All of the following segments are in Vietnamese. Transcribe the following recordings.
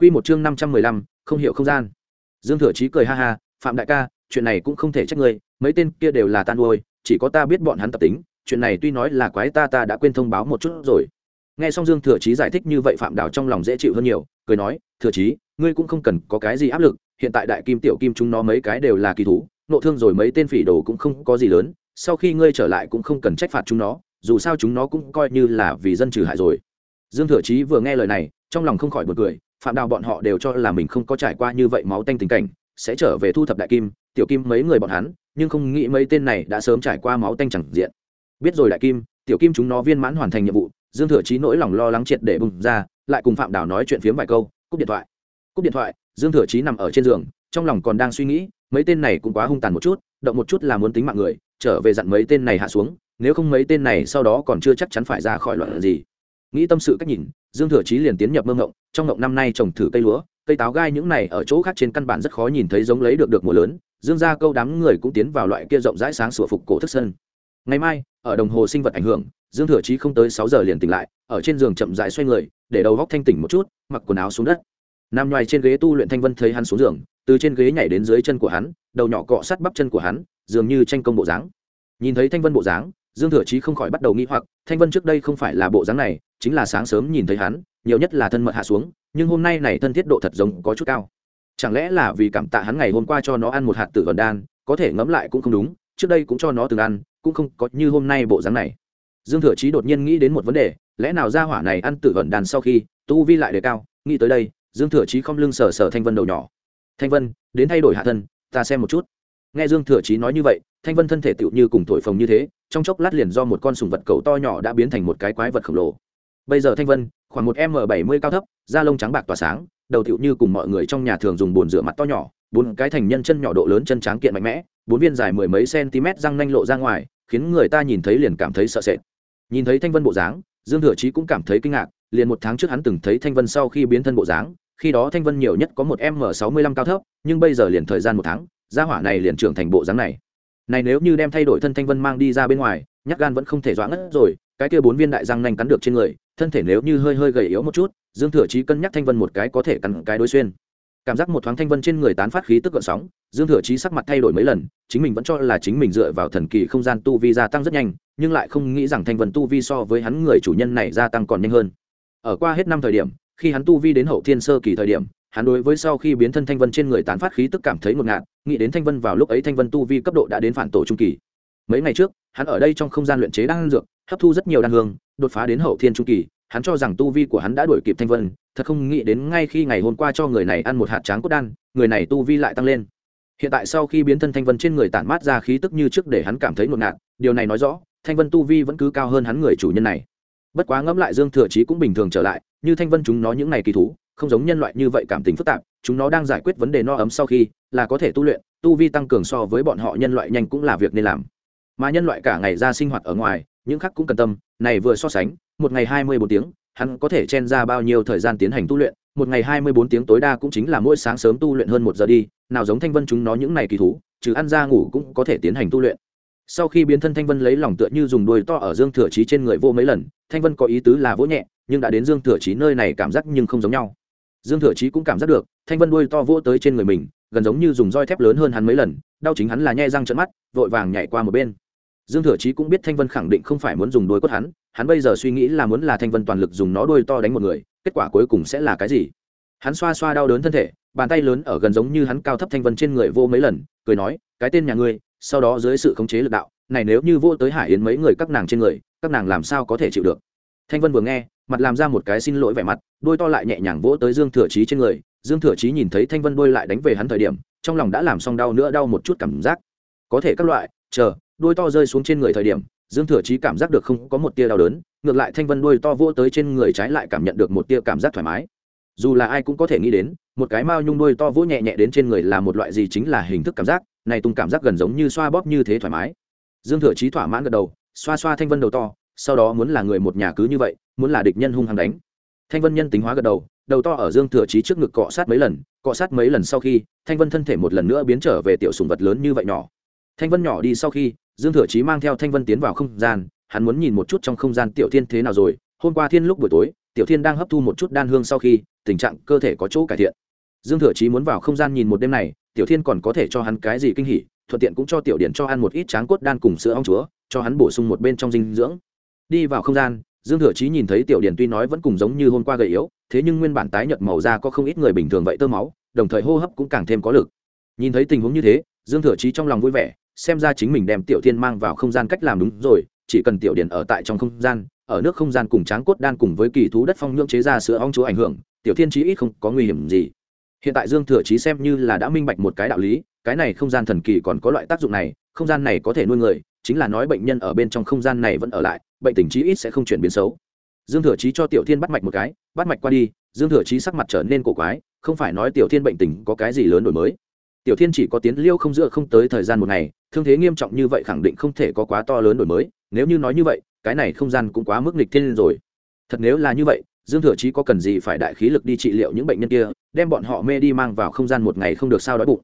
Quy một chương năm trăm mười lăm, không hiểu không gian. Dương Thừa Chí cười ha ha, "Phạm đại ca, chuyện này cũng không thể trách ngươi, mấy tên kia đều là ta nuôi, chỉ có ta biết bọn hắn tập tính, chuyện này tuy nói là quái ta ta đã quên thông báo một chút rồi." Nghe xong Dương Thừa Chí giải thích như vậy Phạm Đào trong lòng dễ chịu hơn nhiều, cười nói, "Thừa Chí, ngươi cũng không cần có cái gì áp lực, hiện tại đại kim tiểu kim chúng nó mấy cái đều là kỳ thú, nộ thương rồi mấy tên phỉ đồ cũng không có gì lớn, sau khi ngươi trở lại cũng không cần trách phạt chúng nó, dù sao chúng nó cũng coi như là vì dân trừ hại rồi." Dương Thừa Chí vừa nghe lời này, trong lòng không khỏi bật cười, phạm đào bọn họ đều cho là mình không có trải qua như vậy máu tanh tình cảnh, sẽ trở về thu thập đại kim, tiểu kim mấy người bọn hắn, nhưng không nghĩ mấy tên này đã sớm trải qua máu tanh chẳng diện. Biết rồi đại kim, tiểu kim chúng nó viên mãn hoàn thành nhiệm vụ, dương thừa chí nỗi lòng lo lắng triệt để bùng ra, lại cùng phạm đào nói chuyện phiếm vài câu, cúp điện thoại. Cúp điện thoại, dương thừa chí nằm ở trên giường, trong lòng còn đang suy nghĩ, mấy tên này cũng quá hung tàn một chút, động một chút là muốn tính mạng người, trở về dặn mấy tên này hạ xuống, nếu không mấy tên này sau đó còn chưa chắc chắn phải ra khỏi loạn gì nghĩ tâm sự cách nhìn, dương thừa chí liền tiến nhập mơ ngộng, trong ngộng năm nay trồng thử cây lúa, cây táo gai những này ở chỗ khác trên căn bản rất khó nhìn thấy giống lấy được được mùa lớn, dương ra câu đám người cũng tiến vào loại kia rộng rãi sáng sủa phục cổ thức sân ngày mai, ở đồng hồ sinh vật ảnh hưởng, dương thừa chí không tới sáu giờ liền tỉnh lại, ở trên giường chậm rãi xoay người, để đầu góc thanh tỉnh một chút, mặc quần áo xuống đất. Nằm ngoài trên ghế tu luyện thanh vân thấy hắn xuống giường, từ trên ghế nhảy đến dưới chân của hắn, đầu nhỏ cọ sát bắp chân của hắn, dường như tranh công bộ dáng. Nhìn thấy thanh vân bộ dáng dương thừa chí không khỏi bắt đầu nghĩ hoặc, thanh vân trước đây không phải là bộ dáng này, chính là sáng sớm nhìn thấy hắn, nhiều nhất là thân mật hạ xuống, nhưng hôm nay này thân thiết độ thật giống có chút cao. Chẳng lẽ là vì cảm tạ hắn ngày hôm qua cho nó ăn một hạt tử vần đan, có thể ngẫm lại cũng không đúng, trước đây cũng cho nó từng ăn, cũng không có như hôm nay bộ dáng này. Dương thừa chí đột nhiên nghĩ đến một vấn đề, lẽ nào ra hỏa này ăn tử vần đan sau khi, tu vi lại đề cao? Nghĩ tới đây, dương thừa chí không lưng sờ sờ thanh vân đầu nhỏ. Thanh vân, đến thay đổi hạ thân, ta xem một chút. Nghe dương thừa chí nói như vậy thanh vân thân thể tựu như cùng thổi phồng như thế, trong chốc lát liền do một con sùng vật cầu to nhỏ đã biến thành một cái quái vật khổng lồ. Bây giờ thanh vân, khoảng một m bảy mươi cao thấp, da lông trắng bạc tỏa sáng, đầu tựu như cùng mọi người trong nhà thường dùng bồn rửa mặt to nhỏ, bốn cái thành nhân chân nhỏ độ lớn chân tráng kiện mạnh mẽ, bốn viên dài mười mấy cm răng nanh lộ ra ngoài, khiến người ta nhìn thấy liền cảm thấy sợ sệt. Nhìn thấy thanh vân bộ dáng, dương thừa trí cũng cảm thấy kinh ngạc, liền một tháng trước hắn từng thấy thanh vân sau khi biến thân bộ dáng, khi đó thanh vân nhiều nhất có một m sáu mươi lăm cao thấp, nhưng bây giờ liền thời gian một tháng, gia hỏa này liền trưởng thành bộ dáng này này nếu như đem thay đổi thân thanh vân mang đi ra bên ngoài nhắc gan vẫn không thể dọa ngất rồi, cái kia bốn viên đại răng nanh cắn được trên người, thân thể nếu như hơi hơi gầy yếu một chút, dương thừa chí cân nhắc thanh vân một cái có thể cắn cái đối xuyên. Cảm giác một thoáng thanh vân trên người tán phát khí tức gợn sóng, dương thừa chí sắc mặt thay đổi mấy lần, chính mình vẫn cho là chính mình dựa vào thần kỳ không gian tu vi gia tăng rất nhanh, nhưng lại không nghĩ rằng thanh vân tu vi so với hắn người chủ nhân này gia tăng còn nhanh hơn. Ở qua hết năm thời điểm, khi hắn tu vi đến hậu thiên sơ kỳ thời điểm hắn đối với sau khi biến thân thanh vân trên người tán phát khí tức cảm thấy ngột ngạt, nghĩ đến thanh vân vào lúc ấy thanh vân tu vi cấp độ đã đến phản tổ trung kỳ. Mấy ngày trước, hắn ở đây trong không gian luyện chế đan dược, hấp thu rất nhiều đan hương, đột phá đến hậu thiên trung kỳ, hắn cho rằng tu vi của hắn đã đuổi kịp thanh vân, thật không nghĩ đến ngay khi ngày hôm qua cho người này ăn một hạt tráng cốt đan, người này tu vi lại tăng lên. Hiện tại sau khi biến thân thanh vân trên người tản mát ra khí tức như trước để hắn cảm thấy ngột ngạt, điều này nói rõ, thanh vân tu vi vẫn cứ cao hơn hắn người chủ nhân này. Bất quá ngẫm lại dương thừa chí cũng bình thường trở lại, như thanh vân chúng nó những ngày kỳ thú không giống nhân loại như vậy cảm tình phức tạp, chúng nó đang giải quyết vấn đề no ấm sau khi là có thể tu luyện, tu vi tăng cường so với bọn họ nhân loại nhanh cũng là việc nên làm. Mà nhân loại cả ngày ra sinh hoạt ở ngoài, những khác cũng cần tâm, này vừa so sánh, một ngày hai mươi bốn tiếng, hắn có thể chen ra bao nhiêu thời gian tiến hành tu luyện, một ngày hai mươi bốn tiếng tối đa cũng chính là mỗi sáng sớm tu luyện hơn một giờ đi, nào giống thanh vân chúng nó những này kỳ thú, trừ ăn ra ngủ cũng có thể tiến hành tu luyện. Sau khi biến thân thanh vân lấy lòng tựa như dùng đuôi to ở dương thừa trí trên người vô mấy lần, thanh vân có ý tứ là vỗ nhẹ, nhưng đã đến dương thừa trí nơi này cảm giác nhưng không giống nhau dương thừa chí cũng cảm giác được, thanh vân đuôi to vỗ tới trên người mình, gần giống như dùng roi thép lớn hơn hắn mấy lần, đau chính hắn là nhai răng trận mắt, vội vàng nhảy qua một bên. Dương thừa chí cũng biết thanh vân khẳng định không phải muốn dùng đuôi cốt hắn hắn bây giờ suy nghĩ là muốn là thanh vân toàn lực dùng nó đuôi to đánh một người, kết quả cuối cùng sẽ là cái gì? Hắn xoa xoa đau đớn thân thể, bàn tay lớn ở gần giống như hắn cao thấp thanh vân trên người vô mấy lần, cười nói, cái tên nhà ngươi, sau đó dưới sự khống chế lực đạo, này nếu như vô tới hải yến mấy người các nàng trên người, các nàng làm sao có thể chịu được? Thanh vân vừa nghe mặt làm ra một cái xin lỗi vẻ mặt, đôi to lại nhẹ nhàng vỗ tới dương thừa chí trên người. Dương thừa chí nhìn thấy thanh vân đôi lại đánh về hắn thời điểm, trong lòng đã làm xong đau nữa đau một chút cảm giác. Có thể các loại, chờ đôi to rơi xuống trên người thời điểm, dương thừa chí cảm giác được không có một tia đau đớn, ngược lại thanh vân đôi to vỗ tới trên người trái lại cảm nhận được một tia cảm giác thoải mái. Dù là ai cũng có thể nghĩ đến, một cái mao nhung đôi to vỗ nhẹ nhẹ đến trên người là một loại gì chính là hình thức cảm giác, này tung cảm giác gần giống như xoa bóp như thế thoải mái. Dương thừa chí thỏa mãn gật đầu, xoa xoa thanh vân đầu to sau đó muốn là người một nhà cứ như vậy, muốn là địch nhân hung hăng đánh. Thanh vân nhân tính hóa gật đầu đầu to ở dương thừa chí trước ngực cọ sát mấy lần, cọ sát mấy lần sau khi, thanh vân thân thể một lần nữa biến trở về tiểu sùng vật lớn như vậy nhỏ. Thanh vân nhỏ đi sau khi, dương thừa chí mang theo thanh vân tiến vào không gian, hắn muốn nhìn một chút trong không gian tiểu thiên thế nào rồi. Hôm qua thiên lúc buổi tối, tiểu thiên đang hấp thu một chút đan hương sau khi, tình trạng cơ thể có chỗ cải thiện. Dương thừa chí muốn vào không gian nhìn một đêm này, tiểu thiên còn có thể cho hắn cái gì kinh hỉ, thuận tiện cũng cho tiểu điển cho ăn một ít tráng cốt đan cùng sữa ong chúa, cho hắn bổ sung một bên trong dinh dưỡng đi vào không gian, dương thừa chí nhìn thấy tiểu điển tuy nói vẫn cùng giống như hôm qua gầy yếu, thế nhưng nguyên bản tái nhợt màu da có không ít người bình thường vậy tơ máu, đồng thời hô hấp cũng càng thêm có lực. Nhìn thấy tình huống như thế, dương thừa chí trong lòng vui vẻ, xem ra chính mình đem tiểu thiên mang vào không gian cách làm đúng rồi, chỉ cần tiểu điển ở tại trong không gian, ở nước không gian cùng tráng cốt đan cùng với kỳ thú đất phong nhưỡng chế ra sữa ong chúa ảnh hưởng, tiểu thiên chí ít không có nguy hiểm gì. Hiện tại dương thừa chí xem như là đã minh bạch một cái đạo lý, cái này không gian thần kỳ còn có loại tác dụng này, không gian này có thể nuôi người chính là nói bệnh nhân ở bên trong không gian này vẫn ở lại, bệnh tình trí ít sẽ không chuyển biến xấu. Dương thừa chí cho tiểu thiên bắt mạch một cái, bắt mạch qua đi, dương thừa chí sắc mặt trở nên cổ quái, không phải nói tiểu thiên bệnh tình có cái gì lớn đổi mới. Tiểu thiên chỉ có tiến liêu không dựa không tới thời gian một ngày, thương thế nghiêm trọng như vậy khẳng định không thể có quá to lớn đổi mới, nếu như nói như vậy, cái này không gian cũng quá mức nghịch thiên rồi. Thật nếu là như vậy, dương thừa chí có cần gì phải đại khí lực đi trị liệu những bệnh nhân kia, đem bọn họ mê đi mang vào không gian một ngày không được sao đói bụng.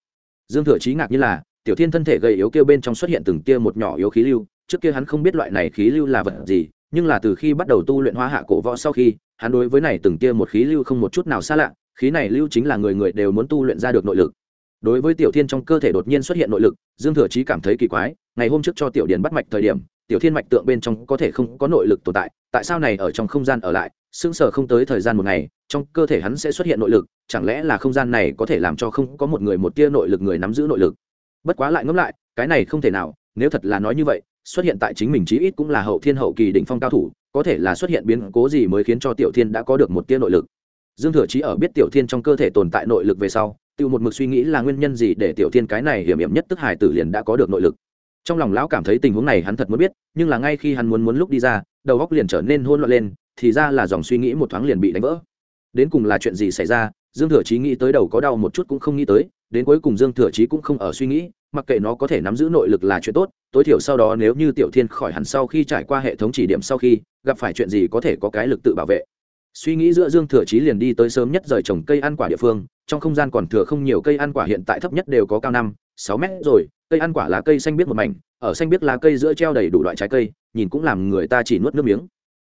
Dương thừa chí ngạc như là tiểu thiên thân thể gầy yếu kia bên trong xuất hiện từng tia một nhỏ yếu khí lưu, trước kia hắn không biết loại này khí lưu là vật gì, nhưng là từ khi bắt đầu tu luyện hóa hạ cổ võ sau khi, hắn đối với này từng tia một khí lưu không một chút nào xa lạ, khí này lưu chính là người người đều muốn tu luyện ra được nội lực. Đối với tiểu thiên trong cơ thể đột nhiên xuất hiện nội lực, dương thừa chí cảm thấy kỳ quái, ngày hôm trước cho tiểu điền bắt mạch thời điểm, tiểu thiên mạch tượng bên trong có thể không có nội lực tồn tại tại sao này ở trong không gian ở lại, sững sờ không tới thời gian một ngày, trong cơ thể hắn sẽ xuất hiện nội lực, chẳng lẽ là không gian này có thể làm cho không có một người một tia nội lực người nắm giữ nội lực? Bất quá lại ngẫm lại, cái này không thể nào, nếu thật là nói như vậy, xuất hiện tại chính mình chí ít cũng là hậu thiên hậu kỳ đỉnh phong cao thủ, có thể là xuất hiện biến cố gì mới khiến cho tiểu thiên đã có được một tia nội lực. Dương thừa chí ở biết tiểu thiên trong cơ thể tồn tại nội lực về sau, tự một mực suy nghĩ là nguyên nhân gì để tiểu thiên cái này hiểm hiểm nhất tức hải tử liền đã có được nội lực. Trong lòng lão cảm thấy tình huống này hắn thật muốn biết, nhưng là ngay khi hắn muốn muốn lúc đi ra, đầu góc liền trở nên hôn loạn lên, thì ra là dòng suy nghĩ một thoáng liền bị đánh vỡ. Đến cùng là chuyện gì xảy ra, dương thừa chí nghĩ tới đầu có đau một chút cũng không nghĩ tới đến cuối cùng dương thừa chí cũng không ở suy nghĩ, mặc kệ nó có thể nắm giữ nội lực là chuyện tốt, tối thiểu sau đó nếu như tiểu thiên khỏi hẳn sau khi trải qua hệ thống chỉ điểm sau khi, gặp phải chuyện gì có thể có cái lực tự bảo vệ. Suy nghĩ giữa dương thừa chí liền đi tới sớm nhất rời trồng cây ăn quả địa phương, trong không gian còn thừa không nhiều cây ăn quả hiện tại thấp nhất đều có cao năm, sáu mét rồi, cây ăn quả là cây xanh biết một mảnh, ở xanh biết lá cây giữa treo đầy đủ loại trái cây, nhìn cũng làm người ta chỉ nuốt nước miếng.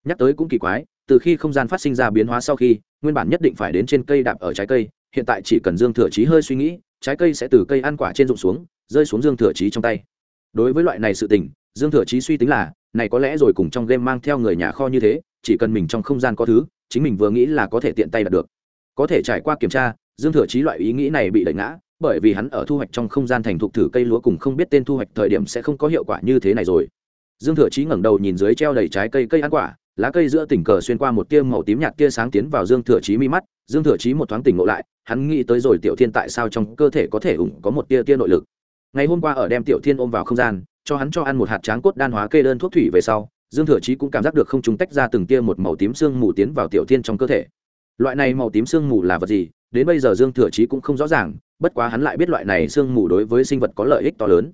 Nhắc tới cũng kỳ quái, từ khi không gian phát sinh ra biến hóa sau khi, nguyên bản nhất định phải đến trên cây đạp ở trái cây, hiện tại chỉ cần dương thừa chí hơi suy nghĩ trái cây sẽ từ cây ăn quả trên rụng xuống, rơi xuống dương thừa chí trong tay. Đối với loại này sự tình, dương thừa chí suy tính là, này có lẽ rồi cùng trong game mang theo người nhà kho như thế, chỉ cần mình trong không gian có thứ, chính mình vừa nghĩ là có thể tiện tay đạt được. Có thể trải qua kiểm tra, dương thừa chí loại ý nghĩ này bị đẩy ngã, bởi vì hắn ở thu hoạch trong không gian thành thục thử cây lúa cùng không biết tên thu hoạch thời điểm sẽ không có hiệu quả như thế này rồi. Dương thừa chí ngẩng đầu nhìn dưới treo đầy trái cây cây ăn quả lá cây giữa tỉnh cờ xuyên qua một tia màu tím nhạt tia sáng tiến vào dương thừa chí mi mắt, dương thừa chí một thoáng tỉnh ngộ lại, hắn nghĩ tới rồi tiểu thiên tại sao trong cơ thể có thể ủng có một tia tia nội lực. Ngày hôm qua ở đem tiểu thiên ôm vào không gian, cho hắn cho ăn một hạt tráng cốt đan hóa kê đơn thuốc thủy về sau, dương thừa chí cũng cảm giác được không chúng tách ra từng tia một màu tím sương mù tiến vào tiểu thiên trong cơ thể. Loại này màu tím sương mù là vật gì? Đến bây giờ dương thừa chí cũng không rõ ràng, bất quá hắn lại biết loại này sương mù đối với sinh vật có lợi ích to lớn.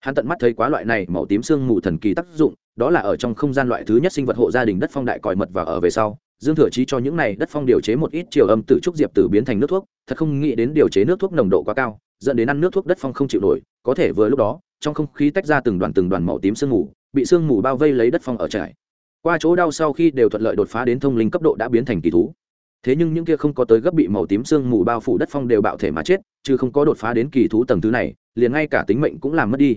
Hắn tận mắt thấy quá loại này màu tím sương mù thần kỳ tác dụng đó là ở trong không gian loại thứ nhất sinh vật hộ gia đình đất phong đại còi mật và ở về sau, dương thừa chí cho những này đất phong điều chế một ít chiều âm từ trúc diệp tử biến thành nước thuốc, thật không nghĩ đến điều chế nước thuốc nồng độ quá cao, dẫn đến ăn nước thuốc đất phong không chịu nổi, có thể vừa lúc đó, trong không khí tách ra từng đoàn từng đoàn màu tím sương mù, bị sương mù bao vây lấy đất phong ở trải. Qua chỗ đau sau khi đều thuận lợi đột phá đến thông linh cấp độ đã biến thành kỳ thú. Thế nhưng những kia không có tới gấp bị màu tím sương mù bao phủ đất phong đều bạo thể mà chết, chứ không có đột phá đến kỳ thú tầng thứ này, liền ngay cả tính mệnh cũng làm mất đi.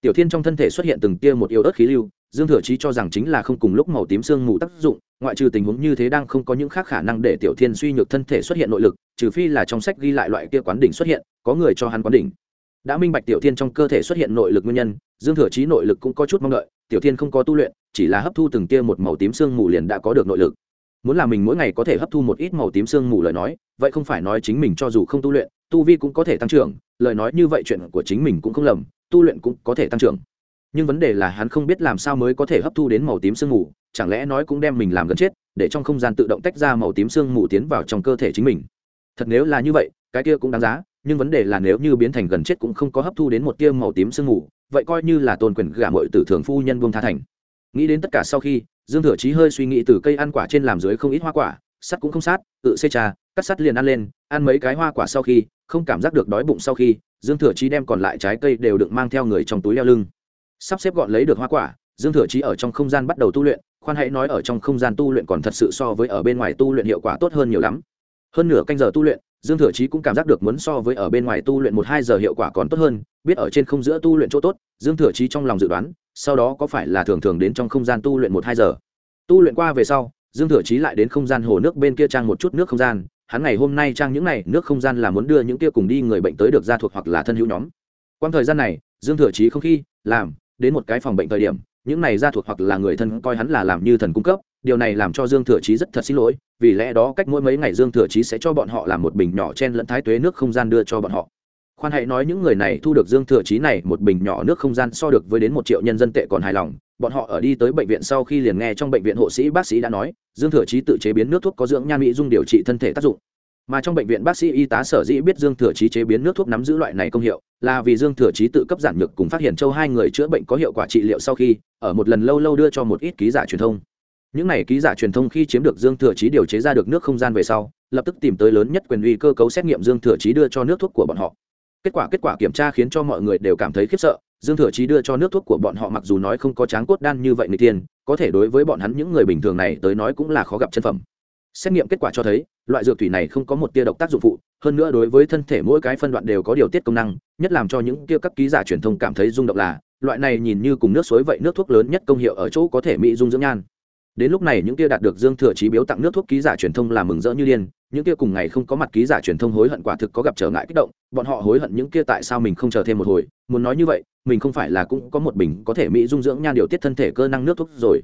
Tiểu thiên trong thân thể xuất hiện từng tia một yếu ớt khí lưu dương thừa chí cho rằng chính là không cùng lúc màu tím sương mù tác dụng, ngoại trừ tình huống như thế đang không có những khác khả năng để tiểu thiên suy nhược thân thể xuất hiện nội lực, trừ phi là trong sách ghi lại loại kia quán đỉnh xuất hiện, có người cho hắn quán đỉnh. Đã minh bạch tiểu thiên trong cơ thể xuất hiện nội lực nguyên nhân, dương thừa chí nội lực cũng có chút mong đợi, tiểu thiên không có tu luyện, chỉ là hấp thu từng tia một màu tím sương mù liền đã có được nội lực. Muốn là mình mỗi ngày có thể hấp thu một ít màu tím sương mù lời nói, vậy không phải nói chính mình cho dù không tu luyện, tu vi cũng có thể tăng trưởng, lời nói như vậy chuyện của chính mình cũng không lầm, tu luyện cũng có thể tăng trưởng nhưng vấn đề là hắn không biết làm sao mới có thể hấp thu đến màu tím sương mù, chẳng lẽ nói cũng đem mình làm gần chết, để trong không gian tự động tách ra màu tím sương mù tiến vào trong cơ thể chính mình. Thật nếu là như vậy, cái kia cũng đáng giá, nhưng vấn đề là nếu như biến thành gần chết cũng không có hấp thu đến một tia màu tím sương mù, vậy coi như là tôn quyền gả mội tử thường phu nhân buông tha thành. Nghĩ đến tất cả sau khi, dương thừa chí hơi suy nghĩ từ cây ăn quả trên làm dưới không ít hoa quả, sắt cũng không sát, tự xê trà cắt sắt liền ăn lên, ăn mấy cái hoa quả sau khi, không cảm giác được đói bụng sau khi, dương thừa chí đem còn lại trái cây đều được mang theo người trong túi leo lưng sắp xếp gọn lấy được hoa quả, dương thừa chí ở trong không gian bắt đầu tu luyện, khoan hãy nói ở trong không gian tu luyện còn thật sự so với ở bên ngoài tu luyện hiệu quả tốt hơn nhiều lắm. Hơn nửa canh giờ tu luyện, dương thừa chí cũng cảm giác được muốn so với ở bên ngoài tu luyện một hai giờ hiệu quả còn tốt hơn, biết ở trên không giữa tu luyện chỗ tốt, dương thừa chí trong lòng dự đoán, sau đó có phải là thường thường đến trong không gian tu luyện một hai giờ. Tu luyện qua về sau, dương thừa chí lại đến không gian hồ nước bên kia trang một chút nước không gian, hắn ngày hôm nay trang những n à y nước không gian là muốn đưa những kia cùng đi người bệnh tới được gia thuộc hoặc là thân hữu nhóm. Quang thời gian này, dương thừa chí không khi, làm đến một cái phòng bệnh thời điểm, những này gia thuộc hoặc là người thân coi hắn là làm như thần cung cấp, điều này làm cho dương thừa chí rất thật xin lỗi, vì lẽ đó cách mỗi mấy ngày dương thừa chí sẽ cho bọn họ làm một bình nhỏ chen lẫn thái tuế nước không gian đưa cho bọn họ. Khoan hãy nói những người này thu được dương thừa chí này một bình nhỏ nước không gian so được với đến một triệu nhân dân tệ còn hài lòng, bọn họ ở đi tới bệnh viện sau khi liền nghe trong bệnh viện hộ sĩ bác sĩ đã nói, dương thừa chí tự chế biến nước thuốc có dưỡng nhan mỹ dung điều trị thân thể tác dụng mà trong bệnh viện bác sĩ y tá sở dĩ biết dương thừa chí chế biến nước thuốc nắm giữ loại này công hiệu là vì dương thừa chí tự cấp giản nhược cùng phát hiện châu hai người chữa bệnh có hiệu quả trị liệu sau khi, ở một lần lâu lâu đưa cho một ít ký giả truyền thông. Những này ký giả truyền thông khi chiếm được dương thừa chí điều chế ra được nước không gian về sau, lập tức tìm tới lớn nhất quyền uy cơ cấu xét nghiệm dương thừa chí đưa cho nước thuốc của bọn họ. Kết quả kết quả kiểm tra khiến cho mọi người đều cảm thấy khiếp sợ, dương thừa chí đưa cho nước thuốc của bọn họ mặc dù nói không có tráng cốt đan như vậy người tiên, có thể đối với bọn hắn những người bình thường này tới nói cũng là khó gặp chân phẩm xét nghiệm kết quả cho thấy, loại dược thủy này không có một tia độc tác dụng phụ, hơn nữa đối với thân thể mỗi cái phân đoạn đều có điều tiết công năng, nhất làm cho những kia các ký giả truyền thông cảm thấy rung động là, loại này nhìn như cùng nước suối vậy nước thuốc lớn nhất công hiệu ở chỗ có thể mỹ dung dưỡng nhan. Đến lúc này những kia đạt được dương thừa chí biếu tặng nước thuốc ký giả truyền thông là mừng rỡ như điên, những kia cùng ngày không có mặt ký giả truyền thông hối hận quả thực có gặp trở ngại kích động, bọn họ hối hận những kia tại sao mình không chờ thêm một hồi, muốn nói như vậy, mình không phải là cũng có một bình có thể mỹ dung dưỡng nhan điều tiết thân thể cơ năng nước thuốc rồi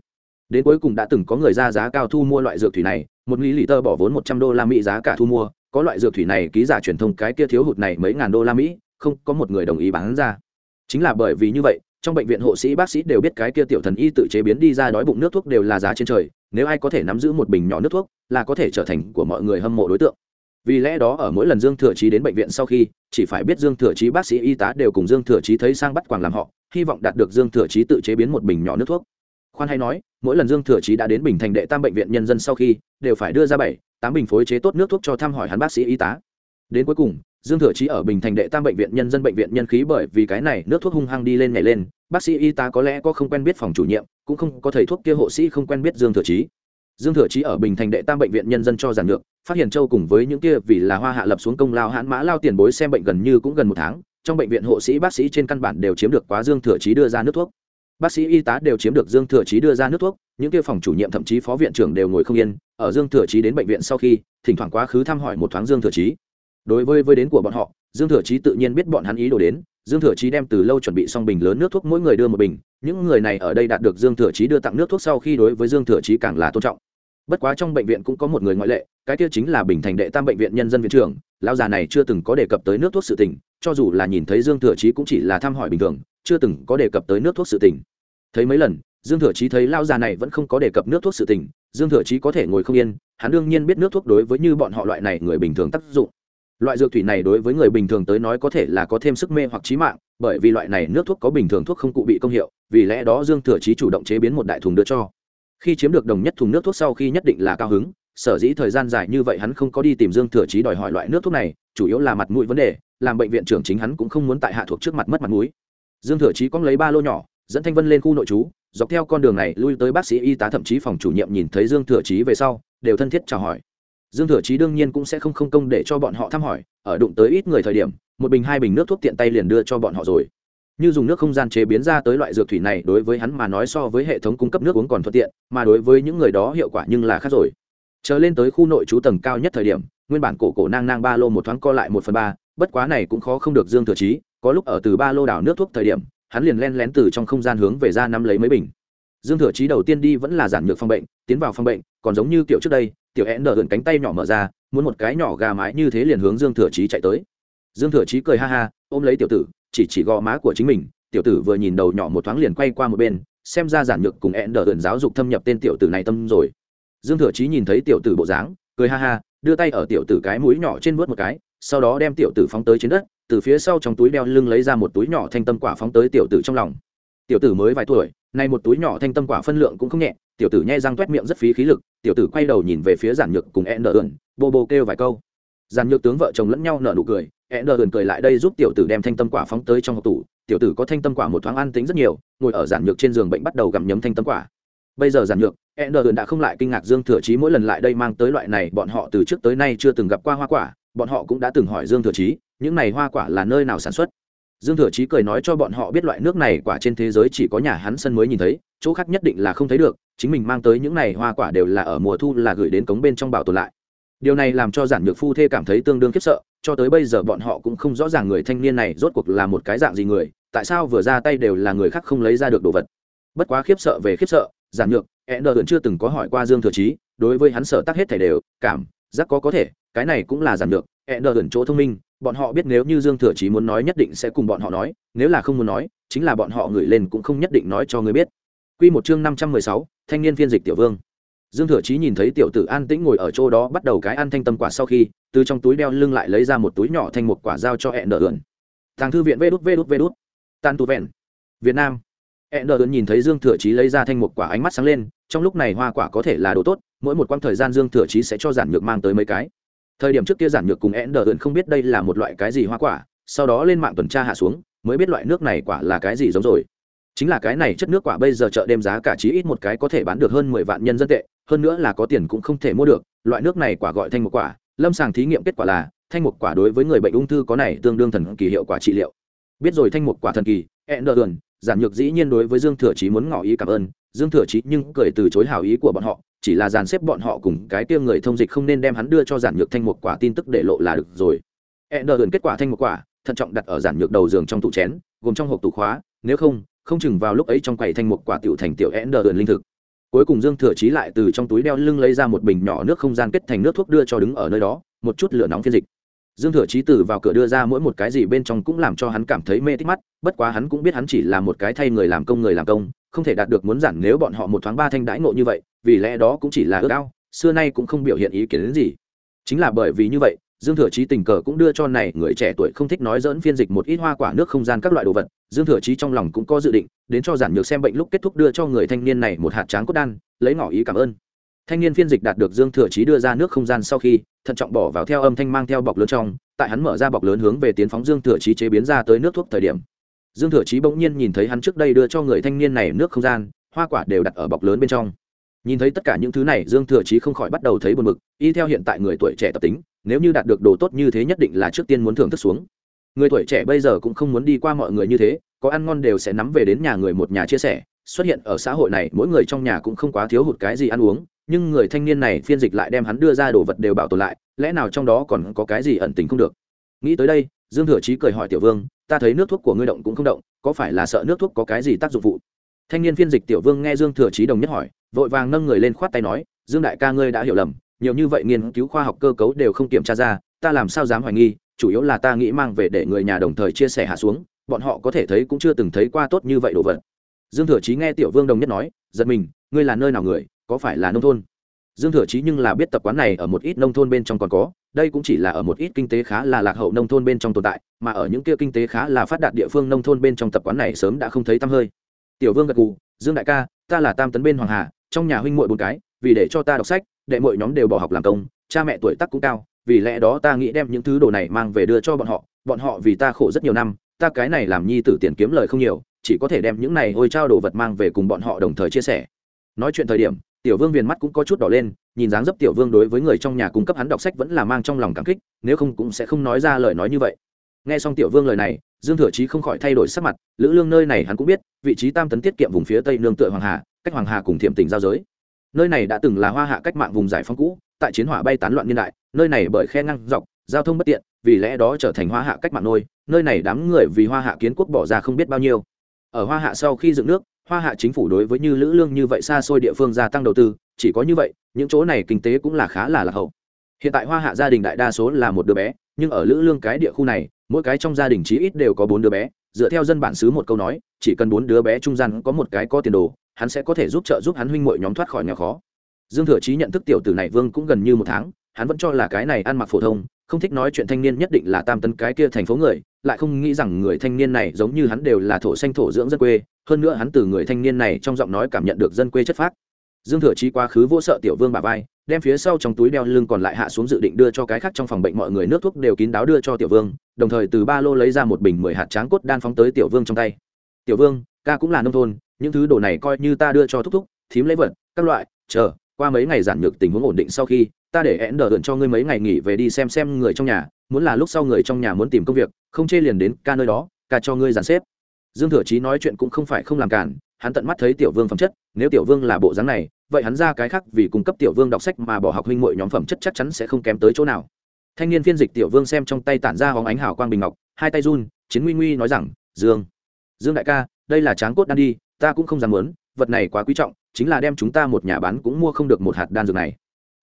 đến cuối cùng đã từng có người ra giá cao thu mua loại dược thủy này, một lý lì tơ bỏ vốn một trăm đô la mỹ giá cả thu mua, có loại dược thủy này ký giả truyền thông cái kia thiếu hụt này mấy ngàn đô la mỹ, không, có một người đồng ý bán ra. Chính là bởi vì như vậy, trong bệnh viện hộ sĩ bác sĩ đều biết cái kia tiểu thần y tự chế biến đi ra đói bụng nước thuốc đều là giá trên trời, nếu ai có thể nắm giữ một bình nhỏ nước thuốc, là có thể trở thành của mọi người hâm mộ đối tượng. Vì lẽ đó ở mỗi lần dương thừa chí đến bệnh viện sau khi, chỉ phải biết dương thừa chí bác sĩ y tá đều cùng dương thừa chí thấy sang bắt quàng làm họ, hy vọng đạt được dương thừa chí tự chế biến một bình nhỏ nước thuốc khoan hay nói, mỗi lần dương thừa chí đã đến bình thành đệ tam bệnh viện nhân dân sau khi, đều phải đưa ra bảy, tám bình phối chế tốt nước thuốc cho thăm hỏi hắn bác sĩ y tá. Đến cuối cùng, dương thừa chí ở bình thành đệ tam bệnh viện nhân dân bệnh viện nhân khí bởi vì cái này nước thuốc hung hăng đi lên nhảy lên, bác sĩ y tá có lẽ có không quen biết phòng chủ nhiệm, cũng không có thầy thuốc kia hộ sĩ không quen biết dương thừa chí. Dương thừa chí ở bình thành đệ tam bệnh viện nhân dân cho giản lược, phát hiện châu cùng với những kia vì là hoa hạ lập xuống công lao hãn mã lao tiền bối xem bệnh gần như cũng gần một tháng, trong bệnh viện hộ sĩ bác sĩ trên căn bản đều chiếm được quá dương thừa chí đưa ra nước thuốc bác sĩ y tá đều chiếm được dương thừa chí đưa ra nước thuốc, những kia phòng chủ nhiệm thậm chí phó viện trưởng đều ngồi không yên, ở dương thừa chí đến bệnh viện sau khi, thỉnh thoảng quá khứ thăm hỏi một thoáng dương thừa chí. Đối với với đến của bọn họ, dương thừa chí tự nhiên biết bọn hắn ý đồ đến, dương thừa chí đem từ lâu chuẩn bị xong bình lớn nước thuốc mỗi người đưa một bình, những người này ở đây đạt được dương thừa chí đưa tặng nước thuốc sau khi đối với dương thừa chí càng là tôn trọng. Bất quá trong bệnh viện cũng có một người ngoại lệ, cái kia chính là bình thành đệ tam bệnh viện nhân dân viện trưởng, lão già này chưa từng có đề cập tới nước thuốc sự tình, cho dù là nhìn thấy dương thừa chí cũng chỉ là thăm hỏi bình thường, chưa từng có đề cập tới nước thuốc sự tình thấy mấy lần, dương thừa chí thấy lão già này vẫn không có đề cập nước thuốc sự tình, dương thừa chí có thể ngồi không yên, hắn đương nhiên biết nước thuốc đối với như bọn họ loại này người bình thường tác dụng. Loại dược thủy này đối với người bình thường tới nói có thể là có thêm sức mê hoặc trí mạng, bởi vì loại này nước thuốc có bình thường thuốc không cụ bị công hiệu, vì lẽ đó dương thừa chí chủ động chế biến một đại thùng đưa cho. Khi chiếm được đồng nhất thùng nước thuốc sau khi nhất định là cao hứng, sở dĩ thời gian dài như vậy hắn không có đi tìm dương thừa chí đòi hỏi loại nước thuốc này, chủ yếu là mặt mũi vấn đề, làm bệnh viện trưởng chính hắn cũng không muốn tại hạ thuộc trước mặt mất mặt mũi. Dương thừa chí có lấy ba lô nhỏ dẫn thanh vân lên khu nội trú, dọc theo con đường này lui tới bác sĩ y tá thậm chí phòng chủ nhiệm nhìn thấy dương thừa chí về sau, đều thân thiết chào hỏi. Dương thừa chí đương nhiên cũng sẽ không không công để cho bọn họ thăm hỏi, ở đụng tới ít người thời điểm, một bình hai bình nước thuốc tiện tay liền đưa cho bọn họ rồi. Như dùng nước không gian chế biến ra tới loại dược thủy này đối với hắn mà nói so với hệ thống cung cấp nước uống còn thuận tiện, mà đối với những người đó hiệu quả nhưng là khác rồi. Chờ lên tới khu nội trú tầng cao nhất thời điểm, nguyên bản cổ cổ nang nang ba lô một thoáng co lại một phần ba, bất quá này cũng khó không được dương thừa chí, có lúc ở từ ba lô đảo nước thuốc thời điểm hắn liền len lén từ trong không gian hướng về ra nắm lấy mấy bình. Dương thừa chí đầu tiên đi vẫn là giản nhược phòng bệnh, tiến vào phòng bệnh, còn giống như kiểu trước đây, tiểu én đờ gần cánh tay nhỏ mở ra, muốn một cái nhỏ gà mái như thế liền hướng dương thừa chí chạy tới. Dương thừa chí cười ha ha, ôm lấy tiểu tử, chỉ chỉ gò má của chính mình, tiểu tử vừa nhìn đầu nhỏ một thoáng liền quay qua một bên, xem ra giản nhược cùng én đờ gần giáo dục thâm nhập tên tiểu tử này tâm rồi. Dương thừa chí nhìn thấy tiểu tử bộ dáng, cười ha ha, đưa tay ở tiểu tử cái mũi nhỏ trên vớt một cái sau đó đem tiểu tử phóng tới trên đất từ phía sau trong túi đeo lưng lấy ra một túi nhỏ thanh tâm quả phóng tới tiểu tử trong lòng. Tiểu tử mới vài tuổi nay một túi nhỏ thanh tâm quả phân lượng cũng không nhẹ tiểu tử nhai răng toét miệng rất phí khí lực tiểu tử quay đầu nhìn về phía giản nhược cùng e nờ ẩn bô bô kêu vài câu. Giản nhược tướng vợ chồng lẫn nhau nở nụ cười e nờ ẩn cười lại đây giúp tiểu tử đem thanh tâm quả phóng tới trong hộp tủ tiểu tử có thanh tâm quả một thoáng ăn tính rất nhiều ngồi ở giản nhược trên giường bệnh bắt đầu gặm nhấm thanh tâm quả. Bây giờ giản nhược ườn đã không lại kinh ngạc Dương Thừa trí mỗi lần lại đây mang tới loại này, bọn họ từ trước tới nay chưa từng gặp qua hoa quả, bọn họ cũng đã từng hỏi Dương Thừa Chí, những này hoa quả là nơi nào sản xuất. Dương Thừa Chí cười nói cho bọn họ biết loại nước này quả trên thế giới chỉ có nhà hắn sân mới nhìn thấy, chỗ khác nhất định là không thấy được, chính mình mang tới những này hoa quả đều là ở mùa thu là gửi đến cống bên trong bảo tồn lại. Điều này làm cho giản nhược phu thê cảm thấy tương đương khiếp sợ, cho tới bây giờ bọn họ cũng không rõ ràng người thanh niên này rốt cuộc là một cái dạng gì người, tại sao vừa ra tay đều là người khác không lấy ra được đồ vật. Bất quá khiếp sợ về khiếp sợ, giản nhược, Ender chưa từng có hỏi qua Dương Thừa Chí, đối với hắn sợ tắc hết thảy đều, cảm giác có có thể, cái này cũng là giản nờ Ender chỗ thông minh, bọn họ biết nếu như Dương Thừa Chí muốn nói nhất định sẽ cùng bọn họ nói, nếu là không muốn nói, chính là bọn họ gửi lên cũng không nhất định nói cho người biết. Quy một chương năm trăm mười sáu, thanh niên phiên dịch tiểu vương. Dương Thừa Chí nhìn thấy tiểu tử an tĩnh ngồi ở chỗ đó bắt đầu cái ăn thanh tâm quả sau khi, từ trong túi đeo lưng lại lấy ra một túi nhỏ thành một quả giao cho Ender ẩn. Tàng thư viện Vê đút Vê đút Vê đút. Tàn tù vẹn. Việt Nam. Ender nhìn thấy Dương Thừa Chí lấy ra thanh một quả ánh mắt sáng lên, trong lúc này hoa quả có thể là đồ tốt, mỗi một quãng thời gian Dương Thừa Chí sẽ cho giản nhược mang tới mấy cái. Thời điểm trước kia giản nhược cùng én đờ không biết đây là một loại cái gì hoa quả, sau đó lên mạng tuần tra hạ xuống, mới biết loại nước này quả là cái gì giống rồi. Chính là cái này chất nước quả bây giờ chợ đêm giá cả chí ít một cái có thể bán được hơn mười vạn nhân dân tệ, hơn nữa là có tiền cũng không thể mua được, loại nước này quả gọi thanh một quả, lâm sàng thí nghiệm kết quả là, thanh một quả đối với người bệnh ung thư có này tương đương thần kỳ hiệu quả trị liệu. Biết rồi thanh một quả thần kỳ én đờ giản nhược dĩ nhiên đối với dương thừa chí muốn ngỏ ý cảm ơn, dương thừa chí nhưng cười từ chối hảo ý của bọn họ chỉ là dàn xếp bọn họ cùng cái tiêm người thông dịch không nên đem hắn đưa cho giản nhược thanh một quả tin tức để lộ là được rồi. Ender kết quả thanh một quả, thận trọng đặt ở giản nhược đầu giường trong tủ chén, gồm trong hộp tủ khóa, nếu không không chừng vào lúc ấy trong quầy thanh một quả tiểu thành tiểu Ender linh thực. Cuối cùng dương thừa chí lại từ trong túi đeo lưng lấy ra một bình nhỏ nước không gian kết thành nước thuốc đưa cho đứng ở nơi đó, một chút lửa nóng phiên dịch. Dương thừa chí từ vào cửa đưa ra mỗi một cái gì bên trong cũng làm cho hắn cảm thấy mê thích mắt, bất quá hắn cũng biết hắn chỉ là một cái thay người làm công người làm công, không thể đạt được muốn giản nếu bọn họ một thoáng ba thanh đãi ngộ như vậy vì lẽ đó cũng chỉ là ước ao, xưa nay cũng không biểu hiện ý kiến đến gì. Chính là bởi vì như vậy, dương thừa chí tình cờ cũng đưa cho này người trẻ tuổi không thích nói dỡn phiên dịch một ít hoa quả nước không gian các loại đồ vật, dương thừa chí trong lòng cũng có dự định, đến cho giản nhược xem bệnh lúc kết thúc đưa cho người thanh niên này một hạt tráng cốt đan, lấy ngỏ ý cảm ơn. Thanh niên phiên dịch đạt được dương thừa chí đưa ra nước không gian sau khi, thận trọng bỏ vào theo âm thanh mang theo bọc lớn trong, tại hắn mở ra bọc lớn hướng về tiến phóng dương thừa chí chế biến ra tới nước thuốc thời điểm. Dương thừa chí bỗng nhiên nhìn thấy hắn trước đây đưa cho người thanh niên này nước không gian, hoa quả đều đặt ở bọc lớn bên trong nhìn thấy tất cả những thứ này, dương thừa chí không khỏi bắt đầu thấy buồn mực y theo hiện tại người tuổi trẻ tập tính, nếu như đạt được đồ tốt như thế nhất định là trước tiên muốn thưởng thức xuống. Người tuổi trẻ bây giờ cũng không muốn đi qua mọi người như thế, có ăn ngon đều sẽ nắm về đến nhà người một nhà chia sẻ. Xuất hiện ở xã hội này, mỗi người trong nhà cũng không quá thiếu hụt cái gì ăn uống, nhưng người thanh niên này phiên dịch lại đem hắn đưa ra đồ vật đều bảo tồn lại, lẽ nào trong đó còn có cái gì ẩn tình không được? Nghĩ tới đây, dương thừa chí cười hỏi tiểu vương, ta thấy nước thuốc của ngươi động cũng không động, có phải là sợ nước thuốc có cái gì tác dụng phụ thanh niên phiên dịch tiểu vương nghe dương thừa chí đồng nhất hỏi vội vàng nâng người lên khoát tay nói, dương đại ca ngươi đã hiểu lầm, nhiều như vậy nghiên cứu khoa học cơ cấu đều không kiểm tra ra, ta làm sao dám hoài nghi, chủ yếu là ta nghĩ mang về để người nhà đồng thời chia sẻ hạ xuống, bọn họ có thể thấy cũng chưa từng thấy qua tốt như vậy đồ vật. Dương thừa chí nghe tiểu vương đồng nhất nói, giật mình, ngươi là nơi nào người, có phải là nông thôn? Dương thừa chí nhưng là biết tập quán này ở một ít nông thôn bên trong còn có, đây cũng chỉ là ở một ít kinh tế khá là lạc hậu nông thôn bên trong tồn tại, mà ở những kia kinh tế khá là phát đạt địa phương nông thôn bên trong tập quán này sớm đã không thấy tăm hơi. Tiểu vương gật cù dương đại ca, ta là tam tấn bên hoàng hà trong nhà huynh muội bốn cái, vì để cho ta đọc sách, đệ muội nhóm đều bỏ học làm công, cha mẹ tuổi tác cũng cao, vì lẽ đó ta nghĩ đem những thứ đồ này mang về đưa cho bọn họ bọn họ vì ta khổ rất nhiều năm, ta cái này làm nhi tử tiền kiếm lời không nhiều, chỉ có thể đem những này ôi trao đồ vật mang về cùng bọn họ đồng thời chia sẻ. Nói chuyện thời điểm, tiểu vương viền mắt cũng có chút đỏ lên, nhìn dáng dấp tiểu vương đối với người trong nhà cung cấp hắn đọc sách vẫn là mang trong lòng cảm kích, nếu không cũng sẽ không nói ra lời nói như vậy. Nghe xong tiểu vương lời này, dương thừa chí không khỏi thay đổi sắc mặt, lữ lương nơi này hắn cũng biết, vị trí tam tấn tiết kiệm vùng phía tây nương tựa hoàng hà cách hoàng hà cùng thiểm tỉnh giao giới. Nơi này đã từng là hoa hạ cách mạng vùng giải phóng cũ, tại chiến hỏa bay tán loạn niên đại, nơi này bởi khe ngăn dọc, giao thông bất tiện, vì lẽ đó trở thành hoa hạ cách mạng nôi, nơi này đám người vì hoa hạ kiến quốc bỏ ra không biết bao nhiêu. Ở hoa hạ sau khi dựng nước, hoa hạ chính phủ đối với như lữ lương như vậy xa xôi địa phương gia tăng đầu tư, chỉ có như vậy, những chỗ này kinh tế cũng là khá là lạc hậu. Hiện tại hoa hạ gia đình đại đa số là một đứa bé, nhưng ở lữ lương cái địa khu này, mỗi cái trong gia đình chí ít đều có bốn đứa bé, dựa theo dân bản xứ một câu nói, chỉ cần bốn đứa bé trung gian có một cái có tiền đồ hắn sẽ có thể giúp trợ giúp hắn huynh muội nhóm thoát khỏi nghèo khó. Dương thừa chí nhận thức tiểu tử này vương cũng gần như một tháng, hắn vẫn cho là cái này ăn mặc phổ thông, không thích nói chuyện thanh niên nhất định là tam tấn cái kia thành phố người, lại không nghĩ rằng người thanh niên này giống như hắn đều là thổ xanh thổ dưỡng dân quê, hơn nữa hắn từ người thanh niên này trong giọng nói cảm nhận được dân quê chất phác. Dương thừa chí quá khứ vô sợ tiểu vương bà vai, đem phía sau trong túi đeo lưng còn lại hạ xuống dự định đưa cho cái khác trong phòng bệnh mọi người nước thuốc đều kín đáo đưa cho tiểu vương, đồng thời từ ba lô lấy ra một bình mười hạt tráng cốt đan phóng tới tiểu vương trong tay. Tiểu vương, ca cũng là nông thôn những thứ đồ này coi như ta đưa cho thúc thúc, thím lấy vật, các loại, chờ, qua mấy ngày giản nhược tình huống ổn định sau khi, ta để én đờ ượn cho ngươi mấy ngày nghỉ về đi xem xem người trong nhà, muốn là lúc sau người trong nhà muốn tìm công việc, không chê liền đến ca nơi đó, ca cho ngươi dàn xếp. Dương thừa chí nói chuyện cũng không phải không làm cản, hắn tận mắt thấy tiểu vương phẩm chất, nếu tiểu vương là bộ dáng này, vậy hắn ra cái khác vì cung cấp tiểu vương đọc sách mà bỏ học huynh mọi nhóm phẩm chất chắc chắn sẽ không kém tới chỗ nào. Thanh niên phiên dịch tiểu vương xem trong tay tản ra hóng ánh hào quang bình ngọc, hai tay run, chiến nguy nguy nói rằng, dương dương đại ca, đây là tráng cốt đan đi ta cũng không dám muốn, vật này quá quý trọng, chính là đem chúng ta một nhà bán cũng mua không được một hạt đan dược này.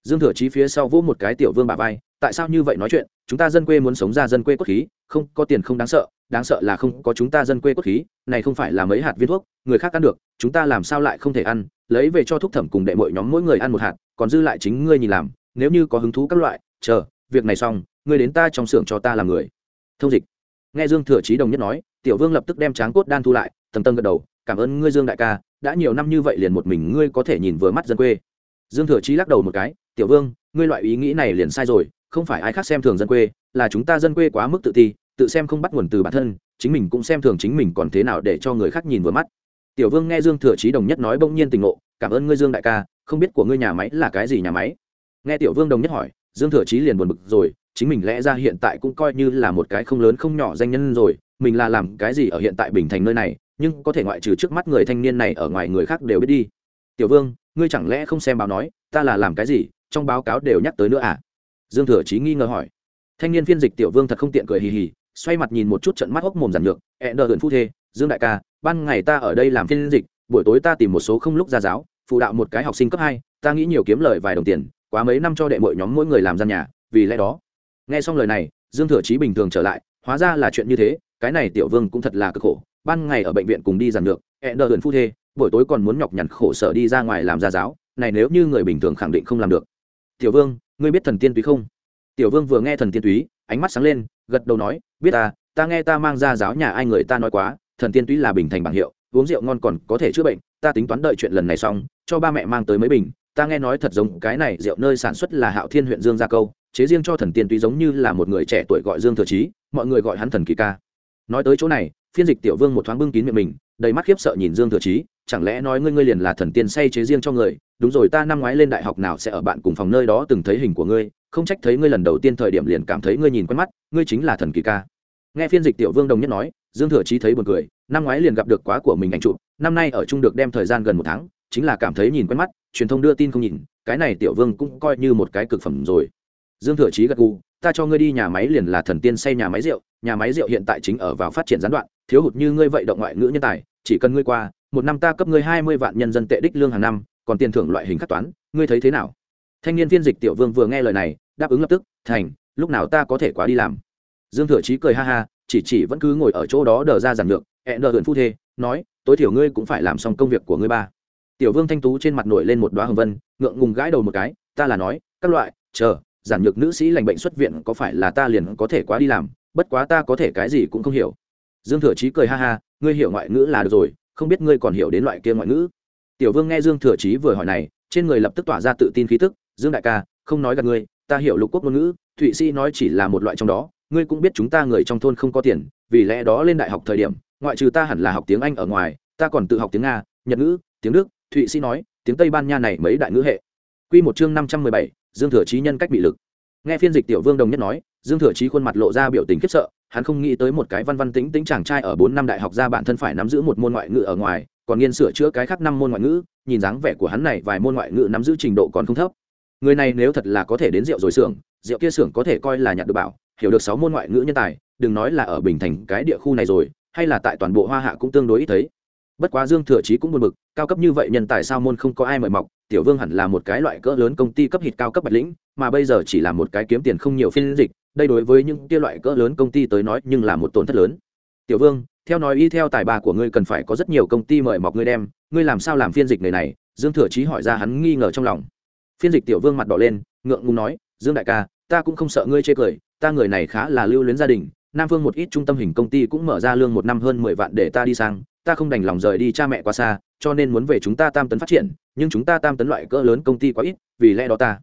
Dương thừa chí phía sau vỗ một cái tiểu vương bà vai, tại sao như vậy nói chuyện, chúng ta dân quê muốn sống ra dân quê cốt khí, không, có tiền không đáng sợ đáng sợ là không, có chúng ta dân quê cốt khí, này không phải là mấy hạt viên thuốc, người khác ăn được, chúng ta làm sao lại không thể ăn, lấy về cho thúc thẩm cùng đệ mọi nhóm mỗi người ăn một hạt, còn dư lại chính ngươi nhìn làm, nếu như có hứng thú các loại, chờ, việc này xong, ngươi đến ta trong xưởng cho ta làm người. Thông dịch. Nghe dương thừa chí đồng nhất nói, tiểu vương lập tức đem tráng cốt đan thu lại, tầng tầng gật đầu cảm ơn ngươi dương đại ca, đã nhiều năm như vậy liền một mình ngươi có thể nhìn vừa mắt dân quê. Dương thừa chí lắc đầu một cái, tiểu vương, ngươi loại ý nghĩ này liền sai rồi, không phải ai khác xem thường dân quê, là chúng ta dân quê quá mức tự ti, tự xem không bắt nguồn từ bản thân, chính mình cũng xem thường chính mình còn thế nào để cho người khác nhìn vừa mắt. Tiểu vương nghe dương thừa chí đồng nhất nói bỗng nhiên tình ngộ, cảm ơn ngươi dương đại ca, không biết của ngươi nhà máy là cái gì nhà máy? Nghe tiểu vương đồng nhất hỏi, dương thừa chí liền buồn bực rồi, chính mình lẽ ra hiện tại cũng coi như là một cái không lớn không nhỏ danh nhân rồi, mình là làm cái gì ở hiện tại bình thành nơi này nhưng có thể ngoại trừ trước mắt người thanh niên này ở ngoài người khác đều biết đi. Tiểu vương, ngươi chẳng lẽ không xem báo nói, ta là làm cái gì, trong báo cáo đều nhắc tới nữa à? Dương thừa chí nghi ngờ hỏi. Thanh niên phiên dịch tiểu vương thật không tiện cười hì hì, xoay mặt nhìn một chút trận mắt hốc mồm giản nhược ẹ, đờ hưởng phu thê, dương đại ca, ban ngày ta ở đây làm phiên dịch, buổi tối ta tìm một số không lúc ra giáo, phụ đạo một cái học sinh cấp hai, ta nghĩ nhiều kiếm lời vài đồng tiền, quá mấy năm cho đệ mọi nhóm mỗi người làm gian nhà, vì lẽ đó. Nghe xong lời này, dương thừa chí bình thường trở lại, hóa ra là chuyện như thế, cái này tiểu vương cũng thật là cực khổ ban ngày ở bệnh viện cùng đi giàn được ẹn đờ huyền phu thê, buổi tối còn muốn nhọc nhằn khổ sở đi ra ngoài làm gia giáo, này nếu như người bình thường khẳng định không làm được. Tiểu vương, ngươi biết thần tiên túy không? Tiểu vương vừa nghe thần tiên túy, ánh mắt sáng lên, gật đầu nói, biết ta ta nghe ta mang ra giáo nhà ai người ta nói quá, thần tiên túy là bình thành bảng hiệu, uống rượu ngon còn có thể chữa bệnh, ta tính toán đợi chuyện lần này xong, cho ba mẹ mang tới mấy bình. Ta nghe nói thật giống cái này, rượu nơi sản xuất là hạo thiên huyện dương gia câu, chế riêng cho thần tiên túy giống như là một người trẻ tuổi gọi dương thừa trí mọi người gọi hắn thần kỳ ca. Nói tới chỗ này phiên dịch tiểu vương một thoáng bưng kín miệng mình, đầy mắt khiếp sợ nhìn dương thừa trí chẳng lẽ nói ngươi ngươi liền là thần tiên say chế riêng cho người, đúng rồi ta năm ngoái lên đại học nào sẽ ở bạn cùng phòng nơi đó từng thấy hình của ngươi, không trách thấy ngươi lần đầu tiên thời điểm liền cảm thấy ngươi nhìn quen mắt, ngươi chính là thần kỳ ca. Nghe phiên dịch tiểu vương đồng nhất nói, dương thừa chí thấy buồn cười, năm ngoái liền gặp được quá của mình ảnh chụp, năm nay ở chung được đem thời gian gần một tháng, chính là cảm thấy nhìn quen mắt, truyền thông đưa tin không nhìn, cái này tiểu vương cũng coi như một cái cực phẩm rồi. Dương thừa chí gật gù, ta cho ngươi đi nhà máy liền là thần tiên xây nhà máy rượu, nhà máy rượu hiện tại chính ở vào phát triển gián đoạn thiếu hụt như ngươi vậy động ngoại ngữ nhân tài, chỉ cần ngươi qua, một năm ta cấp ngươi hai mươi vạn nhân dân tệ đích lương hàng năm, còn tiền thưởng loại hình khắc toán, ngươi thấy thế nào? Thanh niên phiên dịch tiểu vương vừa nghe lời này, đáp ứng lập tức, thành, lúc nào ta có thể quá đi làm? Dương thừa chí cười ha ha, chỉ chỉ vẫn cứ ngồi ở chỗ đó đờ ra giản lược hẹn đờ hưởng phu thê, nói, tối thiểu ngươi cũng phải làm xong công việc của ngươi ba. Tiểu vương thanh tú trên mặt nổi lên một đoá hồng vân, ngượng ngùng gãi đầu một cái, ta là nói, các loại, chờ, giản nhược nữ sĩ lành bệnh xuất viện có phải là ta liền có thể quá đi làm, bất quá ta có thể cái gì cũng không hiểu dương thừa chí cười ha ha, ngươi hiểu ngoại ngữ là được rồi, không biết ngươi còn hiểu đến loại kia ngoại ngữ? Tiểu vương nghe dương thừa chí vừa hỏi này, trên người lập tức tỏa ra tự tin khí tức, dương đại ca, không nói gặp ngươi, ta hiểu lục quốc ngôn ngữ, thụy sĩ nói chỉ là một loại trong đó, ngươi cũng biết chúng ta người trong thôn không có tiền, vì lẽ đó lên đại học thời điểm, ngoại trừ ta hẳn là học tiếng anh ở ngoài, ta còn tự học tiếng nga, nhật ngữ, tiếng đức, thụy sĩ nói, tiếng tây ban nha này mấy đại ngữ hệ. Q một chương năm trăm mười bảy, dương thừa chí nhân cách bị lực. Nghe phiên dịch tiểu vương đồng nhất nói, dương thừa chí khuôn mặt lộ ra biểu tình khiếp sợ hắn không nghĩ tới một cái văn văn tính tính chàng trai ở bốn năm đại học ra bản thân phải nắm giữ một môn ngoại ngữ ở ngoài, còn nghiên sửa chữa cái khác năm môn ngoại ngữ, nhìn dáng vẻ của hắn này vài môn ngoại ngữ nắm giữ trình độ còn không thấp. Người này nếu thật là có thể đến rượu rồi xưởng, rượu kia xưởng có thể coi là nhặt được bảo, hiểu được sáu môn ngoại ngữ nhân tài, đừng nói là ở bình thành cái địa khu này rồi, hay là tại toàn bộ hoa hạ cũng tương đối ít thấy. Bất quá dương thừa chí cũng buồn bực, cao cấp như vậy nhân tài sao môn không có ai mời mọc, tiểu vương hẳn là một cái loại cỡ lớn công ty cấp hịt cao cấp bạch lĩnh, mà bây giờ chỉ là một cái kiếm tiền không nhiều phiên dịch đây đối với những kia loại cỡ lớn công ty tới nói nhưng là một tổn thất lớn. Tiểu vương, theo nói y theo tài bà của ngươi cần phải có rất nhiều công ty mời mọc ngươi đem, ngươi làm sao làm phiên dịch người này? Dương thừa chí hỏi ra hắn nghi ngờ trong lòng. Phiên dịch tiểu vương mặt đỏ lên, ngượng ngùng nói, dương đại ca, ta cũng không sợ ngươi chê cười, ta người này khá là lưu luyến gia đình, nam phương một ít trung tâm hình công ty cũng mở ra lương một năm hơn mười vạn để ta đi sang, ta không đành lòng rời đi cha mẹ quá xa, cho nên muốn về chúng ta tam tấn phát triển, nhưng chúng ta tam tấn loại cỡ lớn công ty quá ít, vì lẽ đó ta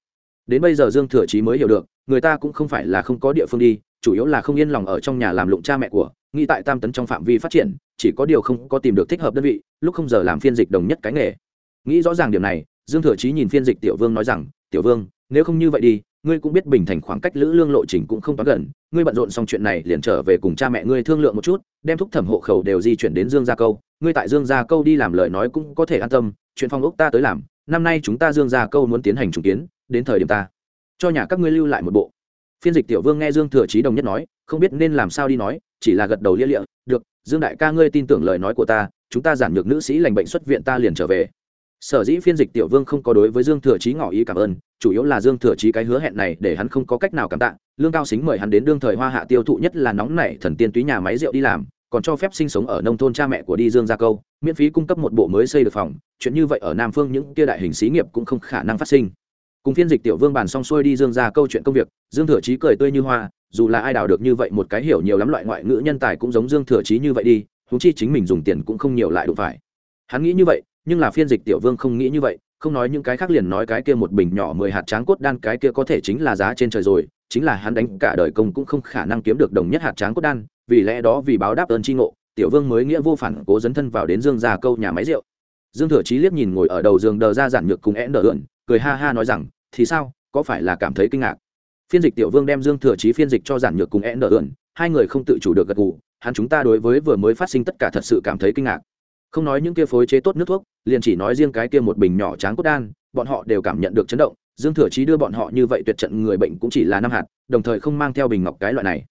đến bây giờ dương thừa chí mới hiểu được, người ta cũng không phải là không có địa phương đi, chủ yếu là không yên lòng ở trong nhà làm lụng cha mẹ của, nghĩ tại tam tấn trong phạm vi phát triển, chỉ có điều không có tìm được thích hợp đơn vị, lúc không giờ làm phiên dịch đồng nhất cái nghề. Nghĩ rõ ràng điểm này, dương thừa chí nhìn phiên dịch tiểu vương nói rằng, tiểu vương, nếu không như vậy đi, ngươi cũng biết bình thành khoảng cách lữ lương lộ trình cũng không quá gần, ngươi bận rộn xong chuyện này liền trở về cùng cha mẹ ngươi thương lượng một chút, đem thúc thẩm hộ khẩu đều di chuyển đến dương gia câu, ngươi tại dương gia câu đi làm lời nói cũng có thể an tâm, chuyện phong ốc ta tới làm, năm nay chúng ta dương gia câu muốn tiến hành trùng kiến đến thời điểm ta. Cho nhà các ngươi lưu lại một bộ. Phiên dịch tiểu vương nghe dương thừa chí đồng nhất nói, không biết nên làm sao đi nói, chỉ là gật đầu lia lịa, được, dương đại ca ngươi tin tưởng lời nói của ta, chúng ta giản nhược nữ sĩ lành bệnh xuất viện ta liền trở về. Sở dĩ phiên dịch tiểu vương không có đối với dương thừa chí ngỏ ý cảm ơn, chủ yếu là dương thừa chí cái hứa hẹn này để hắn không có cách nào cảm tạ, lương cao xính mời hắn đến đương thời hoa hạ tiêu thụ nhất là nóng nảy thần tiên túy nhà máy rượu đi làm, còn cho phép sinh sống ở nông thôn cha mẹ của đi dương gia câu, miễn phí cung cấp một bộ mới xây được phòng, chuyện như vậy ở nam phương những kia đại hình xí nghiệp cũng không khả năng phát sinh cùng phiên dịch tiểu vương bàn xong xuôi đi dương gia câu chuyện công việc, dương thừa chí cười tươi như hoa, dù là ai đào được như vậy một cái hiểu nhiều lắm loại ngoại ngữ nhân tài cũng giống dương thừa chí như vậy đi thú chi chính mình dùng tiền cũng không nhiều lại đủ phải. Hắn nghĩ như vậy, nhưng là phiên dịch tiểu vương không nghĩ như vậy, không nói những cái khác liền nói cái kia một bình nhỏ mười hạt tráng cốt đan, cái kia có thể chính là giá trên trời rồi, chính là hắn đánh cả đời công cũng không khả năng kiếm được đồng nhất hạt tráng cốt đan, vì lẽ đó vì báo đáp ơn tri ngộ, tiểu vương mới nghĩa vô phản cố dấn thân vào đến dương gia câu nhà máy rượu. Dương thừa chí liếc nhìn ngồi ở đầu giường đờ ra giản nhược cùng én đờ ượn cười ha ha nói rằng thì sao, có phải là cảm thấy kinh ngạc? Phiên dịch tiểu vương đem dương thừa chí phiên dịch cho giản nhược cùng én đỡ ượn hai người không tự chủ được gật gù, hắn chúng ta đối với vừa mới phát sinh tất cả thật sự cảm thấy kinh ngạc. Không nói những kia phối chế tốt nước thuốc, liền chỉ nói riêng cái kia một bình nhỏ tráng cốt đan, bọn họ đều cảm nhận được chấn động, dương thừa chí đưa bọn họ như vậy tuyệt trận người bệnh cũng chỉ là năm hạt, đồng thời không mang theo bình ngọc cái loại này.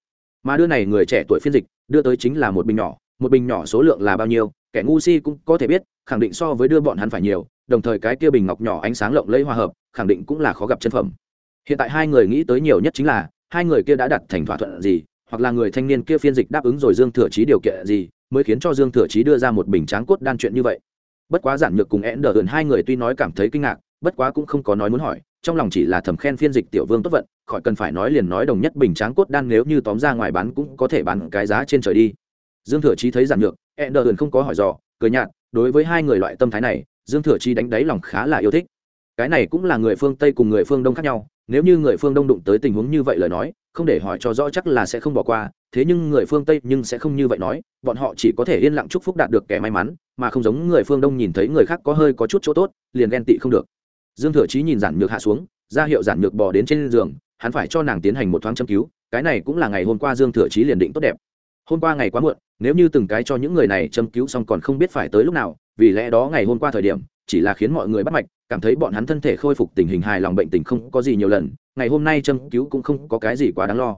Mà đưa này người trẻ tuổi phiên dịch, đưa tới chính là một bình nhỏ, một bình nhỏ số lượng là bao nhiêu kẻ ngu si cũng có thể biết, khẳng định so với đưa bọn hắn phải nhiều, đồng thời cái kia bình ngọc nhỏ ánh sáng lộng lẫy hòa hợp, khẳng định cũng là khó gặp chân phẩm. Hiện tại hai người nghĩ tới nhiều nhất chính là, hai người kia đã đặt thành thỏa thuận gì, hoặc là người thanh niên kia phiên dịch đáp ứng rồi dương thừa chí điều kiện gì, mới khiến cho dương thừa chí đưa ra một bình tráng cốt đan chuyện như vậy. Bất quá giản nhược cùng én đờ ườn hai người tuy nói cảm thấy kinh ngạc, bất quá cũng không có nói muốn hỏi, trong lòng chỉ là thầm khen phiên dịch tiểu vương tốt vận, khỏi cần phải nói liền nói đồng nhất bình tráng cốt đan nếu như tóm ra ngoài bán cũng có thể bán cái giá trên trời đi. Dương thừa chí thấy giản nhược én đờ ườn không có hỏi dò, cười nhạt, đối với hai người loại tâm thái này, dương thừa Chi đánh đáy lòng khá là yêu thích. Cái này cũng là người phương tây cùng người phương đông khác nhau, nếu như người phương đông đụng tới tình huống như vậy lời nói, không để hỏi cho rõ chắc là sẽ không bỏ qua, thế nhưng người phương tây nhưng sẽ không như vậy nói, bọn họ chỉ có thể yên lặng chúc phúc đạt được kẻ may mắn, mà không giống người phương đông nhìn thấy người khác có hơi có chút chỗ tốt, liền ghen tị không được. Dương thừa chí nhìn giản nhược hạ xuống, ra hiệu giản nhược bỏ đến trên giường, hắn phải cho nàng tiến hành một thoáng châm cứu, cái này cũng là ngày hôm qua dương thừa chí liền định tốt đẹp hôm qua ngày quá muộn, nếu như từng cái cho những người này châm cứu xong còn không biết phải tới lúc nào, vì lẽ đó ngày hôm qua thời điểm, chỉ là khiến mọi người bắt mạch, cảm thấy bọn hắn thân thể khôi phục tình hình hài lòng bệnh tình không có gì nhiều lần, ngày hôm nay châm cứu cũng không có cái gì quá đáng lo.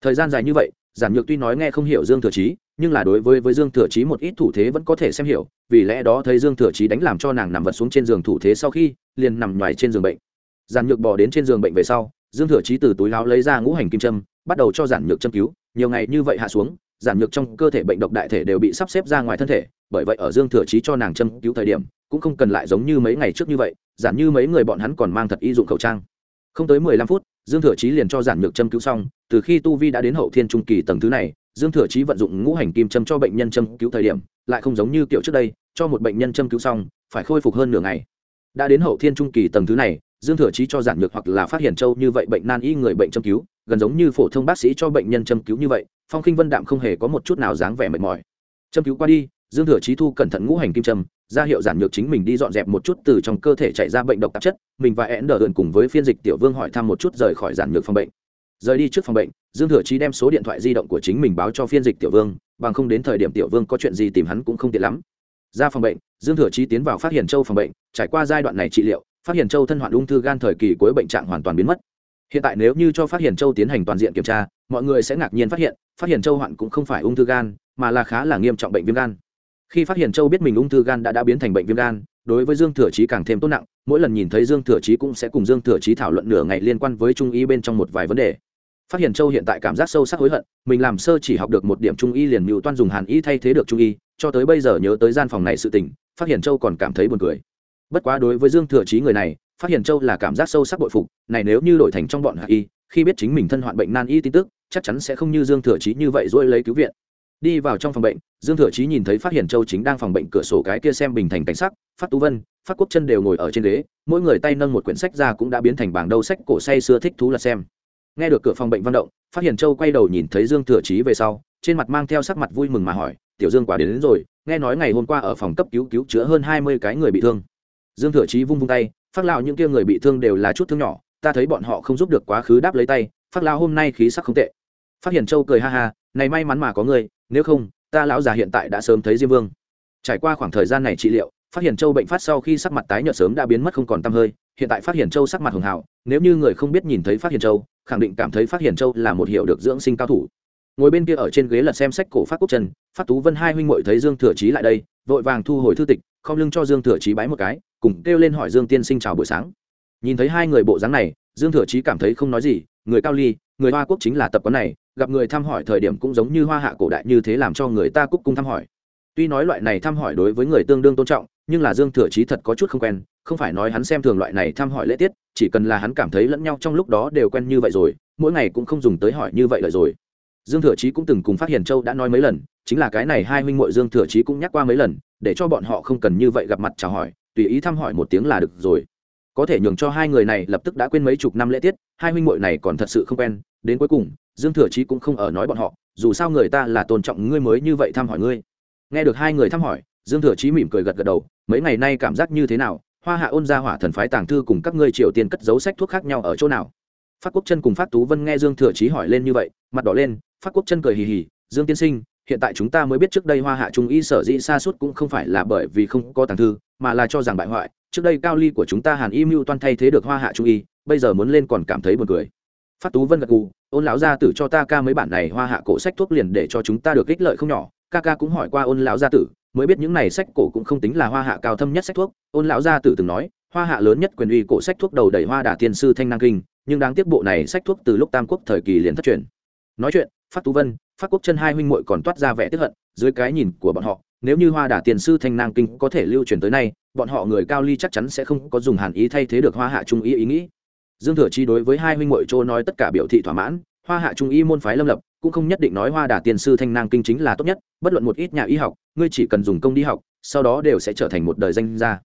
Thời gian dài như vậy, giản nhược tuy nói nghe không hiểu dương thừa chí, nhưng là đối với với dương thừa chí một ít thủ thế vẫn có thể xem hiểu, vì lẽ đó thấy dương thừa chí đánh làm cho nàng nằm vật xuống trên giường thủ thế sau khi, liền nằm ngoài trên giường bệnh. Giản nhược bỏ đến trên giường bệnh về sau, dương thừa chí từ túi láo lấy ra ngũ hành kim châm, bắt đầu cho giản nhược châm cứu, nhiều ngày như vậy hạ xuống giản nhược trong cơ thể bệnh độc đại thể đều bị sắp xếp ra ngoài thân thể, bởi vậy ở dương thừa chí cho nàng châm cứu thời điểm, cũng không cần lại giống như mấy ngày trước như vậy, giản như mấy người bọn hắn còn mang thật y dụng khẩu trang. Không tới mười lăm phút, dương thừa chí liền cho giản nhược châm cứu xong, từ khi tu vi đã đến hậu thiên trung kỳ tầng thứ này, dương thừa chí vận dụng ngũ hành kim châm cho bệnh nhân châm cứu thời điểm, lại không giống như kiểu trước đây, cho một bệnh nhân châm cứu xong, phải khôi phục hơn nửa ngày. Đã đến hậu thiên trung kỳ tầng thứ này, dương thừa chí cho giản nhược hoặc là phát hiện châu như vậy bệnh nan y người bệnh châm cứu, gần giống như phổ thông bác sĩ cho bệnh nhân châm cứu như vậy phong khinh vân đạm không hề có một chút nào dáng vẻ mệt mỏi. Châm cứu qua đi dương thừa trí thu cẩn thận ngũ hành kim trâm, ra hiệu giản nhược chính mình đi dọn dẹp một chút từ trong cơ thể chạy ra bệnh độc tạp chất mình và én đờ ượn cùng với phiên dịch tiểu vương hỏi thăm một chút rời khỏi giản nhược phòng bệnh. Rời đi trước phòng bệnh dương thừa trí đem số điện thoại di động của chính mình báo cho phiên dịch tiểu vương bằng không đến thời điểm tiểu vương có chuyện gì tìm hắn cũng không tiện lắm. Ra phòng bệnh dương thừa trí tiến vào phát hiện châu phòng bệnh trải qua giai đoạn này trị liệu phát hiện châu thân hoạn ung thư gan thời kỳ cuối bệnh trạng hoàn toàn biến mất. Hiện tại nếu như cho phát hiện châu tiến hành toàn diện kiểm tra mọi người sẽ ngạc nhiên phát hiện phát hiện châu hoạn cũng không phải ung thư gan, mà là khá là nghiêm trọng bệnh viêm gan. Khi phát hiện châu biết mình ung thư gan đã đã biến thành bệnh viêm gan, đối với dương thừa chí càng thêm tốt nặng, mỗi lần nhìn thấy dương thừa chí cũng sẽ cùng dương thừa chí thảo luận nửa ngày liên quan với trung y bên trong một vài vấn đề. Phát hiện châu hiện tại cảm giác sâu sắc hối hận, mình làm sơ chỉ học được một điểm trung y liền mưu toan dùng hàn y thay thế được trung y, cho tới bây giờ nhớ tới gian phòng này sự tình, phát hiện châu còn cảm thấy buồn cười. Bất quá đối với dương thừa chí người này, phát hiện châu là cảm giác sâu sắc bội phục, này nếu như đổi thành trong bọn hạ y, khi biết chính mình thân hoạn bệnh nan y tin tức chắc chắn sẽ không như dương thừa chí như vậy rồi lấy cứu viện. Đi vào trong phòng bệnh dương thừa chí nhìn thấy phát hiện châu chính đang phòng bệnh cửa sổ cái kia xem bình thành cảnh sắc phát tú vân phát quốc chân đều ngồi ở trên ghế mỗi người tay nâng một quyển sách ra cũng đã biến thành bảng đầu sách cổ say xưa thích thú là xem. Nghe được cửa phòng bệnh văn động phát hiện châu quay đầu nhìn thấy dương thừa chí về sau trên mặt mang theo sắc mặt vui mừng mà hỏi tiểu dương quả đến, đến rồi nghe nói ngày hôm qua ở phòng cấp cứu cứu chữa hơn hai mươi cái người bị thương. Dương thừa chí vung vung tay phát lão những kia người bị thương đều là chút thương nhỏ ta thấy bọn họ không giúp được quá khứ đáp lấy tay phát lao hôm nay khí sắc không tệ. Phát hiện châu cười ha ha, này may mắn mà có người, nếu không, ta lão già hiện tại đã sớm thấy diêm vương. Trải qua khoảng thời gian này trị liệu, phát hiện châu bệnh phát sau khi sắc mặt tái nhợt sớm đã biến mất không còn tăm hơi, hiện tại phát hiện châu sắc mặt hường hảo nếu như người không biết nhìn thấy phát hiện châu, khẳng định cảm thấy phát hiện châu là một hiệu được dưỡng sinh cao thủ. Ngồi bên kia ở trên ghế lật xem sách cổ phát quốc trần, phát tú vân hai huynh muội thấy dương thừa chí lại đây, vội vàng thu hồi thư tịch, không lưng cho dương thừa chí bái một cái, cùng kêu lên hỏi dương tiên sinh chào buổi sáng. Nhìn thấy hai người bộ dáng này, dương thừa chí cảm thấy không nói gì người cao ly, người hoa quốc chính là tập quán này, gặp người thăm hỏi thời điểm cũng giống như hoa hạ cổ đại như thế làm cho người ta cúc cung thăm hỏi. Tuy nói loại này thăm hỏi đối với người tương đương tôn trọng, nhưng là dương thừa chí thật có chút không quen, không phải nói hắn xem thường loại này thăm hỏi lễ tiết, chỉ cần là hắn cảm thấy lẫn nhau trong lúc đó đều quen như vậy rồi, mỗi ngày cũng không dùng tới hỏi như vậy lợi rồi. Dương thừa chí cũng từng cùng phát hiện châu đã nói mấy lần, chính là cái này hai huynh muội dương thừa chí cũng nhắc qua mấy lần, để cho bọn họ không cần như vậy gặp mặt chào hỏi, tùy ý thăm hỏi một tiếng là được rồi có thể nhường cho hai người này lập tức đã quên mấy chục năm lễ tiết, hai huynh muội này còn thật sự không quen, đến cuối cùng, dương thừa chí cũng không ở nói bọn họ, dù sao người ta là tôn trọng ngươi mới như vậy thăm hỏi ngươi. Nghe được hai người thăm hỏi, dương thừa chí mỉm cười gật gật đầu, mấy ngày nay cảm giác như thế nào? Hoa hạ ôn gia hỏa thần phái tàng thư cùng các ngươi triều tiên cất giấu sách thuốc khác nhau ở chỗ nào? Phát quốc chân cùng phát tú vân nghe dương thừa chí hỏi lên như vậy, mặt đỏ lên, phát quốc chân cười hì hì, dương tiên sinh, hiện tại chúng ta mới biết trước đây hoa hạ trung y sở dĩ xa suốt cũng không phải là bởi vì không có tàng thư, mà là cho rằng bại hoại trước đây cao ly của chúng ta hàn y mưu toan thay thế được hoa hạ trung y, bây giờ muốn lên còn cảm thấy buồn cười. Phát tú vân gật gù, ôn lão gia tử cho ta ca mấy bản này hoa hạ cổ sách thuốc liền để cho chúng ta được ích lợi không nhỏ. Ca ca cũng hỏi qua ôn lão gia tử, mới biết những này sách cổ cũng không tính là hoa hạ cao thâm nhất sách thuốc. Ôn lão gia tử từng nói, hoa hạ lớn nhất quyền uy cổ sách thuốc đầu đầy hoa đà tiên sư thanh năng kinh, nhưng đáng tiếc bộ này sách thuốc từ lúc tam quốc thời kỳ liền thất truyền. Nói chuyện, phát tú vân, phát quốc chân hai huynh muội còn toát ra vẻ tức hận. Dưới cái nhìn của bọn họ, nếu như hoa đà tiền sư thanh năng kinh có thể lưu truyền tới nay bọn họ người cao ly chắc chắn sẽ không có dùng hàn ý thay thế được hoa hạ trung ý ý nghĩ. Dương thừa chi đối với hai huynh muội châu nói tất cả biểu thị thỏa mãn, hoa hạ trung y môn phái lâm lập, cũng không nhất định nói hoa đà tiền sư thanh năng kinh chính là tốt nhất, bất luận một ít nhà y học, ngươi chỉ cần dùng công đi học, sau đó đều sẽ trở thành một đời danh gia.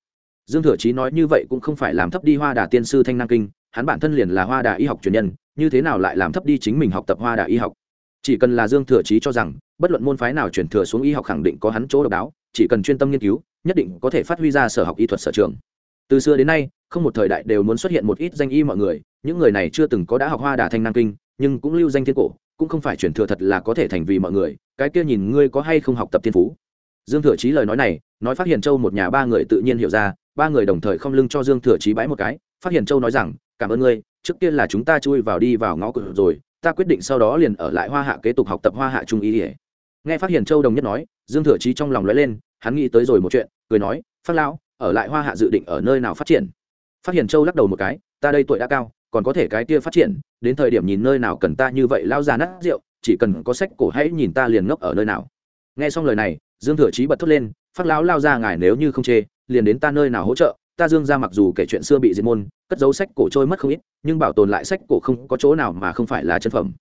Dương thừa chí nói như vậy cũng không phải làm thấp đi hoa đà tiên sư thanh năng kinh, hắn bản thân liền là hoa đà y học truyền nhân, như thế nào lại làm thấp đi chính mình học tập hoa đà y học? Chỉ cần là dương thừa chí cho rằng, bất luận môn phái nào chuyển thừa xuống y học khẳng định có hắn chỗ độc đáo, chỉ cần chuyên tâm nghiên cứu nhất định có thể phát huy ra sở học y thuật sở trường. Từ xưa đến nay, không một thời đại đều muốn xuất hiện một ít danh y mọi người, những người này chưa từng có đã học hoa đà thanh năng kinh, nhưng cũng lưu danh thiên cổ, cũng không phải chuyển thừa thật là có thể thành vì mọi người, cái kia nhìn ngươi có hay không học tập thiên phú. Dương thừa chí lời nói này, nói phát hiện châu một nhà ba người tự nhiên hiểu ra, ba người đồng thời không lưng cho dương thừa chí bãi một cái, phát hiện châu nói rằng, cảm ơn ngươi, trước kia là chúng ta chui vào đi vào ngõ cửa rồi, ta quyết định sau đó liền ở lại hoa hạ kế tục học tập hoa hạ trung ý ỉa nghe phát hiện châu đồng nhất nói, dương thừa chí trong lòng lóe lên hắn nghĩ tới rồi một chuyện, cười nói phát lão, ở lại hoa hạ dự định ở nơi nào phát triển? Phát hiện châu lắc đầu một cái, ta đây tuổi đã cao, còn có thể cái kia phát triển, đến thời điểm nhìn nơi nào cần ta như vậy lao già nát rượu, chỉ cần có sách cổ hãy nhìn ta liền ngốc ở nơi nào. Nghe xong lời này, dương thừa chí bật thốt lên phát lão lao ra ngài nếu như không chê, liền đến ta nơi nào hỗ trợ, ta dương ra mặc dù kể chuyện xưa bị diệt môn, cất dấu sách cổ trôi mất không ít, nhưng bảo tồn lại sách cổ không có chỗ nào mà không phải là chân phẩm.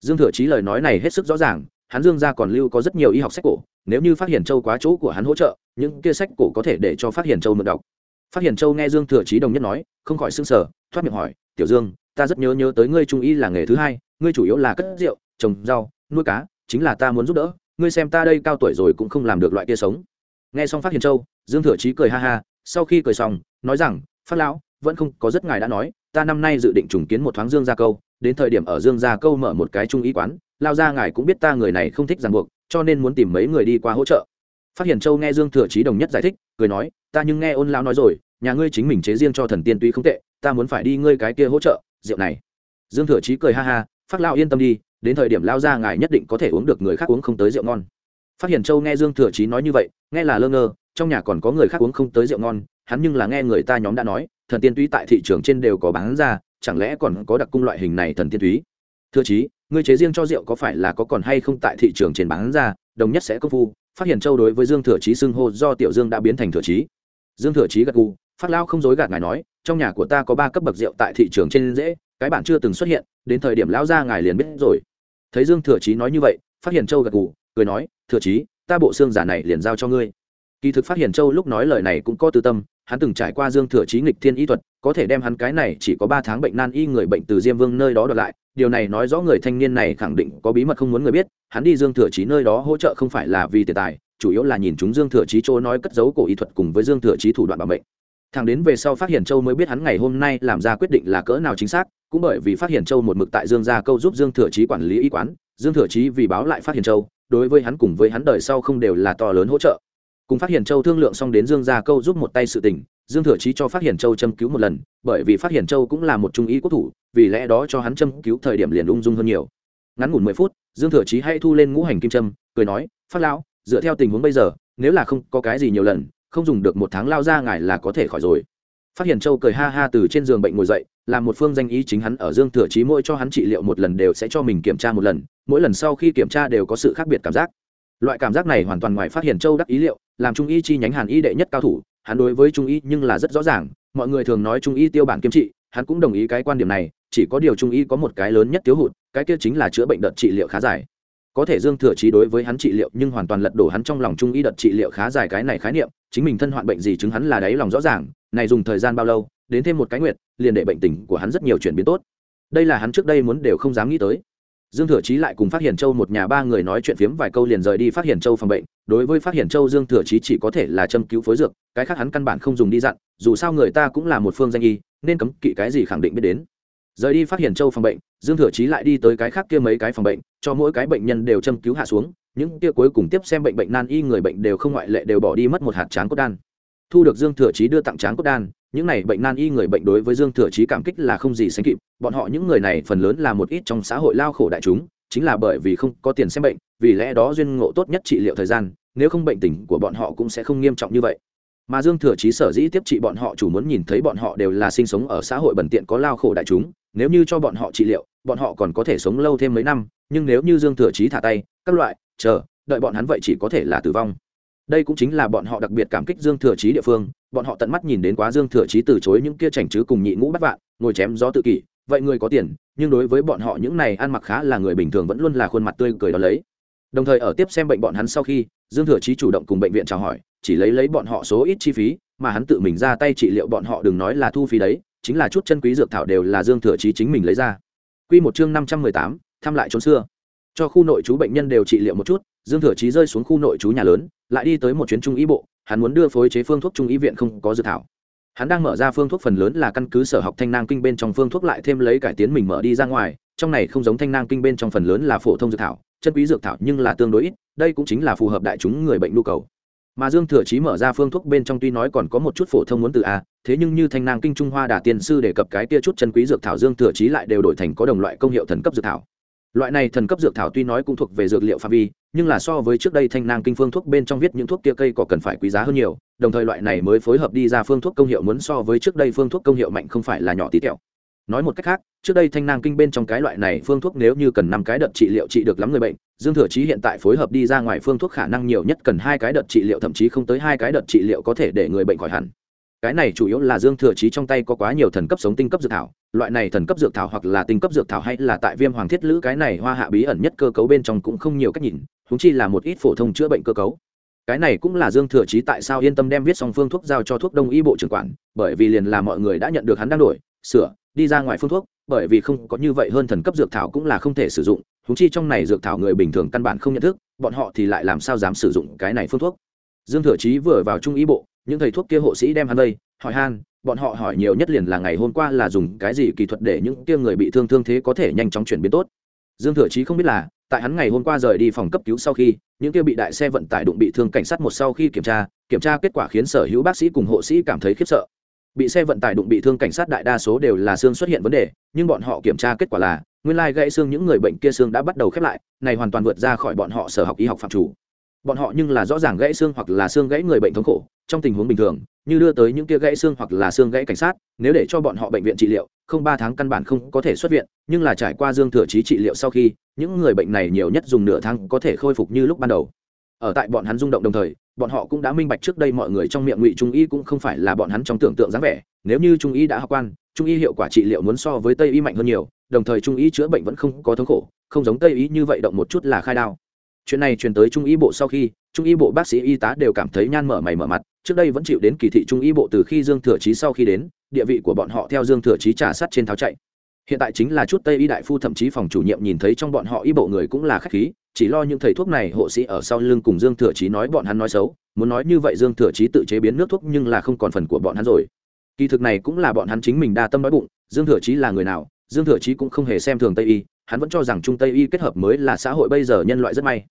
Dương thừa chí lời nói này hết sức rõ ràng, hắn dương ra còn lưu có rất nhiều y học sách cổ nếu như phát hiện châu quá chỗ của hắn hỗ trợ, những kia sách cổ có thể để cho phát hiện châu mượn đọc. Phát hiện châu nghe dương thừa trí đồng nhất nói, không khỏi xưng sở thoát miệng hỏi, tiểu dương, ta rất nhớ nhớ tới ngươi trung y là nghề thứ hai, ngươi chủ yếu là cất rượu, trồng rau, nuôi cá, chính là ta muốn giúp đỡ, ngươi xem ta đây cao tuổi rồi cũng không làm được loại kia sống. Nghe xong phát hiện châu, dương thừa trí cười ha ha, sau khi cười xong, nói rằng, phát lão, vẫn không có rất ngài đã nói, ta năm nay dự định trùng kiến một thoáng dương gia câu, đến thời điểm ở dương gia câu mở một cái trung y quán, lao ra ngài cũng biết ta người này không thích ràng buộc cho nên muốn tìm mấy người đi qua hỗ trợ. Phát hiện châu nghe dương thừa chí đồng nhất giải thích, cười nói, ta nhưng nghe ôn Lão nói rồi, nhà ngươi chính mình chế riêng cho thần tiên tuy không tệ, ta muốn phải đi ngươi cái kia hỗ trợ, rượu này. Dương thừa chí cười ha ha, phát lao yên tâm đi, đến thời điểm lao ra ngài nhất định có thể uống được người khác uống không tới rượu ngon. Phát hiện châu nghe dương thừa chí nói như vậy, nghe là lơ ngơ, trong nhà còn có người khác uống không tới rượu ngon, hắn nhưng là nghe người ta nhóm đã nói, thần tiên túy tại thị trường trên đều có bán ra, chẳng lẽ còn có đặc cung loại hình này thần tiên túy thưa chí ngươi chế riêng cho rượu có phải là có còn hay không tại thị trường trên bán ra, đồng nhất sẽ công phu, phát hiện châu đối với dương thừa chí xưng hô do tiểu dương đã biến thành thừa chí. Dương thừa chí gật gù, phát lao không dối gạt ngài nói, trong nhà của ta có ba cấp bậc rượu tại thị trường trên dễ, cái bản chưa từng xuất hiện, đến thời điểm lão ra ngài liền biết rồi. Thấy dương thừa chí nói như vậy, phát hiện châu gật gù, cười nói, thừa chí, ta bộ xương giả này liền giao cho ngươi. Kỳ thực phát hiện châu lúc nói lời này cũng có tư tâm, hắn từng trải qua dương thừa chí nghịch thiên y thuật, có thể đem hắn cái này chỉ có ba tháng bệnh nan y người bệnh từ diêm vương nơi đó đoạt lại điều này nói rõ người thanh niên này khẳng định có bí mật không muốn người biết, hắn đi dương thừa chí nơi đó hỗ trợ không phải là vì tiền tài, chủ yếu là nhìn chúng dương thừa chí chỗ nói cất giấu cổ y thuật cùng với dương thừa chí thủ đoạn bảo mệnh. Thằng đến về sau phát hiện châu mới biết hắn ngày hôm nay làm ra quyết định là cỡ nào chính xác, cũng bởi vì phát hiện châu một mực tại dương gia câu giúp dương thừa chí quản lý y quán, dương thừa chí vì báo lại phát hiện châu, đối với hắn cùng với hắn đời sau không đều là to lớn hỗ trợ. Cùng phát hiện châu thương lượng xong đến dương gia câu giúp một tay sự tình, dương thừa chí cho phát hiện châu châm cứu một lần, bởi vì phát hiện châu cũng là một trung y quốc thủ vì lẽ đó cho hắn châm cứu thời điểm liền ung dung hơn nhiều. Ngắn ngủn mười phút, dương thừa chí hay thu lên ngũ hành kim trâm cười nói, phát lão, dựa theo tình huống bây giờ, nếu là không có cái gì nhiều lần, không dùng được một tháng lao ra ngài là có thể khỏi rồi. Phát hiện châu cười ha ha từ trên giường bệnh ngồi dậy, làm một phương danh ý chính hắn ở dương thừa chí mỗi cho hắn trị liệu một lần đều sẽ cho mình kiểm tra một lần, mỗi lần sau khi kiểm tra đều có sự khác biệt cảm giác. Loại cảm giác này hoàn toàn ngoài phát hiện châu đắc ý liệu, làm trung y chi nhánh hàn y đệ nhất cao thủ, hắn đối với trung y nhưng là rất rõ ràng, mọi người thường nói trung y tiêu bản kiếm trị, hắn cũng đồng ý cái quan điểm này chỉ có điều trung y có một cái lớn nhất thiếu hụt, cái kia chính là chữa bệnh đợt trị liệu khá dài. Có thể dương thừa chí đối với hắn trị liệu nhưng hoàn toàn lật đổ hắn trong lòng trung y đợt trị liệu khá dài cái này khái niệm, chính mình thân hoạn bệnh gì chứng hắn là đáy lòng rõ ràng, này dùng thời gian bao lâu, đến thêm một cái nguyệt, liền để bệnh tình của hắn rất nhiều chuyển biến tốt. Đây là hắn trước đây muốn đều không dám nghĩ tới. Dương thừa chí lại cùng phát hiện châu một nhà ba người nói chuyện phiếm vài câu liền rời đi phát hiện châu phòng bệnh. Đối với phát hiện châu, dương thừa chí chỉ có thể là châm cứu phối dược, cái khác hắn căn bản không dùng đi dặn, dù sao người ta cũng là một phương danh y, nên cấm kỵ cái gì khẳng định biết đến rời đi phát hiện châu phòng bệnh, dương thừa chí lại đi tới cái khác kia mấy cái phòng bệnh, cho mỗi cái bệnh nhân đều châm cứu hạ xuống, những kia cuối cùng tiếp xem bệnh bệnh nan y người bệnh đều không ngoại lệ đều bỏ đi mất một hạt tráng cốt đan. Thu được dương thừa chí đưa tặng tráng cốt đan, những này bệnh nan y người bệnh đối với dương thừa chí cảm kích là không gì sánh kịp, bọn họ những người này phần lớn là một ít trong xã hội lao khổ đại chúng, chính là bởi vì không có tiền xem bệnh, vì lẽ đó duyên ngộ tốt nhất trị liệu thời gian, nếu không bệnh tình của bọn họ cũng sẽ không nghiêm trọng như vậy. Mà dương thừa chí sở dĩ tiếp trị bọn họ chủ muốn nhìn thấy bọn họ đều là sinh sống ở xã hội bẩn tiện có lao khổ đại chúng nếu như cho bọn họ trị liệu, bọn họ còn có thể sống lâu thêm mấy năm, nhưng nếu như dương thừa chí thả tay, các loại, chờ, đợi bọn hắn vậy chỉ có thể là tử vong. Đây cũng chính là bọn họ đặc biệt cảm kích dương thừa chí địa phương, bọn họ tận mắt nhìn đến quá dương thừa chí từ chối những kia chảnh chứ cùng nhị ngũ bắt vạn, ngồi chém gió tự kỷ, vậy người có tiền, nhưng đối với bọn họ những này ăn mặc khá là người bình thường vẫn luôn là khuôn mặt tươi cười đó lấy. Đồng thời ở tiếp xem bệnh bọn hắn sau khi, dương thừa chí chủ động cùng bệnh viện chào hỏi, chỉ lấy lấy bọn họ số ít chi phí, mà hắn tự mình ra tay trị liệu bọn họ đừng nói là thu phí đấy chính là chút chân quý dược thảo đều là dương thừa chí chính mình lấy ra. Quy một chương năm trăm mười tám thăm lại trốn xưa. Cho khu nội chú bệnh nhân đều trị liệu một chút, dương thừa chí rơi xuống khu nội chú nhà lớn, lại đi tới một chuyến trung y bộ, hắn muốn đưa phối chế phương thuốc trung y viện không có dự thảo. Hắn đang mở ra phương thuốc phần lớn là căn cứ sở học thanh nang kinh bên trong phương thuốc lại thêm lấy cải tiến mình mở đi ra ngoài, trong này không giống thanh nang kinh bên trong phần lớn là phổ thông dược thảo, chân quý dược thảo nhưng là tương đối ít, đây cũng chính là phù hợp đại chúng người bệnh nhu cầu. Mà dương thừa chí mở ra phương thuốc bên trong tuy nói còn có một chút phổ thông muốn từ a thế nhưng như thanh nang kinh trung hoa đà tiên sư đề cập cái tia chút chân quý dược thảo dương thừa chí lại đều đổi thành có đồng loại công hiệu thần cấp dược thảo. Loại này thần cấp dược thảo tuy nói cũng thuộc về dược liệu phạm vi, nhưng là so với trước đây thanh nang kinh phương thuốc bên trong viết những thuốc kia cây cỏ cần phải quý giá hơn nhiều, đồng thời loại này mới phối hợp đi ra phương thuốc công hiệu muốn so với trước đây phương thuốc công hiệu mạnh không phải là nhỏ tí tẹo. Nói một cách khác, trước đây thanh nang kinh bên trong cái loại này phương thuốc nếu như cần năm cái đợt trị liệu trị được lắm người bệnh, dương thừa chí hiện tại phối hợp đi ra ngoài phương thuốc khả năng nhiều nhất cần hai cái đợt trị liệu, thậm chí không tới hai cái đợt trị liệu có thể để người bệnh khỏi hẳn cái này chủ yếu là dương thừa chí trong tay có quá nhiều thần cấp sống tinh cấp dược thảo, loại này thần cấp dược thảo hoặc là tinh cấp dược thảo hay là tại viêm hoàng thiết lữ cái này hoa hạ bí ẩn nhất cơ cấu bên trong cũng không nhiều cách nhìn húng chi là một ít phổ thông chữa bệnh cơ cấu. Cái này cũng là dương thừa chí tại sao yên tâm đem viết xong phương thuốc giao cho thuốc đông y bộ trưởng quản, bởi vì liền là mọi người đã nhận được hắn đang đổi, sửa, đi ra ngoài phương thuốc, bởi vì không có như vậy hơn thần cấp dược thảo cũng là không thể sử dụng húng chi trong này dược thảo người bình thường căn bản không nhận thức, bọn họ thì lại làm sao dám sử dụng cái này phương thuốc. Dương thừa chí vừa vào trung y bộ những thầy thuốc kia hộ sĩ đem hắn đây hỏi han, bọn họ hỏi nhiều nhất liền là ngày hôm qua là dùng cái gì kỹ thuật để những kia người bị thương thương thế có thể nhanh chóng chuyển biến tốt. Dương thừa chí không biết là, tại hắn ngày hôm qua rời đi phòng cấp cứu sau khi, những kia bị đại xe vận tải đụng bị thương cảnh sát một sau khi kiểm tra kiểm tra kết quả khiến sở hữu bác sĩ cùng hộ sĩ cảm thấy khiếp sợ. Bị xe vận tải đụng bị thương cảnh sát đại đa số đều là xương xuất hiện vấn đề, nhưng bọn họ kiểm tra kết quả là, nguyên lai gãy xương những người bệnh kia xương đã bắt đầu khép lại, này hoàn toàn vượt ra khỏi bọn họ sở học y học phạm chủ bọn họ nhưng là rõ ràng gãy xương hoặc là xương gãy người bệnh thống khổ, trong tình huống bình thường, như đưa tới những kia gãy xương hoặc là xương gãy cảnh sát, nếu để cho bọn họ bệnh viện trị liệu, không ba tháng căn bản không có thể xuất viện, nhưng là trải qua dương thừa trí trị liệu sau khi, những người bệnh này nhiều nhất dùng nửa tháng có thể khôi phục như lúc ban đầu. Ở tại bọn hắn rung động đồng thời, bọn họ cũng đã minh bạch trước đây mọi người trong miệng ngụy trung y cũng không phải là bọn hắn trong tưởng tượng dáng vẻ, nếu như trung y đã học quan, trung y hiệu quả trị liệu muốn so với tây y mạnh hơn nhiều, đồng thời trung y chữa bệnh vẫn không có thống khổ, không giống tây y như vậy động một chút là khai đao chuyện này truyền tới trung y bộ sau khi, trung y bộ bác sĩ y tá đều cảm thấy nhan mở mày mở mặt, trước đây vẫn chịu đến kỳ thị trung y bộ từ khi dương thừa chí sau khi đến, địa vị của bọn họ theo dương thừa chí trả sát trên tháo chạy. Hiện tại chính là chút tây y đại phu thậm chí phòng chủ nhiệm nhìn thấy trong bọn họ y bộ người cũng là khách khí, chỉ lo những thầy thuốc này hộ sĩ ở sau lưng cùng dương thừa chí nói bọn hắn nói xấu, muốn nói như vậy dương thừa chí tự chế biến nước thuốc nhưng là không còn phần của bọn hắn rồi. Kỳ thực này cũng là bọn hắn chính mình đa tâm nói bụng, dương thừa chí là người nào, dương thừa chí cũng không hề xem thường tây y, hắn vẫn cho rằng trung tây y kết hợp mới là xã hội bây giờ nhân loại rất may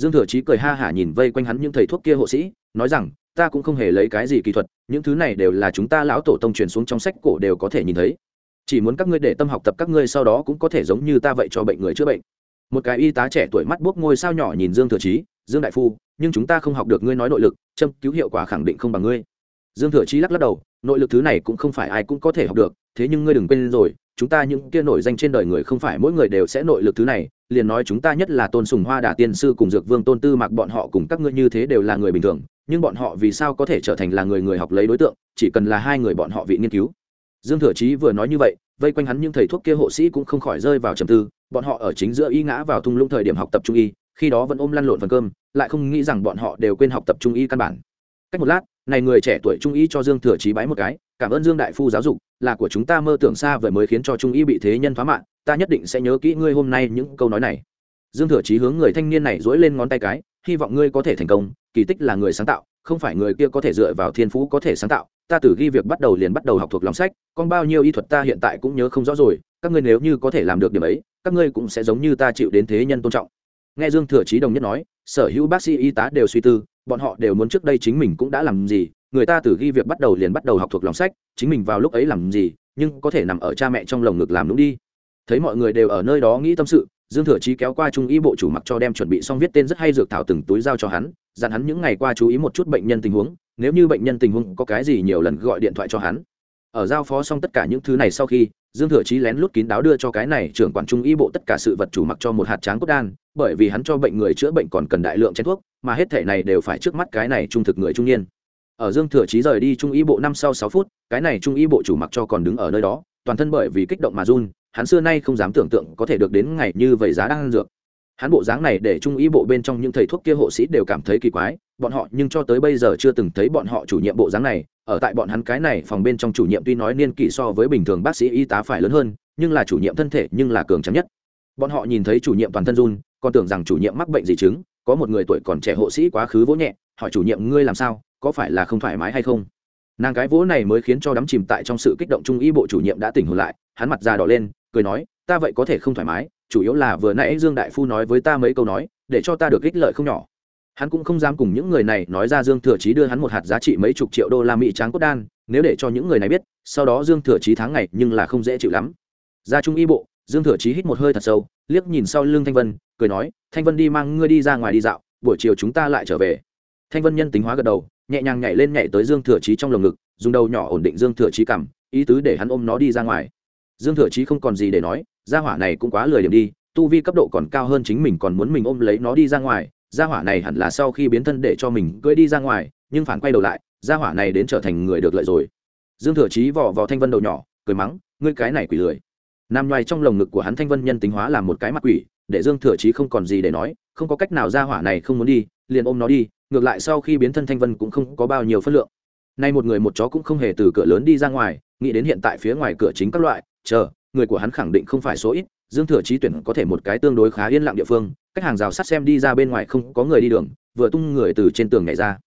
dương thừa chí cười ha hả nhìn vây quanh hắn những thầy thuốc kia hộ sĩ, nói rằng, ta cũng không hề lấy cái gì kỹ thuật, những thứ này đều là chúng ta lão tổ tông truyền xuống trong sách cổ đều có thể nhìn thấy. Chỉ muốn các ngươi để tâm học tập các ngươi sau đó cũng có thể giống như ta vậy cho bệnh người chữa bệnh. Một cái y tá trẻ tuổi mắt buốc ngôi sao nhỏ nhìn dương thừa chí, dương đại phu, nhưng chúng ta không học được ngươi nói nội lực, châm cứu hiệu quả khẳng định không bằng ngươi. Dương thừa chí lắc lắc đầu, nội lực thứ này cũng không phải ai cũng có thể học được, thế nhưng ngươi đừng quên rồi chúng ta những kia nổi danh trên đời người không phải mỗi người đều sẽ nội lực thứ này, liền nói chúng ta nhất là tôn sùng hoa đà tiên sư cùng dược vương tôn tư mặc bọn họ cùng các ngươi như thế đều là người bình thường, nhưng bọn họ vì sao có thể trở thành là người người học lấy đối tượng, chỉ cần là hai người bọn họ vị nghiên cứu. Dương thừa chí vừa nói như vậy, vây quanh hắn những thầy thuốc kia hộ sĩ cũng không khỏi rơi vào trầm tư, bọn họ ở chính giữa y ngã vào thung lũng thời điểm học tập trung y, khi đó vẫn ôm lăn lộn phần cơm, lại không nghĩ rằng bọn họ đều quên học tập trung y căn bản. Cách một lát, này người trẻ tuổi trung y cho dương thừa chí bái một cái cảm ơn dương đại phu giáo dục, là của chúng ta mơ tưởng xa vời mới khiến cho trung y bị thế nhân phá mạng, ta nhất định sẽ nhớ kỹ ngươi hôm nay những câu nói này. Dương thừa chí hướng người thanh niên này dỗi lên ngón tay cái, hy vọng ngươi có thể thành công, kỳ tích là người sáng tạo, không phải người kia có thể dựa vào thiên phú có thể sáng tạo. Ta từ ghi việc bắt đầu liền bắt đầu học thuộc lòng sách còn bao nhiêu y thuật ta hiện tại cũng nhớ không rõ rồi, các ngươi nếu như có thể làm được điểm ấy, các ngươi cũng sẽ giống như ta chịu đến thế nhân tôn trọng. Nghe dương thừa chí đồng nhất nói, sở hữu bác sĩ y tá đều suy tư, bọn họ đều muốn trước đây chính mình cũng đã làm gì người ta từ ghi việc bắt đầu liền bắt đầu học thuộc lòng sách, chính mình vào lúc ấy làm gì, nhưng có thể nằm ở cha mẹ trong lồng ngực làm đúng đi. Thấy mọi người đều ở nơi đó nghĩ tâm sự, dương thừa chí kéo qua trung y bộ chủ mặc cho đem chuẩn bị xong viết tên rất hay dược thảo từng túi giao cho hắn, dặn hắn những ngày qua chú ý một chút bệnh nhân tình huống, nếu như bệnh nhân tình huống có cái gì nhiều lần gọi điện thoại cho hắn. Ở giao phó xong tất cả những thứ này sau khi, dương thừa chí lén lút kín đáo đưa cho cái này trưởng quản trung y bộ tất cả sự vật chủ mặc cho một hạt tráng cốt đan, bởi vì hắn cho bệnh người chữa bệnh còn cần đại lượng chén thuốc, mà hết thể này đều phải trước mắt cái này trung thực người trung niên ở dương thừa chí rời đi trung y bộ năm sau sáu phút, cái này trung y bộ chủ mặc cho còn đứng ở nơi đó, toàn thân bởi vì kích động mà run, hắn xưa nay không dám tưởng tượng có thể được đến ngày như vậy giá đang ăn dược. Hắn bộ dáng này để trung y bộ bên trong những thầy thuốc kia hộ sĩ đều cảm thấy kỳ quái, bọn họ nhưng cho tới bây giờ chưa từng thấy bọn họ chủ nhiệm bộ dáng này, ở tại bọn hắn cái này phòng bên trong chủ nhiệm tuy nói niên kỷ so với bình thường bác sĩ y tá phải lớn hơn, nhưng là chủ nhiệm thân thể nhưng là cường trắng nhất. Bọn họ nhìn thấy chủ nhiệm toàn thân run, còn tưởng rằng chủ nhiệm mắc bệnh gì chứng, có một người tuổi còn trẻ hộ sĩ quá khứ vỗ nhẹ, hỏi chủ nhiệm ngươi làm sao có phải là không thoải mái hay không? Nàng cái vỗ này mới khiến cho đắm chìm tại trong sự kích động trung y bộ chủ nhiệm đã tỉnh hồn lại, hắn mặt ra đỏ lên, cười nói, ta vậy có thể không thoải mái, chủ yếu là vừa nãy dương đại phu nói với ta mấy câu nói, để cho ta được ích lợi không nhỏ. Hắn cũng không dám cùng những người này nói ra dương thừa chí đưa hắn một hạt giá trị mấy chục triệu đô la mỹ tráng cốt đan, nếu để cho những người này biết, sau đó dương thừa chí tháng ngày nhưng là không dễ chịu lắm. Ra trung y bộ, dương thừa chí hít một hơi thật sâu, liếc nhìn sau lưng thanh vân, cười nói, thanh vân đi mang ngươi đi ra ngoài đi dạo, buổi chiều chúng ta lại trở về. Thanh vân nhân tính hóa gật đầu nhẹ nhàng nhảy lên nhảy tới dương thừa chí trong lồng ngực, dùng đầu nhỏ ổn định dương thừa chí cằm ý tứ để hắn ôm nó đi ra ngoài. Dương thừa chí không còn gì để nói, gia hỏa này cũng quá lười điểm đi, tu vi cấp độ còn cao hơn chính mình còn muốn mình ôm lấy nó đi ra ngoài, gia hỏa này hẳn là sau khi biến thân để cho mình cưỡi đi ra ngoài, nhưng phản quay đầu lại, gia hỏa này đến trở thành người được lợi rồi. Dương thừa chí vò vò thanh vân đầu nhỏ, cười mắng, ngươi cái này quỷ lười. Nằm ngoài trong lồng ngực của hắn thanh vân nhân tính hóa làm một cái mặt quỷ, để dương thừa chí không còn gì để nói, không có cách nào gia hỏa này không muốn đi, liền ôm nó đi ngược lại sau khi biến thân thanh vân cũng không có bao nhiêu phân lượng. Nay một người một chó cũng không hề từ cửa lớn đi ra ngoài, nghĩ đến hiện tại phía ngoài cửa chính các loại, chờ, người của hắn khẳng định không phải số ít, dương thừa trí tuyển có thể một cái tương đối khá yên lặng địa phương, cách hàng rào sắt xem đi ra bên ngoài không có người đi đường, vừa tung người từ trên tường nhảy ra.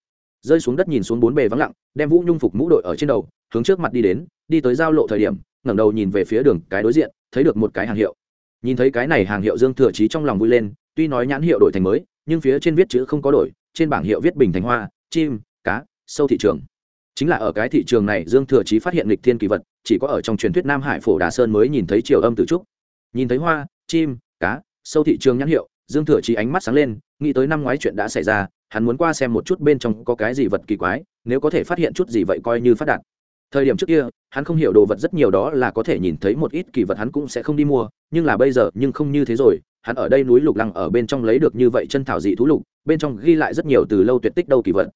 Rơi xuống đất nhìn xuống bốn bề vắng lặng, đem vũ nhung phục mũ đội ở trên đầu, hướng trước mặt đi đến, đi tới giao lộ thời điểm, ngẩng đầu nhìn về phía đường, cái đối diện, thấy được một cái hàng hiệu. Nhìn thấy cái này hàng hiệu dương thừa trí trong lòng vui lên, tuy nói nhãn hiệu đổi thành mới, nhưng phía trên viết chữ không có đổi trên bảng hiệu viết bình thành hoa, chim, cá, sâu thị trường. Chính là ở cái thị trường này, dương thừa chí phát hiện lịch thiên kỳ vật, chỉ có ở trong truyền thuyết nam hải phổ đà sơn mới nhìn thấy triều âm tử trúc. Nhìn thấy hoa, chim, cá, sâu thị trường nhãn hiệu, dương thừa chí ánh mắt sáng lên, nghĩ tới năm ngoái chuyện đã xảy ra, hắn muốn qua xem một chút bên trong có cái gì vật kỳ quái, nếu có thể phát hiện chút gì vậy coi như phát đạt. Thời điểm trước kia, hắn không hiểu đồ vật rất nhiều đó là có thể nhìn thấy một ít kỳ vật hắn cũng sẽ không đi mua, nhưng là bây giờ, nhưng không như thế rồi hắn ở đây núi lục lăng ở bên trong lấy được như vậy chân thảo dị thú lục, bên trong ghi lại rất nhiều từ lâu tuyệt tích đâu kỳ vật.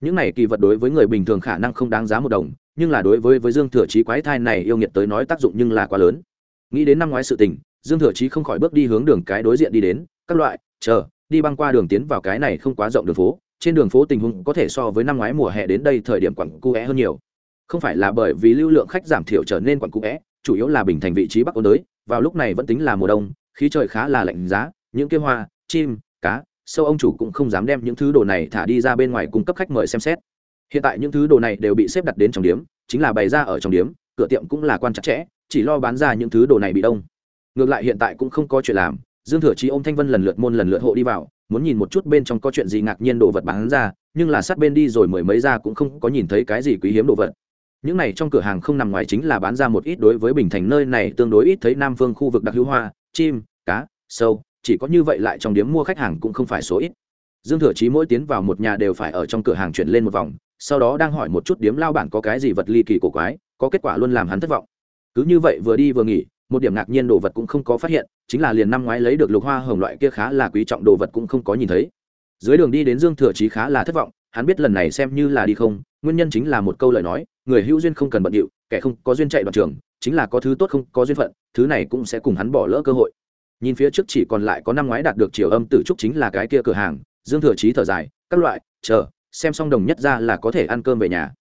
Những này kỳ vật đối với người bình thường khả năng không đáng giá một đồng, nhưng là đối với với dương thừa chí quái thai này yêu nghiệt tới nói tác dụng nhưng là quá lớn. Nghĩ đến năm ngoái sự tình, dương thừa chí không khỏi bước đi hướng đường cái đối diện đi đến, các loại, chờ, đi băng qua đường tiến vào cái này không quá rộng đường phố, trên đường phố tình huống có thể so với năm ngoái mùa hè đến đây thời điểm quặng cu é hơn nhiều. Không phải là bởi vì lưu lượng khách giảm thiểu trở nên quặng cu é, chủ yếu là bình thành vị trí bắc ôn đới vào lúc này vẫn tính là mùa đông khí trời khá là lạnh giá, những kia hoa, chim, cá, sâu ông chủ cũng không dám đem những thứ đồ này thả đi ra bên ngoài cung cấp khách mời xem xét. Hiện tại những thứ đồ này đều bị xếp đặt đến trong điếm, chính là bày ra ở trong điếm, cửa tiệm cũng là quan chặt chẽ, chỉ lo bán ra những thứ đồ này bị đông. Ngược lại hiện tại cũng không có chuyện làm, dương thừa chí ôm thanh vân lần lượt môn lần lượt hộ đi vào, muốn nhìn một chút bên trong có chuyện gì ngạc nhiên đồ vật bán ra, nhưng là sát bên đi rồi mười mấy ra cũng không có nhìn thấy cái gì quý hiếm đồ vật. Những này trong cửa hàng không nằm ngoài chính là bán ra một ít đối với bình thành nơi này tương đối ít thấy nam phương khu vực đặc hữu hoa chim, cá, sâu, chỉ có như vậy lại trong điếm mua khách hàng cũng không phải số ít. Dương thừa chí mỗi tiến vào một nhà đều phải ở trong cửa hàng chuyển lên một vòng, sau đó đang hỏi một chút điếm lao bản có cái gì vật ly kỳ cổ quái, có kết quả luôn làm hắn thất vọng. Cứ như vậy vừa đi vừa nghỉ, một điểm ngạc nhiên đồ vật cũng không có phát hiện, chính là liền năm ngoái lấy được lục hoa hồng loại kia khá là quý trọng đồ vật cũng không có nhìn thấy. Dưới đường đi đến dương thừa chí khá là thất vọng, hắn biết lần này xem như là đi không, nguyên nhân chính là một câu lời nói, người hữu duyên không cần bận điệu, kẻ không có duyên chạy đoạn trường chính là có thứ tốt không, có duyên phận, thứ này cũng sẽ cùng hắn bỏ lỡ cơ hội. Nhìn phía trước chỉ còn lại có năm ngoái đạt được chiều âm tử trúc chính là cái kia cửa hàng, dương thừa trí thở dài, các loại, chờ, xem xong đồng nhất ra là có thể ăn cơm về nhà.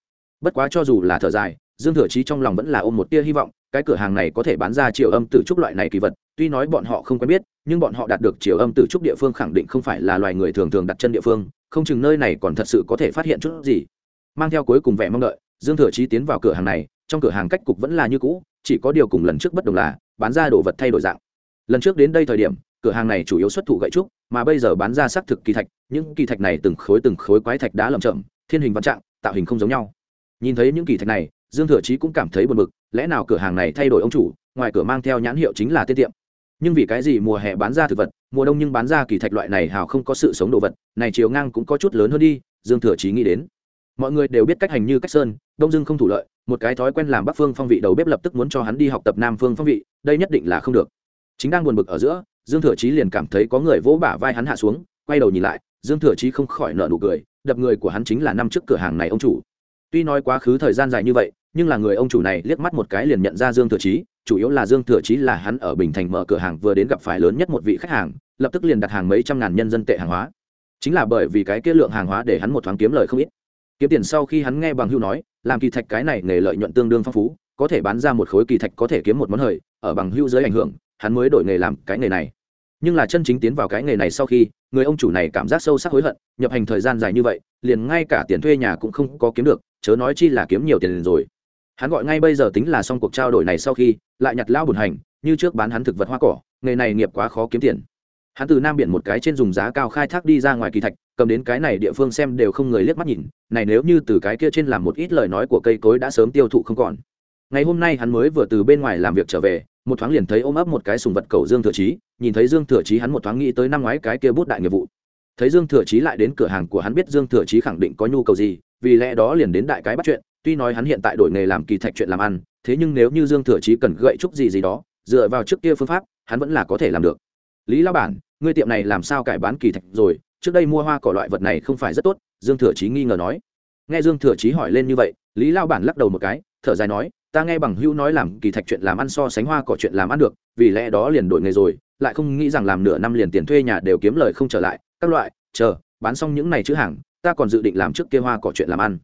Bất quá cho dù là thở dài, dương thừa trí trong lòng vẫn là ôm một tia hy vọng, cái cửa hàng này có thể bán ra chiều âm tử trúc loại này kỳ vật, tuy nói bọn họ không quen biết, nhưng bọn họ đạt được chiều âm tử trúc địa phương khẳng định không phải là loài người thường thường đặt chân địa phương, không chừng nơi này còn thật sự có thể phát hiện chút gì. Mang theo cuối cùng vẻ mong đợi, dương thừa trí tiến vào cửa hàng này, trong cửa hàng cách cục vẫn là như cũ chỉ có điều cùng lần trước bất đồng là, bán ra đồ vật thay đổi dạng. Lần trước đến đây thời điểm, cửa hàng này chủ yếu xuất thủ gậy trúc, mà bây giờ bán ra xác thực kỳ thạch, những kỳ thạch này từng khối từng khối quái thạch đá lầm chậm thiên hình văn trạng, tạo hình không giống nhau. Nhìn thấy những kỳ thạch này, dương thừa chí cũng cảm thấy buồn bực, lẽ nào cửa hàng này thay đổi ông chủ, ngoài cửa mang theo nhãn hiệu chính là tiết tiệm. Nhưng vì cái gì mùa hè bán ra thực vật, mùa đông nhưng bán ra kỳ thạch loại này hào không có sự sống đồ vật, này chiều ngang cũng có chút lớn hơn đi, dương thừa chí nghĩ đến. Mọi người đều biết cách hành như cách sơn, đông dương không thủ lợi một cái thói quen làm bắc phương phong vị đầu bếp lập tức muốn cho hắn đi học tập nam phương phong vị, đây nhất định là không được. Chính đang buồn bực ở giữa, dương thừa chí liền cảm thấy có người vỗ bả vai hắn hạ xuống, quay đầu nhìn lại, dương thừa chí không khỏi nợ nụ cười, đập người của hắn chính là năm trước cửa hàng này ông chủ. Tuy nói quá khứ thời gian dài như vậy, nhưng là người ông chủ này liếc mắt một cái liền nhận ra dương thừa chí, chủ yếu là dương thừa chí là hắn ở bình thành mở cửa hàng vừa đến gặp phải lớn nhất một vị khách hàng, lập tức liền đặt hàng mấy trăm ngàn nhân dân tệ hàng hóa. Chính là bởi vì cái kết lượng hàng hóa để hắn một thoáng kiếm lời không ít kiếm tiền sau khi hắn nghe bằng hưu nói, làm kỳ thạch cái này nghề lợi nhuận tương đương phong phú, có thể bán ra một khối kỳ thạch có thể kiếm một món hời, ở bằng hưu dưới ảnh hưởng, hắn mới đổi nghề làm cái nghề này. Nhưng là chân chính tiến vào cái nghề này sau khi, người ông chủ này cảm giác sâu sắc hối hận, nhập hành thời gian dài như vậy, liền ngay cả tiền thuê nhà cũng không có kiếm được, chớ nói chi là kiếm nhiều tiền rồi. Hắn gọi ngay bây giờ tính là xong cuộc trao đổi này sau khi, lại nhặt lao bùn hành, như trước bán hắn thực vật hoa cỏ, nghề này nghiệp quá khó kiếm tiền hắn từ nam biển một cái trên dùng giá cao khai thác đi ra ngoài kỳ thạch, cầm đến cái này địa phương xem đều không người liếc mắt nhìn, này nếu như từ cái kia trên làm một ít lời nói của cây cối đã sớm tiêu thụ không còn. Ngày hôm nay hắn mới vừa từ bên ngoài làm việc trở về, một thoáng liền thấy ôm ấp một cái sùng vật cầu dương thừa chí, nhìn thấy dương thừa chí hắn một thoáng nghĩ tới năm ngoái cái kia bút đại nghiệp vụ. Thấy dương thừa chí lại đến cửa hàng của hắn biết dương thừa chí khẳng định có nhu cầu gì, vì lẽ đó liền đến đại cái bắt chuyện, tuy nói hắn hiện tại đổi nghề làm kỳ thạch chuyện làm ăn, thế nhưng nếu như dương thừa chí cần gậy trúc gì gì đó, dựa vào trước kia phương pháp, hắn vẫn là có thể làm được lý lao bản, ngươi tiệm này làm sao cải bán kỳ thạch rồi? Trước đây mua hoa cỏ loại vật này không phải rất tốt, dương thừa chí nghi ngờ nói. Nghe dương thừa chí hỏi lên như vậy, lý lao bản lắc đầu một cái, thở dài nói, ta nghe bằng hữu nói làm kỳ thạch chuyện làm ăn so sánh hoa cỏ chuyện làm ăn được, vì lẽ đó liền đổi nghề rồi, lại không nghĩ rằng làm nửa năm liền tiền thuê nhà đều kiếm lời không trở lại. Các loại, chờ, bán xong những này chữ hàng, ta còn dự định làm trước kia hoa cỏ chuyện làm ăn.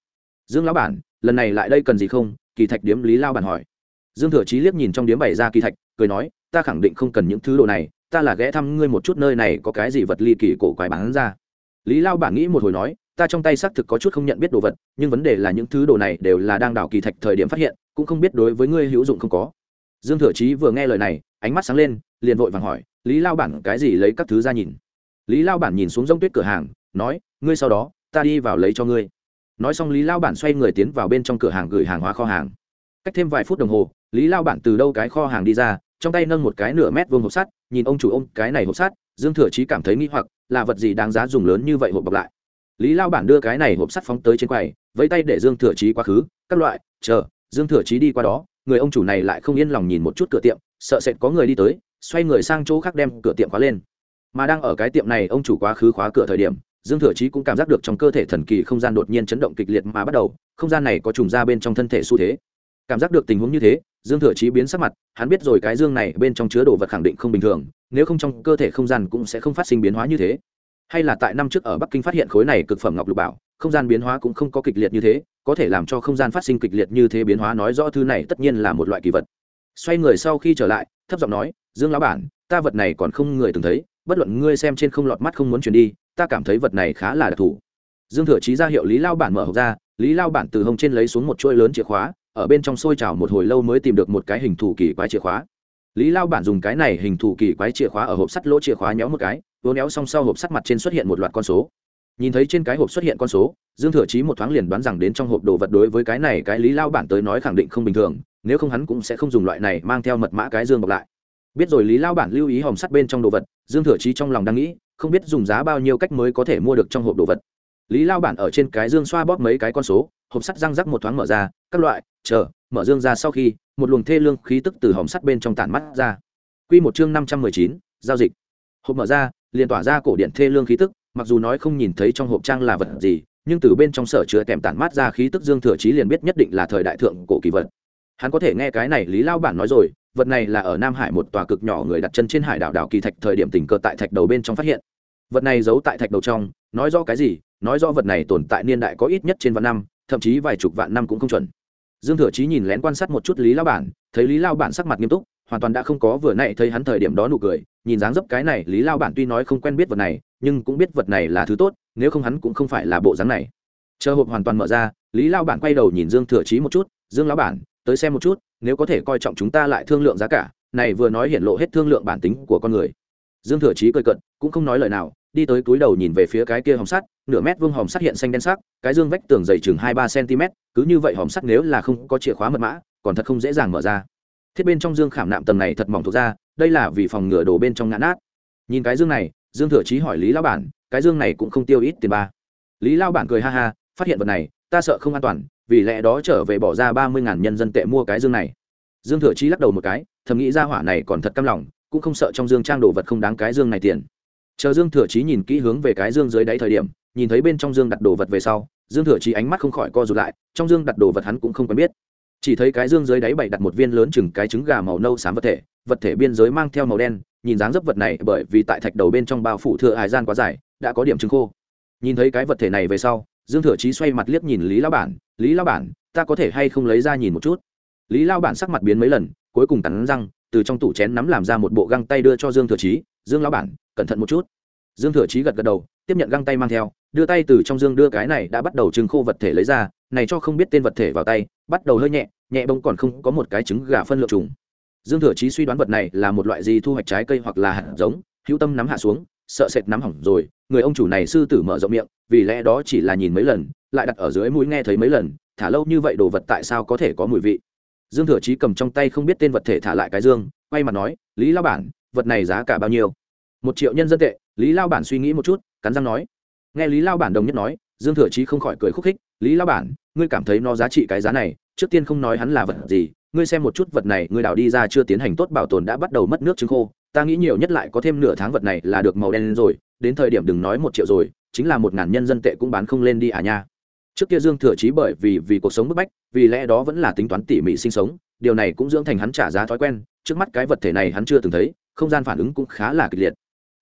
Dương lão bản, lần này lại đây cần gì không? Kỳ thạch điếm lý lao bản hỏi. Dương thừa chí liếc nhìn trong điếm bày ra kỳ thạch, cười nói, ta khẳng định không cần những thứ đồ này ta là ghé thăm ngươi một chút nơi này có cái gì vật ly kỳ cổ quái bán ra. Lý lao bản nghĩ một hồi nói, ta trong tay xác thực có chút không nhận biết đồ vật, nhưng vấn đề là những thứ đồ này đều là đang đảo kỳ thạch thời điểm phát hiện, cũng không biết đối với ngươi hữu dụng không có. Dương thừa chí vừa nghe lời này, ánh mắt sáng lên, liền vội vàng hỏi, lý lao bản cái gì lấy các thứ ra nhìn? Lý lao bản nhìn xuống g tuyết cửa hàng, nói, ngươi sau đó, ta đi vào lấy cho ngươi. Nói xong lý lao bản xoay người tiến vào bên trong cửa hàng gửi hàng hóa kho hàng. Cách thêm vài phút đồng hồ, lý lao bản từ đâu cái kho hàng đi ra trong tay nâng một cái nửa mét vuông hộp sắt, nhìn ông chủ ôm cái này hộp sắt, dương thừa chí cảm thấy nghi hoặc, là vật gì đáng giá dùng lớn như vậy hộp bọc lại? Lý lao bản đưa cái này hộp sắt phóng tới trên quầy, vẫy tay để dương thừa chí quá khứ, các loại, chờ, dương thừa chí đi qua đó, người ông chủ này lại không yên lòng nhìn một chút cửa tiệm, sợ sệt có người đi tới, xoay người sang chỗ khác đem cửa tiệm khóa lên. Mà đang ở cái tiệm này, ông chủ quá khứ khóa cửa thời điểm, dương thừa chí cũng cảm giác được trong cơ thể thần kỳ không gian đột nhiên chấn động kịch liệt mà bắt đầu, không gian này có trùng ra bên trong thân thể xu thế. Cảm giác được tình huống như thế dương thừa chí biến sắc mặt, hắn biết rồi cái dương này bên trong chứa đồ vật khẳng định không bình thường, nếu không trong cơ thể không gian cũng sẽ không phát sinh biến hóa như thế. Hay là tại năm trước ở bắc kinh phát hiện khối này cực phẩm ngọc lục bảo, không gian biến hóa cũng không có kịch liệt như thế, có thể làm cho không gian phát sinh kịch liệt như thế biến hóa nói rõ thứ này tất nhiên là một loại kỳ vật. Xoay người sau khi trở lại, thấp giọng nói, dương lão bản, ta vật này còn không người từng thấy, bất luận ngươi xem trên không lọt mắt không muốn chuyển đi, ta cảm thấy vật này khá là đặc thù. Dương thừa chí ra hiệu lý lao bản mở hộp ra, lý lao bản từ hông trên lấy xuống một chuỗi lớn chìa khóa ở bên trong xôi trào một hồi lâu mới tìm được một cái hình thù kỳ quái chìa khóa. Lý lao bản dùng cái này hình thù kỳ quái chìa khóa ở hộp sắt lỗ chìa khóa nhéo một cái vỗ néo xong sau hộp sắt mặt trên xuất hiện một loạt con số. Nhìn thấy trên cái hộp xuất hiện con số, dương thừa chí một thoáng liền đoán rằng đến trong hộp đồ vật đối với cái này cái lý lao bản tới nói khẳng định không bình thường, nếu không hắn cũng sẽ không dùng loại này mang theo mật mã cái dương bọc lại. Biết rồi lý lao bản lưu ý hòm sắt bên trong đồ vật, dương thừa chí trong lòng đang nghĩ, không biết dùng giá bao nhiêu cách mới có thể mua được trong hộp đồ vật. Lý lao bản ở trên cái dương xoa bóp mấy cái con số hộp sắt răng rắc một thoáng mở ra, các loại, chờ, mở dương ra sau khi, một luồng thê lương khí tức từ hòm sắt bên trong tản mắt ra. Q một chương năm trăm mười chín, giao dịch. Hộp mở ra, liền tỏa ra cổ điện thê lương khí tức, mặc dù nói không nhìn thấy trong hộp trang là vật gì, nhưng từ bên trong sở chứa kèm tản mát ra khí tức dương thừa chí liền biết nhất định là thời đại thượng cổ kỳ vật. Hắn có thể nghe cái này lý lao bản nói rồi, vật này là ở nam hải một tòa cực nhỏ người đặt chân trên hải đảo đảo kỳ thạch thời điểm tình cờ tại thạch đầu bên trong phát hiện. Vật này giấu tại thạch đầu trong, nói rõ cái gì? Nói rõ vật này tồn tại niên đại có ít nhất trên vạn năm thậm chí vài chục vạn năm cũng không chuẩn. Dương thừa chí nhìn lén quan sát một chút lý lao bản, thấy lý lao bản sắc mặt nghiêm túc, hoàn toàn đã không có vừa nãy thấy hắn thời điểm đó nụ cười, nhìn dáng dấp cái này, lý lao bản tuy nói không quen biết vật này, nhưng cũng biết vật này là thứ tốt, nếu không hắn cũng không phải là bộ dáng này. Chờ hộp hoàn toàn mở ra, lý lao bản quay đầu nhìn dương thừa chí một chút, dương lão bản, tới xem một chút, nếu có thể coi trọng chúng ta lại thương lượng giá cả, này vừa nói hiện lộ hết thương lượng bản tính của con người. Dương thừa chí cười cận cũng không nói lời nào, đi tới túi đầu nhìn về phía cái kia hồng sắt nửa mét vuông hòm sắt hiện xanh đen sắc, cái dương vách tường dày chừng hai ba cm, cứ như vậy hòm sắt nếu là không có chìa khóa mật mã, còn thật không dễ dàng mở ra. Thiết bên trong dương khảm nạm tầng này thật mỏng thuộc ra, đây là vì phòng ngừa đồ bên trong ngã nát. Nhìn cái dương này, dương thừa chí hỏi lý Lão bản, cái dương này cũng không tiêu ít tiền ba. Lý Lão bản cười ha ha, phát hiện vật này, ta sợ không an toàn, vì lẽ đó trở về bỏ ra ba mươi ngàn nhân dân tệ mua cái dương này. Dương thừa chí lắc đầu một cái, thầm nghĩ ra hỏa này còn thật căm lòng, cũng không sợ trong dương trang đồ vật không đáng cái dương này tiền. Chờ dương thừa chí nhìn kỹ hướng về cái dương dưới đáy thời điểm nhìn thấy bên trong dương đặt đồ vật về sau, dương thừa chí ánh mắt không khỏi co rụt lại, trong dương đặt đồ vật hắn cũng không quen biết. Chỉ thấy cái dương dưới đáy bày đặt một viên lớn chừng cái trứng gà màu nâu xám vật thể vật thể biên giới mang theo màu đen, nhìn dáng dấp vật này bởi vì tại thạch đầu bên trong bao phủ thừa hải gian quá dài, đã có điểm trứng khô. Nhìn thấy cái vật thể này về sau, dương thừa chí xoay mặt liếc nhìn lý lao bản, lý lao bản, ta có thể hay không lấy ra nhìn một chút? Lý lao bản sắc mặt biến mấy lần, cuối cùng cắn răng, từ trong tủ chén nắm làm ra một bộ găng tay đưa cho dương thừa chí, dương lao bản, cẩn thận một chút. Dương thừa chí gật gật đầu tiếp nhận găng tay mang theo, đưa tay từ trong dương đưa cái này đã bắt đầu trứng khô vật thể lấy ra, này cho không biết tên vật thể vào tay, bắt đầu hơi nhẹ nhẹ bông còn không có một cái trứng gà phân lượng trùng. Dương thừa chí suy đoán vật này là một loại gì thu hoạch trái cây hoặc là hạt giống, hữu tâm nắm hạ xuống, sợ sệt nắm hỏng rồi, người ông chủ này sư tử mở rộng miệng, vì lẽ đó chỉ là nhìn mấy lần, lại đặt ở dưới mũi nghe thấy mấy lần, thả lâu như vậy đồ vật tại sao có thể có mùi vị? Dương thừa chí cầm trong tay không biết tên vật thể thả lại cái dương, quay mặt nói, lý lao bản, vật này giá cả bao nhiêu? Một triệu nhân dân tệ. Lý lao bản suy nghĩ một chút cắn răng nói. Nghe lý lao bản đồng nhất nói, dương thừa chí không khỏi cười khúc khích, lý lao bản, ngươi cảm thấy nó giá trị cái giá này, trước tiên không nói hắn là vật gì, ngươi xem một chút vật này, ngươi đào đi ra chưa tiến hành tốt bảo tồn đã bắt đầu mất nước trứng khô, ta nghĩ nhiều nhất lại có thêm nửa tháng vật này là được màu đen rồi, đến thời điểm đừng nói một triệu rồi, chính là một ngàn nhân dân tệ cũng bán không lên đi à nha. Trước kia dương thừa chí bởi vì vì cuộc sống bức bách, vì lẽ đó vẫn là tính toán tỉ mỉ sinh sống, điều này cũng dưỡng thành hắn trả giá thói quen, trước mắt cái vật thể này hắn chưa từng thấy, không gian phản ứng cũng khá là kịch liệt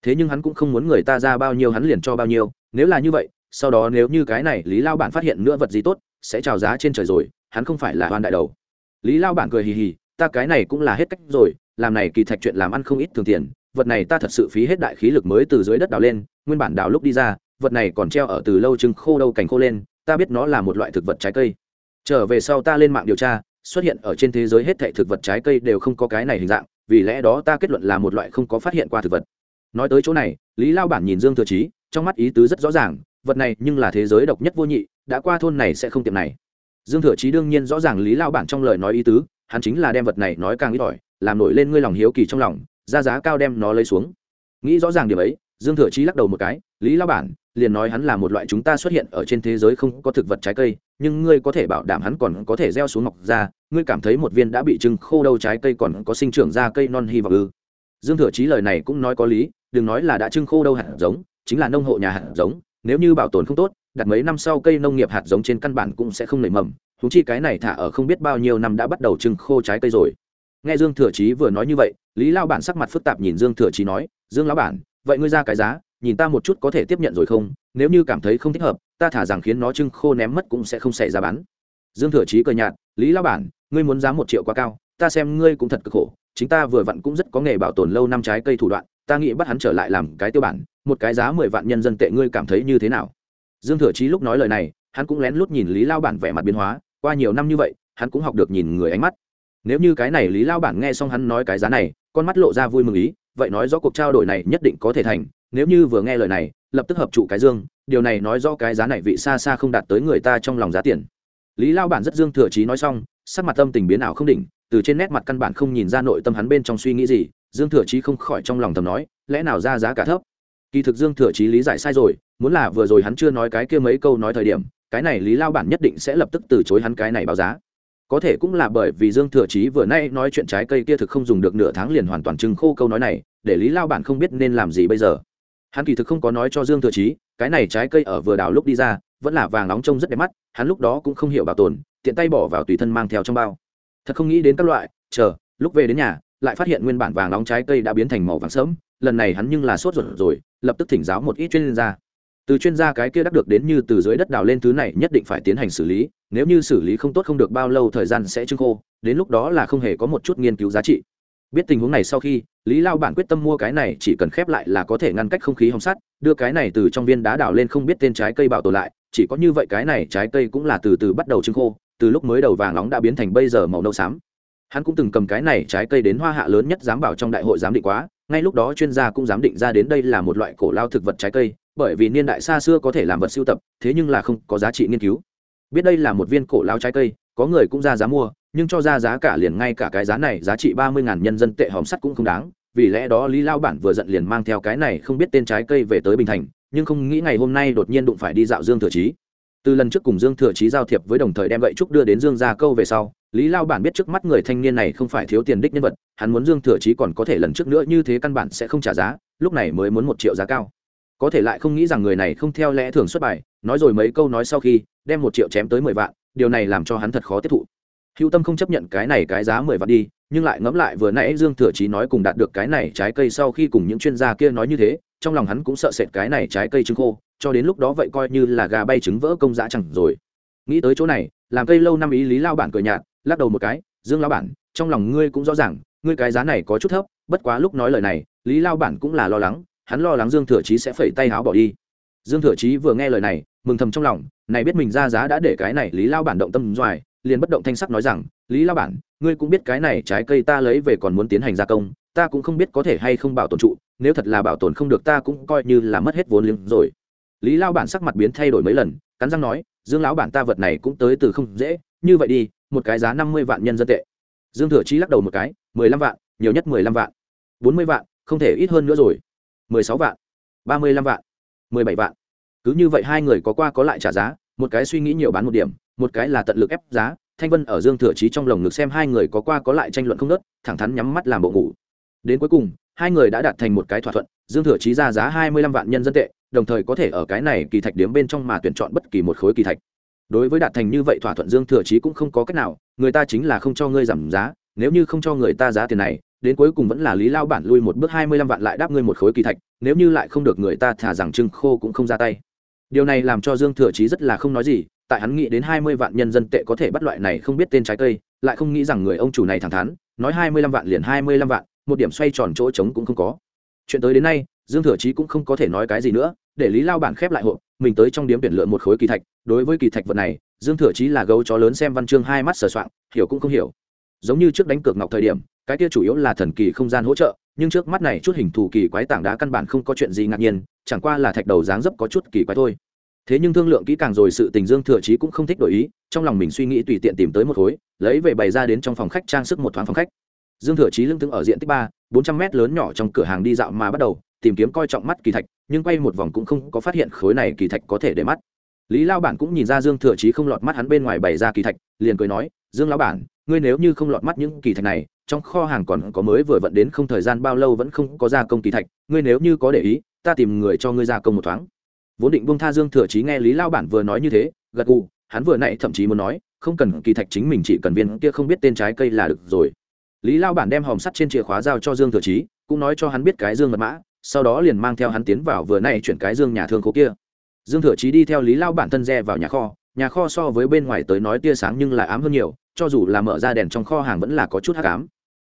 thế nhưng hắn cũng không muốn người ta ra bao nhiêu hắn liền cho bao nhiêu, nếu là như vậy, sau đó nếu như cái này lý lao bản phát hiện nữa vật gì tốt, sẽ trào giá trên trời rồi, hắn không phải là hoan đại đầu. Lý lao bản cười hì hì, ta cái này cũng là hết cách rồi, làm này kỳ thạch chuyện làm ăn không ít thường tiền, vật này ta thật sự phí hết đại khí lực mới từ dưới đất đào lên, nguyên bản đào lúc đi ra, vật này còn treo ở từ lâu chừng khô đâu cành khô lên, ta biết nó là một loại thực vật trái cây. Trở về sau ta lên mạng điều tra, xuất hiện ở trên thế giới hết thảy thực vật trái cây đều không có cái này hình dạng, vì lẽ đó ta kết luận là một loại không có phát hiện qua thực vật nói tới chỗ này, lý lao bản nhìn dương thừa chí, trong mắt ý tứ rất rõ ràng, vật này nhưng là thế giới độc nhất vô nhị, đã qua thôn này sẽ không tiệm này. Dương thừa chí đương nhiên rõ ràng lý lao bản trong lời nói ý tứ, hắn chính là đem vật này nói càng ít ỏi, làm nổi lên ngươi lòng hiếu kỳ trong lòng, ra giá cao đem nó lấy xuống. Nghĩ rõ ràng điểm ấy, dương thừa chí lắc đầu một cái, lý lao bản, liền nói hắn là một loại chúng ta xuất hiện ở trên thế giới không có thực vật trái cây, nhưng ngươi có thể bảo đảm hắn còn có thể gieo xuống mọc ra, ngươi cảm thấy một viên đã bị trưng khô đâu trái cây còn có sinh trưởng ra cây non hy vọng ư? Dương thừa chí lời này cũng nói có lý, đừng nói là đã trưng khô đâu hạt giống, chính là nông hộ nhà hạt giống, nếu như bảo tồn không tốt, đặt mấy năm sau cây nông nghiệp hạt giống trên căn bản cũng sẽ không nảy mầm thú chi cái này thả ở không biết bao nhiêu năm đã bắt đầu trưng khô trái cây rồi. Nghe dương thừa chí vừa nói như vậy, lý lao bản sắc mặt phức tạp nhìn dương thừa chí nói, dương lão bản, vậy ngươi ra cái giá, nhìn ta một chút có thể tiếp nhận rồi không? Nếu như cảm thấy không thích hợp, ta thả rằng khiến nó trưng khô ném mất cũng sẽ không xảy ra bán. Dương thừa chí cười nhạt, lý lao bản, ngươi muốn giá một triệu quá cao, ta xem ngươi cũng thật cực khổ chính ta vừa vặn cũng rất có nghề bảo tồn lâu năm trái cây thủ đoạn, ta nghĩ bắt hắn trở lại làm cái tiêu bản, một cái giá mười vạn nhân dân tệ ngươi cảm thấy như thế nào? Dương thừa chí lúc nói lời này, hắn cũng lén lút nhìn lý lao bản vẻ mặt biến hóa, qua nhiều năm như vậy, hắn cũng học được nhìn người ánh mắt. Nếu như cái này lý lao bản nghe xong hắn nói cái giá này, con mắt lộ ra vui mừng ý, vậy nói rõ cuộc trao đổi này nhất định có thể thành, nếu như vừa nghe lời này, lập tức hợp trụ cái dương, điều này nói rõ cái giá này vị xa xa không đạt tới người ta trong lòng giá tiền. Lý lao bản rất dương thừa Chí nói xong, sắc mặt tâm tình biến ảo không đỉnh từ trên nét mặt căn bản không nhìn ra nội tâm hắn bên trong suy nghĩ gì, dương thừa trí không khỏi trong lòng thầm nói, lẽ nào ra giá cả thấp? Kỳ thực dương thừa trí lý giải sai rồi, muốn là vừa rồi hắn chưa nói cái kia mấy câu nói thời điểm, cái này lý lao bản nhất định sẽ lập tức từ chối hắn cái này báo giá. Có thể cũng là bởi vì dương thừa chí vừa nay nói chuyện trái cây kia thực không dùng được nửa tháng liền hoàn toàn trưng khô câu nói này, để lý lao bản không biết nên làm gì bây giờ. Hắn kỳ thực không có nói cho dương thừa chí, cái này trái cây ở vừa đào lúc đi ra, vẫn là vàng nóng trông rất đẹp mắt, hắn lúc đó cũng không hiểu bảo tồn, tiện tay bỏ vào tùy thân mang theo trong bao thật không nghĩ đến các loại, chờ, lúc về đến nhà, lại phát hiện nguyên bản vàng nóng trái cây đã biến thành màu vàng sớm lần này hắn nhưng là sốt ruột rồi, lập tức thỉnh giáo một ít chuyên gia. Từ chuyên gia cái kia đắc được đến như từ dưới đất đào lên thứ này nhất định phải tiến hành xử lý, nếu như xử lý không tốt không được bao lâu thời gian sẽ trưng khô, đến lúc đó là không hề có một chút nghiên cứu giá trị. Biết tình huống này sau khi, lý lao bản quyết tâm mua cái này chỉ cần khép lại là có thể ngăn cách không khí hồng sắt, đưa cái này từ trong viên đá đào lên không biết tên trái cây bảo tồn lại, chỉ có như vậy cái này trái cây cũng là từ từ bắt đầu trưng khô từ lúc mới đầu vàng nóng đã biến thành bây giờ màu nâu xám. Hắn cũng từng cầm cái này trái cây đến hoa hạ lớn nhất giám bảo trong đại hội giám định quá, ngay lúc đó chuyên gia cũng giám định ra đến đây là một loại cổ lao thực vật trái cây, bởi vì niên đại xa xưa có thể làm vật sưu tập, thế nhưng là không có giá trị nghiên cứu. Biết đây là một viên cổ lao trái cây, có người cũng ra giá mua, nhưng cho ra giá cả liền ngay cả cái giá này giá trị ba mươi ngàn nhân dân tệ hòm sắt cũng không đáng. Vì lẽ đó lý lao bản vừa giận liền mang theo cái này không biết tên trái cây về tới bình thành, nhưng không nghĩ ngày hôm nay đột nhiên đụng phải đi dạo dương thừa trí từ lần trước cùng dương thừa Chí giao thiệp với đồng thời đem gậy trúc đưa đến dương ra câu về sau, lý lao bản biết trước mắt người thanh niên này không phải thiếu tiền đích nhân vật, hắn muốn dương thừa Chí còn có thể lần trước nữa như thế căn bản sẽ không trả giá, lúc này mới muốn một triệu giá cao. Có thể lại không nghĩ rằng người này không theo lẽ thường xuất bài, nói rồi mấy câu nói sau khi, đem một triệu chém tới mười vạn, điều này làm cho hắn thật khó tiếp thụ. Hữu tâm không chấp nhận cái này cái giá mười vạn đi, nhưng lại ngẫm lại vừa nãy dương thừa chí nói cùng đạt được cái này trái cây sau khi cùng những chuyên gia kia nói như thế trong lòng hắn cũng sợ sệt cái này trái cây trứng khô, cho đến lúc đó vậy coi như là gà bay trứng vỡ công dã chẳng rồi. Nghĩ tới chỗ này, làm cây lâu năm ý lý lao bản cười nhạt, lắc đầu một cái, dương lao bản, trong lòng ngươi cũng rõ ràng, ngươi cái giá này có chút thấp, bất quá lúc nói lời này, lý lao bản cũng là lo lắng, hắn lo lắng dương thừa chí sẽ phẩy tay háo bỏ đi. Dương thừa chí vừa nghe lời này, mừng thầm trong lòng, này biết mình ra giá đã để cái này lý lao bản động tâm doài, liền bất động thanh sắc nói rằng, lý lao bản, ngươi cũng biết cái này trái cây ta lấy về còn muốn tiến hành gia công ta cũng không biết có thể hay không bảo tồn trụ, nếu thật là bảo tồn không được ta cũng coi như là mất hết vốn liếng rồi. Lý lao bản sắc mặt biến thay đổi mấy lần, cắn răng nói, dương lão bản ta vật này cũng tới từ không dễ, như vậy đi, một cái giá năm mươi vạn nhân dân tệ. Dương thừa chí lắc đầu một cái, mười lăm vạn, nhiều nhất mười lăm vạn. Bốn mươi vạn, không thể ít hơn nữa rồi. Mười sáu vạn, ba mươi lăm vạn, mười bảy vạn. Cứ như vậy hai người có qua có lại trả giá, một cái suy nghĩ nhiều bán một điểm, một cái là tận lực ép giá, thanh vân ở dương thừa chí trong lồng ngực xem hai người có qua có lại tranh luận không nớt thẳng thắn nhắm mắt làm bộ ngủ đến cuối cùng, hai người đã đạt thành một cái thỏa thuận, dương thừa chí ra giá hai mươi lăm vạn nhân dân tệ, đồng thời có thể ở cái này kỳ thạch điếm bên trong mà tuyển chọn bất kỳ một khối kỳ thạch. Đối với đạt thành như vậy thỏa thuận dương thừa chí cũng không có cách nào, người ta chính là không cho ngươi giảm giá, nếu như không cho người ta giá tiền này, đến cuối cùng vẫn là lý lao bản lui một bước hai mươi lăm vạn lại đáp ngươi một khối kỳ thạch, nếu như lại không được người ta thả rằng trưng khô cũng không ra tay. Điều này làm cho dương thừa chí rất là không nói gì, tại hắn nghĩ đến hai mươi vạn nhân dân tệ có thể bắt loại này không biết tên trái cây, lại không nghĩ rằng người ông chủ này thẳng thắn, nói hai mươi lăm vạn liền hai mươi lăm vạn một điểm xoay tròn chỗ trống cũng không có. Chuyện tới đến nay, dương thừa chí cũng không có thể nói cái gì nữa, để lý lao bản khép lại hộp, mình tới trong điếm tuyển lựa một khối kỳ thạch. Đối với kỳ thạch vật này, dương thừa chí là gấu chó lớn xem văn chương hai mắt sờ soạng, hiểu cũng không hiểu. Giống như trước đánh cược ngọc thời điểm, cái kia chủ yếu là thần kỳ không gian hỗ trợ, nhưng trước mắt này chút hình thù kỳ quái tảng đá căn bản không có chuyện gì ngạc nhiên, chẳng qua là thạch đầu dáng dấp có chút kỳ quái thôi. Thế nhưng thương lượng kỹ càng rồi sự tình dương thừa chí cũng không thích đổi ý, trong lòng mình suy nghĩ tùy tiện tìm tới một khối, lấy về bày ra đến trong phòng khách trang sức một thoáng phòng khách dương thừa chí lưng tướng ở diện tích ba, bốn trăm mét lớn nhỏ trong cửa hàng đi dạo mà bắt đầu, tìm kiếm coi trọng mắt kỳ thạch, nhưng quay một vòng cũng không có phát hiện khối này kỳ thạch có thể để mắt. Lý lao bản cũng nhìn ra dương thừa chí không lọt mắt hắn bên ngoài bày ra kỳ thạch, liền cười nói, dương lão bản, ngươi nếu như không lọt mắt những kỳ thạch này, trong kho hàng còn có mới vừa vận đến không thời gian bao lâu vẫn không có gia công kỳ thạch, ngươi nếu như có để ý, ta tìm người cho ngươi gia công một thoáng. Vốn định bông tha dương thừa chí nghe lý lao bản vừa nói như thế, gật gù, hắn vừa nãy thậm chí muốn nói, không cần kỳ thạch chính mình chỉ cần viên kia không biết tên trái cây là được rồi lý lao bản đem hòm sắt trên chìa khóa giao cho dương thừa chí, cũng nói cho hắn biết cái dương mật mã, sau đó liền mang theo hắn tiến vào vừa nay chuyển cái dương nhà thương khố kia. Dương thừa chí đi theo lý lao bản thân re vào nhà kho nhà kho so với bên ngoài tới nói tia sáng nhưng lại ám hơn nhiều, cho dù là mở ra đèn trong kho hàng vẫn là có chút hắc ám.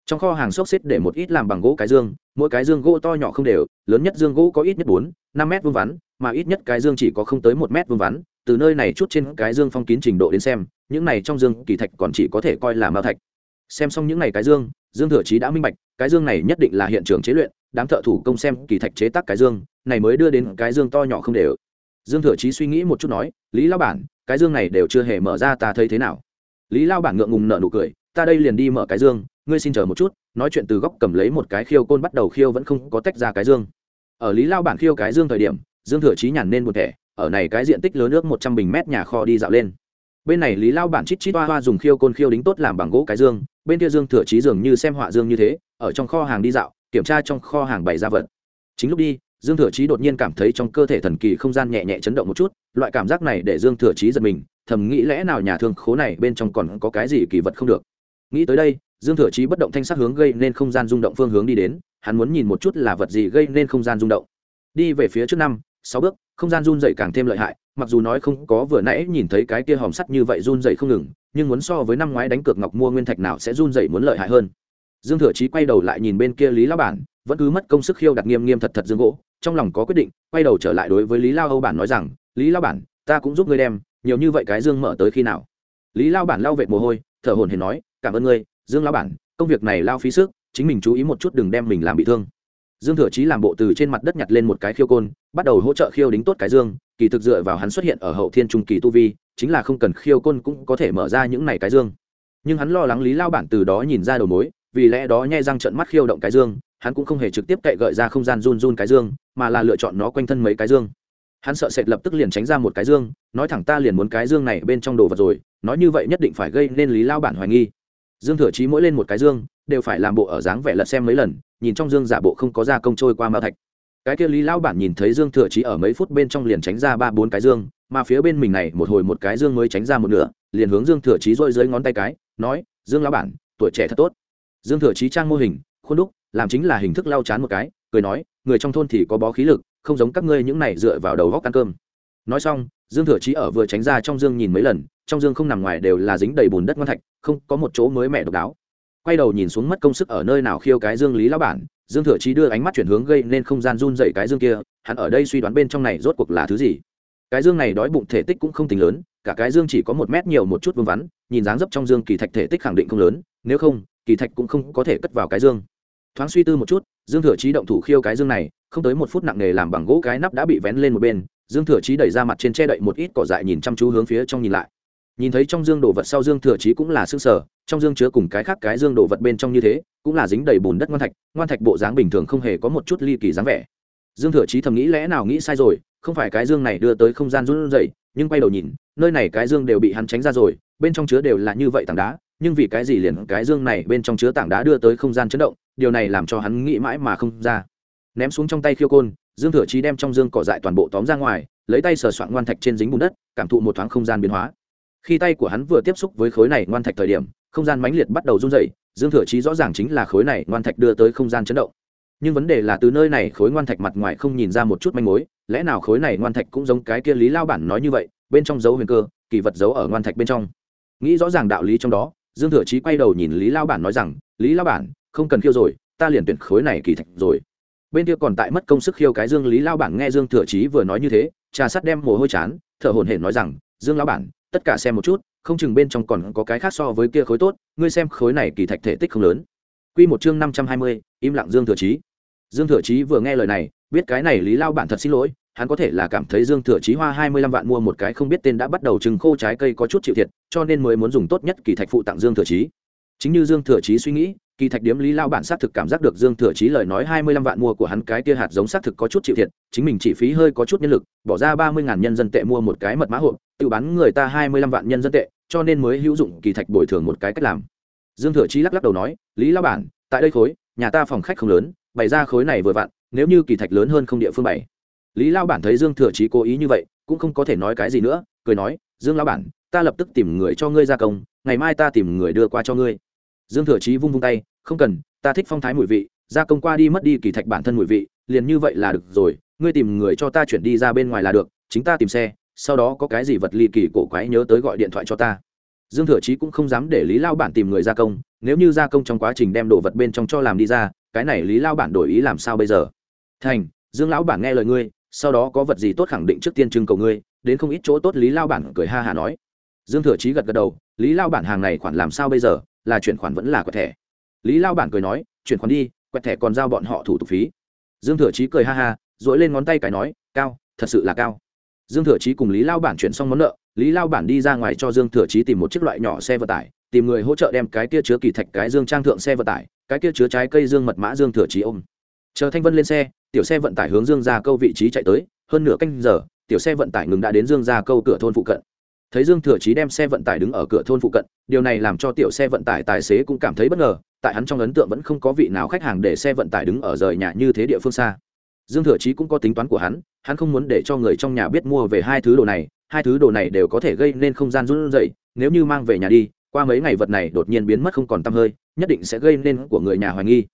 Trong kho hàng xốc xếp để một ít làm bằng gỗ cái dương, mỗi cái dương gỗ to nhỏ không đều, lớn nhất dương gỗ có ít nhất bốn, năm mét vuông vắn, mà ít nhất cái dương chỉ có không tới một mét vuông vắn. Từ nơi này chút trên cái dương phong kín trình độ đến xem, những này trong dương kỳ thạch còn chỉ có thể coi là mao thạch xem xong những này cái dương dương thừa chí đã minh bạch, cái dương này nhất định là hiện trường chế luyện, đám thợ thủ công xem kỳ thạch chế tác cái dương, này mới đưa đến cái dương to nhỏ không đều. Dương thừa chí suy nghĩ một chút nói, lý lao bản, cái dương này đều chưa hề mở ra, ta thấy thế nào? Lý lao bản ngượng ngùng nợ nụ cười, ta đây liền đi mở cái dương, ngươi xin chờ một chút, nói chuyện từ góc cầm lấy một cái khiêu côn bắt đầu khiêu vẫn không có tách ra cái dương. Ở lý lao bản khiêu cái dương thời điểm, dương thừa chí nhàn nên một thẻ, ở này cái diện tích lớn nước một trăm bình mét nhà kho đi dạo lên. Bên này lý lao bản chít chít hoa hoa dùng khiêu côn khiêu đính tốt làm bằng gỗ cái dương bên kia dương thừa chí dường như xem họa dương như thế, ở trong kho hàng đi dạo, kiểm tra trong kho hàng bày ra vật. Chính lúc đi, dương thừa chí đột nhiên cảm thấy trong cơ thể thần kỳ không gian nhẹ nhẹ chấn động một chút, loại cảm giác này để dương thừa chí giật mình, thầm nghĩ lẽ nào nhà thương khố này bên trong còn có cái gì kỳ vật không được. Nghĩ tới đây, dương thừa chí bất động thanh sắc hướng gây nên không gian rung động phương hướng đi đến, hắn muốn nhìn một chút là vật gì gây nên không gian rung động. Đi về phía trước năm, sáu bước, không gian run dậy càng thêm lợi hại, mặc dù nói không có vừa nãy nhìn thấy cái kia hòm sắt như vậy run dậy không ngừng nhưng muốn so với năm ngoái đánh cược ngọc mua nguyên thạch nào sẽ run dậy muốn lợi hại hơn. Dương thừa chí quay đầu lại nhìn bên kia lý lao bản, vẫn cứ mất công sức khiêu đặt nghiêm nghiêm thật thật dương gỗ, trong lòng có quyết định, quay đầu trở lại đối với lý lao âu bản nói rằng, lý lao bản, ta cũng giúp ngươi đem, nhiều như vậy cái dương mở tới khi nào? Lý lao bản lao vệt mồ hôi, thở hồn hển nói, cảm ơn ngươi, dương lao bản, công việc này lao phí sức, chính mình chú ý một chút đừng đem mình làm bị thương dương thừa chí làm bộ từ trên mặt đất nhặt lên một cái khiêu côn, bắt đầu hỗ trợ khiêu đính tốt cái dương, kỳ thực dựa vào hắn xuất hiện ở hậu thiên trung kỳ tu vi, chính là không cần khiêu côn cũng có thể mở ra những này cái dương. Nhưng hắn lo lắng lý lao bản từ đó nhìn ra đầu mối, vì lẽ đó nhai răng trận mắt khiêu động cái dương, hắn cũng không hề trực tiếp cậy gợi ra không gian run run cái dương, mà là lựa chọn nó quanh thân mấy cái dương. Hắn sợ sệt lập tức liền tránh ra một cái dương, nói thẳng ta liền muốn cái dương này bên trong đồ vật rồi, nói như vậy nhất định phải gây nên lý lao bản hoài nghi. Dương thừa chí mỗi lên một cái dương, đều phải làm bộ ở dáng vẻ lật xem mấy lần nhìn trong dương giả bộ không có ra công trôi qua mao thạch. Cái kia lý lão bản nhìn thấy dương thừa chí ở mấy phút bên trong liền tránh ra ba bốn cái dương, mà phía bên mình này một hồi một cái dương mới tránh ra một nửa, liền hướng dương thừa chí rôi dưới ngón tay cái, nói, dương lão bản, tuổi trẻ thật tốt. Dương thừa chí trang mô hình, khuôn đúc, làm chính là hình thức lau chán một cái, cười nói, người trong thôn thì có bó khí lực, không giống các ngươi những này dựa vào đầu góc ăn cơm. Nói xong, dương thừa chí ở vừa tránh ra trong dương nhìn mấy lần, trong dương không nằm ngoài đều là dính đầy bùn đất ngon thạch, không có một chỗ mới mẹ độc đáo quay đầu nhìn xuống mất công sức ở nơi nào khiêu cái dương lý lão bản, dương thừa chí đưa ánh mắt chuyển hướng gây nên không gian run dậy cái dương kia, hắn ở đây suy đoán bên trong này rốt cuộc là thứ gì. Cái dương này đói bụng thể tích cũng không tính lớn, cả cái dương chỉ có một mét nhiều một chút vương vắn, nhìn dáng dấp trong dương kỳ thạch thể tích khẳng định không lớn, nếu không, kỳ thạch cũng không có thể cất vào cái dương. Thoáng suy tư một chút, dương thừa chí động thủ khiêu cái dương này, không tới một phút nặng nề làm bằng gỗ cái nắp đã bị vén lên một bên, dương thừa chí đẩy ra mặt trên che đậy một ít cỏ dại nhìn chăm chú hướng phía trong nhìn lại nhìn thấy trong dương đồ vật sau dương thừa chí cũng là s sở trong dương chứa cùng cái khác cái dương đồ vật bên trong như thế, cũng là dính đầy bùn đất ngoan thạch ngoan thạch bộ dáng bình thường không hề có một chút ly kỳ dáng vẻ. Dương thừa chí thầm nghĩ lẽ nào nghĩ sai rồi, không phải cái dương này đưa tới không gian run rẩy, nhưng quay đầu nhìn, nơi này cái dương đều bị hắn tránh ra rồi, bên trong chứa đều là như vậy tảng đá, nhưng vì cái gì liền cái dương này bên trong chứa tảng đá đưa tới không gian chấn động, điều này làm cho hắn nghĩ mãi mà không ra. Ném xuống trong tay khiêu côn, dương thừa chí đem trong dương cỏ dại toàn bộ tóm ra ngoài, lấy tay sờ soạn ngoan thạch trên dính bùn đất, cảm thụ một thoáng không gian biến hóa khi tay của hắn vừa tiếp xúc với khối này ngoan thạch thời điểm, không gian mãnh liệt bắt đầu run dày dương thừa chí rõ ràng chính là khối này ngoan thạch đưa tới không gian chấn động. Nhưng vấn đề là từ nơi này khối ngoan thạch mặt ngoài không nhìn ra một chút manh mối, lẽ nào khối này ngoan thạch cũng giống cái kia lý lao bản nói như vậy, bên trong dấu huyền cơ, kỳ vật giấu ở ngoan thạch bên trong. Nghĩ rõ ràng đạo lý trong đó, dương thừa chí quay đầu nhìn lý lao bản nói rằng, lý lao bản, không cần khiêu rồi, ta liền tuyển khối này kỳ thạch rồi. Bên kia còn tại mất công sức khiêu cái dương lý lao bản nghe dương thừa chí vừa nói như thế, trà sắt đem mồ hôi chán, thở hổn hển nói rằng, dương lao bản tất cả xem một chút không chừng bên trong còn có cái khác so với kia khối tốt ngươi xem khối này kỳ thạch thể tích không lớn Quy một chương năm trăm hai mươi, im lặng Dương Thừa Chí. Dương Thừa Chí vừa nghe lời này, biết cái này Lý Lao bản thật xin lỗi, hắn có thể là cảm thấy Dương Thừa Chí hoa hai mươi lăm vạn mua một cái không biết tên đã bắt đầu trừng khô trái cây có chút chịu thiệt, cho nên mới muốn dùng tốt nhất kỳ thạch phụ tặng Dương Thừa Chí. Chính như Dương Thừa Chí suy nghĩ, kỳ thạch điếm Lý Lao bản xác thực cảm giác được Dương Thừa Chí lời nói hai mươi lăm vạn mua của hắn cái kia hạt giống xác thực có chút chịu thiệt, chính mình chỉ phí hơi có chút nhân lực, bỏ ra ba mươi ngàn nhân dân tệ mua một cái mật mã hộp, tự bán người ta hai mươi lăm vạn nhân dân tệ cho nên mới hữu dụng kỳ thạch bồi thường một cái cách làm. Dương thừa chí lắc lắc đầu nói lý lao bản tại đây khối nhà ta phòng khách không lớn bày ra khối này vừa vặn nếu như kỳ thạch lớn hơn không địa phương bày. Lý lao bản thấy dương thừa chí cố ý như vậy cũng không có thể nói cái gì nữa cười nói dương lao bản ta lập tức tìm người cho ngươi gia công ngày mai ta tìm người đưa qua cho ngươi dương thừa chí vung vung tay, không cần, ta thích phong thái mùi vị gia công qua đi mất đi kỳ thạch bản thân mùi vị, liền như vậy là được rồi, ngươi tìm người cho ta chuyển đi ra bên ngoài là được, chính ta tìm xe, sau đó có cái gì vật ly kỳ cổ quái nhớ tới gọi điện thoại cho ta. Dương thừa chí cũng không dám để lý lao bản tìm người gia công, nếu như gia công trong quá trình đem đồ vật bên trong cho làm đi ra, cái này lý lao bản đổi ý làm sao bây giờ? Thành, dương lão bản nghe lời ngươi, sau đó có vật gì tốt khẳng định trước tiên trưng cầu ngươi, đến không ít chỗ tốt lý lao bản cười ha hả nói. Dương thừa chí gật gật đầu, lý lao bản hàng này khoản làm sao bây giờ? Là chuyển khoản vẫn là quẹt thẻ. Lý lao bản cười nói, chuyển khoản đi, quẹt thẻ còn giao bọn họ thủ tục phí. Dương thừa chí cười ha ha dỗi lên ngón tay cái nói, cao, thật sự là cao. Dương thừa chí cùng lý lao bản chuyển xong món nợ, lý lao bản đi ra ngoài cho dương thừa chí tìm một chiếc loại nhỏ xe vận tải, tìm người hỗ trợ đem cái kia chứa kỳ thạch, cái dương trang thượng xe vận tải, cái kia chứa trái cây dương mật mã dương thừa chí ôm. Chờ thanh vân lên xe, tiểu xe vận tải hướng dương ra câu vị trí chạy tới, hơn nửa canh giờ, tiểu xe vận tải ngừng đã đến dương ra câu cửa thôn phụ cận thấy dương thừa chí đem xe vận tải đứng ở cửa thôn phụ cận, điều này làm cho tiểu xe vận tải tài xế cũng cảm thấy bất ngờ, tại hắn trong ấn tượng vẫn không có vị nào khách hàng để xe vận tải đứng ở rời nhà như thế địa phương xa. Dương thừa chí cũng có tính toán của hắn hắn không muốn để cho người trong nhà biết mua về hai thứ đồ này, hai thứ đồ này đều có thể gây nên không gian run rẩy, nếu như mang về nhà đi, qua mấy ngày vật này đột nhiên biến mất không còn tăm hơi, nhất định sẽ gây nên của người nhà hoài nghi.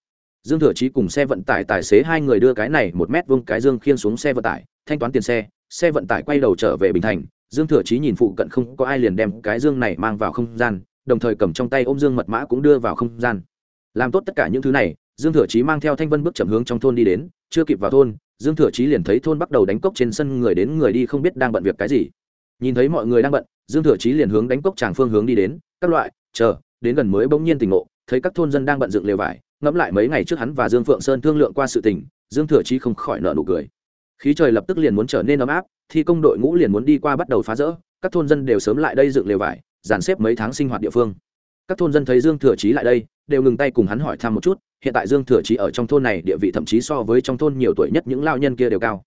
Dương thừa chí cùng xe vận tải tài xế hai người đưa cái này một mét vuông cái dương khiên xuống xe vận tải, thanh toán tiền xe xe vận tải quay đầu trở về bình thành dương thừa chí nhìn phụ cận không có ai liền đem cái dương này mang vào không gian, đồng thời cầm trong tay ôm dương mật mã cũng đưa vào không gian. Làm tốt tất cả những thứ này, dương thừa chí mang theo thanh vân bước chậm hướng trong thôn đi đến, chưa kịp vào thôn, dương thừa chí liền thấy thôn bắt đầu đánh cốc trên sân người đến người đi không biết đang bận việc cái gì. Nhìn thấy mọi người đang bận, dương thừa chí liền hướng đánh cốc tràng phương hướng đi đến, các loại, chờ, đến gần mới bỗng nhiên tỉnh ngộ, thấy các thôn dân đang bận dựng lều vải, ngẫm lại mấy ngày trước hắn và dương phượng sơn thương lượng qua sự tình, dương thừa chí không khỏi nợ nụ cười khí trời lập tức liền muốn trở nên ấm áp, thi công đội ngũ liền muốn đi qua bắt đầu phá rỡ, các thôn dân đều sớm lại đây dựng lều vải, dàn xếp mấy tháng sinh hoạt địa phương. Các thôn dân thấy dương thừa chí lại đây, đều ngừng tay cùng hắn hỏi thăm một chút, hiện tại dương thừa chí ở trong thôn này, địa vị thậm chí so với trong thôn nhiều tuổi nhất những lao nhân kia đều cao.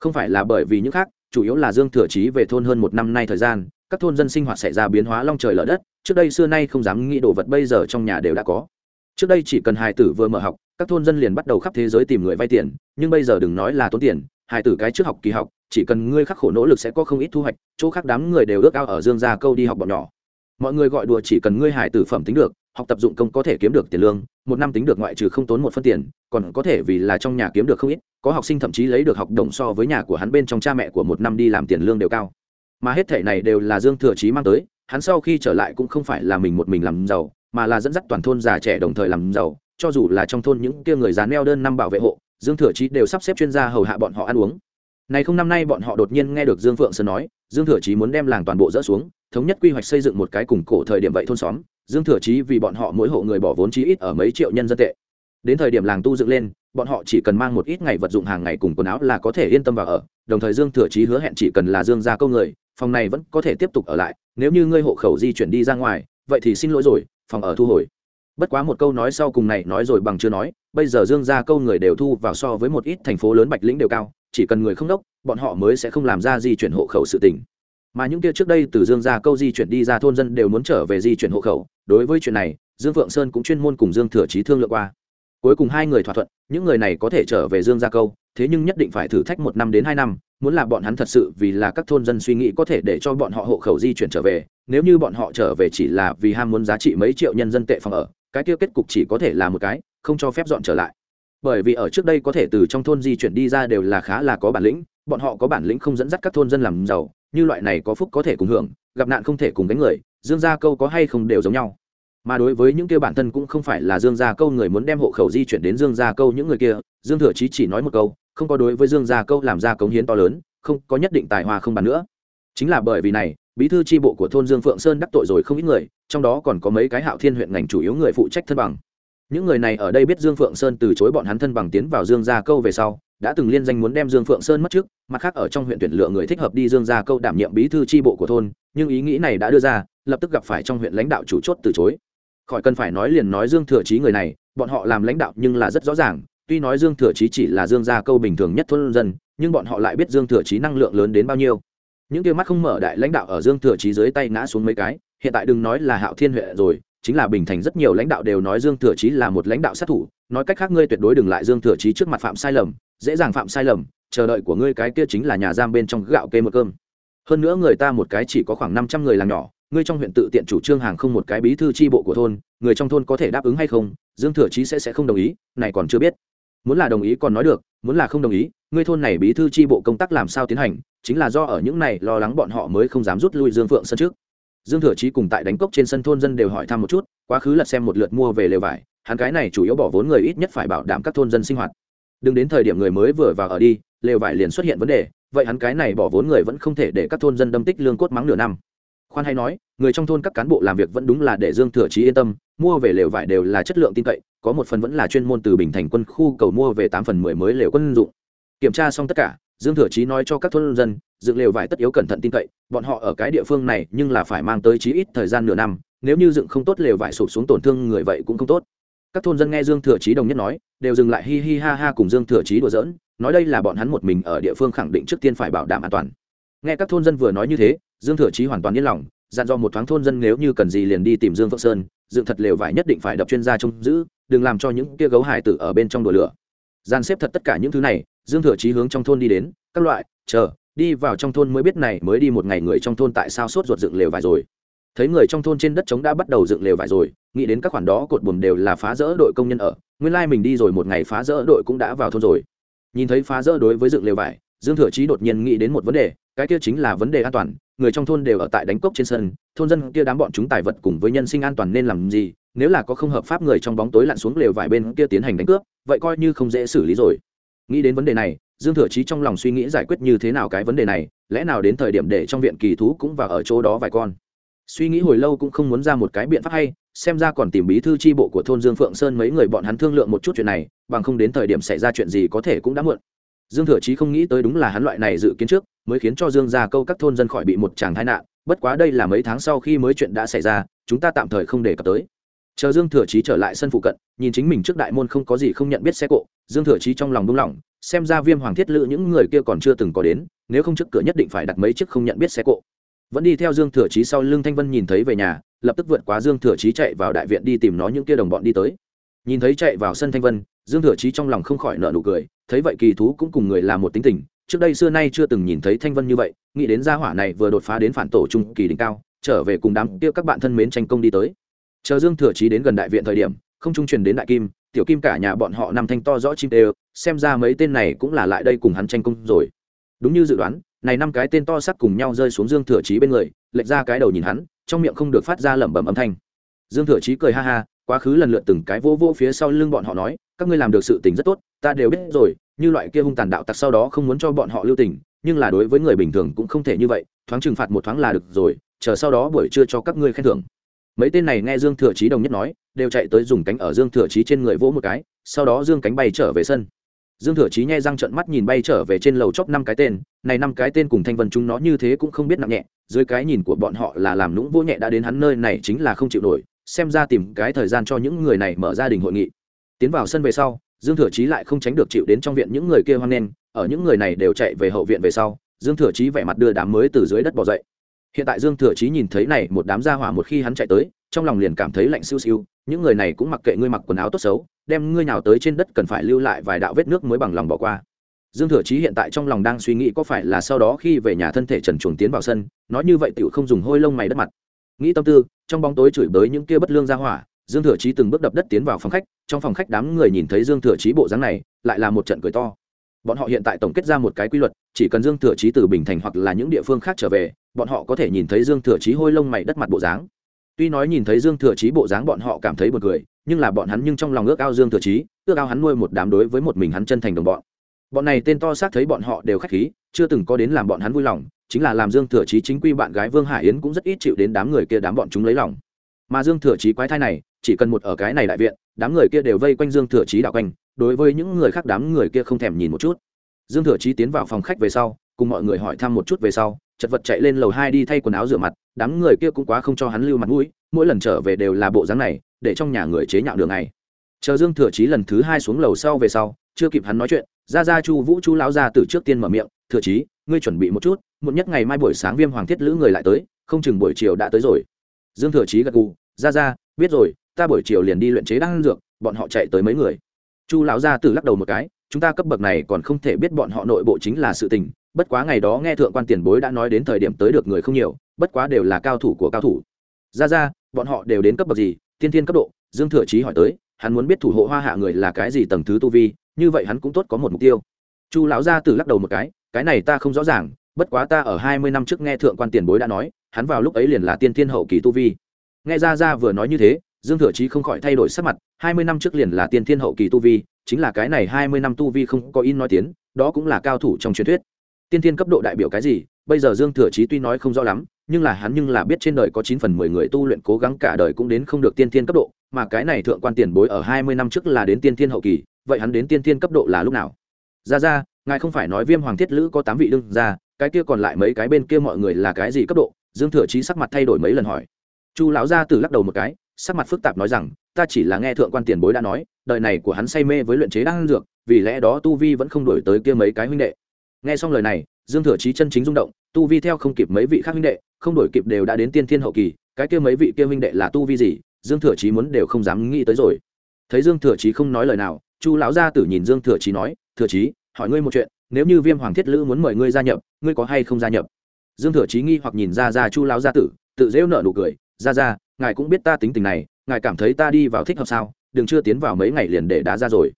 Không phải là bởi vì những khác, chủ yếu là dương thừa chí về thôn hơn một năm nay thời gian, các thôn dân sinh hoạt xảy ra biến hóa long trời lở đất, trước đây xưa nay không dám nghĩ đồ vật bây giờ trong nhà đều đã có. Trước đây chỉ cần hài tử vừa mở học, các thôn dân liền bắt đầu khắp thế giới tìm người vay tiền, nhưng bây giờ đừng nói là tốn tiền hài tử cái trước học kỳ học, chỉ cần ngươi khắc khổ nỗ lực sẽ có không ít thu hoạch, chỗ khác đám người đều ước ao ở dương gia câu đi học bọn nhỏ. Mọi người gọi đùa chỉ cần ngươi hài tử phẩm tính được, học tập dụng công có thể kiếm được tiền lương, một năm tính được ngoại trừ không tốn một phân tiền, còn có thể vì là trong nhà kiếm được không ít, có học sinh thậm chí lấy được học đồng so với nhà của hắn bên trong cha mẹ của một năm đi làm tiền lương đều cao. Mà hết thể này đều là dương thừa chí mang tới, hắn sau khi trở lại cũng không phải là mình một mình làm giàu, mà là dẫn dắt toàn thôn già trẻ đồng thời làm giàu, cho dù là trong thôn những kia người già neo đơn năm bảo vệ hộ dương thừa chí đều sắp xếp chuyên gia hầu hạ bọn họ ăn uống. Này không, năm nay bọn họ đột nhiên nghe được dương phượng sơn nói, dương thừa chí muốn đem làng toàn bộ dỡ xuống, thống nhất quy hoạch xây dựng một cái cùng cổ thời điểm vậy thôn xóm. Dương thừa chí vì bọn họ mỗi hộ người bỏ vốn chí ít ở mấy triệu nhân dân tệ. Đến thời điểm làng tu dựng lên, bọn họ chỉ cần mang một ít ngày vật dụng hàng ngày cùng quần áo là có thể yên tâm vào ở. Đồng thời dương thừa chí hứa hẹn chỉ cần là dương gia câu người, phòng này vẫn có thể tiếp tục ở lại. Nếu như ngươi hộ khẩu di chuyển đi ra ngoài, vậy thì xin lỗi rồi, phòng ở thu hồi bất quá một câu nói sau cùng này nói rồi bằng chưa nói, bây giờ dương gia câu người đều thu vào so với một ít thành phố lớn bạch lĩnh đều cao, chỉ cần người không đốc, bọn họ mới sẽ không làm ra di chuyển hộ khẩu sự tình. Mà những kia trước đây từ dương gia câu di chuyển đi ra thôn dân đều muốn trở về di chuyển hộ khẩu, đối với chuyện này, dương phượng sơn cũng chuyên môn cùng dương thừa trí thương lượng qua. Cuối cùng hai người thỏa thuận, những người này có thể trở về dương gia câu, thế nhưng nhất định phải thử thách một năm đến hai năm, muốn là bọn hắn thật sự vì là các thôn dân suy nghĩ có thể để cho bọn họ hộ khẩu di chuyển trở về, nếu như bọn họ trở về chỉ là vì ham muốn giá trị mấy triệu nhân dân tệ phòng ở cái kia kết cục chỉ có thể là một cái, không cho phép dọn trở lại. Bởi vì ở trước đây có thể từ trong thôn di chuyển đi ra đều là khá là có bản lĩnh, bọn họ có bản lĩnh không dẫn dắt các thôn dân làm giàu, như loại này có phúc có thể cùng hưởng, gặp nạn không thể cùng đánh người, dương gia câu có hay không đều giống nhau. Mà đối với những kia bản thân cũng không phải là dương gia câu người muốn đem hộ khẩu di chuyển đến dương gia câu những người kia, dương thừa chí chỉ nói một câu, không có đối với dương gia câu làm ra cống hiến to lớn, không có nhất định tài hoa không bàn nữa. Chính là bởi vì này bí thư tri bộ của thôn dương phượng sơn đắc tội rồi không ít người, trong đó còn có mấy cái hạo thiên huyện ngành chủ yếu người phụ trách thân bằng. Những người này ở đây biết dương phượng sơn từ chối bọn hắn thân bằng tiến vào dương gia câu về sau, đã từng liên danh muốn đem dương phượng sơn mất trước, mặt khác ở trong huyện tuyển lựa người thích hợp đi dương gia câu đảm nhiệm bí thư tri bộ của thôn, nhưng ý nghĩ này đã đưa ra, lập tức gặp phải trong huyện lãnh đạo chủ chốt từ chối. Khỏi cần phải nói liền nói dương thừa chí người này, bọn họ làm lãnh đạo nhưng là rất rõ ràng, tuy nói dương thừa chí chỉ là dương gia câu bình thường nhất thôn dân, nhưng bọn họ lại biết dương thừa chí năng lượng lớn đến bao nhiêu những kia mắt không mở đại lãnh đạo ở dương thừa chí dưới tay ngã xuống mấy cái, hiện tại đừng nói là hạo thiên huệ rồi, chính là bình thành rất nhiều lãnh đạo đều nói dương thừa chí là một lãnh đạo sát thủ, nói cách khác ngươi tuyệt đối đừng lại dương thừa chí trước mặt phạm sai lầm, dễ dàng phạm sai lầm, chờ đợi của ngươi cái kia chính là nhà giam bên trong gạo kê một cơm. Hơn nữa người ta một cái chỉ có khoảng năm trăm người làm nhỏ, ngươi trong huyện tự tiện chủ trương hàng không một cái bí thư tri bộ của thôn, người trong thôn có thể đáp ứng hay không, dương thừa chí sẽ sẽ không đồng ý, này còn chưa biết. Muốn là đồng ý còn nói được muốn là không đồng ý, ngươi thôn này bí thư tri bộ công tác làm sao tiến hành, chính là do ở những này lo lắng bọn họ mới không dám rút lui dương phượng sân trước. Dương thừa chí cùng tại đánh cốc trên sân thôn dân đều hỏi thăm một chút, quá khứ lật xem một lượt mua về lều vải, hắn cái này chủ yếu bỏ vốn người ít nhất phải bảo đảm các thôn dân sinh hoạt. Đừng đến thời điểm người mới vừa vào ở đi, lều vải liền xuất hiện vấn đề, vậy hắn cái này bỏ vốn người vẫn không thể để các thôn dân đâm tích lương cốt mắng nửa năm khoan hay nói, người trong thôn các cán bộ làm việc vẫn đúng là để dương thừa chí yên tâm, mua về lều vải đều là chất lượng tin cậy, có một phần vẫn là chuyên môn từ bình thành quân khu cầu mua về tám phần mười mới lều quân dụng. Kiểm tra xong tất cả, dương thừa chí nói cho các thôn dân, dựng lều vải tất yếu cẩn thận tin cậy, bọn họ ở cái địa phương này nhưng là phải mang tới chí ít thời gian nửa năm, nếu như dựng không tốt lều vải sụp xuống tổn thương người vậy cũng không tốt. Các thôn dân nghe dương thừa chí đồng nhất nói, đều dừng lại hi hi ha ha cùng dương thừa chí đùa giỡn, nói đây là bọn hắn một mình ở địa phương khẳng định trước tiên phải bảo đảm an toàn. Nghe các thôn dân vừa nói như thế dương thừa chí hoàn toàn yên lòng, dặn dò một thoáng thôn dân nếu như cần gì liền đi tìm dương phượng sơn, dựng thật lều vải nhất định phải đập chuyên gia trông giữ, đừng làm cho những kia gấu hải tử ở bên trong đùa lửa. Gian xếp thật tất cả những thứ này, dương thừa chí hướng trong thôn đi đến, các loại, chờ, đi vào trong thôn mới biết này mới đi một ngày người trong thôn tại sao sốt ruột dựng lều vải rồi. Thấy người trong thôn trên đất trống đã bắt đầu dựng lều vải rồi, nghĩ đến các khoản đó cột buồm đều là phá rỡ đội công nhân ở, nguyên lai mình đi rồi một ngày phá rỡ đội cũng đã vào thôn rồi. Nhìn thấy phá rỡ đối với dựng lều vải, dương thừa chí đột nhiên nghĩ đến một vấn đề cái kia chính là vấn đề an toàn, người trong thôn đều ở tại đánh cốc trên sân, thôn dân kia đám bọn chúng tài vật cùng với nhân sinh an toàn nên làm gì, nếu là có không hợp pháp người trong bóng tối lặn xuống lều vải bên kia tiến hành đánh cướp, vậy coi như không dễ xử lý rồi. Nghĩ đến vấn đề này, dương thừa chí trong lòng suy nghĩ giải quyết như thế nào cái vấn đề này, lẽ nào đến thời điểm để trong viện kỳ thú cũng vào ở chỗ đó vài con. Suy nghĩ hồi lâu cũng không muốn ra một cái biện pháp hay, xem ra còn tìm bí thư tri bộ của thôn dương phượng sơn mấy người bọn hắn thương lượng một chút chuyện này, bằng không đến thời điểm xảy ra chuyện gì có thể cũng đã muộn. Dương thừa chí không nghĩ tới đúng là hắn loại này dự kiến trước mới khiến cho dương gia câu các thôn dân khỏi bị một tràng tai nạn, bất quá đây là mấy tháng sau khi mới chuyện đã xảy ra, chúng ta tạm thời không đề cập tới. Chờ dương thừa chí trở lại sân phụ cận, nhìn chính mình trước đại môn không có gì không nhận biết xe cộ, dương thừa chí trong lòng buông lỏng, xem ra viêm hoàng thiết lự những người kia còn chưa từng có đến, nếu không trước cửa nhất định phải đặt mấy chiếc không nhận biết xe cộ. Vẫn đi theo dương thừa chí sau lưng thanh vân nhìn thấy về nhà, lập tức vượt quá dương thừa chí chạy vào đại viện đi tìm nó những kia đồng bọn đi tới. Nhìn thấy chạy vào sân thanh vân, dương thừa chí trong lòng không khỏi nợ nụ cười, thấy vậy kỳ thú cũng cùng người làm một tính tình trước đây xưa nay chưa từng nhìn thấy thanh vân như vậy, nghĩ đến gia hỏa này vừa đột phá đến phản tổ trung kỳ đỉnh cao, trở về cùng đám kia các bạn thân mến tranh công đi tới. Chờ dương thừa chí đến gần đại viện thời điểm, không trung truyền đến đại kim, tiểu kim cả nhà bọn họ nằm thanh to rõ chim đều, xem ra mấy tên này cũng là lại đây cùng hắn tranh công rồi. Đúng như dự đoán, này năm cái tên to sắc cùng nhau rơi xuống dương thừa chí bên người, lệch ra cái đầu nhìn hắn, trong miệng không được phát ra lẩm bẩm âm thanh. Dương thừa chí cười ha ha, quá khứ lần lượt từng cái vô vô phía sau lưng bọn họ nói, các ngươi làm được sự tình rất tốt, ta đều biết rồi như loại kia hung tàn đạo tặc sau đó không muốn cho bọn họ lưu tình, nhưng là đối với người bình thường cũng không thể như vậy, thoáng trừng phạt một thoáng là được rồi, chờ sau đó buổi trưa cho các ngươi khen thưởng. Mấy tên này nghe dương thừa chí đồng nhất nói, đều chạy tới dùng cánh ở dương thừa chí trên người vỗ một cái, sau đó dương cánh bay trở về sân. Dương thừa chí nhai răng trận mắt nhìn bay trở về trên lầu chóp năm cái tên, này năm cái tên cùng thanh vân chúng nó như thế cũng không biết nặng nhẹ, dưới cái nhìn của bọn họ là làm lũng vô nhẹ đã đến hắn nơi này chính là không chịu nổi, xem ra tìm cái thời gian cho những người này mở gia đình hội nghị. Tiến vào sân về sau dương thừa chí lại không tránh được chịu đến trong viện những người kia hoan nghênh, ở những người này đều chạy về hậu viện về sau, dương thừa chí vẻ mặt đưa đám mới từ dưới đất bỏ dậy. Hiện tại dương thừa chí nhìn thấy này, một đám gia hỏa một khi hắn chạy tới, trong lòng liền cảm thấy lạnh siêu siêu, những người này cũng mặc kệ ngươi mặc quần áo tốt xấu, đem ngươi nào tới trên đất cần phải lưu lại vài đạo vết nước mới bằng lòng bỏ qua. Dương thừa chí hiện tại trong lòng đang suy nghĩ có phải là sau đó khi về nhà thân thể trần chuồng tiến vào sân, nói như vậy tựu không dùng hôi lông mày đất mặt. Nghĩ tâm tư, trong bóng tối chửi bới những kia bất lương gia hỏa dương thừa chí từng bước đập đất tiến vào phòng khách, trong phòng khách đám người nhìn thấy dương thừa chí bộ dáng này, lại là một trận cười to. Bọn họ hiện tại tổng kết ra một cái quy luật, chỉ cần dương thừa chí từ bình thành hoặc là những địa phương khác trở về, bọn họ có thể nhìn thấy dương thừa chí hôi lông mày đất mặt bộ dáng. Tuy nói nhìn thấy dương thừa chí bộ dáng bọn họ cảm thấy buồn cười, nhưng là bọn hắn nhưng trong lòng ước ao dương thừa chí, ước ao hắn nuôi một đám đối với một mình hắn chân thành đồng bọn. Bọn này tên to xác thấy bọn họ đều khách khí, chưa từng có đến làm bọn hắn vui lòng, chính là làm dương thừa chí chính quy bạn gái vương hải yến cũng rất ít chịu đến đám người kia đám bọn chúng lấy lòng. Mà dương thừa chí quái thai này chỉ cần một ở cái này đại viện, đám người kia đều vây quanh dương thừa chí đạo quanh, đối với những người khác đám người kia không thèm nhìn một chút. Dương thừa chí tiến vào phòng khách về sau, cùng mọi người hỏi thăm một chút về sau, chật vật chạy lên lầu hai đi thay quần áo rửa mặt, đám người kia cũng quá không cho hắn lưu mặt mũi, mỗi lần trở về đều là bộ dáng này, để trong nhà người chế nhạo đường này. Chờ dương thừa chí lần thứ hai xuống lầu sau về sau, chưa kịp hắn nói chuyện ra ra chu vũ chu lão ra từ trước tiên mở miệng, thừa chí, ngươi chuẩn bị một chút, muộn nhất ngày mai buổi sáng viêm hoàng thiết lữ người lại tới, không chừng buổi chiều đã tới rồi. Dương thừa chí gật gù ra ra biết rồi ta buổi chiều liền đi luyện chế đan dược, bọn họ chạy tới mấy người. Chu lão gia tử lắc đầu một cái, chúng ta cấp bậc này còn không thể biết bọn họ nội bộ chính là sự tình, bất quá ngày đó nghe thượng quan tiền bối đã nói đến thời điểm tới được người không nhiều, bất quá đều là cao thủ của cao thủ. Ra ra bọn họ đều đến cấp bậc gì, tiên thiên cấp độ, dương thừa chí hỏi tới, hắn muốn biết thủ hộ hoa hạ người là cái gì tầng thứ tu vi, như vậy hắn cũng tốt có một mục tiêu. Chu lão gia tử lắc đầu một cái cái này ta không rõ ràng, bất quá ta ở hai mươi năm trước nghe thượng quan tiền bối đã nói, hắn vào lúc ấy liền là tiên thiên hậu kỳ tu vi. Nghe ra ra vừa nói như thế dương thừa chí không khỏi thay đổi sắc mặt, hai mươi năm trước liền là tiên thiên hậu kỳ tu vi, chính là cái này hai mươi năm tu vi không có in nói tiến, đó cũng là cao thủ trong truyền thuyết. Tiên thiên cấp độ đại biểu cái gì, bây giờ dương thừa chí tuy nói không rõ lắm, nhưng là hắn nhưng là biết trên đời có chín phần mười người tu luyện cố gắng cả đời cũng đến không được tiên thiên cấp độ, mà cái này thượng quan tiền bối ở hai mươi năm trước là đến tiên thiên hậu kỳ, vậy hắn đến tiên thiên cấp độ là lúc nào? Ra ra, ngài không phải nói viêm hoàng thiết lữ có tám vị đương ra cái kia còn lại mấy cái bên kia mọi người là cái gì cấp độ? Dương thừa chí sắc mặt thay đổi mấy lần hỏi. Chu lão gia tử lắc đầu một cái sắc mặt phức tạp nói rằng, ta chỉ là nghe thượng quan tiền bối đã nói, đời này của hắn say mê với luyện chế đan dược, vì lẽ đó tu vi vẫn không đổi tới kia mấy cái huynh đệ. Nghe xong lời này, dương thừa chí chân chính rung động, tu vi theo không kịp mấy vị khác huynh đệ, không đổi kịp đều đã đến tiên thiên hậu kỳ, cái kia mấy vị kia huynh đệ là tu vi gì, dương thừa chí muốn đều không dám nghĩ tới rồi. Thấy dương thừa chí không nói lời nào, chu lão gia tử nhìn dương thừa chí nói, thừa chí, hỏi ngươi một chuyện, nếu như viêm hoàng thiết lữ muốn mời ngươi gia nhập, ngươi có hay không gia nhập? Dương thừa chí nghi hoặc nhìn ra ra chu lão gia tử, tự dễu nợ nụ cười ra ra ngài cũng biết ta tính tình này, ngài cảm thấy ta đi vào thích hợp sao? Đừng chưa tiến vào mấy ngày liền để đá ra rồi.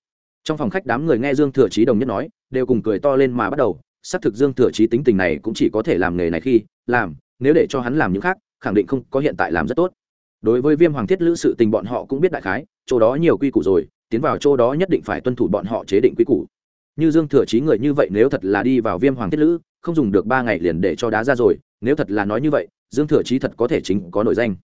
Trong phòng khách đám người nghe dương thừa chí đồng nhất nói, đều cùng cười to lên mà bắt đầu. Xác thực dương thừa chí tính tình này cũng chỉ có thể làm nghề này khi, làm, nếu để cho hắn làm những khác, khẳng định không có hiện tại làm rất tốt. Đối với viêm hoàng thiết lữ sự tình bọn họ cũng biết đại khái, chỗ đó nhiều quy củ rồi, tiến vào chỗ đó nhất định phải tuân thủ bọn họ chế định quy củ. Như dương thừa chí người như vậy nếu thật là đi vào viêm hoàng thiết lữ, không dùng được ba ngày liền để cho đá ra rồi, nếu thật là nói như vậy, dương thừa chí thật có thể chính có nội danh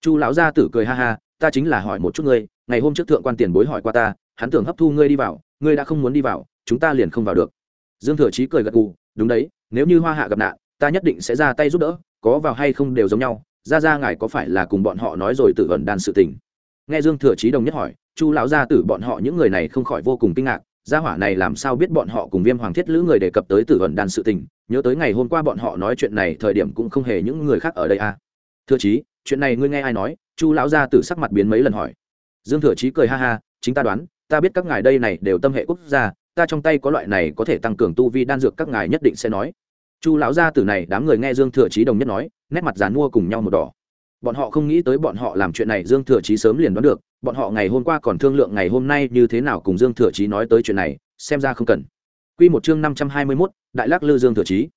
chu lão gia tử cười ha ha, ta chính là hỏi một chút ngươi, ngày hôm trước thượng quan tiền bối hỏi qua ta, hắn tưởng hấp thu ngươi đi vào, ngươi đã không muốn đi vào, chúng ta liền không vào được. Dương thừa chí cười gật gù, đúng đấy, nếu như hoa hạ gặp nạn, ta nhất định sẽ ra tay giúp đỡ, có vào hay không đều giống nhau, ra ra ngài có phải là cùng bọn họ nói rồi tự ẩn đan sự tình? Nghe dương thừa chí đồng nhất hỏi, chu lão gia tử bọn họ những người này không khỏi vô cùng kinh ngạc, gia hỏa này làm sao biết bọn họ cùng viêm hoàng thiết lữ người đề cập tới tử ẩn đan sự tình, nhớ tới ngày hôm qua bọn họ nói chuyện này, thời điểm cũng không hề những người khác ở đây à. Thừa chí chuyện này ngươi nghe ai nói? Chu lão gia tử sắc mặt biến mấy lần hỏi. Dương thừa chí cười ha ha chính ta đoán ta biết các ngài đây này đều tâm hệ quốc gia ta trong tay có loại này có thể tăng cường tu vi đan dược các ngài nhất định sẽ nói. Chu lão gia tử này đám người nghe dương thừa chí đồng nhất nói nét mặt dán mua cùng nhau một đỏ. Bọn họ không nghĩ tới bọn họ làm chuyện này dương thừa chí sớm liền đoán được bọn họ ngày hôm qua còn thương lượng ngày hôm nay như thế nào cùng dương thừa chí nói tới chuyện này xem ra không cần. Quy một chương năm trăm hai mươi 521, Đại Lắc Lư Dương Thừa Chí.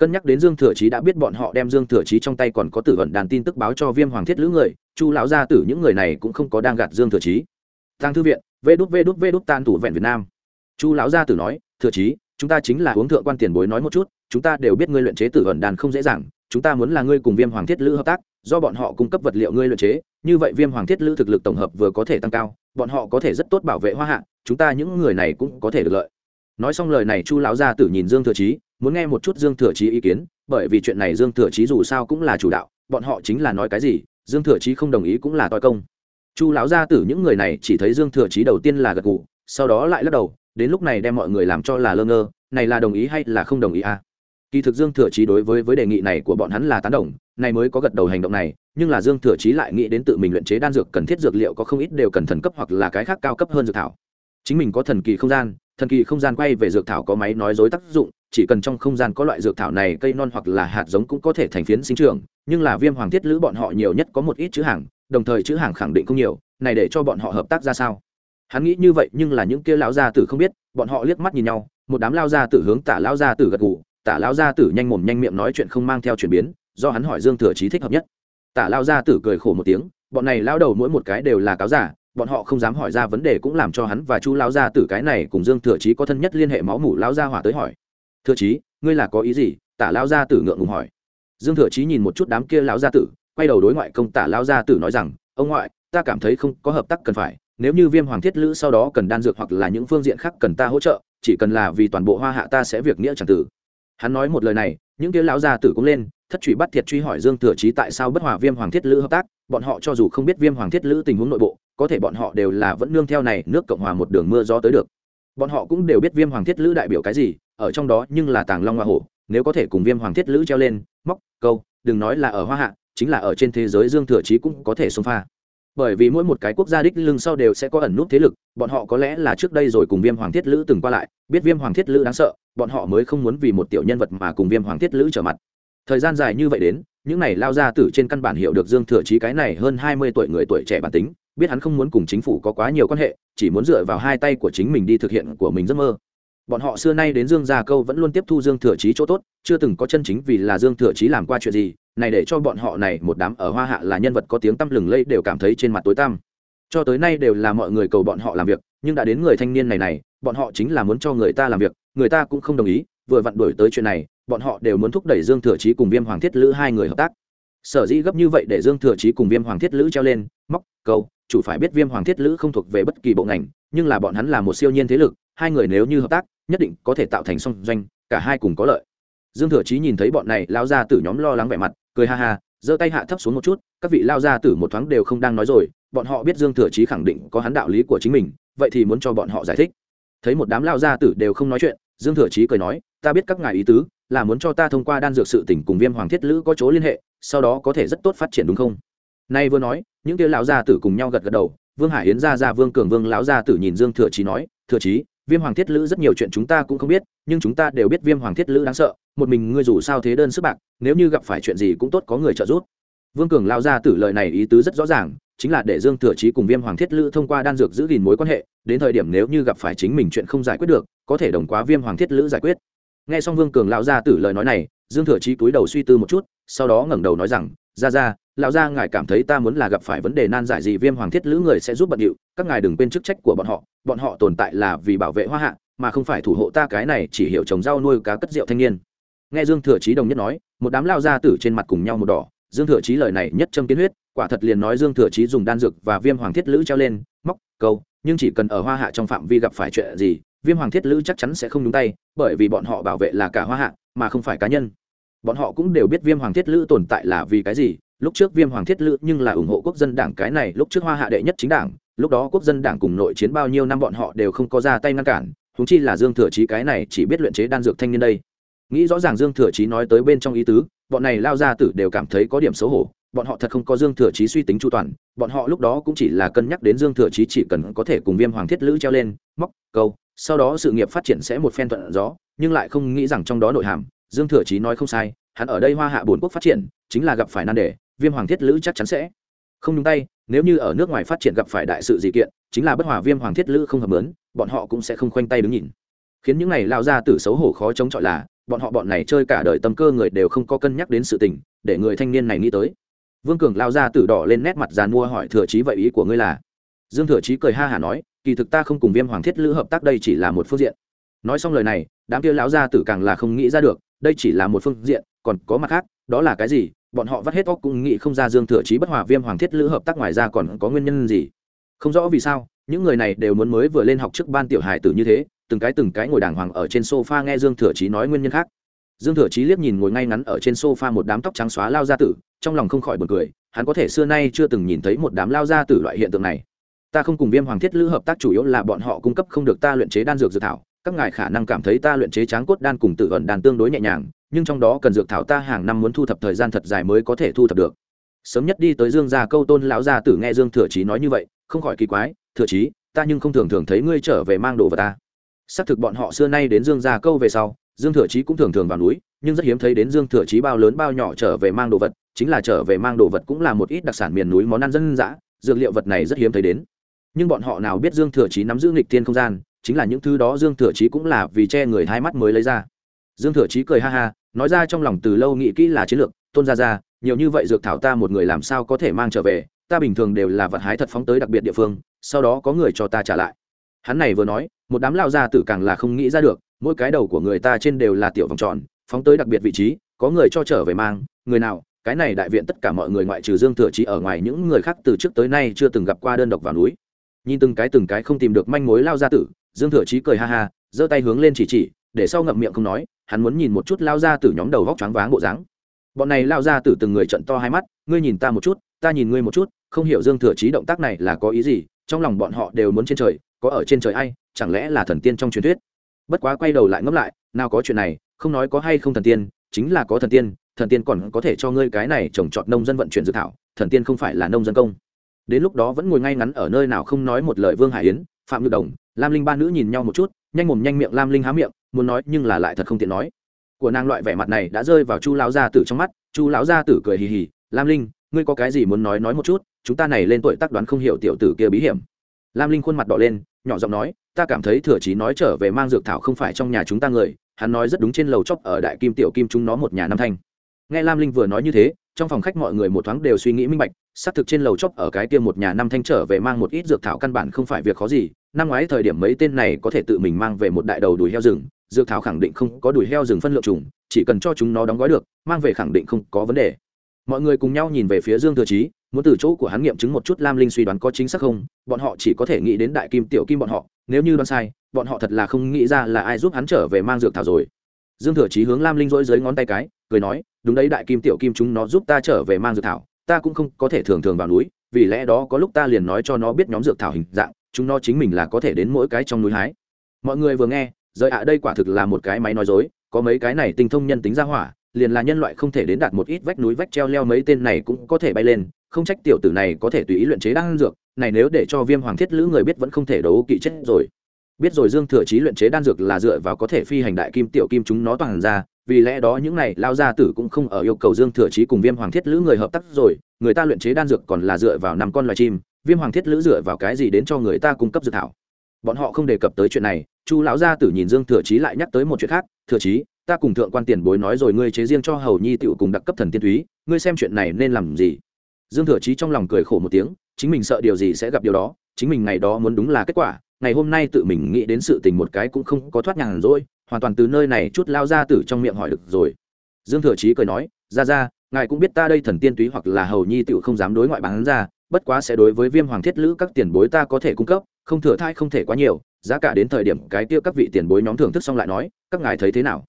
Cân nhắc đến Dương Thừa Chí đã biết bọn họ đem Dương Thừa Chí trong tay còn có tử vận đàn tin tức báo cho Viêm Hoàng Thiết Lữ người, Chu lão gia tử những người này cũng không có đang gạt Dương Thừa Chí. Tăng thư viện, vê đút vê đút vê đút tan tủ vẹn Việt Nam. Chu lão gia tử nói, "Thừa Chí, chúng ta chính là uống thượng quan tiền bối nói một chút, chúng ta đều biết ngươi luyện chế tử vận đàn không dễ dàng, chúng ta muốn là ngươi cùng Viêm Hoàng Thiết Lữ hợp tác, do bọn họ cung cấp vật liệu ngươi luyện chế, như vậy Viêm Hoàng Thiết Lữ thực lực tổng hợp vừa có thể tăng cao, bọn họ có thể rất tốt bảo vệ hoa hạ, chúng ta những người này cũng có thể được lợi." Nói xong lời này, Chu lão gia tử nhìn Dương Thừa Chí, muốn nghe một chút Dương Thừa Chí ý kiến, bởi vì chuyện này Dương Thừa Chí dù sao cũng là chủ đạo, bọn họ chính là nói cái gì, Dương Thừa Chí không đồng ý cũng là toi công. Chu lão gia tử những người này chỉ thấy Dương Thừa Chí đầu tiên là gật gù, sau đó lại lắc đầu, đến lúc này đem mọi người làm cho là lơ ngơ, này là đồng ý hay là không đồng ý à? Kỳ thực Dương Thừa Chí đối với với đề nghị này của bọn hắn là tán đồng, này mới có gật đầu hành động này, nhưng là Dương Thừa Chí lại nghĩ đến tự mình luyện chế đan dược cần thiết dược liệu có không ít đều cần thần cấp hoặc là cái khác cao cấp hơn dược thảo. Chính mình có thần kỳ không gian, thần kỳ không gian quay về dược thảo có máy nói dối tác dụng, chỉ cần trong không gian có loại dược thảo này, cây non hoặc là hạt giống cũng có thể thành phiến sinh trưởng, nhưng là viêm hoàng thiết lữ bọn họ nhiều nhất có một ít chữ hàng, đồng thời chữ hàng khẳng định không nhiều, này để cho bọn họ hợp tác ra sao? Hắn nghĩ như vậy, nhưng là những kia lão gia tử không biết, bọn họ liếc mắt nhìn nhau, một đám lao gia tử hướng tả lao gia tử gật gù, tả lao gia tử nhanh mồm nhanh miệng nói chuyện không mang theo chuyển biến, do hắn hỏi dương thừa trí thích hợp nhất. Tả lao gia tử cười khổ một tiếng, bọn này lao đầu mỗi một cái đều là cáo giả, bọn họ không dám hỏi ra vấn đề cũng làm cho hắn và chu lao gia tử cái này cùng dương thừa trí có thân nhất liên hệ máu mủ lao gia hỏa tới hỏi thừa chí, ngươi là có ý gì? Tả lao gia tử ngượng ngùng hỏi. Dương thừa chí nhìn một chút đám kia lão gia tử, quay đầu đối ngoại công tả lao gia tử nói rằng, ông ngoại, ta cảm thấy không có hợp tác cần phải. Nếu như viêm hoàng thiết lữ sau đó cần đan dược hoặc là những phương diện khác cần ta hỗ trợ, chỉ cần là vì toàn bộ hoa hạ ta sẽ việc nghĩa c tử. Hắn nói một lời này, những kia lão gia tử cũng lên, thất truy bắt thiệt truy hỏi dương thừa chí tại sao bất hòa viêm hoàng thiết lữ hợp tác. Bọn họ cho dù không biết viêm hoàng thiết lữ tình huống nội bộ, có thể bọn họ đều là vẫn nương theo này, nước cộng hòa một đường mưa gió tới được bọn họ cũng đều biết viêm hoàng thiết lữ đại biểu cái gì, ở trong đó nhưng là tàng long hoa hổ, nếu có thể cùng viêm hoàng thiết lữ treo lên, móc, câu, đừng nói là ở hoa hạ, chính là ở trên thế giới dương thừa chí cũng có thể xông pha. Bởi vì mỗi một cái quốc gia đích lưng sau đều sẽ có ẩn nút thế lực, bọn họ có lẽ là trước đây rồi cùng viêm hoàng thiết lữ từng qua lại, biết viêm hoàng thiết lữ đáng sợ, bọn họ mới không muốn vì một tiểu nhân vật mà cùng viêm hoàng thiết lữ trở mặt. Thời gian dài như vậy đến, những này lao ra từ trên căn bản hiểu được dương thừa chí cái này hơn hai mươi tuổi người tuổi trẻ bản tính biết hắn không muốn cùng chính phủ có quá nhiều quan hệ, chỉ muốn dựa vào hai tay của chính mình đi thực hiện của mình giấc mơ. Bọn họ xưa nay đến dương gia câu vẫn luôn tiếp thu dương thừa chí chỗ tốt, chưa từng có chân chính vì là dương thừa chí làm qua chuyện gì, này để cho bọn họ này một đám ở hoa hạ là nhân vật có tiếng tăm lừng lây đều cảm thấy trên mặt tối tăm. Cho tới nay đều là mọi người cầu bọn họ làm việc, nhưng đã đến người thanh niên này này, bọn họ chính là muốn cho người ta làm việc, người ta cũng không đồng ý, vừa vặn đổi tới chuyện này, bọn họ đều muốn thúc đẩy dương thừa chí cùng viêm hoàng thiết lữ hai người hợp tác. Sở dĩ gấp như vậy để dương thừa chí cùng viêm hoàng thiết lữ treo lên, móc câu chủ phải biết viêm hoàng thiết lữ không thuộc về bất kỳ bộ ngành, nhưng là bọn hắn là một siêu nhiên thế lực, hai người nếu như hợp tác, nhất định có thể tạo thành song doanh, cả hai cùng có lợi. Dương thừa chí nhìn thấy bọn này lao ra tử nhóm lo lắng vẻ mặt, cười ha ha, giơ tay hạ thấp xuống một chút, các vị lao ra tử một thoáng đều không đang nói rồi, bọn họ biết dương thừa chí khẳng định có hắn đạo lý của chính mình, vậy thì muốn cho bọn họ giải thích. Thấy một đám lao gia tử đều không nói chuyện, dương thừa chí cười nói, ta biết các ngài ý tứ, là muốn cho ta thông qua đan dược sự tỉnh cùng viêm hoàng thiết lữ có chỗ liên hệ, sau đó có thể rất tốt phát triển đúng không? Nay vừa nói, những kia lão gia tử cùng nhau gật gật đầu, vương hải yến ra ra vương cường vương lão gia tử nhìn dương thừa chí nói, thừa chí, viêm hoàng thiết lữ rất nhiều chuyện chúng ta cũng không biết, nhưng chúng ta đều biết viêm hoàng thiết lữ đáng sợ, một mình ngươi dù sao thế đơn sức bạc, nếu như gặp phải chuyện gì cũng tốt có người trợ giúp. Vương cường lao gia tử lời này ý tứ rất rõ ràng, chính là để dương thừa chí cùng viêm hoàng thiết lữ thông qua đan dược giữ gìn mối quan hệ, đến thời điểm nếu như gặp phải chính mình chuyện không giải quyết được, có thể đồng quá viêm hoàng thiết lữ giải quyết. Nghe xong vương cường lão gia tử lời nói này, dương thừa chí cúi đầu suy tư một chút, sau đó ngẩng đầu nói rằng, ra ra lão gia ngài cảm thấy ta muốn là gặp phải vấn đề nan giải gì, viêm hoàng thiết lữ người sẽ giúp bận điệu, các ngài đừng quên chức trách của bọn họ bọn họ tồn tại là vì bảo vệ hoa hạ, mà không phải thủ hộ ta, cái này chỉ hiểu trồng rau nuôi cá cất rượu thanh niên. Nghe dương thừa chí đồng nhất nói, một đám lao gia tử trên mặt cùng nhau một đỏ, dương thừa chí lời này nhất châm kiến huyết, quả thật liền nói dương thừa chí dùng đan dược và viêm hoàng thiết lữ treo lên, móc, câu, nhưng chỉ cần ở hoa hạ trong phạm vi gặp phải chuyện gì, viêm hoàng thiết lữ chắc chắn sẽ không nhúng tay, bởi vì bọn họ bảo vệ là cả hoa hạ, mà không phải cá nhân. Bọn họ cũng đều biết viêm hoàng thiết lữ tồn tại là vì cái gì lúc trước viêm hoàng thiết lữ nhưng là ủng hộ quốc dân đảng cái này, lúc trước hoa hạ đệ nhất chính đảng, lúc đó quốc dân đảng cùng nội chiến bao nhiêu năm bọn họ đều không có ra tay ngăn cản húng chi là dương thừa chí cái này chỉ biết luyện chế đan dược thanh niên đây. Nghĩ rõ ràng dương thừa chí nói tới bên trong ý tứ, bọn này lao ra tử đều cảm thấy có điểm xấu hổ, bọn họ thật không có dương thừa chí suy tính chu toàn, bọn họ lúc đó cũng chỉ là cân nhắc đến dương thừa chí chỉ cần có thể cùng viêm hoàng thiết lữ treo lên, móc, câu, sau đó sự nghiệp phát triển sẽ một phen thuận gió, nhưng lại không nghĩ rằng trong đó nội hàm, dương thừa chí nói không sai, hắn ở đây hoa hạ bốn quốc phát triển, chính là gặp phải nan đề viêm hoàng thiết lữ chắc chắn sẽ không nhúng tay, nếu như ở nước ngoài phát triển gặp phải đại sự gì kiện, chính là bất hòa viêm hoàng thiết lữ không hợp lớn bọn họ cũng sẽ không khoanh tay đứng nhìn. Khiến những này lao ra từ xấu hổ khó chống chọi là, bọn họ bọn này chơi cả đời tâm cơ người đều không có cân nhắc đến sự tình, để người thanh niên này nghĩ tới. Vương cường lao ra tử đỏ lên nét mặt dàn mua hỏi thừa trí vậy ý của ngươi là? Dương thừa trí cười ha hả nói, kỳ thực ta không cùng viêm hoàng thiết lữ hợp tác đây chỉ là một phương diện. Nói xong lời này, đám kia lão gia tử càng là không nghĩ ra được, đây chỉ là một phương diện, còn có mặt khác, đó là cái gì? Bọn họ vắt hết óc cũng nghĩ không ra dương thừa chí bất hòa viêm hoàng thiết lữ hợp tác ngoài ra còn có nguyên nhân gì. Không rõ vì sao, những người này đều muốn mới vừa lên học trước ban tiểu hài tử như thế, từng cái từng cái ngồi đàng hoàng ở trên sofa nghe dương thừa chí nói nguyên nhân khác. Dương thừa chí liếc nhìn ngồi ngay ngắn ở trên sofa một đám tóc trắng xóa lao gia tử, trong lòng không khỏi bật cười, hắn có thể xưa nay chưa từng nhìn thấy một đám lao gia tử loại hiện tượng này. Ta không cùng viêm hoàng thiết lữ hợp tác chủ yếu là bọn họ cung cấp không được ta luyện chế đan dược dược thảo, các ngài khả năng cảm thấy ta luyện chế tráng cốt đan cùng tự ẩn đan tương đối nhẹ nhàng nhưng trong đó cần dược thảo ta hàng năm muốn thu thập thời gian thật dài mới có thể thu thập được. Sớm nhất đi tới dương gia câu tôn lão gia tử nghe dương thừa chí nói như vậy, không khỏi kỳ quái, thừa chí, ta nhưng không thường thường thấy ngươi trở về mang đồ vào ta. Xác thực bọn họ xưa nay đến dương gia câu về sau, dương thừa chí cũng thường thường vào núi, nhưng rất hiếm thấy đến dương thừa chí bao lớn bao nhỏ trở về mang đồ vật, chính là trở về mang đồ vật cũng là một ít đặc sản miền núi món ăn dân dã, dược liệu vật này rất hiếm thấy đến. Nhưng bọn họ nào biết dương thừa chí nắm giữ nghịch thiên không gian, chính là những thứ đó dương thừa chí cũng là vì che người hai mắt mới lấy ra. Dương thừa chí cười ha ha nói ra trong lòng từ lâu nghĩ kỹ là chiến lược tôn gia gia, nhiều như vậy dược thảo ta một người làm sao có thể mang trở về ta bình thường đều là vật hái thật phóng tới đặc biệt địa phương sau đó có người cho ta trả lại. Hắn này vừa nói một đám lao gia tử càng là không nghĩ ra được mỗi cái đầu của người ta trên đều là tiểu vòng tròn phóng tới đặc biệt vị trí có người cho trở về mang người nào cái này đại viện tất cả mọi người ngoại trừ dương thừa chí ở ngoài những người khác từ trước tới nay chưa từng gặp qua đơn độc vào núi. Nhìn từng cái từng cái không tìm được manh mối lao gia tử dương thừa chí cười ha ha giơ tay hướng lên chỉ chỉ để sau ngậm miệng không nói, hắn muốn nhìn một chút lao ra từ nhóm đầu vóc choáng váng bộ dáng. Bọn này lao ra từ từng người trận to hai mắt, ngươi nhìn ta một chút, ta nhìn ngươi một chút, không hiểu dương thừa chí động tác này là có ý gì, trong lòng bọn họ đều muốn trên trời, có ở trên trời ai, chẳng lẽ là thần tiên trong truyền thuyết? Bất quá quay đầu lại ngẫm lại, nào có chuyện này, không nói có hay không thần tiên, chính là có thần tiên thần tiên còn có thể cho ngươi cái này trồng trọt nông dân vận chuyển dự thảo, thần tiên không phải là nông dân công. Đến lúc đó vẫn ngồi ngay ngắn ở nơi nào không nói một lời vương hải yến, phạm nhược đồng, lam linh ba nữ nhìn nhau một chút, nhanh mồm nhanh miệng lam linh há miệng muốn nói nhưng là lại thật không tiện nói. Của nàng loại vẻ mặt này đã rơi vào chu lão gia tử trong mắt, chu lão gia tử cười hì hì, lam linh, ngươi có cái gì muốn nói nói một chút, chúng ta này lên tuổi tác đoán không hiểu tiểu tử kia bí hiểm. Lam linh khuôn mặt đỏ lên, nhỏ giọng nói, ta cảm thấy thừa chí nói trở về mang dược thảo không phải trong nhà chúng ta người, hắn nói rất đúng trên lầu chóc ở đại kim tiểu kim chúng nó một nhà năm thanh. Nghe lam linh vừa nói như thế, trong phòng khách mọi người một thoáng đều suy nghĩ minh bạch, xác thực trên lầu chóc ở cái kia một nhà năm thanh trở về mang một ít dược thảo căn bản không phải việc khó gì, năm ngoái thời điểm mấy tên này có thể tự mình mang về một đại đầu đùi heo rừng dược thảo khẳng định không có đuổi heo rừng phân lượng trùng, chỉ cần cho chúng nó đóng gói được, mang về khẳng định không có vấn đề. Mọi người cùng nhau nhìn về phía dương thừa chí, muốn từ chỗ của hắn nghiệm chứng một chút lam linh suy đoán có chính xác không, bọn họ chỉ có thể nghĩ đến đại kim, tiểu kim bọn họ, nếu như đoán sai, bọn họ thật là không nghĩ ra là ai giúp hắn trở về mang dược thảo rồi. Dương thừa chí hướng lam linh rỗi dưới ngón tay cái, cười nói, đúng đấy đại kim, tiểu kim chúng nó giúp ta trở về mang dược thảo, ta cũng không có thể thường thường vào núi, vì lẽ đó có lúc ta liền nói cho nó biết nhóm dược thảo hình dạng, chúng nó chính mình là có thể đến mỗi cái trong núi hái. Mọi người vừa nghe rời ạ, đây quả thực là một cái máy nói dối, có mấy cái này tinh thông nhân tính ra hỏa, liền là nhân loại không thể đến đạt một ít vách núi vách treo leo mấy tên này cũng có thể bay lên, không trách tiểu tử này có thể tùy ý luyện chế đan dược, này nếu để cho viêm hoàng thiết lữ người biết vẫn không thể đấu kỵ chết rồi. Biết rồi dương thừa chí luyện chế đan dược là dựa vào có thể phi hành đại kim tiểu kim chúng nó toàn ra, vì lẽ đó những này lao gia tử cũng không ở yêu cầu dương thừa chí cùng viêm hoàng thiết lữ người hợp tác rồi, người ta luyện chế đan dược còn là dựa vào năm con loài chim, viêm hoàng thiết lữ dựa vào cái gì đến cho người ta cung cấp dược thảo? Bọn họ không đề cập tới chuyện này chu lão gia tử nhìn dương thừa chí lại nhắc tới một chuyện khác, thừa chí, ta cùng thượng quan tiền bối nói rồi, ngươi chế riêng cho hầu nhi tựu cùng đặc cấp thần tiên thúy, ngươi xem chuyện này nên làm gì? Dương thừa chí trong lòng cười khổ một tiếng, chính mình sợ điều gì sẽ gặp điều đó, chính mình ngày đó muốn đúng là kết quả, ngày hôm nay tự mình nghĩ đến sự tình một cái cũng không có thoát nhàn rỗi, hoàn toàn từ nơi này chút lao ra tử trong miệng hỏi được rồi. Dương thừa chí cười nói ra ra ngài cũng biết ta đây thần tiên túy hoặc là hầu nhi tựu không dám đối ngoại bán ra, bất quá sẽ đối với viêm hoàng thiết lữ các tiền bối ta có thể cung cấp, không thừa thai không thể quá nhiều giá cả đến thời điểm cái kia các vị tiền bối nhóm thưởng thức xong lại nói, các ngài thấy thế nào?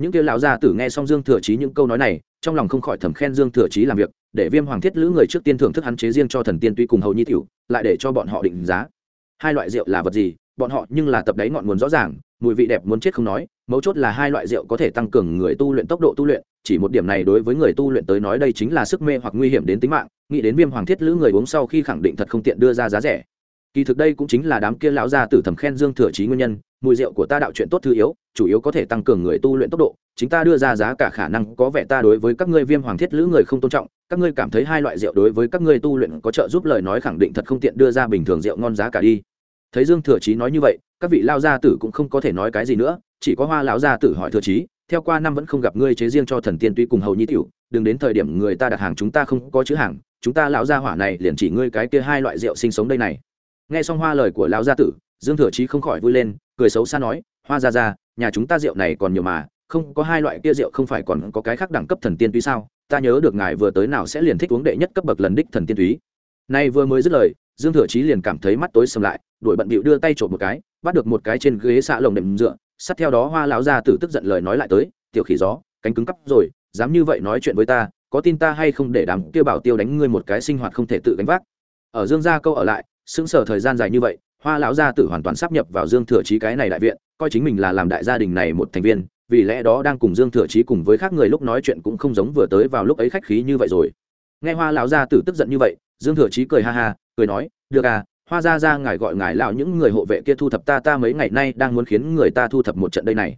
Những kia lão gia tử nghe xong dương thừa chí những câu nói này, trong lòng không khỏi thầm khen dương thừa chí làm việc, để viêm hoàng thiết lữ người trước tiên thưởng thức hắn chế riêng cho thần tiên tuy cùng hầu nhi tiểu, lại để cho bọn họ định giá. Hai loại rượu là vật gì? Bọn họ nhưng là tập đáy ngọn nguồn rõ ràng, mùi vị đẹp muốn chết không nói, mấu chốt là hai loại rượu có thể tăng cường người tu luyện tốc độ tu luyện, chỉ một điểm này đối với người tu luyện tới nói đây chính là sức mê hoặc nguy hiểm đến tính mạng, nghĩ đến viêm hoàng thiết lữ người uống sau khi khẳng định thật không tiện đưa ra giá rẻ kỳ thực đây cũng chính là đám kia lão gia tử thầm khen dương thừa chí nguyên nhân, mùi rượu của ta đạo chuyện tốt thứ yếu, chủ yếu có thể tăng cường người tu luyện tốc độ, chính ta đưa ra giá cả khả năng có vẻ ta đối với các ngươi viêm hoàng thiết lữ người không tôn trọng, các ngươi cảm thấy hai loại rượu đối với các ngươi tu luyện có trợ giúp lời nói khẳng định thật không tiện đưa ra bình thường rượu ngon giá cả đi. Thấy dương thừa chí nói như vậy, các vị lao gia tử cũng không có thể nói cái gì nữa, chỉ có hoa lão gia tử hỏi thừa chí, theo qua năm vẫn không gặp ngươi chế riêng cho thần tiên tuy cùng hầu nhi tiểu, đừng đến thời điểm người ta đặt hàng chúng ta không có chữ hàng, chúng ta lão gia hỏa này liền chỉ ngươi cái kia hai loại rượu sinh sống đây này nghe xong hoa lời của lão gia tử, dương thừa chí không khỏi vui lên, cười xấu xa nói, hoa ra ra nhà chúng ta rượu này còn nhiều mà, không có hai loại kia rượu không phải còn có cái khác đẳng cấp thần tiên túy sao? Ta nhớ được ngài vừa tới nào sẽ liền thích uống đệ nhất cấp bậc lần đích thần tiên túy. Nay vừa mới dứt lời, dương thừa chí liền cảm thấy mắt tối sầm lại, đuổi bận bịu đưa tay trộm một cái, bắt được một cái trên ghế xạ lồng đệm dựa, sát theo đó hoa lão gia tử tức giận lời nói lại tới, tiểu khỉ gió, cánh cứng cắp rồi, dám như vậy nói chuyện với ta, có tin ta hay không để đám kia bảo tiêu đánh ngươi một cái sinh hoạt không thể tự gánh vác? Ở dương gia câu ở lại sững sờ thời gian dài như vậy, hoa lão gia tử hoàn toàn sắp nhập vào dương thừa chí cái này đại viện, coi chính mình là làm đại gia đình này một thành viên, vì lẽ đó đang cùng dương thừa chí cùng với khác người lúc nói chuyện cũng không giống vừa tới vào lúc ấy khách khí như vậy rồi. Nghe hoa lão gia tử tức giận như vậy, dương thừa chí cười ha ha, cười nói, được à hoa gia gia ngài gọi ngài lão những người hộ vệ kia thu thập ta ta mấy ngày nay đang muốn khiến người ta thu thập một trận đây này.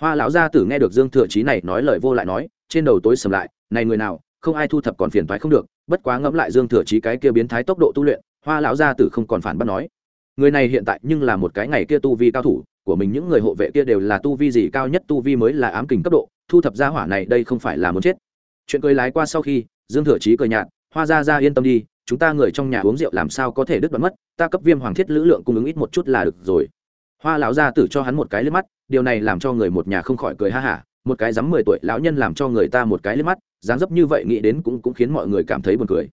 Hoa lão gia tử nghe được dương thừa chí này nói lời vô lại nói, trên đầu tối sầm lại, này người nào, không ai thu thập còn phiền toái không được, bất quá ngẫm lại dương thừa chí cái kia biến thái tốc độ tu luyện hoa lão gia tử không còn phản bác nói. Người này hiện tại nhưng là một cái ngày kia tu vi cao thủ, của mình những người hộ vệ kia đều là tu vi gì cao nhất tu vi mới là ám kình cấp độ, thu thập gia hỏa này đây không phải là muốn chết. Chuyện cười lái qua sau khi, dương thừa chí cười nhạt, hoa ra ra yên tâm đi, chúng ta người trong nhà uống rượu làm sao có thể đứt đoạn mất, ta cấp viêm hoàng thiết lữ lượng cung ứng ít một chút là được rồi. Hoa lão gia tử cho hắn một cái liếc mắt, điều này làm cho người một nhà không khỏi cười ha hả, một cái dám mười tuổi lão nhân làm cho người ta một cái liếc mắt, dáng dấp như vậy nghĩ đến cũng cũng khiến mọi người cảm thấy buồn cười.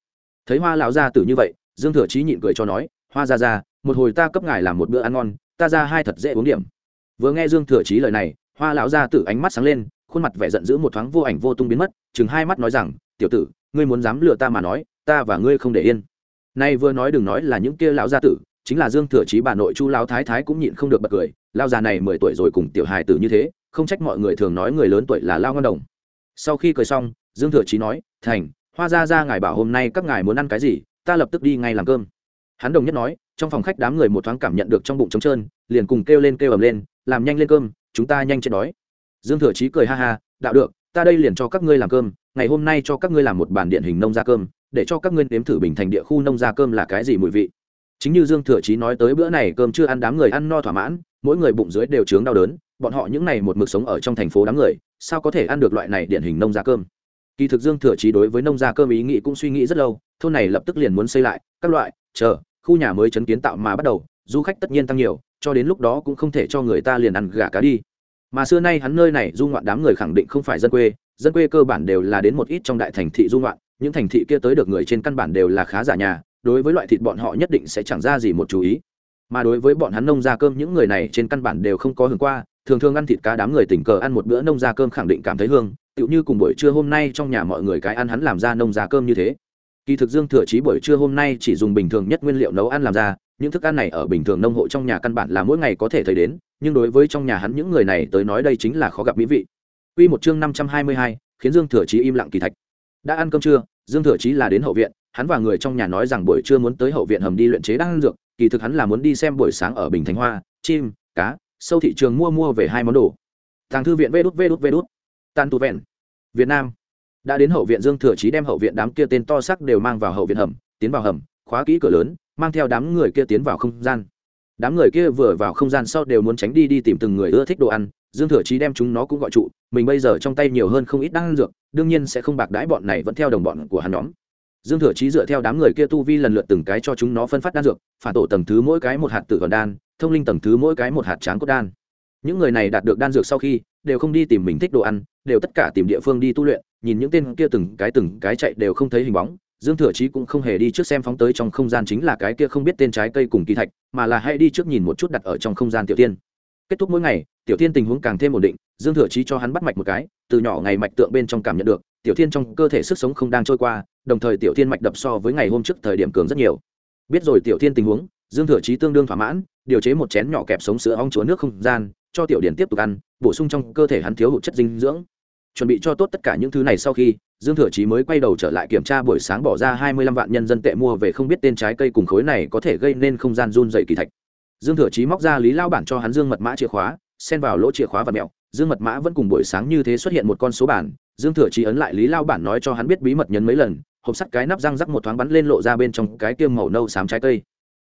Thấy hoa lão gia tử như vậy dương thừa chí nhịn cười cho nói, hoa ra ra một hồi ta cấp ngài làm một bữa ăn ngon, ta ra hai thật dễ uống điểm. Vừa nghe dương thừa chí lời này, hoa lão gia tử ánh mắt sáng lên, khuôn mặt vẻ giận dữ một thoáng vô ảnh vô tung biến mất, chừng hai mắt nói rằng, tiểu tử, ngươi muốn dám lừa ta mà nói, ta và ngươi không để yên. Nay vừa nói đừng nói là những kia lão gia tử, chính là dương thừa chí bà nội chu lão thái thái cũng nhịn không được bật cười lao già này mười tuổi rồi cùng tiểu hài tử như thế, không trách mọi người thường nói người lớn tuổi là lao ngon đồng. Sau khi cười xong, dương thừa chí nói, thành, hoa ra ra ngài bảo hôm nay các ngài muốn ăn cái gì ta lập tức đi ngay làm cơm. Hắn đồng nhất nói, trong phòng khách đám người một thoáng cảm nhận được trong bụng trống trơn, liền cùng kêu lên, kêu ầm lên, làm nhanh lên cơm, chúng ta nhanh chết đói. Dương thừa chí cười ha ha, đạo được, ta đây liền cho các ngươi làm cơm, ngày hôm nay cho các ngươi làm một bản điện hình nông gia cơm, để cho các ngươi nếm thử bình thành địa khu nông gia cơm là cái gì mùi vị. Chính như dương thừa chí nói tới bữa này cơm chưa ăn đám người ăn no thỏa mãn, mỗi người bụng dưới đều chướng đau đớn, bọn họ những này một mực sống ở trong thành phố đám người, sao có thể ăn được loại này điển hình nông gia cơm? Kỳ thực dương thừa chí đối với nông gia cơm ý nghĩ cũng suy nghĩ rất lâu, thôn này lập tức liền muốn xây lại, các loại, chờ, khu nhà mới chấn kiến tạo mà bắt đầu, du khách tất nhiên tăng nhiều, cho đến lúc đó cũng không thể cho người ta liền ăn gà cá đi. Mà xưa nay hắn nơi này du ngoạn đám người khẳng định không phải dân quê dân quê cơ bản đều là đến một ít trong đại thành thị du ngoạn, những thành thị kia tới được người trên căn bản đều là khá giả nhà, đối với loại thịt bọn họ nhất định sẽ chẳng ra gì một chú ý. Mà đối với bọn hắn nông gia cơm, những người này trên căn bản đều không có hưởng qua, thường thường ăn thịt cá đám người tình cờ ăn một bữa nông gia cơm khẳng định cảm thấy hương tựu như cùng buổi trưa hôm nay trong nhà mọi người cái ăn hắn làm ra nông ra cơm như thế kỳ thực dương thừa chí buổi trưa hôm nay chỉ dùng bình thường nhất nguyên liệu nấu ăn làm ra những thức ăn này ở bình thường nông hộ trong nhà căn bản là mỗi ngày có thể thấy đến nhưng đối với trong nhà hắn những người này tới nói đây chính là khó gặp mỹ vị Quy một chương năm trăm hai mươi hai, khiến Dương Thừa Chí im lặng kỳ thạch. Đã ăn cơm trưa, Dương Thừa Chí là đến hậu viện, hắn và người trong nhà nói rằng buổi trưa muốn tới hậu viện hầm đi luyện chế đan dược, kỳ thực hắn là muốn đi xem buổi sáng ở Bình Thành Hoa, chim, cá, sâu thị trường mua mua về hai món đồ. Tàng thư viện Vđút Vđút Vđút. Tàn tù vẹn. Việt Nam. Đã đến hậu viện Dương Thừa Chí đem hậu viện đám kia tên to sắc đều mang vào hậu viện hầm, tiến vào hầm, khóa kỹ cửa lớn, mang theo đám người kia tiến vào không gian đám người kia vừa vào không gian sau đều muốn tránh đi đi tìm từng người ưa thích đồ ăn dương thừa chí đem chúng nó cũng gọi trụ mình bây giờ trong tay nhiều hơn không ít đan dược đương nhiên sẽ không bạc đãi bọn này vẫn theo đồng bọn của hắn nhóm dương thừa chí dựa theo đám người kia tu vi lần lượt từng cái cho chúng nó phân phát đan dược phản tổ tầng thứ mỗi cái một hạt tử còn đan thông linh tầng thứ mỗi cái một hạt tráng cốt đan những người này đạt được đan dược sau khi đều không đi tìm mình thích đồ ăn, đều tất cả tìm địa phương đi tu luyện, nhìn những tên kia từng cái từng cái chạy đều không thấy hình bóng. Dương thừa chí cũng không hề đi trước xem phóng tới trong không gian chính là cái kia không biết tên trái cây cùng kỳ thạch, mà là hãy đi trước nhìn một chút đặt ở trong không gian tiểu tiên. Kết thúc mỗi ngày, tiểu tiên tình huống càng thêm ổn định, dương thừa chí cho hắn bắt mạch một cái, từ nhỏ ngày mạch tượng bên trong cảm nhận được, tiểu tiên trong cơ thể sức sống không đang trôi qua, đồng thời tiểu tiên mạch đập so với ngày hôm trước thời điểm cường rất nhiều. Biết rồi tiểu tiên tình huống, dương thừa chí tương đương thỏa mãn, điều chế một chén nhỏ kẹp sống sữa ong chúa nước không gian cho tiểu điển tiếp tục ăn, bổ sung trong cơ thể hắn thiếu hụt chất dinh dưỡng. Chuẩn bị cho tốt tất cả những thứ này sau khi, dương thừa chí mới quay đầu trở lại kiểm tra buổi sáng bỏ ra hai mươi lăm vạn nhân dân tệ mua về không biết tên trái cây cùng khối này có thể gây nên không gian run dày kỳ thạch. Dương thừa chí móc ra lý lao bản cho hắn dương mật mã chìa khóa, xen vào lỗ chìa khóa và mẹo. Dương mật mã vẫn cùng buổi sáng như thế xuất hiện một con số bản. Dương thừa chí ấn lại lý lao bản nói cho hắn biết bí mật nhấn mấy lần, hộp sắt cái nắp răng rắc một thoáng bắn lên lộ ra bên trong cái tiêm màu nâu xám trái cây.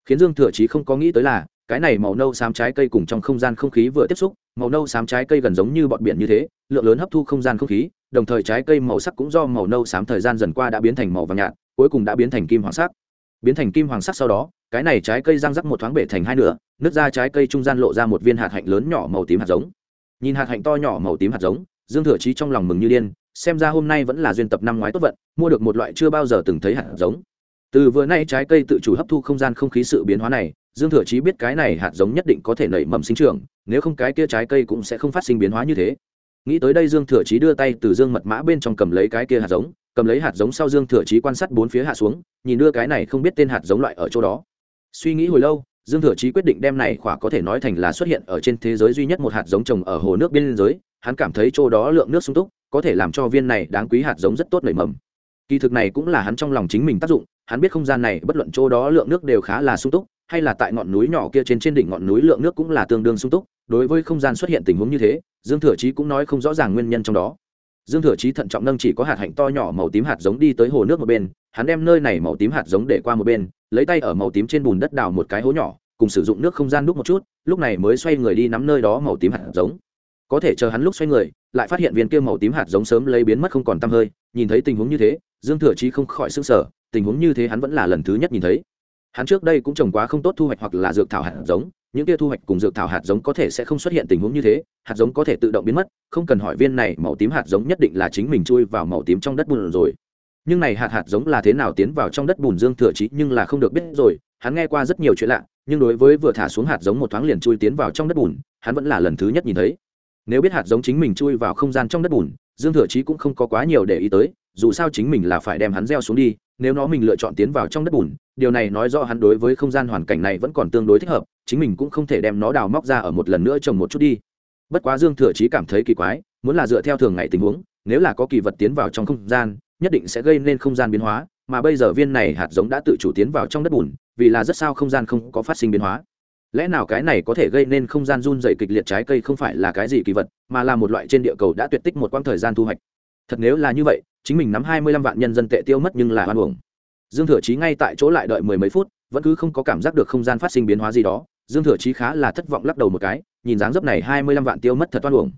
Khiến dương thừa chí không có nghĩ tới là cái này màu nâu xám trái cây cùng trong không gian không khí vừa tiếp xúc, màu nâu xám trái cây gần giống như bọn biển như thế, lượng lớn hấp thu không gian không khí, đồng thời trái cây màu sắc cũng do màu nâu xám thời gian dần qua đã biến thành màu vàng nhạt, cuối cùng đã biến thành kim hoàng sắc. Biến thành kim hoàng sắc sau đó, cái này trái cây răng rắc một thoáng bể thành hai nửa, nứt ra trái cây trung gian lộ ra một viên hạt hạnh lớn nhỏ màu tím hạt giống. Nhìn hạt hạnh to nhỏ màu tím hạt giống, dương thừa chí trong lòng mừng như điên, xem ra hôm nay vẫn là duyên tập năm ngoái tốt vận, mua được một loại chưa bao giờ từng thấy hạt giống. Từ vừa nay trái cây tự chủ hấp thu không gian không khí sự biến hóa này dương thừa chí biết cái này hạt giống nhất định có thể nảy mầm sinh trưởng, nếu không cái kia trái cây cũng sẽ không phát sinh biến hóa như thế. Nghĩ tới đây dương thừa chí đưa tay từ dương mật mã bên trong cầm lấy cái kia hạt giống, cầm lấy hạt giống sau dương thừa chí quan sát bốn phía hạ xuống, nhìn đưa cái này không biết tên hạt giống loại ở chỗ đó. Suy nghĩ hồi lâu, dương thừa chí quyết định đem này khỏa có thể nói thành là xuất hiện ở trên thế giới duy nhất một hạt giống trồng ở hồ nước biên giới, hắn cảm thấy chỗ đó lượng nước sung túc, có thể làm cho viên này đáng quý hạt giống rất tốt nảy mầm. Kỳ thực này cũng là hắn trong lòng chính mình tác dụng, hắn biết không gian này bất luận chỗ đó lượng nước đều khá là sung túc hay là tại ngọn núi nhỏ kia trên trên đỉnh ngọn núi lượng nước cũng là tương đương sung túc, đối với không gian xuất hiện tình huống như thế, dương thừa chí cũng nói không rõ ràng nguyên nhân trong đó. Dương thừa chí thận trọng nâng chỉ có hạt hạnh to nhỏ màu tím hạt giống đi tới hồ nước một bên, hắn đem nơi này màu tím hạt giống để qua một bên, lấy tay ở màu tím trên bùn đất đào một cái hố nhỏ, cùng sử dụng nước không gian đúc một chút, lúc này mới xoay người đi nắm nơi đó màu tím hạt giống. Có thể chờ hắn lúc xoay người, lại phát hiện viên kia màu tím hạt giống sớm lấy biến mất không còn t hơi, nhìn thấy tình huống như thế, dương thừa chí không khỏi s ư n g sở tình huống như thế hắn vẫn là lần thứ nhất nhìn thấy hắn trước đây cũng trồng quá không tốt thu hoạch hoặc là dược thảo hạt giống, những kia thu hoạch cùng dược thảo hạt giống có thể sẽ không xuất hiện tình huống như thế, hạt giống có thể tự động biến mất, không cần hỏi viên này, màu tím hạt giống nhất định là chính mình chui vào màu tím trong đất bùn rồi. Nhưng này hạt hạt giống là thế nào tiến vào trong đất bùn dương thừa trí nhưng là không được biết rồi, hắn nghe qua rất nhiều chuyện lạ, nhưng đối với vừa thả xuống hạt giống một thoáng liền chui tiến vào trong đất bùn, hắn vẫn là lần thứ nhất nhìn thấy. Nếu biết hạt giống chính mình chui vào không gian trong đất bùn, dương thừa trí cũng không có quá nhiều để ý tới, dù sao chính mình là phải đem hắn gieo xuống đi, nếu nó mình lựa chọn tiến vào trong đất bùn điều này nói rõ hắn đối với không gian hoàn cảnh này vẫn còn tương đối thích hợp, chính mình cũng không thể đem nó đào móc ra ở một lần nữa trồng một chút đi. Bất quá dương thừa chí cảm thấy kỳ quái, muốn là dựa theo thường ngày tình huống, nếu là có kỳ vật tiến vào trong không gian, nhất định sẽ gây nên không gian biến hóa, mà bây giờ viên này hạt giống đã tự chủ tiến vào trong đất bùn, vì là rất sao không gian không có phát sinh biến hóa. Lẽ nào cái này có thể gây nên không gian run dày kịch liệt trái cây không phải là cái gì kỳ vật, mà là một loại trên địa cầu đã tuyệt tích một quãng thời gian thu hoạch. Thật nếu là như vậy, chính mình nắm hai mươi lăm vạn nhân dân tệ tiêu mất nhưng là hoan hưởng dương thừa chí ngay tại chỗ lại đợi mười mấy phút, vẫn cứ không có cảm giác được không gian phát sinh biến hóa gì đó. Dương thừa chí khá là thất vọng lắc đầu một cái, nhìn dáng dấp này hai mươi lăm vạn tiêu mất thật toan uổng.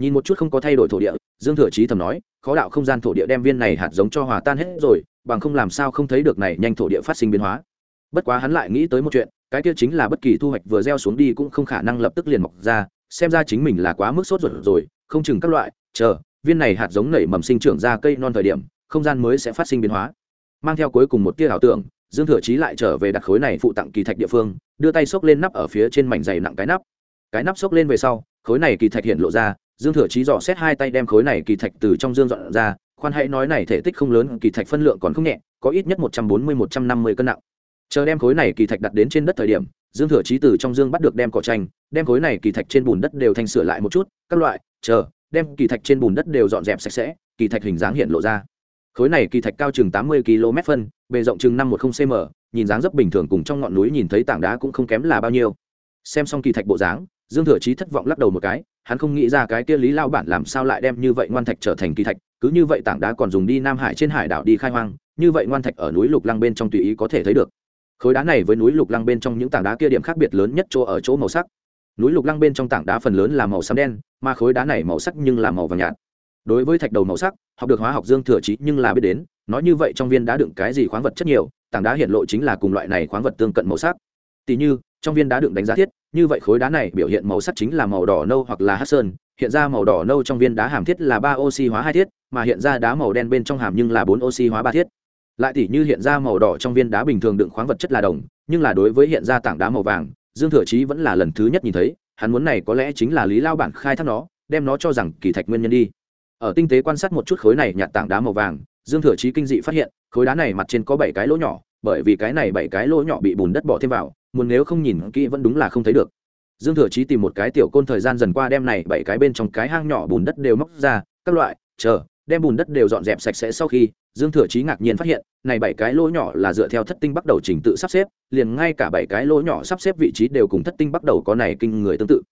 Nhìn một chút không có thay đổi thổ địa, dương thừa chí thầm nói, khó đạo không gian thổ địa đem viên này hạt giống cho hòa tan hết rồi, bằng không làm sao không thấy được này nhanh thổ địa phát sinh biến hóa. Bất quá hắn lại nghĩ tới một chuyện, cái kia chính là bất kỳ thu hoạch vừa gieo xuống đi cũng không khả năng lập tức liền mọc ra, xem ra chính mình là quá mức sốt ruột rồi, không chừng các loại, chờ, viên này hạt giống nảy mầm sinh trưởng ra cây non thời điểm, không gian mới sẽ phát sinh biến hóa mang theo cuối cùng một tia ảo tưởng, dương thừa chí lại trở về đặt khối này phụ tặng kỳ thạch địa phương, đưa tay xốc lên nắp ở phía trên mảnh dày nặng cái nắp. Cái nắp xốc lên về sau, khối này kỳ thạch hiện lộ ra, dương thừa chí dò xét hai tay đem khối này kỳ thạch từ trong dương dọn ra, khoan hãy nói này thể tích không lớn, kỳ thạch phân lượng còn không nhẹ, có ít nhất một trăm bốn mươi, một trăm năm mươi cân nặng. Chờ đem khối này kỳ thạch đặt đến trên đất thời điểm, dương thừa chí từ trong dương bắt được đem cỏ tranh đem khối này kỳ thạch trên bùn đất đều thanh sửa lại một chút, các loại, chờ, đem kỳ thạch trên bùn đất đều dọn dẹp sạch sẽ, kỳ thạch hình dáng hiện lộ ra khối này kỳ thạch cao chừng tám mươi km phân, bề rộng chừng năm một không cm, nhìn dáng rất bình thường cùng trong ngọn núi nhìn thấy tảng đá cũng không kém là bao nhiêu. Xem xong kỳ thạch bộ dáng, dương thừa chí thất vọng lắc đầu một cái, hắn không nghĩ ra cái kia lý lao bản làm sao lại đem như vậy ngoan thạch trở thành kỳ thạch, cứ như vậy tảng đá còn dùng đi nam hải trên hải đảo đi khai hoang, như vậy ngoan thạch ở núi lục lăng bên trong tùy ý có thể thấy được. Khối đá này với núi lục lăng bên trong những tảng đá kia điểm khác biệt lớn nhất chỗ ở chỗ màu sắc. Núi lục lăng bên trong tảng đá phần lớn là màu xám đen, mà khối đá này màu sắc nhưng là màu vàng nhạt đối với thạch đầu màu sắc, học được hóa học dương thừa trí nhưng là biết đến, nói như vậy trong viên đá đựng cái gì khoáng vật chất nhiều, tảng đá hiện lộ chính là cùng loại này khoáng vật tương cận màu sắc. Tỷ như, trong viên đá đựng đánh giá thiết, như vậy khối đá này biểu hiện màu sắc chính là màu đỏ nâu hoặc là hát sơn, hiện ra màu đỏ nâu trong viên đá hàm thiết là ba oxy hóa hai thiết, mà hiện ra đá màu đen bên trong hàm nhưng là bốn oxy hóa ba thiết. Lại tỷ như hiện ra màu đỏ trong viên đá bình thường đựng khoáng vật chất là đồng, nhưng là đối với hiện ra tảng đá màu vàng, dương thừa trí vẫn là lần thứ nhất nhìn thấy, hắn muốn này có lẽ chính là lý lao bản khai thác nó, đem nó cho rằng kỳ thạch nguyên nhân đi ở tinh tế quan sát một chút khối này nhạt tảng đá màu vàng, dương thừa chí kinh dị phát hiện, khối đá này mặt trên có bảy cái lỗ nhỏ, bởi vì cái này bảy cái lỗ nhỏ bị bùn đất bỏ thêm vào, muốn nếu không nhìn kỹ vẫn đúng là không thấy được. Dương thừa chí tìm một cái tiểu côn thời gian dần qua đem này bảy cái bên trong cái hang nhỏ bùn đất đều móc ra, các loại, chờ, đem bùn đất đều dọn dẹp sạch sẽ sau khi, dương thừa chí ngạc nhiên phát hiện, này bảy cái lỗ nhỏ là dựa theo thất tinh bắt đầu trình tự sắp xếp, liền ngay cả bảy cái lỗ nhỏ sắp xếp vị trí đều cùng thất tinh bắt đầu có này kinh người tương tự.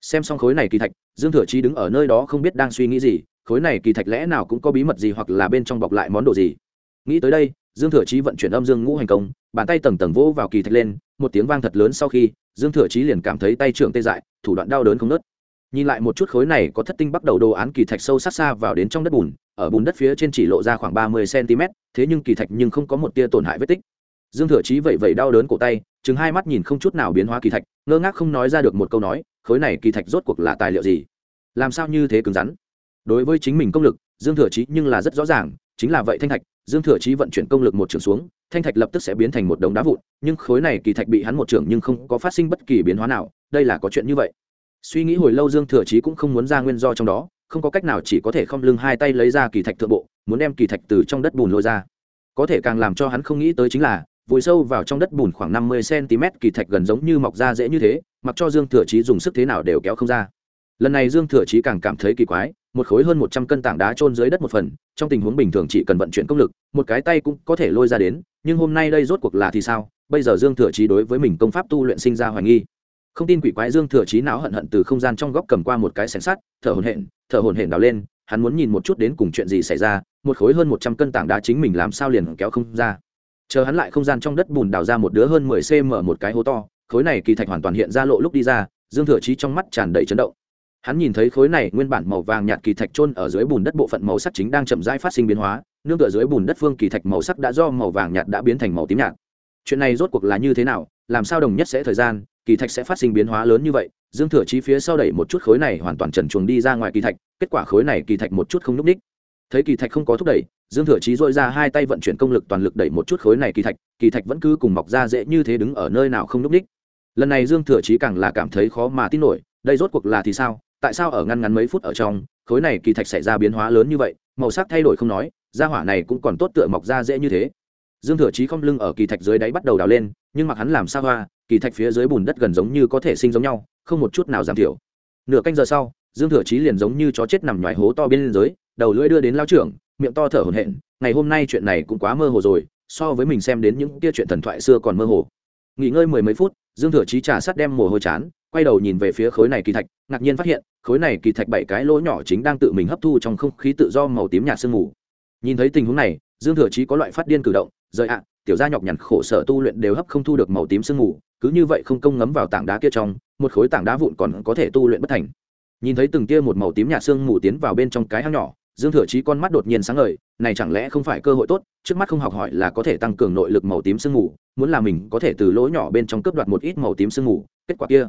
Xem xong khối này kỳ thạch, dương thừa chí đứng ở nơi đó không biết đang suy nghĩ gì khối này kỳ thạch lẽ nào cũng có bí mật gì hoặc là bên trong bọc lại món đồ gì? Nghĩ tới đây, dương thừa chí vận chuyển âm dương ngũ hành công, bàn tay tầng tầng vỗ vào kỳ thạch lên, một tiếng vang thật lớn sau khi, dương thừa chí liền cảm thấy tay trưởng tê dại, thủ đoạn đau đớn không nớt nhìn lại một chút khối này có thất tinh bắt đầu đồ án kỳ thạch sâu sát xa vào đến trong đất bùn, ở bùn đất phía trên chỉ lộ ra khoảng ba mươi cm, thế nhưng kỳ thạch nhưng không có một tia tổn hại vết tích. Dương thừa chí vậy vậy đau đớn cổ tay, chừng hai mắt nhìn không chút nào biến hóa kỳ thạch, ngơ ngác không nói ra được một câu nói, khối này kỳ thạch rốt cuộc là tài liệu gì? Làm sao như thế cứng rắn? Đối với chính mình công lực, dương thừa chí nhưng là rất rõ ràng, chính là vậy thanh thạch, dương thừa chí vận chuyển công lực một trường xuống, thanh thạch lập tức sẽ biến thành một đống đá vụn, nhưng khối này kỳ thạch bị hắn một trường nhưng không có phát sinh bất kỳ biến hóa nào, đây là có chuyện như vậy. Suy nghĩ hồi lâu dương thừa chí cũng không muốn ra nguyên do trong đó, không có cách nào chỉ có thể không lưng hai tay lấy ra kỳ thạch thượng bộ, muốn đem kỳ thạch từ trong đất bùn lôi ra. Có thể càng làm cho hắn không nghĩ tới chính là, vùi sâu vào trong đất bùn khoảng năm mươi cm kỳ thạch gần giống như mọc ra dễ như thế, mặc cho dương thừa chí dùng sức thế nào đều kéo không ra. Lần này dương thừa chí càng cảm thấy kỳ quái một khối hơn một trăm cân tảng đá trôn dưới đất một phần, trong tình huống bình thường chỉ cần vận chuyển công lực, một cái tay cũng có thể lôi ra đến, nhưng hôm nay đây rốt cuộc là thì sao? Bây giờ dương thừa chí đối với mình công pháp tu luyện sinh ra hoài nghi. Không tin quỷ quái dương thừa chí não hận hận từ không gian trong góc cầm qua một cái xẻng sắt, thở hổn hển, thở hổn hển đào lên, hắn muốn nhìn một chút đến cùng chuyện gì xảy ra, một khối hơn một trăm cân tảng đá chính mình làm sao liền kéo không ra. Chờ hắn lại không gian trong đất bùn đào ra một đứa hơn mười cm một cái hố to, khối này kỳ thạch hoàn toàn hiện ra lộ lúc đi ra, dương thừa chí trong mắt tràn đầy chấn động hắn nhìn thấy khối này nguyên bản màu vàng nhạt kỳ thạch trôn ở dưới bùn đất bộ phận màu sắc chính đang chậm rãi phát sinh biến hóa, nương tựa dưới bùn đất phương kỳ thạch màu sắc đã do màu vàng nhạt đã biến thành màu tím nhạt. Chuyện này rốt cuộc là như thế nào, làm sao đồng nhất sẽ thời gian, kỳ thạch sẽ phát sinh biến hóa lớn như vậy, dương thừa chí phía sau đẩy một chút khối này hoàn toàn trần chuồng đi ra ngoài kỳ thạch, kết quả khối này kỳ thạch một chút không n ú c ních. Thấy kỳ thạch không có thúc đẩy, dương thừa chí dội ra hai tay vận chuyển công lực toàn lực đẩy một chút khối này kỳ thạch kỳ thạch vẫn cứ cùng mọc ra dễ như thế đứng ở nơi nào không n ú c ních. Lần này dương thừa chí càng là cảm thấy khó mà tin nổi đây rốt cuộc là thì sao? Tại sao ở ngăn ngắn mấy phút ở trong, khối này kỳ thạch xảy ra biến hóa lớn như vậy, màu sắc thay đổi không nói da hỏa này cũng còn tốt tựa mọc ra dễ như thế. Dương thừa chí không lưng ở kỳ thạch dưới đáy bắt đầu đào lên, nhưng mặc hắn làm sao hoa, kỳ thạch phía dưới bùn đất gần giống như có thể sinh giống nhau, không một chút nào giảm thiểu. Nửa canh giờ sau, dương thừa chí liền giống như chó chết nằm ngoài hố to bên dưới, đầu lưỡi đưa đến lao trưởng, miệng to thở hổn hển, ngày hôm nay chuyện này cũng quá mơ hồ rồi, so với mình xem đến những kia chuyện thần thoại xưa còn mơ hồ. Nghỉ ngơi mười mấy phút, dương thừa chí trà sắt đem mồ hôi chán quay đầu nhìn về phía khối này kỳ thạch, ngạc nhiên phát hiện, khối này kỳ thạch bảy cái lỗ nhỏ chính đang tự mình hấp thu trong không khí tự do màu tím nhạt sương mù. Nhìn thấy tình huống này, dương thừa chí có loại phát điên cử động, rời ạ, tiểu gia nhọc nhằn khổ sở tu luyện đều hấp không thu được màu tím sương mù, cứ như vậy không công ngấm vào tảng đá kia trong, một khối tảng đá vụn còn có thể tu luyện bất thành. Nhìn thấy từng tia một màu tím nhạt sương mù tiến vào bên trong cái hang nhỏ, dương thừa chí con mắt đột nhiên sáng ngời, này chẳng lẽ không phải cơ hội tốt, trước mắt không học hỏi là có thể tăng cường nội lực màu tím sương mù, muốn là mình có thể từ lỗ nhỏ bên trong cướp đoạt một ít màu tím sương mù, kết quả kia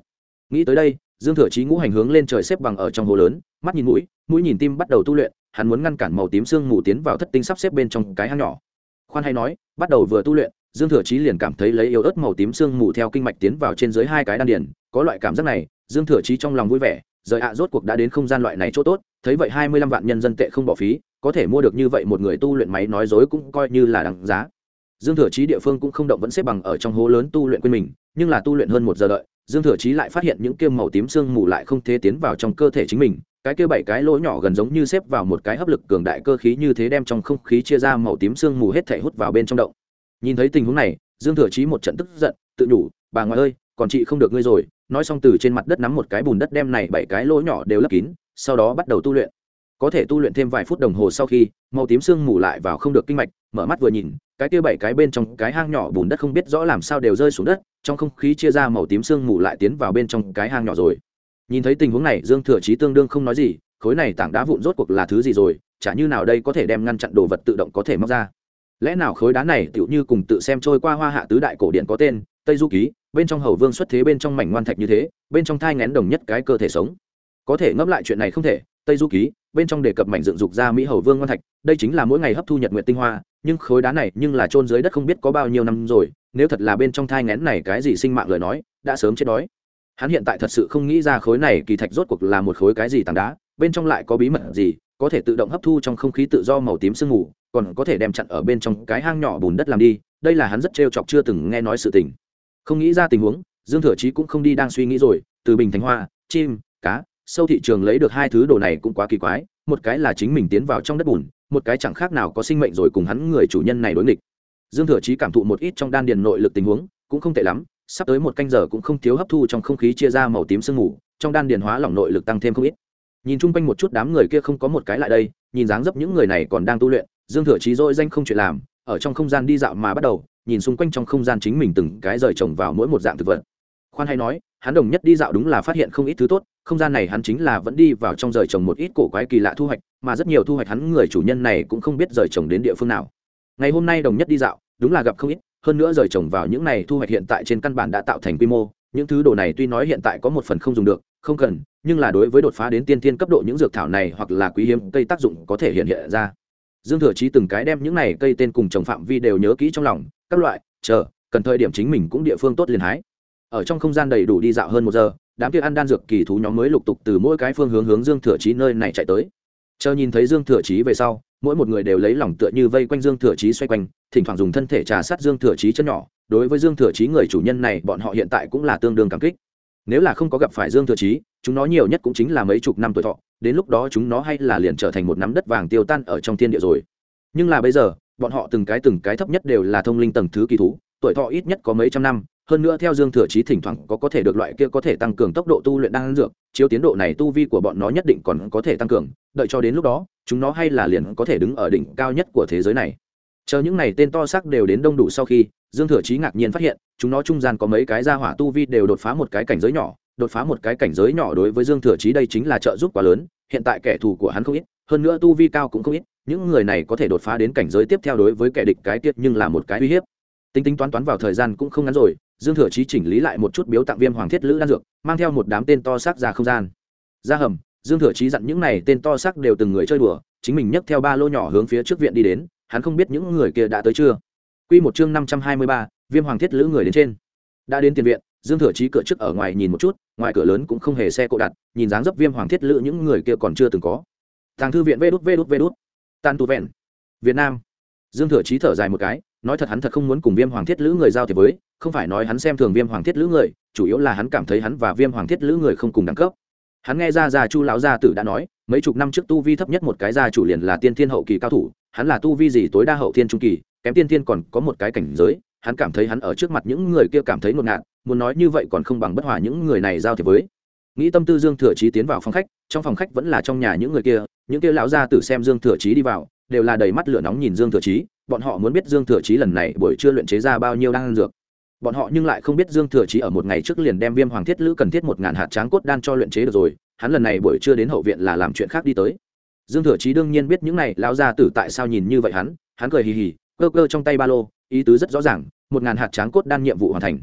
nghĩ tới đây dương thừa chí ngũ hành hướng lên trời xếp bằng ở trong hồ lớn mắt nhìn mũi mũi nhìn tim bắt đầu tu luyện hắn muốn ngăn cản màu tím sương mù tiến vào thất tinh sắp xếp bên trong cái hang nhỏ. Khoan hay nói bắt đầu vừa tu luyện dương thừa chí liền cảm thấy lấy yếu ớt màu tím sương mù theo kinh mạch tiến vào trên dưới hai cái đan điền, có loại cảm giác này dương thừa chí trong lòng vui vẻ rời ạ rốt cuộc đã đến không gian loại này chỗ tốt thấy vậy hai mươi lăm vạn nhân dân tệ không bỏ phí có thể mua được như vậy một người tu luyện máy nói dối cũng coi như là đáng giá dương thừa chí địa phương cũng không động vẫn xếp bằng ở trong hố lớn tu luyện quên mình, nhưng là tu luyện hơn một giờ đợi, dương thừa chí lại phát hiện những kiêm màu tím sương mù lại không thể tiến vào trong cơ thể chính mình, cái kia bảy cái lỗ nhỏ gần giống như xếp vào một cái hấp lực cường đại cơ khí như thế đem trong không khí chia ra màu tím sương mù hết thể hút vào bên trong động. Nhìn thấy tình huống này, dương thừa chí một trận tức giận, tự nhủ, bà ngoại ơi, còn chị không được ngươi rồi. Nói xong từ trên mặt đất nắm một cái bùn đất đem này bảy cái lỗ nhỏ đều lấp kín, sau đó bắt đầu tu luyện có thể tu luyện thêm vài phút đồng hồ sau khi, màu tím sương mù lại vào không được kinh mạch, mở mắt vừa nhìn, cái kia bảy cái bên trong cái hang nhỏ bùn đất không biết rõ làm sao đều rơi xuống đất, trong không khí chia ra màu tím sương mù lại tiến vào bên trong cái hang nhỏ rồi. Nhìn thấy tình huống này, dương thừa chí tương đương không nói gì, khối này tảng đá vụn rốt cuộc là thứ gì rồi, chả như nào đây có thể đem ngăn chặn đồ vật tự động có thể móc ra. Lẽ nào khối đá này tựu như cùng tự xem trôi qua hoa hạ tứ đại cổ điện có tên, tây du ký, bên trong hầu vương xuất thế bên trong mảnh ngoan thạch như thế, bên trong thai ngén đồng nhất cái cơ thể sống. Có thể ngẫm lại chuyện này không thể, tây du ký bên trong đề cập mảnh dựng dục ra mỹ hầu vương ngoan thạch, đây chính là mỗi ngày hấp thu nhật nguyện tinh hoa, nhưng khối đá này nhưng là trôn dưới đất không biết có bao nhiêu năm rồi, nếu thật là bên trong thai ngén này cái gì sinh mạng lời nói, đã sớm chết đói. Hắn hiện tại thật sự không nghĩ ra khối này kỳ thạch rốt cuộc là một khối cái gì tảng đá, bên trong lại có bí mật gì, có thể tự động hấp thu trong không khí tự do màu tím sương mù, còn có thể đem chặn ở bên trong cái hang nhỏ bùn đất làm đi, đây là hắn rất trêu chọc chưa từng nghe nói sự tình. Không nghĩ ra tình huống, dương thừa chí cũng không đi đang suy nghĩ rồi, từ bình thành hoa, chim, cá sâu thị trường lấy được hai thứ đồ này cũng quá kỳ quái, một cái là chính mình tiến vào trong đất bùn, một cái chẳng khác nào có sinh mệnh rồi cùng hắn người chủ nhân này đối nghịch. Dương thừa chí cảm thụ một ít trong đan điền nội lực tình huống, cũng không tệ lắm, sắp tới một canh giờ cũng không thiếu hấp thu trong không khí chia ra màu tím sương mù, trong đan điền hóa lỏng nội lực tăng thêm không ít. Nhìn chung quanh một chút đám người kia không có một cái lại đây, nhìn dáng dấp những người này còn đang tu luyện, dương thừa chí dỗi danh không chuyện làm, ở trong không gian đi dạo mà bắt đầu, nhìn xung quanh trong không gian chính mình từng cái rời trồng vào mỗi một dạng thực vật khoan hay nói, hắn đồng nhất đi dạo đúng là phát hiện không ít thứ tốt, không gian này hắn chính là vẫn đi vào trong rời trồng một ít cổ quái kỳ lạ thu hoạch, mà rất nhiều thu hoạch hắn người chủ nhân này cũng không biết rời trồng đến địa phương nào. Ngày hôm nay đồng nhất đi dạo, đúng là gặp không ít, hơn nữa rời trồng vào những này thu hoạch hiện tại trên căn bản đã tạo thành quy mô, những thứ đồ này tuy nói hiện tại có một phần không dùng được, không cần, nhưng là đối với đột phá đến tiên tiên cấp độ những dược thảo này hoặc là quý hiếm cây tác dụng có thể hiện hiện ra. Dương thừa chí từng cái đem những này cây tên cùng trồng phạm vi đều nhớ kỹ trong lòng, các loại, chờ, cần thời điểm chính mình cũng địa phương tốt liền hái ở trong không gian đầy đủ đi dạo hơn một giờ, đám kia ăn đan dược kỳ thú nhóm mới lục tục từ mỗi cái phương hướng hướng dương thừa chí nơi này chạy tới. Chờ nhìn thấy dương thừa chí về sau, mỗi một người đều lấy lòng tựa như vây quanh dương thừa chí xoay quanh, thỉnh thoảng dùng thân thể trà sát dương thừa chí chân nhỏ. Đối với dương thừa chí người chủ nhân này, bọn họ hiện tại cũng là tương đương cảm kích. Nếu là không có gặp phải dương thừa chí, chúng nó nhiều nhất cũng chính là mấy chục năm tuổi thọ, đến lúc đó chúng nó hay là liền trở thành một nắm đất vàng tiêu tan ở trong thiên địa rồi. Nhưng là bây giờ, bọn họ từng cái từng cái thấp nhất đều là thông linh tầng thứ kỳ thú, tuổi thọ ít nhất có mấy trăm năm hơn nữa theo dương thừa chí thỉnh thoảng có có thể được loại kia có thể tăng cường tốc độ tu luyện đang dược, chiếu tiến độ này tu vi của bọn nó nhất định còn có thể tăng cường, đợi cho đến lúc đó, chúng nó hay là liền có thể đứng ở đỉnh cao nhất của thế giới này. Chờ những này tên to xác đều đến đông đủ sau khi, dương thừa chí ngạc nhiên phát hiện, chúng nó trung gian có mấy cái gia hỏa tu vi đều đột phá một cái cảnh giới nhỏ, đột phá một cái cảnh giới nhỏ đối với dương thừa chí đây chính là trợ giúp quá lớn, hiện tại kẻ thù của hắn không ít, hơn nữa tu vi cao cũng không ít, những người này có thể đột phá đến cảnh giới tiếp theo đối với kẻ địch cái tiết nhưng là một cái uy hiếp. Tính tính toán toán vào thời gian cũng không ngắn rồi dương thừa chí chỉnh lý lại một chút biếu tặng viêm hoàng thiết lữ đan dược mang theo một đám tên to xác ra không gian ra hầm dương thừa chí dặn những này tên to xác đều từng người chơi đùa chính mình nhấc theo ba lô nhỏ hướng phía trước viện đi đến hắn không biết những người kia đã tới chưa Quy một chương năm trăm hai mươi ba, Viêm Hoàng Thiết Lữ người đến trên. Đã đến tiền viện, Dương Thừa Chí cửa trước ở ngoài nhìn một chút, ngoài cửa lớn cũng không hề xe cộ đặt, nhìn dáng dấp Viêm Hoàng Thiết Lữ những người kia còn chưa từng có. Tàng thư viện Vê đút Vê đút Vê đút. Tàn tù vẹn. Việt Nam. Dương Thừa Chí thở dài một cái, nói thật hắn thật không muốn cùng Viêm Hoàng Thiết Lữ người giao thiệp với, không phải nói hắn xem thường Viêm Hoàng Thiết Lữ người, chủ yếu là hắn cảm thấy hắn và Viêm Hoàng Thiết Lữ người không cùng đẳng cấp. Hắn nghe ra già Chu lão gia tử đã nói, mấy chục năm trước tu vi thấp nhất một cái gia chủ liền là tiên thiên hậu kỳ cao thủ, hắn là tu vi gì tối đa hậu thiên trung kỳ, kém tiên thiên còn có một cái cảnh giới, hắn cảm thấy hắn ở trước mặt những người kia cảm thấy ngột ngạt, muốn nói như vậy còn không bằng bất hòa những người này giao thiệp với. Nghĩ tâm tư Dương Thừa Chí tiến vào phòng khách, trong phòng khách vẫn là trong nhà những người kia, những kia lão gia tử xem Dương Thừa Chí đi vào, đều là đầy mắt lửa nóng nhìn Dương Thừa Chí, bọn họ muốn biết Dương Thừa Chí lần này buổi trưa luyện chế ra bao nhiêu đan dược. Bọn họ nhưng lại không biết Dương Thừa Chí ở một ngày trước liền đem Viêm Hoàng Thiết Lữ cần thiết một ngàn hạt tráng cốt đan cho luyện chế được rồi, hắn lần này buổi trưa đến hậu viện là làm chuyện khác đi tới dương thừa chí đương nhiên biết những này lão gia tử tại sao nhìn như vậy hắn hắn cười hì hì cơ cơ trong tay ba lô ý tứ rất rõ ràng một ngàn hạt tráng cốt đan nhiệm vụ hoàn thành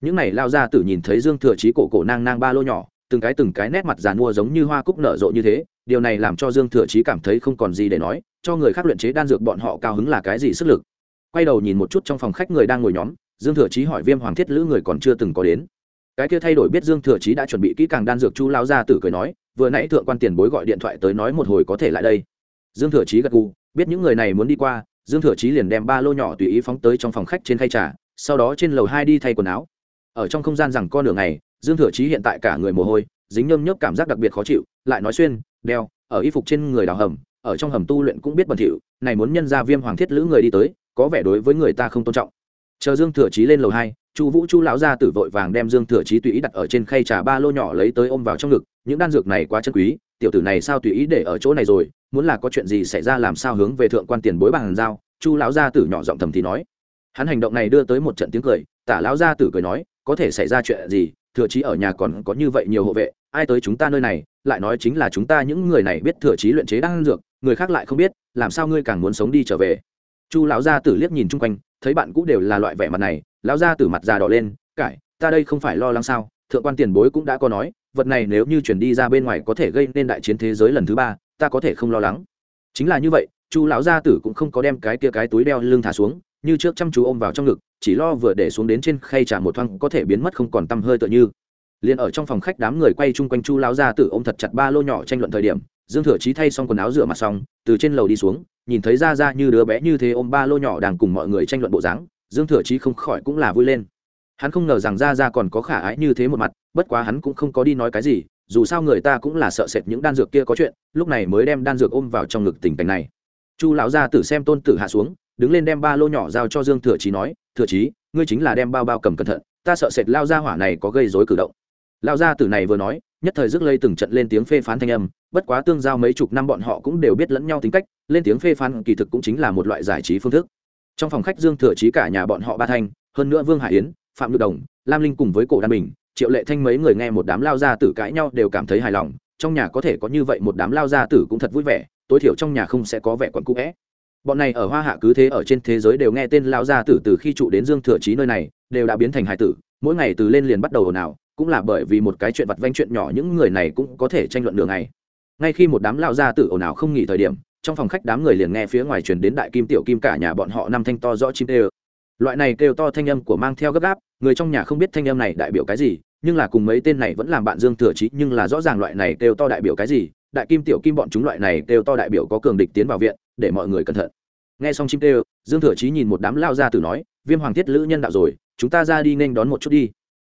những này lao gia tử nhìn thấy dương thừa chí cổ cổ nang nang ba lô nhỏ từng cái từng cái nét mặt giàn mua giống như hoa cúc nở rộ như thế điều này làm cho dương thừa chí cảm thấy không còn gì để nói, cho người khác luyện chế đan dược bọn họ cao hứng là cái gì sức lực. Quay đầu nhìn một chút trong phòng khách người đang ngồi nhóm, dương thừa chí hỏi viêm hoàng thiết lữ người còn chưa từng có đến. Cái kia thay đổi biết dương thừa chí đã chuẩn bị kỹ càng đan dược chu lao ra tử cười nói, vừa nãy thượng quan tiền bối gọi điện thoại tới nói một hồi có thể lại đây. Dương thừa chí gật gù, biết những người này muốn đi qua, dương thừa chí liền đem ba lô nhỏ tùy ý phóng tới trong phòng khách trên khay trà, sau đó trên lầu hai đi thay quần áo. Ở trong không gian rằng con nửa ngày, dương thừa chí hiện tại cả người mồ hôi, dính nhâm nhớp cảm giác đặc biệt khó chịu, lại nói xuyên đeo, ở y phục trên người đào hầm, ở trong hầm tu luyện cũng biết bẩn thỉu, này muốn nhân ra viêm hoàng thiết lữ người đi tới, có vẻ đối với người ta không tôn trọng. Chờ dương thừa chí lên lầu hai, chu vũ chu lão gia tử vội vàng đem dương thừa chí tùy ý đặt ở trên khay trà ba lô nhỏ lấy tới ôm vào trong ngực, những đan dược này quá chân quý, tiểu tử này sao tùy ý để ở chỗ này rồi, muốn là có chuyện gì xảy ra làm sao hướng về thượng quan tiền bối bằng giao, chu lão gia tử nhỏ giọng thầm thì nói. Hắn hành động này đưa tới một trận tiếng cười, tả lão gia tử cười nói, có thể xảy ra chuyện gì, thừa chí ở nhà còn có như vậy nhiều hộ vệ ai tới chúng ta nơi này, lại nói chính là chúng ta những người này biết thừa trí luyện chế đang dược, người khác lại không biết, làm sao ngươi càng muốn sống đi trở về? Chu lão gia tử liếc nhìn chung quanh, thấy bạn cũ đều là loại vẻ mặt này, lão gia tử mặt già đỏ lên, cải, ta đây không phải lo lắng sao? Thượng quan tiền bối cũng đã có nói, vật này nếu như chuyển đi ra bên ngoài có thể gây nên đại chiến thế giới lần thứ ba, ta có thể không lo lắng. Chính là như vậy, chu lão gia tử cũng không có đem cái kia cái túi đeo lưng thả xuống, như trước chăm chú ôm vào trong ngực, chỉ lo vừa để xuống đến trên khay trà một thoáng có thể biến mất không còn tăm hơi tựa như liền ở trong phòng khách đám người quay chung quanh chu lão gia tử ôm thật chặt ba lô nhỏ tranh luận thời điểm, dương thừa chí thay xong quần áo rửa mặt xong, từ trên lầu đi xuống, nhìn thấy ra ra như đứa bé như thế ôm ba lô nhỏ đang cùng mọi người tranh luận bộ dáng, dương thừa chí không khỏi cũng là vui lên. Hắn không ngờ rằng ra ra còn có khả ái như thế một mặt, bất quá hắn cũng không có đi nói cái gì, dù sao người ta cũng là sợ sệt những đan dược kia có chuyện, lúc này mới đem đan dược ôm vào trong ngực tình cảnh này. Chu lão gia tử xem tôn tử hạ xuống, đứng lên đem ba lô nhỏ giao cho dương thừa chí nói, thừa chí, ngươi chính là đem bao bao cầm cẩn thận, ta sợ sệt lao ra hỏa này có gây dối cử động lao gia tử này vừa nói, nhất thời rước lây từng trận lên tiếng phê phán thanh âm, bất quá tương giao mấy chục năm bọn họ cũng đều biết lẫn nhau tính cách, lên tiếng phê phán kỳ thực cũng chính là một loại giải trí phương thức. Trong phòng khách dương thừa chí cả nhà bọn họ ba thanh, hơn nữa vương hải yến, phạm nhược đồng, lam linh cùng với cổ đan bình, triệu lệ thanh mấy người nghe một đám lao gia tử cãi nhau đều cảm thấy hài lòng, trong nhà có thể có như vậy một đám lao gia tử cũng thật vui vẻ, tối thiểu trong nhà không sẽ có vẻ quẩn cũ vẽ bọn này ở hoa hạ cứ thế ở trên thế giới đều nghe tên lao gia tử từ khi trụ đến dương thừa chí nơi này, đều đã biến thành hải tử, mỗi ngày từ lên liền bắt đầu ồn ào cũng là bởi vì một cái chuyện vặt vanh chuyện nhỏ những người này cũng có thể tranh luận đường này ngay khi một đám lao gia tử ồn ào không nghỉ thời điểm, trong phòng khách đám người liền nghe phía ngoài truyền đến đại kim tiểu kim cả nhà bọn họ năm thanh to rõ chim tê loại này kêu to thanh âm của mang theo gấp gáp, người trong nhà không biết thanh âm này đại biểu cái gì, nhưng là cùng mấy tên này vẫn làm bạn dương thừa trí nhưng là rõ ràng loại này kêu to đại biểu cái gì, đại kim tiểu kim bọn chúng loại này kêu to đại biểu có cường địch tiến vào viện, để mọi người cẩn thận. Nghe xong chim kêu, dương thừa trí nhìn một đám lao ra từ nói, viêm hoàng thiết lữ nhân đạo rồi, chúng ta ra đi nên đón một chút đi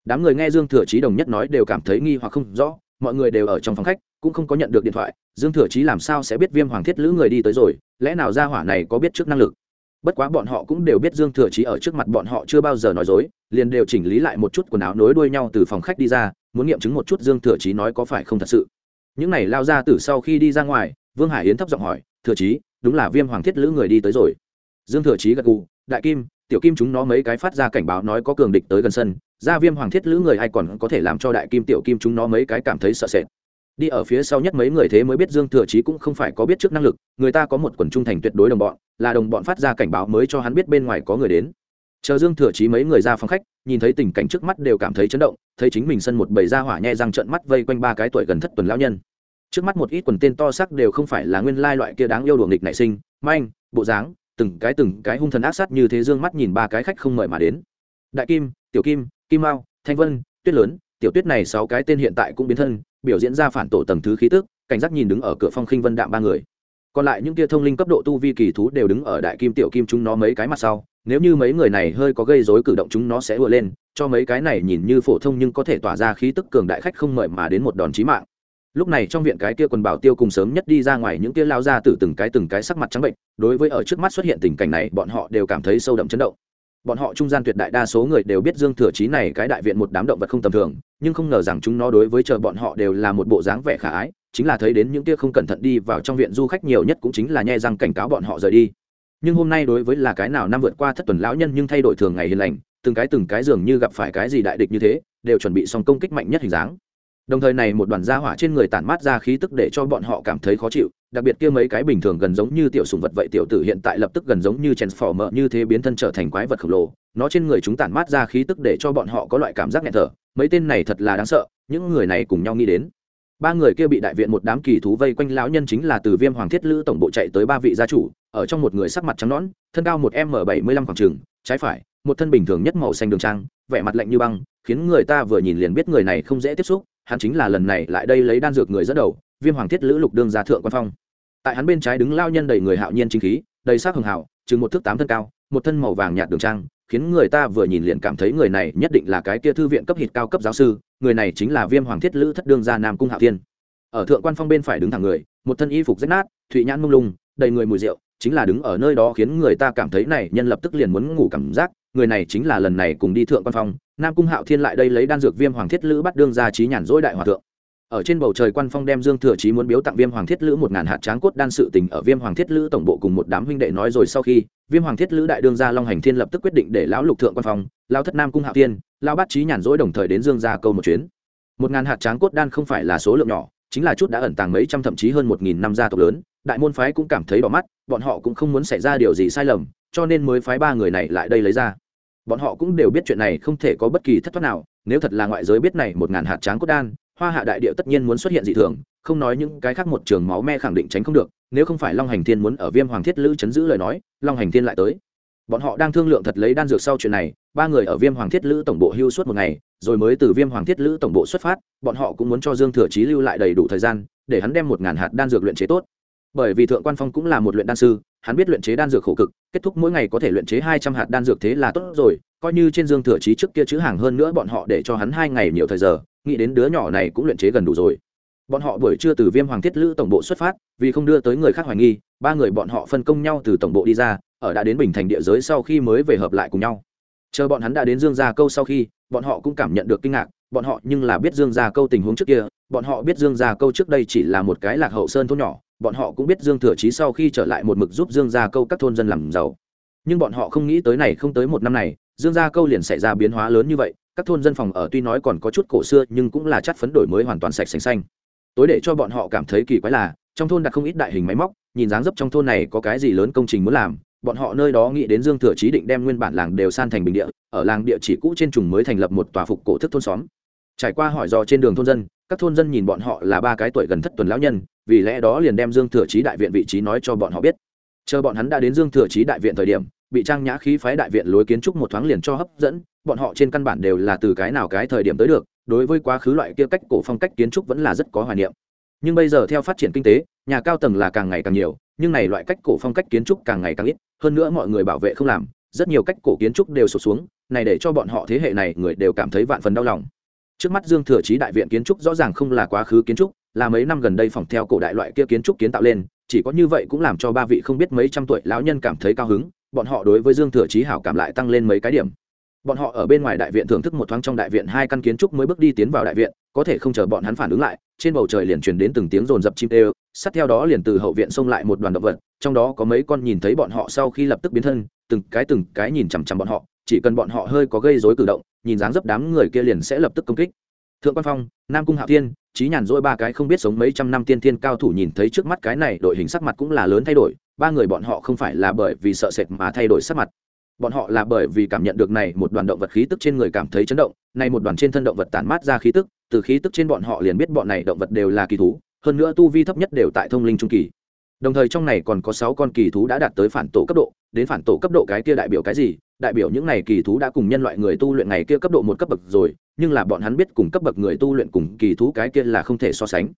đám người nghe dương thừa chí đồng nhất nói đều cảm thấy nghi hoặc không rõ, mọi người đều ở trong phòng khách, cũng không có nhận được điện thoại. Dương thừa chí làm sao sẽ biết viêm hoàng thiết lữ người đi tới rồi, lẽ nào ra hỏa này có biết trước năng lực? Bất quá bọn họ cũng đều biết dương thừa chí ở trước mặt bọn họ chưa bao giờ nói dối, liền đều chỉnh lý lại một chút quần áo nối đuôi nhau từ phòng khách đi ra, muốn nghiệm chứng một chút dương thừa chí nói có phải không thật sự. Những này lao ra từ sau khi đi ra ngoài, vương hải yến thấp giọng hỏi, thừa chí, đúng là viêm hoàng thiết lữ người đi tới rồi. Dương thừa chí gật gù, đại kim, tiểu kim chúng nó mấy cái phát ra cảnh báo nói có cường địch tới gần sân gia viêm hoàng thiết lữ người ai còn có thể làm cho đại kim tiểu kim chúng nó mấy cái cảm thấy sợ sệt. Đi ở phía sau nhất mấy người thế mới biết dương thừa chí cũng không phải có biết trước năng lực, người ta có một quần trung thành tuyệt đối đồng bọn, là đồng bọn phát ra cảnh báo mới cho hắn biết bên ngoài có người đến. Chờ dương thừa chí mấy người ra phòng khách, nhìn thấy tình cảnh trước mắt đều cảm thấy chấn động, thấy chính mình sân một bầy da hỏa nhẹ răng trận mắt vây quanh ba cái tuổi gần thất tuần lão nhân. Trước mắt một ít quần tên to sắc đều không phải là nguyên lai loại kia đáng yêu đuồng nghịch nảy sinh, manh, bộ dáng, từng cái từng cái hung thần ác sát như thế dương mắt nhìn ba cái khách không mời mà đến. Đại kim, tiểu kim kim mao, thanh vân, tuyết lớn, tiểu tuyết này sáu cái tên hiện tại cũng biến thân, biểu diễn ra phản tổ tầng thứ khí tức, cảnh giác nhìn đứng ở cửa phong khinh vân đạm ba người. Còn lại những kia thông linh cấp độ tu vi kỳ thú đều đứng ở đại kim tiểu kim chúng nó mấy cái mặt sau, nếu như mấy người này hơi có gây rối cử động chúng nó sẽ vừa lên, cho mấy cái này nhìn như phổ thông nhưng có thể tỏa ra khí tức cường đại khách không mời mà đến một đòn chí mạng. Lúc này trong viện cái kia quần bảo tiêu cùng sớm nhất đi ra ngoài những kia lao ra từ từng cái từng cái sắc mặt trắng bệnh, đối với ở trước mắt xuất hiện tình cảnh này, bọn họ đều cảm thấy sâu đậm chấn động bọn họ trung gian tuyệt đại đa số người đều biết dương thừa chí này cái đại viện một đám động vật không tầm thường, nhưng không ngờ rằng chúng nó đối với chờ bọn họ đều là một bộ dáng vẻ khả ái, chính là thấy đến những kia không cẩn thận đi vào trong viện du khách nhiều nhất cũng chính là nhe răng cảnh cáo bọn họ rời đi. Nhưng hôm nay đối với là cái nào năm vượt qua thất tuần lão nhân nhưng thay đổi thường ngày hiền lành, từng cái từng cái dường như gặp phải cái gì đại địch như thế, đều chuẩn bị xong công kích mạnh nhất hình dáng đồng thời này một đoàn gia hỏa trên người tản mát ra khí tức để cho bọn họ cảm thấy khó chịu, đặc biệt kia mấy cái bình thường gần giống như tiểu sùng vật vậy tiểu tử hiện tại lập tức gần giống như chèn phò mỡ như thế biến thân trở thành quái vật khổng lồ. Nó trên người chúng tản mát ra khí tức để cho bọn họ có loại cảm giác nghẹt thở. Mấy tên này thật là đáng sợ, những người này cùng nhau nghĩ đến. Ba người kia bị đại viện một đám kỳ thú vây quanh lão nhân chính là từ viêm hoàng thiết lữ tổng bộ chạy tới ba vị gia chủ, ở trong một người sắc mặt trắng nõn, thân cao một m bảy mươi lăm khoảng trường, trái phải, một thân bình thường nhất màu xanh đường trang, vẻ mặt lạnh như băng, khiến người ta vừa nhìn liền biết người này không dễ tiếp xúc hắn chính là lần này lại đây lấy đan dược người dẫn đầu, viêm hoàng thiết lữ lục đương gia thượng quan phong. Tại hắn bên trái đứng lao nhân đầy người hạo nhiên chính khí, đầy sắc hường hảo, chừng một thước tám thân cao, một thân màu vàng nhạt đường trang, khiến người ta vừa nhìn liền cảm thấy người này nhất định là cái kia thư viện cấp hít cao cấp giáo sư, người này chính là viêm hoàng thiết lữ thất đương gia nam cung hạo thiên. Ở thượng quan phong bên phải đứng thẳng người, một thân y phục rách nát, thụy nhãn mông lung, đầy người mùi rượu, chính là đứng ở nơi đó khiến người ta cảm thấy này nhân lập tức liền muốn ngủ cảm giác, người này chính là lần này cùng đi thượng quan phong nam cung hạo thiên lại đây lấy đan dược viêm hoàng thiết lữ bắt đương gia trí nhàn dỗi đại hòa thượng. Ở trên bầu trời quan phong đem dương thừa chí muốn biếu tặng viêm hoàng thiết lữ một ngàn hạt tráng cốt đan sự tình ở viêm hoàng thiết lữ tổng bộ cùng một đám huynh đệ nói rồi sau khi, viêm hoàng thiết lữ đại đương gia long hành thiên lập tức quyết định để lão lục thượng quan phong lao thất nam cung hạo thiên lao bát trí nhàn rỗi đồng thời đến dương gia câu một chuyến. Một ngàn hạt tráng cốt đan không phải là số lượng nhỏ, chính là chút đã ẩn tàng mấy trăm thậm chí hơn một nghìn năm gia tộc lớn, đại môn phái cũng cảm thấy bỏ mắt, bọn họ cũng không muốn xảy ra điều gì sai lầm, cho nên mới phái ba người này lại đây lấy ra bọn họ cũng đều biết chuyện này không thể có bất kỳ thất thoát nào, nếu thật là ngoại giới biết này một ngàn hạt tráng cốt đan, hoa hạ đại địa tất nhiên muốn xuất hiện dị thường, không nói những cái khác một trường máu me khẳng định tránh không được, nếu không phải long hành thiên muốn ở viêm hoàng thiết lữ chấn giữ lời nói, long hành thiên lại tới. Bọn họ đang thương lượng thật lấy đan dược sau chuyện này, ba người ở viêm hoàng thiết lữ tổng bộ hưu suốt một ngày, rồi mới từ viêm hoàng thiết lữ tổng bộ xuất phát, bọn họ cũng muốn cho dương thừa chí lưu lại đầy đủ thời gian, để hắn đem một ngàn hạt đan dược luyện chế tốt. Bởi vì thượng quan phong cũng là một luyện đan sư hắn biết luyện chế đan dược khổ cực, kết thúc mỗi ngày có thể luyện chế hai trăm hạt đan dược thế là tốt rồi, coi như trên dương thừa chí trước kia chữ hàng hơn nữa bọn họ để cho hắn hai ngày nhiều thời giờ, nghĩ đến đứa nhỏ này cũng luyện chế gần đủ rồi. Bọn họ buổi trưa từ viêm hoàng thiết lữ tổng bộ xuất phát, vì không đưa tới người khác hoài nghi, ba người bọn họ phân công nhau từ tổng bộ đi ra, ở đã đến bình thành địa giới sau khi mới về hợp lại cùng nhau. Chờ bọn hắn đã đến dương gia câu sau khi, bọn họ cũng cảm nhận được kinh ngạc, bọn họ nhưng là biết dương gia câu tình huống trước kia, bọn họ biết dương gia câu trước đây chỉ là một cái lạc hậu sơn thôn nhỏ bọn họ cũng biết dương thừa chí sau khi trở lại một mực giúp dương gia câu các thôn dân làm giàu. Nhưng bọn họ không nghĩ tới này không tới một năm này, dương gia câu liền xảy ra biến hóa lớn như vậy, các thôn dân phòng ở tuy nói còn có chút cổ xưa nhưng cũng là chất phấn đổi mới hoàn toàn sạch sành xanh. Tối để cho bọn họ cảm thấy kỳ quái là, trong thôn đặt không ít đại hình máy móc, nhìn dáng dấp trong thôn này có cái gì lớn công trình muốn làm, bọn họ nơi đó nghĩ đến dương thừa chí định đem nguyên bản làng đều san thành bình địa, ở làng địa chỉ cũ trên trùng mới thành lập một tòa phục cổ thức thôn xóm. Trải qua hỏi dò trên đường thôn dân các thôn dân nhìn bọn họ là ba cái tuổi gần thất tuần lão nhân, vì lẽ đó liền đem dương thừa chí đại viện vị trí nói cho bọn họ biết. Chờ bọn hắn đã đến dương thừa chí đại viện thời điểm, bị trang nhã khí phái đại viện lối kiến trúc một thoáng liền cho hấp dẫn, bọn họ trên căn bản đều là từ cái nào cái thời điểm tới được, đối với quá khứ loại kia cách cổ phong cách kiến trúc vẫn là rất có hoài niệm. Nhưng bây giờ theo phát triển kinh tế, nhà cao tầng là càng ngày càng nhiều, nhưng này loại cách cổ phong cách kiến trúc càng ngày càng ít, hơn nữa mọi người bảo vệ không làm, rất nhiều cách cổ kiến trúc đều sụt xuống, này để cho bọn họ thế hệ này người đều cảm thấy vạn phần đau lòng trước mắt dương thừa chí đại viện kiến trúc rõ ràng không là quá khứ kiến trúc, là mấy năm gần đây phòng theo cổ đại loại kia kiến trúc kiến tạo lên, chỉ có như vậy cũng làm cho ba vị không biết mấy trăm tuổi lão nhân cảm thấy cao hứng, bọn họ đối với dương thừa chí hảo cảm lại tăng lên mấy cái điểm. Bọn họ ở bên ngoài đại viện thưởng thức một thoáng trong đại viện hai căn kiến trúc mới bước đi tiến vào đại viện, có thể không chờ bọn hắn phản ứng lại, trên bầu trời liền truyền đến từng tiếng rồn rập chim tê sát theo đó liền từ hậu viện xông lại một đoàn động vật, trong đó có mấy con nhìn thấy bọn họ sau khi lập tức biến thân, từng cái từng cái nhìn chằm chằm bọn họ chỉ cần bọn họ hơi có gây rối cử động, nhìn dáng dấp đám người kia liền sẽ lập tức công kích. Thượng quan phong, nam cung hạ thiên trí nhàn dỗi ba cái không biết sống mấy trăm năm tiên thiên cao thủ nhìn thấy trước mắt cái này, đội hình sắc mặt cũng là lớn thay đổi, ba người bọn họ không phải là bởi vì sợ sệt mà thay đổi sắc mặt. Bọn họ là bởi vì cảm nhận được này một đoàn động vật khí tức trên người cảm thấy chấn động, này một đoàn trên thân động vật tản mát ra khí tức, từ khí tức trên bọn họ liền biết bọn này động vật đều là kỳ thú, hơn nữa tu vi thấp nhất đều tại thông linh trung kỳ. Đồng thời trong này còn có sáu con kỳ thú đã đạt tới phản tổ cấp độ, đến phản tổ cấp độ cái kia đại biểu cái gì đại biểu những này kỳ thú đã cùng nhân loại người tu luyện ngày kia cấp độ một cấp bậc rồi, nhưng là bọn hắn biết cùng cấp bậc người tu luyện cùng kỳ thú cái kia là không thể so sánh.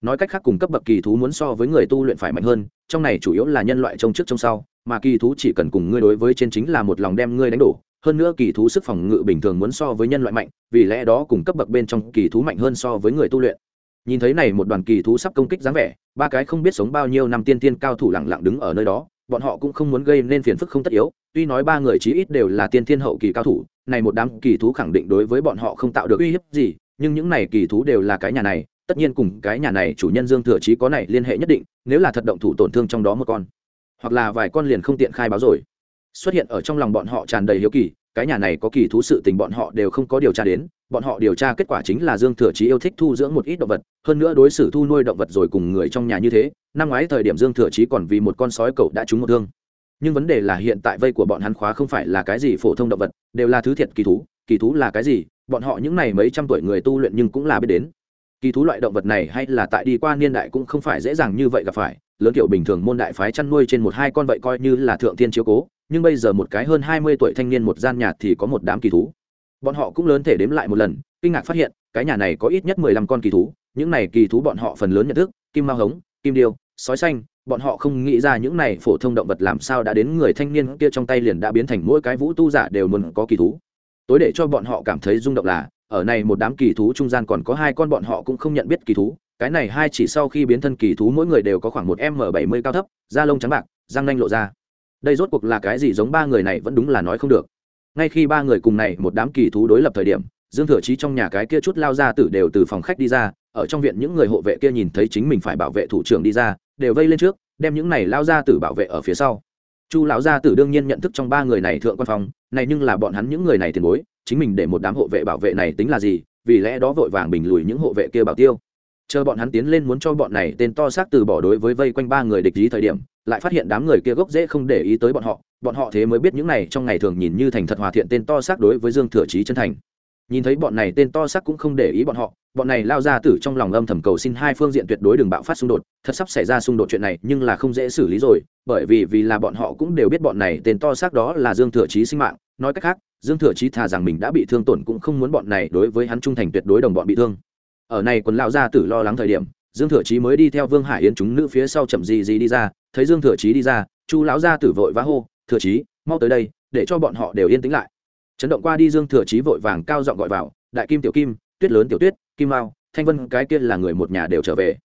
Nói cách khác cùng cấp bậc kỳ thú muốn so với người tu luyện phải mạnh hơn, trong này chủ yếu là nhân loại trông trước trông sau, mà kỳ thú chỉ cần cùng ngươi đối với trên chính là một lòng đem ngươi đánh đổ. Hơn nữa kỳ thú sức phòng ngự bình thường muốn so với nhân loại mạnh, vì lẽ đó cùng cấp bậc bên trong kỳ thú mạnh hơn so với người tu luyện. Nhìn thấy này một đoàn kỳ thú sắp công kích dáng vẻ, ba cái không biết sống bao nhiêu năm tiên tiên cao thủ lặng lặng đứng ở nơi đó bọn họ cũng không muốn gây nên phiền phức không tất yếu, tuy nói ba người chí ít đều là tiên thiên hậu kỳ cao thủ, này một đám kỳ thú khẳng định đối với bọn họ không tạo được uy hiếp gì, nhưng những này kỳ thú đều là cái nhà này, tất nhiên cùng cái nhà này chủ nhân dương thừa chí có này liên hệ nhất định, nếu là thật động thủ tổn thương trong đó một con, hoặc là vài con liền không tiện khai báo rồi. Xuất hiện ở trong lòng bọn họ tràn đầy hiếu kỳ cái nhà này có kỳ thú sự tình bọn họ đều không có điều tra đến, bọn họ điều tra kết quả chính là dương thừa chí yêu thích thu dưỡng một ít động vật, hơn nữa đối xử thu nuôi động vật rồi cùng người trong nhà như thế, năm ngoái thời điểm dương thừa chí còn vì một con sói cậu đã trúng một thương. Nhưng vấn đề là hiện tại vây của bọn hắn khóa không phải là cái gì phổ thông động vật, đều là thứ thiệt kỳ thú kỳ thú là cái gì, bọn họ những này mấy trăm tuổi người tu luyện nhưng cũng là biết đến. Kỳ thú loại động vật này hay là tại đi qua niên đại cũng không phải dễ dàng như vậy gặp phải, lớn kiểu bình thường môn đại phái chăn nuôi trên một hai con vậy coi như là thượng tiên chiếu cố nhưng bây giờ một cái hơn hai mươi tuổi thanh niên một gian nhà thì có một đám kỳ thú. Bọn họ cũng lớn thể đếm lại một lần, kinh ngạc phát hiện, cái nhà này có ít nhất mười lăm con kỳ thú, những này kỳ thú bọn họ phần lớn nhận thức, kim mao hống, kim điêu, sói xanh, bọn họ không nghĩ ra những này phổ thông động vật làm sao đã đến người thanh niên kia trong tay liền đã biến thành mỗi cái vũ tu giả đều muốn có kỳ thú. Tối để cho bọn họ cảm thấy rung động là, ở này một đám kỳ thú trung gian còn có hai con bọn họ cũng không nhận biết kỳ thú, cái này hai chỉ sau khi biến thân kỳ thú mỗi người đều có khoảng một m bảy mươi cao thấp, da lông trắng bạc, răng nanh lộ ra đây rốt cuộc là cái gì giống ba người này vẫn đúng là nói không được. Ngay khi ba người cùng này một đám kỳ thú đối lập thời điểm, dương thừa chí trong nhà cái kia chút lao ra tử đều từ phòng khách đi ra, ở trong viện những người hộ vệ kia nhìn thấy chính mình phải bảo vệ thủ trưởng đi ra, đều vây lên trước, đem những này lao ra tử bảo vệ ở phía sau. Chu lão gia tử đương nhiên nhận thức trong ba người này thượng quan phòng này nhưng là bọn hắn những người này tiền bối, chính mình để một đám hộ vệ bảo vệ này tính là gì, vì lẽ đó vội vàng bình lùi những hộ vệ kia bảo tiêu. Chờ bọn hắn tiến lên muốn cho bọn này tên to xác từ bỏ đối với vây quanh ba người địch lý thời điểm lại phát hiện đám người kia gốc dễ không để ý tới bọn họ bọn họ thế mới biết những này trong ngày thường nhìn như thành thật hòa thiện tên to xác đối với dương thừa trí chân thành. Nhìn thấy bọn này tên to xác cũng không để ý bọn họ, bọn này lao ra tử trong lòng âm thầm cầu xin hai phương diện tuyệt đối đừng bạo phát xung đột, thật sắp xảy ra xung đột chuyện này nhưng là không dễ xử lý rồi, bởi vì vì là bọn họ cũng đều biết bọn này tên to xác đó là dương thừa trí sinh mạng. Nói cách khác, dương thừa trí thà rằng mình đã bị thương tổn cũng không muốn bọn này đối với hắn trung thành tuyệt đối đồng bọn bị thương. Ở này quần lao gia tử lo lắng thời điểm dương thừa chí mới đi theo vương hải yến chúng nữ phía sau chậm gì gì đi ra, thấy dương thừa chí đi ra, chu lão gia tử vội vã hô, thừa chí, mau tới đây, để cho bọn họ đều yên tĩnh lại. Chấn động qua đi dương thừa chí vội vàng cao giọng gọi vào, đại kim tiểu kim, tuyết lớn tiểu tuyết, kim mao, thanh vân cái kia là người một nhà đều trở về.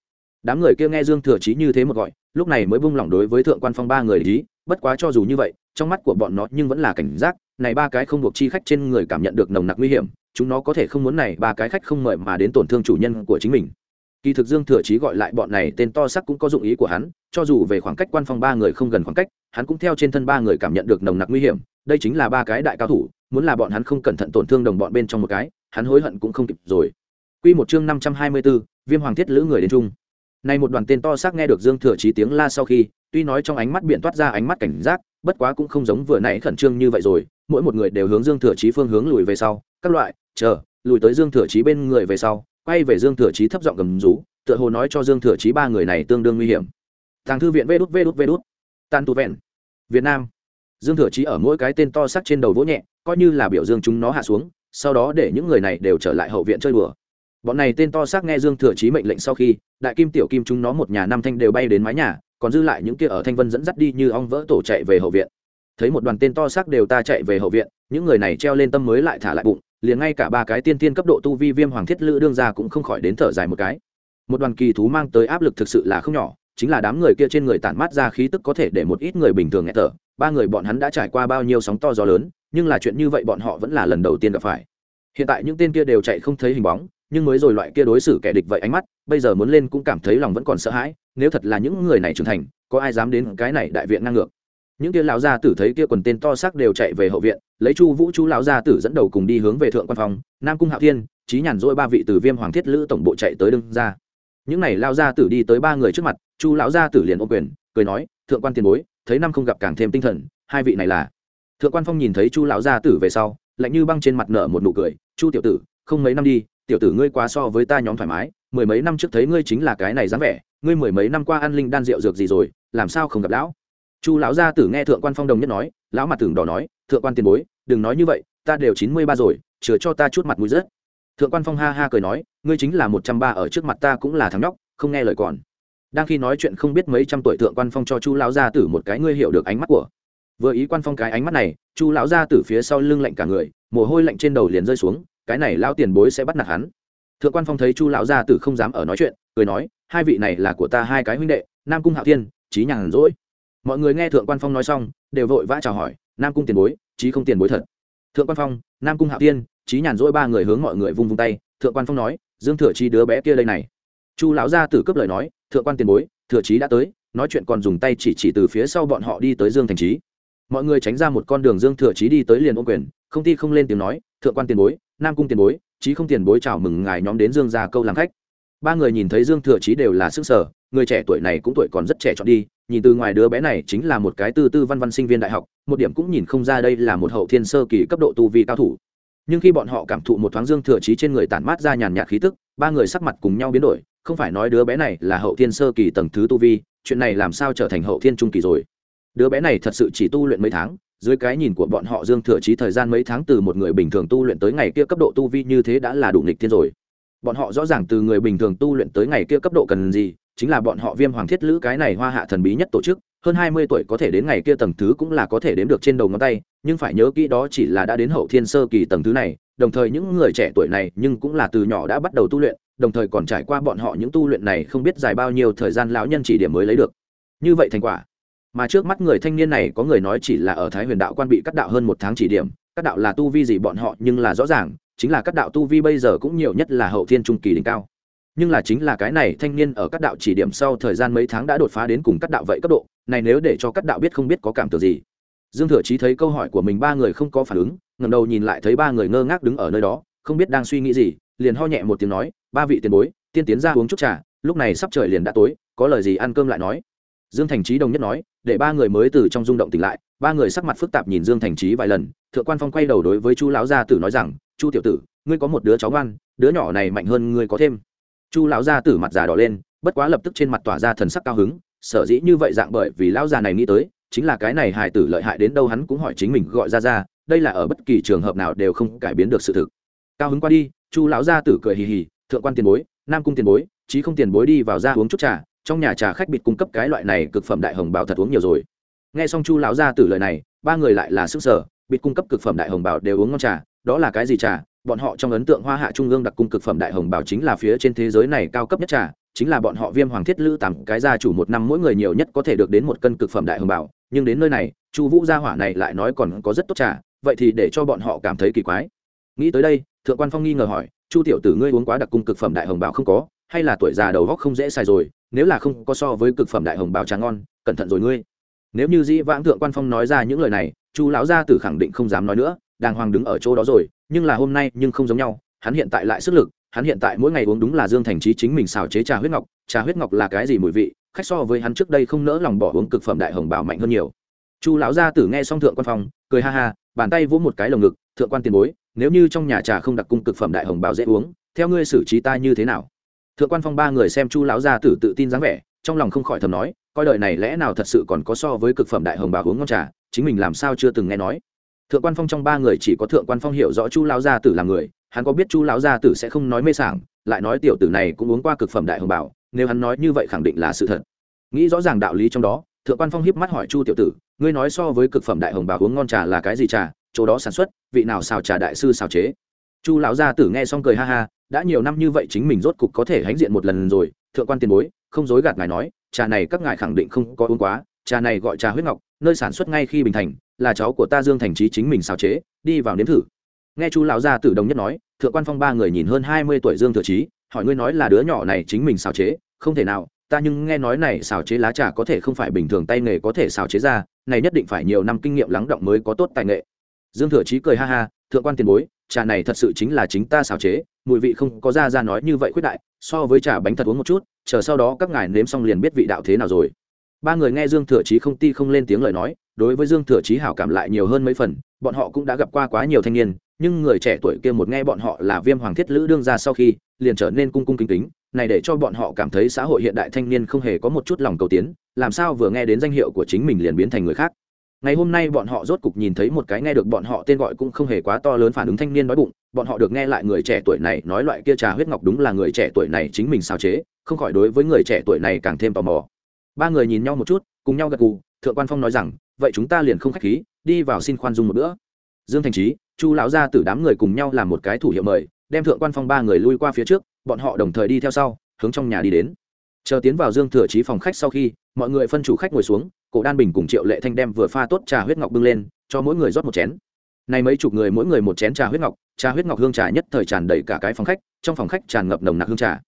Đám người kia nghe dương thừa chí như thế một gọi, lúc này mới bung lỏng đối với thượng quan phong ba người lý bất quá cho dù như vậy, trong mắt của bọn nó nhưng vẫn là cảnh giác, này ba cái không buộc chi khách trên người cảm nhận được nồng nặc nguy hiểm, chúng nó có thể không muốn này ba cái khách không mời mà đến tổn thương chủ nhân của chính mình kỳ thực dương thừa chí gọi lại bọn này tên to sắc cũng có dụng ý của hắn cho dù về khoảng cách quan phong ba người không gần khoảng cách hắn cũng theo trên thân ba người cảm nhận được nồng nặc nguy hiểm đây chính là ba cái đại cao thủ muốn là bọn hắn không cẩn thận tổn thương đồng bọn bên trong một cái hắn hối hận cũng không kịp rồi Quy một chương năm trăm hai mươi 524, Viêm Hoàng Thiết Lữ người đến chung. Nay một đoàn tên to xác nghe được Dương Thừa Chí tiếng la sau khi, tuy nói trong ánh mắt biển toát ra ánh mắt cảnh giác, bất quá cũng không giống vừa nãy khẩn trương như vậy rồi, mỗi một người đều hướng Dương Thừa Chí phương hướng lùi về sau, các loại, chờ, lùi tới Dương Thừa Chí bên người về sau, quay về Dương Thừa Chí thấp giọng gầm rú, tựa hồ nói cho Dương Thừa Chí ba người này tương đương nguy hiểm. Tàng thư viện Vê đút Vê đút Vê đút. Tàn tụ vẹn. Việt Nam. Dương Thừa Chí ở mỗi cái tên to sắc trên đầu vỗ nhẹ, coi như là biểu dương chúng nó hạ xuống, sau đó để những người này đều trở lại hậu viện chơi đùa bọn này tên to xác nghe dương thừa chí mệnh lệnh sau khi đại kim tiểu kim chúng nó một nhà năm thanh đều bay đến mái nhà còn dư lại những kia ở thanh vân dẫn dắt đi như ong vỡ tổ chạy về hậu viện thấy một đoàn tên to xác đều ta chạy về hậu viện những người này treo lên tâm mới lại thả lại bụng liền ngay cả ba cái tiên tiên cấp độ tu vi viêm hoàng thiết lữ đương ra cũng không khỏi đến thở dài một cái. Một đoàn kỳ thú mang tới áp lực thực sự là không nhỏ, chính là đám người kia trên người tản mát ra khí tức có thể để một ít người bình thường nghe thở. Ba người bọn hắn đã trải qua bao nhiêu sóng to gió lớn, nhưng là chuyện như vậy bọn họ vẫn là lần đầu tiên gặp phải. Hiện tại những tên kia đều chạy không thấy hình bóng, nhưng mới rồi loại kia đối xử kẻ địch vậy ánh mắt, bây giờ muốn lên cũng cảm thấy lòng vẫn còn sợ hãi, nếu thật là những người này trưởng thành, có ai dám đến cái này đại viện ngang ngược? Những kia lão gia tử thấy kia quần tên to xác đều chạy về hậu viện, lấy chu vũ chu lão gia tử dẫn đầu cùng đi hướng về thượng quan phòng nam cung hạo thiên trí nhàn dỗi ba vị từ viêm hoàng thiết lữ tổng bộ chạy tới đương ra. Những này lao gia tử đi tới ba người trước mặt, chu lão gia tử liền ô quyền, cười nói, thượng quan tiền bối, thấy năm không gặp càng thêm tinh thần, hai vị này là. Thượng quan phong nhìn thấy chu lão gia tử về sau, lạnh như băng trên mặt nở một nụ cười, chu tiểu tử, không mấy năm đi, tiểu tử ngươi quá so với ta nhóm thoải mái, mười mấy năm trước thấy ngươi chính là cái này dáng vẻ, ngươi mười mấy năm qua ăn linh đan rượu dược gì rồi, làm sao không gặp lão? Chu lão gia tử nghe thượng quan phong đồng nhất nói, lão mặt tưởng đỏ nói, thượng quan tiền bối, đừng nói như vậy, ta đều chín mươi ba rồi, chừa cho ta chút mặt mũi rớt. Thượng quan phong ha ha cười nói, ngươi chính là một trăm ba ở trước mặt ta cũng là thằng nhóc, không nghe lời còn. Đang khi nói chuyện không biết mấy trăm tuổi thượng quan phong cho chu lão gia tử một cái ngươi hiểu được ánh mắt của. Vừa ý quan phong cái ánh mắt này, chu lão gia tử phía sau lưng lạnh cả người, mồ hôi lạnh trên đầu liền rơi xuống, cái này lao tiền bối sẽ bắt nạt hắn. Thượng quan phong thấy chu lão gia tử không dám ở nói chuyện, cười nói, hai vị này là của ta hai cái huynh đệ, nam cung hạo thiên trí nhàn rỗi mọi người nghe thượng quan phong nói xong đều vội vã chào hỏi nam cung tiền bối trí không tiền bối thật? Thượng quan phong nam cung hạo tiên, trí nhàn rỗi ba người hướng mọi người vung vung tay. Thượng quan phong nói dương thừa chi đứa bé kia đây này. Chu lão gia tử cướp lời nói thượng quan tiền bối thừa trí đã tới nói chuyện còn dùng tay chỉ chỉ từ phía sau bọn họ đi tới dương thành trí mọi người tránh ra một con đường dương thừa trí đi tới liền ô quyền không ti không lên tiếng nói thượng quan tiền bối nam cung tiền bối chí không tiền bối chào mừng ngài nhóm đến dương gia câu làm khách ba người nhìn thấy dương thừa chí đều là sức sở người trẻ tuổi này cũng tuổi còn rất trẻ chọn đi, nhìn từ ngoài đứa bé này chính là một cái tư tư văn văn sinh viên đại học, một điểm cũng nhìn không ra đây là một hậu thiên sơ kỳ cấp độ tu vi cao thủ. Nhưng khi bọn họ cảm thụ một thoáng dương thừa chí trên người tản mát ra nhàn nhạt khí tức, ba người sắc mặt cùng nhau biến đổi, không phải nói đứa bé này là hậu thiên sơ kỳ tầng thứ tu vi, chuyện này làm sao trở thành hậu thiên trung kỳ rồi? Đứa bé này thật sự chỉ tu luyện mấy tháng, dưới cái nhìn của bọn họ dương thừa chí thời gian mấy tháng từ một người bình thường tu luyện tới ngày kia cấp độ tu vi như thế đã là đủ nghịch thiên rồi bọn họ rõ ràng từ người bình thường tu luyện tới ngày kia cấp độ cần gì, chính là bọn họ viêm hoàng thiết lữ cái này hoa hạ thần bí nhất tổ chức, hơn hai mươi tuổi có thể đến ngày kia tầng thứ cũng là có thể đếm được trên đầu ngón tay, nhưng phải nhớ kỹ đó chỉ là đã đến hậu thiên sơ kỳ tầng thứ này, đồng thời những người trẻ tuổi này nhưng cũng là từ nhỏ đã bắt đầu tu luyện, đồng thời còn trải qua bọn họ những tu luyện này không biết dài bao nhiêu thời gian lão nhân chỉ điểm mới lấy được. Như vậy thành quả. Mà trước mắt người thanh niên này có người nói chỉ là ở thái huyền đạo quan bị cắt đạo hơn một tháng chỉ điểm, cắt đạo là tu vi gì bọn họ nhưng là rõ ràng chính là các đạo tu vi bây giờ cũng nhiều nhất là hậu thiên trung kỳ đỉnh cao. Nhưng là chính là cái này thanh niên ở các đạo chỉ điểm sau thời gian mấy tháng đã đột phá đến cùng các đạo vậy cấp độ, này nếu để cho các đạo biết không biết có cảm tưởng gì. Dương thừa chí thấy câu hỏi của mình ba người không có phản ứng ngầm đầu nhìn lại thấy ba người ngơ ngác đứng ở nơi đó, không biết đang suy nghĩ gì, liền ho nhẹ một tiếng nói, ba vị tiền bối, tiên tiến ra uống chút trà, lúc này sắp trời liền đã tối, có lời gì ăn cơm lại nói. Dương thành trí đồng nhất nói, để ba người mới từ trong rung động tỉnh lại, ba người sắc mặt phức tạp nhìn dương thành trí vài lần, thượng quan phong quay đầu đối với chu lão gia tử nói rằng chu tiểu tử, ngươi có một đứa cháu ngoan, đứa nhỏ này mạnh hơn ngươi có thêm. Chu lão gia tử mặt già đỏ lên, bất quá lập tức trên mặt tỏa ra thần sắc cao hứng, sở dĩ như vậy dạng bởi vì lão già này nghĩ tới, chính là cái này hài tử lợi hại đến đâu hắn cũng hỏi chính mình gọi ra ra, đây là ở bất kỳ trường hợp nào đều không cải biến được sự thực. Cao hứng qua đi, chu lão gia tử cười hì hì, thượng quan tiền bối, nam cung tiền bối, chí không tiền bối đi vào ra uống chút trà, trong nhà trà khách bịt cung cấp cái loại này cực phẩm đại hồng bảo thật uống nhiều rồi. Nghe xong chu lão gia tử lời này, ba người lại là sức sở bịt cung cấp cực phẩm đại hồng bảo đều uống ngon trà, đó là cái gì trà? Bọn họ trong ấn tượng hoa hạ trung ương đặc cung cực phẩm đại hồng bảo chính là phía trên thế giới này cao cấp nhất trà, chính là bọn họ viêm hoàng thiết lữ tặng cái gia chủ một năm mỗi người nhiều nhất có thể được đến một cân cực phẩm đại hồng bảo nhưng đến nơi này, chu vũ gia hỏa này lại nói còn có rất tốt trà, vậy thì để cho bọn họ cảm thấy kỳ quái. Nghĩ tới đây, thượng quan phong nghi ngờ hỏi, chu tiểu tử ngươi uống quá đặc cung cực phẩm đại hồng bảo không có, hay là tuổi già đầu góc không dễ xài rồi, nếu là không có so với cực phẩm đại hồng bảo trà ngon, cẩn thận rồi ngươi. Nếu như dĩ vãng thượng quan phong nói ra những lời này chu lão gia tử khẳng định không dám nói nữa, đàng hoàng đứng ở chỗ đó rồi, nhưng là hôm nay nhưng không giống nhau, hắn hiện tại lại sức lực, hắn hiện tại mỗi ngày uống đúng là dương thành trí chính mình xào chế trà huyết ngọc, trà huyết ngọc là cái gì mùi vị, khách so với hắn trước đây không nỡ lòng bỏ uống cực phẩm đại hồng bảo mạnh hơn nhiều. Chu lão gia tử nghe xong thượng quan phong, cười ha ha, bàn tay vỗ một cái lồng ngực, thượng quan tiền bối, nếu như trong nhà trà không đặc cung cực phẩm đại hồng bảo dễ uống, theo ngươi xử trí ta như thế nào? Thượng quan phong ba người xem chu lão gia tử tự tin dáng vẻ, trong lòng không khỏi thầm nói, coi đời này lẽ nào thật sự còn có so với cực phẩm đại hồng bảo uống ngon trà chính mình làm sao chưa từng nghe nói. Thượng quan phong trong ba người chỉ có thượng quan phong hiểu rõ chu lão gia tử là người, hắn có biết chu lão gia tử sẽ không nói mê sảng, lại nói tiểu tử này cũng uống qua cực phẩm đại hồng bảo, nếu hắn nói như vậy khẳng định là sự thật. Nghĩ rõ ràng đạo lý trong đó, thượng quan phong hiếp mắt hỏi chu tiểu tử, ngươi nói so với cực phẩm đại hồng bảo uống ngon trà là cái gì trà, chỗ đó sản xuất, vị nào xào trà đại sư xào chế? Chu lão gia tử nghe xong cười ha ha, đã nhiều năm như vậy chính mình rốt cục có thể hãnh diện một lần rồi, thượng quan tiền bối, không dối gạt ngài nói, trà này các ngài khẳng định không có uống quá trà này gọi trà huyết ngọc, nơi sản xuất ngay khi bình thành, là cháu của ta dương thành trí chính mình xào chế, đi vào nếm thử. Nghe chú lão gia tử đồng nhất nói, thượng quan phong ba người nhìn hơn hai mươi tuổi dương thừa trí hỏi ngươi nói là đứa nhỏ này chính mình xào chế, không thể nào, ta nhưng nghe nói này xào chế lá trà có thể không phải bình thường tay nghề có thể xào chế ra, này nhất định phải nhiều năm kinh nghiệm lắng động mới có tốt tài nghệ. Dương thừa trí cười ha ha, thượng quan tiền bối, trà này thật sự chính là chính ta xào chế, mùi vị không có ra ra nói như vậy khuyết đại, so với trà bánh thật uống một chút, chờ sau đó các ngài nếm xong liền biết vị đạo thế nào rồi ba người nghe dương thừa chí không ti không lên tiếng lời nói, đối với dương thừa chí hảo cảm lại nhiều hơn mấy phần, bọn họ cũng đã gặp qua quá nhiều thanh niên, nhưng người trẻ tuổi kia một nghe bọn họ là viêm hoàng thiết lữ đương ra sau khi, liền trở nên cung cung kính kính, này để cho bọn họ cảm thấy xã hội hiện đại thanh niên không hề có một chút lòng cầu tiến, làm sao vừa nghe đến danh hiệu của chính mình liền biến thành người khác. Ngày hôm nay bọn họ rốt cục nhìn thấy một cái nghe được bọn họ tên gọi cũng không hề quá to lớn phản ứng thanh niên nói bụng, bọn họ được nghe lại người trẻ tuổi này nói loại kia trà huyết ngọc đúng là người trẻ tuổi này chính mình sao chế, không khỏi đối với người trẻ tuổi này càng thêm tò mò ba người nhìn nhau một chút, cùng nhau gật gù, thượng quan phong nói rằng, vậy chúng ta liền không khách khí, đi vào xin khoan dung một bữa. Dương thành trí, chu lão gia tử đám người cùng nhau làm một cái thủ hiệu mời, đem thượng quan phong ba người lui qua phía trước, bọn họ đồng thời đi theo sau, hướng trong nhà đi đến. Chờ tiến vào dương thừa trí phòng khách sau khi, mọi người phân chủ khách ngồi xuống, cổ đan bình cùng triệu lệ thanh đem vừa pha tốt trà huyết ngọc bưng lên, cho mỗi người rót một chén. Này mấy chục người mỗi người một chén trà huyết ngọc, trà huyết ngọc hương trà nhất thời tràn đầy cả cái phòng khách, trong phòng khách tràn ngập nồng nặc hương trà.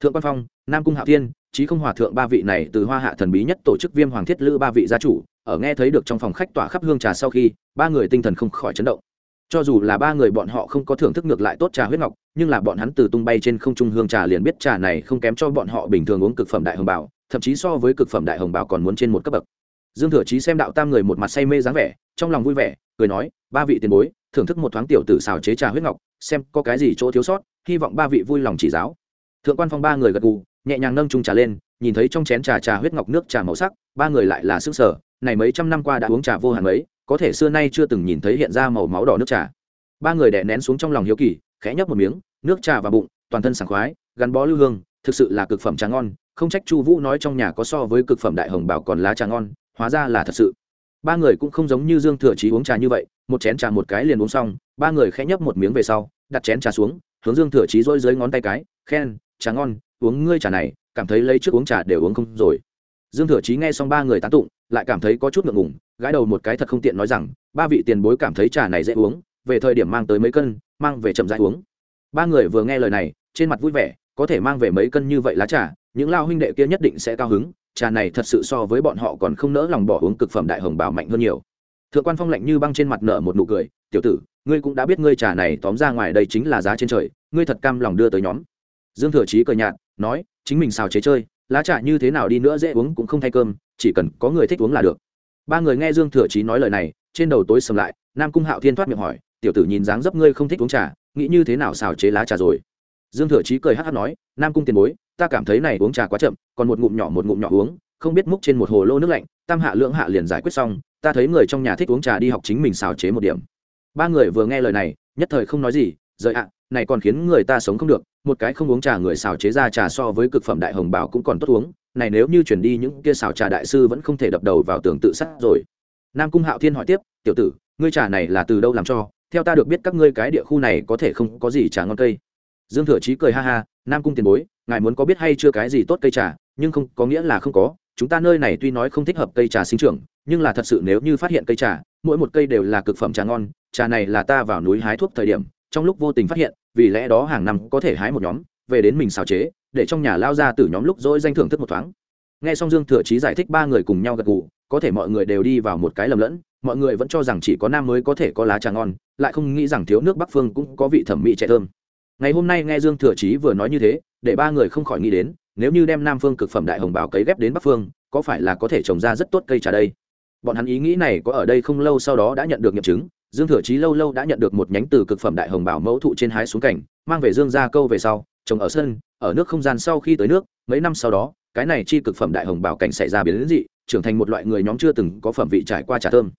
Thượng quan phong, nam cung hạo thiên trí không hòa thượng ba vị này từ hoa hạ thần bí nhất tổ chức viêm hoàng thiết lữ ba vị gia chủ, ở nghe thấy được trong phòng khách tỏa khắp hương trà sau khi, ba người tinh thần không khỏi chấn động. Cho dù là ba người bọn họ không có thưởng thức ngược lại tốt trà huyết ngọc, nhưng là bọn hắn từ tung bay trên không trung hương trà liền biết trà này không kém cho bọn họ bình thường uống cực phẩm đại hồng bảo thậm chí so với cực phẩm đại hồng bảo còn muốn trên một cấp bậc. Dương thừa chí xem đạo tam người một mặt say mê dáng vẻ, trong lòng vui vẻ, cười nói, ba vị tiền bối, thưởng thức một thoáng tiểu tử xào chế trà huyết ngọc, xem có cái gì chỗ thiếu sót, hy vọng ba vị vui lòng chỉ giáo. Thượng quan phong ba người gật gù nhẹ nhàng nâng chung trà lên, nhìn thấy trong chén trà trà huyết ngọc nước trà màu sắc, ba người lại là sức sở này mấy trăm năm qua đã uống trà vô hạn mấy, có thể xưa nay chưa từng nhìn thấy hiện ra màu máu đỏ nước trà. Ba người đè nén xuống trong lòng hiếu kỳ, khẽ nhấp một miếng, nước trà vào bụng, toàn thân sảng khoái, gắn bó lưu hương, thực sự là cực phẩm trà ngon, không trách chu vũ nói trong nhà có so với cực phẩm đại hồng bảo còn lá trà ngon, hóa ra là thật sự. Ba người cũng không giống như dương thừa chí uống trà như vậy, một chén trà một cái liền uống xong, ba người khẽ nhấp một miếng về sau, đặt chén trà xuống, hướng dương thừa chí dỗi dưới ngón tay cái, khen, trà ngon uống ngươi trà này, cảm thấy lấy trước uống trà đều uống không rồi. Dương thừa chí nghe xong ba người tán tụng, lại cảm thấy có chút ngượng ngùng, gãi đầu một cái thật không tiện nói rằng, ba vị tiền bối cảm thấy trà này dễ uống, về thời điểm mang tới mấy cân, mang về chậm rãi uống. Ba người vừa nghe lời này, trên mặt vui vẻ, có thể mang về mấy cân như vậy lá trà, những lao huynh đệ kia nhất định sẽ cao hứng, trà này thật sự so với bọn họ còn không nỡ lòng bỏ uống cực phẩm đại hồng bảo mạnh hơn nhiều. Thượng quan phong lạnh như băng trên mặt nở một nụ cười, tiểu tử, ngươi cũng đã biết ngươi trà này tóm ra ngoài đây chính là giá trên trời, ngươi thật cam lòng đưa tới nhóm. Dương thừa chí cười nhạt nói, chính mình xào chế chơi, lá trà như thế nào đi nữa dễ uống cũng không thay cơm, chỉ cần có người thích uống là được. Ba người nghe dương thừa chí nói lời này, trên đầu tối sầm lại, nam cung hạo thiên thoát miệng hỏi, tiểu tử nhìn dáng dấp ngươi không thích uống trà, nghĩ như thế nào xào chế lá trà rồi? Dương thừa chí cười hát hát nói, nam cung tiền bối, ta cảm thấy này uống trà quá chậm, còn một ngụm nhỏ một ngụm nhỏ uống, không biết múc trên một hồ lô nước lạnh, tam hạ lưỡng hạ liền giải quyết xong, ta thấy người trong nhà thích uống trà đi học chính mình xào chế một điểm. Ba người vừa nghe lời này, nhất thời không nói gì, rời ạ này còn khiến người ta sống không được, một cái không uống trà người xào chế ra trà so với cực phẩm đại hồng bảo cũng còn tốt uống, này nếu như chuyển đi những kia xào trà đại sư vẫn không thể đập đầu vào tường tự sát rồi. Nam cung hạo thiên hỏi tiếp, tiểu tử, ngươi trà này là từ đâu làm cho? Theo ta được biết các ngươi cái địa khu này có thể không có gì trà ngon cây. Dương thừa chí cười ha ha, nam cung tiền bối, ngài muốn có biết hay chưa cái gì tốt cây trà, nhưng không, có nghĩa là không có. Chúng ta nơi này tuy nói không thích hợp cây trà sinh trưởng, nhưng là thật sự nếu như phát hiện cây trà, mỗi một cây đều là cực phẩm trà ngon, trà này là ta vào núi hái thuốc thời điểm, trong lúc vô tình phát hiện vì lẽ đó hàng năm có thể hái một nhóm, về đến mình xào chế, để trong nhà lao ra từ nhóm lúc dỗi danh thưởng thức một thoáng. Nghe xong dương thừa chí giải thích ba người cùng nhau gật gù, có thể mọi người đều đi vào một cái lầm lẫn, mọi người vẫn cho rằng chỉ có nam mới có thể có lá trà ngon, lại không nghĩ rằng thiếu nước bắc phương cũng có vị thẩm mỹ trẻ thơm. Ngày hôm nay nghe dương thừa chí vừa nói như thế, để ba người không khỏi nghĩ đến, nếu như đem nam phương cực phẩm đại hồng bảo cấy ghép đến bắc phương, có phải là có thể trồng ra rất tốt cây trà đây? Bọn hắn ý nghĩ này có ở đây không lâu sau đó đã nhận được nghiệm chứng dương thừa chí lâu lâu đã nhận được một nhánh từ cực phẩm đại hồng bảo mẫu thụ trên hái xuống cảnh, mang về dương ra câu về sau, trồng ở sân, ở nước không gian sau khi tới nước, mấy năm sau đó, cái này chi cực phẩm đại hồng bảo cảnh xảy ra biến đến dị, trưởng thành một loại người nhóm chưa từng có phẩm vị trải qua trà thơm.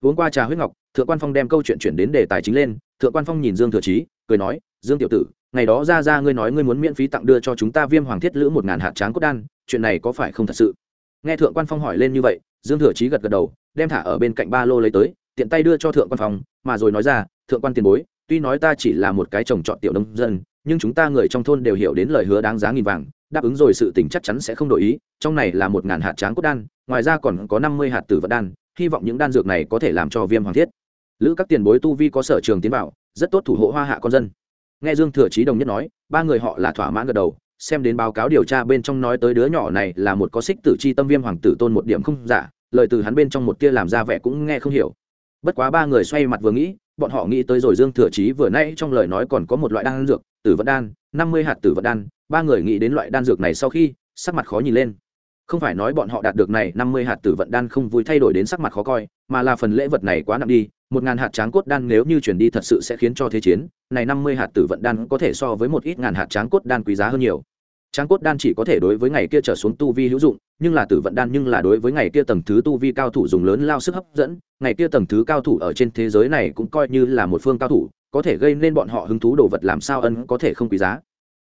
Uống qua trà huyết ngọc, thượng quan phong đem câu chuyện chuyển đến đề tài chính lên, thượng quan phong nhìn dương thừa chí, cười nói, dương tiểu tử, ngày đó ra ra ngươi nói ngươi muốn miễn phí tặng đưa cho chúng ta viêm hoàng thiết lữ một ngàn hạt tráng cốt đan, chuyện này có phải không thật sự? Nghe thượng quan phong hỏi lên như vậy, dương thừa chí gật gật đầu, đem thả ở bên cạnh ba lô lấy tới tiện tay đưa cho thượng quan phòng, mà rồi nói ra thượng quan tiền bối tuy nói ta chỉ là một cái trồng trọt tiểu nông dân nhưng chúng ta người trong thôn đều hiểu đến lời hứa đáng giá nghìn vàng đáp ứng rồi sự tình chắc chắn sẽ không đổi ý trong này là một ngàn hạt tráng cốt đan ngoài ra còn có năm mươi hạt tử vật đan hy vọng những đan dược này có thể làm cho viêm hoàng thiết. Lữ các tiền bối tu vi có sở trường tiến bảo rất tốt thủ hộ hoa hạ con dân. Nghe dương thừa trí đồng nhất nói ba người họ là thỏa mãn gật đầu xem đến báo cáo điều tra bên trong nói tới đứa nhỏ này là một có xích tử chi tâm viêm hoàng tử tôn một điểm không giả lời từ hắn bên trong một tia làm ra vẻ cũng nghe không hiểu bất quá ba người xoay mặt vừa nghĩ, bọn họ nghĩ tới rồi dương thừa chí vừa nãy trong lời nói còn có một loại đan dược, tử vận đan, năm mươi hạt tử vận đan. Ba người nghĩ đến loại đan dược này sau khi, sắc mặt khó nhìn lên. Không phải nói bọn họ đạt được này năm mươi hạt tử vận đan không vui thay đổi đến sắc mặt khó coi, mà là phần lễ vật này quá nặng đi, một ngàn hạt tráng cốt đan nếu như chuyển đi thật sự sẽ khiến cho thế chiến, này năm mươi hạt tử vận đan có thể so với một ít ngàn hạt tráng cốt đan quý giá hơn nhiều tráng cốt đan chỉ có thể đối với ngày kia trở xuống tu vi hữu dụng, nhưng là tử vận đan nhưng là đối với ngày kia tầng thứ tu vi cao thủ dùng lớn lao sức hấp dẫn, ngày kia tầng thứ cao thủ ở trên thế giới này cũng coi như là một phương cao thủ, có thể gây nên bọn họ hứng thú đồ vật làm sao ân có thể không quý giá.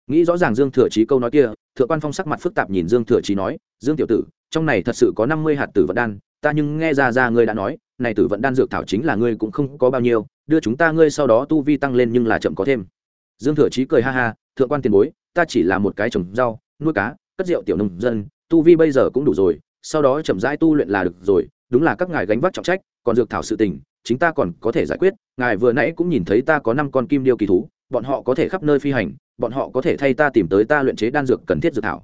Nghĩ rõ ràng dương thừa chí câu nói kia, thượng quan phong sắc mặt phức tạp nhìn dương thừa chí nói, dương tiểu tử, trong này thật sự có năm mươi hạt tử vận đan, ta nhưng nghe ra ra ngươi đã nói, này tử vận đan dược thảo chính là ngươi cũng không có bao nhiêu, đưa chúng ta ngươi sau đó tu vi tăng lên nhưng là chậm có thêm. Dương thừa chí cười ha ha thượng quan tiền bối, ta chỉ là một cái trồng rau, nuôi cá, cất rượu tiểu nông dân, tu vi bây giờ cũng đủ rồi, sau đó chậm rãi tu luyện là được rồi, đúng là các ngài gánh vác trọng trách, còn dược thảo sự tình, chính ta còn có thể giải quyết, ngài vừa nãy cũng nhìn thấy ta có năm con kim điêu kỳ thú, bọn họ có thể khắp nơi phi hành, bọn họ có thể thay ta tìm tới ta luyện chế đan dược cần thiết dược thảo.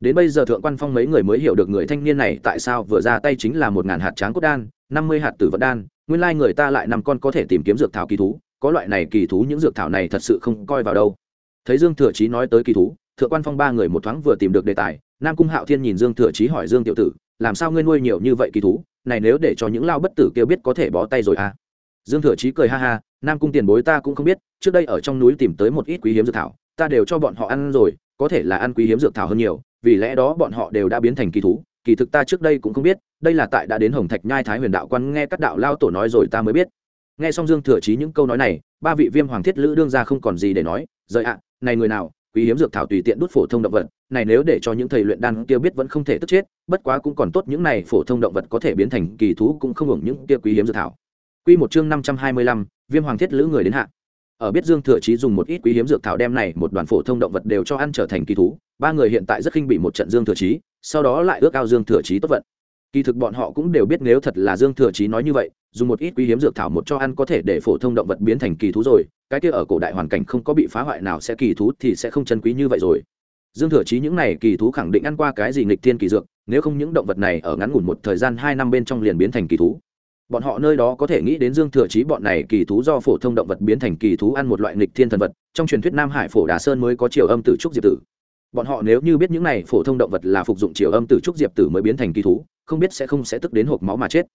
Đến bây giờ thượng quan phong mấy người mới hiểu được người thanh niên này tại sao vừa ra tay chính là một ngàn hạt tráng cốt đan, năm mươi hạt tử vận đan, nguyên lai người ta lại năm con có thể tìm kiếm dược thảo kỳ thú, có loại này kỳ thú những dược thảo này thật sự không coi vào đâu thấy dương thừa chí nói tới kỳ thú, thượng quan phong ba người một thoáng vừa tìm được đề tài, nam cung hạo thiên nhìn dương thừa chí hỏi dương tiểu tử, làm sao ngươi nuôi nhiều như vậy kỳ thú? Này nếu để cho những lao bất tử kia biết có thể bó tay rồi à? Dương thừa chí cười ha ha, nam cung tiền bối ta cũng không biết, trước đây ở trong núi tìm tới một ít quý hiếm dược thảo, ta đều cho bọn họ ăn rồi, có thể là ăn quý hiếm dược thảo hơn nhiều, vì lẽ đó bọn họ đều đã biến thành kỳ thú, kỳ thực ta trước đây cũng không biết, đây là tại đã đến hồng thạch nhai thái huyền đạo quan nghe các đạo lao tổ nói rồi ta mới biết. Nghe xong dương thừa chí những câu nói này, ba vị viêm hoàng thiết lữ đương ra không còn gì để nói rời ạ này người nào quý hiếm dược thảo tùy tiện đút phổ thông động vật này nếu để cho những thầy luyện đan kia biết vẫn không thể tức chết bất quá cũng còn tốt những này phổ thông động vật có thể biến thành kỳ thú cũng không hưởng những kia quý hiếm dược thảo Quy một chương năm trăm hai mươi lăm, Viêm Hoàng Thiết Lữ người đến hạ. Ở biết Dương Thừa Chí dùng một ít quý hiếm dược thảo đem này một đoàn phổ thông động vật đều cho ăn trở thành kỳ thú, ba người hiện tại rất khinh bị một trận Dương Thừa Chí, sau đó lại ước ao Dương Thừa Chí tốt vận. Kỳ thực bọn họ cũng đều biết nếu thật là Dương Thừa Chí nói như vậy, dùng một ít quý hiếm dược thảo một cho ăn có thể để phổ thông động vật biến thành kỳ thú rồi, cái kia ở cổ đại hoàn cảnh không có bị phá hoại nào sẽ kỳ thú thì sẽ không chân quý như vậy rồi. Dương Thừa Chí những này kỳ thú khẳng định ăn qua cái gì nghịch thiên kỳ dược, nếu không những động vật này ở ngắn ngủn một thời gian hai năm bên trong liền biến thành kỳ thú. Bọn họ nơi đó có thể nghĩ đến dương thừa chí bọn này kỳ thú do phổ thông động vật biến thành kỳ thú ăn một loại nghịch thiên thần vật trong truyền thuyết nam hải phổ đà sơn mới có chiều âm tử trúc diệp tử. Bọn họ nếu như biết những này phổ thông động vật là phục dụng chiều âm tử trúc diệp tử mới biến thành kỳ thú không biết sẽ không sẽ tức đến hộp máu mà chết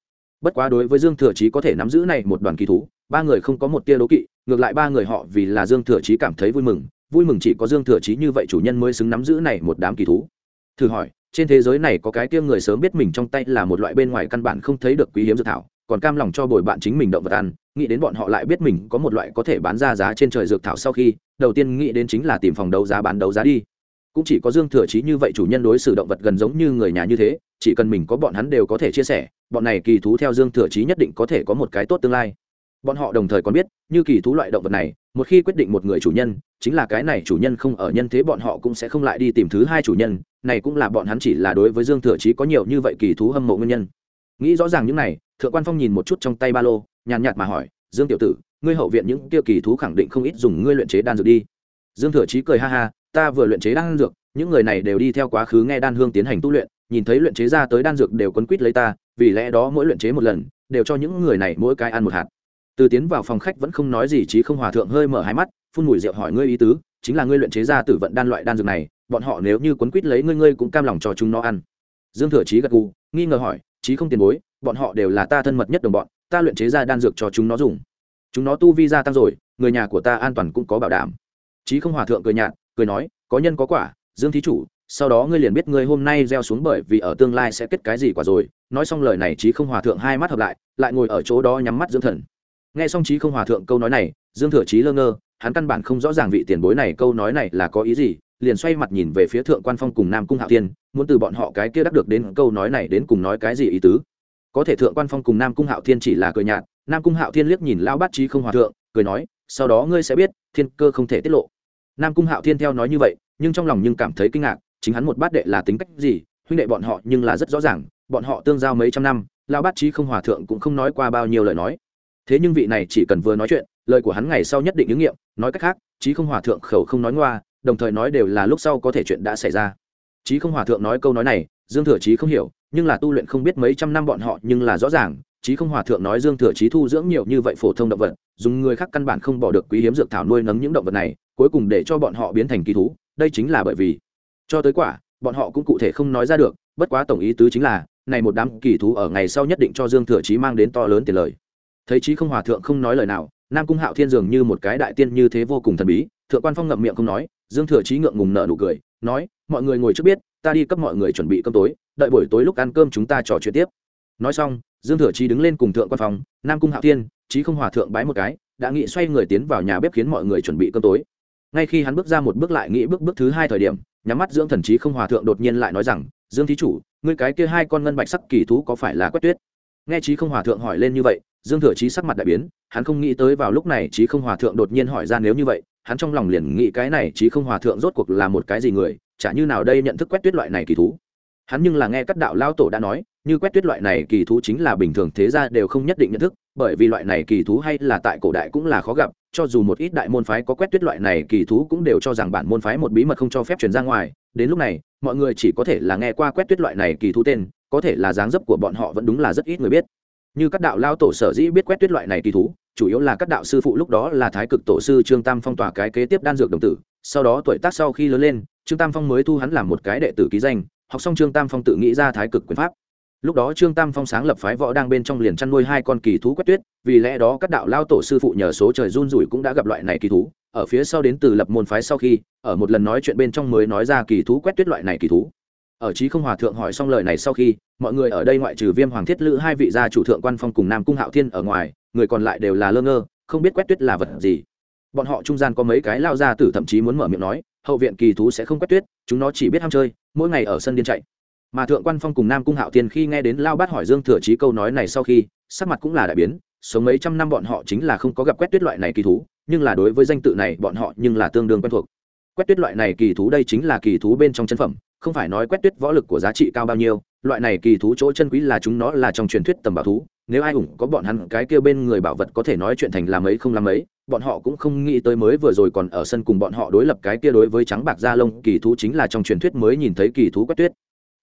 bất quá đối với dương thừa chí có thể nắm giữ này một đoàn kỳ thú, ba người không có một tia đố kỵ, ngược lại ba người họ vì là dương thừa chí cảm thấy vui mừng vui mừng chỉ có dương thừa chí như vậy chủ nhân mới xứng nắm giữ này một đám kỳ thú. Thử hỏi, trên thế giới này có cái kia người sớm biết mình trong tay là một loại bên ngoài căn bản không thấy được quý hiếm dược thảo, còn cam lòng cho bồi bạn chính mình động vật ăn, nghĩ đến bọn họ lại biết mình có một loại có thể bán ra giá trên trời dược thảo sau khi, đầu tiên nghĩ đến chính là tìm phòng đấu giá bán đấu giá đi. Cũng chỉ có dương thừa chí như vậy chủ nhân đối xử động vật gần giống như người nhà như thế chỉ cần mình có bọn hắn đều có thể chia sẻ, bọn này kỳ thú theo dương thừa chí nhất định có thể có một cái tốt tương lai. Bọn họ đồng thời còn biết, như kỳ thú loại động vật này, một khi quyết định một người chủ nhân, chính là cái này chủ nhân không ở nhân thế bọn họ cũng sẽ không lại đi tìm thứ hai chủ nhân, này cũng là bọn hắn chỉ là đối với dương thừa chí có nhiều như vậy kỳ thú hâm mộ nguyên nhân. Nghĩ rõ ràng những này, thượng quan phong nhìn một chút trong tay ba lô, nhàn nhạt mà hỏi, dương tiểu tử, ngươi hậu viện những tiêu kỳ thú khẳng định không ít dùng ngươi luyện chế đan dược đi. Dương thừa chí cười ha ha, ta vừa luyện chế đan dược, những người này đều đi theo quá khứ nghe đan hương tiến hành tu luyện nhìn thấy luyện chế ra tới đan dược đều quấn quýt lấy ta, vì lẽ đó mỗi luyện chế một lần, đều cho những người này mỗi cái ăn một hạt. Từ tiến vào phòng khách vẫn không nói gì chí không hòa thượng hơi mở hai mắt, phun mùi rượu hỏi ngươi ý tứ, chính là ngươi luyện chế ra tử vận đan loại đan dược này, bọn họ nếu như quấn quýt lấy ngươi ngươi cũng cam lòng cho chúng nó ăn. Dương thừa chí gật gù, nghi ngờ hỏi, chí không tiền bối, bọn họ đều là ta thân mật nhất đồng bọn, ta luyện chế ra đan dược cho chúng nó dùng. Chúng nó tu vi gia tăng rồi, người nhà của ta an toàn cũng có bảo đảm. Chí không hòa thượng cười nhạt, cười nói, có nhân có quả, dương thí chủ sau đó ngươi liền biết ngươi hôm nay gieo xuống bởi vì ở tương lai sẽ kết cái gì quả rồi. Nói xong lời này trí không hòa thượng hai mắt hợp lại lại ngồi ở chỗ đó nhắm mắt dưỡng thần. Nghe xong trí không hòa thượng câu nói này, dương thừa trí lơ ngơ, hắn căn bản không rõ ràng vị tiền bối này câu nói này là có ý gì, liền xoay mặt nhìn về phía thượng quan phong cùng nam cung hạo thiên, muốn từ bọn họ cái kia đắc được đến câu nói này đến cùng nói cái gì ý tứ. Có thể thượng quan phong cùng nam cung hạo thiên chỉ là cười nhạt, nam cung hạo thiên liếc nhìn lão bát trí không hòa thượng, cười nói, sau đó ngươi sẽ biết, thiên cơ không thể tiết lộ. Nam cung hạo thiên theo nói như vậy, nhưng trong lòng nhưng cảm thấy kinh ngạc chính hắn một bát đệ là tính cách gì, huynh đệ bọn họ nhưng là rất rõ ràng, bọn họ tương giao mấy trăm năm, lão bát trí không hòa thượng cũng không nói qua bao nhiêu lời nói. Thế nhưng vị này chỉ cần vừa nói chuyện, lời của hắn ngày sau nhất định ứng nghiệm, nói cách khác, trí không hòa thượng khẩu không nói ngoa, đồng thời nói đều là lúc sau có thể chuyện đã xảy ra. Trí không hòa thượng nói câu nói này, dương thừa trí không hiểu, nhưng là tu luyện không biết mấy trăm năm bọn họ nhưng là rõ ràng, trí không hòa thượng nói dương thừa trí thu dưỡng nhiều như vậy phổ thông động vật, dùng người khác căn bản không bỏ được quý hiếm dược thảo nuôi nấng những động vật này, cuối cùng để cho bọn họ biến thành kỳ thú, đây chính là bởi vì cho tới quả bọn họ cũng cụ thể không nói ra được bất quá tổng ý tứ chính là này một đám kỳ thú ở ngày sau nhất định cho dương thừa chí mang đến to lớn tiền lời. Thấy chí không hòa thượng không nói lời nào nam cung hạo thiên dường như một cái đại tiên như thế vô cùng thần bí thượng quan phong ngậm miệng không nói dương thừa chí ngượng ngùng nợ nụ cười nói mọi người ngồi trước biết ta đi cấp mọi người chuẩn bị cơm tối đợi buổi tối lúc ăn cơm chúng ta trò chuyện tiếp. Nói xong dương thừa chí đứng lên cùng thượng quan Phong, nam cung hạo thiên chí không hòa thượng bái một cái đã nghĩ xoay người tiến vào nhà bếp khiến mọi người chuẩn bị cơm tối. Ngay khi hắn bước ra một bước lại nghĩ bước bước thứ hai thời điểm nhắm mắt dưỡng thần trí không hòa thượng đột nhiên lại nói rằng, dương thí chủ, ngươi cái kia hai con ngân bạch sắc kỳ thú có phải là quét tuyết? Nghe trí không hòa thượng hỏi lên như vậy, dương thừa trí sắc mặt đại biến, hắn không nghĩ tới vào lúc này trí không hòa thượng đột nhiên hỏi ra nếu như vậy, hắn trong lòng liền nghĩ cái này trí không hòa thượng rốt cuộc là một cái gì người, chả như nào đây nhận thức quét tuyết loại này kỳ thú. Hắn nhưng là nghe các đạo lao tổ đã nói như quét tuyết loại này kỳ thú chính là bình thường thế gia đều không nhất định nhận thức, bởi vì loại này kỳ thú hay là tại cổ đại cũng là khó gặp, cho dù một ít đại môn phái có quét tuyết loại này kỳ thú cũng đều cho rằng bản môn phái một bí mật không cho phép truyền ra ngoài. Đến lúc này, mọi người chỉ có thể là nghe qua quét tuyết loại này kỳ thú tên, có thể là dáng dấp của bọn họ vẫn đúng là rất ít người biết. Như các đạo lao tổ sở dĩ biết quét tuyết loại này kỳ thú, chủ yếu là các đạo sư phụ lúc đó là thái cực tổ sư trương tam phong tỏa cái kế tiếp đan dược đồng tử, sau đó tuổi tác sau khi lớn lên, trương tam phong mới thu hắn làm một cái đệ tử ký danh, học xong trương tam phong tự nghĩ ra thái cực quyền pháp lúc đó trương tam phong sáng lập phái võ đang bên trong liền chăn nuôi hai con kỳ thú quét tuyết, vì lẽ đó các đạo lao tổ sư phụ nhờ số trời run rủi cũng đã gặp loại này kỳ thú. Ở phía sau đến từ lập môn phái sau khi, ở một lần nói chuyện bên trong mới nói ra kỳ thú quét tuyết loại này kỳ thú. Ở trí không hòa thượng hỏi xong lời này sau khi, mọi người ở đây ngoại trừ viêm hoàng thiết lữ hai vị gia chủ thượng quan phong cùng nam cung hạo thiên ở ngoài, người còn lại đều là lơ ngơ, không biết quét tuyết là vật gì. Bọn họ trung gian có mấy cái lao ra tử thậm chí muốn mở miệng nói, hậu viện kỳ thú sẽ không quét tuyết, chúng nó chỉ biết ham chơi, mỗi ngày ở sân điên chạy mà thượng quan phong cùng nam cung hạo tiên khi nghe đến lao bát hỏi dương thừa chí câu nói này sau khi, sắc mặt cũng là đại biến, sống mấy trăm năm bọn họ chính là không có gặp quét tuyết loại này kỳ thú, nhưng là đối với danh tự này bọn họ nhưng là tương đương quen thuộc. Quét tuyết loại này kỳ thú đây chính là kỳ thú bên trong chân phẩm, không phải nói quét tuyết võ lực của giá trị cao bao nhiêu, loại này kỳ thú chỗ chân quý là chúng nó là trong truyền thuyết tầm bảo thú, nếu ai ủng có bọn hắn, cái kia bên người bảo vật có thể nói chuyện thành làm ấy không làm ấy bọn họ cũng không nghĩ tới mới vừa rồi còn ở sân cùng bọn họ đối lập cái kia đối với trắng bạc da lông, kỳ thú chính là trong truyền thuyết mới nhìn thấy kỳ thú quét tuyết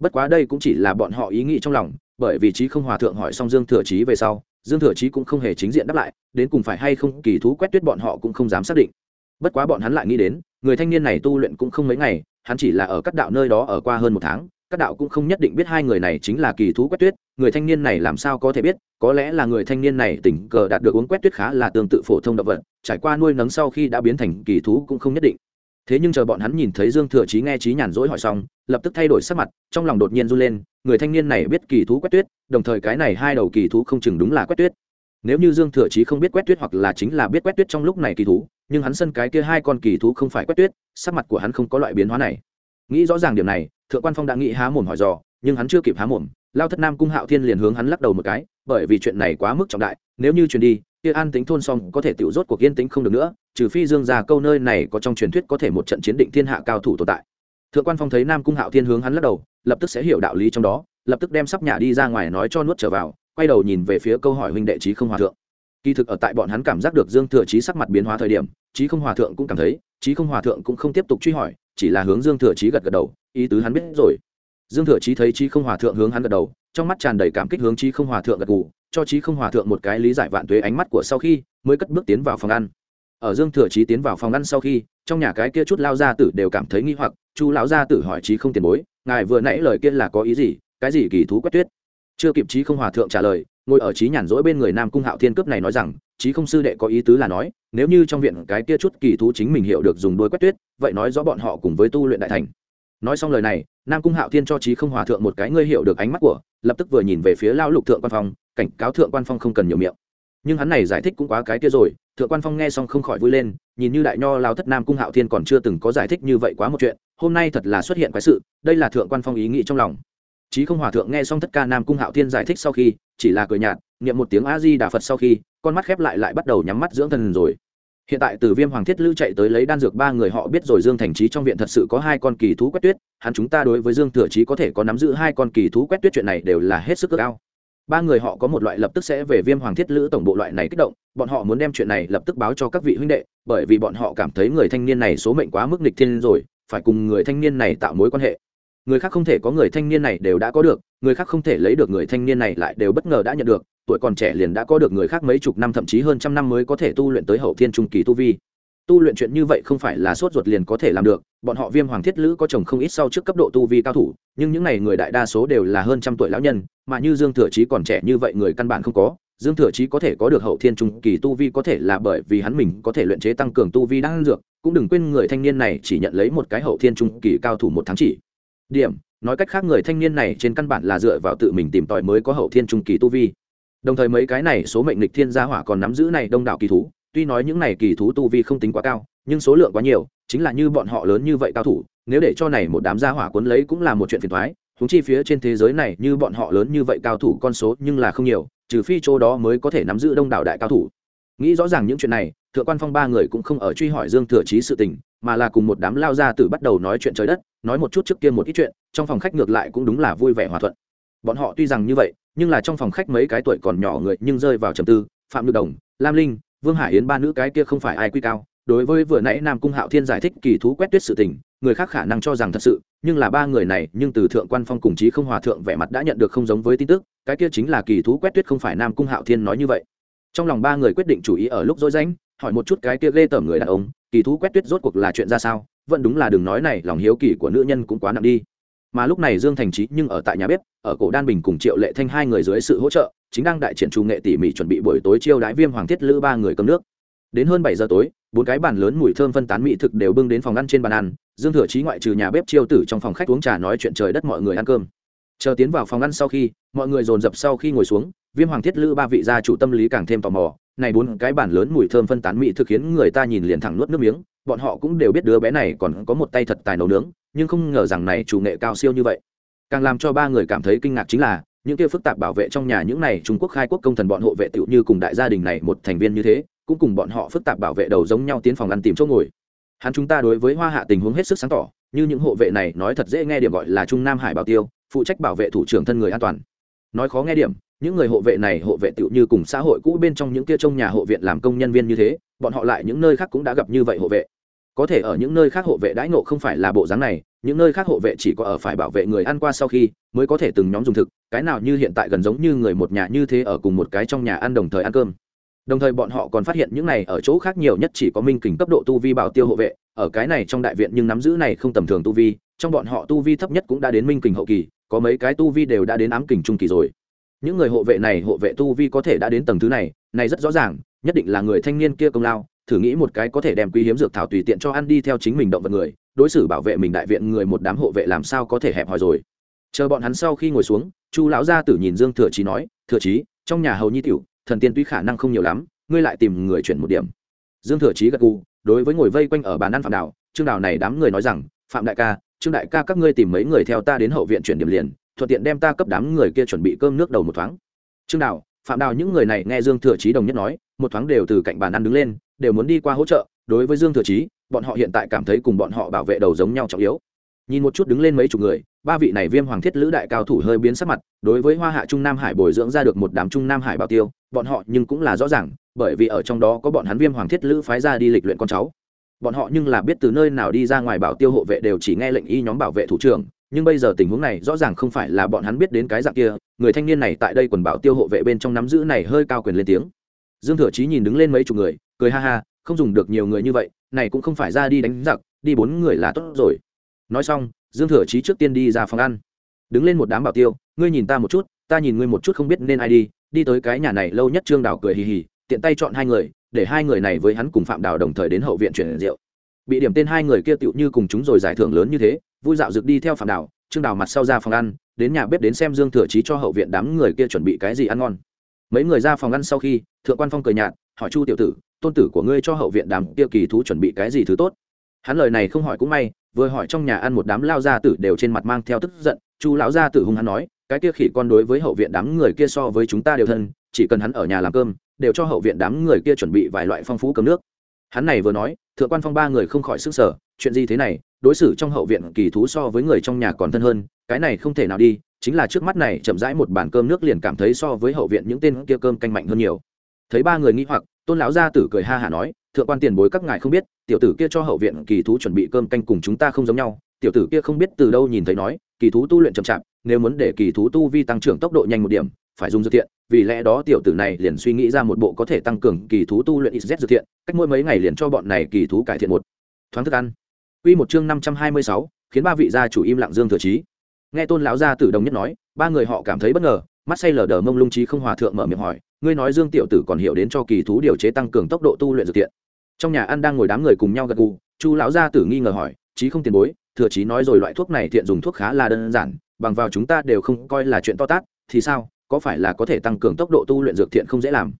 bất quá đây cũng chỉ là bọn họ ý nghĩ trong lòng, bởi vì trí không hòa thượng hỏi xong dương thừa trí về sau, dương thừa trí cũng không hề chính diện đáp lại, đến cùng phải hay không kỳ thú quét tuyết bọn họ cũng không dám xác định. Bất quá bọn hắn lại nghĩ đến, người thanh niên này tu luyện cũng không mấy ngày, hắn chỉ là ở các đạo nơi đó ở qua hơn một tháng, các đạo cũng không nhất định biết hai người này chính là kỳ thú quét tuyết, người thanh niên này làm sao có thể biết, có lẽ là người thanh niên này tình cờ đạt được uống quét tuyết khá là tương tự phổ thông động vật, trải qua nuôi nấng sau khi đã biến thành kỳ thú cũng không nhất định thế nhưng chờ bọn hắn nhìn thấy dương thừa chí nghe Chí nhàn rỗi hỏi xong, lập tức thay đổi sắc mặt, trong lòng đột nhiên run lên, người thanh niên này biết kỳ thú quét tuyết, đồng thời cái này hai đầu kỳ thú không chừng đúng là quét tuyết. Nếu như dương thừa chí không biết quét tuyết hoặc là chính là biết quét tuyết trong lúc này kỳ thú, nhưng hắn sân cái kia hai con kỳ thú không phải quét tuyết, sắc mặt của hắn không có loại biến hóa này. Nghĩ rõ ràng điểm này, thượng quan phong đã nghĩ há mồm hỏi dò, nhưng hắn chưa kịp há mồm, lao thất nam cung hạo thiên liền hướng hắn lắc đầu một cái, bởi vì chuyện này quá mức trọng đại, nếu như truyền đi kia an tính thôn xong có thể tiểu rốt cuộc yên tĩnh không được nữa, trừ phi dương già câu nơi này có trong truyền thuyết có thể một trận chiến định thiên hạ cao thủ tồn tại. Thượng quan phong thấy nam cung hạo thiên hướng hắn lắc đầu, lập tức sẽ hiểu đạo lý trong đó, lập tức đem sắp nhà đi ra ngoài nói cho nuốt trở vào, quay đầu nhìn về phía câu hỏi huynh đệ trí không hòa thượng. Kỳ thực ở tại bọn hắn cảm giác được dương thừa trí sắc mặt biến hóa thời điểm trí không hòa thượng cũng cảm thấy trí không hòa thượng cũng không tiếp tục truy hỏi, chỉ là hướng dương thừa trí gật gật đầu, ý tứ hắn biết rồi. Dương thừa trí thấy trí không hòa thượng hướng hắn gật đầu, trong mắt tràn đầy cảm kích hướng trí không hòa thượng gật gù cho trí không hòa thượng một cái lý giải vạn tuế ánh mắt của sau khi, mới cất bước tiến vào phòng ăn ở dương thừa trí tiến vào phòng ăn sau khi, trong nhà cái kia chút lao gia tử đều cảm thấy nghi hoặc, chu lão gia tử hỏi trí không tiền bối, ngài vừa nãy lời kia là có ý gì, cái gì kỳ thú quét tuyết chưa kịp trí không hòa thượng trả lời, ngồi ở trí nhàn rỗi bên người nam cung hạo thiên cướp này nói rằng trí không sư đệ có ý tứ là nói, nếu như trong viện cái kia chút kỳ thú chính mình hiểu được dùng đôi quét tuyết, vậy nói rõ bọn họ cùng với tu luyện đại thành nói xong lời này, nam cung hạo thiên cho trí không hòa thượng một cái ngươi hiểu được ánh mắt của, lập tức vừa nhìn về phía lao lục thượng quan phòng cảnh cáo thượng quan phong không cần nhiều miệng. Nhưng hắn này giải thích cũng quá cái kia rồi, thượng quan phong nghe xong không khỏi vui lên, nhìn như đại nho lao thất nam cung hạo thiên còn chưa từng có giải thích như vậy quá một chuyện, hôm nay thật là xuất hiện quái sự, đây là thượng quan phong ý nghĩ trong lòng. Chí không hòa thượng nghe xong tất ca nam cung hạo thiên giải thích sau khi, chỉ là cười nhạt, niệm một tiếng a di đà phật sau khi, con mắt khép lại lại bắt đầu nhắm mắt dưỡng thần rồi. Hiện tại từ viêm hoàng thiết lữ chạy tới lấy đan dược ba người họ biết rồi dương thành trí trong viện thật sự có hai con kỳ thú quét tuyết, hắn chúng ta đối với dương thừa trí có thể có nắm giữ hai con kỳ thú quét tuyết chuyện này đều là hết sức ước ao ba người họ có một loại lập tức sẽ về viêm hoàng thiết lữ tổng bộ loại này kích động, bọn họ muốn đem chuyện này lập tức báo cho các vị huynh đệ, bởi vì bọn họ cảm thấy người thanh niên này số mệnh quá mức nịch thiên rồi, phải cùng người thanh niên này tạo mối quan hệ. Người khác không thể có người thanh niên này đều đã có được, người khác không thể lấy được người thanh niên này lại đều bất ngờ đã nhận được, tuổi còn trẻ liền đã có được người khác mấy chục năm, thậm chí hơn trăm năm mới có thể tu luyện tới hậu thiên trung kỳ tu vi tu luyện chuyện như vậy không phải là sốt ruột liền có thể làm được, bọn họ viêm hoàng thiết lữ có chồng không ít sau trước cấp độ tu vi cao thủ, nhưng những n à y người đại đa số đều là hơn trăm tuổi lão nhân, mà như dương thừa chí còn trẻ như vậy người căn bản không có. Dương thừa chí có thể có được hậu thiên trung kỳ tu vi có thể là bởi vì hắn mình có thể luyện chế tăng cường tu vi đang dược, cũng đừng quên người thanh niên này chỉ nhận lấy một cái hậu thiên trung kỳ cao thủ một tháng chỉ. Điểm, nói cách khác người thanh niên này trên căn bản là dựa vào tự mình tìm tòi mới có hậu thiên trung kỳ tu vi. Đồng thời mấy cái này số mệnh lịch thiên gia hỏa còn nắm giữ này đông đảo kỳ thú tuy nói những này kỳ thú tu vi không tính quá cao, nhưng số lượng quá nhiều, chính là như bọn họ lớn như vậy cao thủ, nếu để cho này một đám gia hỏa cuốn lấy cũng là một chuyện phiền thoái húng chi phía trên thế giới này như bọn họ lớn như vậy cao thủ con số nhưng là không nhiều, trừ phi chỗ đó mới có thể nắm giữ đông đảo đại cao thủ. Nghĩ rõ ràng những chuyện này, thượng quan phong ba người cũng không ở truy hỏi dương thừa trí sự tình, mà là cùng một đám lao ra từ bắt đầu nói chuyện trời đất, nói một chút trước kia một ít chuyện, trong phòng khách ngược lại cũng đúng là vui vẻ hòa thuận. Bọn họ tuy rằng như vậy, nhưng là trong phòng khách mấy cái tuổi còn nhỏ người nhưng rơi vào trầm tư, phạm nhược đồng, lam linh vương hải yến ba nữ cái kia không phải ai quy cao, đối với vừa nãy nam cung hạo thiên giải thích kỳ thú quét tuyết sự tình, người khác khả năng cho rằng thật sự, nhưng là ba người này, nhưng từ thượng quan phong cùng chí không hòa thượng vẻ mặt đã nhận được không giống với tin tức, cái kia chính là kỳ thú quét tuyết không phải nam cung hạo thiên nói như vậy. Trong lòng ba người quyết định chủ ý ở lúc dối danh hỏi một chút cái kia ghê tởm người đàn ông, kỳ thú quét tuyết rốt cuộc là chuyện ra sao, vẫn đúng là đừng nói này, lòng hiếu kỳ của nữ nhân cũng quá nặng đi mà lúc này dương thành trí nhưng ở tại nhà bếp, ở cổ đan bình cùng triệu lệ thanh hai người dưới sự hỗ trợ, chính đang đại triển trù nghệ tỉ mỉ chuẩn bị buổi tối chiêu đãi viêm hoàng thiết lữ ba người cầm nước. Đến hơn bảy giờ tối, bốn cái bàn lớn mùi thơm phân tán mỹ thực đều bưng đến phòng ăn trên bàn ăn, dương thừa trí ngoại trừ nhà bếp chiêu tử trong phòng khách uống trà nói chuyện trời đất mọi người ăn cơm. Chờ tiến vào phòng ăn sau khi, mọi người dồn dập sau khi ngồi xuống, viêm hoàng thiết lữ ba vị gia chủ tâm lý càng thêm tò mò, này bốn cái bàn lớn mùi thơm phân tán mỹ thực khiến người ta nhìn liền thẳng nuốt nước miếng, bọn họ cũng đều biết đứa bé này còn có một tay thật tài nấu nướng nhưng không ngờ rằng này chủ nghệ cao siêu như vậy. Càng làm cho ba người cảm thấy kinh ngạc chính là, những kia phức tạp bảo vệ trong nhà những này trung quốc khai quốc công thần bọn hộ vệ tựu như cùng đại gia đình này một thành viên như thế, cũng cùng bọn họ phức tạp bảo vệ đầu giống nhau tiến phòng ăn tìm chỗ ngồi. Hắn chúng ta đối với hoa hạ tình huống hết sức sáng tỏ, như những hộ vệ này nói thật dễ nghe điểm gọi là trung nam hải bảo tiêu, phụ trách bảo vệ thủ trưởng thân người an toàn. Nói khó nghe điểm, những người hộ vệ này hộ vệ tựu như cùng xã hội cũ bên trong những kia trong nhà hộ viện làm công nhân viên như thế, bọn họ lại những nơi khác cũng đã gặp như vậy hộ vệ có thể ở những nơi khác hộ vệ đãi ngộ không phải là bộ dáng này, những nơi khác hộ vệ chỉ có ở phải bảo vệ người ăn qua sau khi mới có thể từng nhóm dùng thực, cái nào như hiện tại gần giống như người một nhà như thế ở cùng một cái trong nhà ăn đồng thời ăn cơm. Đồng thời bọn họ còn phát hiện những này ở chỗ khác nhiều nhất chỉ có minh kình cấp độ tu vi bảo tiêu hộ vệ, ở cái này trong đại viện nhưng nắm giữ này không tầm thường tu vi, trong bọn họ tu vi thấp nhất cũng đã đến minh kình hậu kỳ, có mấy cái tu vi đều đã đến ám kình trung kỳ rồi. Những người hộ vệ này hộ vệ tu vi có thể đã đến tầng thứ này này rất rõ ràng, nhất định là người thanh niên kia công lao thử nghĩ một cái có thể đem quý hiếm dược thảo tùy tiện cho ăn đi theo chính mình động vật người, đối xử bảo vệ mình đại viện người một đám hộ vệ làm sao có thể hẹp hòi rồi. Chờ bọn hắn sau khi ngồi xuống, chu lão gia tử nhìn dương thừa trí nói, thừa trí trong nhà hầu nhi tiểu, thần tiên tuy khả năng không nhiều lắm, ngươi lại tìm người chuyển một điểm. Dương thừa trí gật gù, đối với ngồi vây quanh ở bàn ăn phạm đảo trương đào này đám người nói rằng, phạm đại ca, trương đại ca các ngươi tìm mấy người theo ta đến hậu viện chuyển điểm liền, thuận tiện đem ta cấp đám người kia chuẩn bị cơm nước đầu một thoáng. Trương đào phạm đào những người này nghe dương thừa trí đồng nhất nói, một thoáng đều từ cạnh bàn ăn đứng lên đều muốn đi qua hỗ trợ, đối với dương thừa chí, bọn họ hiện tại cảm thấy cùng bọn họ bảo vệ đầu giống nhau trọng yếu. Nhìn một chút đứng lên mấy chục người, ba vị này viêm hoàng thiết lữ đại cao thủ hơi biến sắc mặt, đối với hoa hạ trung nam hải bồi dưỡng ra được một đám trung nam hải bảo tiêu, bọn họ nhưng cũng là rõ ràng, bởi vì ở trong đó có bọn hắn viêm hoàng thiết lữ phái ra đi lịch luyện con cháu. Bọn họ nhưng là biết từ nơi nào đi ra ngoài bảo tiêu hộ vệ đều chỉ nghe lệnh y nhóm bảo vệ thủ trưởng, nhưng bây giờ tình huống này rõ ràng không phải là bọn hắn biết đến cái dạng kia, người thanh niên này tại đây quần bảo tiêu hộ vệ bên trong nắm giữ này hơi cao quyền lên tiếng. Dương thừa chí nhìn đứng lên mấy chục người cười ha ha, không dùng được nhiều người như vậy, này cũng không phải ra đi đánh giặc, đi bốn người là tốt rồi. Nói xong, dương thừa chí trước tiên đi ra phòng ăn. Đứng lên một đám bảo tiêu, ngươi nhìn ta một chút, ta nhìn ngươi một chút không biết nên ai đi đi tới cái nhà này lâu nhất trương đào cười hì hì, tiện tay chọn hai người, để hai người này với hắn cùng phạm đào đồng thời đến hậu viện chuyển rượu. Bị điểm tên hai người kia tựu như cùng chúng rồi giải thưởng lớn như thế, vui dạo rực đi theo phạm đào, trương đào mặt sau ra phòng ăn, đến nhà bếp đến xem dương thừa chí cho hậu viện đám người kia chuẩn bị cái gì ăn ngon. Mấy người ra phòng ăn sau khi, thượng quan phong cười nhạt, hỏi chu tiểu tử tôn tử của ngươi cho hậu viện đám kia kỳ thú chuẩn bị cái gì thứ tốt? Hắn lời này không hỏi cũng may, vừa hỏi trong nhà ăn một đám lao gia tử đều trên mặt mang theo tức giận. Chu lão gia tử hung hắn nói, cái kia khỉ con đối với hậu viện đám người kia so với chúng ta đều thân, chỉ cần hắn ở nhà làm cơm, đều cho hậu viện đám người kia chuẩn bị vài loại phong phú cơm nước. Hắn này vừa nói, thượng quan phong ba người không khỏi sức sở chuyện gì thế này? Đối xử trong hậu viện kỳ thú so với người trong nhà còn thân hơn, cái này không thể nào đi, chính là trước mắt này chậm rãi một bàn cơm nước liền cảm thấy so với hậu viện những tên kia cơm canh mạnh hơn nhiều. Thấy ba người nghĩ hoặc tôn lão gia tử cười ha hả nói thượng quan tiền bối các ngài không biết tiểu tử kia cho hậu viện kỳ thú chuẩn bị cơm canh cùng chúng ta không giống nhau. Tiểu tử kia không biết từ đâu nhìn thấy nói kỳ thú tu luyện chậm chạp nếu muốn để kỳ thú tu vi tăng trưởng tốc độ nhanh một điểm phải dùng dược thiện. Vì lẽ đó tiểu tử này liền suy nghĩ ra một bộ có thể tăng cường kỳ thú tu luyện xz dược thiện cách mỗi mấy ngày liền cho bọn này kỳ thú cải thiện một thoáng thức ăn. Quy một chương năm trăm hai mươi sáu, khiến ba vị gia chủ im lặng dương thừa trí. nghe tôn lão gia tử đồng nhất nói ba người họ cảm thấy bất ngờ mắt say lờ đờ mông lung trí không hòa thượng mở miệng hỏi, ngươi nói dương tiểu tử còn hiểu đến cho kỳ thú điều chế tăng cường tốc độ tu luyện dược thiện trong nhà ăn đang ngồi đám người cùng nhau gật gù, chu lão gia tử nghi ngờ hỏi trí không tiền bối, thừa trí nói rồi loại thuốc này thiện dùng thuốc khá là đơn giản, bằng vào chúng ta đều không coi là chuyện to tát, thì sao, có phải là có thể tăng cường tốc độ tu luyện dược thiện không dễ làm?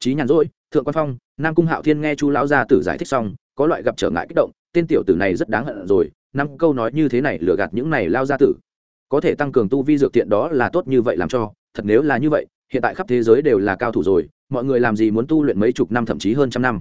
Trí nhàn rỗi, thượng quan phong, nam cung hạo thiên nghe chu lão gia tử giải thích xong, có loại gặp trở ngại kích động, tên tiểu tử này rất đáng hận rồi, năm câu nói như thế này lừa gạt những này lao gia tử. Có thể tăng cường tu vi dược thiện đó là tốt như vậy làm cho thật nếu là như vậy, hiện tại khắp thế giới đều là cao thủ rồi, mọi người làm gì muốn tu luyện mấy chục năm thậm chí hơn trăm năm.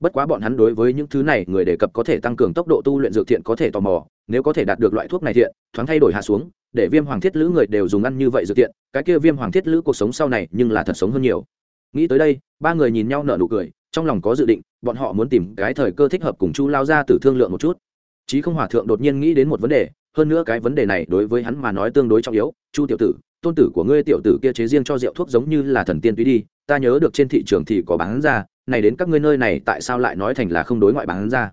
Bất quá bọn hắn đối với những thứ này người đề cập có thể tăng cường tốc độ tu luyện dược thiện có thể tò mò, nếu có thể đạt được loại thuốc này thiện, thoáng thay đổi hạ xuống, để viêm hoàng thiết lữ người đều dùng ăn như vậy dược thiện, cái kia viêm hoàng thiết lữ cuộc sống sau này nhưng là thật sống hơn nhiều. Nghĩ tới đây, ba người nhìn nhau nở nụ cười, trong lòng có dự định, bọn họ muốn tìm cái thời cơ thích hợp cùng chu lao ra từ thương lượng một chút. Chí không hòa thượng đột nhiên nghĩ đến một vấn đề, hơn nữa cái vấn đề này đối với hắn mà nói tương đối trọng yếu, chu tiểu tử tôn tử của ngươi tiểu tử kia chế riêng cho rượu thuốc giống như là thần tiên túy đi, ta nhớ được trên thị trường thì có bán ra, này đến các ngươi nơi này tại sao lại nói thành là không đối ngoại bán ra?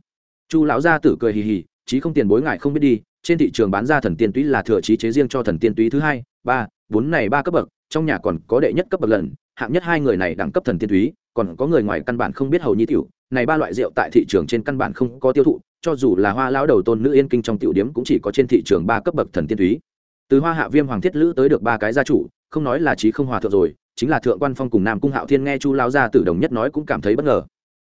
Chu lão gia tử cười hì hì, chí không tiền bối ngại không biết đi, trên thị trường bán ra thần tiên túy là thừa chí chế riêng cho thần tiên túy thứ hai, ba, bốn này ba cấp bậc, trong nhà còn có đệ nhất cấp bậc lần, hạng nhất hai người này đẳng cấp thần tiên túy, còn có người ngoài căn bản không biết hầu nhi tiểu, này ba loại rượu tại thị trường trên căn bản không có tiêu thụ, cho dù là hoa lão đầu tôn nữ yên kinh trong tiểu điếm cũng chỉ có trên thị trường ba cấp bậc thần tiên túy từ hoa hạ viêm hoàng thiết lữ tới được ba cái gia chủ, không nói là trí không hòa thượng rồi, chính là thượng quan phong cùng nam cung hạo thiên nghe chu lão gia tử đồng nhất nói cũng cảm thấy bất ngờ.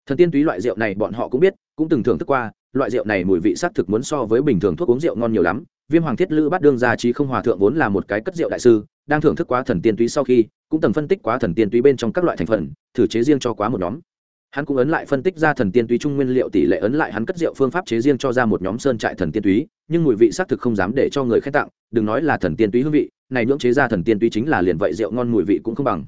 Thần tiên túy loại rượu này bọn họ cũng biết, cũng từng thưởng thức qua, loại rượu này mùi vị xác thực muốn so với bình thường thuốc uống rượu ngon nhiều lắm. Viêm hoàng thiết lữ bắt đương gia trí không hòa thượng vốn là một cái cất rượu đại sư, đang thưởng thức quá thần tiên túy sau khi, cũng từng phân tích quá thần tiên túy bên trong các loại thành phần, thử chế riêng cho quá một nhóm hắn cũng ấn lại phân tích ra thần tiên túy trung nguyên liệu tỷ lệ ấn lại hắn cất rượu phương pháp chế riêng cho ra một nhóm sơn trại thần tiên túy, nhưng mùi vị xác thực không dám để cho người khen tặng, đừng nói là thần tiên túy hương vị, này nhưỡng chế ra thần tiên túy chính là liền vậy rượu ngon mùi vị cũng không bằng.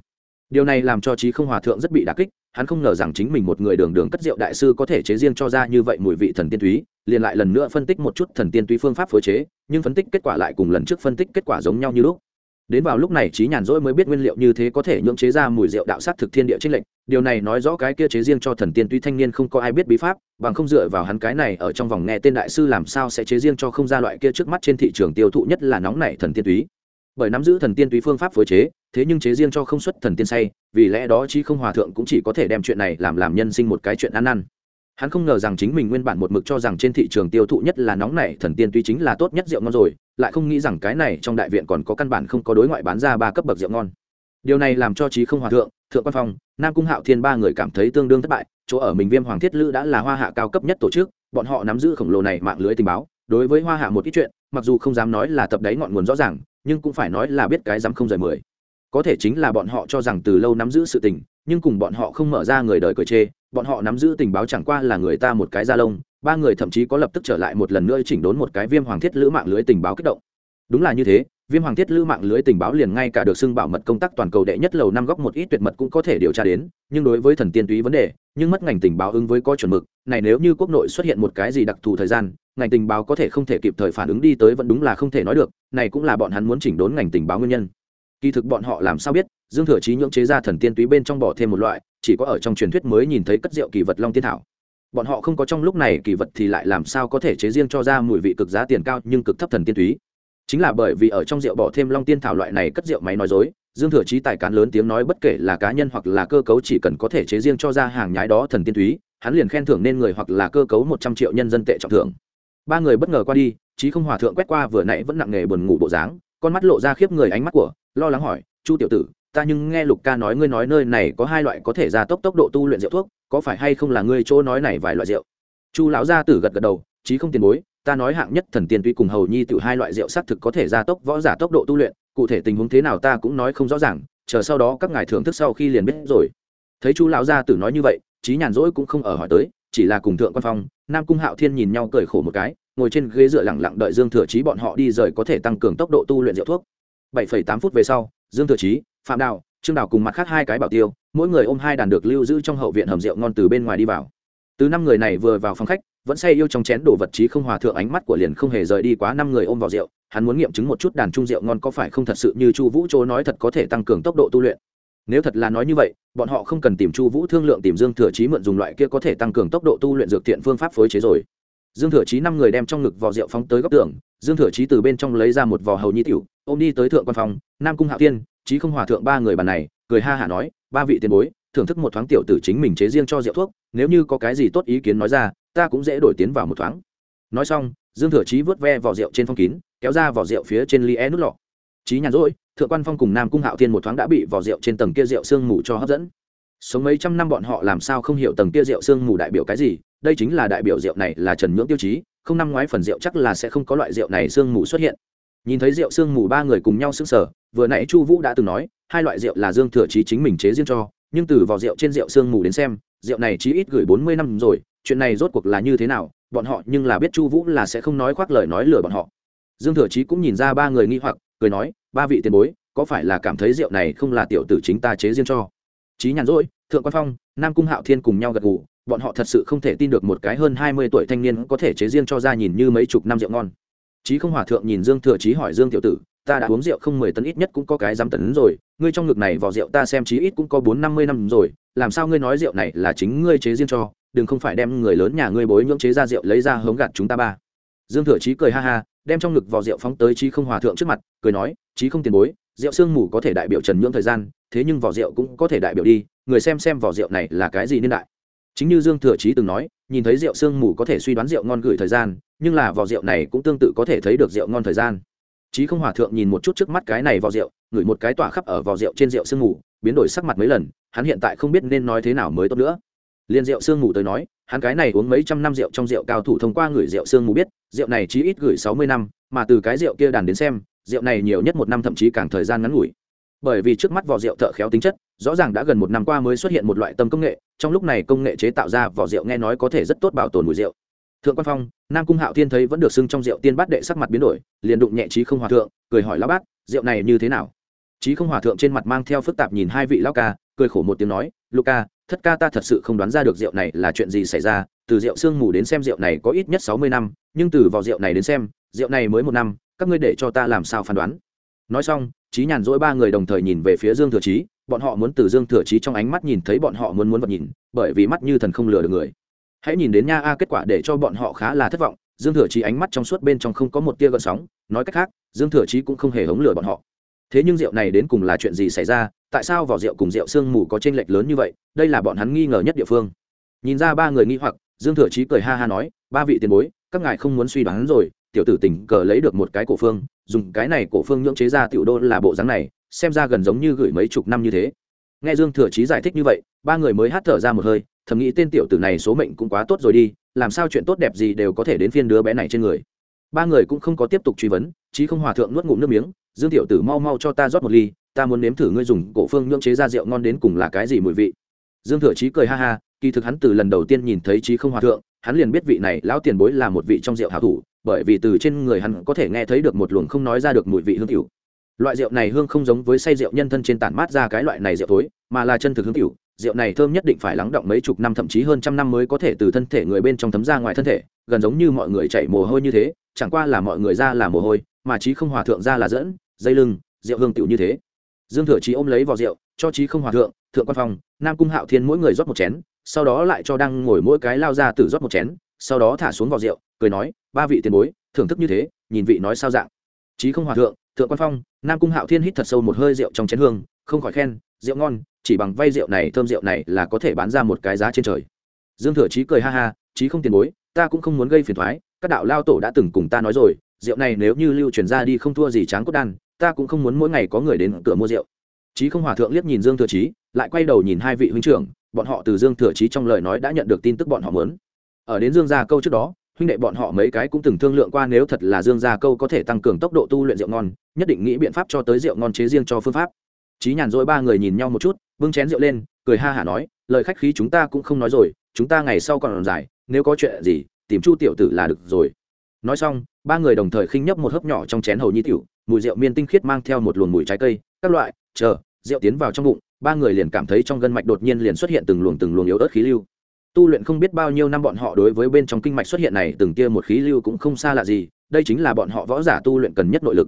Điều này làm cho trí không hòa thượng rất bị đà kích, hắn không ngờ rằng chính mình một người đường đường cất rượu đại sư có thể chế riêng cho ra như vậy mùi vị thần tiên túy, liền lại lần nữa phân tích một chút thần tiên túy phương pháp phối chế, nhưng phân tích kết quả lại cùng lần trước phân tích kết quả giống nhau như lúc đến vào lúc này trí nhàn rỗi mới biết nguyên liệu như thế có thể nhưỡng chế ra mùi rượu đạo sát thực thiên địa trinh lệnh điều này nói rõ cái kia chế riêng cho thần tiên tuy thanh niên không có ai biết bí pháp, bằng không dựa vào hắn cái này ở trong vòng nghe tên đại sư làm sao sẽ chế riêng cho không ra loại kia trước mắt trên thị trường tiêu thụ nhất là nóng nảy thần tiên túy bởi nắm giữ thần tiên túy phương pháp phối chế, thế nhưng chế riêng cho không xuất thần tiên say, vì lẽ đó chi không hòa thượng cũng chỉ có thể đem chuyện này làm làm nhân sinh một cái chuyện ăn ăn. hắn không ngờ rằng chính mình nguyên bản một mực cho rằng trên thị trường tiêu thụ nhất là nóng nảy thần tiên túy chính là tốt nhất rượu ngon rồi lại không nghĩ rằng cái này trong đại viện còn có căn bản không có đối ngoại bán ra ba cấp bậc rượu ngon. Điều này làm cho trí không hòa thượng thượng quan phong, nam cung hạo thiên ba người cảm thấy tương đương thất bại. Chỗ ở mình viêm hoàng thiết lữ đã là hoa hạ cao cấp nhất tổ chức, bọn họ nắm giữ khổng lồ này mạng lưới tình báo, đối với hoa hạ một ít chuyện, mặc dù không dám nói là tập đáy ngọn nguồn rõ ràng, nhưng cũng phải nói là biết cái dám không rời mười. Có thể chính là bọn họ cho rằng từ lâu nắm giữ sự tình, nhưng cùng bọn họ không mở ra người đời cờ chê, bọn họ nắm giữ tình báo chẳng qua là người ta một cái da lông ba người thậm chí có lập tức trở lại một lần nữa chỉnh đốn một cái viêm hoàng thiết lữ mạng lưới tình báo kích động. Đúng là như thế, viêm hoàng thiết lữ mạng lưới tình báo liền ngay cả được xưng bảo mật công tác toàn cầu đệ nhất lầu năm góc một ít tuyệt mật cũng có thể điều tra đến, nhưng đối với thần tiên túy vấn đề, nhưng mất ngành tình báo ứng với có chuẩn mực, này nếu như quốc nội xuất hiện một cái gì đặc thù thời gian, ngành tình báo có thể không thể kịp thời phản ứng đi tới vẫn đúng là không thể nói được, này cũng là bọn hắn muốn chỉnh đốn ngành tình báo nguyên nhân. Kỳ thực bọn họ làm sao biết, dương thừa chí nhưỡng chế ra thần tiên túy bên trong bỏ thêm một loại, chỉ có ở trong truyền thuyết mới nhìn thấy cất rượu kỳ vật long tiên thảo bọn họ không có trong lúc này kỳ vật thì lại làm sao có thể chế riêng cho ra mùi vị cực giá tiền cao nhưng cực thấp thần tiên túy. Chính là bởi vì ở trong rượu bỏ thêm long tiên thảo loại này cất rượu máy nói dối, dương thừa chí tài cán lớn tiếng nói bất kể là cá nhân hoặc là cơ cấu chỉ cần có thể chế riêng cho ra hàng nhái đó thần tiên túy, hắn liền khen thưởng nên người hoặc là cơ cấu một trăm triệu nhân dân tệ trọng thưởng. Ba người bất ngờ qua đi, chí không hòa thượng quét qua vừa nãy vẫn nặng nghề buồn ngủ bộ dáng, con mắt lộ ra khiếp người ánh mắt của, lo lắng hỏi, chu tiểu tử ta nhưng nghe lục ca nói ngươi nói nơi này có hai loại có thể gia tốc tốc độ tu luyện rượu thuốc, có phải hay không là ngươi chỗ nói này vài loại rượu? Chu lão gia tử gật gật đầu, chí không tiền bối, ta nói hạng nhất thần tiên tuy cùng hầu nhi tự hai loại rượu xác thực có thể gia tốc võ giả tốc độ tu luyện, cụ thể tình huống thế nào ta cũng nói không rõ ràng, chờ sau đó các ngài thưởng thức sau khi liền biết rồi. Thấy chu lão gia tử nói như vậy, chí nhàn rỗi cũng không ở hỏi tới, chỉ là cùng thượng quan phong, nam cung hạo thiên nhìn nhau cười khổ một cái, ngồi trên ghế dựa lẳng lặng đợi dương thừa chí bọn họ đi rời có thể tăng cường tốc độ tu luyện rượu thuốc. Bảy phẩy tám phút về sau, dương thừa chí phạm đào, trương đào cùng mặt khác hai cái bảo tiêu, mỗi người ôm hai đàn được lưu giữ trong hậu viện hầm rượu ngon từ bên ngoài đi vào. Từ năm người này vừa vào phòng khách, vẫn say yêu trong chén đồ vật trí không hòa thượng ánh mắt của liền không hề rời đi quá năm người ôm vào rượu, hắn muốn nghiệm chứng một chút đàn trung rượu ngon có phải không thật sự như chu vũ chỗ nói thật có thể tăng cường tốc độ tu luyện. Nếu thật là nói như vậy, bọn họ không cần tìm chu vũ thương lượng tìm dương thừa chí mượn dùng loại kia có thể tăng cường tốc độ tu luyện dược thiện phương pháp phối chế rồi. Dương thừa chí năm người đem trong ngực vò rượu phóng tới góc tường dương thừa chí từ bên trong lấy ra một vò hầu nhi tiểu, ôm đi tới thượng quan phòng, nam cung hạo tiên chí không hòa thượng ba người bàn này, cười ha hả nói, ba vị tiền bối, thưởng thức một thoáng tiểu tử chính mình chế riêng cho rượu thuốc, nếu như có cái gì tốt ý kiến nói ra, ta cũng dễ đổi tiến vào một thoáng. Nói xong, dương thừa chí vớt ve vỏ rượu trên phong kín, kéo ra vỏ rượu phía trên ly e nút lọ. Chí nhàn rỗi, thượng quan phong cùng nam cung hạo thiên một thoáng đã bị vỏ rượu trên tầng kia rượu sương mù cho hấp dẫn. Sống mấy trăm năm bọn họ làm sao không hiểu tầng kia rượu sương mù đại biểu cái gì, đây chính là đại biểu rượu này là trần nhưỡng tiêu chí không năm ngoái phần rượu chắc là sẽ không có loại rượu này sương mù xuất hiện. Nhìn thấy rượu sương mù ba người cùng nhau sững sờ, vừa nãy chu vũ đã từng nói, hai loại rượu là dương thừa chí chính mình chế riêng cho, nhưng từ vỏ rượu trên rượu sương mù đến xem, rượu này chí ít gửi bốn mươi năm rồi, chuyện này rốt cuộc là như thế nào, bọn họ nhưng là biết chu vũ là sẽ không nói khoác lời nói lừa bọn họ. Dương thừa chí cũng nhìn ra ba người nghi hoặc, cười nói, ba vị tiền bối, có phải là cảm thấy rượu này không là tiểu tử chính ta chế riêng cho? Chí nhàn rỗi, thượng quan phong, nam cung hạo thiên cùng nhau gật gù bọn họ thật sự không thể tin được một cái hơn hai mươi tuổi thanh niên có thể chế riêng cho ra nhìn như mấy chục năm rượu ngon. Chí không hòa thượng nhìn dương thừa chí hỏi dương tiểu tử, ta đã uống rượu không mười tấn ít nhất cũng có cái dám tấn rồi, ngươi trong ngực này vỏ rượu ta xem chí ít cũng có bốn năm mươi năm rồi, làm sao ngươi nói rượu này là chính ngươi chế riêng cho, đừng không phải đem người lớn nhà ngươi bối nhưỡng chế ra rượu lấy ra hống gạt chúng ta ba. Dương thừa chí cười ha ha, đem trong ngực vò rượu phóng tới chí không hòa thượng trước mặt, cười nói, chí không tiền bối, rượu sương mù có thể đại biểu trần nhưỡng thời gian, thế nhưng vỏ rượu cũng có thể đại biểu đi, người xem xem vỏ rượu này là cái gì niên đại chính như dương thừa chí từng nói, nhìn thấy rượu sương mù có thể suy đoán rượu ngon gửi thời gian, nhưng là vỏ rượu này cũng tương tự có thể thấy được rượu ngon thời gian. Chí không hòa thượng nhìn một chút trước mắt cái này vỏ rượu, ngửi một cái tỏa khắp ở vỏ rượu trên rượu sương mù, biến đổi sắc mặt mấy lần, hắn hiện tại không biết nên nói thế nào mới tốt nữa. Liên rượu sương mù tới nói, hắn cái này uống mấy trăm năm rượu trong rượu cao thủ thông qua ngửi rượu sương mù biết, rượu này chí ít gửi sáu mươi năm, mà từ cái rượu kia đàn đến xem, rượu này nhiều nhất một năm thậm chí càng thời gian ngắn ngủi. Bởi vì trước mắt vỏ rượu thợ khéo tính chất, rõ ràng đã gần một năm qua mới xuất hiện một loại tâm công nghệ trong lúc này công nghệ chế tạo ra vỏ rượu nghe nói có thể rất tốt bảo tồn mùi rượu. Thượng quan phong, nam cung hạo thiên thấy vẫn được xưng trong rượu tiên bát đệ sắc mặt biến đổi, liền đụng nhẹ trí không hòa thượng, cười hỏi lão bát, rượu này như thế nào? Trí không hòa thượng trên mặt mang theo phức tạp nhìn hai vị lão ca, cười khổ một tiếng nói luca thất ca ta thật sự không đoán ra được rượu này là chuyện gì xảy ra, từ rượu sương mù đến xem rượu này có ít nhất sáu mươi năm, nhưng từ vào rượu này đến xem, rượu này mới một năm, các ngươi để cho ta làm sao phán đoán? Nói xong trí nhàn dỗi ba người đồng thời nhìn về phía dương thừa trí bọn họ muốn từ dương thừa trí trong ánh mắt nhìn thấy bọn họ muốn muốn vật nhìn, bởi vì mắt như thần không lừa được người. Hãy nhìn đến nha a, kết quả để cho bọn họ khá là thất vọng, dương thừa trí ánh mắt trong suốt bên trong không có một tia gợn sóng, nói cách khác, dương thừa trí cũng không hề hống lừa bọn họ. Thế nhưng rượu này đến cùng là chuyện gì xảy ra, tại sao vỏ rượu cùng rượu sương mù có t r ê n lệch lớn như vậy, đây là bọn hắn nghi ngờ nhất địa phương. Nhìn ra ba người nghi hoặc, dương thừa trí cười ha ha nói, ba vị tiền bối, các ngài không muốn suy đoán rồi, tiểu tử tình cờ lấy được một cái cổ phương, dùng cái này cổ phương nhưỡng chế ra tiểu đô là bộ dáng này xem ra gần giống như gửi mấy chục năm như thế. Nghe dương thừa trí giải thích như vậy, ba người mới hát thở ra một hơi, thầm nghĩ tên tiểu tử này số mệnh cũng quá tốt rồi đi, làm sao chuyện tốt đẹp gì đều có thể đến phiên đứa bé này trên người. Ba người cũng không có tiếp tục truy vấn, chí không hòa thượng nuốt ngụm nước miếng, dương tiểu tử mau mau cho ta rót một ly, ta muốn nếm thử ngươi dùng cổ phương nhưỡng chế ra rượu ngon đến cùng là cái gì mùi vị. Dương thừa chí cười ha ha, kỳ thực hắn từ lần đầu tiên nhìn thấy chí không hòa thượng, hắn liền biết vị này lão tiền bối là một vị trong rượu hảo thủ, bởi vì từ trên người hắn có thể nghe thấy được một luồng không nói ra được mùi vị hương tiểu loại rượu này hương không giống với say rượu nhân thân trên tản mát ra cái loại này rượu tối mà là chân thực hương tiểu. Rượu này thơm nhất định phải lắng động mấy chục năm, thậm chí hơn trăm năm mới có thể từ thân thể người bên trong thấm ra ngoài thân thể, gần giống như mọi người chảy mồ hôi như thế, chẳng qua là mọi người ra là mồ hôi, mà trí không hòa thượng ra là dẫn, dây lưng, rượu hương tiểu như thế. Dương thừa trí ôm lấy vỏ rượu, cho trí không hòa thượng thượng quan phòng nam cung hạo thiên mỗi người rót một chén, sau đó lại cho đang ngồi mỗi cái lao ra từ rót một chén, sau đó thả xuống vỏ rượu, cười nói, ba vị tiền bối, thưởng thức như thế, nhìn vị nói sao dạng. Trí không hòa thượng thượng quan phong, nam cung hạo thiên hít thật sâu một hơi rượu trong chén hương, không khỏi khen, rượu ngon, chỉ bằng vay rượu này, thơm rượu này là có thể bán ra một cái giá trên trời. Dương thừa chí cười ha ha, chí không tiền bối, ta cũng không muốn gây phiền thoái các đạo lao tổ đã từng cùng ta nói rồi, rượu này nếu như lưu truyền ra đi không thua gì tráng cốt đan, ta cũng không muốn mỗi ngày có người đến cửa mua rượu. Chí không hòa thượng liếc nhìn dương thừa chí, lại quay đầu nhìn hai vị huynh trưởng, bọn họ từ dương thừa chí trong lời nói đã nhận được tin tức bọn họ muốn. Ở đến dương gia câu trước đó huynh đệ bọn họ mấy cái cũng từng thương lượng qua nếu thật là dương gia câu có thể tăng cường tốc độ tu luyện rượu ngon, nhất định nghĩ biện pháp cho tới rượu ngon chế riêng cho phương pháp. Chí nhàn dỗi ba người nhìn nhau một chút, bưng chén rượu lên, cười ha hả nói, lời khách khí chúng ta cũng không nói rồi, chúng ta ngày sau còn dài, nếu có chuyện gì, tìm chu tiểu tử là được rồi. Nói xong, ba người đồng thời khinh nhấp một hớp nhỏ trong chén hầu nhi tiểu, mùi rượu miên tinh khiết mang theo một luồng mùi trái cây, các loại, chờ, rượu tiến vào trong bụng, ba người liền cảm thấy trong gân mạch đột nhiên liền xuất hiện từng luồng từng luồng yếu ớt khí lưu tu luyện không biết bao nhiêu năm bọn họ đối với bên trong kinh mạch xuất hiện này, từng kia một khí lưu cũng không xa lạ gì, đây chính là bọn họ võ giả tu luyện cần nhất nội lực.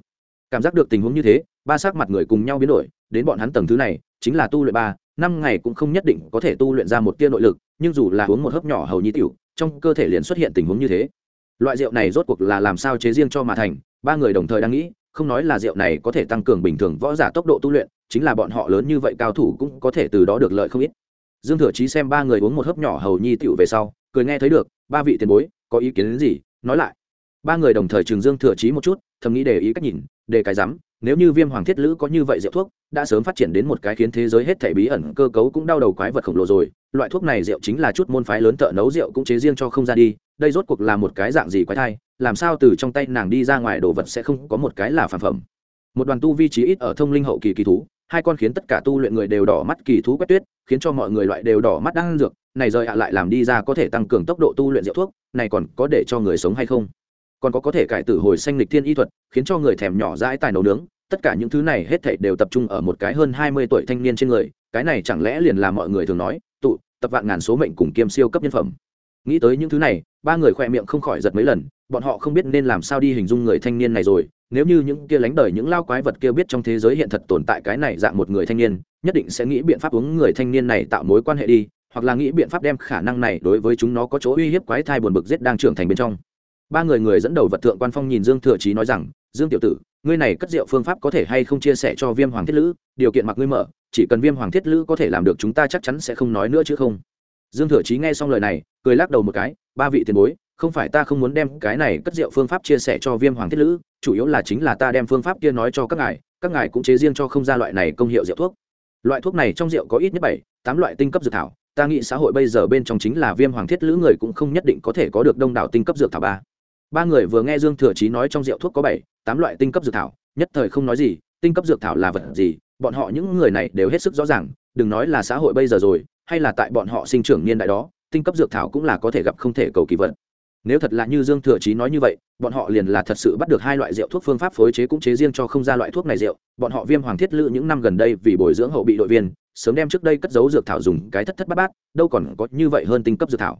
Cảm giác được tình huống như thế, ba sắc mặt người cùng nhau biến đổi, đến bọn hắn tầng thứ này, chính là tu luyện ba, năm ngày cũng không nhất định có thể tu luyện ra một tia nội lực, nhưng dù là uống một hớp nhỏ hầu nhi tiểu, trong cơ thể liền xuất hiện tình huống như thế. Loại rượu này rốt cuộc là làm sao chế riêng cho mà thành, ba người đồng thời đang nghĩ, không nói là rượu này có thể tăng cường bình thường võ giả tốc độ tu luyện, chính là bọn họ lớn như vậy cao thủ cũng có thể từ đó được lợi không ít dương thừa chí xem ba người uống một hớp nhỏ hầu nhi tựu về sau, cười nghe thấy được, ba vị tiền bối, có ý kiến đến gì, nói lại. Ba người đồng thời trường dương thừa chí một chút, thầm nghĩ để ý cách nhìn, để cái rắm, nếu như viêm hoàng thiết lữ có như vậy rượu thuốc, đã sớm phát triển đến một cái khiến thế giới hết thể bí ẩn, cơ cấu cũng đau đầu quái vật khổng lồ rồi, loại thuốc này rượu chính là chút môn phái lớn thợ nấu rượu cũng chế riêng cho không ra đi, đây rốt cuộc là một cái dạng gì quái thai, làm sao từ trong tay nàng đi ra ngoài đồ vật sẽ không có một cái là phản phẩm. Một đoàn tu vi trí ít ở thông linh hậu kỳ kỳ thú hai con khiến tất cả tu luyện người đều đỏ mắt kỳ thú quét tuyết, khiến cho mọi người loại đều đỏ mắt đang dược, này rời ạ lại làm đi ra có thể tăng cường tốc độ tu luyện rượu thuốc, này còn có để cho người sống hay không? Còn có có thể cải tử hồi sanh lịch thiên y thuật, khiến cho người thèm nhỏ dãi tài nấu nướng, tất cả những thứ này hết thảy đều tập trung ở một cái hơn hai mươi tuổi thanh niên trên người, cái này chẳng lẽ liền là mọi người thường nói, tụ, tập vạn ngàn số mệnh cùng kiêm siêu cấp nhân phẩm. Nghĩ tới những thứ này, ba người khoe miệng không khỏi giật mấy lần, bọn họ không biết nên làm sao đi hình dung người thanh niên này rồi nếu như những kia lánh đời những lao quái vật kia biết trong thế giới hiện thật tồn tại cái này dạng một người thanh niên, nhất định sẽ nghĩ biện pháp uống người thanh niên này tạo mối quan hệ đi, hoặc là nghĩ biện pháp đem khả năng này đối với chúng nó có chỗ uy hiếp quái thai buồn bực giết đang trưởng thành bên trong. Ba người người dẫn đầu vật thượng quan phong nhìn dương thừa chí nói rằng, dương tiểu tử, ngươi này cất rượu phương pháp có thể hay không chia sẻ cho viêm hoàng thiết lữ? Điều kiện mặc ngươi mở, chỉ cần viêm hoàng thiết lữ có thể làm được chúng ta chắc chắn sẽ không nói nữa chứ không. Dương thừa chí nghe xong lời này, cười lắc đầu một cái, ba vị tiền bối không phải ta không muốn đem cái này cất rượu phương pháp chia sẻ cho viêm hoàng thiết lữ, chủ yếu là chính là ta đem phương pháp kia nói cho các ngài các ngài cũng chế riêng cho không ra loại này công hiệu rượu thuốc. Loại thuốc này trong rượu có ít nhất bảy, tám loại tinh cấp dược thảo, ta nghĩ xã hội bây giờ bên trong chính là viêm hoàng thiết lữ người cũng không nhất định có thể có được đông đảo tinh cấp dược thảo ba. Ba người vừa nghe dương thừa chí nói trong rượu thuốc có bảy, tám loại tinh cấp dược thảo, nhất thời không nói gì, tinh cấp dược thảo là vật gì, bọn họ những người này đều hết sức rõ ràng, đừng nói là xã hội bây giờ rồi, hay là tại bọn họ sinh trưởng niên đại đó, tinh cấp dược thảo cũng là có thể gặp không thể cầu kỳ vật nếu thật là như dương thừa chí nói như vậy, bọn họ liền là thật sự bắt được hai loại rượu thuốc phương pháp phối chế cũng chế riêng cho không ra loại thuốc này rượu. Bọn họ viêm hoàng thiết lự những năm gần đây vì bồi dưỡng hậu bị đội viên, sớm đem trước đây cất giấu dược thảo dùng cái thất thất bát bát, đâu còn có như vậy hơn tinh cấp dược thảo.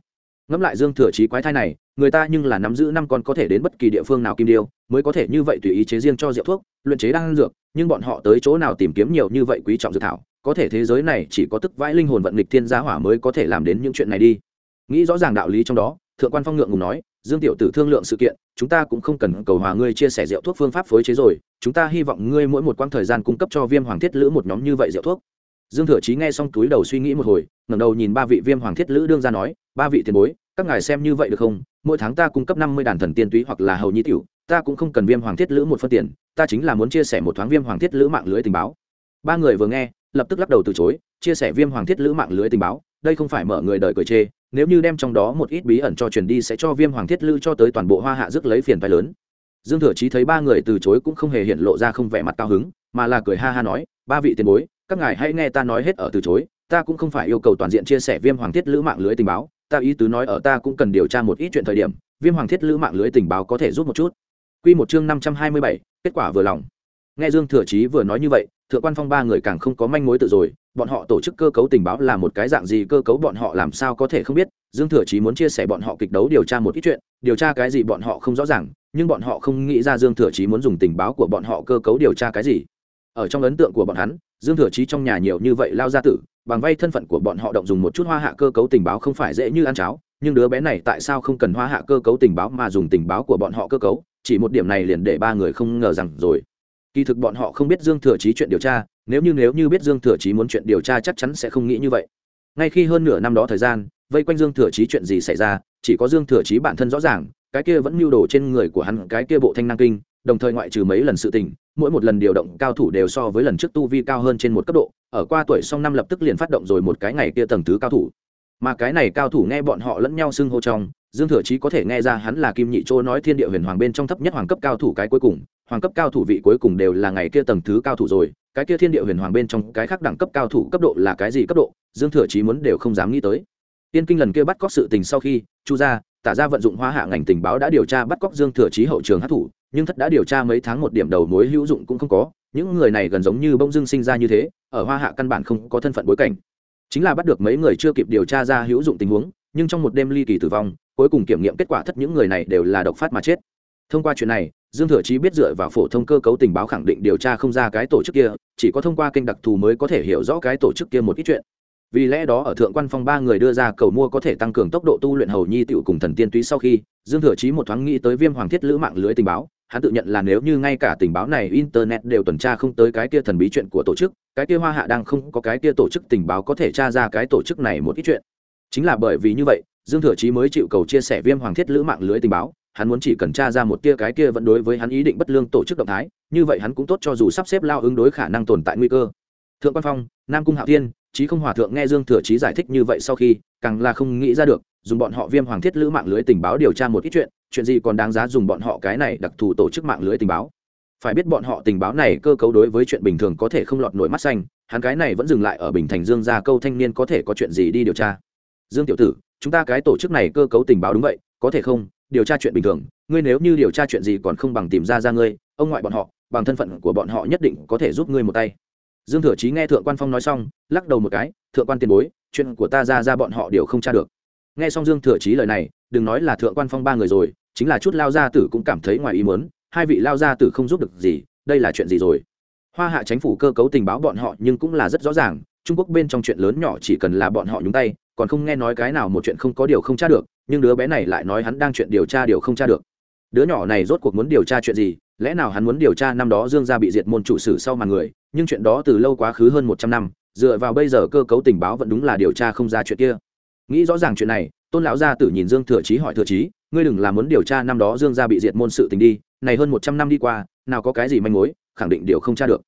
Ngẫm lại dương thừa chí quái thai này, người ta nhưng là nắm giữ năm con có thể đến bất kỳ địa phương nào kim điêu, mới có thể như vậy tùy ý chế riêng cho rượu thuốc, luyện chế đan dược, nhưng bọn họ tới chỗ nào tìm kiếm nhiều như vậy quý trọng dược thảo, có thể thế giới này chỉ có tức vãi linh hồn vận nghịch thiên gia hỏa mới có thể làm đến những chuyện này đi. Nghĩ rõ ràng đạo lý trong đó thượng quan phong ngượng ngùng nói, dương tiểu tử thương lượng sự kiện, chúng ta cũng không cần cầu hòa ngươi chia sẻ rượu thuốc phương pháp phối chế rồi, chúng ta hy vọng ngươi mỗi một quãng thời gian cung cấp cho viêm hoàng thiết lữ một nhóm như vậy rượu thuốc. Dương thừa chí nghe xong túi đầu suy nghĩ một hồi, ngẩng đầu nhìn ba vị viêm hoàng thiết lữ đương ra nói, ba vị tiền bối, các ngài xem như vậy được không? Mỗi tháng ta cung cấp năm mươi đàn thần tiên túy hoặc là hầu nhi tiểu, ta cũng không cần viêm hoàng thiết lữ một phân tiền, ta chính là muốn chia sẻ một thoáng viêm hoàng thiết lữ mạng lưới tình báo. Ba người vừa nghe, lập tức lắc đầu từ chối, chia sẻ viêm hoàng thiết lữ mạng lưới tình báo, đây không phải mở người đời cười chê nếu như đem trong đó một ít bí ẩn cho truyền đi sẽ cho viêm hoàng thiết lư cho tới toàn bộ hoa hạ rước lấy phiền phái lớn. Dương thừa chí thấy ba người từ chối cũng không hề hiện lộ ra không vẻ mặt cao hứng, mà là cười ha ha nói, ba vị tiền bối, các ngài hãy nghe ta nói hết ở từ chối, ta cũng không phải yêu cầu toàn diện chia sẻ viêm hoàng thiết lữ mạng lưới tình báo, ta ý tứ nói ở ta cũng cần điều tra một ít chuyện thời điểm, viêm hoàng thiết lữ mạng lưới tình báo có thể giúp một chút. Q một chương năm trăm hai mươi bảy, kết quả vừa lòng. Nghe dương thừa chí vừa nói như vậy, thượng quan phong ba người càng không có manh mối tự rồi bọn họ tổ chức cơ cấu tình báo là một cái dạng gì, cơ cấu bọn họ làm sao có thể không biết. Dương thừa chí muốn chia sẻ bọn họ kịch đấu điều tra một ít chuyện, điều tra cái gì bọn họ không rõ ràng, nhưng bọn họ không nghĩ ra dương thừa chí muốn dùng tình báo của bọn họ cơ cấu điều tra cái gì. Ở trong ấn tượng của bọn hắn, dương thừa chí trong nhà nhiều như vậy lao ra tử, bằng vay thân phận của bọn họ động dùng một chút hoa hạ cơ cấu tình báo không phải dễ như ăn cháo, nhưng đứa bé này tại sao không cần hoa hạ cơ cấu tình báo mà dùng tình báo của bọn họ cơ cấu, chỉ một điểm này liền để ba người không ngờ rằng rồi. Kỳ thực bọn họ không biết dương thừa chí chuyện điều tra nếu như nếu như biết dương thừa chí muốn chuyện điều tra chắc chắn sẽ không nghĩ như vậy. Ngay khi hơn nửa năm đó thời gian, vây quanh dương thừa chí chuyện gì xảy ra, chỉ có dương thừa chí bản thân rõ ràng, cái kia vẫn mưu đồ trên người của hắn, cái kia bộ thanh năng kinh, đồng thời ngoại trừ mấy lần sự tình, mỗi một lần điều động cao thủ đều so với lần trước tu vi cao hơn trên một cấp độ, ở qua tuổi song năm lập tức liền phát động rồi một cái ngày kia tầng thứ cao thủ. Mà cái này cao thủ nghe bọn họ lẫn nhau xưng hô trong, dương thừa chí có thể nghe ra hắn là kim nhị châu nói thiên địa huyền hoàng bên trong thấp nhất hoàng cấp cao thủ cái cuối cùng, hoàng cấp cao thủ vị cuối cùng đều là ngày kia tầng thứ cao thủ rồi cái kia thiên địa huyền hoàng bên trong cái khác đẳng cấp cao thủ cấp độ là cái gì cấp độ, dương thừa chí muốn đều không dám nghĩ tới. Tiên kinh lần kia bắt cóc sự tình sau khi, chu gia, tả ra vận dụng hoa hạ ngành tình báo đã điều tra bắt cóc dương thừa chí hậu trường hát thủ nhưng thất đã điều tra mấy tháng một điểm đầu mối hữu dụng cũng không có, những người này gần giống như bông dưng sinh ra như thế, ở hoa hạ căn bản không có thân phận bối cảnh. Chính là bắt được mấy người chưa kịp điều tra ra hữu dụng tình huống, nhưng trong một đêm ly kỳ tử vong, cuối cùng kiểm nghiệm kết quả thất những người này đều là độc phát mà chết. Thông qua chuyện này dương thừa chí biết dựa vào phổ thông cơ cấu tình báo khẳng định điều tra không ra cái tổ chức kia, chỉ có thông qua kênh đặc thù mới có thể hiểu rõ cái tổ chức kia một ít chuyện. Vì lẽ đó ở thượng quan phong ba người đưa ra cầu mua có thể tăng cường tốc độ tu luyện hầu nhi tựu cùng thần tiên túy sau khi, dương thừa chí một thoáng nghĩ tới viêm hoàng thiết lữ mạng lưới tình báo, hắn tự nhận là nếu như ngay cả tình báo này internet đều tuần tra không tới cái kia thần bí chuyện của tổ chức, cái kia hoa hạ đang không có cái kia tổ chức tình báo có thể tra ra cái tổ chức này một ít chuyện. Chính là bởi vì như vậy, dương thừa chí mới chịu cầu chia sẻ viêm hoàng thiết lữ mạng lưới tình báo hắn muốn chỉ cần tra ra một tia cái kia vẫn đối với hắn ý định bất lương tổ chức động thái, như vậy hắn cũng tốt cho dù sắp xếp lao ứng đối khả năng tồn tại nguy cơ. Thượng quan phong, nam cung hạo thiên, chí không hòa thượng nghe dương thừa trí giải thích như vậy sau khi, càng là không nghĩ ra được, dùng bọn họ viêm hoàng thiết lữ mạng lưới tình báo điều tra một ít chuyện chuyện gì còn đáng giá dùng bọn họ cái này đặc thù tổ chức mạng lưới tình báo. Phải biết bọn họ tình báo này cơ cấu đối với chuyện bình thường có thể không lọt nổi mắt xanh, hắn cái này vẫn dừng lại ở bình thành dương ra câu thanh niên có thể có chuyện gì đi điều tra. Dương tiểu tử, chúng ta cái tổ chức này cơ cấu tình báo đúng vậy, có thể không? Điều tra chuyện bình thường, ngươi nếu như điều tra chuyện gì còn không bằng tìm ra ra ngươi, ông ngoại bọn họ, bằng thân phận của bọn họ nhất định có thể giúp ngươi một tay. Dương thừa chí nghe thượng quan phong nói xong, lắc đầu một cái, thượng quan tiền bối, chuyện của ta ra ra bọn họ đều không tra được. Nghe xong dương thừa chí lời này, đừng nói là thượng quan phong ba người rồi, chính là chút lao gia tử cũng cảm thấy ngoài ý muốn, hai vị lao gia tử không giúp được gì, đây là chuyện gì rồi? Hoa hạ chính phủ cơ cấu tình báo bọn họ nhưng cũng là rất rõ ràng, trung quốc bên trong chuyện lớn nhỏ chỉ cần là bọn họ nhúng tay, còn không nghe nói cái nào một chuyện không có điều không tra được nhưng đứa bé này lại nói hắn đang chuyện điều tra điều không tra được. Đứa nhỏ này rốt cuộc muốn điều tra chuyện gì, lẽ nào hắn muốn điều tra năm đó dương gia bị diệt môn chủ sử sau màn người, nhưng chuyện đó từ lâu quá khứ hơn một trăm năm, dựa vào bây giờ cơ cấu tình báo vẫn đúng là điều tra không ra chuyện kia. Nghĩ rõ ràng chuyện này, tôn lão gia tử nhìn dương thừa chí hỏi thừa chí, ngươi đừng làm muốn điều tra năm đó dương gia bị diệt môn sự tình đi, này hơn một trăm năm đi qua, nào có cái gì manh mối, khẳng định điều không tra được.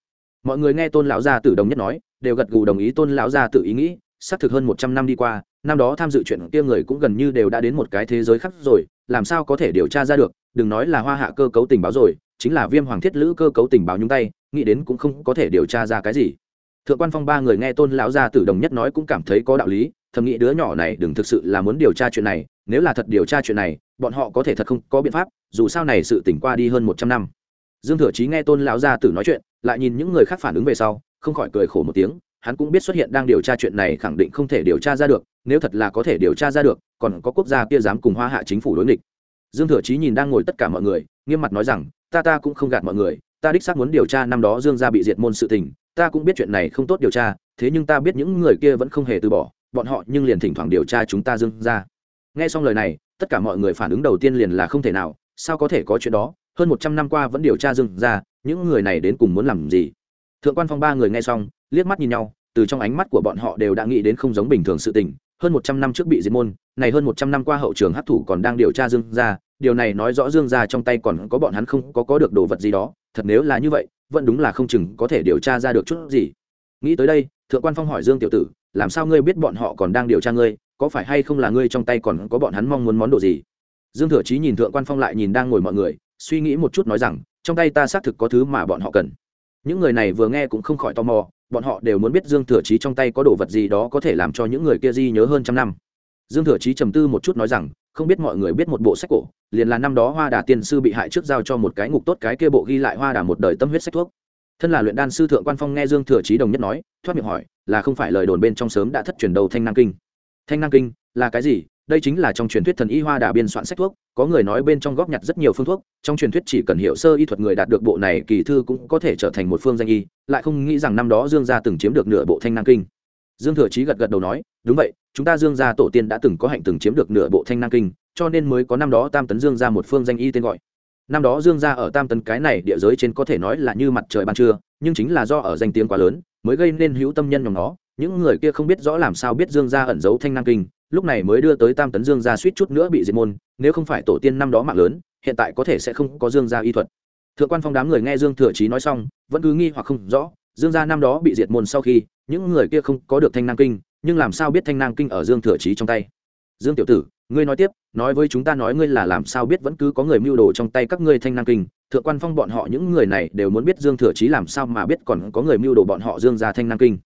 Mọi người nghe tôn lão gia tử đồng nhất nói, đều gật gù đồng ý tôn lão gia tử ý nghĩ, xác thực hơn một trăm năm đi qua năm đó tham dự chuyện kia người cũng gần như đều đã đến một cái thế giới khác rồi, làm sao có thể điều tra ra được, đừng nói là hoa hạ cơ cấu tình báo rồi, chính là viêm hoàng thiết lữ cơ cấu tình báo nhúng tay, nghĩ đến cũng không có thể điều tra ra cái gì. Thượng quan phong ba người nghe tôn lão gia tử đồng nhất nói cũng cảm thấy có đạo lý, thầm nghĩ đứa nhỏ này đừng thực sự là muốn điều tra chuyện này, nếu là thật điều tra chuyện này, bọn họ có thể thật không có biện pháp, dù sao này sự tỉnh qua đi hơn một trăm năm. Dương thừa chí nghe tôn lão gia tử nói chuyện, lại nhìn những người khác phản ứng về sau, không khỏi cười khổ một tiếng hắn cũng biết xuất hiện đang điều tra chuyện này khẳng định không thể điều tra ra được, nếu thật là có thể điều tra ra được, còn có quốc gia kia dám cùng hoa hạ chính phủ đối nghịch. Dương thừa chí nhìn đang ngồi tất cả mọi người, nghiêm mặt nói rằng, ta ta cũng không gạt mọi người, ta đích xác muốn điều tra năm đó dương gia bị diệt môn sự tình, ta cũng biết chuyện này không tốt điều tra, thế nhưng ta biết những người kia vẫn không hề từ bỏ, bọn họ nhưng liền thỉnh thoảng điều tra chúng ta dương gia. Nghe xong lời này, tất cả mọi người phản ứng đầu tiên liền là không thể nào, sao có thể có chuyện đó, hơn một trăm năm qua vẫn điều tra dương gia, những người này đến cùng muốn làm gì? Thượng quan phong ba người nghe xong liếc mắt nhìn nhau, từ trong ánh mắt của bọn họ đều đã nghĩ đến không giống bình thường sự tình. Hơn một trăm năm trước bị diệt môn, này hơn một trăm năm qua hậu trường hấp thủ còn đang điều tra dương gia, điều này nói rõ dương gia trong tay còn có bọn hắn không có có được đồ vật gì đó. Thật nếu là như vậy, vẫn đúng là không chừng có thể điều tra ra được chút gì. Nghĩ tới đây, thượng quan phong hỏi dương tiểu tử, làm sao ngươi biết bọn họ còn đang điều tra ngươi? Có phải hay không là ngươi trong tay còn có bọn hắn mong muốn món đồ gì? Dương thừa chí nhìn thượng quan phong lại nhìn đang ngồi mọi người, suy nghĩ một chút nói rằng, trong tay ta xác thực có thứ mà bọn họ cần. Những người này vừa nghe cũng không khỏi tò mò bọn họ đều muốn biết dương thừa chí trong tay có đồ vật gì đó có thể làm cho những người kia di nhớ hơn trăm năm. Dương thừa chí trầm tư một chút nói rằng, không biết mọi người biết một bộ sách cổ, liền là năm đó hoa đà tiên sư bị hại trước giao cho một cái ngục tốt cái kia bộ ghi lại hoa đà một đời tâm huyết sách thuốc. Thân là luyện đan sư thượng quan phong nghe dương thừa chí đồng nhất nói, thoát miệng hỏi, là không phải lời đồn bên trong sớm đã thất truyền đầu thanh năng kinh. Thanh năng kinh, là cái gì? Đây chính là trong truyền thuyết thần y hoa đà biên soạn sách thuốc, có người nói bên trong góp nhặt rất nhiều phương thuốc, trong truyền thuyết chỉ cần hiểu sơ y thuật người đạt được bộ này kỳ thư cũng có thể trở thành một phương danh y, lại không nghĩ rằng năm đó dương gia từng chiếm được nửa bộ thanh năng kinh. Dương thừa chí gật gật đầu nói, đúng vậy, chúng ta dương gia tổ tiên đã từng có hạnh từng chiếm được nửa bộ thanh năng kinh, cho nên mới có năm đó tam tấn dương gia một phương danh y tên gọi. Năm đó dương gia ở tam tấn cái này địa giới trên có thể nói là như mặt trời ban trưa, nhưng chính là do ở danh tiếng quá lớn, mới gây nên hữu tâm nhân nhóm nó những người kia không biết rõ làm sao biết dương gia ẩn giấu thanh năng kinh lúc này mới đưa tới tam tấn dương gia suýt chút nữa bị diệt môn, nếu không phải tổ tiên năm đó mạng lớn, hiện tại có thể sẽ không có dương gia y thuật. Thượng quan phong đám người nghe dương thừa trí nói xong, vẫn cứ nghi hoặc không rõ, dương gia năm đó bị diệt môn sau khi, những người kia không có được thanh năng kinh, nhưng làm sao biết thanh năng kinh ở dương thừa trí trong tay? Dương tiểu tử, ngươi nói tiếp, nói với chúng ta nói ngươi là làm sao biết vẫn cứ có người mưu đồ trong tay các ngươi thanh năng kinh? Thượng quan phong bọn họ những người này đều muốn biết dương thừa chí làm sao mà biết còn có người mưu đồ bọn họ dương gia thanh năng kinh.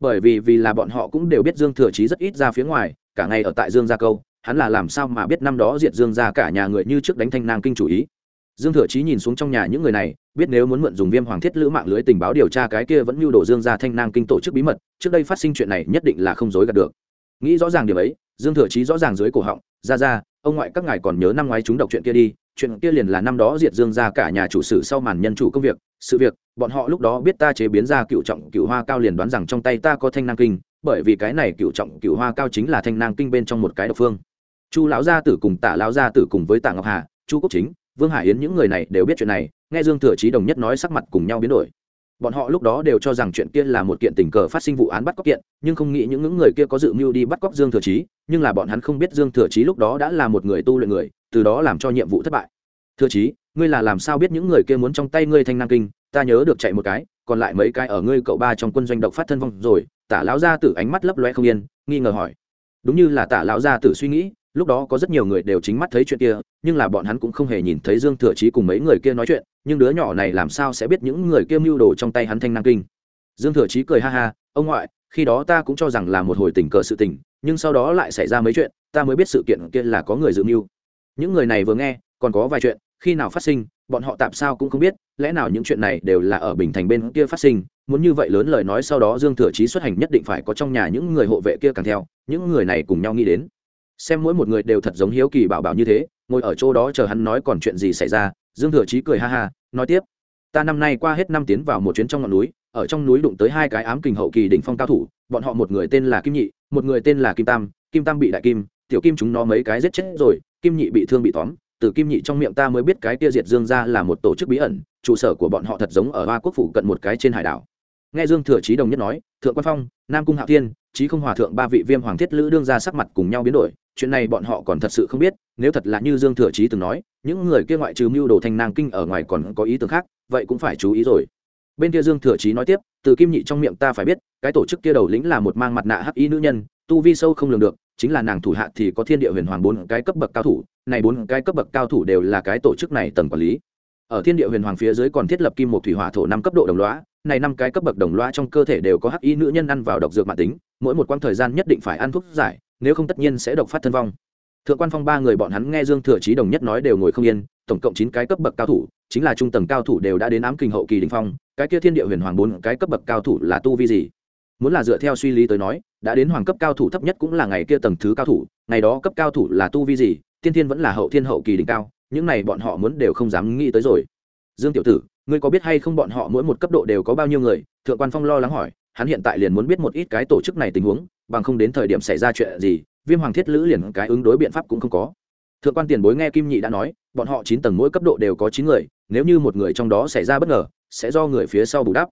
Bởi vì vì là bọn họ cũng đều biết dương thừa chí rất ít ra phía ngoài cả ngày ở tại dương gia câu, hắn là làm sao mà biết năm đó diệt dương gia cả nhà người như trước đánh thanh Nang kinh chủ ý. Dương thừa chí nhìn xuống trong nhà những người này, biết nếu muốn mượn dùng viêm hoàng thiết lữ mạng lưới tình báo điều tra cái kia vẫn lưu đồ dương gia thanh Nang kinh tổ chức bí mật, trước đây phát sinh chuyện này nhất định là không dối gạt được. Nghĩ rõ ràng điểm ấy, dương thừa chí rõ ràng dưới cổ họng ra ra ông ngoại các ngài còn nhớ năm ngoái chúng đọc chuyện kia đi, chuyện kia liền là năm đó diệt dương ra cả nhà chủ sử sau màn nhân chủ công việc, sự việc, bọn họ lúc đó biết ta chế biến ra cựu trọng cựu hoa cao liền đoán rằng trong tay ta có thanh năng kinh bởi vì cái này cựu trọng cựu hoa cao chính là thanh năng kinh bên trong một cái độc phương. Chu lão gia tử cùng tả lão gia tử cùng với tạ ngọc hà, chu quốc chính, vương hải yến những người này đều biết chuyện này, nghe dương thừa trí đồng nhất nói sắc mặt cùng nhau biến đổi. Bọn họ lúc đó đều cho rằng chuyện kia là một kiện tình cờ phát sinh vụ án bắt cóc kiện, nhưng không nghĩ những những người kia có dự mưu đi bắt cóc dương thừa trí nhưng là bọn hắn không biết dương thừa trí lúc đó đã là một người tu luyện người, từ đó làm cho nhiệm vụ thất bại. Thừa trí ngươi là làm sao biết những người kia muốn trong tay ngươi thanh năng kinh? Ta nhớ được chạy một cái, còn lại mấy cái ở ngươi cậu ba trong quân doanh độc phát thân vong rồi tả lão gia tử ánh mắt lấp loe không yên, nghi ngờ hỏi. Đúng như là tả lão gia tử suy nghĩ, lúc đó có rất nhiều người đều chính mắt thấy chuyện kia, nhưng là bọn hắn cũng không hề nhìn thấy dương thừa chí cùng mấy người kia nói chuyện, nhưng đứa nhỏ này làm sao sẽ biết những người kia mưu đồ trong tay hắn thanh năng kinh. Dương thừa chí cười ha ha, ông ngoại, khi đó ta cũng cho rằng là một hồi tình cờ sự tình, nhưng sau đó lại xảy ra mấy chuyện, ta mới biết sự kiện kia là có người dự mưu. Những người này vừa nghe, còn có vài chuyện, khi nào phát sinh bọn họ tạm sao cũng không biết, lẽ nào những chuyện này đều là ở bình thành bên kia phát sinh? Muốn như vậy lớn lời nói sau đó dương thừa chí xuất hành nhất định phải có trong nhà những người hộ vệ kia càng theo, những người này cùng nhau nghĩ đến. Xem mỗi một người đều thật giống hiếu kỳ bảo bảo như thế, ngồi ở chỗ đó chờ hắn nói còn chuyện gì xảy ra, dương thừa chí cười ha ha, nói tiếp. Ta năm nay qua hết năm tiến vào một chuyến trong ngọn núi, ở trong núi đụng tới hai cái ám kình hậu kỳ đỉnh phong cao thủ, bọn họ một người tên là kim nhị, một người tên là kim tam kim tam bị đại kim, tiểu kim chúng nó mấy cái giết chết rồi, kim nhị bị thương bị tóm từ kim nhị trong miệng ta mới biết cái tia diệt dương ra là một tổ chức bí ẩn, trụ sở của bọn họ thật giống ở hoa quốc phủ cận một cái trên hải đảo. Nghe dương thừa trí đồng nhất nói, thượng quan phong, nam cung hạ thiên trí không hòa thượng ba vị viêm hoàng thiết lữ đương ra sắc mặt cùng nhau biến đổi, chuyện này bọn họ còn thật sự không biết, nếu thật là như dương thừa trí từng nói, những người kia ngoại trừ mưu đồ Thanh nàng kinh ở ngoài còn có ý tưởng khác, vậy cũng phải chú ý rồi. Bên kia dương thừa trí nói tiếp, từ kim nhị trong miệng ta phải biết, cái tổ chức kia đầu lĩnh là một mang mặt nạ hắc y nữ nhân, tu vi sâu không lường được chính là nàng thủ hạ thì có thiên địa huyền hoàng bốn cái cấp bậc cao thủ, này bốn cái cấp bậc cao thủ đều là cái tổ chức này tầng quản lý. Ở thiên địa huyền hoàng phía dưới còn thiết lập kim một thủy hỏa thổ năm cấp độ đồng loá này năm cái cấp bậc đồng loa trong cơ thể đều có hắc y nữ nhân ăn vào độc dược mạng tính, mỗi một quãng thời gian nhất định phải ăn thuốc giải, nếu không tất nhiên sẽ độc phát thân vong. Thượng quan phong ba người bọn hắn nghe dương thừa trí đồng nhất nói đều ngồi không yên, tổng cộng chín cái cấp bậc cao thủ, chính là trung tầng cao thủ đều đã đến ám kinh hậu kỳ đình phong, cái kia thiên địa huyền hoàng bốn cái cấp bậc cao thủ là tu vi gì? Muốn là dựa theo suy lý tới nói, đã đến hoàng cấp cao thủ thấp nhất cũng là ngày kia tầng thứ cao thủ, ngày đó cấp cao thủ là tu vi gì, tiên thiên vẫn là hậu thiên hậu kỳ đỉnh cao, những này bọn họ muốn đều không dám nghĩ tới rồi. Dương tiểu tử, ngươi có biết hay không bọn họ mỗi một cấp độ đều có bao nhiêu người? Thượng quan phong lo lắng hỏi, hắn hiện tại liền muốn biết một ít cái tổ chức này tình huống, bằng không đến thời điểm xảy ra chuyện gì, viêm hoàng thiết lữ liền cái ứng đối biện pháp cũng không có. Thượng quan tiền bối nghe kim nhị đã nói, bọn họ chín tầng mỗi cấp độ đều có chín người, nếu như một người trong đó xảy ra bất ngờ, sẽ do người phía sau bù đắp.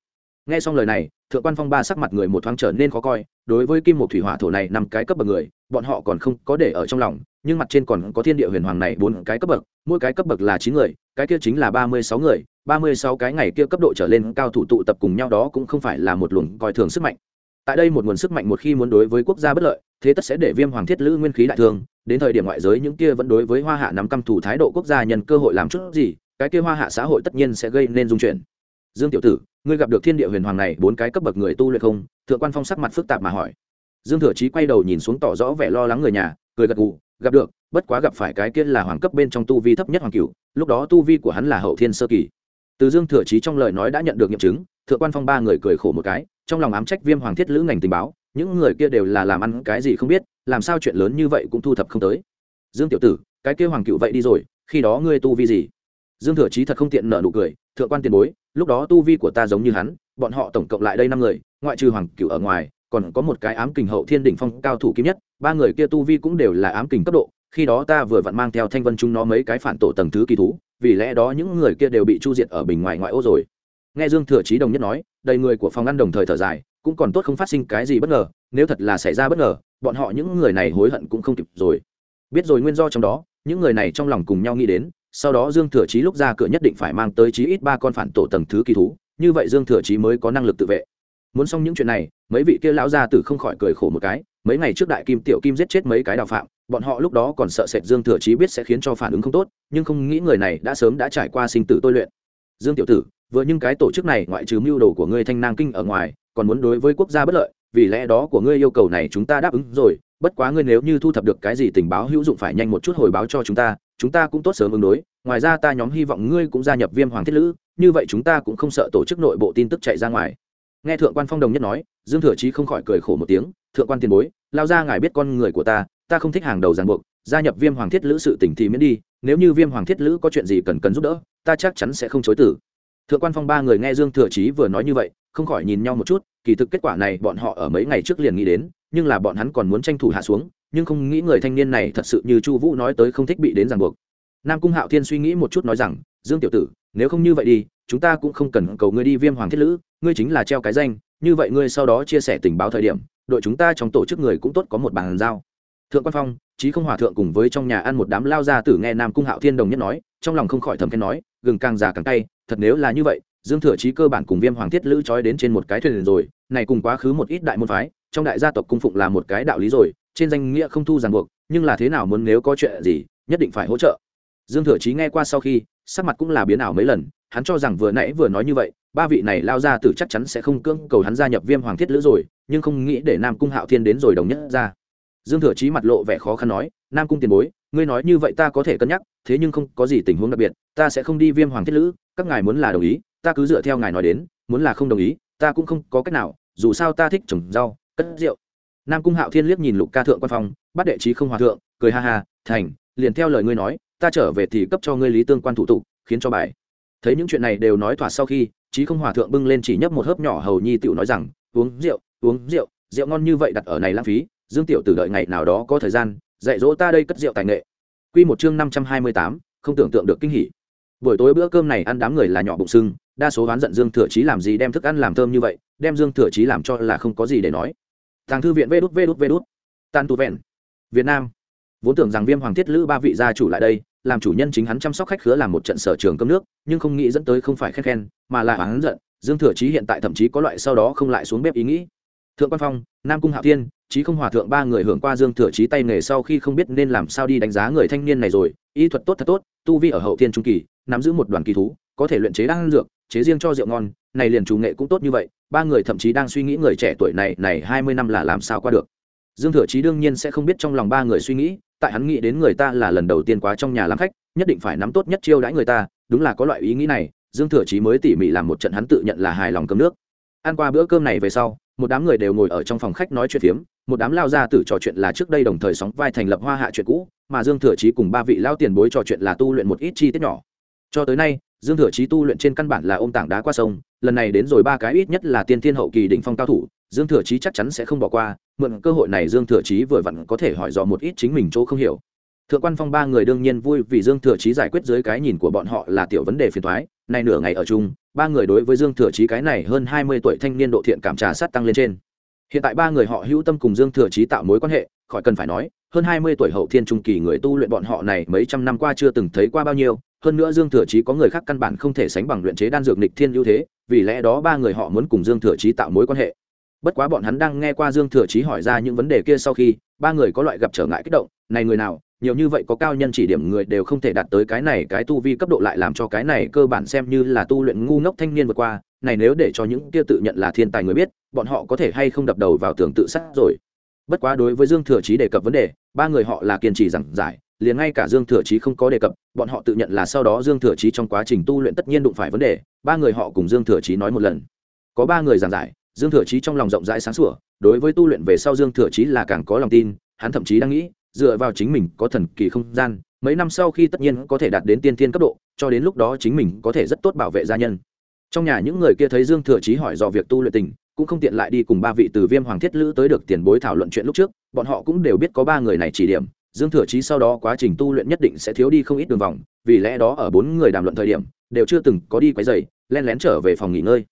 Nghe xong lời này thượng quan phong ba sắc mặt người một thoáng trở nên khó coi, đối với kim một thủy hỏa thổ này năm cái cấp bậc người, bọn họ còn không có để ở trong lòng, nhưng mặt trên còn có thiên địa huyền hoàng này bốn cái cấp bậc, mỗi cái cấp bậc là chín người, cái kia chính là ba mươi sáu người, ba mươi sáu cái ngày kia cấp độ trở lên cao thủ tụ tập cùng nhau đó cũng không phải là một luồng coi thường sức mạnh. Tại đây một nguồn sức mạnh một khi muốn đối với quốc gia bất lợi, thế tất sẽ để viêm hoàng thiết lữ nguyên khí đại thương, đến thời điểm ngoại giới những kia vẫn đối với hoa hạ nắm căm thủ thái độ quốc gia nhân cơ hội làm chút gì, cái kia hoa hạ xã hội tất nhiên sẽ gây nên dung chuyển dương tiểu tử, ngươi gặp được thiên địa huyền hoàng này, bốn cái cấp bậc người tu luyện không? Thượng quan phong sắc mặt phức tạp mà hỏi. Dương thừa chí quay đầu nhìn xuống tỏ rõ vẻ lo lắng người nhà, cười gật gù, gặp được, bất quá gặp phải cái kia là hoàng cấp bên trong tu vi thấp nhất hoàng cửu, lúc đó tu vi của hắn là hậu thiên sơ kỳ. Từ dương thừa chí trong lời nói đã nhận được nghiệm chứng, thượng quan phong ba người cười khổ một cái, trong lòng ám trách viêm hoàng thiết lữ ngành tình báo, những người kia đều là làm ăn cái gì không biết, làm sao chuyện lớn như vậy cũng thu thập không tới. Dương tiểu tử, cái kia hoàng cựu vậy đi rồi, khi đó ngươi tu vi gì? Dương thừa chí thật không tiện nợ nụ cười, thượng quan tiền bối lúc đó tu vi của ta giống như hắn, bọn họ tổng cộng lại đây năm người, ngoại trừ hoàng cựu ở ngoài, còn có một cái ám kình hậu thiên đỉnh phong cao thủ kim nhất, ba người kia tu vi cũng đều là ám kình cấp độ, khi đó ta vừa vặn mang theo thanh vân chúng nó mấy cái phản tổ tầng thứ kỳ thú, vì lẽ đó những người kia đều bị chu diệt ở bình ngoài ngoại ô rồi. Nghe dương thừa trí đồng nhất nói, đầy người của phòng ăn đồng thời thở dài, cũng còn tốt không phát sinh cái gì bất ngờ, nếu thật là xảy ra bất ngờ, bọn họ những người này hối hận cũng không kịp rồi. Biết rồi nguyên do trong đó, những người này trong lòng cùng nhau nghĩ đến sau đó dương thừa chí lúc ra cửa nhất định phải mang tới chí ít ba con phản tổ tầng thứ kỳ thú, như vậy dương thừa chí mới có năng lực tự vệ. Muốn xong những chuyện này, mấy vị kia lão gia tử không khỏi cười khổ một cái, mấy ngày trước đại kim tiểu kim giết chết mấy cái đào phạm, bọn họ lúc đó còn sợ sệt dương thừa chí biết sẽ khiến cho phản ứng không tốt, nhưng không nghĩ người này đã sớm đã trải qua sinh tử tôi luyện. Dương tiểu tử, vừa những cái tổ chức này ngoại trừ mưu đồ của ngươi thanh nang kinh ở ngoài, còn muốn đối với quốc gia bất lợi, vì lẽ đó của ngươi yêu cầu này chúng ta đáp ứng rồi, bất quá ngươi nếu như thu thập được cái gì tình báo hữu dụng phải nhanh một chút hồi báo cho chúng ta chúng ta cũng tốt sớm ứng đối, ngoài ra ta nhóm hy vọng ngươi cũng gia nhập viêm hoàng thiết lữ, như vậy chúng ta cũng không sợ tổ chức nội bộ tin tức chạy ra ngoài. Nghe thượng quan phong đồng nhất nói, dương thừa chí không khỏi cười khổ một tiếng, thượng quan tiền bối, lao ra ngài biết con người của ta ta không thích hàng đầu ràng buộc, gia nhập viêm hoàng thiết lữ sự tỉnh thì miễn đi, nếu như viêm hoàng thiết lữ có chuyện gì cần cần giúp đỡ, ta chắc chắn sẽ không chối tử thượng quan phong ba người nghe dương thừa chí vừa nói như vậy, không khỏi nhìn nhau một chút, kỳ thực kết quả này bọn họ ở mấy ngày trước liền nghĩ đến, nhưng là bọn hắn còn muốn tranh thủ hạ xuống nhưng không nghĩ người thanh niên này thật sự như chu vũ nói tới không thích bị đến ràng buộc. Nam cung hạo thiên suy nghĩ một chút nói rằng, dương tiểu tử, nếu không như vậy đi, chúng ta cũng không cần cầu ngươi đi viêm hoàng thiết lữ, ngươi chính là treo cái danh, như vậy ngươi sau đó chia sẻ tình báo thời điểm, đội chúng ta trong tổ chức người cũng tốt có một bàn giao. Thượng quan phong, chí không hòa thượng cùng với trong nhà ăn một đám lao ra tử nghe nam cung hạo thiên đồng nhất nói, trong lòng không khỏi thầm khen nói, gừng càng già càng tay thật nếu là như vậy, dương thừa chí cơ bản cùng viêm hoàng thiết lữ trói đến trên một cái thuyền rồi, này cùng quá khứ một ít đại môn phái, trong đại gia tộc cung phụng là một cái đạo lý rồi trên danh nghĩa không thu ràng buộc, nhưng là thế nào muốn nếu có chuyện gì, nhất định phải hỗ trợ. Dương thừa chí nghe qua sau khi, sắc mặt cũng là biến ảo mấy lần, hắn cho rằng vừa nãy vừa nói như vậy, ba vị này lao ra từ chắc chắn sẽ không cưỡng cầu hắn gia nhập viêm hoàng thiết lữ rồi, nhưng không nghĩ để nam cung hạo thiên đến rồi đồng nhất ra. Dương thừa chí mặt lộ vẻ khó khăn nói, nam cung tiền bối, ngươi nói như vậy ta có thể cân nhắc, thế nhưng không có gì tình huống đặc biệt, ta sẽ không đi viêm hoàng thiết lữ, các ngài muốn là đồng ý, ta cứ dựa theo ngài nói đến, muốn là không đồng ý, ta cũng không có cách nào, dù sao ta thích trồng rau, cất rượu nam cung hạo thiên liếc nhìn lục ca thượng quan phong, bắt đệ trí không hòa thượng, cười ha ha, thành, liền theo lời ngươi nói, ta trở về thì cấp cho ngươi lý tương quan thủ tục, khiến cho bài. Thấy những chuyện này đều nói thỏa sau khi trí không hòa thượng bưng lên chỉ nhấp một hớp nhỏ hầu nhi tiểu nói rằng, uống rượu uống rượu rượu ngon như vậy đặt ở này lãng phí, dương tiểu tử đợi ngày nào đó có thời gian, dạy dỗ ta đây cất rượu tài nghệ. Quy một chương năm trăm hai mươi tám, không tưởng tượng được kinh hỉ. Buổi tối bữa cơm này ăn đám người là nhỏ bụng sưng, đa số oán giận dương thừa chí làm gì đem thức ăn làm thơm như vậy, đem dương thừa chí làm cho là không có gì để nói tàng thư viện vê đút vê đút vê đút. Tan tu vẹn. Việt nam. Vốn tưởng rằng viêm hoàng thiết lữ ba vị gia chủ lại đây, làm chủ nhân chính hắn chăm sóc khách khứa làm một trận sở trường cơm nước, nhưng không nghĩ dẫn tới không phải khen khen, mà là hắn giận. Dương thừa chí hiện tại thậm chí có loại sau đó không lại xuống bếp ý nghĩ. Thượng quan phong, nam cung hạo thiên, chí không hòa thượng ba người hưởng qua dương thừa chí tay nghề sau khi không biết nên làm sao đi đánh giá người thanh niên này rồi, y thuật tốt thật tốt, tu vi ở hậu thiên trung kỳ, nắm giữ một đoàn kỳ thú, có thể luyện chế đan dược, chế riêng cho rượu ngon này liền chủ nghệ cũng tốt như vậy, ba người thậm chí đang suy nghĩ người trẻ tuổi này này hai mươi năm là làm sao qua được. Dương thừa chí đương nhiên sẽ không biết trong lòng ba người suy nghĩ, tại hắn nghĩ đến người ta là lần đầu tiên quá trong nhà làm khách, nhất định phải nắm tốt nhất chiêu đãi người ta, đúng là có loại ý nghĩ này, dương thừa chí mới tỉ mỉ làm một trận hắn tự nhận là hài lòng cơm nước. Ăn qua bữa cơm này về sau, một đám người đều ngồi ở trong phòng khách nói chuyện phiếm, một đám lao ra tử trò chuyện là trước đây đồng thời sóng vai thành lập hoa hạ chuyện cũ, mà dương thừa chí cùng ba vị lao tiền bối trò chuyện là tu luyện một ít chi tiết nhỏ. Cho tới nay dương thừa chí tu luyện trên căn bản là ôm tảng đá qua sông, lần này đến rồi ba cái ít nhất là tiên thiên hậu kỳ đỉnh phong cao thủ, dương thừa chí chắc chắn sẽ không bỏ qua, mượn cơ hội này dương thừa chí vừa vặn có thể hỏi dò một ít chính mình chỗ không hiểu. Thượng quan phong ba người đương nhiên vui vì dương thừa chí giải quyết dưới cái nhìn của bọn họ là tiểu vấn đề phiền thoái nay nửa ngày ở chung, ba người đối với dương thừa chí cái này hơn hai mươi tuổi thanh niên độ thiện cảm trà sát tăng lên trên hiện tại ba người họ hữu tâm cùng dương thừa chí tạo mối quan hệ, khỏi cần phải nói, hơn hai mươi tuổi hậu thiên trung kỳ người tu luyện bọn họ này mấy trăm năm qua chưa từng thấy qua bao nhiêu, hơn nữa dương thừa chí có người khác căn bản không thể sánh bằng luyện chế đan dược nịch thiên ưu thế, vì lẽ đó ba người họ muốn cùng dương thừa chí tạo mối quan hệ. Bất quá bọn hắn đang nghe qua dương thừa chí hỏi ra những vấn đề kia sau khi, ba người có loại gặp trở ngại kích động, này người nào, nhiều như vậy có cao nhân chỉ điểm người đều không thể đạt tới cái này, cái tu vi cấp độ lại làm cho cái này cơ bản xem như là tu luyện ngu ngốc thanh niên vượt qua này nếu để cho những kia tự nhận là thiên tài người biết, bọn họ có thể hay không đập đầu vào tường tự sát rồi. Bất quá đối với dương thừa chí đề cập vấn đề, ba người họ là kiên trì giảng giải, liền ngay cả dương thừa chí không có đề cập, bọn họ tự nhận là sau đó dương thừa chí trong quá trình tu luyện tất nhiên đụng phải vấn đề, ba người họ cùng dương thừa chí nói một lần. Có ba người giảng giải, dương thừa chí trong lòng rộng rãi sáng sủa, đối với tu luyện về sau dương thừa chí là càng có lòng tin, hắn thậm chí đang nghĩ, dựa vào chính mình có thần kỳ không gian, mấy năm sau khi tất nhiên có thể đạt đến tiên thiên cấp độ, cho đến lúc đó chính mình có thể rất tốt bảo vệ gia nhân trong nhà những người kia thấy dương thừa chí hỏi dò việc tu luyện tình, cũng không tiện lại đi cùng ba vị từ viêm hoàng thiết lữ tới được tiền bối thảo luận chuyện lúc trước, bọn họ cũng đều biết có ba người này chỉ điểm. Dương thừa chí sau đó quá trình tu luyện nhất định sẽ thiếu đi không ít đường vòng, vì lẽ đó ở bốn người đàm luận thời điểm, đều chưa từng có đi quấy giày len lén trở về phòng nghỉ ngơi.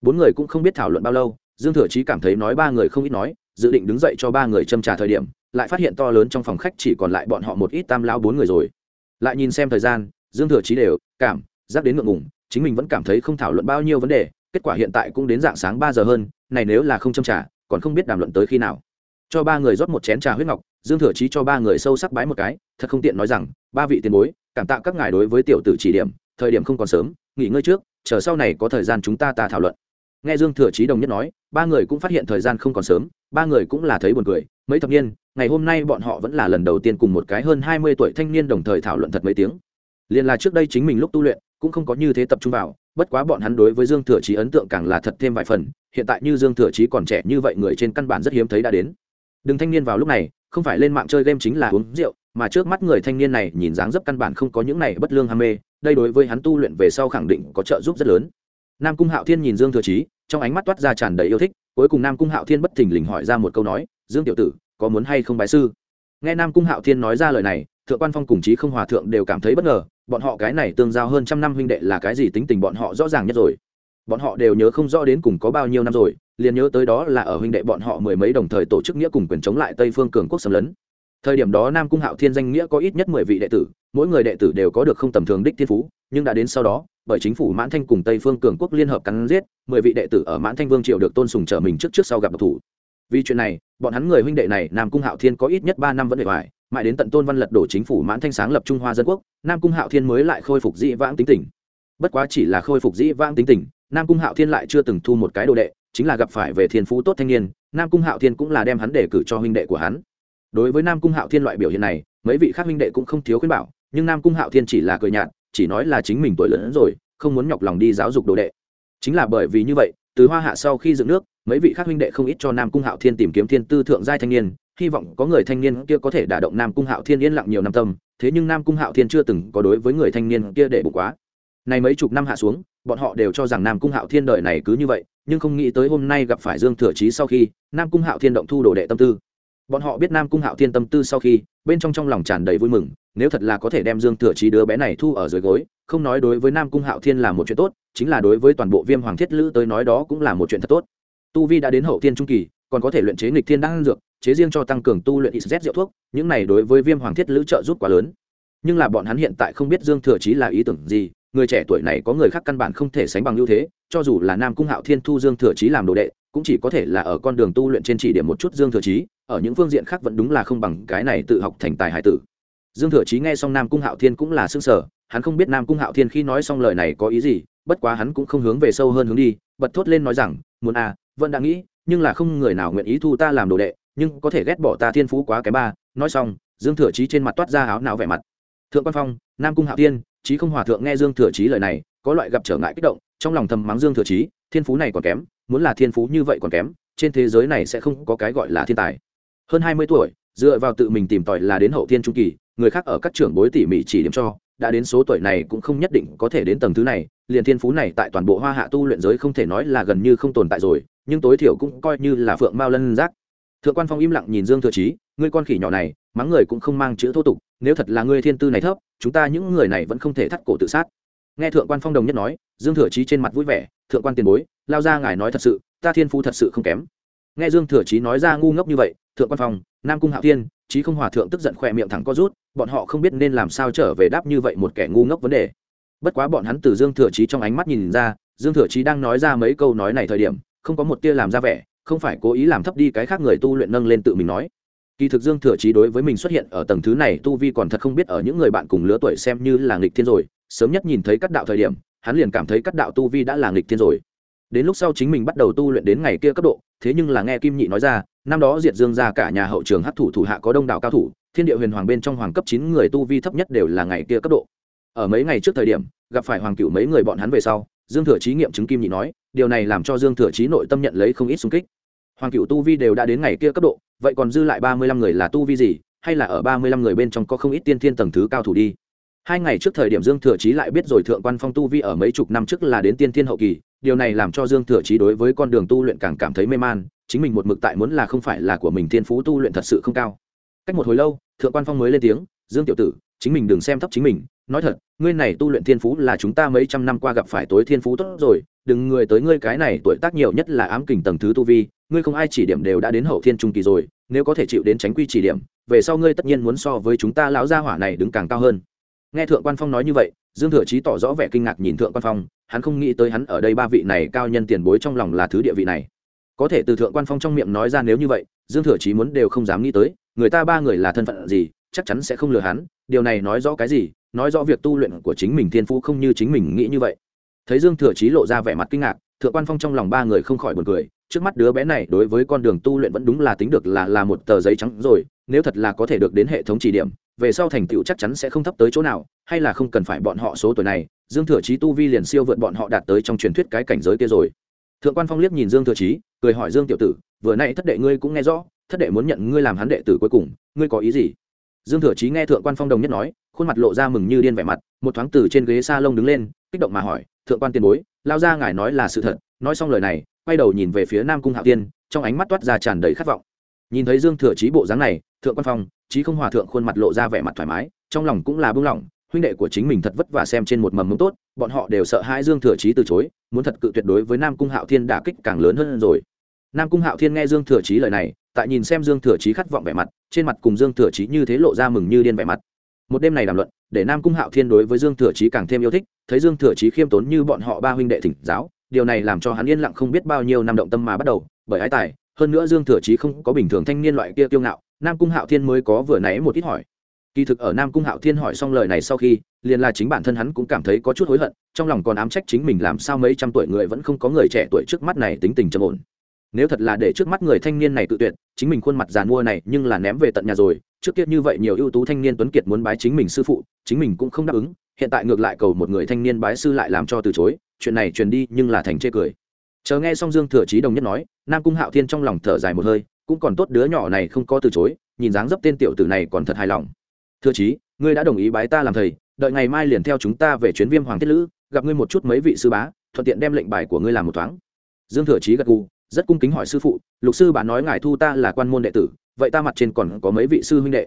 Bốn người cũng không biết thảo luận bao lâu, dương thừa chí cảm thấy nói ba người không ít nói, dự định đứng dậy cho ba người châm trà thời điểm, lại phát hiện to lớn trong phòng khách chỉ còn lại bọn họ một ít tam lão bốn người rồi. Lại nhìn xem thời gian, dương thừa chí đều cảm giác đến ngượng ngùng chính mình vẫn cảm thấy không thảo luận bao nhiêu vấn đề, kết quả hiện tại cũng đến dạng sáng ba giờ hơn, này nếu là không châm trà, còn không biết đàm luận tới khi nào. Cho ba người rót một chén trà huyết ngọc, dương thừa chí cho ba người sâu sắc bái một cái, thật không tiện nói rằng, ba vị tiền bối, cảm tạ các ngài đối với tiểu tử chỉ điểm, thời điểm không còn sớm, nghỉ ngơi trước, chờ sau này có thời gian chúng ta ta thảo luận. Nghe dương thừa chí đồng nhất nói, ba người cũng phát hiện thời gian không còn sớm, ba người cũng là thấy buồn cười, mấy thập niên, ngày hôm nay bọn họ vẫn là lần đầu tiên cùng một cái hơn hai mươi tuổi thanh niên đồng thời thảo luận thật mấy tiếng. Liền là trước đây chính mình lúc tu luyện cũng không có như thế tập trung vào, bất quá bọn hắn đối với dương thừa chí ấn tượng càng là thật thêm vài phần, hiện tại như dương thừa chí còn trẻ như vậy người trên căn bản rất hiếm thấy đã đến. Đừng thanh niên vào lúc này, không phải lên mạng chơi game chính là uống rượu, mà trước mắt người thanh niên này nhìn dáng dấp căn bản không có những này bất lương ham mê, đây đối với hắn tu luyện về sau khẳng định có trợ giúp rất lớn. Nam cung hạo thiên nhìn dương thừa chí, trong ánh mắt toát ra tràn đầy yêu thích, cuối cùng nam cung hạo thiên bất thình lình hỏi ra một câu nói, dương tiểu tử, có muốn hay không bái sư? Nghe nam cung hạo thiên nói ra lời này thượng quan phong cùng chí không hòa thượng đều cảm thấy bất ngờ, bọn họ cái này tương giao hơn trăm năm huynh đệ là cái gì tính tình bọn họ rõ ràng nhất rồi. Bọn họ đều nhớ không rõ đến cùng có bao nhiêu năm rồi, liền nhớ tới đó là ở huynh đệ bọn họ mười mấy đồng thời tổ chức nghĩa cùng quyền chống lại tây phương cường quốc xâm lấn. Thời điểm đó nam cung hạo thiên danh nghĩa có ít nhất mười vị đệ tử, mỗi người đệ tử đều có được không tầm thường đích thiên phú, nhưng đã đến sau đó, bởi chính phủ mãn thanh cùng tây phương cường quốc liên hợp cắn giết, mười vị đệ tử ở mãn thanh vương triều được tôn sùng trở mình trước trước sau gặp độc thủ vì chuyện này, bọn hắn người huynh đệ này, nam cung hạo thiên có ít nhất ba năm vẫn bề ngoài, mãi đến tận tôn văn lật đổ chính phủ mãn thanh sáng lập trung hoa dân quốc, nam cung hạo thiên mới lại khôi phục dĩ vãng tính tình. Bất quá chỉ là khôi phục dĩ vãng tính tình, nam cung hạo thiên lại chưa từng thu một cái đồ đệ, chính là gặp phải về thiên phú tốt thanh niên, nam cung hạo thiên cũng là đem hắn để cử cho huynh đệ của hắn. Đối với nam cung hạo thiên loại biểu hiện này, mấy vị khác huynh đệ cũng không thiếu khuyên bảo, nhưng nam cung hạo thiên chỉ là cười nhạt, chỉ nói là chính mình tuổi lớn rồi, không muốn nhọc lòng đi giáo dục đồ đệ. Chính là bởi vì như vậy, từ hoa hạ sau khi dựng nước mấy vị khác huynh đệ không ít cho nam cung hạo thiên tìm kiếm thiên tư thượng giai thanh niên, hy vọng có người thanh niên kia có thể đả động nam cung hạo thiên yên lặng nhiều năm tâm, thế nhưng nam cung hạo thiên chưa từng có đối với người thanh niên kia để bụng quá. Này mấy chục năm hạ xuống, bọn họ đều cho rằng nam cung hạo thiên đời này cứ như vậy, nhưng không nghĩ tới hôm nay gặp phải dương thừa chí sau khi, nam cung hạo thiên động thu đồ đệ tâm tư. Bọn họ biết nam cung hạo thiên tâm tư sau khi, bên trong trong lòng tràn đầy vui mừng, nếu thật là có thể đem dương thừa chí đứa bé này thu ở dưới gối, không nói đối với nam cung hạo thiên là một chuyện tốt, chính là đối với toàn bộ viêm hoàng thiết lữ tới nói đó cũng là một chuyện thật tốt tu vi đã đến hậu thiên trung kỳ, còn có thể luyện chế nghịch thiên đan dược, chế riêng cho tăng cường tu luyện ít z rượu thuốc, những này đối với viêm hoàng thiết lữ trợ giúp quá lớn. Nhưng là bọn hắn hiện tại không biết dương thừa chí là ý tưởng gì, người trẻ tuổi này có người khác căn bản không thể sánh bằng ưu thế, cho dù là nam cung hạo thiên thu dương thừa chí làm đồ đệ, cũng chỉ có thể là ở con đường tu luyện trên chỉ điểm một chút dương thừa chí, ở những phương diện khác vẫn đúng là không bằng cái này tự học thành tài hải tử. Dương thừa chí nghe xong nam cung hạo thiên cũng là xương sở hắn không biết nam cung hạo thiên khi nói xong lời này có ý gì, bất quá hắn cũng không hướng về sâu hơn hướng đi, bật thốt lên nói rằng, muốn à vẫn đã nghĩ, nhưng là không người nào nguyện ý thu ta làm đồ đệ, nhưng có thể ghét bỏ ta thiên phú quá cái ba. Nói xong, dương thừa chí trên mặt toát ra áo não vẻ mặt. Thượng quan phong, nam cung hạo tiên chí không hòa thượng nghe dương thừa chí lời này, có loại gặp trở ngại kích động, trong lòng thầm mắng dương thừa chí, thiên phú này còn kém, muốn là thiên phú như vậy còn kém, trên thế giới này sẽ không có cái gọi là thiên tài. Hơn hai mươi tuổi, dựa vào tự mình tìm tòi là đến hậu thiên trung kỳ, người khác ở các trưởng bối tỉ mỉ chỉ điểm cho, đã đến số tuổi này cũng không nhất định có thể đến tầng thứ này, liền thiên phú này tại toàn bộ hoa hạ tu luyện giới không thể nói là gần như không tồn tại rồi nhưng tối thiểu cũng coi như là phượng mao lân giác. Thượng quan phong im lặng nhìn dương thừa chí, ngươi con khỉ nhỏ này, mắng người cũng không mang chữ thô tục, nếu thật là ngươi thiên tư này thấp, chúng ta những người này vẫn không thể thắt cổ tự sát. Nghe thượng quan phong đồng nhất nói, dương thừa chí trên mặt vui vẻ, thượng quan tiền bối, lao ra ngài nói thật sự, ta thiên phú thật sự không kém. Nghe dương thừa chí nói ra ngu ngốc như vậy, thượng quan phong, nam cung hạo thiên, chí không hòa thượng tức giận khỏe miệng thẳng co rút, bọn họ không biết nên làm sao trở về đáp như vậy một kẻ ngu ngốc vấn đề. Bất quá bọn hắn từ dương thừa chí trong ánh mắt nhìn ra, dương thừa chí đang nói ra mấy câu nói này thời điểm không có một tia làm ra vẻ, không phải cố ý làm thấp đi cái khác người tu luyện nâng lên tự mình nói. Kỳ thực dương thừa chí đối với mình xuất hiện ở tầng thứ này tu vi còn thật không biết ở những người bạn cùng lứa tuổi xem như là nghịch thiên rồi, sớm nhất nhìn thấy các đạo thời điểm, hắn liền cảm thấy các đạo tu vi đã là nghịch thiên rồi. Đến lúc sau chính mình bắt đầu tu luyện đến ngày kia cấp độ, thế nhưng là nghe kim nhị nói ra, năm đó diệt dương ra cả nhà hậu trường hắc thủ thủ hạ có đông đảo cao thủ, thiên địa huyền hoàng bên trong hoàng cấp chín người tu vi thấp nhất đều là ngày kia cấp độ. Ở mấy ngày trước thời điểm, gặp phải hoàng cựu mấy người bọn hắn về sau dương thừa chí nghiệm chứng kim nhị nói, điều này làm cho dương thừa chí nội tâm nhận lấy không ít xung kích. Hoàng cựu tu vi đều đã đến ngày kia cấp độ, vậy còn dư lại ba mươi lăm người là tu vi gì, hay là ở ba mươi lăm người bên trong có không ít tiên thiên tầng thứ cao thủ đi? Hai ngày trước thời điểm dương thừa chí lại biết rồi thượng quan phong tu vi ở mấy chục năm trước là đến tiên thiên hậu kỳ, điều này làm cho dương thừa chí đối với con đường tu luyện càng cảm thấy mê man, chính mình một mực tại muốn là không phải là của mình thiên phú tu luyện thật sự không cao. Cách một hồi lâu, thượng quan phong mới lên tiếng, dương tiểu tử, chính mình đừng xem thấp chính mình nói thật, ngươi này tu luyện thiên phú là chúng ta mấy trăm năm qua gặp phải tối thiên phú tốt rồi, đừng người tới ngươi cái này tuổi tác nhiều nhất là ám kình tầng thứ tu vi, ngươi không ai chỉ điểm đều đã đến hậu thiên trung kỳ rồi, nếu có thể chịu đến tránh quy chỉ điểm, về sau ngươi tất nhiên muốn so với chúng ta lão gia hỏa này đứng càng cao hơn. Nghe thượng quan phong nói như vậy, dương thừa chí tỏ rõ vẻ kinh ngạc nhìn thượng quan phong, hắn không nghĩ tới hắn ở đây ba vị này cao nhân tiền bối trong lòng là thứ địa vị này. Có thể từ thượng quan phong trong miệng nói ra nếu như vậy, dương thừa chí muốn đều không dám nghĩ tới, người ta ba người là thân phận gì chắc chắn sẽ không lừa hắn, điều này nói rõ cái gì? Nói rõ việc tu luyện của chính mình thiên phú không như chính mình nghĩ như vậy. Thấy dương thừa chí lộ ra vẻ mặt kinh ngạc, thượng quan phong trong lòng ba người không khỏi buồn cười, trước mắt đứa bé này đối với con đường tu luyện vẫn đúng là tính được là là một tờ giấy trắng rồi, nếu thật là có thể được đến hệ thống chỉ điểm, về sau thành tựu chắc chắn sẽ không thấp tới chỗ nào, hay là không cần phải bọn họ số tuổi này, dương thừa chí tu vi liền siêu vượt bọn họ đạt tới trong truyền thuyết cái cảnh giới kia rồi. Thượng quan phong liếc nhìn dương thừa chí, cười hỏi dương tiểu tử, vừa nay thất đệ ngươi cũng nghe rõ, thất đệ muốn nhận ngươi làm hắn đệ tử cuối cùng, ngươi có ý gì? Dương thừa chí nghe thượng quan phong đồng nhất nói, khuôn mặt lộ ra mừng như điên vẻ mặt, một thoáng từ trên ghế s a lông đứng lên, kích động mà hỏi, thượng quan tiền bối, lao ra ngài nói là sự thật. Nói xong lời này, quay đầu nhìn về phía nam cung hạo tiên trong ánh mắt toát ra tràn đầy khát vọng. Nhìn thấy dương thừa chí bộ dáng này, thượng quan phong, chí không hòa thượng khuôn mặt lộ ra vẻ mặt thoải mái, trong lòng cũng là bưng lỏng huynh đệ của chính mình thật vất vả xem trên một mầm mống tốt, bọn họ đều sợ hãi dương thừa chí từ chối, muốn thật cự tuyệt đối với nam cung hạo thiên đả kích càng lớn hơn rồi. Nam cung hạo thiên nghe dương thừa chí lời này, tại nhìn xem dương thừa chí khát vọng vẻ mặt trên mặt cùng dương thừa chí như thế lộ ra mừng như điên vẻ mặt. Một đêm này đàm luận, để nam cung hạo thiên đối với dương thừa chí càng thêm yêu thích, thấy dương thừa chí khiêm tốn như bọn họ ba huynh đệ thỉnh giáo, điều này làm cho hắn yên lặng không biết bao nhiêu năm động tâm mà bắt đầu, bởi ái tài, hơn nữa dương thừa chí không có bình thường thanh niên loại kia kiêu ngạo, nam cung hạo thiên mới có vừa nãy một ít hỏi. Kỳ thực ở nam cung hạo thiên hỏi xong lời này sau khi, liền là chính bản thân hắn cũng cảm thấy có chút hối hận, trong lòng còn ám trách chính mình làm sao mấy trăm tuổi người vẫn không có người trẻ tuổi trước mắt này tính tình trầm ổn nếu thật là để trước mắt người thanh niên này tự tuyệt, chính mình khuôn mặt giàn mua này nhưng là ném về tận nhà rồi. Trước kia như vậy nhiều ưu tú thanh niên tuấn kiệt muốn bái chính mình sư phụ, chính mình cũng không đáp ứng. Hiện tại ngược lại cầu một người thanh niên bái sư lại làm cho từ chối. Chuyện này truyền đi nhưng là thành chê cười. Chờ nghe xong dương thừa chí đồng nhất nói, nam cung hạo thiên trong lòng thở dài một hơi, cũng còn tốt đứa nhỏ này không có từ chối, nhìn dáng dấp tên tiểu tử này còn thật hài lòng. Thừa chí, ngươi đã đồng ý bái ta làm thầy, đợi ngày mai liền theo chúng ta về chuyến viêm hoàng thiết lữ, gặp ngươi một chút mấy vị sư bá, thuận tiện đem lệnh bài của ngươi làm một thoáng. Dương thừa chí gật gù rất cung kính hỏi sư phụ lục sư bà nói ngài thu ta là quan môn đệ tử vậy ta mặt trên còn có mấy vị sư huynh đệ?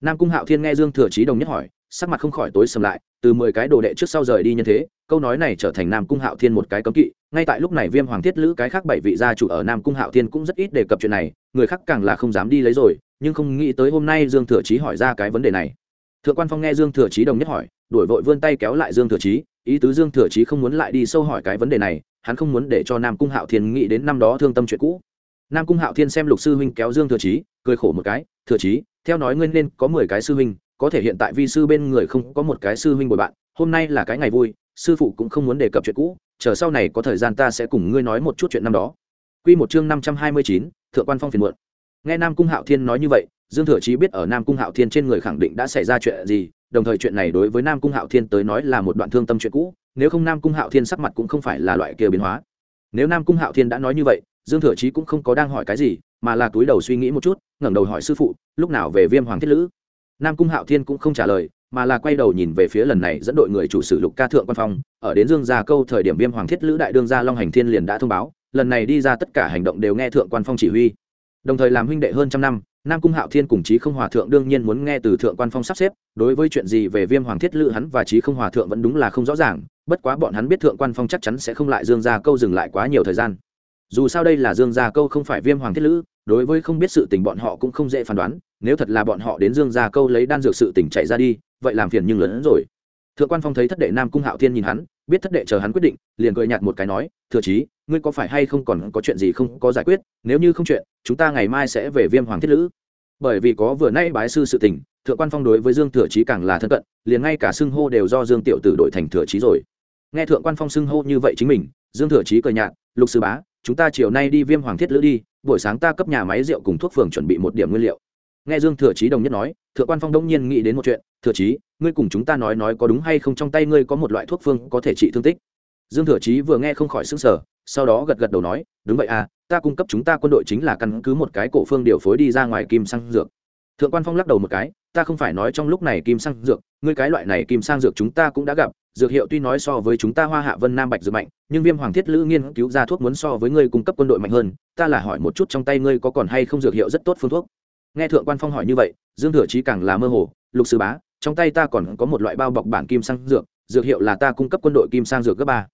Nam cung hạo thiên nghe dương thừa trí đồng nhất hỏi sắc mặt không khỏi tối sầm lại từ mười cái đồ đệ trước sau rời đi như thế câu nói này trở thành nam cung hạo thiên một cái cấm kỵ ngay tại lúc này viêm hoàng thiết lữ cái khác bảy vị gia chủ ở nam cung hạo thiên cũng rất ít đề cập chuyện này người khác càng là không dám đi lấy rồi nhưng không nghĩ tới hôm nay dương thừa trí hỏi ra cái vấn đề này. Thượng quan phong nghe dương thừa trí đồng nhất hỏi đuổi vội vươn tay kéo lại dương thừa trí, ý tứ dương thừa trí không muốn lại đi sâu hỏi cái vấn đề này hắn không muốn để cho nam cung hạo thiên nghĩ đến năm đó thương tâm chuyện cũ. Nam cung hạo thiên xem lục sư huynh kéo dương thừa chí cười khổ một cái thừa chí theo nói ngươi nên có mười cái sư huynh có thể hiện tại vi sư bên người không có một cái sư huynh bồi bạn hôm nay là cái ngày vui sư phụ cũng không muốn đề cập chuyện cũ chờ sau này có thời gian ta sẽ cùng ngươi nói một chút chuyện năm đó. Quy một chương năm trăm hai mươi chín, thượng quan phong phiền muộn. Nghe nam cung hạo thiên nói như vậy dương thừa chí biết ở nam cung hạo thiên trên người khẳng định đã xảy ra chuyện gì đồng thời chuyện này đối với nam cung hạo thiên tới nói là một đoạn thương tâm chuyện cũ nếu không nam cung hạo thiên sắc mặt cũng không phải là loại kia biến hóa. Nếu nam cung hạo thiên đã nói như vậy, dương thừa chí cũng không có đang hỏi cái gì, mà là túi đầu suy nghĩ một chút, ngẩng đầu hỏi sư phụ, lúc nào về viêm hoàng thiết lữ? Nam cung hạo thiên cũng không trả lời, mà là quay đầu nhìn về phía lần này dẫn đội người chủ sử lục ca thượng quan phong. Ở đến dương gia câu thời điểm viêm hoàng thiết lữ đại đương gia long hành thiên liền đã thông báo, lần này đi ra tất cả hành động đều nghe thượng quan phong chỉ huy. Đồng thời làm huynh đệ hơn trăm năm nam cung hạo thiên cùng chí không hòa thượng đương nhiên muốn nghe từ thượng quan phong sắp xếp, đối với chuyện gì về viêm hoàng thiết lữ hắn và chí không hòa thượng vẫn đúng là không rõ ràng, bất quá bọn hắn biết thượng quan phong chắc chắn sẽ không lại dương gia câu dừng lại quá nhiều thời gian. Dù sao đây là dương gia câu không phải viêm hoàng thiết lữ đối với không biết sự tình bọn họ cũng không dễ phán đoán, nếu thật là bọn họ đến dương gia câu lấy đan dược sự tình chạy ra đi, vậy làm phiền nhưng lớn hơn rồi. Thượng quan phong thấy thất đệ nam cung hạo thiên nhìn hắn biết thất đệ chờ hắn quyết định, liền cười nhạt một cái nói, thừa chí, ngươi có phải hay không còn có chuyện gì không có giải quyết? Nếu như không chuyện, chúng ta ngày mai sẽ về viêm hoàng thiết lữ. Bởi vì có vừa nay bái sư sự tình, thượng quan phong đối với dương thừa chí càng là thân cận, liền ngay cả xưng hô đều do dương tiểu tử đổi thành thừa chí rồi. Nghe thượng quan phong xưng hô như vậy chính mình, dương thừa chí cười nhạt, lục sư bá, chúng ta chiều nay đi viêm hoàng thiết lữ đi, buổi sáng ta cấp nhà máy rượu cùng thuốc phường chuẩn bị một điểm nguyên liệu nghe dương thừa chí đồng nhất nói, thượng quan phong đông nhiên nghĩ đến một chuyện, thừa chí, ngươi cùng chúng ta nói nói có đúng hay không trong tay ngươi có một loại thuốc phương có thể trị thương tích? Dương thừa chí vừa nghe không khỏi s ư n g sở sau đó gật gật đầu nói, đúng vậy à ta cung cấp chúng ta quân đội chính là căn cứ một cái cổ phương điều phối đi ra ngoài kim sang dược. Thượng quan phong lắc đầu một cái, ta không phải nói trong lúc này kim sang dược, ngươi cái loại này kim sang dược chúng ta cũng đã gặp, dược hiệu tuy nói so với chúng ta hoa hạ vân nam bạch dược mạnh, nhưng viêm hoàng thiết lữ nghiên cứu ra thuốc muốn so với ngươi cung cấp quân đội mạnh hơn, ta là hỏi một chút trong tay ngươi có còn hay không dược hiệu rất tốt phương thuốc? Nghe thượng quan phong hỏi như vậy, dương thừa chí càng là mơ hồ, lục sư bá, trong tay ta còn có một loại bao bọc bản kim sang dược dược hiệu là ta cung cấp quân đội kim sang dược cấp ba.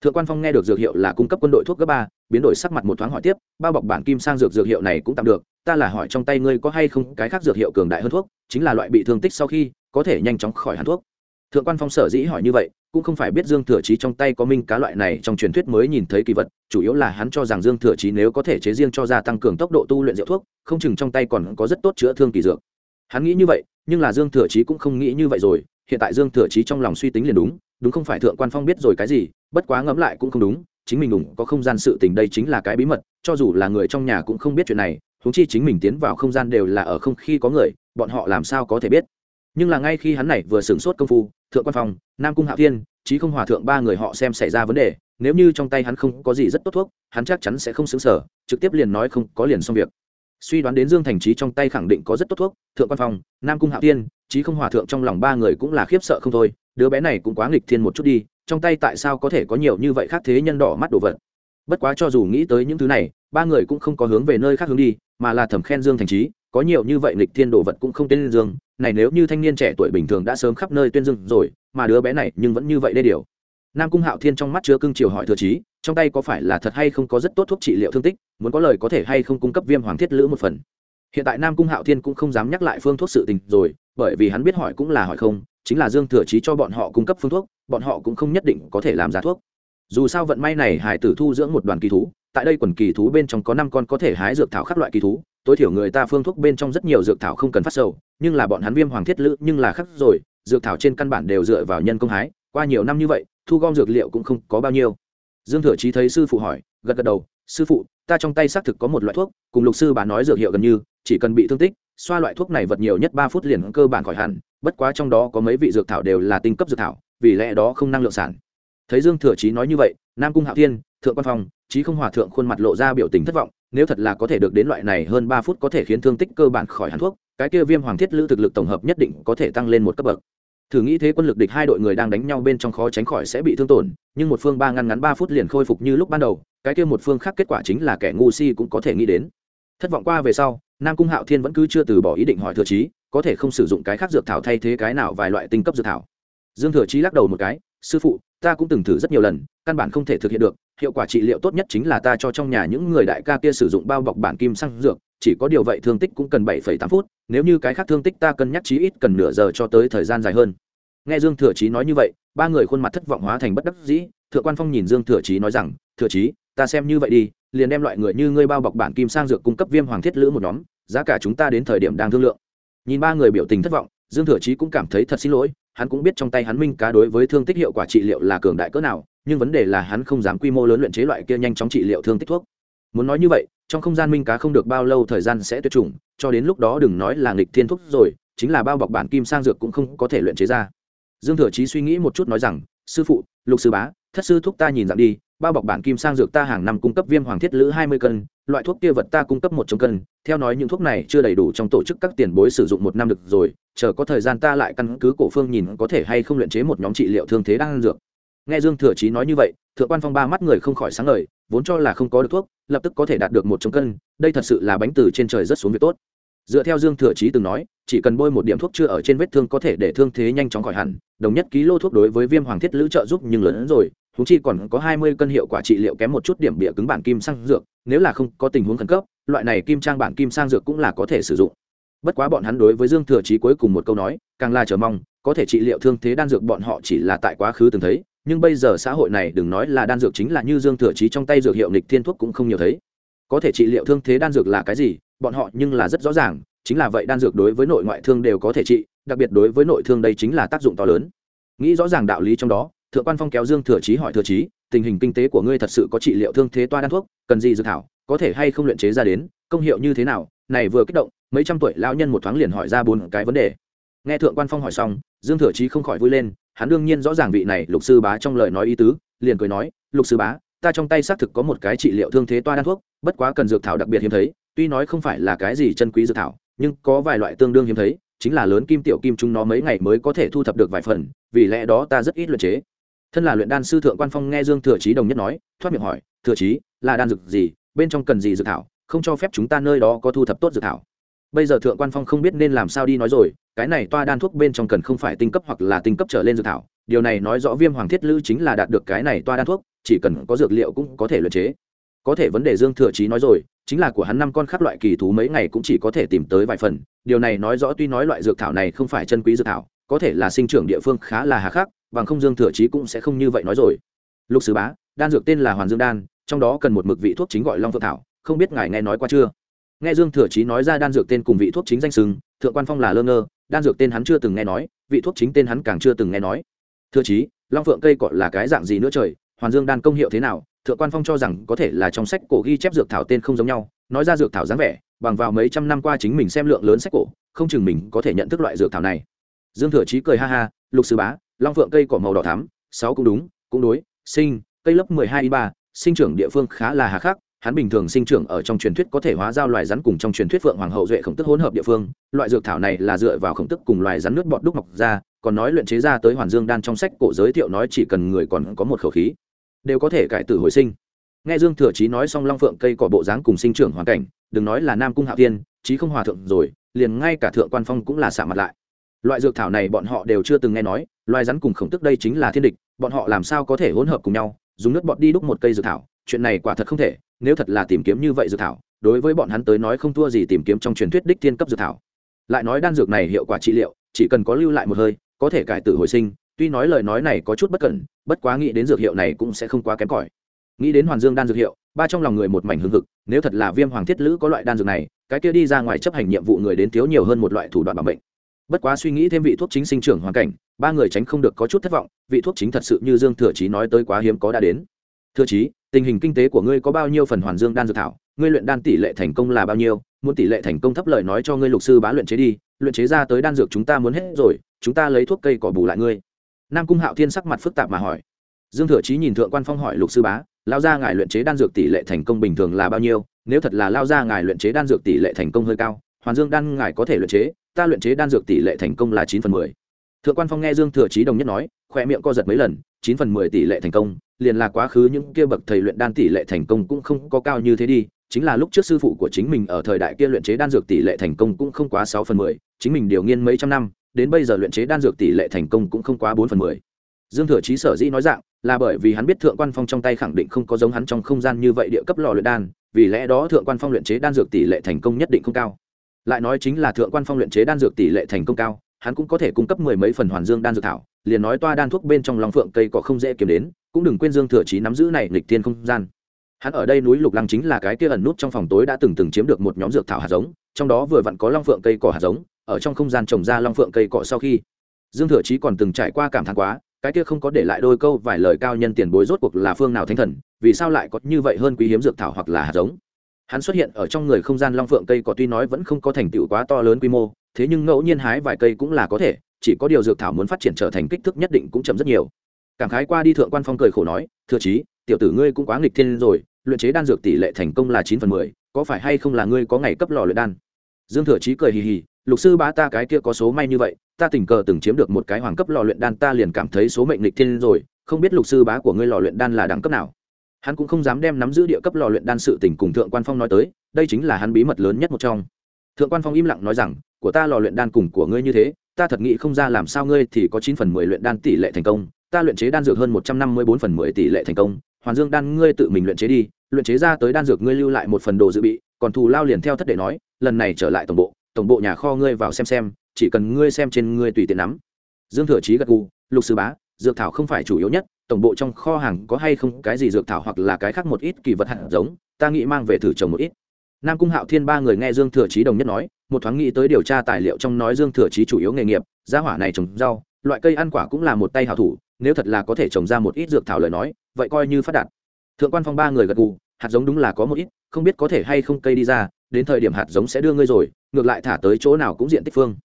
Thượng quan phong nghe được dược hiệu là cung cấp quân đội thuốc cấp ba, biến đổi sắc mặt một thoáng hỏi tiếp, bao bọc bản kim sang dược dược hiệu này cũng tạm được, ta là hỏi trong tay ngươi có hay không cái khác dược hiệu cường đại hơn thuốc, chính là loại bị thương tích sau khi có thể nhanh chóng khỏi hàn thuốc thượng quan phong sở dĩ hỏi như vậy, cũng không phải biết dương thừa chí trong tay có minh cá loại này trong truyền thuyết mới nhìn thấy kỳ vật, chủ yếu là hắn cho rằng dương thừa chí nếu có thể chế riêng cho ra tăng cường tốc độ tu luyện rượu thuốc, không chừng trong tay còn có rất tốt chữa thương kỳ dược. Hắn nghĩ như vậy, nhưng là dương thừa chí cũng không nghĩ như vậy rồi, hiện tại dương thừa chí trong lòng suy tính liền đúng đúng không phải thượng quan phong biết rồi cái gì, bất quá ngẫm lại cũng không đúng, chính mình đủng có không gian sự tình đây chính là cái bí mật, cho dù là người trong nhà cũng không biết chuyện này, huống chi chính mình tiến vào không gian đều là ở không khi có người, bọn họ làm sao có thể biết? Nhưng là ngay khi hắn này vừa sửng sốt công phu, thượng quan phòng nam cung hạ thiên trí không hòa thượng ba người họ xem xảy ra vấn đề, nếu như trong tay hắn không có gì rất tốt thuốc, hắn chắc chắn sẽ không xứng sở trực tiếp liền nói không có liền xong việc. Suy đoán đến dương thành trí trong tay khẳng định có rất tốt thuốc, thượng quan phòng nam cung hạ thiên trí không hòa thượng trong lòng ba người cũng là khiếp sợ không thôi, đứa bé này cũng quá nghịch thiên một chút đi, trong tay tại sao có thể có nhiều như vậy khác thế nhân đỏ mắt đồ vật. Bất quá cho dù nghĩ tới những thứ này, ba người cũng không có hướng về nơi khác hướng đi, mà là thẩm khen dương thành trí có nhiều như vậy nghịch thiên đồ vật cũng không tên dương, này nếu như thanh niên trẻ tuổi bình thường đã sớm khắp nơi tuyên dương rồi, mà đứa bé này nhưng vẫn như vậy đê điều. Nam cung hạo thiên trong mắt chứa cưng chiều hỏi thừa trí, trong tay có phải là thật hay không có rất tốt thuốc trị liệu thương tích, muốn có lời có thể hay không cung cấp viêm hoàng thiết lữ một phần. Hiện tại nam cung hạo thiên cũng không dám nhắc lại phương thuốc sự tình rồi, bởi vì hắn biết hỏi cũng là hỏi không, chính là dương thừa trí cho bọn họ cung cấp phương thuốc, bọn họ cũng không nhất định có thể làm ra thuốc. Dù sao vận may này hải tử thu dưỡng một đoàn kỳ thú, tại đây quần kỳ thú bên trong có năm con có thể hái dược thảo các loại kỳ thú tối thiểu người ta phương thuốc bên trong rất nhiều dược thảo không cần phát sầu, nhưng là bọn hắn viêm hoàng thiết lữ nhưng là khắc rồi, dược thảo trên căn bản đều dựa vào nhân công hái, qua nhiều năm như vậy, thu gom dược liệu cũng không có bao nhiêu. Dương thừa chí thấy sư phụ hỏi, gật gật đầu, sư phụ, ta trong tay xác thực có một loại thuốc, cùng lục sư bà nói dược hiệu gần như, chỉ cần bị thương tích, xoa loại thuốc này vật nhiều nhất ba phút liền cơ bản khỏi hẳn, bất quá trong đó có mấy vị dược thảo đều là tinh cấp dược thảo, vì lẽ đó không năng lượng sản. Thấy dương thừa chí nói như vậy, nam cung hạo thiên, thượng quan phòng chí không hòa thượng khuôn mặt lộ ra biểu tình thất vọng nếu thật là có thể được đến loại này hơn ba phút có thể khiến thương tích cơ bản khỏi hẳn thuốc, cái kia viêm hoàng thiết lữ thực lực tổng hợp nhất định có thể tăng lên một cấp bậc. Thử nghĩ thế quân lực địch hai đội người đang đánh nhau bên trong khó tránh khỏi sẽ bị thương tổn, nhưng một phương ba ngăn ngắn ba phút liền khôi phục như lúc ban đầu, cái kia một phương khác kết quả chính là kẻ ngu si cũng có thể nghĩ đến. Thất vọng qua về sau, nam cung hạo thiên vẫn cứ chưa từ bỏ ý định hỏi thừa trí có thể không sử dụng cái khác dược thảo thay thế cái nào vài loại tinh cấp dược thảo. Dương thừa trí lắc đầu một cái, sư phụ, ta cũng từng thử rất nhiều lần, căn bản không thể thực hiện được hiệu quả trị liệu tốt nhất chính là ta cho trong nhà những người đại ca kia sử dụng bao bọc bản kim xăng dược, chỉ có điều vậy thương tích cũng cần bảy tám phút, nếu như cái khác thương tích ta cân nhắc chí ít cần nửa giờ cho tới thời gian dài hơn. Nghe dương thừa chí nói như vậy, ba người khuôn mặt thất vọng hóa thành bất đắc dĩ, thượng quan phong nhìn dương thừa chí nói rằng, thừa chí, ta xem như vậy đi, liền đem loại người như ngươi bao bọc bản kim sang dược cung cấp viêm hoàng thiết lữ một nhóm, giá cả chúng ta đến thời điểm đang thương lượng. Nhìn ba người biểu tình thất vọng, dương thừa chí cũng cảm thấy thật xin lỗi, hắn cũng biết trong tay hắn minh cá đối với thương tích hiệu quả trị liệu là cường đại cỡ nào nhưng vấn đề là hắn không dám quy mô lớn luyện chế loại kia nhanh chóng trị liệu thương tích thuốc. Muốn nói như vậy, trong không gian minh cá không được bao lâu thời gian sẽ tuyệt chủng, cho đến lúc đó đừng nói là nghịch thiên thuốc rồi, chính là bao bọc bản kim sang dược cũng không có thể luyện chế ra. Dương thừa chí suy nghĩ một chút nói rằng, sư phụ, lục sư bá, thất sư thúc ta nhìn dạng đi, bao bọc bản kim sang dược ta hàng năm cung cấp viêm hoàng thiết lữ hai mươi cân, loại thuốc kia vật ta cung cấp một trăm cân, theo nói những thuốc này chưa đầy đủ trong tổ chức các tiền bối sử dụng một năm được rồi, chờ có thời gian ta lại căn cứ cổ phương nhìn có thể hay không luyện chế một nhóm trị liệu thương thế đang ăn dược nghe dương thừa chí nói như vậy, thượng quan phong ba mắt người không khỏi sáng ngời, vốn cho là không có được thuốc, lập tức có thể đạt được một chống cân, đây thật sự là bánh từ trên trời rất xuống việc tốt. Dựa theo dương thừa chí từng nói, chỉ cần bôi một điểm thuốc chưa ở trên vết thương có thể để thương thế nhanh chóng khỏi hẳn, đồng nhất ký lô thuốc đối với viêm hoàng thiết lữ trợ giúp nhưng lớn hơn rồi thú chi còn có hai mươi cân hiệu quả trị liệu kém một chút điểm bịa cứng bản kim sang dược, nếu là không có tình huống khẩn cấp, loại này kim trang bản kim sang dược cũng là có thể sử dụng. Bất quá bọn hắn đối với dương thừa chí cuối cùng một câu nói, càng là chờ mong, có thể trị liệu thương thế đan dược bọn họ chỉ là tại quá khứ từng thấy nhưng bây giờ xã hội này đừng nói là đan dược chính là như dương thừa chí trong tay dược hiệu nịch thiên thuốc cũng không nhiều thấy. Có thể trị liệu thương thế đan dược là cái gì, bọn họ nhưng là rất rõ ràng, chính là vậy đan dược đối với nội ngoại thương đều có thể trị, đặc biệt đối với nội thương đây chính là tác dụng to lớn. Nghĩ rõ ràng đạo lý trong đó, thượng quan phong kéo dương thừa chí hỏi thừa chí, tình hình kinh tế của ngươi thật sự có trị liệu thương thế toa đan thuốc, cần gì dược thảo, có thể hay không luyện chế ra đến, công hiệu như thế nào, này vừa kích động, mấy trăm tuổi lão nhân một thoáng liền hỏi ra bốn cái vấn đề. Nghe thượng quan phong hỏi xong, dương thừa chí không khỏi vui lên hắn đương nhiên rõ ràng vị này lục sư bá trong lời nói ý tứ, liền cười nói, lục sư bá, ta trong tay xác thực có một cái trị liệu thương thế toa đan thuốc, bất quá cần dược thảo đặc biệt hiếm thấy, tuy nói không phải là cái gì chân quý dược thảo, nhưng có vài loại tương đương hiếm thấy, chính là lớn kim tiểu kim chúng nó mấy ngày mới có thể thu thập được vài phần, vì lẽ đó ta rất ít luyện chế. Thân là luyện đan sư thượng quan phong nghe dương thừa trí đồng nhất nói, thoát miệng hỏi, thừa trí là đan dược gì? Bên trong cần gì dược thảo? Không cho phép chúng ta nơi đó có thu thập tốt dược thảo. Bây giờ thượng quan phong không biết nên làm sao đi nói rồi cái này toa đan thuốc bên trong cần không phải tinh cấp hoặc là tinh cấp trở lên dược thảo, điều này nói rõ viêm hoàng thiết lư chính là đạt được cái này toa đan thuốc, chỉ cần có dược liệu cũng có thể luyện chế. Có thể vấn đề dương thừa chí nói rồi, chính là của hắn năm con khác loại kỳ thú mấy ngày cũng chỉ có thể tìm tới vài phần, điều này nói rõ tuy nói loại dược thảo này không phải chân quý dược thảo, có thể là sinh trưởng địa phương khá là hà khắc, bằng không dương thừa chí cũng sẽ không như vậy nói rồi. Lục sứ bá, đan dược tên là hoàn dương đan, trong đó cần một mực vị thuốc chính gọi long phượng thảo, không biết ngài nghe nói qua chưa? Nghe dương thừa chí nói ra đan dược tên cùng vị thuốc chính danh sừng thượng quan phong là lơ ngơ đan dược tên hắn chưa từng nghe nói, vị thuốc chính tên hắn càng chưa từng nghe nói. Thừa chí, long phượng cây cọ là cái dạng gì nữa trời? Hoàn dương đan công hiệu thế nào? Thượng quan phong cho rằng có thể là trong sách cổ ghi chép dược thảo tên không giống nhau, nói ra dược thảo dáng vẻ, bằng vào mấy trăm năm qua chính mình xem lượng lớn sách cổ, không chừng mình có thể nhận thức loại dược thảo này. Dương thừa chí cười ha ha, lục sư bá, long phượng cây cỏ màu đỏ thắm, sáu cũng đúng, cũng đối, sinh, cây lớp mười hai y ba, sinh trưởng địa phương khá là hà khắc hắn bình thường sinh trưởng ở trong truyền thuyết có thể hóa giao loài rắn cùng trong truyền thuyết phượng hoàng hậu duệ khổng tức hỗn hợp địa phương. Loại dược thảo này là dựa vào khổng tức cùng loài rắn nước bọt đúc mọc ra, còn nói luyện chế ra tới hoàn dương đan trong sách cổ giới thiệu nói chỉ cần người còn có một khẩu khí, đều có thể cải tử hồi sinh. Nghe dương thừa chí nói xong long phượng cây cỏ bộ dáng cùng sinh trưởng hoàn cảnh, đừng nói là nam cung hạ tiên chí không hòa thượng rồi, liền ngay cả thượng quan phong cũng là xả mặt lại. Loại dược thảo này bọn họ đều chưa từng nghe nói, loài rắn cùng khổng tức đây chính là thiên địch, bọn họ làm sao có thể hỗn hợp cùng nhau, dùng nước bọt đi đúc một cây dược thảo chuyện này quả thật không thể, nếu thật là tìm kiếm như vậy dược thảo, đối với bọn hắn tới nói không thua gì tìm kiếm trong truyền thuyết đích thiên cấp dược thảo. Lại nói đan dược này hiệu quả trị liệu, chỉ cần có lưu lại một hơi, có thể cải tử hồi sinh, tuy nói lời nói này có chút bất cẩn, bất quá nghĩ đến dược hiệu này cũng sẽ không quá kém cỏi. Nghĩ đến hoàn dương đan dược hiệu, ba trong lòng người một mảnh hương thực nếu thật là viêm hoàng thiết lữ có loại đan dược này, cái kia đi ra ngoài chấp hành nhiệm vụ người đến thiếu nhiều hơn một loại thủ đoạn bảo bệnh. Bất quá suy nghĩ thêm vị thuốc chính sinh trưởng hoàn cảnh, ba người tránh không được có chút thất vọng, vị thuốc chính thật sự như dương thừa chí nói tới quá hiếm có đã đến. Thừa chí tình hình kinh tế của ngươi có bao nhiêu phần hoàn dương đan dược thảo, ngươi luyện đan tỷ lệ thành công là bao nhiêu, muốn tỷ lệ thành công thấp lời nói cho ngươi lục sư bá luyện chế đi, luyện chế ra tới đan dược chúng ta muốn hết rồi, chúng ta lấy thuốc cây cỏ bù lại ngươi. Nam cung hạo thiên sắc mặt phức tạp mà hỏi. Dương thừa chí nhìn thượng quan phong hỏi lục sư bá lao ra ngài luyện chế đan dược tỷ lệ thành công bình thường là bao nhiêu? Nếu thật là lao ra ngài luyện chế đan dược tỷ lệ thành công hơi cao, hoàn dương đan ngài có thể luyện chế, ta luyện chế đan dược tỷ lệ thành công là chín phần mười. Thượng quan phong nghe dương thừa chí đồng nhất nói khoe miệng co giật mấy lần, chín phần mười tỷ lệ thành công, liền là quá khứ những kia bậc thầy luyện đan tỷ lệ thành công cũng không có cao như thế đi, chính là lúc trước sư phụ của chính mình ở thời đại kia luyện chế đan dược tỷ lệ thành công cũng không quá sáu phần mười, chính mình điều nghiên mấy trăm năm, đến bây giờ luyện chế đan dược tỷ lệ thành công cũng không quá bốn phần mười. Dương thừa chí sở dĩ nói dạng, là bởi vì hắn biết thượng quan phong trong tay khẳng định không có giống hắn trong không gian như vậy địa cấp lò luyện đan, vì lẽ đó thượng quan phong luyện chế đan dược tỷ lệ thành công nhất định không cao. Lại nói chính là thượng quan phong luyện chế đan dược tỷ lệ thành công cao hắn cũng có thể cung cấp mười mấy phần hoàn dương đan dược thảo, liền nói toa đan thuốc bên trong lòng phượng cây có không dễ kiếm đến, cũng đừng quên dương thừa trí nắm giữ này lịch thiên không gian. Hắn ở đây núi lục lăng chính là cái kia ẩn nút trong phòng tối đã từng từng chiếm được một nhóm dược thảo hạt giống, trong đó vừa vặn có long phượng cây cỏ hạt giống, ở trong không gian trồng ra long phượng cây cỏ sau khi, dương thừa chí còn từng trải qua cảm thán quá, cái kia không có để lại đôi câu vài lời cao nhân tiền bối rốt cuộc là phương nào thánh thần, vì sao lại có như vậy hơn quý hiếm dược thảo hoặc là hạt giống? Hắn xuất hiện ở trong người không gian long phượng cây có tuy nói vẫn không có thành tựu quá to lớn quy mô, thế nhưng ngẫu nhiên hái vài cây cũng là có thể, chỉ có điều dược thảo muốn phát triển trở thành kích thước nhất định cũng chậm rất nhiều. Cảm khái qua đi thượng quan phong cười khổ nói thừa chí, tiểu tử ngươi cũng quá nghịch thiên rồi, luyện chế đan dược tỷ lệ thành công là chín phần mười, có phải hay không là ngươi có ngày cấp lò luyện đan? Dương thừa chí cười hì hì, lục sư bá ta cái kia có số may như vậy, ta tình cờ từng chiếm được một cái hoàng cấp lò luyện đan ta liền cảm thấy số mệnh nghịch thiên rồi, không biết lục sư bá của ngươi lò luyện đan là đẳng cấp nào? Hắn cũng không dám đem nắm giữ địa cấp lò luyện đan sự tình cùng thượng quan phong nói tới, đây chính là hắn bí mật lớn nhất một trong. Thượng quan phong im lặng nói rằng, của ta lò luyện đan cùng của ngươi như thế, ta thật nghĩ không ra làm sao ngươi thì có chín phần mười luyện đan tỷ lệ thành công, ta luyện chế đan dược hơn một trăm năm mươi bốn phần mười tỷ lệ thành công, hoàn dương đan ngươi tự mình luyện chế đi, luyện chế ra tới đan dược ngươi lưu lại một phần đồ dự bị, còn thù lao liền theo thất đệ nói, lần này trở lại tổng bộ tổng bộ nhà kho ngươi vào xem xem, chỉ cần ngươi xem trên ngươi tùy tiện nắm. Dương thừa trí gật gù, lục sư bá, dược thảo không phải chủ yếu nhất tổng bộ trong kho hàng có hay không cái gì dược thảo hoặc là cái khác một ít kỳ vật hạt giống, ta nghĩ mang về thử trồng một ít. Nam cung hạo thiên ba người nghe dương thừa trí đồng nhất nói, một thoáng nghĩ tới điều tra tài liệu trong nói dương thừa trí chủ yếu nghề nghiệp, gia hỏa này trồng rau, loại cây ăn quả cũng là một tay hảo thủ, nếu thật là có thể trồng ra một ít dược thảo lời nói, vậy coi như phát đạt. Thượng quan phong ba người gật gù, hạt giống đúng là có một ít, không biết có thể hay không cây đi ra, đến thời điểm hạt giống sẽ đưa ngươi rồi, ngược lại thả tới chỗ nào cũng diện tích phương.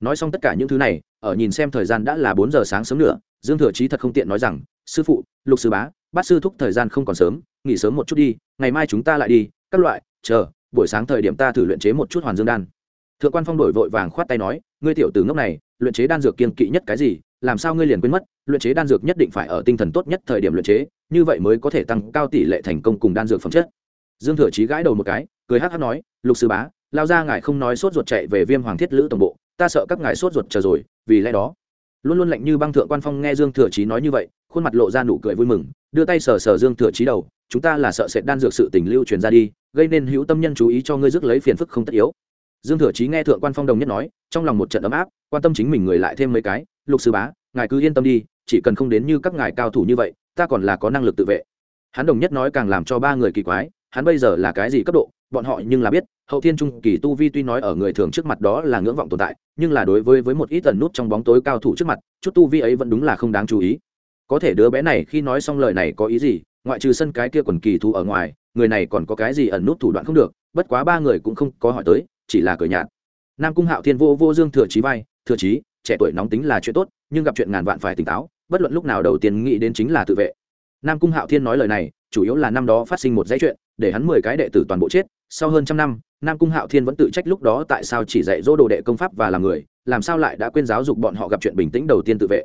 Nói xong tất cả những thứ này, ở nhìn xem thời gian đã là bốn giờ sáng sớm nữa, dương thừa chí thật không tiện nói rằng sư phụ, lục sư bá, bát sư thúc thời gian không còn sớm, nghỉ sớm một chút đi, ngày mai chúng ta lại đi, các loại, chờ, buổi sáng thời điểm ta thử luyện chế một chút hoàn dương đan. Thượng quan phong đổi vội vàng khoát tay nói, ngươi tiểu từ ngốc này, luyện chế đan dược kiên kỵ nhất cái gì, làm sao ngươi liền quên mất, luyện chế đan dược nhất định phải ở tinh thần tốt nhất thời điểm luyện chế, như vậy mới có thể tăng cao tỷ lệ thành công cùng đan dược phẩm chất. Dương thừa chí gãi đầu một cái, cười hắc hắc nói, lục sư bá, lao ra ngài không nói sốt ruột chạy về viêm hoàng thiết lữ tổng bộ, ta sợ các ngài sốt ruột chờ rồi, vì lẽ đó. Luôn luôn lạnh như băng thượng quan phong nghe dương thừa chí nói như vậy khuôn mặt lộ ra nụ cười vui mừng, đưa tay sờ sờ dương thừa chí đầu, chúng ta là sợ sệt đan dược sự tình lưu truyền ra đi, gây nên hữu tâm nhân chú ý cho ngươi rước lấy phiền phức không tất yếu. Dương thừa chí nghe thượng quan phong đồng nhất nói, trong lòng một trận ấm áp, quan tâm chính mình người lại thêm mấy cái, lục sư bá, ngài cứ yên tâm đi, chỉ cần không đến như các ngài cao thủ như vậy, ta còn là có năng lực tự vệ. Hắn đồng nhất nói càng làm cho ba người kỳ quái, hắn bây giờ là cái gì cấp độ, bọn họ nhưng là biết, hậu thiên trung kỳ tu vi tuy nói ở người thường trước mặt đó là ngưỡng vọng tồn tại, nhưng là đối với với một ít tần nút trong bóng tối cao thủ trước mặt, chút tu vi ấy vẫn đúng là không đáng chú ý có thể đứa bé này khi nói xong lời này có ý gì, ngoại trừ sân cái kia quần kỳ thú ở ngoài, người này còn có cái gì ẩn nút thủ đoạn không được, bất quá ba người cũng không có hỏi tới, chỉ là cười nhạt. Nam cung hạo thiên vô vô dương thừa trí vai, thừa trí trẻ tuổi nóng tính là chuyện tốt, nhưng gặp chuyện ngàn vạn phải tỉnh táo, bất luận lúc nào đầu tiên nghĩ đến chính là tự vệ. Nam cung hạo thiên nói lời này, chủ yếu là năm đó phát sinh một dãy chuyện, để hắn mười cái đệ tử toàn bộ chết, sau hơn trăm năm, nam cung hạo thiên vẫn tự trách lúc đó tại sao chỉ dạy dỗ đồ đệ công pháp và làm người, làm sao lại đã quên giáo dục bọn họ gặp chuyện bình tĩnh đầu tiên tự vệ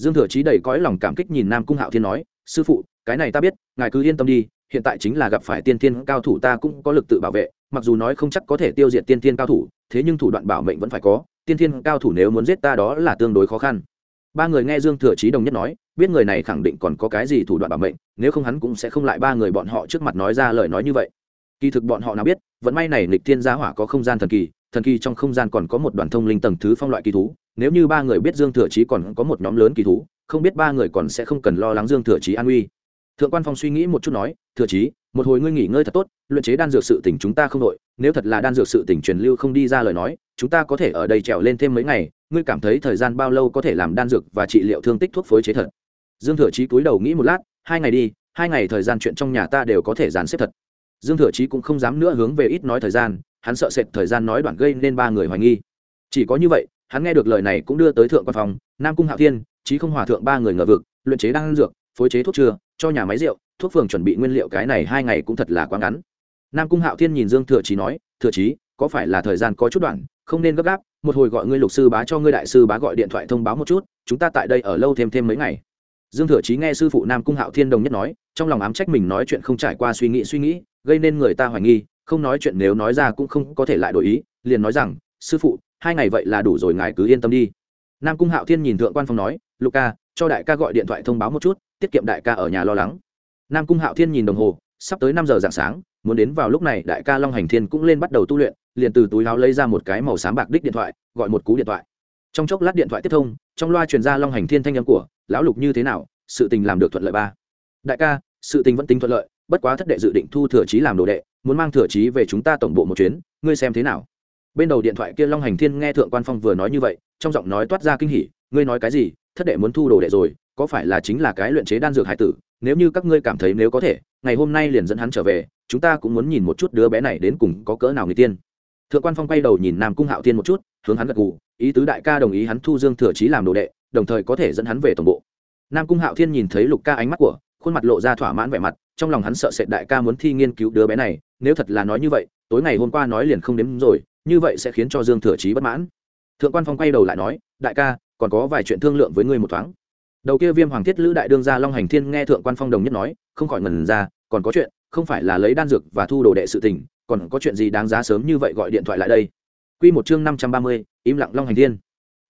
dương thừa chí đầy cõi lòng cảm kích nhìn nam cung hạo thiên nói, sư phụ, cái này ta biết, ngài cứ yên tâm đi, hiện tại chính là gặp phải tiên thiên cao thủ ta cũng có lực tự bảo vệ, mặc dù nói không chắc có thể tiêu diệt tiên thiên cao thủ, thế nhưng thủ đoạn bảo mệnh vẫn phải có, tiên thiên cao thủ nếu muốn giết ta đó là tương đối khó khăn. Ba người nghe dương thừa chí đồng nhất nói, biết người này khẳng định còn có cái gì thủ đoạn bảo mệnh, nếu không hắn cũng sẽ không lại ba người bọn họ trước mặt nói ra lời nói như vậy. Kỳ thực bọn họ nào biết vẫn may này lịch thiên gia hỏa có không gian thần kỳ thần kỳ trong không gian còn có một đoàn thông linh tầng thứ phong loại kỳ thú, nếu như ba người biết dương thừa chí còn có một nhóm lớn kỳ thú, không biết ba người còn sẽ không cần lo lắng dương thừa chí an uy thượng quan phong suy nghĩ một chút nói, thừa chí, một hồi ngươi nghỉ ngơi thật tốt, luyện chế đan dược sự tỉnh chúng ta không đội, nếu thật là đan dược sự tỉnh truyền lưu không đi ra lời nói, chúng ta có thể ở đây trèo lên thêm mấy ngày, ngươi cảm thấy thời gian bao lâu có thể làm đan dược và trị liệu thương tích thuốc phối chế thật? Dương thừa chí cúi đầu nghĩ một lát, hai ngày đi, hai ngày thời gian chuyện trong nhà ta đều có thể dàn xếp thật. Dương thừa chí cũng không dám nữa hướng về ít nói thời gian hắn sợ sệt thời gian nói đoạn gây nên ba người hoài nghi. Chỉ có như vậy, hắn nghe được lời này cũng đưa tới thượng quan phòng, nam cung hạo thiên, chí không hòa thượng ba người ngờ vực, luyện chế đan dược, phối chế thuốc chưa cho nhà máy rượu, thuốc phường chuẩn bị nguyên liệu cái này hai ngày cũng thật là quá ngắn. Nam cung hạo thiên nhìn dương thừa chí nói, thừa chí, có phải là thời gian có chút đoạn, không nên gấp gáp, một hồi gọi ngươi lục sư bá cho ngươi đại sư bá gọi điện thoại thông báo một chút, chúng ta tại đây ở lâu thêm thêm mấy ngày. Dương thừa chí nghe sư phụ nam cung hạo thiên đồng nhất nói, trong lòng ám trách mình nói chuyện không trải qua suy nghĩ suy nghĩ, gây nên người ta hoài nghi không nói chuyện nếu nói ra cũng không có thể lại đổi ý, liền nói rằng, sư phụ, hai ngày vậy là đủ rồi, ngài cứ yên tâm đi. Nam cung hạo thiên nhìn thượng quan phong nói luca cho đại ca gọi điện thoại thông báo một chút, tiết kiệm đại ca ở nhà lo lắng. Nam cung hạo thiên nhìn đồng hồ, sắp tới năm giờ dạng sáng, muốn đến vào lúc này, đại ca long hành thiên cũng lên bắt đầu tu luyện, liền từ túi áo lấy ra một cái màu xám bạc đích điện thoại, gọi một cú điện thoại. Trong chốc lát điện thoại tiếp thông, trong loa truyền ra long hành thiên thanh âm của, lão lục như thế nào, sự tình làm được thuận lợi ba. Đại ca, sự tình vẫn tính thuận lợi, bất quá thất đệ dự định thu thừa trí làm đồ đệ muốn mang thừa trí về chúng ta tổng bộ một chuyến, ngươi xem thế nào? Bên đầu điện thoại kia long hành thiên nghe thượng quan phong vừa nói như vậy, trong giọng nói toát ra kinh hỉ, ngươi nói cái gì? Thất đệ muốn thu đồ đệ rồi, có phải là chính là cái luyện chế đan dược hải tử? Nếu như các ngươi cảm thấy nếu có thể, ngày hôm nay liền dẫn hắn trở về, chúng ta cũng muốn nhìn một chút đứa bé này đến cùng có cỡ nào người tiên. Thượng quan phong quay đầu nhìn nam cung hạo Thiên một chút, hướng hắn gật gù, ý tứ đại ca đồng ý hắn thu dương thừa trí làm đồ đệ, đồng thời có thể dẫn hắn về tổng bộ. Nam cung hạo thiên nhìn thấy lục ca ánh mắt của, khuôn mặt lộ ra thỏa mãn vẻ mặt, trong lòng hắn sợ sệt đại ca muốn thi nghiên cứu đứa bé này nếu thật là nói như vậy tối ngày hôm qua nói liền không đếm rồi như vậy sẽ khiến cho dương thừa Chí bất mãn. Thượng quan phong quay đầu lại nói đại ca còn có vài chuyện thương lượng với ngươi một thoáng. Đầu kia viêm hoàng thiết lữ đại đương gia long hành thiên nghe thượng quan phong đồng nhất nói không khỏi ngần ra còn có chuyện không phải là lấy đan dược và thu đồ đệ sự tình còn có chuyện gì đáng giá sớm như vậy gọi điện thoại lại đây? Quy một chương năm trăm ba mươi, im lặng long hành thiên.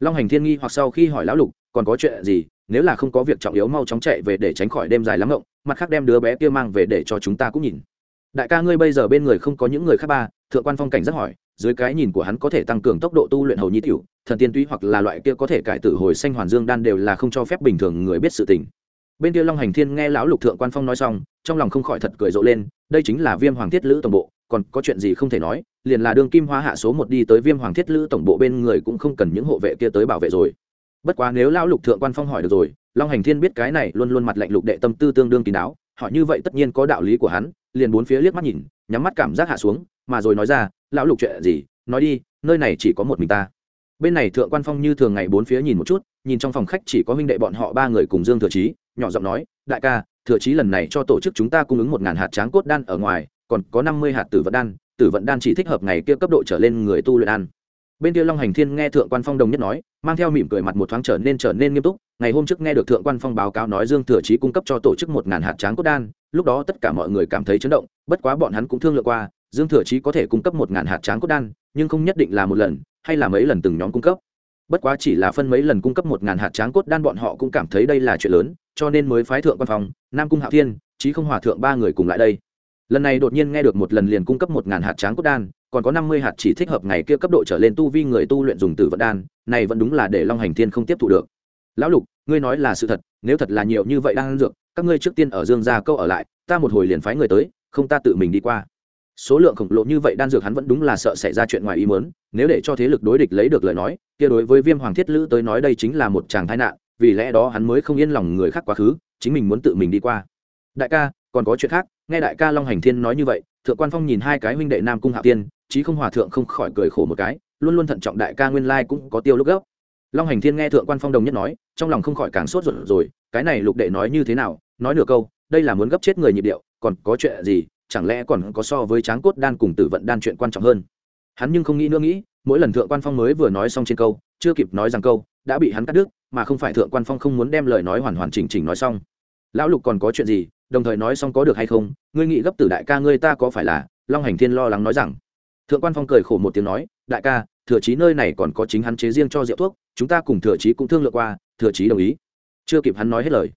Long hành thiên nghi hoặc sau khi hỏi lão lục còn có chuyện gì? Nếu là không có việc trọng yếu mau chóng chạy về để tránh khỏi đêm dài lắm ngộng mặt khác đem đứa bé kia mang về để cho chúng ta cũng nhìn đại ca ngươi bây giờ bên người không có những người khác ba, thượng quan phong cảnh rất hỏi, dưới cái nhìn của hắn có thể tăng cường tốc độ tu luyện hầu nhi tiểu, thần tiên túy hoặc là loại kia có thể cải tử hồi sanh hoàn dương đan đều là không cho phép bình thường người biết sự tình. Bên kia long hành thiên nghe lão lục thượng quan phong nói xong, trong lòng không khỏi thật cười rộ lên, đây chính là viêm hoàng thiết lữ tổng bộ, còn có chuyện gì không thể nói, liền là Đường kim hoa hạ số một đi tới viêm hoàng thiết lữ tổng bộ bên người cũng không cần những hộ vệ kia tới bảo vệ rồi. Bất quá nếu lão lục thượng quan phong hỏi được rồi, long hành thiên biết cái này luôn luôn mặt lạnh lục đệ tâm tư tương đương kín đáo, hỏi như vậy tất nhiên có đạo lý của hắn liền bốn phía liếc mắt nhìn, nhắm mắt cảm giác hạ xuống, mà rồi nói ra, lão lục chuyện gì? Nói đi, nơi này chỉ có một mình ta. Bên này thượng quan phong như thường ngày bốn phía nhìn một chút, nhìn trong phòng khách chỉ có huynh đệ bọn họ ba người cùng dương thừa trí nhỏ giọng nói, đại ca, thừa trí lần này cho tổ chức chúng ta cung ứng một ngàn hạt tráng cốt đan ở ngoài, còn có năm mươi hạt tử vận đan, tử vận đan chỉ thích hợp ngày kia cấp độ trở lên người tu luyện ăn. Bên kia long hành thiên nghe thượng quan phong đồng nhất nói, mang theo mỉm cười mặt một thoáng trở nên trở nên nghiêm túc ngày hôm trước nghe được thượng quan phong báo cáo nói dương thừa trí cung cấp cho tổ chức một ngàn hạt tráng cốt đan, lúc đó tất cả mọi người cảm thấy chấn động, bất quá bọn hắn cũng thương lượng qua, dương thừa chí có thể cung cấp một ngàn hạt tráng cốt đan, nhưng không nhất định là một lần, hay là mấy lần từng nhóm cung cấp. Bất quá chỉ là phân mấy lần cung cấp một ngàn hạt tráng cốt đan bọn họ cũng cảm thấy đây là chuyện lớn, cho nên mới phái thượng quan phòng nam cung hạ thiên, chí không hòa thượng ba người cùng lại đây. Lần này đột nhiên nghe được một lần liền cung cấp một ngàn hạt tráng cốt đan, còn có năm mươi hạt chỉ thích hợp ngày kia cấp độ trở lên tu vi người tu luyện dùng tử vận đan, này vẫn đúng là để long hành thiên không tiếp thụ được. Lão lục ngươi nói là sự thật, nếu thật là nhiều như vậy đang dược, các ngươi trước tiên ở dương gia câu ở lại, ta một hồi liền phái người tới, không ta tự mình đi qua. Số lượng khổng lồ như vậy đan dược hắn vẫn đúng là sợ xảy ra chuyện ngoài ý muốn, nếu để cho thế lực đối địch lấy được lời nói, kia đối với viêm hoàng thiết lữ tới nói đây chính là một chàng tai nạn, vì lẽ đó hắn mới không yên lòng người khác quá khứ, chính mình muốn tự mình đi qua. Đại ca, còn có chuyện khác, nghe đại ca long hành thiên nói như vậy, thượng quan phong nhìn hai cái huynh đệ nam cung hạ tiên, chí không hòa thượng không khỏi cười khổ một cái, luôn luôn thận trọng đại ca nguyên lai cũng có tiêu lúc gốc long hành thiên nghe thượng quan phong đồng nhất nói, trong lòng không khỏi càng sốt ruột rồi, cái này lục đệ nói như thế nào, nói nửa câu, đây là muốn gấp chết người nhịp điệu, còn có chuyện gì, chẳng lẽ còn có so với tráng cốt đan cùng tử vận đan chuyện quan trọng hơn? Hắn nhưng không nghĩ nữa nghĩ, mỗi lần thượng quan phong mới vừa nói xong trên câu, chưa kịp nói rằng câu, đã bị hắn cắt đứt, mà không phải thượng quan phong không muốn đem lời nói hoàn hoàn chỉnh chỉnh nói xong. Lão lục còn có chuyện gì, đồng thời nói xong có được hay không, ngươi nghĩ gấp tử đại ca ngươi ta có phải là, long hành thiên lo lắng nói rằng. Thượng quan phong cười khổ một tiếng nói, đại ca, thừa chí nơi này còn có chính hắn chế riêng cho rượu thuốc chúng ta cùng thừa chí cũng thương lượng qua, thừa chí đồng ý. Chưa kịp hắn nói hết lời,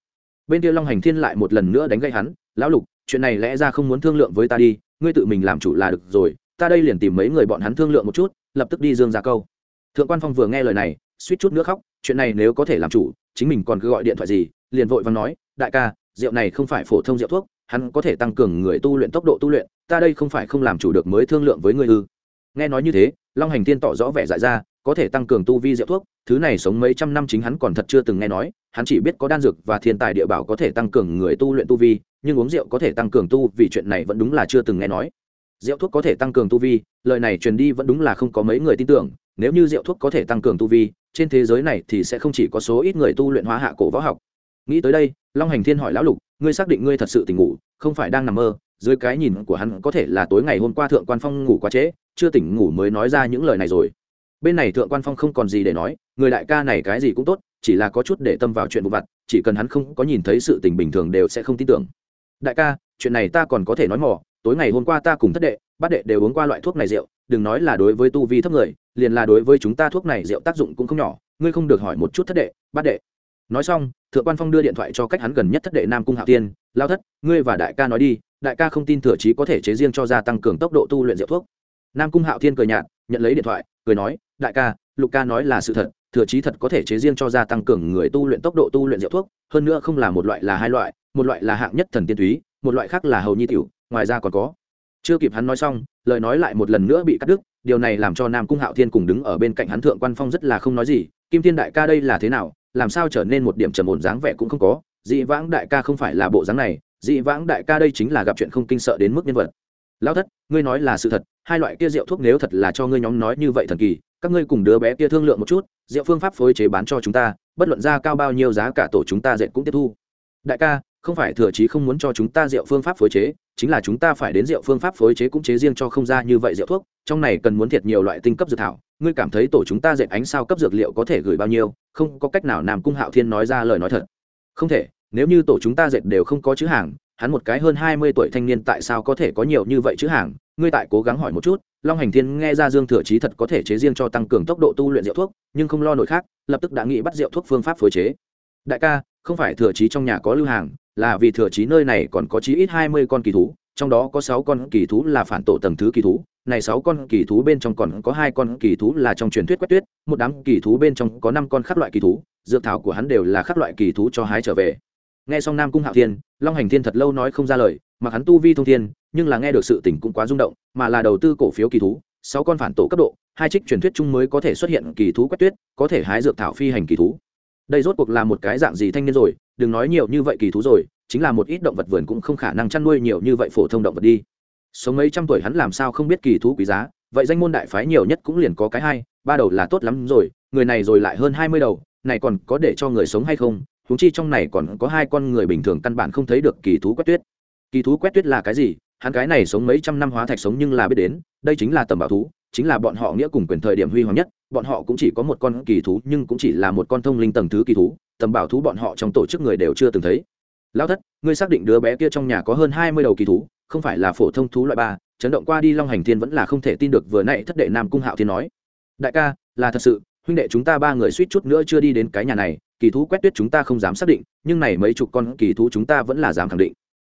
bên kia long hành thiên lại một lần nữa đánh gây hắn, lão lục, chuyện này lẽ ra không muốn thương lượng với ta đi, ngươi tự mình làm chủ là được rồi, ta đây liền tìm mấy người bọn hắn thương lượng một chút, lập tức đi dương ra câu. Thượng quan phong vừa nghe lời này, suýt chút nữa khóc, chuyện này nếu có thể làm chủ, chính mình còn cứ gọi điện thoại gì? Liền vội và nói, đại ca, rượu này không phải phổ thông rượu thuốc, hắn có thể tăng cường người tu luyện tốc độ tu luyện, ta đây không phải không làm chủ được mới thương lượng với ngươi ư? Nghe nói như thế, long hành tiên tỏ rõ vẻ dại ra có thể tăng cường tu vi rượu thuốc, thứ này sống mấy trăm năm chính hắn còn thật chưa từng nghe nói, hắn chỉ biết có đan dược và thiên tài địa bảo có thể tăng cường người tu luyện tu vi, nhưng uống rượu có thể tăng cường tu vì chuyện này vẫn đúng là chưa từng nghe nói. Rượu thuốc có thể tăng cường tu vi, lời này truyền đi vẫn đúng là không có mấy người tin tưởng, nếu như rượu thuốc có thể tăng cường tu vi, trên thế giới này thì sẽ không chỉ có số ít người tu luyện hóa hạ cổ võ học. Nghĩ tới đây, long hành thiên hỏi lão lục, ngươi xác định ngươi thật sự tỉnh ngủ, không phải đang nằm mơ, dưới cái nhìn của hắn có thể là tối ngày hôm qua thượng quan phong ngủ quá trễ, chưa tỉnh ngủ mới nói ra những lời này rồi bên này thượng quan phong không còn gì để nói, người đại ca này cái gì cũng tốt, chỉ là có chút để tâm vào chuyện vụ vặt, chỉ cần hắn không có nhìn thấy sự tình bình thường đều sẽ không tin tưởng. Đại ca, chuyện này ta còn có thể nói mỏ tối ngày hôm qua ta cùng thất đệ, bát đệ đều uống qua loại thuốc này rượu, đừng nói là đối với tu vi thấp người, liền là đối với chúng ta thuốc này rượu tác dụng cũng không nhỏ, ngươi không được hỏi một chút thất đệ, bát đệ. Nói xong, thượng quan phong đưa điện thoại cho cách hắn gần nhất thất đệ nam cung hạo tiên, lao thất, ngươi và đại ca nói đi, đại ca không tin thừa trí có thể chế riêng cho gia tăng cường tốc độ tu luyện rượu thuốc. Nam cung hạo thiên cười nhạt, nhận lấy điện thoại, cười nói đại ca, lục ca nói là sự thật, thừa trí thật có thể chế riêng cho gia tăng cường người tu luyện tốc độ tu luyện rượu thuốc, hơn nữa không là một loại là hai loại, một loại là hạng nhất thần tiên túy, một loại khác là hầu nhi tiểu, ngoài ra còn có. Chưa kịp hắn nói xong, lời nói lại một lần nữa bị cắt đứt, điều này làm cho nam cung hạo thiên cùng đứng ở bên cạnh hắn thượng quan phong rất là không nói gì, kim thiên đại ca đây là thế nào, làm sao trở nên một điểm trầm ổn dáng vẻ cũng không có, dị vãng đại ca không phải là bộ dáng này, dị vãng đại ca đây chính là gặp chuyện không kinh sợ đến mức nhân vật. Lão thất, ngươi nói là sự thật, hai loại kia rượu thuốc nếu thật là cho ngươi nhóm nói như vậy thần kỳ các ngươi cùng đứa bé kia thương lượng một chút, rượu phương pháp phối chế bán cho chúng ta, bất luận ra cao bao nhiêu giá cả tổ chúng ta dệt cũng tiếp thu. Đại ca, không phải thừa chí không muốn cho chúng ta rượu phương pháp phối chế, chính là chúng ta phải đến rượu phương pháp phối chế cũng chế riêng cho không ra như vậy rượu thuốc, trong này cần muốn thiệt nhiều loại tinh cấp dược thảo, ngươi cảm thấy tổ chúng ta dệt ánh sao cấp dược liệu có thể gửi bao nhiêu, không có cách nào nam cung hạo thiên nói ra lời nói thật. Không thể, nếu như tổ chúng ta dệt đều không có chữ hàng hắn một cái hơn hai mươi tuổi thanh niên tại sao có thể có nhiều như vậy chứ hàng? Ngươi tại cố gắng hỏi một chút, long hành thiên nghe ra dương thừa chí thật có thể chế riêng cho tăng cường tốc độ tu luyện rượu thuốc, nhưng không lo nổi khác, lập tức đã nghĩ bắt rượu thuốc phương pháp phối chế. Đại ca, không phải thừa chí trong nhà có lưu hàng, là vì thừa chí nơi này còn có chí ít hai mươi con kỳ thú, trong đó có sáu con kỳ thú là phản tổ tầng thứ kỳ thú, này sáu con kỳ thú bên trong còn có hai con kỳ thú là trong truyền thuyết quét tuyết, một đám kỳ thú bên trong có năm con khác loại kỳ thú, dược thảo của hắn đều là khác loại kỳ thú cho hái trở về nghe xong nam cung hạo thiên, long hành thiên thật lâu nói không ra lời mà hắn tu vi thông thiên, nhưng là nghe được sự tỉnh cũng quá rung động, mà là đầu tư cổ phiếu kỳ thú, sáu con phản tổ cấp độ, hai trích truyền thuyết chung mới có thể xuất hiện kỳ thú quét tuyết, có thể hái dược thảo phi hành kỳ thú. Đây rốt cuộc là một cái dạng gì thanh niên rồi, đừng nói nhiều như vậy kỳ thú rồi, chính là một ít động vật vườn cũng không khả năng chăn nuôi nhiều như vậy phổ thông động vật đi. Sống mấy trăm tuổi hắn làm sao không biết kỳ thú quý giá, vậy danh môn đại phái nhiều nhất cũng liền có cái hai, ba đầu là tốt lắm rồi, người này rồi lại hơn hai mươi đầu, này còn có để cho người sống hay không huống chi trong này còn có hai con người bình thường căn bản không thấy được kỳ thú quét tuyết. Kỳ thú quét tuyết là cái gì? Hắn cái này sống mấy trăm năm hóa thạch sống nhưng là biết đến, đây chính là tầm bảo thú, chính là bọn họ nghĩa cùng quyền thời điểm huy hoàng nhất, bọn họ cũng chỉ có một con kỳ thú nhưng cũng chỉ là một con thông linh tầng thứ kỳ thú, tầm bảo thú bọn họ trong tổ chức người đều chưa từng thấy. Lao thất, ngươi xác định đứa bé kia trong nhà có hơn hai mươi đầu kỳ thú, không phải là phổ thông thú loại ba, chấn động qua đi long hành thiên vẫn là không thể tin được vừa nãy thất đệ nam cung hạo thiên nói. Đại ca, là thật sự, huynh đệ chúng ta ba người suýt chút nữa chưa đi đến cái nhà này kỳ thú quét tuyết chúng ta không dám xác định, nhưng này mấy chục con kỳ thú chúng ta vẫn là dám khẳng định.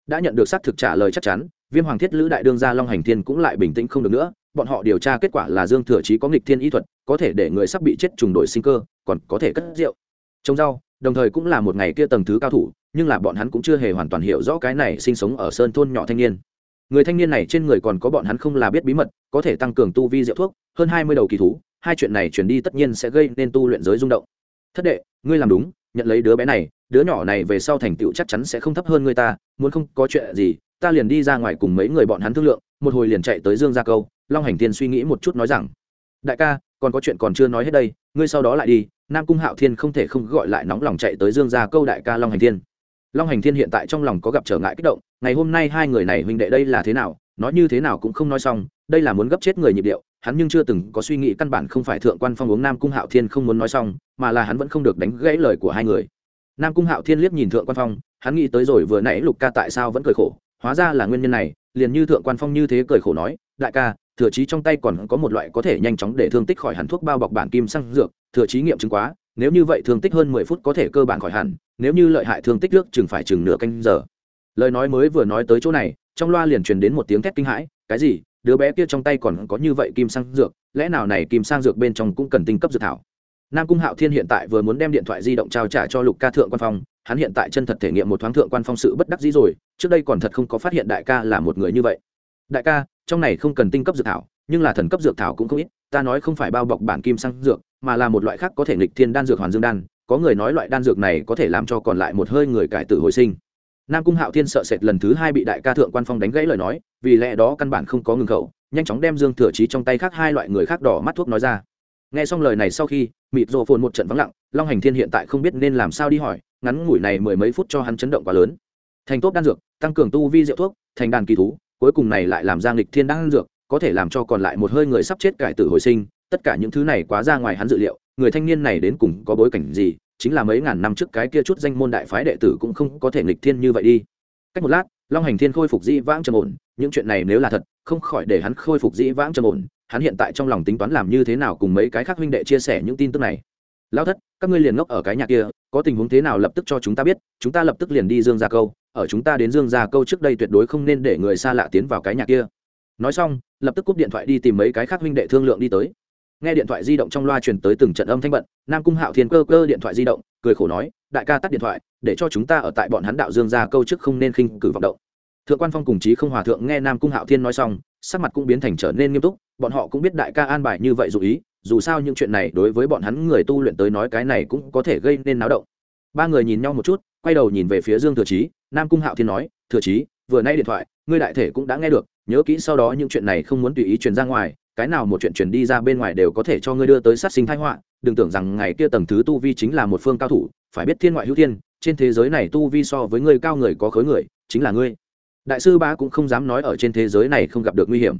Đã nhận được xác thực trả lời chắc chắn, viêm hoàng thiết lữ đại đương gia long hành thiên cũng lại bình tĩnh không được nữa, bọn họ điều tra kết quả là dương thừa chí có nghịch thiên y thuật, có thể để người sắp bị chết trùng đổi sinh cơ, còn có thể cất rượu. Trồng rau, đồng thời cũng là một ngày kia tầng thứ cao thủ, nhưng là bọn hắn cũng chưa hề hoàn toàn hiểu rõ cái này sinh sống ở sơn thôn nhỏ thanh niên. Người thanh niên này trên người còn có bọn hắn không là biết bí mật, có thể tăng cường tu vi rượu thuốc, hơn hai mươi đầu kỳ thú, hai chuyện này chuyển đi tất nhiên sẽ gây nên tu luyện giới rung động. Thất đệ ngươi làm đúng, nhận lấy đứa bé này, đứa nhỏ này về sau thành tựu chắc chắn sẽ không thấp hơn người ta, muốn không có chuyện gì, ta liền đi ra ngoài cùng mấy người bọn hắn thương lượng, một hồi liền chạy tới dương gia câu, long hành thiên suy nghĩ một chút nói rằng, đại ca, còn có chuyện còn chưa nói hết đây, ngươi sau đó lại đi, nam cung hạo thiên không thể không gọi lại nóng lòng chạy tới dương gia câu đại ca long hành thiên. Long hành thiên hiện tại trong lòng có gặp trở ngại kích động, ngày hôm nay hai người này huynh đệ đây là thế nào? Nói như thế nào cũng không nói xong đây là muốn gấp chết người nhịp điệu, hắn nhưng chưa từng có suy nghĩ căn bản không phải thượng quan phong uống nam cung hạo thiên không muốn nói xong, mà là hắn vẫn không được đánh gãy lời của hai người. Nam cung hạo thiên liếc nhìn thượng quan phong, hắn nghĩ tới rồi vừa nãy lục ca tại sao vẫn cười khổ, hóa ra là nguyên nhân này, liền như thượng quan phong như thế cười khổ nói, đại ca, thừa trí trong tay còn có một loại có thể nhanh chóng để thương tích khỏi hẳn thuốc bao bọc bản kim xăng dược, thừa trí nghiệm chứng quá, nếu như vậy thương tích hơn mười phút có thể cơ bản khỏi hẳn, nếu như lợi hại thương tích nước chừng phải chừng nửa canh giờ. Lời nói mới vừa nói tới chỗ này, trong loa liền truyền đến một tiếng thét kinh hãi, cái gì? Đứa bé kia trong tay còn có như vậy kim sang dược, lẽ nào này kim sang dược bên trong cũng cần tinh cấp dược thảo? Nam cung hạo thiên hiện tại vừa muốn đem điện thoại di động trao trả cho lục ca thượng quan phong, hắn hiện tại chân thật thể nghiệm một thoáng thượng quan phong sự bất đắc dĩ rồi, trước đây còn thật không có phát hiện đại ca là một người như vậy. Đại ca, trong này không cần tinh cấp dược thảo, nhưng là thần cấp dược thảo cũng không ít, ta nói không phải bao bọc bản kim sang dược, mà là một loại khác có thể nghịch thiên đan dược hoàn dương đan, có người nói loại đan dược này có thể làm cho còn lại một hơi người cải tử hồi sinh nam cung hạo thiên sợ sệt lần thứ hai bị đại ca thượng quan phong đánh gãy lời nói, vì lẽ đó căn bản không có ngừng khẩu, nhanh chóng đem dương thừa trí trong tay khác hai loại người khác đỏ mắt thuốc nói ra. Nghe xong lời này sau khi, mịt rộ phồn một trận vắng lặng, long hành thiên hiện tại không biết nên làm sao đi hỏi, ngắn ngủi này mười mấy phút cho hắn chấn động quá lớn. Thành tốt đan dược, tăng cường tu vi diệu thuốc, thành đàn kỳ thú, cuối cùng này lại làm ra nghịch thiên đan dược, có thể làm cho còn lại một hơi người sắp chết cải tử hồi sinh, tất cả những thứ này quá ra ngoài hắn dự liệu, người thanh niên này đến cùng có bối cảnh gì chính là mấy ngàn năm trước cái kia chút danh môn đại phái đệ tử cũng không có thể nghịch thiên như vậy đi. Cách một lát, long hành thiên khôi phục dĩ vãng trầm ổn, những chuyện này nếu là thật, không khỏi để hắn khôi phục dĩ vãng trầm ổn, hắn hiện tại trong lòng tính toán làm như thế nào cùng mấy cái khác huynh đệ chia sẻ những tin tức này. Lao thất, các ngươi liền ngốc ở cái nhà kia, có tình huống thế nào lập tức cho chúng ta biết, chúng ta lập tức liền đi dương gia câu, ở chúng ta đến dương gia câu trước đây tuyệt đối không nên để người xa lạ tiến vào cái nhà kia. Nói xong, lập tức cúp điện thoại đi tìm mấy cái khác huynh đệ thương lượng đi tới nghe điện thoại di động trong loa truyền tới từng trận âm thanh bận, nam cung hạo thiên cơ cơ điện thoại di động, cười khổ nói, đại ca tắt điện thoại, để cho chúng ta ở tại bọn hắn đạo dương gia câu trước không nên khinh cử vọng động. Thượng quan phong cùng chí không hòa thượng nghe nam cung hạo thiên nói xong, sắc mặt cũng biến thành trở nên nghiêm túc, bọn họ cũng biết đại ca an bài như vậy dù ý, dù sao những chuyện này đối với bọn hắn người tu luyện tới nói cái này cũng có thể gây nên náo động. Ba người nhìn nhau một chút, quay đầu nhìn về phía dương thừa chí, nam cung hạo thiên nói, thừa chí, vừa nay điện thoại, ngươi đại thể cũng đã nghe được, nhớ kỹ sau đó những chuyện này không muốn tùy ý truyền ra ngoài cái nào một chuyện truyền đi ra bên ngoài đều có thể cho ngươi đưa tới sát sinh thái họa. Đừng tưởng rằng ngày kia tầng thứ tu vi chính là một phương cao thủ, phải biết thiên ngoại hữu thiên, trên thế giới này tu vi so với ngươi cao người có khối người, chính là ngươi. Đại sư bá cũng không dám nói ở trên thế giới này không gặp được nguy hiểm.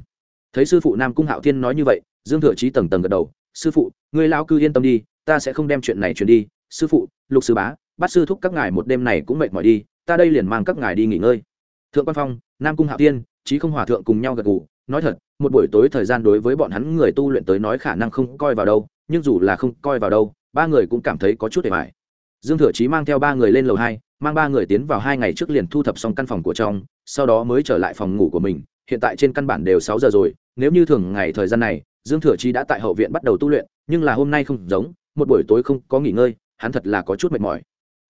Thấy sư phụ nam cung hạo thiên nói như vậy, dương thừa chí tầng tầng gật đầu, sư phụ, ngươi lao cư yên tâm đi, ta sẽ không đem chuyện này truyền đi. Sư phụ, lục sư bá bắt sư thúc các ngài một đêm này cũng mệt mỏi đi, ta đây liền mang các ngài đi nghỉ ngơi. Thượng quan phong, nam cung hạo thiên, chí không hòa thượng cùng nhau gật gù nói thật, một buổi tối thời gian đối với bọn hắn người tu luyện tới nói khả năng không coi vào đâu, nhưng dù là không coi vào đâu, ba người cũng cảm thấy có chút để mải dương thừa chí mang theo ba người lên lầu hai, mang ba người tiến vào hai ngày trước liền thu thập xong căn phòng của trong, sau đó mới trở lại phòng ngủ của mình. Hiện tại trên căn bản đều sáu giờ rồi, nếu như thường ngày thời gian này, dương thừa chí đã tại hậu viện bắt đầu tu luyện, nhưng là hôm nay không giống, một buổi tối không có nghỉ ngơi, hắn thật là có chút mệt mỏi.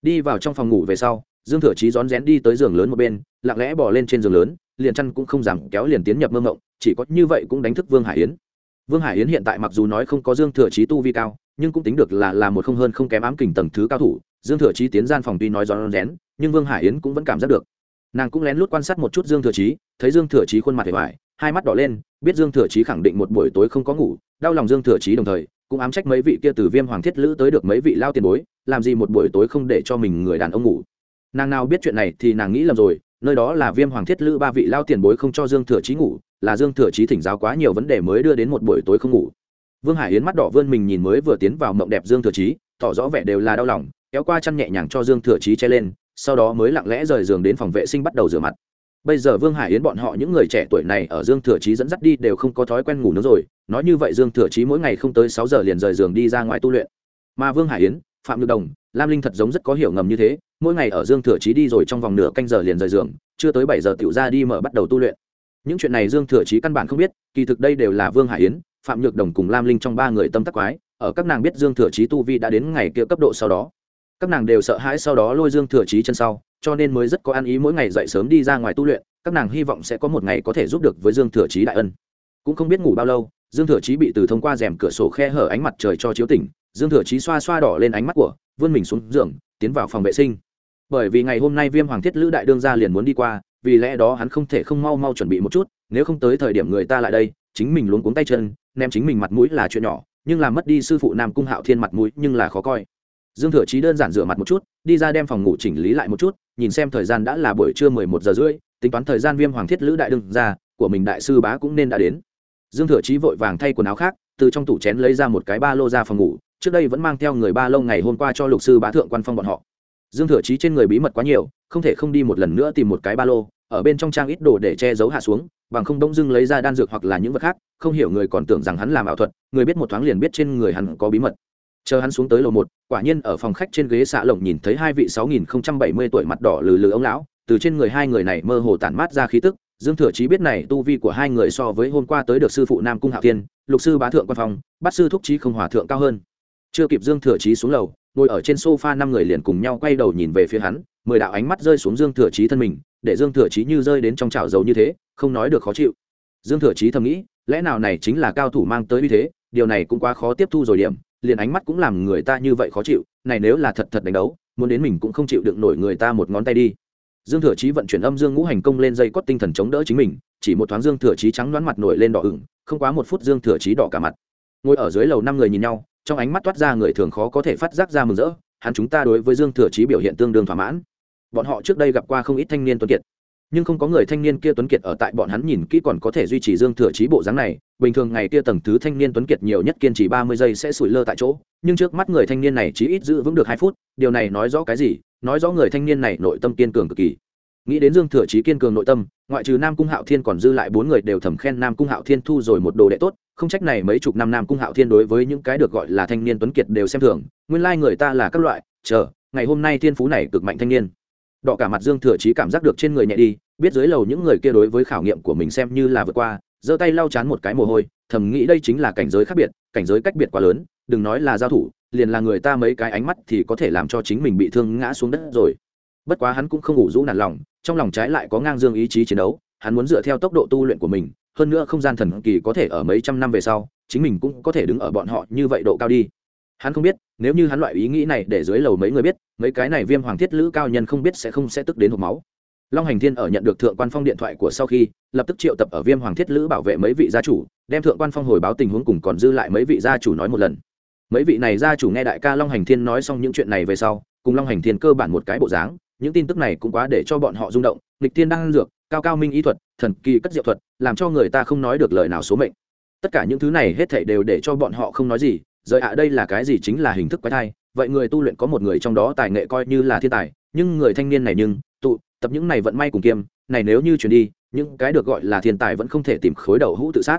Đi vào trong phòng ngủ về sau, dương thừa chí rón rén đi tới giường lớn một bên, lặng lẽ bỏ lên trên giường lớn, liền chăn cũng không dám kéo liền tiến nhập mơ ngộng chỉ có như vậy cũng đánh thức vương hải yến. Vương hải yến hiện tại mặc dù nói không có dương thừa chí tu vi cao, nhưng cũng tính được là là một không hơn không kém ám kình tầng thứ cao thủ. Dương thừa chí tiến gian phòng tuy nói do rén, nhưng vương hải yến cũng vẫn cảm giác được. Nàng cũng lén lút quan sát một chút dương thừa chí, thấy dương thừa chí khuôn mặt vẻ vải hai mắt đỏ lên, biết dương thừa chí khẳng định một buổi tối không có ngủ, đau lòng dương thừa chí đồng thời, cũng ám trách mấy vị kia từ viêm hoàng thiết lữ tới được mấy vị lao tiền bối, làm gì một buổi tối không để cho mình người đàn ông ngủ. Nàng nào biết chuyện này thì nàng nghĩ lầm rồi, nơi đó là viêm hoàng thiết lữ ba vị lao tiền bối không cho dương thừa chí ngủ là dương thừa chí thỉnh giáo quá nhiều vấn đề mới đưa đến một buổi tối không ngủ. Vương hải yến mắt đỏ vươn mình nhìn mới vừa tiến vào mộng đẹp dương thừa chí, tỏ rõ vẻ đều là đau lòng, kéo qua chăn nhẹ nhàng cho dương thừa chí che lên, sau đó mới lặng lẽ rời giường đến phòng vệ sinh bắt đầu rửa mặt. Bây giờ vương hải yến bọn họ những người trẻ tuổi này ở dương thừa chí dẫn dắt đi đều không có thói quen ngủ nữa rồi, nói như vậy dương thừa chí mỗi ngày không tới sáu giờ liền rời giường đi ra ngoài tu luyện. Mà vương hải yến, phạm nhược đồng, lam linh thật giống rất có hiểu ngầm như thế, mỗi ngày ở dương thừa chí đi rồi trong vòng nửa canh giờ liền rời giường, chưa tới bảy giờ tiểu ra đi mở bắt đầu tu luyện những chuyện này dương thừa chí căn bản không biết, kỳ thực đây đều là vương hải yến, phạm nhược đồng cùng lam linh trong ba người tâm tắc quái, ở các nàng biết dương thừa chí tu vi đã đến ngày kia cấp độ sau đó. Các nàng đều sợ hãi sau đó lôi dương thừa chí chân sau, cho nên mới rất có ăn ý mỗi ngày dậy sớm đi ra ngoài tu luyện, các nàng hy vọng sẽ có một ngày có thể giúp được với dương thừa chí đại ân. Cũng không biết ngủ bao lâu, dương thừa chí bị từ thông qua rèm cửa sổ khe hở ánh mặt trời cho chiếu tỉnh, dương thừa chí xoa xoa đỏ lên ánh mắt của, vươn mình xuống giường, tiến vào phòng vệ sinh. Bởi vì ngày hôm nay viêm hoàng thiết lữ đại đương gia liền muốn đi qua vì lẽ đó hắn không thể không mau mau chuẩn bị một chút, nếu không tới thời điểm người ta lại đây, chính mình luống cuống tay chân, ném chính mình mặt mũi là chuyện nhỏ, nhưng làm mất đi sư phụ nam cung hạo thiên mặt mũi nhưng là khó coi. Dương thừa chí đơn giản rửa mặt một chút, đi ra đem phòng ngủ chỉnh lý lại một chút, nhìn xem thời gian đã là buổi trưa mười một giờ rưỡi, tính toán thời gian viêm hoàng thiết lữ đại đương ra, của mình đại sư bá cũng nên đã đến. Dương thừa chí vội vàng thay quần áo khác, từ trong tủ chén lấy ra một cái ba lô ra phòng ngủ, trước đây vẫn mang theo người ba lô ngày hôm qua cho lục sư bá thượng quan phong bọn họ. Dương thừa chí trên người bí mật quá nhiều không thể không đi một lần nữa tìm một cái ba lô ở bên trong trang ít đồ để che giấu hạ xuống bằng không đông dưng lấy ra đan dược hoặc là những vật khác không hiểu người còn tưởng rằng hắn làm ảo thuật người biết một thoáng liền biết trên người hắn có bí mật. Chờ hắn xuống tới lầu một quả nhiên ở phòng khách trên ghế xạ lồng nhìn thấy hai vị sáu nghìn không trăm bảy mươi tuổi mặt đỏ lừ lừ ông lão từ trên người hai người này mơ hồ tản mát ra khí tức. Dương thừa chí biết này tu vi của hai người so với hôm qua tới được sư phụ nam cung hạo thiên lục sư bá thượng quan phòng, bắt sư thúc trí không hòa thượng cao hơn. Chưa kịp dương thừa chí xuống lầu ngồi ở trên sofa năm người liền cùng nhau quay đầu nhìn về phía hắn mười đạo ánh mắt rơi xuống dương thừa chí thân mình, để dương thừa chí như rơi đến trong chảo dầu như thế, không nói được khó chịu. Dương thừa chí thầm nghĩ, lẽ nào này chính là cao thủ mang tới uy thế, điều này cũng quá khó tiếp thu rồi điểm, liền ánh mắt cũng làm người ta như vậy khó chịu, này nếu là thật thật đánh đấu, muốn đến mình cũng không chịu đựng nổi người ta một ngón tay đi. Dương thừa chí vận chuyển âm dương ngũ hành công lên dây cót tinh thần chống đỡ chính mình, chỉ một thoáng dương thừa chí trắng đoán mặt nổi lên đỏ ửng, không quá một phút dương thừa chí đỏ cả mặt. Ngồi ở dưới lầu năm người nhìn nhau, trong ánh mắt toát ra người thường khó có thể phát giác ra mừng rỡ, hắn chúng ta đối với dương thừa chí biểu hiện tương đương thỏa mãn bọn họ trước đây gặp qua không ít thanh niên tuấn kiệt. Nhưng không có người thanh niên kia tuấn kiệt ở tại bọn hắn nhìn kỹ còn có thể duy trì dương thừa chí bộ dáng này. Bình thường ngày kia tầng thứ thanh niên tuấn kiệt nhiều nhất kiên trì ba mươi giây sẽ sủi lơ tại chỗ. Nhưng trước mắt người thanh niên này chỉ ít giữ vững được hai phút. Điều này nói rõ cái gì? Nói rõ người thanh niên này nội tâm kiên cường cực kỳ. Nghĩ đến dương thừa chí kiên cường nội tâm, ngoại trừ nam cung hạo thiên còn dư lại bốn người đều thầm khen nam cung hạo thiên thu rồi một đồ đệ tốt. Không trách này mấy chục năm nam cung hạo thiên đối với những cái được gọi là thanh niên tuấn kiệt đều xem thường. Nguyên lai người ta là các loại. Chờ, ngày hôm nay thiên phú này cực mạnh thanh niên đọ cả mặt dương thừa chí cảm giác được trên người nhẹ đi, biết dưới lầu những người kia đối với khảo nghiệm của mình xem như là vượt qua, giơ tay lau chán một cái mồ hôi, thầm nghĩ đây chính là cảnh giới khác biệt, cảnh giới cách biệt quá lớn, đừng nói là giao thủ, liền là người ta mấy cái ánh mắt thì có thể làm cho chính mình bị thương ngã xuống đất rồi. Bất quá hắn cũng không ngủ rũ nản lòng, trong lòng trái lại có ngang dương ý chí chiến đấu, hắn muốn dựa theo tốc độ tu luyện của mình, hơn nữa không gian thần kỳ có thể ở mấy trăm năm về sau, chính mình cũng có thể đứng ở bọn họ như vậy độ cao đi hắn không biết, nếu như hắn loại ý nghĩ này để dưới lầu mấy người biết, mấy cái này viêm hoàng thiết lữ cao nhân không biết sẽ không sẽ tức đến hộp máu. Long hành thiên ở nhận được thượng quan phong điện thoại của sau khi, lập tức triệu tập ở viêm hoàng thiết lữ bảo vệ mấy vị gia chủ, đem thượng quan phong hồi báo tình huống cùng còn dư lại mấy vị gia chủ nói một lần. Mấy vị này gia chủ nghe đại ca long hành thiên nói xong những chuyện này về sau, cùng long hành thiên cơ bản một cái bộ dáng, những tin tức này cũng quá để cho bọn họ rung động, nghịch thiên đang dược, cao cao minh ý thuật, thần kỳ cất diệu thuật, làm cho người ta không nói được lời nào số mệnh. Tất cả những thứ này hết thảy đều để cho bọn họ không nói gì rời ạ à, đây là cái gì chính là hình thức quái thai? Vậy người tu luyện có một người trong đó tài nghệ coi như là thiên tài, nhưng người thanh niên này nhưng, tụ, tập những này vận may cùng kiêm, này nếu như chuyển đi, những cái được gọi là thiên tài vẫn không thể tìm khối đầu hũ tự sát.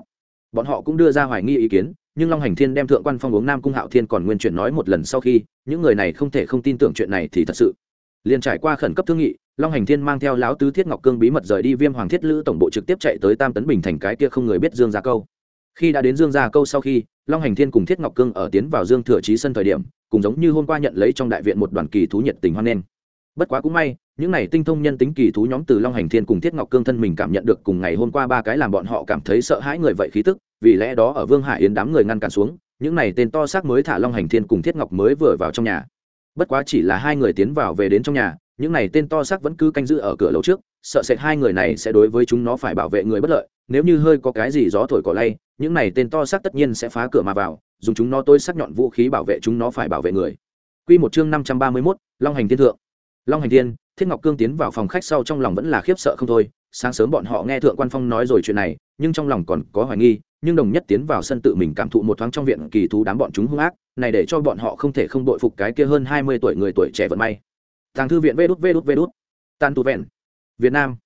Bọn họ cũng đưa ra hoài nghi ý kiến, nhưng long hành thiên đem thượng quan phong uống nam cung hạo thiên còn nguyên chuyện nói một lần sau khi, những người này không thể không tin tưởng chuyện này thì thật sự. Liền trải qua khẩn cấp thương nghị, long hành thiên mang theo lão tứ thiết ngọc cương bí mật rời đi viêm hoàng thiết lữ tổng bộ trực tiếp chạy tới tam tấn bình thành cái kia không người biết dương gia câu khi đã đến dương gia câu sau khi, long hành thiên cùng thiết ngọc cương ở tiến vào dương thừa trí sân thời điểm cùng giống như hôm qua nhận lấy trong đại viện một đoàn kỳ thú nhiệt tình hoan nghênh. Bất quá cũng may, những này tinh thông nhân tính kỳ thú nhóm từ long hành thiên cùng thiết ngọc cương thân mình cảm nhận được cùng ngày hôm qua ba cái làm bọn họ cảm thấy sợ hãi người vậy khí tức, vì lẽ đó ở vương hải yến đám người ngăn cản xuống, những này tên to xác mới thả long hành thiên cùng thiết ngọc mới vừa vào trong nhà. Bất quá chỉ là hai người tiến vào về đến trong nhà, những này tên to xác vẫn cứ canh giữ ở cửa lầu trước, sợ sệt hai người này sẽ đối với chúng nó phải bảo vệ người bất lợi, nếu như hơi có cái gì gió thổi cỏ lay những này tên to xác tất nhiên sẽ phá cửa mà vào dùng chúng nó tôi sắc nhọn vũ khí bảo vệ chúng nó phải bảo vệ người Quy một chương năm trăm ba mươi 531, Long hành thiên thượng. Long hành thiên, Thiết Ngọc Cương tiến vào phòng khách sau trong lòng vẫn là khiếp sợ không thôi, sáng sớm bọn họ nghe thượng quan phong nói rồi chuyện này, nhưng trong lòng còn có hoài nghi, nhưng đồng nhất tiến vào sân tự mình cảm thụ một thoáng trong viện kỳ thú đám bọn chúng hung ác, này để cho bọn họ không thể không đội phục cái kia hơn hai mươi tuổi người tuổi trẻ vận may. Tàng thư viện Vê đút Vê đút Vê đút. Tàn tu vẹn. Việt Nam.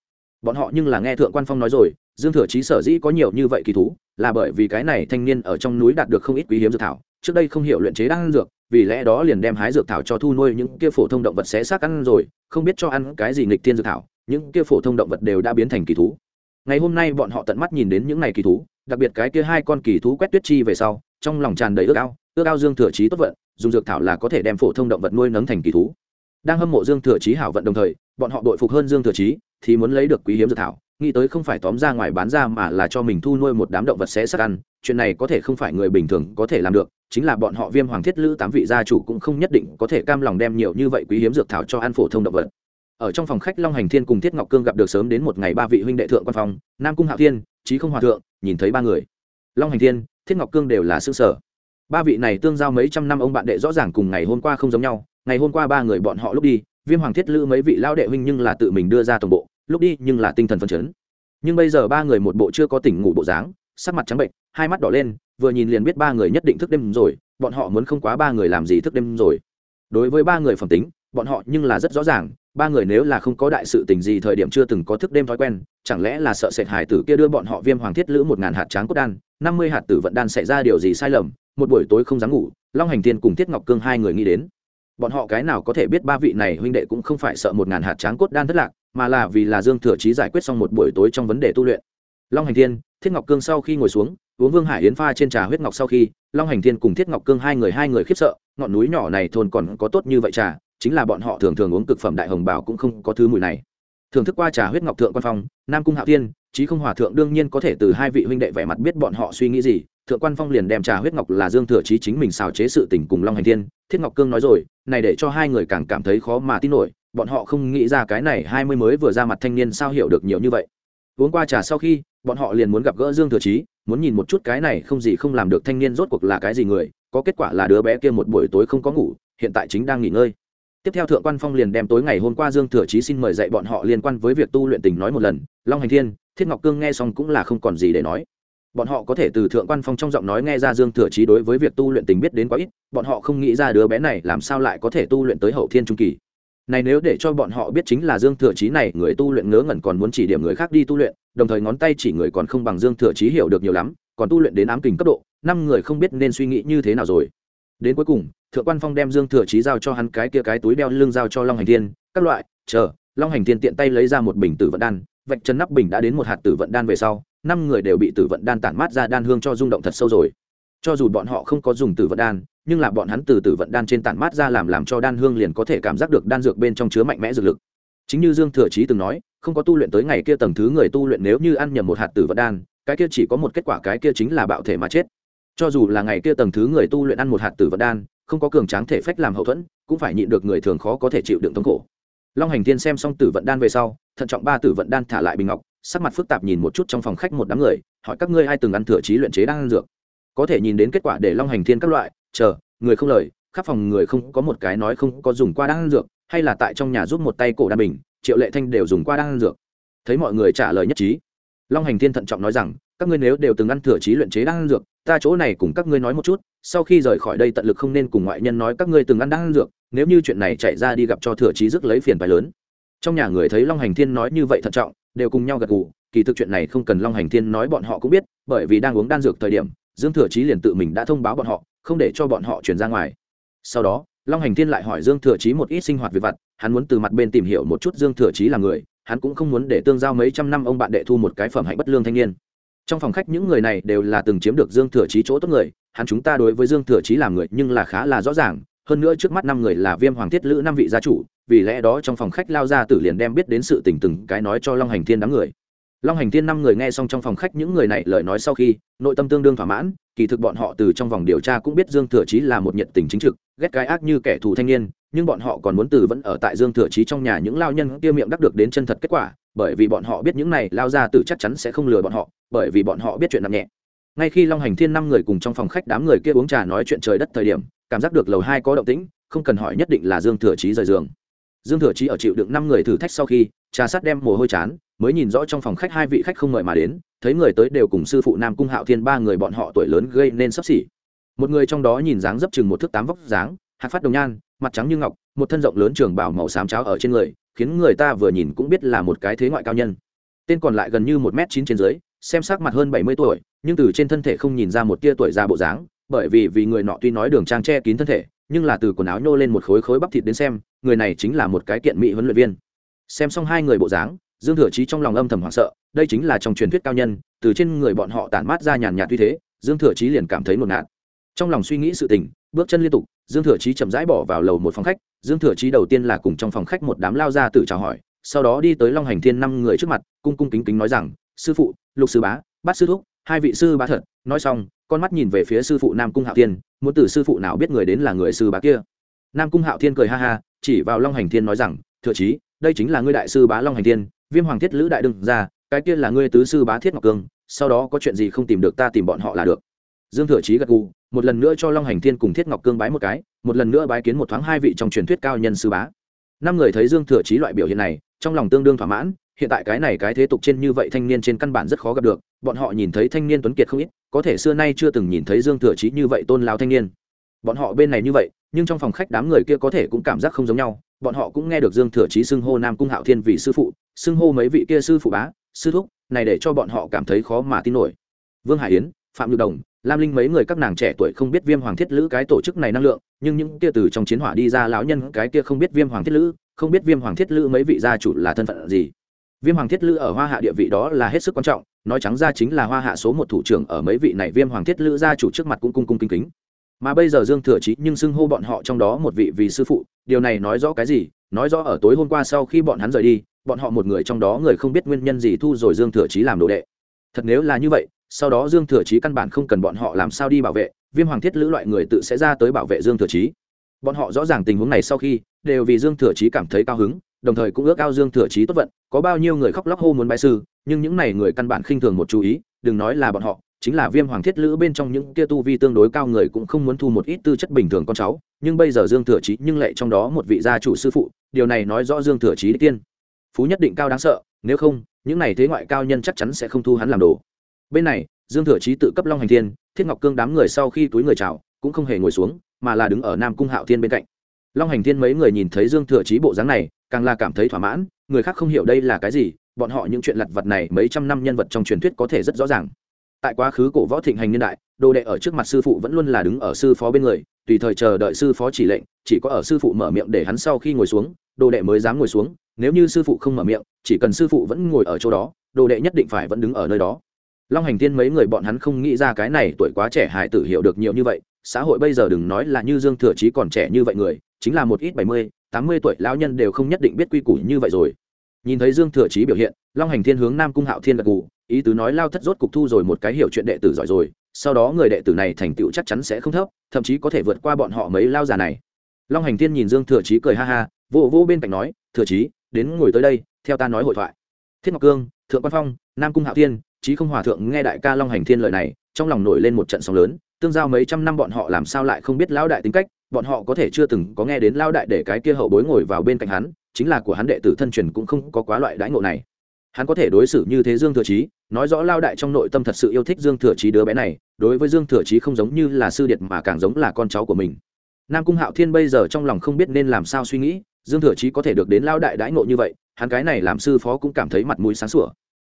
Bọn họ nhưng là nghe thượng quan phong nói rồi, Dương Thừa Chí sở dĩ có nhiều như vậy kỳ thú, là bởi vì cái này thanh niên ở trong núi đạt được không ít quý hiếm dược thảo, trước đây không hiểu luyện chế đan dược, vì lẽ đó liền đem hái dược thảo cho thu nuôi những kia phổ thông động vật xé xác ăn rồi, không biết cho ăn cái gì nghịch tiên dược thảo, những kia phổ thông động vật đều đã biến thành kỳ thú. Ngày hôm nay bọn họ tận mắt nhìn đến những này kỳ thú, đặc biệt cái kia hai con kỳ thú quét tuyết chi về sau, trong lòng tràn đầy ước ao, ước ao Dương Thừa Chí tốt vận, dùng dược thảo là có thể đem phổ thông động vật nuôi nấng thành kỳ thú. Đang hâm mộ Dương Thừa Chí hảo vận đồng thời, bọn họ đội phục hơn Dương Thừa Chí, thì muốn lấy được quý hiếm dược thảo, nghĩ tới không phải tóm ra ngoài bán ra mà là cho mình thu nuôi một đám động vật sẽ sắc ăn chuyện này có thể không phải người bình thường có thể làm được chính là bọn họ viêm hoàng thiết lữ tám vị gia chủ cũng không nhất định có thể cam lòng đem nhiều như vậy quý hiếm dược thảo cho ăn phổ thông động vật. Ở trong phòng khách long hành thiên cùng thiết ngọc cương gặp được sớm đến một ngày ba vị huynh đệ thượng quan phòng nam cung hạo thiên trí không hòa thượng nhìn thấy ba người. Long hành thiên thiết ngọc cương đều là xương sở ba vị này tương giao mấy trăm năm ông bạn đệ rõ ràng cùng ngày hôm qua không giống nhau ngày hôm qua ba người bọn họ lúc đi, viêm hoàng thiết lữ mấy vị lao đệ huynh nhưng là tự mình đưa ra tổng bộ, lúc đi nhưng là tinh thần phấn chấn. Nhưng bây giờ ba người một bộ chưa có tỉnh ngủ bộ dáng, sắc mặt trắng bệnh, hai mắt đỏ lên, vừa nhìn liền biết ba người nhất định thức đêm rồi, bọn họ muốn không quá ba người làm gì thức đêm rồi. Đối với ba người phẩm tính, bọn họ nhưng là rất rõ ràng, ba người nếu là không có đại sự tình gì thời điểm chưa từng có thức đêm thói quen, chẳng lẽ là sợ sệt hải tử kia đưa bọn họ viêm hoàng thiết lữ một ngàn hạt tráng cốt đan, năm mươi hạt tử vận đan xảy ra điều gì sai lầm, một buổi tối không dám ngủ, long hành thiên cùng thiết ngọc cương hai người nghĩ đến bọn họ cái nào có thể biết ba vị này huynh đệ cũng không phải sợ một ngàn hạt tráng cốt đan thất lạc, mà là vì là dương thừa chí giải quyết xong một buổi tối trong vấn đề tu luyện. Long hành thiên, thiết ngọc cương sau khi ngồi xuống, uống vương hải yến pha trên trà huyết ngọc sau khi, long hành thiên cùng thiết ngọc cương hai người hai người khiếp sợ, ngọn núi nhỏ này thôn còn có tốt như vậy trà, chính là bọn họ thường thường uống cực phẩm đại hồng bảo cũng không có thứ mùi này. Thưởng thức qua trà huyết ngọc thượng quan phong, nam cung hạo thiên trí không hòa thượng đương nhiên có thể từ hai vị huynh đệ vẻ mặt biết bọn họ suy nghĩ gì thượng quan phong liền đem trà huyết ngọc là dương thừa chí chính mình xào chế sự tình cùng long hành thiên thiết ngọc cương nói rồi này để cho hai người càng cảm thấy khó mà tin nổi bọn họ không nghĩ ra cái này hai mươi mới vừa ra mặt thanh niên sao hiểu được nhiều như vậy uống qua trà sau khi bọn họ liền muốn gặp gỡ dương thừa chí muốn nhìn một chút cái này không gì không làm được thanh niên rốt cuộc là cái gì người có kết quả là đứa bé kia một buổi tối không có ngủ hiện tại chính đang nghỉ ngơi tiếp theo thượng quan phong liền đem tối ngày hôm qua dương thừa chí xin mời dạy bọn họ liên quan với việc tu luyện tình nói một lần long hành thiên thiết ngọc cương nghe xong cũng là không còn gì để nói bọn họ có thể từ thượng quan phong trong giọng nói nghe ra dương thừa chí đối với việc tu luyện tình biết đến quá ít, bọn họ không nghĩ ra đứa bé này làm sao lại có thể tu luyện tới hậu thiên trung kỳ. Này nếu để cho bọn họ biết chính là dương thừa chí này, người tu luyện ngớ ngẩn còn muốn chỉ điểm người khác đi tu luyện, đồng thời ngón tay chỉ người còn không bằng dương thừa chí hiểu được nhiều lắm, còn tu luyện đến ám kình cấp độ, năm người không biết nên suy nghĩ như thế nào rồi. Đến cuối cùng, thượng quan phong đem dương thừa chí giao cho hắn cái kia cái túi đeo lưng giao cho long hành thiên, các loại, chờ, long hành thiên tiện tay lấy ra một bình tử vận đan vạch chân nắp bình đã đến một hạt tử vận đan về sau, năm người đều bị tử vận đan tản mát ra đan hương cho rung động thật sâu rồi. Cho dù bọn họ không có dùng tử vận đan, nhưng là bọn hắn từ tử vận đan trên tản mát ra làm làm cho đan hương liền có thể cảm giác được đan dược bên trong chứa mạnh mẽ dược lực. Chính như dương thừa chí từng nói, không có tu luyện tới ngày kia tầng thứ người tu luyện nếu như ăn nhầm một hạt tử vận đan, cái kia chỉ có một kết quả, cái kia chính là bạo thể mà chết. Cho dù là ngày kia tầng thứ người tu luyện ăn một hạt tử vận đan, không có cường tráng thể phách làm hậu thuẫn, cũng phải nhịn được người thường khó có thể chịu đựng thống khổ. Long hành thiên xem xong tử vận đan về sau thận trọng ba tử vận đan thả lại bình ngọc, sắc mặt phức tạp nhìn một chút trong phòng khách một đám người, hỏi các ngươi ai từng ăn thừa trí luyện chế đan dược. Có thể nhìn đến kết quả để long hành thiên các loại, chờ, người không lời, khắp phòng người không có một cái nói không có dùng qua đan dược, hay là tại trong nhà giúp một tay cổ đan bình, triệu lệ thanh đều dùng qua đan dược. Thấy mọi người trả lời nhất trí, long hành thiên thận trọng nói rằng, các ngươi nếu đều từng ăn thừa trí luyện chế đan dược, ta chỗ này cùng các ngươi nói một chút, sau khi rời khỏi đây tận lực không nên cùng ngoại nhân nói các ngươi từng ăn đan dược, nếu như chuyện này chạy ra đi gặp cho thừa trí dứt lấy phiền phái lớn trong nhà người thấy long hành thiên nói như vậy thận trọng, đều cùng nhau gật gù. Kỳ thực chuyện này không cần long hành thiên nói bọn họ cũng biết, bởi vì đang uống đan dược thời điểm, dương thừa chí liền tự mình đã thông báo bọn họ, không để cho bọn họ chuyển ra ngoài. Sau đó, long hành thiên lại hỏi dương thừa chí một ít sinh hoạt về vặt, hắn muốn từ mặt bên tìm hiểu một chút dương thừa chí là người, hắn cũng không muốn để tương giao mấy trăm năm ông bạn đệ thu một cái phẩm hạnh bất lương thanh niên. Trong phòng khách những người này đều là từng chiếm được dương thừa chí chỗ tốt người, hắn chúng ta đối với dương thừa chí làm người nhưng là khá là rõ ràng, hơn nữa trước mắt năm người là viêm hoàng thiết lữ năm vị gia chủ vì lẽ đó trong phòng khách lao ra tử liền đem biết đến sự tình từng cái nói cho long hành thiên đám người. Long hành thiên năm người nghe xong trong phòng khách những người này lời nói sau khi, nội tâm tương đương thỏa mãn, kỳ thực bọn họ từ trong vòng điều tra cũng biết dương thừa chí là một nhiệt tình chính trực, ghét cái ác như kẻ thù thanh niên, nhưng bọn họ còn muốn từ vẫn ở tại dương thừa chí trong nhà những lao nhân kia miệng đắc được đến chân thật kết quả, bởi vì bọn họ biết những này lao ra tử chắc chắn sẽ không lừa bọn họ, bởi vì bọn họ biết chuyện nặng nhẹ. Ngay khi long hành thiên năm người cùng trong phòng khách đám người kia uống trà nói chuyện trời đất thời điểm, cảm giác được lầu hai có động tĩnh, không cần hỏi nhất định là dương thừa chí rời giường dương thừa chí ở chịu đựng năm người thử thách sau khi, trà sát đem mồ hôi chán, mới nhìn rõ trong phòng khách hai vị khách không mời mà đến, thấy người tới đều cùng sư phụ nam cung hạo thiên ba người bọn họ tuổi lớn gây nên sắp xỉ. Một người trong đó nhìn dáng dấp chừng một thước tám vóc dáng hạt phát đồng nhan, mặt trắng như ngọc, một thân rộng lớn trường bảo màu xám cháo ở trên người, khiến người ta vừa nhìn cũng biết là một cái thế ngoại cao nhân. Tên còn lại gần như một m chín trên dưới, xem sắc mặt hơn bảy mươi tuổi, nhưng từ trên thân thể không nhìn ra một tia tuổi già bộ dáng, bởi vì vì người nọ tuy nói đường trang che kín thân thể nhưng là từ quần áo nhô lên một khối khối bắp thịt đến xem, người này chính là một cái kiện mỹ huấn luyện viên. Xem xong hai người bộ dáng, dương thừa chí trong lòng âm thầm hoảng sợ, đây chính là trong truyền thuyết cao nhân, từ trên người bọn họ tản mát ra nhàn nhạt như thế, dương thừa chí liền cảm thấy ngột ngạt. Trong lòng suy nghĩ sự tình, bước chân liên tục, dương thừa chí chậm rãi bỏ vào lầu một phòng khách, dương thừa chí đầu tiên là cùng trong phòng khách một đám lao ra tự chào hỏi, sau đó đi tới long hành thiên năm người trước mặt, cung cung kính kính nói rằng, sư phụ, lục sư bá, bát sư thúc hai vị sư bá thật, nói xong, con mắt nhìn về phía sư phụ nam cung hạo thiên, muốn từ sư phụ nào biết người đến là người sư bá kia. Nam cung hạo thiên cười ha ha, chỉ vào long hành thiên nói rằng thừa chí, đây chính là ngươi đại sư bá long hành thiên, viêm hoàng thiết lữ đại đừng ra cái kia là ngươi tứ sư bá thiết ngọc cương, sau đó có chuyện gì không tìm được ta tìm bọn họ là được. Dương thừa chí gật gù, một lần nữa cho long hành thiên cùng thiết ngọc cương bái một cái, một lần nữa bái kiến một thoáng hai vị trong truyền thuyết cao nhân sư bá. Năm người thấy dương thừa chí loại biểu hiện này trong lòng tương đương thỏa mãn, hiện tại cái này cái thế tục trên như vậy thanh niên trên căn bản rất khó gặp được, bọn họ nhìn thấy thanh niên tuấn kiệt không ít, có thể xưa nay chưa từng nhìn thấy dương thừa trí như vậy tôn lao thanh niên. Bọn họ bên này như vậy, nhưng trong phòng khách đám người kia có thể cũng cảm giác không giống nhau, bọn họ cũng nghe được dương thừa trí xưng hô nam cung hạo thiên vì sư phụ, xưng hô mấy vị kia sư phụ bá, sư thúc, này để cho bọn họ cảm thấy khó mà tin nổi. Vương hải yến, phạm nhược đồng, lam linh mấy người các nàng trẻ tuổi không biết viêm hoàng thiết lữ cái tổ chức này năng lượng, nhưng những kia từ trong chiến hỏa đi ra lão nhân cái kia không biết viêm hoàng thiết lữ không biết viêm hoàng thiết lữ mấy vị gia chủ là thân phận gì. Viêm hoàng thiết lữ ở hoa hạ địa vị đó là hết sức quan trọng, nói trắng ra chính là hoa hạ số một thủ trưởng ở mấy vị này viêm hoàng thiết lữ gia chủ trước mặt cũng cung cung kính kính. Mà bây giờ dương thừa chí nhưng xưng hô bọn họ trong đó một vị vì sư phụ, điều này nói rõ cái gì? Nói rõ ở tối hôm qua sau khi bọn hắn rời đi, bọn họ một người trong đó người không biết nguyên nhân gì thu rồi dương thừa chí làm đồ đệ. Thật nếu là như vậy, sau đó dương thừa chí căn bản không cần bọn họ làm sao đi bảo vệ, viêm hoàng thiết lữ loại người tự sẽ ra tới bảo vệ dương thừa chí bọn họ rõ ràng tình huống này sau khi, đều vì dương thừa chí cảm thấy cao hứng, đồng thời cũng ước ao dương thừa chí tốt vận. Có bao nhiêu người khóc lóc hô muốn bái sư, nhưng những này người căn bản khinh thường một chú ý, đừng nói là bọn họ, chính là viêm hoàng thiết lữ bên trong những kia tu vi tương đối cao người cũng không muốn thu một ít tư chất bình thường con cháu, nhưng bây giờ dương thừa chí nhưng lại trong đó một vị gia chủ sư phụ, điều này nói rõ dương thừa chí đích tiên. Phú nhất định cao đáng sợ, nếu không, những này thế ngoại cao nhân chắc chắn sẽ không thu hắn làm đồ. Bên này, dương thừa chí tự cấp long hành thiên, thiết ngọc cương đám người sau khi túi người chào, cũng không hề ngồi xuống mà là đứng ở nam cung hạo thiên bên cạnh. Long hành thiên mấy người nhìn thấy dương thừa chí bộ dáng này, càng là cảm thấy thỏa mãn, người khác không hiểu đây là cái gì, bọn họ những chuyện lặt vặt này mấy trăm năm nhân vật trong truyền thuyết có thể rất rõ ràng. Tại quá khứ cổ võ thịnh hành niên đại, đồ đệ ở trước mặt sư phụ vẫn luôn là đứng ở sư phó bên người, tùy thời chờ đợi sư phó chỉ lệnh, chỉ có ở sư phụ mở miệng để hắn sau khi ngồi xuống, đồ đệ mới dám ngồi xuống, nếu như sư phụ không mở miệng, chỉ cần sư phụ vẫn ngồi ở chỗ đó, đồ đệ nhất định phải vẫn đứng ở nơi đó. Long hành tiên mấy người bọn hắn không nghĩ ra cái này tuổi quá trẻ hải tử hiểu được nhiều như vậy xã hội bây giờ đừng nói là như dương thừa chí còn trẻ như vậy người, chính là một ít bảy mươi, tám mươi tuổi lão nhân đều không nhất định biết quy củ như vậy rồi. Nhìn thấy dương thừa chí biểu hiện, long hành thiên hướng nam cung hạo thiên gật gù, ý tứ nói lao thất rốt cục thu rồi một cái hiểu chuyện đệ tử giỏi rồi, sau đó người đệ tử này thành tựu chắc chắn sẽ không thấp, thậm chí có thể vượt qua bọn họ mấy lao già này. Long hành thiên nhìn dương thừa chí cười ha ha, vô vô bên cạnh nói, thừa chí, đến ngồi tới đây, theo ta nói hội thoại. Thiết ngọc cương, thượng quan phong, nam cung hạo thiên, chí không hòa thượng nghe đại ca long hành thiên lời này, trong lòng nổi lên một trận sóng lớn tương giao mấy trăm năm bọn họ làm sao lại không biết lão đại tính cách, bọn họ có thể chưa từng có nghe đến lão đại để cái kia hậu bối ngồi vào bên cạnh hắn, chính là của hắn đệ tử thân truyền cũng không có quá loại đãi ngộ này. Hắn có thể đối xử như thế dương thừa chí, nói rõ lao đại trong nội tâm thật sự yêu thích dương thừa chí đứa bé này, đối với dương thừa chí không giống như là sư điệt mà càng giống là con cháu của mình. Nam cung hạo thiên bây giờ trong lòng không biết nên làm sao suy nghĩ, dương thừa chí có thể được đến lao đại đãi ngộ như vậy, hắn cái này làm sư phó cũng cảm thấy mặt mũi sáng sủa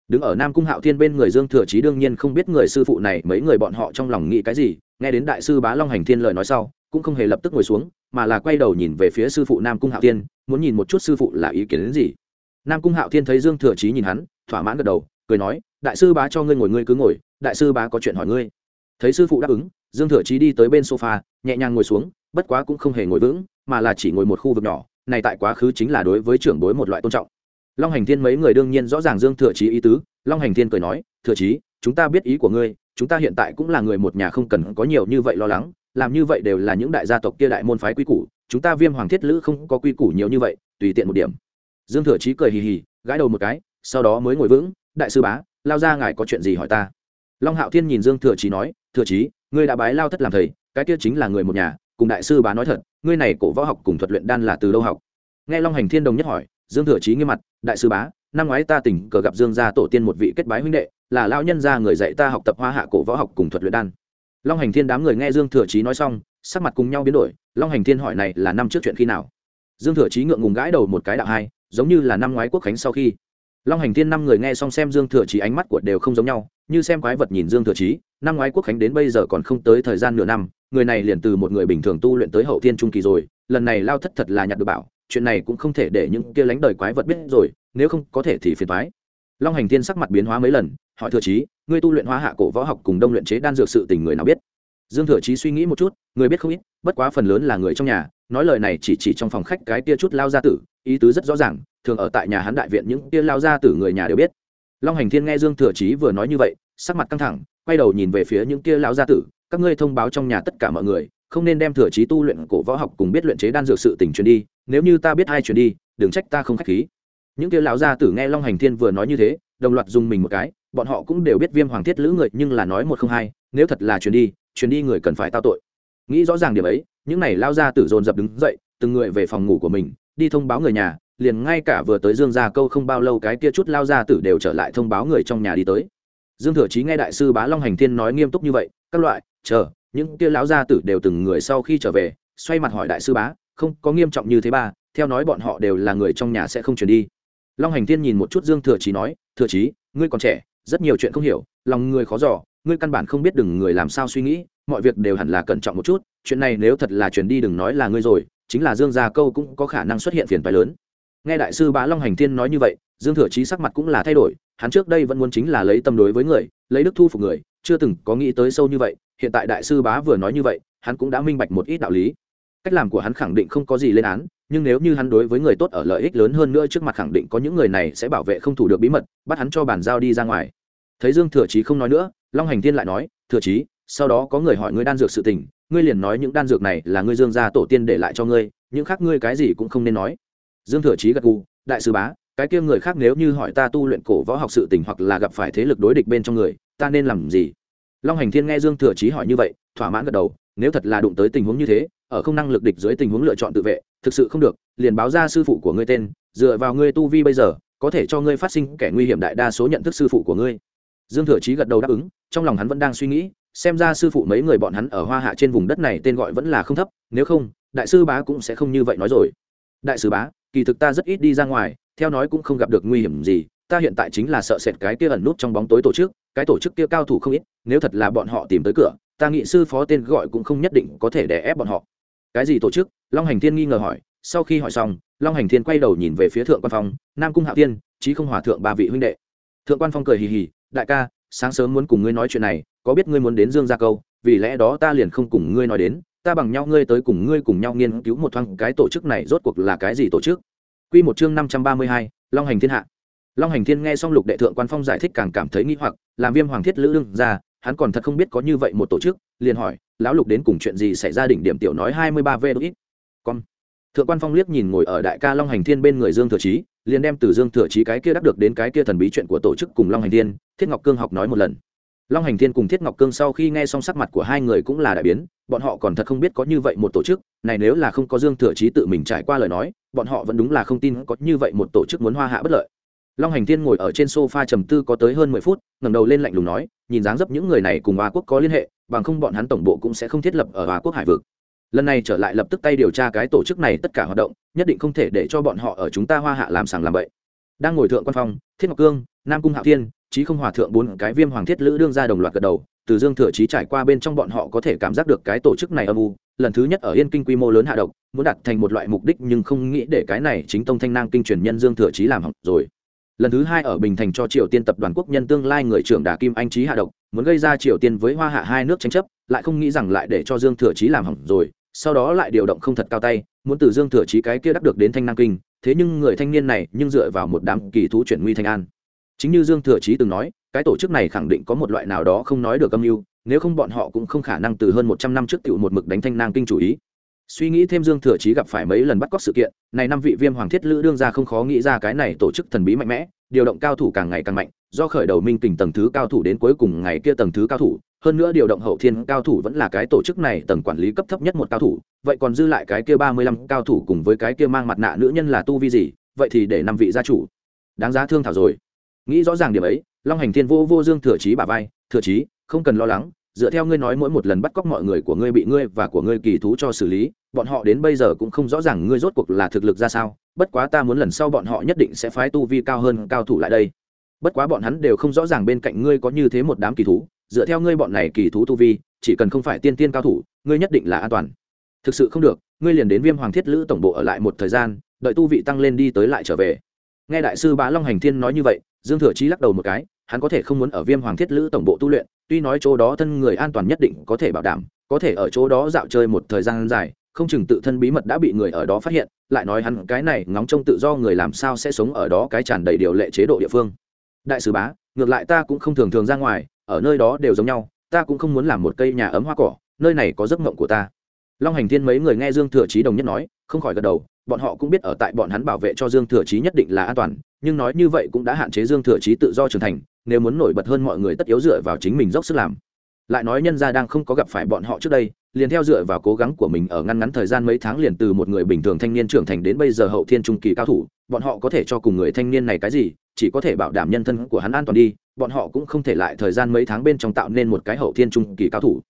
đứng ở nam cung hạo thiên bên người dương thừa chí đương nhiên không biết người sư phụ này mấy người bọn họ trong lòng nghĩ cái gì, nghe đến đại sư bá long hành thiên lời nói sau, cũng không hề lập tức ngồi xuống, mà là quay đầu nhìn về phía sư phụ nam cung hạo thiên, muốn nhìn một chút sư phụ là ý kiến đến gì. Nam cung hạo thiên thấy dương thừa chí nhìn hắn, thỏa mãn gật đầu, cười nói, đại sư bá cho ngươi ngồi, ngươi cứ ngồi, đại sư bá có chuyện hỏi ngươi. Thấy sư phụ đáp ứng, dương thừa chí đi tới bên sofa, nhẹ nhàng ngồi xuống, bất quá cũng không hề ngồi vững, mà là chỉ ngồi một khu vực nhỏ, này tại quá khứ chính là đối với trưởng bối một loại tôn trọng long hành thiên mấy người đương nhiên rõ ràng dương thừa chí ý tứ, long hành thiên cười nói, thừa chí, chúng ta biết ý của ngươi, chúng ta hiện tại cũng là người một nhà không cần có nhiều như vậy lo lắng, làm như vậy đều là những đại gia tộc kia đại môn phái quy củ, chúng ta viêm hoàng thiết lữ không có quy củ nhiều như vậy, tùy tiện một điểm. Dương thừa chí cười hì hì, gãi đầu một cái, sau đó mới ngồi vững, đại sư bá, lao ra ngài có chuyện gì hỏi ta? Long hạo thiên nhìn dương thừa chí nói, thừa chí, ngươi đã bái lao thất làm thầy, cái kia chính là người một nhà, cùng đại sư bá nói thật, ngươi này cổ võ học cùng thuật luyện đan là từ đâu học? Nghe long hành thiên đồng nhất hỏi dương thừa chí nghiêm mặt, đại sư bá, năm ngoái ta tình cờ gặp dương gia tổ tiên một vị kết bái huynh đệ, là lao nhân gia người dạy ta học tập hoa hạ cổ võ học cùng thuật luyện đan. Long hành thiên đám người nghe dương thừa chí nói xong, sắc mặt cùng nhau biến đổi, long hành thiên hỏi này là năm trước chuyện khi nào? Dương thừa chí ngượng ngùng gãi đầu một cái đạo hai, giống như là năm ngoái quốc khánh sau khi. Long hành thiên năm người nghe xong xem dương thừa chí ánh mắt của đều không giống nhau, như xem quái vật nhìn dương thừa chí, năm ngoái quốc khánh đến bây giờ còn không tới thời gian nửa năm người này liền từ một người bình thường tu luyện tới hậu thiên trung kỳ rồi, lần này lao thất thật là nhặt được bảo, chuyện này cũng không thể để những kia lánh đời quái vật biết rồi, nếu không có thể thì phiền thoái long hành thiên sắc mặt biến hóa mấy lần, hỏi thừa chí, ngươi tu luyện hóa hạ cổ võ học cùng đông luyện chế đan dược sự tình người nào biết? Dương thừa chí suy nghĩ một chút, người biết không ít, bất quá phần lớn là người trong nhà, nói lời này chỉ chỉ trong phòng khách cái tia chút lao gia tử, ý tứ rất rõ ràng, thường ở tại nhà hắn đại viện những tia lao gia tử người nhà đều biết. Long hành thiên nghe dương thừa chí vừa nói như vậy, sắc mặt căng thẳng, quay đầu nhìn về phía những tia lao gia tử các ngươi thông báo trong nhà tất cả mọi người, không nên đem thừa chí tu luyện cổ võ học cùng biết luyện chế đan dược sự tình truyền đi, nếu như ta biết ai truyền đi, đừng trách ta không khách khí. Những tia lão gia tử nghe long hành thiên vừa nói như thế, đồng loạt dùng mình một cái, bọn họ cũng đều biết viêm hoàng thiết lữ người nhưng là nói một không hai, nếu thật là truyền đi truyền đi người cần phải tao tội. Nghĩ rõ ràng điểm ấy, những này lao ra tử dồn dập đứng dậy, từng người về phòng ngủ của mình, đi thông báo người nhà, liền ngay cả vừa tới dương gia câu không bao lâu cái kia chút lao ra tử đều trở lại thông báo người trong nhà đi tới. Dương thừa chí nghe đại sư bá long hành thiên nói nghiêm túc như vậy, các loại chờ những kia lão gia tử đều từng người sau khi trở về xoay mặt hỏi đại sư bá không có nghiêm trọng như thế ba theo nói bọn họ đều là người trong nhà sẽ không chuyển đi. Long hành thiên nhìn một chút dương thừa trí nói thừa trí, ngươi còn trẻ rất nhiều chuyện không hiểu lòng người khó giỏ ngươi căn bản không biết đừng người làm sao suy nghĩ mọi việc đều hẳn là cẩn trọng một chút chuyện này nếu thật là chuyển đi đừng nói là ngươi rồi chính là dương gia câu cũng có khả năng xuất hiện phiền phái lớn. Nghe đại sư bá long hành thiên nói như vậy dương thừa trí sắc mặt cũng là thay đổi hắn trước đây vẫn muốn chính là lấy tâm đối với người lấy đức thu phục người chưa từng có nghĩ tới sâu như vậy hiện tại đại sư bá vừa nói như vậy, hắn cũng đã minh bạch một ít đạo lý. Cách làm của hắn khẳng định không có gì lên án, nhưng nếu như hắn đối với người tốt ở lợi ích lớn hơn nữa trước mặt khẳng định có những người này sẽ bảo vệ không thủ được bí mật, bắt hắn cho bàn giao đi ra ngoài. Thấy dương thừa chí không nói nữa, long hành thiên lại nói, thừa chí, sau đó có người hỏi ngươi đan dược sự tình, ngươi liền nói những đan dược này là ngươi dương gia tổ tiên để lại cho ngươi, những khác ngươi cái gì cũng không nên nói. Dương thừa chí gật gù, đại sư bá, cái kia người khác nếu như hỏi ta tu luyện cổ võ học sự tình hoặc là gặp phải thế lực đối địch bên trong người, ta nên làm gì? Long hành thiên nghe dương thừa chí hỏi như vậy, thỏa mãn gật đầu, nếu thật là đụng tới tình huống như thế, ở không năng lực địch dưới tình huống lựa chọn tự vệ, thực sự không được, liền báo ra sư phụ của ngươi tên, dựa vào ngươi tu vi bây giờ, có thể cho ngươi phát sinh kẻ nguy hiểm đại đa số nhận thức sư phụ của ngươi. Dương thừa chí gật đầu đáp ứng, trong lòng hắn vẫn đang suy nghĩ, xem ra sư phụ mấy người bọn hắn ở hoa hạ trên vùng đất này tên gọi vẫn là không thấp, nếu không, đại sư bá cũng sẽ không như vậy nói rồi. Đại sư bá, kỳ thực ta rất ít đi ra ngoài, theo nói cũng không gặp được nguy hiểm gì, ta hiện tại chính là sợ sệt cái kia ẩn nút trong bóng tối tổ chức cái tổ chức kia cao thủ không ít nếu thật là bọn họ tìm tới cửa ta nghị sư phó tên gọi cũng không nhất định có thể đè ép bọn họ. Cái gì tổ chức? Long hành thiên nghi ngờ hỏi. Sau khi hỏi xong long hành thiên quay đầu nhìn về phía thượng quan phong nam cung hạo tiên trí không hòa thượng ba vị huynh đệ. Thượng quan phong cười hì hì đại ca sáng sớm muốn cùng ngươi nói chuyện này có biết ngươi muốn đến dương gia câu vì lẽ đó ta liền không cùng ngươi nói đến ta bằng nhau ngươi tới cùng ngươi cùng nhau nghiên cứu một thoáng cái tổ chức này rốt cuộc là cái gì tổ chức? Quy một chương năm trăm ba mươi hai, Long hành thiên hạ. Long hành thiên nghe xong Lục đệ thượng quan phong giải thích càng cảm thấy nghi hoặc, làm Viêm Hoàng Thiết Lữ đương ra, hắn còn thật không biết có như vậy một tổ chức, liền hỏi, lão Lục đến cùng chuyện gì xảy ra đỉnh điểm tiểu nói hai mươi ba v ít. Con. Thượng quan phong liếc nhìn ngồi ở đại ca Long hành thiên bên người Dương Thừa Chí, liền đem từ Dương Thừa Chí cái kia đắc được đến cái kia thần bí chuyện của tổ chức cùng Long hành thiên, Thiết Ngọc Cương học nói một lần long hành thiên cùng thiết ngọc cương sau khi nghe xong sắc mặt của hai người cũng là đại biến bọn họ còn thật không biết có như vậy một tổ chức này nếu là không có dương thừa chí tự mình trải qua lời nói bọn họ vẫn đúng là không tin có như vậy một tổ chức muốn hoa hạ bất lợi long hành thiên ngồi ở trên sofa trầm tư có tới hơn mười phút, ngẩng đầu lên lạnh lùng nói, nhìn dáng dấp những người này cùng hoa quốc có liên hệ, bằng không bọn hắn tổng bộ cũng sẽ không thiết lập ở hoa quốc hải vực. Lần này trở lại lập tức tay điều tra cái tổ chức này tất cả hoạt động, nhất định không thể để cho bọn họ ở chúng ta hoa hạ làm sàng làm bậy. Đang ngồi thượng quan phong, thiết ngọc cương, nam cung hạo thiên, chí không hòa thượng bốn cái viêm hoàng thiết lữ đương ra đồng loạt gật đầu, từ dương thừa chí trải qua bên trong bọn họ có thể cảm giác được cái tổ chức này âm u, lần thứ nhất ở yên kinh quy mô lớn hạ độc, muốn đạt thành một loại mục đích nhưng không nghĩ để cái này chính tông thanh nang kinh truyền nhân dương thừa chí làm hỏng rồi lần thứ hai ở bình thành cho triều tiên tập đoàn quốc nhân tương lai người trưởng đà kim anh trí hạ độc, muốn gây ra triều tiên với hoa hạ hai nước tranh chấp, lại không nghĩ rằng lại để cho dương thừa chí làm hỏng rồi, sau đó lại điều động không thật cao tay, muốn từ dương thừa chí cái kia đắc được đến thanh năng kinh, thế nhưng người thanh niên này nhưng dựa vào một đám kỳ thú chuyển nguy thanh an. Chính như dương thừa chí từng nói, cái tổ chức này khẳng định có một loại nào đó không nói được âm mưu, nếu không bọn họ cũng không khả năng từ hơn một trăm năm trước tiểu một mực đánh thanh nam kinh chủ ý suy nghĩ thêm dương thừa chí gặp phải mấy lần bắt cóc sự kiện, này năm vị viêm hoàng thiết lữ đương ra không khó nghĩ ra cái này tổ chức thần bí mạnh mẽ, điều động cao thủ càng ngày càng mạnh, do khởi đầu minh kình tầng thứ cao thủ đến cuối cùng ngày kia tầng thứ cao thủ, hơn nữa điều động hậu thiên cao thủ vẫn là cái tổ chức này tầng quản lý cấp thấp nhất một cao thủ, vậy còn dư lại cái kia ba mươi lăm cao thủ cùng với cái kia mang mặt nạ nữ nhân là tu vi gì, vậy thì để năm vị gia chủ đáng giá thương thảo rồi. Nghĩ rõ ràng điểm ấy, long hành thiên vô vô dương thừa chí bà vai, thừa chí, không cần lo lắng dựa theo ngươi nói mỗi một lần bắt cóc mọi người của ngươi bị ngươi và của ngươi kỳ thú cho xử lý, bọn họ đến bây giờ cũng không rõ ràng ngươi rốt cuộc là thực lực ra sao, bất quá ta muốn lần sau bọn họ nhất định sẽ phái tu vi cao hơn cao thủ lại đây. Bất quá bọn hắn đều không rõ ràng bên cạnh ngươi có như thế một đám kỳ thú, dựa theo ngươi bọn này kỳ thú tu vi, chỉ cần không phải tiên tiên cao thủ, ngươi nhất định là an toàn. Thực sự không được, ngươi liền đến viêm hoàng thiết lữ tổng bộ ở lại một thời gian, đợi tu vị tăng lên đi tới lại trở về. Nghe đại sư bá long hành thiên nói như vậy, dương thừa chí lắc đầu một cái hắn có thể không muốn ở viêm hoàng thiết lữ tổng bộ tu luyện, tuy nói chỗ đó thân người an toàn nhất định có thể bảo đảm, có thể ở chỗ đó dạo chơi một thời gian dài, không chừng tự thân bí mật đã bị người ở đó phát hiện, lại nói hắn cái này ngóng trông tự do người làm sao sẽ sống ở đó cái tràn đầy điều lệ chế độ địa phương. Đại sứ bá, ngược lại ta cũng không thường thường ra ngoài, ở nơi đó đều giống nhau, ta cũng không muốn làm một cây nhà ấm hoa cỏ, nơi này có giấc mộng của ta. Long hành thiên mấy người nghe dương thừa chí đồng nhất nói, không khỏi gật đầu, bọn họ cũng biết ở tại bọn hắn bảo vệ cho dương thừa chí nhất định là an toàn, nhưng nói như vậy cũng đã hạn chế dương thừa chí tự do trưởng thành nếu muốn nổi bật hơn mọi người tất yếu dựa vào chính mình dốc sức làm. Lại nói nhân gia đang không có gặp phải bọn họ trước đây, liền theo dựa vào cố gắng của mình ở ngăn ngắn thời gian mấy tháng liền từ một người bình thường thanh niên trưởng thành đến bây giờ hậu thiên trung kỳ cao thủ, bọn họ có thể cho cùng người thanh niên này cái gì, chỉ có thể bảo đảm nhân thân của hắn an toàn đi, bọn họ cũng không thể lại thời gian mấy tháng bên trong tạo nên một cái hậu thiên trung kỳ cao thủ.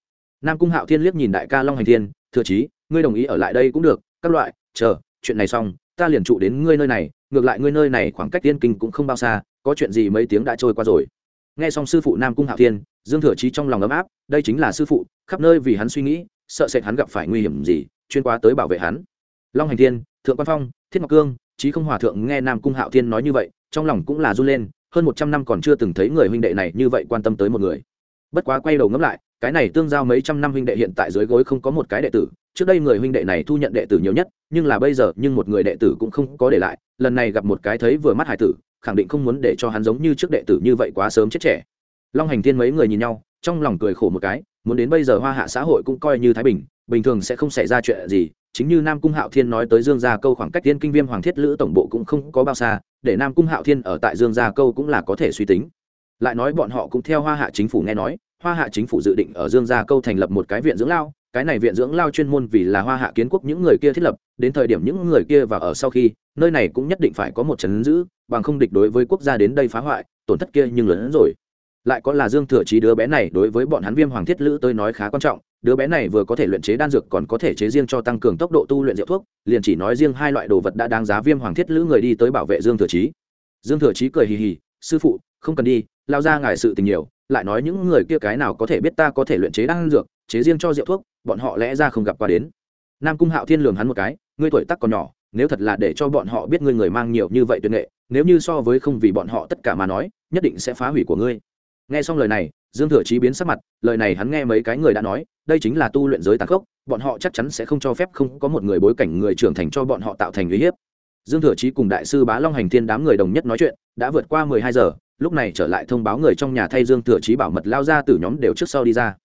Nam cung hạo thiên liếc nhìn đại ca long hành thiên, thừa chí, ngươi đồng ý ở lại đây cũng được, các loại, chờ, chuyện này xong, ta liền trụ đến ngươi nơi này ngược lại ngươi nơi này khoảng cách tiên kinh cũng không bao xa, có chuyện gì mấy tiếng đã trôi qua rồi. Nghe xong sư phụ nam cung hạo thiên, dương thừa trí trong lòng ấm áp, đây chính là sư phụ, khắp nơi vì hắn suy nghĩ, sợ sệt hắn gặp phải nguy hiểm gì, chuyên qua tới bảo vệ hắn. Long hành thiên, thượng quan phong, thiết ngọc cương trí không hòa thượng nghe nam cung hạo thiên nói như vậy, trong lòng cũng là run lên, hơn một trăm năm còn chưa từng thấy người huynh đệ này như vậy quan tâm tới một người. Bất quá quay đầu ngẫm lại cái này tương giao mấy trăm năm huynh đệ hiện tại dưới gối không có một cái đệ tử, trước đây người huynh đệ này thu nhận đệ tử nhiều nhất, nhưng là bây giờ, nhưng một người đệ tử cũng không có để lại, lần này gặp một cái thấy vừa mắt hải tử, khẳng định không muốn để cho hắn giống như trước đệ tử như vậy quá sớm chết trẻ. Long hành thiên mấy người nhìn nhau, trong lòng cười khổ một cái, muốn đến bây giờ hoa hạ xã hội cũng coi như thái bình bình thường sẽ không xảy ra chuyện gì, chính như nam cung hạo thiên nói tới dương gia câu khoảng cách tiên kinh viêm hoàng thiết lữ tổng bộ cũng không có bao xa, để nam cung hạo thiên ở tại dương gia câu cũng là có thể suy tính. Lại nói bọn họ cũng theo hoa hạ chính phủ nghe nói hoa hạ chính phủ dự định ở dương gia câu thành lập một cái viện dưỡng lao, cái này viện dưỡng lao chuyên môn vì là hoa hạ kiến quốc những người kia thiết lập, đến thời điểm những người kia và ở sau khi, nơi này cũng nhất định phải có một trấn giữ, bằng không địch đối với quốc gia đến đây phá hoại, tổn thất kia nhưng lớn hơn rồi. Lại có là dương thừa trí đứa bé này đối với bọn hắn viêm hoàng thiết lữ tôi nói khá quan trọng, đứa bé này vừa có thể luyện chế đan dược còn có thể chế riêng cho tăng cường tốc độ tu luyện rượu thuốc, liền chỉ nói riêng hai loại đồ vật đã đáng giá viêm hoàng thiết lữ người đi tới bảo vệ dương thừa chí. Dương thừa chí cười hì hì, sư phụ, không cần đi, lao ra ngài sự tình nhiều lại nói những người kia cái nào có thể biết ta có thể luyện chế đan dược, chế riêng cho rượu thuốc, bọn họ lẽ ra không gặp qua đến. Nam cung hạo thiên lường hắn một cái, ngươi tuổi tắc còn nhỏ, nếu thật là để cho bọn họ biết ngươi người mang nhiều như vậy tuyệt nghệ, nếu như so với không vì bọn họ tất cả mà nói, nhất định sẽ phá hủy của ngươi. Nghe xong lời này, dương thừa chí biến sắc mặt, lời này hắn nghe mấy cái người đã nói, đây chính là tu luyện giới tàn khốc, bọn họ chắc chắn sẽ không cho phép không có một người bối cảnh người trưởng thành cho bọn họ tạo thành uy hiếp. Dương thừa chí cùng đại sư bá long hành thiên đám người đồng nhất nói chuyện, đã vượt qua mười hai giờ lúc này trở lại thông báo người trong nhà thay dương thừa chí bảo mật lao ra từ nhóm đều trước sau đi ra.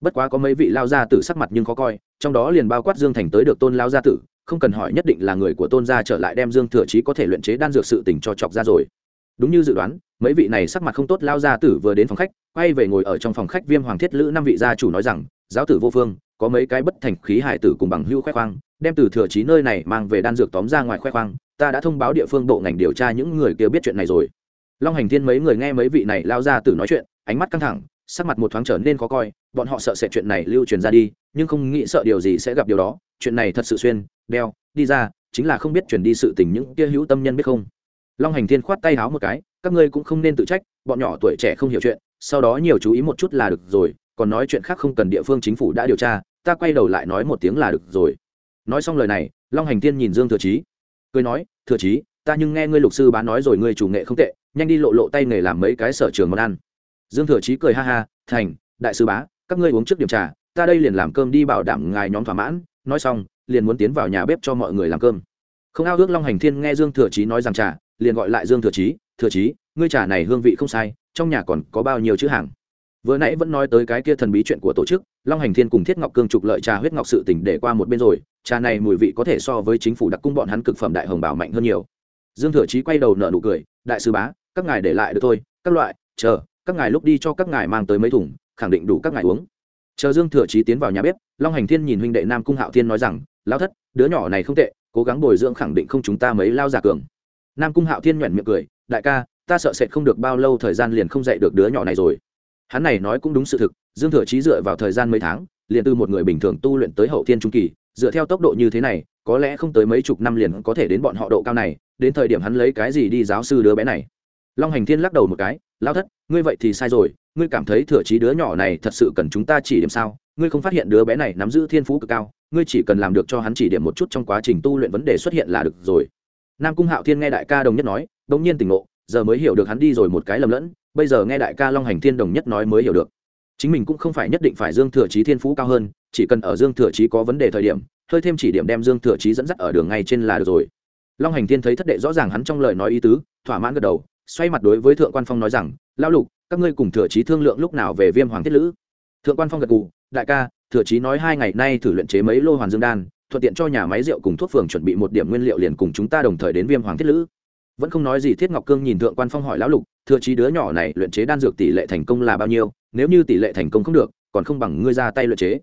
Bất quá có mấy vị lao gia tử sắc mặt nhưng khó coi, trong đó liền bao quát dương thành tới được tôn lao gia tử, không cần hỏi nhất định là người của tôn gia trở lại đem dương thừa chí có thể luyện chế đan dược sự tình cho chọc ra rồi. Đúng như dự đoán, mấy vị này sắc mặt không tốt lao gia tử vừa đến phòng khách, quay về ngồi ở trong phòng khách viêm hoàng thiết lữ năm vị gia chủ nói rằng, giáo tử vô phương, có mấy cái bất thành khí hải tử cùng bằng hưu khoe khoang, đem từ thừa chí nơi này mang về đan dược tóm ra ngoài khoe khoang, ta đã thông báo địa phương bộ ngành điều tra những người kia biết chuyện này rồi long hành thiên mấy người nghe mấy vị này lao ra từ nói chuyện, ánh mắt căng thẳng, sắc mặt một thoáng trở nên khó coi, bọn họ sợ sẽ chuyện này lưu truyền ra đi, nhưng không nghĩ sợ điều gì sẽ gặp điều đó, chuyện này thật sự xuyên, đeo, đi ra, chính là không biết chuyển đi sự tình những kia hữu tâm nhân biết không. Long hành thiên khoát tay háo một cái, các ngươi cũng không nên tự trách, bọn nhỏ tuổi trẻ không hiểu chuyện, sau đó nhiều chú ý một chút là được rồi, còn nói chuyện khác không cần địa phương chính phủ đã điều tra, ta quay đầu lại nói một tiếng là được rồi. Nói xong lời này, long hành thiên nhìn dương thừa chí, cười nói, thừa chí, ta nhưng nghe ngươi lục sư bán nói rồi ngươi chủ nghệ không tệ nhanh đi lộ lộ tay nghề làm mấy cái sở trường món ăn. Dương thừa chí cười ha ha, thành, đại sư bá, các ngươi uống trước điểm trà, ta đây liền làm cơm đi bảo đảm ngài nhóm thỏa mãn. Nói xong, liền muốn tiến vào nhà bếp cho mọi người làm cơm. Không ao ước long hành thiên nghe dương thừa chí nói rằng trà, liền gọi lại dương thừa chí thừa chí, ngươi trà này hương vị không sai, trong nhà còn có bao nhiêu chữ hàng? Vừa nãy vẫn nói tới cái kia thần bí chuyện của tổ chức, long hành thiên cùng thiết ngọc cương trục lợi trà huyết ngọc sự tỉnh để qua một bên rồi, trà này mùi vị có thể so với chính phủ đặc cung bọn hắn cực phẩm đại hồng bảo mạnh hơn nhiều. Dương thừa chí quay đầu nở nụ cười, đại sư bá các ngài để lại được thôi, các loại, chờ, các ngài lúc đi cho các ngài mang tới mấy thùng, khẳng định đủ các ngài uống. Chờ dương thừa chí tiến vào nhà bếp, long hành thiên nhìn huynh đệ nam cung hạo thiên nói rằng lao thất, đứa nhỏ này không tệ, cố gắng bồi dưỡng khẳng định không chúng ta mấy lao giả cường. Nam cung hạo thiên nhoẻn miệng cười, đại ca, ta sợ sệt không được bao lâu thời gian liền không dạy được đứa nhỏ này rồi. Hắn này nói cũng đúng sự thực, dương thừa chí dựa vào thời gian mấy tháng, liền từ một người bình thường tu luyện tới hậu thiên trung kỳ, dựa theo tốc độ như thế này, có lẽ không tới mấy chục năm liền có thể đến bọn họ độ cao này, đến thời điểm hắn lấy cái gì đi giáo sư đứa bé này long hành thiên lắc đầu một cái lao thất, ngươi vậy thì sai rồi, ngươi cảm thấy thừa trí đứa nhỏ này thật sự cần chúng ta chỉ điểm sao? Ngươi không phát hiện đứa bé này nắm giữ thiên phú cực cao, ngươi chỉ cần làm được cho hắn chỉ điểm một chút trong quá trình tu luyện vấn đề xuất hiện là được rồi. Nam cung hạo thiên nghe đại ca đồng nhất nói đ ỗ n g nhiên tỉnh ngộ, giờ mới hiểu được hắn đi rồi một cái lầm lẫn, bây giờ nghe đại ca long hành thiên đồng nhất nói mới hiểu được. Chính mình cũng không phải nhất định phải dương thừa trí thiên phú cao hơn, chỉ cần ở dương thừa trí có vấn đề thời điểm, hơi thêm chỉ điểm đem dương thừa trí dẫn dắt ở đường ngay trên là được rồi. Long hành thiên thấy thất đệ rõ ràng hắn trong lời nói ý tứ, thỏa mãn gật đầu xoay mặt đối với thượng quan phong nói rằng, lão lục, các ngươi cùng thừa trí thương lượng lúc nào về viêm hoàng thiết lữ? Thượng quan phong gật gù, đại ca, thừa trí nói hai ngày nay thử luyện chế mấy lô hoàn dương đan, thuận tiện cho nhà máy rượu cùng thuốc phường chuẩn bị một điểm nguyên liệu liền cùng chúng ta đồng thời đến viêm hoàng thiết lữ. Vẫn không nói gì thiết ngọc cương nhìn thượng quan phong hỏi lão lục, thừa trí đứa nhỏ này luyện chế đan dược tỷ lệ thành công là bao nhiêu? Nếu như tỷ lệ thành công không được, còn không bằng ngươi ra tay luyện chế.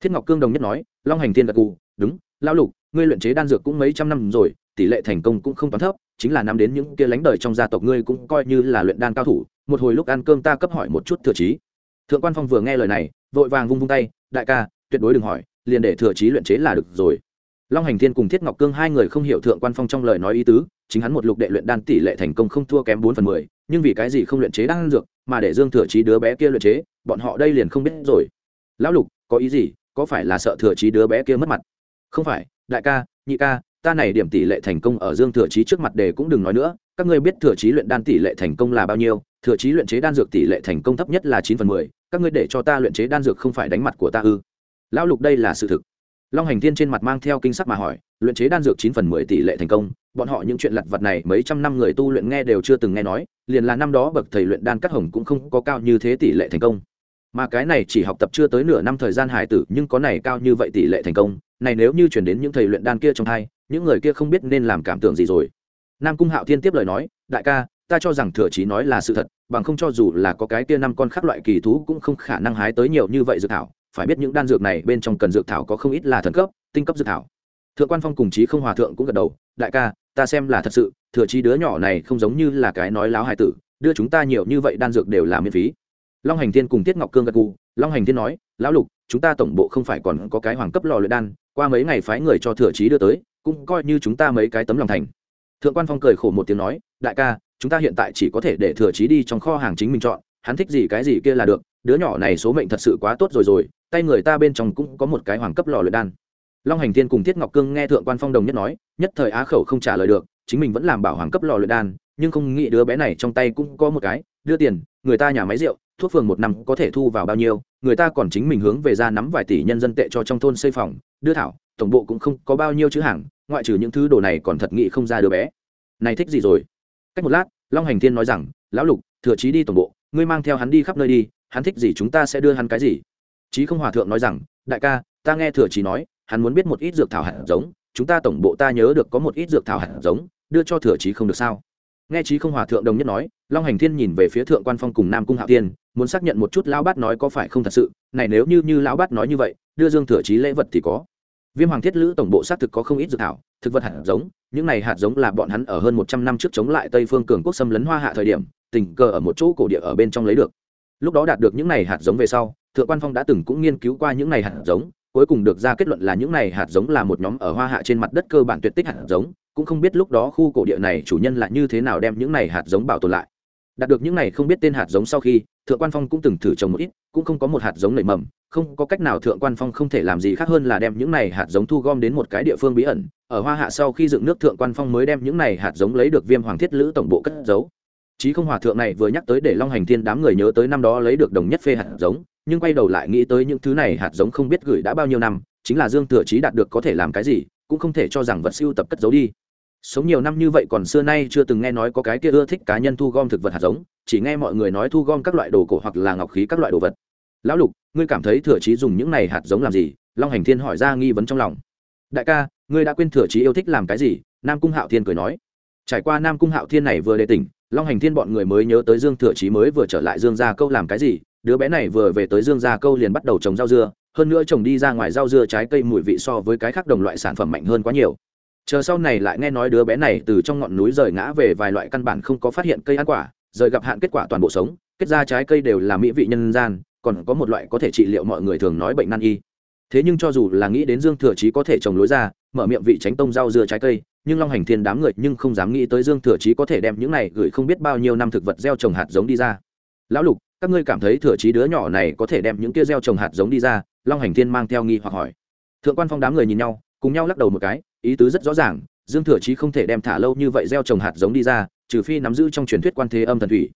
Thiết ngọc cương đồng nhất nói, long hành thiên gật gù, đúng, lão lục, ngươi luyện chế đan dược cũng mấy trăm năm rồi tỷ lệ thành công cũng không toán thấp, chính là nắm đến những kia lánh đời trong gia tộc ngươi cũng coi như là luyện đan cao thủ, một hồi lúc ăn cơm ta cấp hỏi một chút thừa trí. Thượng quan phong vừa nghe lời này, vội vàng vung vung tay, đại ca, tuyệt đối đừng hỏi, liền để thừa trí luyện chế là được rồi. Long hành thiên cùng thiết ngọc cương hai người không hiểu thượng quan phong trong lời nói ý tứ, chính hắn một lục đệ luyện đan tỷ lệ thành công không thua kém bốn phần mười, nhưng vì cái gì không luyện chế đan dược, mà để dương thừa trí đứa bé kia luyện chế, bọn họ đây liền không biết rồi. Lão lục, có ý gì? Có phải là sợ thừa trí đứa bé kia mất mặt? Không phải, đại ca, nhị ca ta này điểm tỷ lệ thành công ở dương thừa chí trước mặt đề cũng đừng nói nữa, các ngươi biết thừa chí luyện đan tỷ lệ thành công là bao nhiêu, thừa chí luyện chế đan dược tỷ lệ thành công thấp nhất là chín phần mười, các ngươi để cho ta luyện chế đan dược không phải đánh mặt của ta ư? Lão lục đây là sự thực. Long hành thiên trên mặt mang theo kinh sắc mà hỏi, luyện chế đan dược chín phần mười tỷ lệ thành công, bọn họ những chuyện lặt vặt này mấy trăm năm người tu luyện nghe đều chưa từng nghe nói, liền là năm đó bậc thầy luyện đan cắt hồng cũng không có cao như thế tỷ lệ thành công. Mà cái này chỉ học tập chưa tới nửa năm thời gian hải tử, nhưng có này cao như vậy tỷ lệ thành công, này nếu như chuyển đến những thầy luyện đan kia trong hai những người kia không biết nên làm cảm tưởng gì rồi. Nam cung hạo thiên tiếp lời nói, đại ca, ta cho rằng thừa trí nói là sự thật, bằng không cho dù là có cái kia năm con khác loại kỳ thú cũng không khả năng hái tới nhiều như vậy dược thảo. Phải biết những đan dược này bên trong cần dược thảo có không ít là thần cấp, tinh cấp dược thảo. Thượng quan phong cùng chí không hòa thượng cũng gật đầu, đại ca, ta xem là thật sự, thừa trí đứa nhỏ này không giống như là cái nói láo hài tử, đưa chúng ta nhiều như vậy đan dược đều là miễn phí. Long hành thiên cùng tiết ngọc cương gật gù, long hành thiên nói, lão lục, chúng ta tổng bộ không phải còn có cái hoàng cấp lò luyện đan, qua mấy ngày phái người cho thừa trí đưa tới cũng coi như chúng ta mấy cái tấm lòng thành. Thượng quan phong cười khổ một tiếng nói, đại ca, chúng ta hiện tại chỉ có thể để thừa trí đi trong kho hàng chính mình chọn, hắn thích gì cái gì kia là được, đứa nhỏ này số mệnh thật sự quá tốt rồi rồi, tay người ta bên trong cũng có một cái hoàng cấp lò luyện đan. Long hành thiên cùng thiết ngọc cương nghe thượng quan phong đồng nhất nói, nhất thời á khẩu không trả lời được, chính mình vẫn làm bảo hoàng cấp lò luyện đan, nhưng không nghĩ đứa bé này trong tay cũng có một cái, đưa tiền, người ta nhà máy rượu, thuốc phường một năm có thể thu vào bao nhiêu, người ta còn chính mình hướng về ra nắm vài tỷ nhân dân tệ cho trong thôn xây phòng, đưa thảo, tổng bộ cũng không có bao nhiêu chữ hàng ngoại trừ những thứ đồ này còn thật nghĩ không ra đứa bé. Này thích gì rồi? Cách một lát, long hành thiên nói rằng, lão lục, thừa chí đi tổng bộ, ngươi mang theo hắn đi khắp nơi đi, hắn thích gì chúng ta sẽ đưa hắn cái gì? Chí không hòa thượng nói rằng, đại ca, ta nghe thừa chí nói, hắn muốn biết một ít dược thảo hạt giống, chúng ta tổng bộ ta nhớ được có một ít dược thảo hạt giống, đưa cho thừa chí không được sao? Nghe chí không hòa thượng đồng nhất nói, long hành thiên nhìn về phía thượng quan phong cùng nam cung hạo tiên muốn xác nhận một chút lão bát nói có phải không thật sự, này nếu như như lão bát nói như vậy, đưa dương thừa chí lễ vật thì có viêm hoàng thiết lữ tổng bộ xác thực có không ít dược thảo, thực vật hạt giống, những này hạt giống là bọn hắn ở hơn một trăm năm trước chống lại tây phương cường quốc xâm lấn hoa hạ thời điểm, tình cờ ở một chỗ cổ địa ở bên trong lấy được. Lúc đó đạt được những này hạt giống về sau, thượng quan phong đã từng cũng nghiên cứu qua những này hạt giống, cuối cùng được ra kết luận là những này hạt giống là một nhóm ở hoa hạ trên mặt đất cơ bản tuyệt tích hạt giống, cũng không biết lúc đó khu cổ địa này chủ nhân là như thế nào đem những này hạt giống bảo tồn lại đạt được những này không biết tên hạt giống sau khi, thượng quan phong cũng từng thử trồng một ít, cũng không có một hạt giống nảy mầm, không có cách nào thượng quan phong không thể làm gì khác hơn là đem những này hạt giống thu gom đến một cái địa phương bí ẩn. Ở hoa hạ sau khi dựng nước, thượng quan phong mới đem những này hạt giống lấy được viêm hoàng thiết lữ tổng bộ cất giấu. Chí không hòa thượng này vừa nhắc tới để long hành thiên đám người nhớ tới năm đó lấy được đồng nhất phê hạt giống, nhưng quay đầu lại nghĩ tới những thứ này hạt giống không biết gửi đã bao nhiêu năm, chính là dương thừa chí đạt được có thể làm cái gì, cũng không thể cho rằng vật siêu tập cất giấu đi sống nhiều năm như vậy còn xưa nay chưa từng nghe nói có cái kia ưa thích cá nhân thu gom thực vật hạt giống, chỉ nghe mọi người nói thu gom các loại đồ cổ hoặc là ngọc khí các loại đồ vật. Lão lục, ngươi cảm thấy thừa trí dùng những này hạt giống làm gì? Long hành thiên hỏi ra nghi vấn trong lòng. Đại ca, ngươi đã quên thừa trí yêu thích làm cái gì? Nam cung hạo thiên cười nói. Trải qua nam cung hạo thiên này vừa đề tỉnh, long hành thiên bọn người mới nhớ tới dương thừa trí mới vừa trở lại dương gia câu làm cái gì, đứa bé này vừa về tới dương gia câu liền bắt đầu trồng rau dưa, hơn nữa trồng đi ra ngoài rau dưa trái cây mùi vị so với cái khác đồng loại sản phẩm mạnh hơn quá nhiều chờ sau này lại nghe nói đứa bé này từ trong ngọn núi rời ngã về vài loại căn bản không có phát hiện cây ăn quả, rời gặp hạn kết quả toàn bộ sống, kết ra trái cây đều là mỹ vị nhân gian, còn có một loại có thể trị liệu mọi người thường nói bệnh nan y. Thế nhưng cho dù là nghĩ đến dương thừa chí có thể trồng lối ra, mở miệng vị tránh tông rau dưa trái cây, nhưng long hành thiên đám người nhưng không dám nghĩ tới dương thừa chí có thể đem những này gửi không biết bao nhiêu năm thực vật gieo trồng hạt giống đi ra. Lão lục, các ngươi cảm thấy thừa chí đứa nhỏ này có thể đem những kia gieo trồng hạt giống đi ra? Long hành thiên mang theo nghi hoặc hỏi. Thượng quan phong đám người nhìn nhau, cùng nhau lắc đầu một cái ý tứ rất rõ ràng, dương thừa chí không thể đem thả lâu như vậy gieo trồng hạt giống đi ra, trừ phi nắm giữ trong truyền thuyết quan thế âm thần thủy.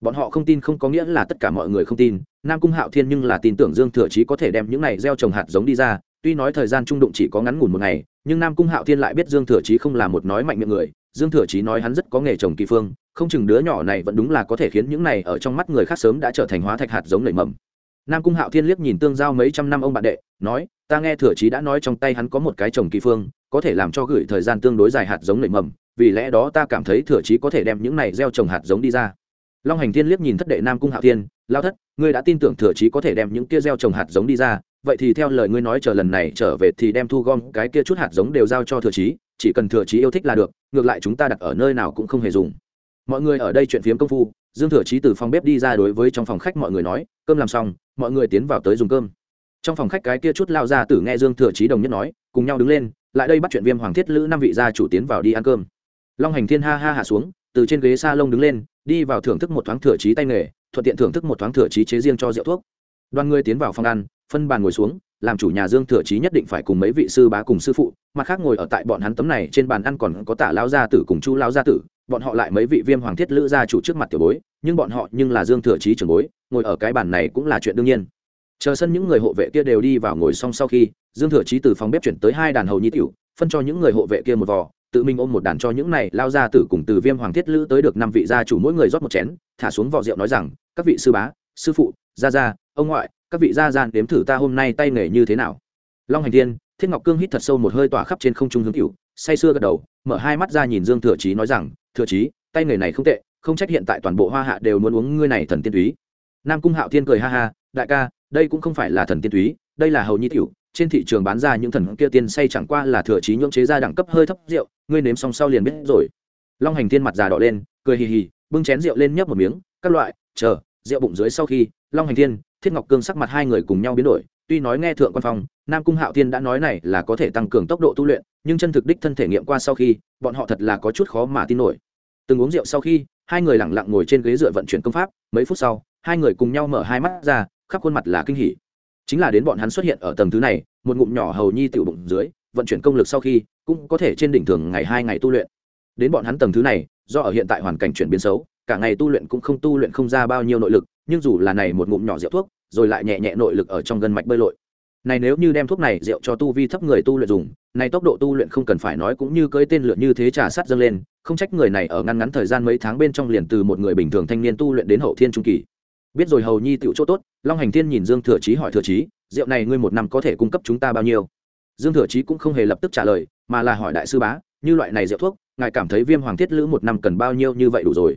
Bọn họ không tin không có nghĩa là tất cả mọi người không tin, nam cung hạo thiên nhưng là tin tưởng dương thừa chí có thể đem những này gieo trồng hạt giống đi ra, tuy nói thời gian trung đụng chỉ có ngắn ngủn một ngày, nhưng nam cung hạo thiên lại biết dương thừa chí không là một nói mạnh miệng người, dương thừa chí nói hắn rất có nghề trồng kỳ phương, không chừng đứa nhỏ này vẫn đúng là có thể khiến những này ở trong mắt người khác sớm đã trở thành hóa thạch hạt giống nảy mầm. Nam cung hạo thiên liếc nhìn tương giao mấy trăm năm ông bạn đệ, nói, ta nghe thừa chí đã nói trong tay hắn có một cái trồng kỳ phương có thể làm cho gửi thời gian tương đối dài hạt giống nảy mầm, vì lẽ đó ta cảm thấy thừa chí có thể đem những này gieo trồng hạt giống đi ra. Long hành thiên liếc nhìn thất đệ nam cung hạo thiên lao thất, ngươi đã tin tưởng thừa chí có thể đem những kia gieo trồng hạt giống đi ra, vậy thì theo lời ngươi nói chờ lần này trở về thì đem thu gom cái kia chút hạt giống đều giao cho thừa chí, chỉ cần thừa chí yêu thích là được, ngược lại chúng ta đặt ở nơi nào cũng không hề dùng. Mọi người ở đây chuyện phiếm công phu, dương thừa chí từ phòng bếp đi ra đối với trong phòng khách mọi người nói, cơm làm xong, mọi người tiến vào tới dùng cơm. Trong phòng khách cái kia chút lao ra tử nghe dương thừa chí đồng nhất nói, cùng nhau đứng lên lại đây bắt chuyện viêm hoàng thiết lữ năm vị gia chủ tiến vào đi ăn cơm. Long hành thiên ha ha hạ xuống, từ trên ghế s a lông đứng lên, đi vào thưởng thức một thoáng thừa trí tay nghề, thuận tiện thưởng thức một thoáng thừa trí chế riêng cho rượu thuốc. Đoàn người tiến vào phòng ăn, phân bàn ngồi xuống, làm chủ nhà dương thừa trí nhất định phải cùng mấy vị sư bá cùng sư phụ, mặt khác ngồi ở tại bọn hắn tấm này trên bàn ăn còn có tả lao gia tử cùng chu lao gia tử, bọn họ lại mấy vị viêm hoàng thiết lữ gia chủ trước mặt tiểu bối, nhưng bọn họ nhưng là dương thừa trí trường bối, ngồi ở cái bàn này cũng là chuyện đương nhiên chờ sân những người hộ vệ kia đều đi vào ngồi xong sau khi, dương thừa trí từ phòng bếp chuyển tới hai đàn hầu nhi tiểu, phân cho những người hộ vệ kia một vò, tự mình ôm một đàn cho những này lao ra tử cùng từ viêm hoàng thiết lữ tới được năm vị gia chủ mỗi người rót một chén, thả xuống vò rượu nói rằng, các vị sư bá, sư phụ, gia gia, ông ngoại, các vị gia gian đếm thử ta hôm nay tay nghề như thế nào? Long hành thiên, thiết ngọc cương hít thật sâu một hơi tỏa khắp trên không trung hướng cựu say sưa gật đầu, mở hai mắt ra nhìn dương thừa chí nói rằng, thừa chí, tay nghề này không tệ, không trách hiện tại toàn bộ hoa hạ đều muốn uống ngươi này thần tiên túy. Nam cung hạo thiên cười ha ha, đại ca đây cũng không phải là thần tiên túy, đây là hầu nhi tiểu, trên thị trường bán ra những thần kia tiên say chẳng qua là thừa trí nhưỡng chế ra đẳng cấp hơi thấp rượu, ngươi nếm xong sau liền biết rồi. Long hành thiên mặt già đỏ lên, cười hì hì, bưng chén rượu lên nhấp một miếng, các loại, chờ, rượu bụng dưới sau khi, long hành thiên, thiết ngọc cương sắc mặt hai người cùng nhau biến đổi, tuy nói nghe thượng quan phong, nam cung hạo thiên đã nói này là có thể tăng cường tốc độ tu luyện, nhưng chân thực đích thân thể nghiệm qua sau khi, bọn họ thật là có chút khó mà tin nổi. Từng uống rượu sau khi, hai người lẳng lặng ngồi trên ghế dựa vận chuyển công pháp, mấy phút sau, hai người cùng nhau mở hai mắt ra khắp khuôn mặt là kinh hỉ. Chính là đến bọn hắn xuất hiện ở tầng thứ này, một ngụm nhỏ hầu nhi tiểu bụng dưới, vận chuyển công lực sau khi, cũng có thể trên đỉnh thường ngày hai ngày tu luyện. Đến bọn hắn tầng thứ này, do ở hiện tại hoàn cảnh chuyển biến xấu, cả ngày tu luyện cũng không tu luyện không ra bao nhiêu nội lực, nhưng dù là này một ngụm nhỏ rượu thuốc, rồi lại nhẹ nhẹ nội lực ở trong gân mạch bơi lội. Này nếu như đem thuốc này rượu cho tu vi thấp người tu luyện dùng, này tốc độ tu luyện không cần phải nói cũng như cưỡi tên lượn như thế trà sát dâng lên, không trách người này ở ngăn ngắn thời gian mấy tháng bên trong liền từ một người bình thường thanh niên tu luyện đến hậu thiên trung kỳ biết rồi hầu nhi tựu chỗ tốt, long hành thiên nhìn dương thừa chí hỏi thừa chí, rượu này ngươi một năm có thể cung cấp chúng ta bao nhiêu? Dương thừa chí cũng không hề lập tức trả lời, mà là hỏi đại sư bá, như loại này rượu thuốc, ngài cảm thấy viêm hoàng thiết lữ một năm cần bao nhiêu như vậy đủ rồi?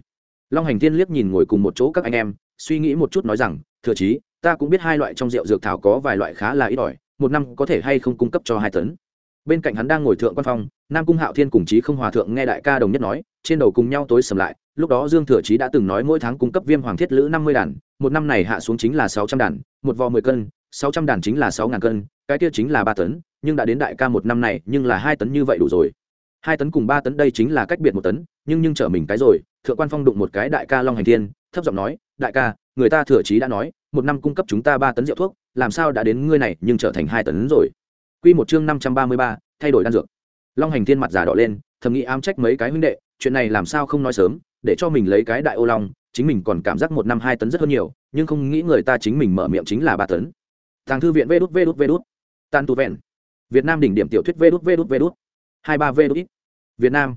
Long hành thiên liếc nhìn ngồi cùng một chỗ các anh em, suy nghĩ một chút nói rằng, thừa chí, ta cũng biết hai loại trong rượu dược thảo có vài loại khá là ít ỏi, một năm có thể hay không cung cấp cho hai tấn? Bên cạnh hắn đang ngồi thượng quan phong, nam cung hạo thiên cùng chí không hòa thượng nghe đại ca đồng nhất nói, trên đầu cùng nhau tối sầm lại lúc đó dương thừa chí đã từng nói mỗi tháng cung cấp viêm hoàng thiết lữ năm mươi đàn, một năm này hạ xuống chính là sáu trăm đàn, một vò mười cân, sáu trăm đàn chính là sáu ngàn cân, cái kia chính là ba tấn, nhưng đã đến đại ca một năm này, nhưng là hai tấn như vậy đủ rồi. Hai tấn cùng ba tấn đây chính là cách biệt một tấn, nhưng nhưng trở mình cái rồi, thượng quan phong đụng một cái đại ca long hành thiên, thấp giọng nói, đại ca, người ta thừa chí đã nói, một năm cung cấp chúng ta ba tấn rượu thuốc, làm sao đã đến ngươi này, nhưng trở thành hai tấn rồi. Quy một chương năm trăm ba mươi ba, thay đổi đan dược. Long hành thiên mặt giả đỏ lên, thầm nghĩ ám trách mấy cái huynh đệ chuyện này làm sao không nói sớm, để cho mình lấy cái đại ô long, chính mình còn cảm giác một năm hai tấn rất hơn nhiều, nhưng không nghĩ người ta chính mình mở miệng chính là ba tấn. Thằng thư viện vê đút vê đút vê đút. Tan tu vẹn. Việt nam đỉnh điểm tiểu thuyết vê đút vê đút vê đút. Hai ba vê đút. Ít việt nam.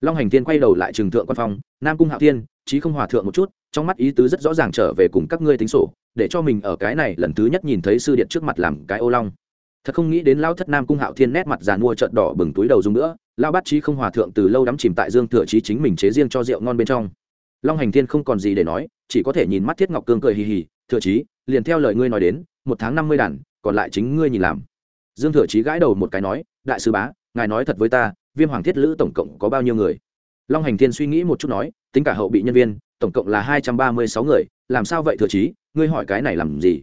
Long hành thiên quay đầu lại trường thượng quan phong, nam cung hạo thiên, chí không hòa thượng một chút, trong mắt ý tứ rất rõ ràng trở về cùng các ngươi tính sổ, để cho mình ở cái này lần thứ nhất nhìn thấy sư điện trước mặt làm cái ô long. Thật không nghĩ đến lao thất nam cung hạo thiên nét mặt giàn mua trợn đỏ bừng túi đầu dùng nữa lao bát trí không hòa thượng từ lâu đắm chìm tại dương thừa chí chính mình chế riêng cho rượu ngon bên trong. Long hành thiên không còn gì để nói, chỉ có thể nhìn mắt thiết ngọc cương cười hì hì, thừa chí, liền theo lời ngươi nói đến, một tháng năm mươi đàn, còn lại chính ngươi nhìn làm. Dương thừa chí gãi đầu một cái nói, đại sư bá, ngài nói thật với ta, viêm hoàng thiết lữ tổng cộng có bao nhiêu người? Long hành thiên suy nghĩ một chút nói, tính cả hậu bị nhân viên, tổng cộng là hai trăm ba mươi sáu người, làm sao vậy thừa chí? Ngươi hỏi cái này làm gì?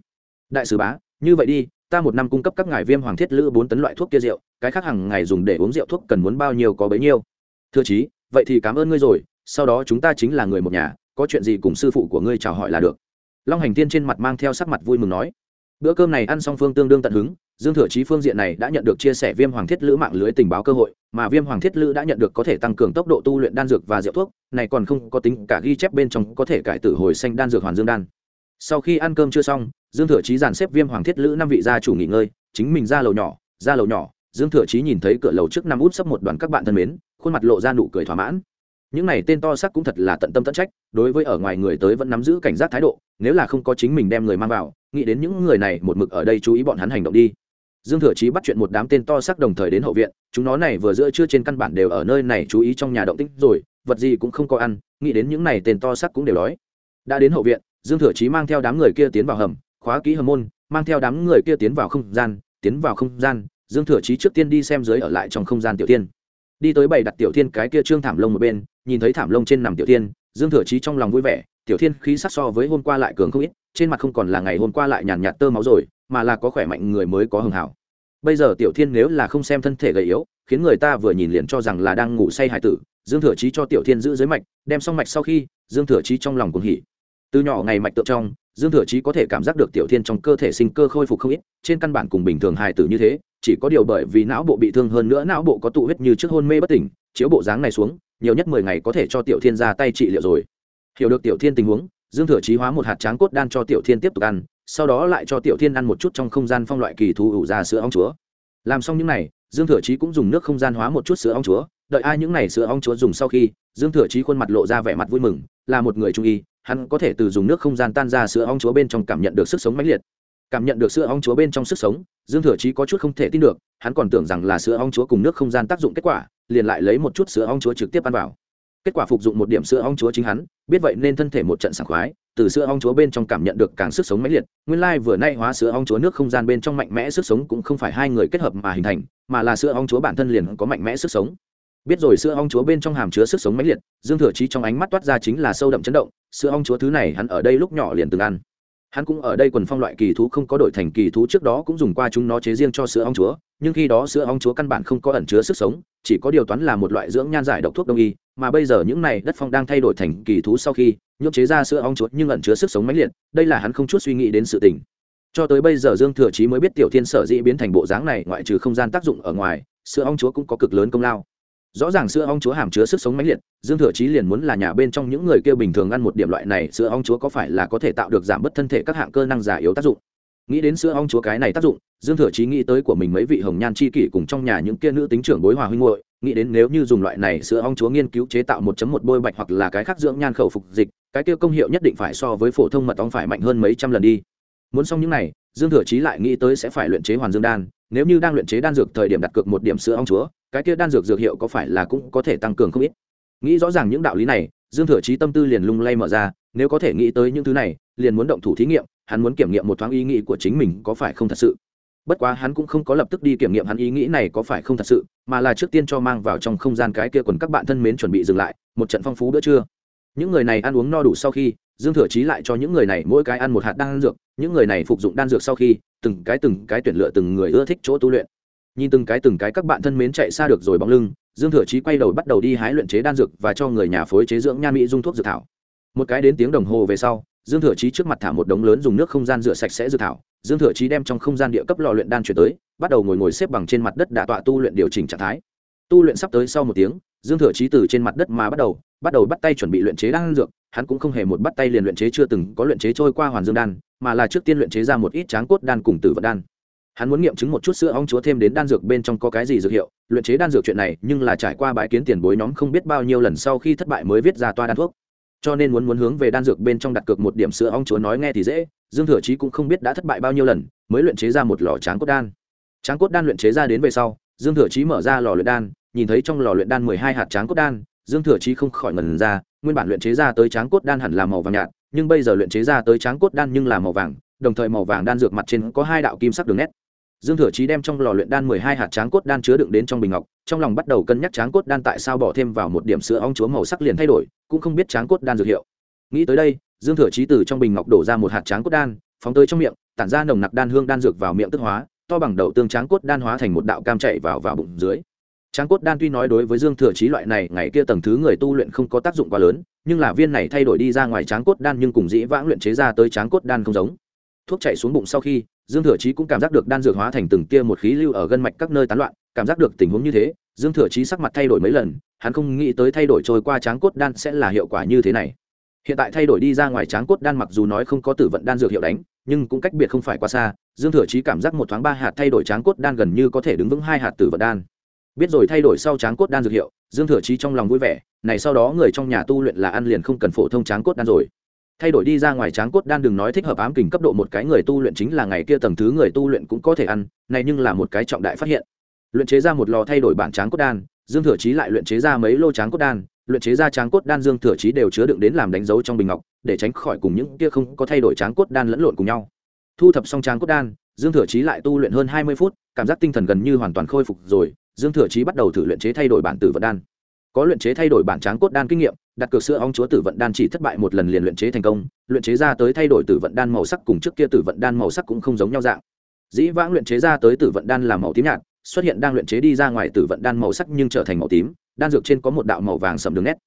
Đại sứ bá, như vậy đi ta một năm cung cấp các ngài viêm hoàng thiết lữ bốn tấn loại thuốc kia rượu, cái khác hàng ngày dùng để uống rượu thuốc cần muốn bao nhiêu có bấy nhiêu. Thưa chí, vậy thì cảm ơn ngươi rồi, sau đó chúng ta chính là người một nhà, có chuyện gì cùng sư phụ của ngươi chào hỏi là được. Long hành tiên trên mặt mang theo sắc mặt vui mừng nói. Bữa cơm này ăn xong phương tương đương tận hứng, dương thừa chí phương diện này đã nhận được chia sẻ viêm hoàng thiết lữ mạng lưới tình báo cơ hội, mà viêm hoàng thiết lữ đã nhận được có thể tăng cường tốc độ tu luyện đan dược và rượu thuốc, này còn không có tính cả ghi chép bên trong có thể cải tử hồi xanh đan dược hoàn dương đan sau khi ăn cơm chưa xong, dương thừa chí dàn xếp viêm hoàng thiết lữ năm vị gia chủ nghỉ ngơi, chính mình ra lầu nhỏ, ra lầu nhỏ. Dương thừa chí nhìn thấy cửa lầu trước năm út sắp một đoàn các bạn thân mến, khuôn mặt lộ ra nụ cười thỏa mãn. Những này tên to sắc cũng thật là tận tâm tận trách, đối với ở ngoài người tới vẫn nắm giữ cảnh giác thái độ, nếu là không có chính mình đem người mang vào, nghĩ đến những người này một mực ở đây chú ý bọn hắn hành động đi. Dương thừa chí bắt chuyện một đám tên to sắc đồng thời đến hậu viện, chúng nó này vừa giữa chưa trên căn bản đều ở nơi này chú ý trong nhà động tích rồi, vật gì cũng không có ăn, nghĩ đến những này tên to sắc cũng đều đói. Đã đến hậu viện dương thừa chí mang theo đám người kia tiến vào hầm, khóa kỹ hầm môn, mang theo đám người kia tiến vào không gian, tiến vào không gian, dương thừa chí trước tiên đi xem dưới ở lại trong không gian tiểu tiên đi tới bày đặt tiểu tiên cái kia trương thảm lông một bên, nhìn thấy thảm lông trên nằm tiểu tiên dương thừa chí trong lòng vui vẻ, tiểu thiên khí sắc so với hôm qua lại cường không ít, trên mặt không còn là ngày hôm qua lại nhàn nhạt tơ máu rồi, mà là có khỏe mạnh người mới có hưng hảo. Bây giờ tiểu thiên nếu là không xem thân thể gầy yếu, khiến người ta vừa nhìn liền cho rằng là đang ngủ say hải tử, dương thừa chí cho tiểu thiên giữ dưới mạch, đem xong mạch sau khi, dương thừa chí trong lòng cũng hỉ từ nhỏ ngày mạch tượng trong, dương thừa chí có thể cảm giác được tiểu thiên trong cơ thể sinh cơ khôi phục không ít, trên căn bản cùng bình thường hài tử như thế, chỉ có điều bởi vì não bộ bị thương hơn nữa não bộ có tụ huyết như trước hôn mê bất tỉnh, chiếu bộ dáng này xuống, nhiều nhất mười ngày có thể cho tiểu thiên ra tay trị liệu rồi. Hiểu được tiểu thiên tình huống, dương thừa chí hóa một hạt tráng cốt đan cho tiểu thiên tiếp tục ăn, sau đó lại cho tiểu thiên ăn một chút trong không gian phong loại kỳ thú ủ ra sữa ong chúa. Làm xong những n à y dương thừa chí cũng dùng nước không gian hóa một chút sữa ong chúa, đợi ai những n à y sữa ong chúa dùng sau khi, dương thừa chí khuôn mặt lộ ra vẻ mặt vui mừng, là một người trung y hắn có thể từ dùng nước không gian tan ra sữa ong chúa bên trong cảm nhận được sức sống mãnh liệt. Cảm nhận được sữa ong chúa bên trong sức sống, dương thừa chí có chút không thể tin được, hắn còn tưởng rằng là sữa ong chúa cùng nước không gian tác dụng kết quả, liền lại lấy một chút sữa ong chúa trực tiếp ăn vào. Kết quả phục dụng một điểm sữa ong chúa chính hắn, biết vậy nên thân thể một trận sảng khoái, từ sữa ong chúa bên trong cảm nhận được càng sức sống mãnh liệt, nguyên lai vừa nay hóa sữa ong chúa nước không gian bên trong mạnh mẽ sức sống cũng không phải hai người kết hợp mà hình thành, mà là sữa ong chúa bản thân liền có mạnh mẽ sức sống biết rồi sữa ong chúa bên trong hàm chứa sức sống mãnh liệt, dương thừa chí trong ánh mắt toát ra chính là sâu đậm chấn động, sữa ong chúa thứ này hắn ở đây lúc nhỏ liền từng ăn. Hắn cũng ở đây quần phong loại kỳ thú không có đổi thành kỳ thú trước đó cũng dùng qua chúng nó chế riêng cho sữa ong chúa, nhưng khi đó sữa ong chúa căn bản không có ẩn chứa sức sống, chỉ có điều toán là một loại dưỡng nhan giải độc thuốc đông y, mà bây giờ những này đất phong đang thay đổi thành kỳ thú sau khi nhưỡng chế ra sữa ong chúa nhưng ẩn chứa sức sống mãnh liệt, đây là hắn không chút suy nghĩ đến sự tình. Cho tới bây giờ dương thừa chí mới biết tiểu thiên sở dĩ biến thành bộ dáng này, ngoại trừ không gian tác dụng ở ngoài, sữa ong chúa cũng có cực lớn công lao rõ ràng sữa ong chúa hàm chứa sức sống mãnh liệt, dương thừa chí liền muốn là nhà bên trong những người kia bình thường ăn một điểm loại này sữa ong chúa có phải là có thể tạo được giảm bớt thân thể các hạng cơ năng giả yếu tác dụng? Nghĩ đến sữa ong chúa cái này tác dụng, dương thừa chí nghĩ tới của mình mấy vị hồng nhan c h i kỷ cùng trong nhà những kia nữ tính trưởng bối hòa huynh hội nghĩ đến nếu như dùng loại này sữa ong chúa nghiên cứu chế tạo một một bôi bạch hoặc là cái khác dưỡng nhan khẩu phục dịch, cái kia công hiệu nhất định phải so với phổ thông mật ong phải mạnh hơn mấy trăm lần đi. Muốn xong những này dương thừa chí lại nghĩ tới sẽ phải luyện chế hoàn dương đan, nếu như đang luyện chế đan dược thời điểm đặt cược một điểm sữa ong chúa, cái kia đan dược dược hiệu có phải là cũng có thể tăng cường không ít? Nghĩ rõ ràng những đạo lý này, dương thừa chí tâm tư liền lung lay mở ra, nếu có thể nghĩ tới những thứ này, liền muốn động thủ thí nghiệm, hắn muốn kiểm nghiệm một thoáng ý nghĩ của chính mình có phải không thật sự. Bất quá hắn cũng không có lập tức đi kiểm nghiệm hắn ý nghĩ này có phải không thật sự, mà là trước tiên cho mang vào trong không gian cái kia quần các bạn thân mến chuẩn bị dừng lại, một trận phong phú bữa trưa. Những người này ăn uống no đủ sau khi dương thừa chí lại cho những người này mỗi cái ăn một hạt đan dược, những người này phục dụng đan dược sau khi, từng cái từng cái tuyển lựa từng người ưa thích chỗ tu luyện. Nhìn từng cái từng cái các bạn thân mến chạy xa được rồi bóng lưng, dương thừa chí quay đầu bắt đầu đi hái luyện chế đan dược và cho người nhà phối chế dưỡng nhan mỹ dung thuốc dược thảo. Một cái đến tiếng đồng hồ về sau, dương thừa chí trước mặt thả một đống lớn dùng nước không gian rửa sạch sẽ dược thảo. Dương thừa chí đem trong không gian địa cấp lò luyện đan chuyển tới, bắt đầu ngồi ngồi xếp bằng trên mặt đất đả tọa tu luyện điều chỉnh trạng thái. Tu luyện sắp tới sau một tiếng, dương thừa chí từ trên mặt đất mà bắt đầu bắt đầu bắt tay chuẩn bị luyện chế đan dược hắn cũng không hề một bắt tay liền luyện chế chưa từng có luyện chế trôi qua hoàn dương đan, mà là trước tiên luyện chế ra một ít tráng cốt đan cùng tử vật đan. Hắn muốn nghiệm chứng một chút sữa ong chúa thêm đến đan dược bên trong có cái gì dược hiệu, luyện chế đan dược chuyện này nhưng là trải qua bãi kiến tiền bối nhóm không biết bao nhiêu lần sau khi thất bại mới viết ra toa đan thuốc. Cho nên muốn muốn hướng về đan dược bên trong đặt cược một điểm sữa ong chúa nói nghe thì dễ, dương thừa chí cũng không biết đã thất bại bao nhiêu lần, mới luyện chế ra một lò tráng cốt đan. Tráng cốt đan luyện chế ra đến về sau, dương thừa chí mở ra lò luyện đan, nhìn thấy trong lò luyện đan mười hai hạt tráng cốt đan dương thừa chí không khỏi ngần ra, nguyên bản luyện chế ra tới tráng cốt đan hẳn là màu vàng nhạt, nhưng bây giờ luyện chế ra tới tráng cốt đan nhưng là màu vàng, đồng thời màu vàng đan dược mặt trên có hai đạo kim sắc đường nét. Dương thừa chí đem trong lò luyện đan mười hai hạt tráng cốt đan chứa đựng đến trong bình ngọc, trong lòng bắt đầu cân nhắc tráng cốt đan tại sao bỏ thêm vào một điểm sữa ong chúa màu sắc liền thay đổi, cũng không biết tráng cốt đan dược hiệu. Nghĩ tới đây, dương thừa chí từ trong bình ngọc đổ ra một hạt tráng cốt đan, phóng tới trong miệng, tản ra nồng nặc đan hương đan dược vào miệng tức hóa, to bằng đậu tương tráng cốt đan hóa thành một đạo cam chạy vào vào bụng dưới tráng cốt đan tuy nói đối với dương thừa chí loại này, ngày kia tầng thứ người tu luyện không có tác dụng quá lớn, nhưng là viên này thay đổi đi ra ngoài tráng cốt đan nhưng cùng dĩ vãng luyện chế ra tới tráng cốt đan không giống. Thuốc chạy xuống bụng sau khi, dương thừa chí cũng cảm giác được đan dược hóa thành từng tia một khí lưu ở gân mạch các nơi tán loạn, cảm giác được tình huống như thế, dương thừa chí sắc mặt thay đổi mấy lần, hắn không nghĩ tới thay đổi trôi qua tráng cốt đan sẽ là hiệu quả như thế này. Hiện tại thay đổi đi ra ngoài tráng cốt đan mặc dù nói không có tử vận đan dược hiệu đánh, nhưng cũng cách biệt không phải quá xa, dương thừa chí cảm giác một thoáng ba hạt thay đổi tráng cốt đan gần như có thể đứng vững hai hạt tử vận đan biết rồi thay đổi sau tráng cốt đan dược hiệu, dương thừa chí trong lòng vui vẻ, này sau đó người trong nhà tu luyện là ăn liền không cần phổ thông tráng cốt đan rồi. Thay đổi đi ra ngoài tráng cốt đan đừng nói thích hợp ám kình cấp độ một cái người tu luyện chính là ngày kia tầng thứ người tu luyện cũng có thể ăn, này nhưng là một cái trọng đại phát hiện. Luyện chế ra một lò thay đổi bản tráng cốt đan, dương thừa chí lại luyện chế ra mấy lô tráng cốt đan, luyện chế ra tráng cốt đan dương thừa chí đều chứa đựng đến làm đánh dấu trong bình ngọc, để tránh khỏi cùng những kia không có thay đổi tráng cốt đan lẫn lộn cùng nhau. Thu thập xong tráng cốt đan, dương thừa chí lại tu luyện hơn hai mươi phút, cảm giác tinh thần gần như hoàn toàn khôi phục rồi dương thừa chí bắt đầu thử luyện chế thay đổi bản tử vận đan. Có luyện chế thay đổi bản tráng cốt đan kinh nghiệm, đặt cược sữa ong chúa tử vận đan chỉ thất bại một lần liền luyện chế thành công, luyện chế ra tới thay đổi tử vận đan màu sắc cùng trước kia tử vận đan màu sắc cũng không giống nhau dạng. Dĩ vãng luyện chế ra tới tử vận đan là màu tím nhạt, xuất hiện đang luyện chế đi ra ngoài tử vận đan màu sắc nhưng trở thành màu tím, đan dược trên có một đạo màu vàng sầm đường nét.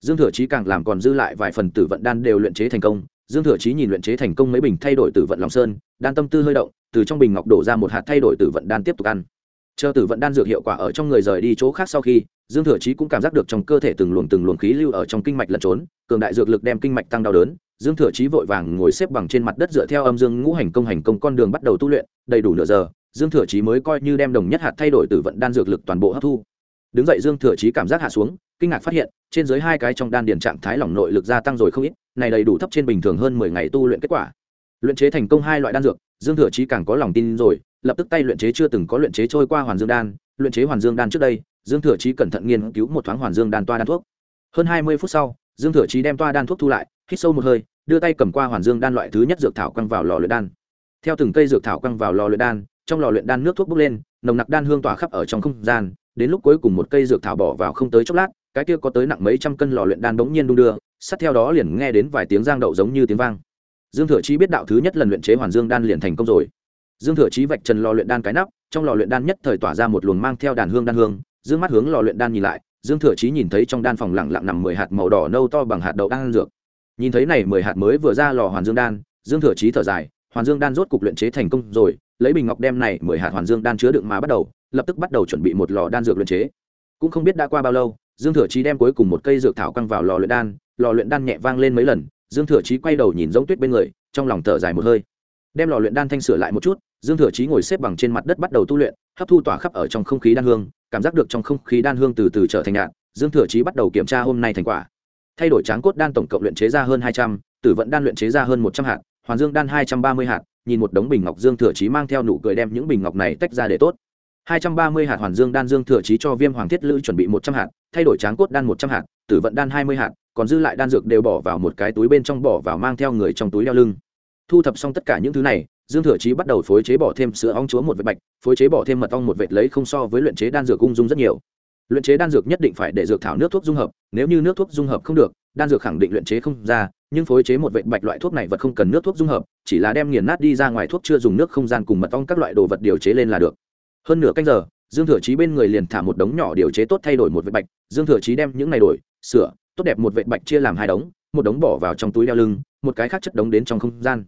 Dương thừa chí càng làm còn dư lại vài phần tử vận đan đều luyện chế thành công, dương thừa chí nhìn luyện chế thành công mấy bình thay đổi tử vận lòng sơn, đan tâm tư hơi động, từ trong bình ngọc đổ ra một hạt thay đổi tử vận đan tiếp tục ăn chờ tử vận đan dược hiệu quả ở trong người rời đi chỗ khác sau khi, dương thừa chí cũng cảm giác được trong cơ thể từng luồng từng luồng khí lưu ở trong kinh mạch lẩn trốn, cường đại dược lực đem kinh mạch tăng đau đớn. Dương thừa chí vội vàng ngồi xếp bằng trên mặt đất dựa theo âm dương ngũ hành công hành công con đường bắt đầu tu luyện, đầy đủ nửa giờ, dương thừa chí mới coi như đem đồng nhất hạt thay đổi tử vận đan dược lực toàn bộ hấp thu. Đứng dậy dương thừa chí cảm giác hạ xuống, kinh ngạc phát hiện, trên dưới hai cái trong đan điền trạng thái lỏng nội lực gia tăng rồi không ít, này đầy đủ thấp trên bình thường hơn mười ngày tu luyện kết quả. Luyện chế thành công hai loại đan dược, dương thừa chí càng có lòng tin rồi lập tức tay luyện chế chưa từng có luyện chế trôi qua hoàn dương đan, luyện chế hoàn dương đan trước đây, dương thừa chí cẩn thận nghiên cứu một thoáng hoàn dương đan toa đan thuốc. Hơn hai mươi phút sau, dương thừa chí đem toa đan thuốc thu lại, hít sâu một hơi, đưa tay cầm qua hoàn dương đan loại thứ nhất dược thảo quăng vào lò luyện đan. Theo từng cây dược thảo quăng vào lò luyện đan, trong lò luyện đan nước thuốc bốc lên, nồng nặc đan hương tỏa khắp ở trong không gian, đến lúc cuối cùng một cây dược thảo bỏ vào không tới chốc lát, cái kia có tới nặng mấy trăm cân lò luyện đan bỗng nhiên đung đưa, sát theo đó liền nghe đến vài tiếng giang đậu giống như tiếng vang. Dương thừa chí biết đạo thứ nhất lần luyện chế hoàn dương đan liền thành công rồi dương thừa chí vạch trần lò luyện đan cái nắp, trong lò luyện đan nhất thời tỏa ra một luồng mang theo đàn hương đan hương, dương mắt hướng lò luyện đan nhìn lại, dương thừa chí nhìn thấy trong đan phòng lặng lặng nằm mười hạt màu đỏ nâu to bằng hạt đậu đan dược. Nhìn thấy này mười hạt mới vừa ra lò hoàn dương đan, dương thừa chí thở dài, hoàn dương đan rốt cục luyện chế thành công rồi, lấy bình ngọc đem này mười hạt hoàn dương đan chứa đựng mà bắt đầu, lập tức bắt đầu chuẩn bị một lò đan dược luyện chế. Cũng không biết đã qua bao lâu, dương thừa chí đem cuối cùng một cây dược thảo căng vào lò luyện đan, lò luyện đan nhẹ vang lên mấy lần, dương thừa chí quay đầu nhìn giống tuyết bên người, trong lòng thở dài một hơi. Đem lò luyện đan thanh sửa lại một chút dương thừa chí ngồi xếp bằng trên mặt đất bắt đầu tu luyện, hấp thu tỏa khắp ở trong không khí đan hương, cảm giác được trong không khí đan hương từ từ trở thành nhạt, dương thừa chí bắt đầu kiểm tra hôm nay thành quả. Thay đổi tráng cốt đan tổng cộng luyện chế ra hơn hai trăm, tử vận đan luyện chế ra hơn một trăm hạt, hoàn dương đan hai trăm ba mươi hạt, nhìn một đống bình ngọc dương thừa chí mang theo nụ cười đem những bình ngọc này tách ra để tốt. Hai trăm ba mươi hạt hoàn dương đan dương thừa chí cho viêm hoàng thiết lữ chuẩn bị một trăm hạt, thay đổi tráng cốt đan một trăm hạt, tử vận đan hai mươi hạt, còn dư lại đan dược đều bỏ vào một cái túi bên trong bỏ vào mang theo người trong túi đeo lưng. Thu thập xong tất cả những thứ này dương thừa chí bắt đầu phối chế bỏ thêm sữa ong chúa một vệt bạch, phối chế bỏ thêm mật ong một vệt lấy không so với luyện chế đan dược ung dung rất nhiều. Luyện chế đan dược nhất định phải để dược thảo nước thuốc dung hợp, nếu như nước thuốc dung hợp không được, đan dược khẳng định luyện chế không ra, nhưng phối chế một vệt bạch loại thuốc này vật không cần nước thuốc dung hợp, chỉ là đem nghiền nát đi ra ngoài thuốc chưa dùng nước không gian cùng mật ong các loại đồ vật điều chế lên là được. Hơn nửa canh giờ, dương thừa chí bên người liền thả một đống nhỏ điều chế tốt thay đổi một vệt bạch, dương thừa chí đem những này đổi, sửa, tốt đẹp một vệt bạch chia làm hai đống, một đống bỏ vào trong túi đeo lưng, một cái khác chất đống đến trong không gian.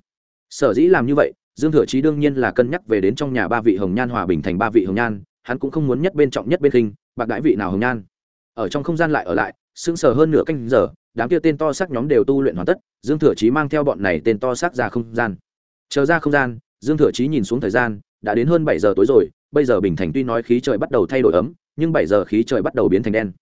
Sở dĩ làm như vậy dương thừa chí đương nhiên là cân nhắc về đến trong nhà ba vị hồng nhan hòa bình thành ba vị hồng nhan, hắn cũng không muốn nhất bên trọng nhất bên khinh, bạc đãi vị nào hồng nhan. Ở trong không gian lại ở lại, sững sờ hơn nửa canh giờ, đám kia tên to xác nhóm đều tu luyện hoàn tất, dương thừa chí mang theo bọn này tên to xác ra không gian. Chờ ra không gian, dương thừa chí nhìn xuống thời gian, đã đến hơn bảy giờ tối rồi, bây giờ bình thành tuy nói khí trời bắt đầu thay đổi ấm, nhưng bảy giờ khí trời bắt đầu biến thành đen.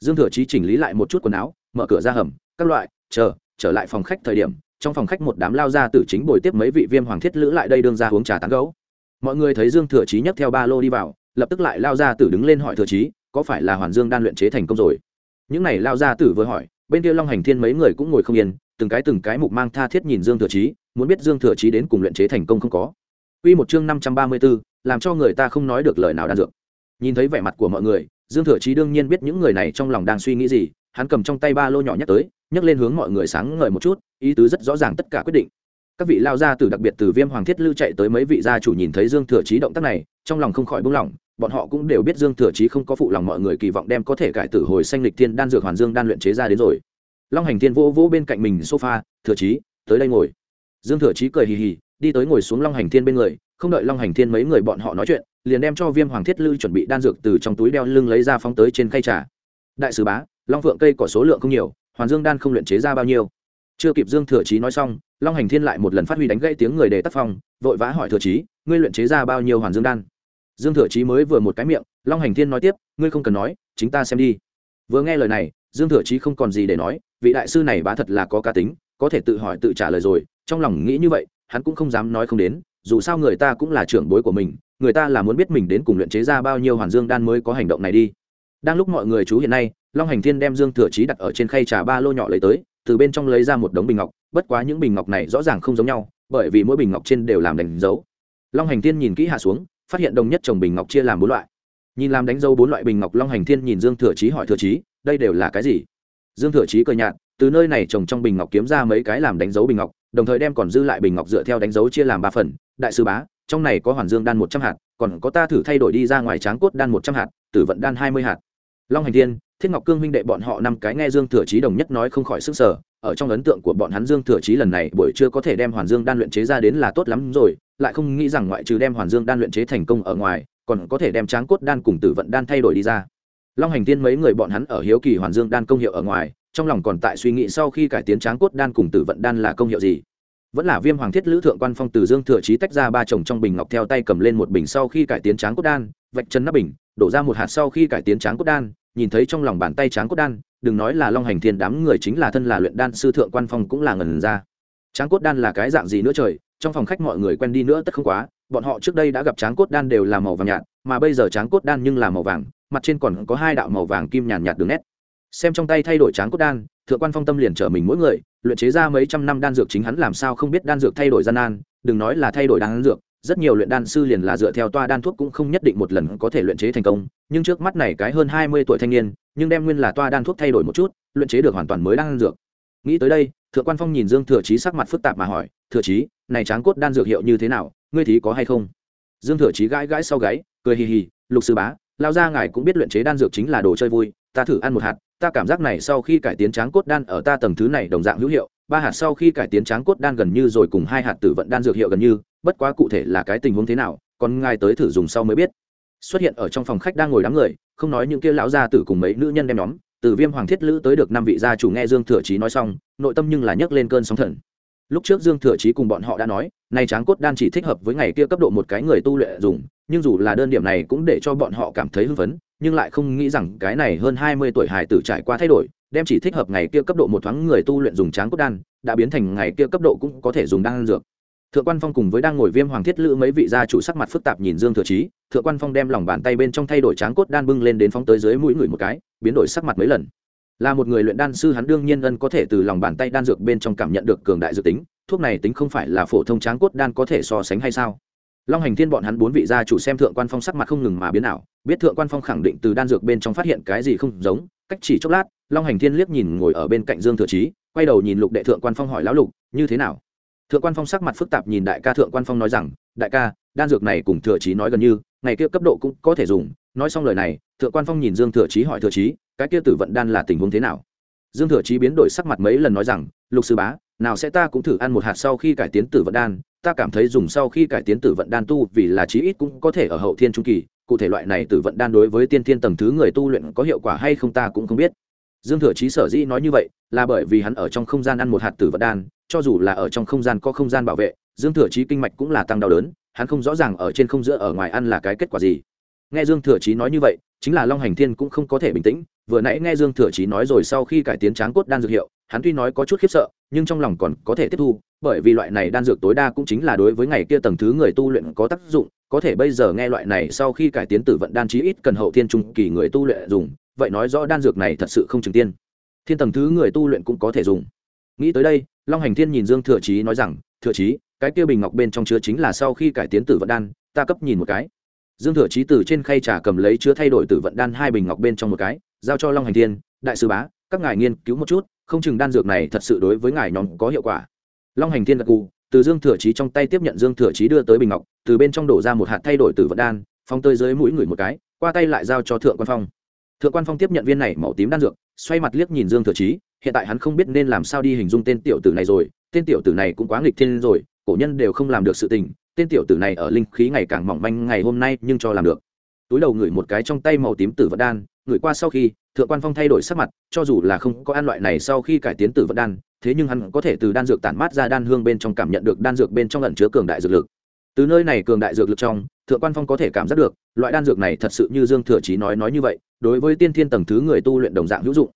Dương thừa chí chỉnh lý lại một chút quần áo, mở cửa ra hầm, các loại, chờ, trở lại phòng khách thời điểm trong phòng khách một đám lao ra tử chính bồi tiếp mấy vị viêm hoàng thiết lữ lại đây đương ra uống trà tán gấu. Mọi người thấy dương thừa chí nhấc theo ba lô đi vào lập tức lại lao ra tử đứng lên hỏi thừa chí có phải là hoàn dương đan luyện chế thành công rồi? Những này lao ra tử vừa hỏi bên kia long hành thiên mấy người cũng ngồi không yên từng cái từng cái mục mang tha thiết nhìn dương thừa chí muốn biết dương thừa chí đến cùng luyện chế thành công không có. Quy một chương năm trăm ba mươi 534, làm cho người ta không nói được lời nào đan dược. Nhìn thấy vẻ mặt của mọi người, Dương Thừa Chí đương nhiên biết những người này trong lòng đang suy nghĩ gì, hắn cầm trong tay ba lô nhỏ nhắc tới, nhấc lên hướng mọi người sáng ngời một chút, ý tứ rất rõ ràng tất cả quyết định. Các vị lao gia tử đặc biệt từ Viêm Hoàng Thiết Lưu chạy tới mấy vị gia chủ nhìn thấy Dương Thừa Chí động tác này, trong lòng không khỏi buông lỏng, bọn họ cũng đều biết Dương Thừa Chí không có phụ lòng mọi người kỳ vọng đem có thể cải tử hồi sanh lịch thiên đan dược hoàn dương đan luyện chế ra đến rồi. Long Hành Thiên vô vô bên cạnh mình sofa, "Thừa Chí, tới đây ngồi." Dương Thừa Chí cười hì hì, đi tới ngồi xuống Long Hành Thiên bên người, không đợi Long Hành Thiên mấy người bọn họ nói chuyện, liền đem cho Viêm Hoàng Thiết Lưu chuẩn bị đan dược từ trong túi đeo lưng lấy ra phóng tới trên khay trà. "Đại sứ bá, Long Phượng cây có số lượng không nhiều, Hoàn Dương đan không luyện chế ra bao nhiêu?" Chưa kịp Dương Thừa Chí nói xong, Long Hành Thiên lại một lần phát huy đánh gãy tiếng người để tác phong, vội vã hỏi Thừa Chí, "Ngươi luyện chế ra bao nhiêu Hoàn Dương đan?" dương thừa chí mới vừa một cái miệng long hành thiên nói tiếp ngươi không cần nói chính ta xem đi vừa nghe lời này dương thừa chí không còn gì để nói vị đại sư này bá thật là có cá tính có thể tự hỏi tự trả lời rồi trong lòng nghĩ như vậy hắn cũng không dám nói không đến dù sao người ta cũng là trưởng bối của mình người ta là muốn biết mình đến cùng luyện chế ra bao nhiêu hoàn dương đan mới có hành động này đi đang lúc mọi người chú hiện nay, long hành thiên đem dương thừa chí đặt ở trên khay trà ba lô nhỏ lấy tới, từ bên trong lấy ra một đống bình ngọc, bất quá những bình ngọc này rõ ràng không giống nhau, bởi vì mỗi bình ngọc trên đều làm đánh dấu. Long hành thiên nhìn kỹ hạ xuống, phát hiện đồng nhất trồng bình ngọc chia làm bốn loại. Nhìn làm đánh dấu bốn loại bình ngọc, long hành thiên nhìn dương thừa chí hỏi thừa chí, đây đều là cái gì? Dương thừa chí cười nhạt, từ nơi này trồng trong bình ngọc kiếm ra mấy cái làm đánh dấu bình ngọc, đồng thời đem còn dư lại bình ngọc dựa theo đánh dấu chia làm ba phần. Đại sư bá, trong này có hoàn dương đan một trăm hạt, còn có ta thử thay đổi đi ra ngoài tráng cốt đan một trăm hạt tử vận đan hai mươi hạt. Long hành thiên, thiết ngọc cương huynh đệ bọn họ năm cái nghe dương thừa chí đồng nhất nói không khỏi sức sở ở trong ấn tượng của bọn hắn dương thừa chí lần này buổi chưa có thể đem hoàn dương đan luyện chế ra đến là tốt lắm rồi, lại không nghĩ rằng ngoại trừ đem hoàn dương đan luyện chế thành công ở ngoài, còn có thể đem tráng cốt đan cùng tử vận đan thay đổi đi ra. Long hành tiên mấy người bọn hắn ở hiếu kỳ hoàn dương đan công hiệu ở ngoài, trong lòng còn tại suy nghĩ sau khi cải tiến tráng cốt đan cùng tử vận đan là công hiệu gì vẫn là viêm hoàng thiết lữ thượng quan phong từ dương thừa chí tách ra ba chồng trong bình ngọc theo tay cầm lên một bình sau khi cải tiến tráng cốt đan, vạch chân nắp bình, đổ ra một hạt sau khi cải tiến tráng cốt đan, nhìn thấy trong lòng bàn tay tráng cốt đan, đừng nói là long hành thiên đám người chính là thân là luyện đan sư thượng quan phong cũng là ngần ra. Tráng cốt đan là cái dạng gì nữa trời, trong phòng khách mọi người quen đi nữa tất không quá, bọn họ trước đây đã gặp tráng cốt đan đều là màu vàng nhạt, mà bây giờ tráng cốt đan nhưng là màu vàng, mặt trên còn có hai đạo màu vàng kim nhàn nhạt đường nét xem trong tay thay đổi tráng cốt đan thượng quan phong tâm liền trở mình mỗi người luyện chế ra mấy trăm năm đan dược chính hắn làm sao không biết đan dược thay đổi gian nan đừng nói là thay đổi đan dược rất nhiều luyện đan sư liền là dựa theo toa đan thuốc cũng không nhất định một lần có thể luyện chế thành công nhưng trước mắt này cái hơn hai mươi tuổi thanh niên nhưng đem nguyên là toa đan thuốc thay đổi một chút luyện chế được hoàn toàn mới đan dược. Nghĩ tới đây thượng quan phong nhìn dương thừa trí sắc mặt phức tạp mà hỏi thừa trí, này tráng cốt đan dược hiệu như thế nào ngươi thí có hay không? Dương thừa trí gãi gãi sau gáy cười hì hì lục sư bá lao ra ngài cũng biết luyện chế đan dược chính là đồ chơi vui ta thử ăn một hạt ta cảm giác này sau khi cải tiến tráng cốt đan ở ta tầng thứ này đồng dạng hữu hiệu, ba hạt sau khi cải tiến tráng cốt đan gần như rồi cùng hai hạt tử vận đan dược hiệu gần như, bất quá cụ thể là cái tình huống thế nào, còn ngài tới thử dùng sau mới biết. Xuất hiện ở trong phòng khách đang ngồi đám người, không nói những kia lão gia tử cùng mấy nữ nhân đem nhóm, từ viêm hoàng thiết lữ tới được năm vị gia chủ nghe dương thừa trí nói xong, nội tâm nhưng là nhấc lên cơn sóng thần. Lúc trước dương thừa trí cùng bọn họ đã nói nay tráng cốt đan chỉ thích hợp với ngày kia cấp độ một cái người tu luyện dùng, nhưng dù là đơn điểm này cũng để cho bọn họ cảm thấy hưng phấn nhưng lại không nghĩ rằng cái này hơn hai mươi tuổi hải tử trải qua thay đổi, đem chỉ thích hợp ngày kia cấp độ một thoáng người tu luyện dùng tráng cốt đan, đã biến thành ngày kia cấp độ cũng có thể dùng đan dược. Thượng quan phong cùng với đang ngồi viêm hoàng thiết lữ mấy vị gia chủ sắc mặt phức tạp nhìn dương thừa chí, thượng quan phong đem lòng bàn tay bên trong thay đổi tráng cốt đan bưng lên đến phóng tới dưới mũi người một cái, biến đổi sắc mặt mấy lần. Là một người luyện đan sư hắn đương nhiên ân có thể từ lòng bàn tay đan dược bên trong cảm nhận được cường đại dự tính, thuốc này tính không phải là phổ thông tráng cốt đan có thể so sánh hay sao? Long hành thiên bọn hắn bốn vị gia chủ xem thượng quan phong sắc mặt không ngừng mà biến ảo, biết thượng quan phong khẳng định từ đan dược bên trong phát hiện cái gì không giống, cách chỉ chốc lát, long hành thiên liếc nhìn ngồi ở bên cạnh dương thừa chí, quay đầu nhìn lục đệ thượng quan phong hỏi lão lục, như thế nào? Thượng quan phong sắc mặt phức tạp nhìn đại ca thượng quan phong nói rằng, đại ca, đan dược này cùng thừa chí nói gần như, ngày kia cấp độ cũng có thể dùng. Nói xong lời này, thượng quan phong nhìn dương thừa chí hỏi thừa chí, cái kia tử vận đan là tình huống thế nào? Dương thừa chí biến đổi sắc mặt mấy lần nói rằng, lục sư bá nào sẽ ta cũng thử ăn một hạt sau khi cải tiến tử vận đan, ta cảm thấy dùng sau khi cải tiến tử vận đan tu vì là chí ít cũng có thể ở hậu thiên trung kỳ, cụ thể loại này tử vận đan đối với tiên thiên tầng thứ người tu luyện có hiệu quả hay không ta cũng không biết. Dương thừa chí sở dĩ nói như vậy, là bởi vì hắn ở trong không gian ăn một hạt tử vận đan, cho dù là ở trong không gian có không gian bảo vệ, dương thừa chí kinh mạch cũng là tăng đau đớn, hắn không rõ ràng ở trên không giữa ở ngoài ăn là cái kết quả gì. Nghe dương thừa chí nói như vậy, chính là long hành thiên cũng không có thể bình tĩnh vừa nãy nghe dương thừa chí nói rồi sau khi cải tiến tráng cốt đan dược hiệu, hắn tuy nói có chút khiếp sợ, nhưng trong lòng còn có thể tiếp thu, bởi vì loại này đan dược tối đa cũng chính là đối với ngày kia tầng thứ người tu luyện có tác dụng, có thể bây giờ nghe loại này sau khi cải tiến tử vận đan chí ít cần hậu thiên trung kỳ người tu luyện dùng, vậy nói rõ đan dược này thật sự không chừng tiên. Thiên tầng thứ người tu luyện cũng có thể dùng. Nghĩ tới đây, long hành thiên nhìn dương thừa chí nói rằng, thừa chí, cái kia bình ngọc bên trong chứa chính là sau khi cải tiến tử vận đan, ta cấp nhìn một cái. Dương thừa chí từ trên khay trà cầm lấy chứa thay đổi tử vận đan hai bình ngọc bên trong một cái giao cho long hành thiên, đại sư bá, các ngài nghiên cứu một chút, không chừng đan dược này thật sự đối với ngài nhóm có hiệu quả. Long hành thiên gật gù, từ dương thừa chí trong tay tiếp nhận dương thừa chí đưa tới bình ngọc, từ bên trong đổ ra một hạt thay đổi từ vận đan phong tơi dưới mũi người một cái, qua tay lại giao cho thượng quan phong. Thượng quan phong tiếp nhận viên này màu tím đan dược, xoay mặt liếc nhìn dương thừa chí hiện tại hắn không biết nên làm sao đi hình dung tên tiểu tử này rồi, tên tiểu tử này cũng quá nghịch thiên rồi, cổ nhân đều không làm được sự tình, tên tiểu tử này ở linh khí ngày càng mỏng manh ngày hôm nay nhưng cho làm được túi đầu ngửi một cái trong tay màu tím tử vận đan, ngửi qua sau khi, thượng quan phong thay đổi sắc mặt, cho dù là không có ăn loại này sau khi cải tiến tử vận đan, thế nhưng hắn có thể từ đan dược tản mát ra đan hương bên trong cảm nhận được đan dược bên trong ẩn chứa cường đại dược lực. Từ nơi này cường đại dược lực trong, thượng quan phong có thể cảm giác được, loại đan dược này thật sự như dương thừa trí nói nói như vậy, đối với tiên thiên tầng thứ người tu luyện đồng dạng hữu dụng.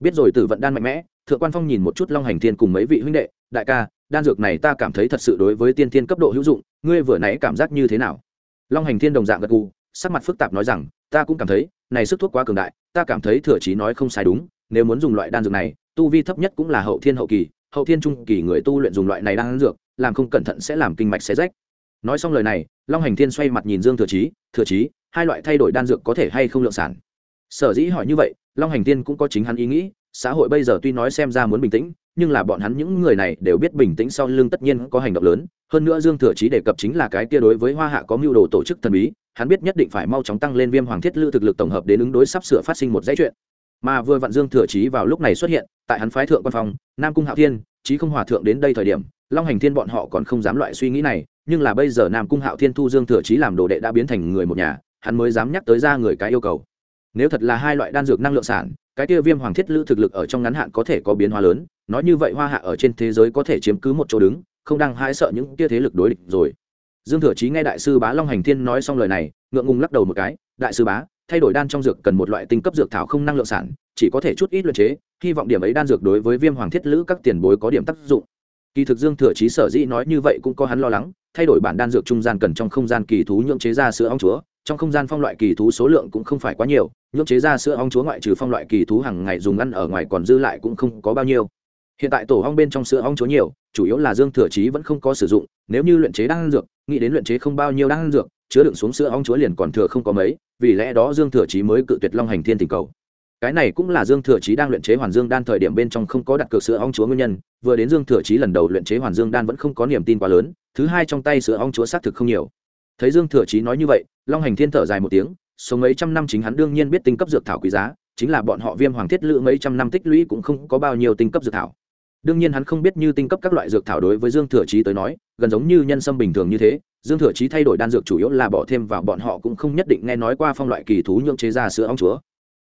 Biết rồi tử vận đan mạnh mẽ, thượng quan phong nhìn một chút long hành thiên cùng mấy vị huynh đệ, đại ca, đan dược này ta cảm thấy thật sự đối với tiên thiên cấp độ hữu dụng, ngươi vừa nãy cảm giác như thế nào? Long hành thiên đồng dạng gật gù sắc mặt phức tạp nói rằng, ta cũng cảm thấy, này sức thuốc quá cường đại, ta cảm thấy thừa trí nói không sai đúng, nếu muốn dùng loại đan dược này, tu vi thấp nhất cũng là hậu thiên hậu kỳ, hậu thiên trung kỳ người tu luyện dùng loại này đan dược, làm không cẩn thận sẽ làm kinh mạch xé rách. Nói xong lời này, long hành thiên xoay mặt nhìn dương thừa trí thừa trí hai loại thay đổi đan dược có thể hay không lượng sản? Sở dĩ hỏi như vậy, long hành thiên cũng có chính hắn ý nghĩ, xã hội bây giờ tuy nói xem ra muốn bình tĩnh, nhưng là bọn hắn những người này đều biết bình tĩnh sau lưng tất nhiên có hành động lớn, hơn nữa dương thừa chí đề cập chính là cái kia đối với hoa hạ có mưu đồ tổ chức thần bí hắn biết nhất định phải mau chóng tăng lên viêm hoàng thiết lư thực lực tổng hợp đến ứng đối sắp sửa phát sinh một dãy chuyện. Mà vừa vạn dương thừa chí vào lúc này xuất hiện, tại hắn phái thượng quan phòng nam cung hạo thiên, chí không hòa thượng đến đây thời điểm, long hành thiên bọn họ còn không dám loại suy nghĩ này, nhưng là bây giờ nam cung hạo thiên thu dương thừa chí làm đồ đệ đã biến thành người một nhà, hắn mới dám nhắc tới ra người cái yêu cầu. Nếu thật là hai loại đan dược năng lượng sản, cái kia viêm hoàng thiết lữ thực lực ở trong ngắn hạn có thể có biến hóa lớn, nói như vậy hoa hạ ở trên thế giới có thể chiếm cứ một chỗ đứng, không đang hãi sợ những kia thế lực đối địch rồi dương thừa chí nghe đại sư bá long hành thiên nói xong lời này, ngượng ngùng lắc đầu một cái, đại sư bá, thay đổi đan trong dược cần một loại tinh cấp dược thảo không năng lượng sản, chỉ có thể chút ít luyện chế, hy vọng điểm ấy đan dược đối với viêm hoàng thiết lữ các tiền bối có điểm tác dụng. Kỳ thực dương thừa chí sở dĩ nói như vậy cũng có hắn lo lắng, thay đổi bản đan dược trung gian cần trong không gian kỳ thú nhượng chế ra sữa ong chúa, trong không gian phong loại kỳ thú số lượng cũng không phải quá nhiều, nhượng chế ra sữa ong chúa ngoại trừ phong loại kỳ thú hàng ngày dùng ăn ở ngoài còn dư lại cũng không có bao nhiêu hiện tại tổ ong bên trong sữa ong chúa nhiều, chủ yếu là dương thừa chí vẫn không có sử dụng, nếu như luyện chế đan dược, nghĩ đến luyện chế không bao nhiêu đan dược, chứa đựng xuống sữa ong chúa liền còn thừa không có mấy, vì lẽ đó dương thừa chí mới cự tuyệt long hành thiên tình cầu. Cái này cũng là dương thừa chí đang luyện chế hoàn dương đan thời điểm bên trong không có đặt cược sữa ong chúa nguyên nhân, vừa đến dương thừa chí lần đầu luyện chế hoàn dương đan vẫn không có niềm tin quá lớn, thứ hai trong tay sữa ong chúa xác thực không nhiều. Thấy dương thừa chí nói như vậy, long hành thiên thở dài một tiếng, số mấy trăm năm chính hắn đương nhiên biết tinh cấp dược thảo quý giá, chính là bọn họ viêm hoàng thiết lự mấy trăm năm tích lũy cũng không có bao nhiêu tinh cấp dược thảo đương nhiên hắn không biết như tinh cấp các loại dược thảo đối với dương thừa chí tới nói, gần giống như nhân sâm bình thường như thế, dương thừa chí thay đổi đan dược chủ yếu là bỏ thêm vào bọn họ cũng không nhất định nghe nói qua phong loại kỳ thú nhượng chế ra sữa ong chúa.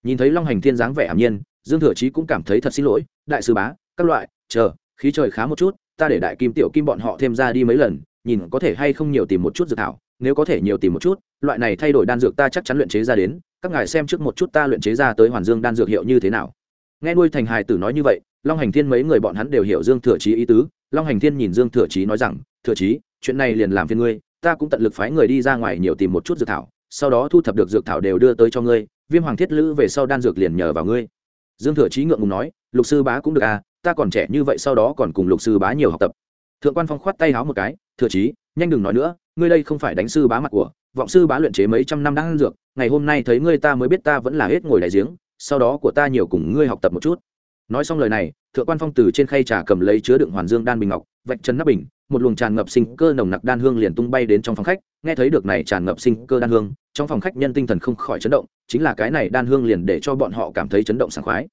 Nhìn thấy long hành thiên dáng vẻ ảm nhiên, dương thừa chí cũng cảm thấy thật xin lỗi, đại sư bá, các loại, chờ, khí trời khá một chút, ta để đại kim tiểu kim bọn họ thêm ra đi mấy lần, nhìn có thể hay không nhiều tìm một chút dược thảo, nếu có thể nhiều tìm một chút, loại này thay đổi đan dược ta chắc chắn luyện chế ra đến, các ngài xem trước một chút ta luyện chế ra tới hoàn dương đan dược hiệu như thế nào. Nghe nuôi thành hài tử nói như vậy long hành thiên mấy người bọn hắn đều hiểu dương thừa chí ý tứ. Long hành thiên nhìn dương thừa chí nói rằng, thừa chí, chuyện này liền làm phiên ngươi. Ta cũng tận lực phái người đi ra ngoài nhiều tìm một chút dược thảo, sau đó thu thập được dược thảo đều đưa tới cho ngươi. Viêm hoàng thiết lữ về sau đan dược liền nhờ vào ngươi. Dương thừa chí ngượng ngùng nói, lục sư bá cũng được à ta còn trẻ như vậy sau đó còn cùng lục sư bá nhiều học tập. Thượng quan phong khoát tay háo một cái, thừa chí, nhanh đừng nói nữa, ngươi đây không phải đánh sư bá mặt của, vọng sư bá luyện chế mấy trăm năm đan dược, ngày hôm nay thấy ngươi ta mới biết ta vẫn là hết ngồi đại giếng, sau đó của ta nhiều cùng ngươi học tập một chút nói xong lời này thượng quan phong từ trên khay trà cầm lấy chứa đựng hoàn dương đan bình ngọc vạch chân nắp bình một luồng tràn ngập sinh cơ nồng nặc đan hương liền tung bay đến trong phòng khách. Nghe thấy được này tràn ngập sinh cơ đan hương trong phòng khách nhân tinh thần không khỏi chấn động chính là cái này đan hương liền để cho bọn họ cảm thấy chấn động sảng khoái.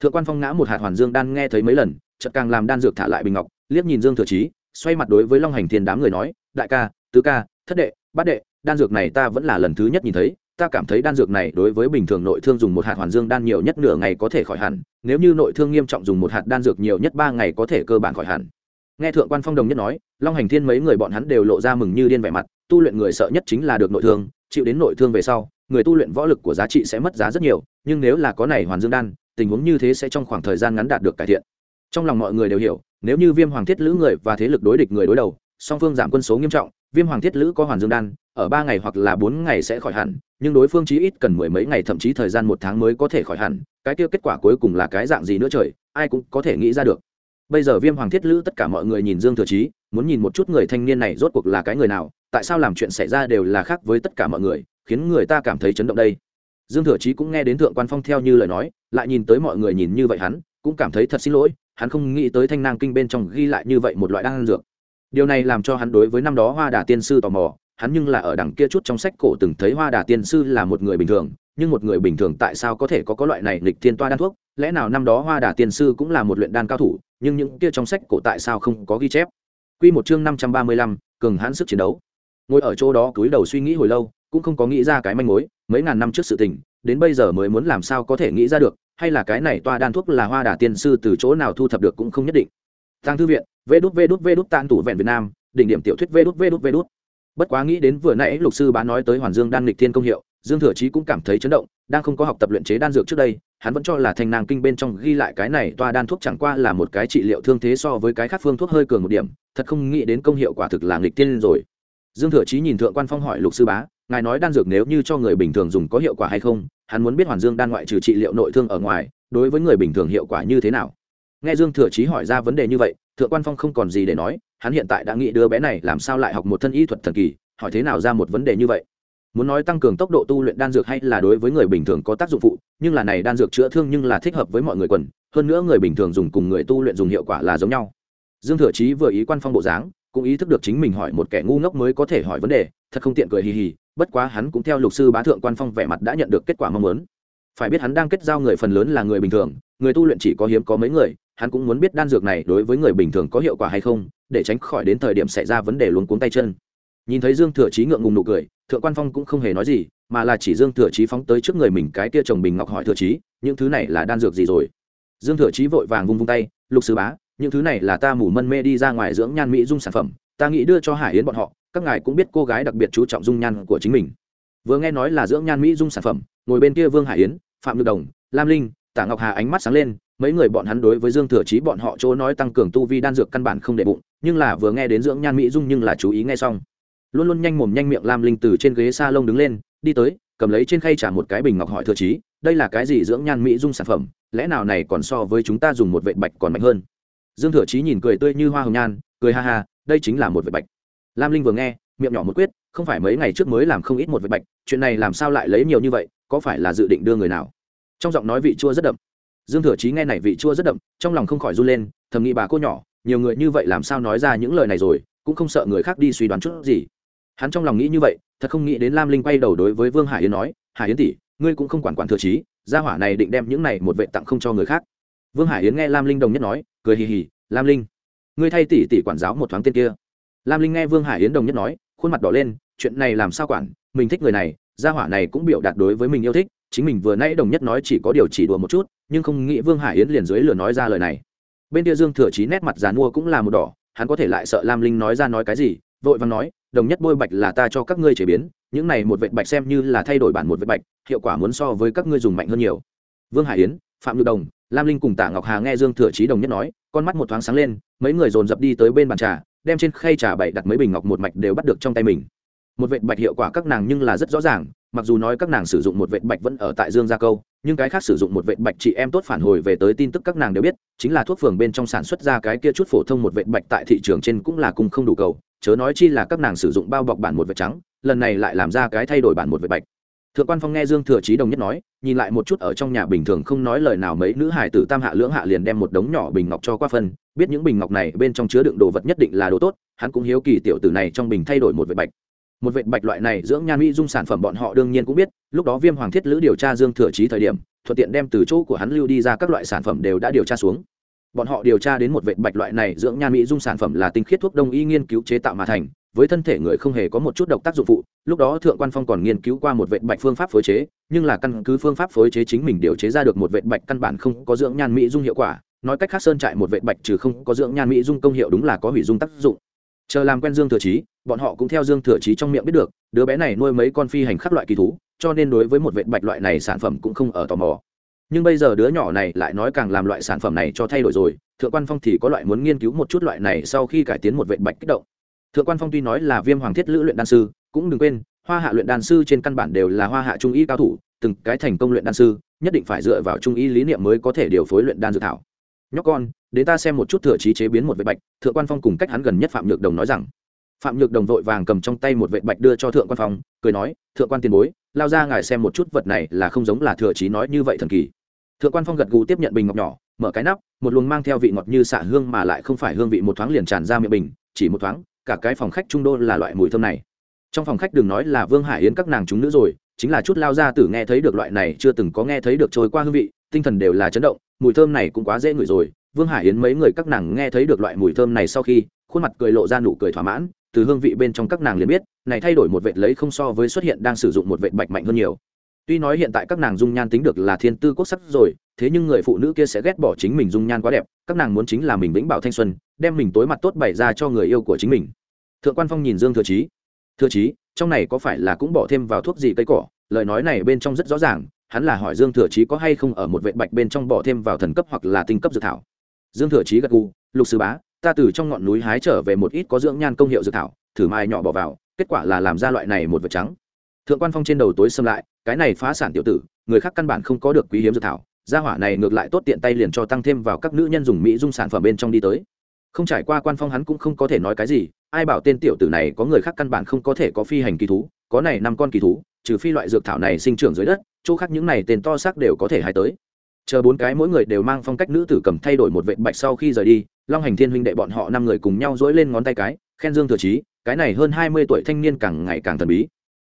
Thượng quan phong ngã một hạt hoàn dương đan nghe thấy mấy lần chợt càng làm đan dược thả lại bình ngọc liếc nhìn dương thừa trí, xoay mặt đối với long hành thiên đám người nói đại ca tứ ca thất đệ bát đệ đan dược này ta vẫn là lần thứ nhất nhìn thấy ta cảm thấy đan dược này đối với bình thường nội thương dùng một hạt hoàn dương đan nhiều nhất nửa ngày có thể khỏi hẳn, nếu như nội thương nghiêm trọng dùng một hạt đan dược nhiều nhất ba ngày có thể cơ bản khỏi hẳn. Nghe thượng quan phong đồng nhất nói, long hành thiên mấy người bọn hắn đều lộ ra mừng như điên vẻ mặt, tu luyện người sợ nhất chính là được nội thương, chịu đến nội thương về sau, người tu luyện võ lực của giá trị sẽ mất giá rất nhiều, nhưng nếu là có này hoàn dương đan, tình huống như thế sẽ trong khoảng thời gian ngắn đạt được cải thiện. Trong lòng mọi người đều hiểu, nếu như viêm hoàng thiết lữ người và thế lực đối địch người đối đầu, song phương giảm quân số nghiêm trọng, viêm hoàng thiết lữ có hoàn dương đan ở ba ngày hoặc là bốn ngày sẽ khỏi hẳn, nhưng đối phương chí ít cần mười mấy ngày, thậm chí thời gian một tháng mới có thể khỏi hẳn. Cái kia kết quả cuối cùng là cái dạng gì nữa trời, ai cũng có thể nghĩ ra được. Bây giờ viêm hoàng thiết lữ tất cả mọi người nhìn dương thừa chí, muốn nhìn một chút người thanh niên này rốt cuộc là cái người nào, tại sao làm chuyện xảy ra đều là khác với tất cả mọi người, khiến người ta cảm thấy chấn động đây. Dương thừa chí cũng nghe đến thượng quan phong theo như lời nói, lại nhìn tới mọi người nhìn như vậy hắn, cũng cảm thấy thật xin lỗi, hắn không nghĩ tới thanh nang kinh bên trong ghi lại như vậy một loại đan dược. Điều này làm cho hắn đối với năm đó hoa đà tiên sư tò mò hắn nhưng là ở đằng kia chút trong sách cổ từng thấy hoa đà tiên sư là một người bình thường nhưng một người bình thường tại sao có thể có có loại này nghịch thiên toa đan thuốc lẽ nào năm đó hoa đà tiên sư cũng là một luyện đan cao thủ nhưng những kia trong sách cổ tại sao không có ghi chép Quy một chương năm trăm ba mươi lăm, cường hãn sức chiến đấu. Ngồi ở chỗ đó cúi đầu suy nghĩ hồi lâu, cũng không có nghĩ ra cái manh mối, mấy ngàn năm trước sự tình, đến bây giờ mới muốn làm sao có thể nghĩ ra được, hay là cái này toa đan thuốc là hoa đà tiên sư từ chỗ nào thu thập được cũng không nhất định. Tang thư viện, vê đút vê đút vê đút tàn tủ vẹn Việt Nam, đỉnh điểm tiểu thuyết vê đút vê đút vê đút. Bất quá nghĩ đến vừa nãy lục sư bá nói tới Hoàn Dương đan lịch thiên công hiệu, Dương Thừa Chí cũng cảm thấy chấn động, đang không có học tập luyện chế đan dược trước đây, hắn vẫn cho là thành nàng kinh bên trong ghi lại cái này toa đan thuốc chẳng qua là một cái trị liệu thương thế so với cái khác phương thuốc hơi cường một điểm, thật không nghĩ đến công hiệu quả thực là nghịch tiên rồi. Dương Thừa Chí nhìn thượng quan phong hỏi lục sư bá, ngài nói đan dược nếu như cho người bình thường dùng có hiệu quả hay không? Hắn muốn biết Hoàn Dương đan ngoại trừ trị liệu nội thương ở ngoài, đối với người bình thường hiệu quả như thế nào. Nghe Dương Thừa Chí hỏi ra vấn đề như vậy, thượng quan phong không còn gì để nói, hắn hiện tại đã nghĩ đứa bé này làm sao lại học một thân y thuật thần kỳ, hỏi thế nào ra một vấn đề như vậy? Muốn nói tăng cường tốc độ tu luyện đan dược hay là đối với người bình thường có tác dụng phụ nhưng là này đan dược chữa thương nhưng là thích hợp với mọi người quần hơn nữa người bình thường dùng cùng người tu luyện dùng hiệu quả là giống nhau. Dương thừa chí vừa ý quan phong bộ dáng cũng ý thức được chính mình hỏi một kẻ ngu ngốc mới có thể hỏi vấn đề thật không tiện cười hì hì bất quá hắn cũng theo lục sư bá thượng quan phong vẻ mặt đã nhận được kết quả mong muốn. Phải biết hắn đang kết giao người phần lớn là người bình thường người tu luyện chỉ có hiếm có mấy người, hắn cũng muốn biết đan dược này đối với người bình thường có hiệu quả hay không, để tránh khỏi đến thời điểm xảy ra vấn đề luống cuống tay chân. Nhìn thấy dương thừa chí ngượng ngùng nụ cười, thượng quan phong cũng không hề nói gì, mà là chỉ dương thừa chí phóng tới trước người mình cái kia chồng bình ngọc hỏi thừa chí, những thứ này là đan dược gì rồi? Dương thừa chí vội vàng vung vung tay, lục sư bá, những thứ này là ta mủ mân mê đi ra ngoài dưỡng nhan mỹ dung sản phẩm, ta nghĩ đưa cho hải yến bọn họ, các ngài cũng biết cô gái đặc biệt chú trọng dung nhan của chính mình. Vừa nghe nói là dưỡng nhan mỹ dung sản phẩm, ngồi bên kia vương hải yến, phạm nhược đồng, lam linh tạ ngọc hà ánh mắt sáng lên mấy người bọn hắn đối với dương thừa chí bọn họ chỗ nói tăng cường tu vi đan dược căn bản không để bụng nhưng là vừa nghe đến dưỡng nhan mỹ dung nhưng là chú ý nghe xong. Luôn luôn nhanh mồm nhanh miệng lam linh từ trên ghế s a lông đứng lên đi tới cầm lấy trên khay trả một cái bình ngọc hỏi thừa Chí, đây là cái gì dưỡng nhan mỹ dung sản phẩm? Lẽ nào này còn so với chúng ta dùng một vệ bạch còn mạnh hơn? Dương thừa Chí nhìn cười tươi như hoa hồng nhan cười ha ha đây chính là một vệ bạch. Lam linh vừa nghe miệng nhỏ một quyết không phải mấy ngày trước mới làm không ít một vệ bạch chuyện này làm sao lại lấy nhiều như vậy có phải là dự định đưa người nào? Trong giọng nói vị chua rất đậm. Dương thừa chí nghe này vị chua rất đậm, trong lòng không khỏi run lên, thầm nghĩ bà cô nhỏ, nhiều người như vậy làm sao nói ra những lời này rồi, cũng không sợ người khác đi suy đoán chút gì. Hắn trong lòng nghĩ như vậy, thật không nghĩ đến lam linh quay đầu đối với vương hải yến nói, hải yến tỷ, ngươi cũng không quản quản thừa chí, gia hỏa này định đem những này một vệ tặng không cho người khác. Vương hải yến nghe lam linh đồng nhất nói, cười hì hì, lam linh, ngươi thay tỷ tỷ quản giáo một thoáng tên kia. Lam linh nghe vương hải yến đồng nhất nói, khuôn mặt đỏ lên, chuyện này làm sao quản, mình thích người này, gia hỏa này cũng biểu đạt đối với mình yêu thích chính mình vừa nãy đồng nhất nói chỉ có điều chỉ đùa một chút, nhưng không nghĩ vương hải yến liền dưới lửa nói ra lời này. Bên kia dương thừa chí nét mặt dàn mua cũng là một đỏ, hắn có thể lại sợ lam linh nói ra nói cái gì, vội vàng nói, đồng nhất bôi bạch là ta cho các ngươi chế biến, những này một vệt bạch xem như là thay đổi bản một vệt bạch, hiệu quả muốn so với các ngươi dùng mạnh hơn nhiều. Vương hải yến, phạm nhược đồng, lam linh cùng tạ ngọc hà nghe dương thừa chí đồng nhất nói, con mắt một thoáng sáng lên, mấy người dồn dập đi tới bên bàn trà, đem trên khay trà bậy đặt mấy bình ngọc một mạch đều bắt được trong tay mình. Một vệt bạch hiệu quả các nàng nhưng là rất rõ ràng mặc dù nói các nàng sử dụng một vệ bạch vẫn ở tại dương gia câu, nhưng cái khác sử dụng một vệ bạch chị em tốt phản hồi về tới tin tức các nàng đều biết, chính là thuốc phường bên trong sản xuất ra cái kia chút phổ thông một vệ bạch tại thị trường trên cũng là cùng không đủ cầu, chớ nói chi là các nàng sử dụng bao bọc bản một vệ trắng, lần này lại làm ra cái thay đổi bản một vệ bạch. Thượng quan phong nghe dương thừa trí đồng nhất nói, nhìn lại một chút ở trong nhà bình thường không nói lời nào mấy nữ hải tử tam hạ lưỡng hạ liền đem một đống nhỏ bình ngọc cho qua phân, biết những bình ngọc này bên trong chứa đựng đồ vật nhất định là đồ tốt, hắn cũng hiếu kỳ tiểu tử này trong bình thay đổi một vệ bạch một vệt bạch loại này dưỡng nhan mỹ dung sản phẩm bọn họ đương nhiên cũng biết, lúc đó viêm hoàng thiết lữ điều tra dương thừa trí thời điểm, thuận tiện đem từ chỗ của hắn lưu đi ra các loại sản phẩm đều đã điều tra xuống. Bọn họ điều tra đến một vệt bạch loại này dưỡng nhan mỹ dung sản phẩm là tinh khiết thuốc đông y nghiên cứu chế tạo mà thành, với thân thể người không hề có một chút độc tác dụng phụ, lúc đó thượng quan phong còn nghiên cứu qua một vệt bạch phương pháp phối chế, nhưng là căn cứ phương pháp phối chế chính mình điều chế ra được một vệt bạch căn bản không có dưỡng nhan mỹ dung hiệu quả, nói cách khác sơn trại một vệt bạch trừ không có dưỡng nhan mỹ dung công hiệu đúng là có hủy dung tác dụng chờ làm quen dương thừa chí, bọn họ cũng theo dương thừa chí trong miệng biết được, đứa bé này nuôi mấy con phi hành khắc loại kỳ thú, cho nên đối với một vệ bạch loại này sản phẩm cũng không ở tò mò. Nhưng bây giờ đứa nhỏ này lại nói càng làm loại sản phẩm này cho thay đổi rồi, thượng quan phong thì có loại muốn nghiên cứu một chút loại này sau khi cải tiến một vệ bạch kích động. Thượng quan phong tuy nói là viêm hoàng thiết lữ luyện đan sư, cũng đừng quên, hoa hạ luyện đan sư trên căn bản đều là hoa hạ trung y cao thủ, từng cái thành công luyện đan sư, nhất định phải dựa vào trung y lý niệm mới có thể điều phối luyện đan dược thảo. Nhóc con đến ta xem một chút thừa trí chế biến một vệ bạch, thượng quan phong cùng cách hắn gần nhất phạm nhược đồng nói rằng. Phạm nhược đồng vội vàng cầm trong tay một vệ bạch đưa cho thượng quan phong, cười nói, thượng quan tiền bối, lao ra ngài xem một chút vật này là không giống là thừa trí nói như vậy thần kỳ. Thượng quan phong gật gù tiếp nhận bình ngọc nhỏ, mở cái nắp, một luồng mang theo vị ngọt như xạ hương mà lại không phải hương vị một thoáng liền tràn ra miệng bình, chỉ một thoáng, cả cái phòng khách trung đô là loại mùi thơm này. Trong phòng khách đừng nói là vương hải yến các nàng chúng nữ rồi, chính là chút lao ra tử nghe thấy được loại này chưa từng có nghe thấy được trôi qua hương vị, tinh thần đều là chấn động, mùi thơm này cũng quá dễ ngửi rồi vương hải yến mấy người các nàng nghe thấy được loại mùi thơm này sau khi, khuôn mặt cười lộ ra nụ cười thỏa mãn, từ hương vị bên trong các nàng liền biết, này thay đổi một vệt lấy không so với xuất hiện đang sử dụng một vệt bạch mạnh hơn nhiều. Tuy nói hiện tại các nàng dung nhan tính được là thiên tư quốc sắc rồi, thế nhưng người phụ nữ kia sẽ ghét bỏ chính mình dung nhan quá đẹp, các nàng muốn chính là mình vĩnh bảo thanh xuân, đem mình tối mặt tốt bày ra cho người yêu của chính mình. Thượng quan phong nhìn dương thừa chí. Thừa chí, trong này có phải là cũng bỏ thêm vào thuốc gì cây cỏ? Lời nói này bên trong rất rõ ràng, hắn là hỏi dương thừa chí có hay không ở một vệ bạch bên trong bỏ thêm vào thần cấp hoặc là tinh cấp dược thảo dương thừa chí gật gù, lục sư bá, ta từ trong ngọn núi hái trở về một ít có dưỡng nhan công hiệu dược thảo, thử mai nhỏ bỏ vào, kết quả là làm ra loại này một vật trắng. Thượng quan phong trên đầu tối xâm lại, cái này phá sản tiểu tử, người khác căn bản không có được quý hiếm dược thảo, gia hỏa này ngược lại tốt tiện tay liền cho tăng thêm vào các nữ nhân dùng mỹ dung sản phẩm bên trong đi tới. Không trải qua quan phong hắn cũng không có thể nói cái gì, ai bảo tên tiểu tử này có người khác căn bản không có thể có phi hành kỳ thú, có này năm con kỳ thú, trừ phi loại dược thảo này sinh trưởng dưới đất, chỗ khác những này tên to xác đều có thể hái tới chờ bốn cái mỗi người đều mang phong cách nữ tử cầm thay đổi một vệ bạch sau khi rời đi, long hành thiên huynh đệ bọn họ năm người cùng nhau dỗi lên ngón tay cái, khen dương thừa chí, cái này hơn hai mươi tuổi thanh niên càng ngày càng thần bí.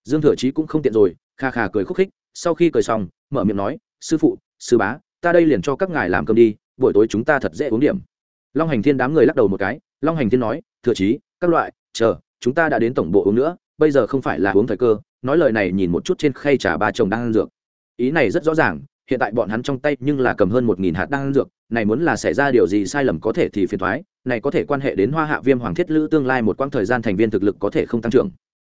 Dương thừa chí cũng không tiện rồi, kha kha cười khúc khích, sau khi cười xong, mở miệng nói, sư phụ, sư bá, ta đây liền cho các ngài làm cơm đi, buổi tối chúng ta thật dễ uống điểm. Long hành thiên đám người lắc đầu một cái, long hành thiên nói, thừa chí, các loại, chờ, chúng ta đã đến tổng bộ uống nữa, bây giờ không phải là uống thời cơ, nói lời này nhìn một chút trên khay trà ba chồng đang ăn dược. Ý này rất rõ ràng hiện tại bọn hắn trong tay nhưng là cầm hơn một nghìn hạt đan dược, này muốn là xảy ra điều gì sai lầm có thể thì phiền thoái này có thể quan hệ đến hoa hạ viêm hoàng thiết lữ tương lai một quãng thời gian thành viên thực lực có thể không tăng trưởng.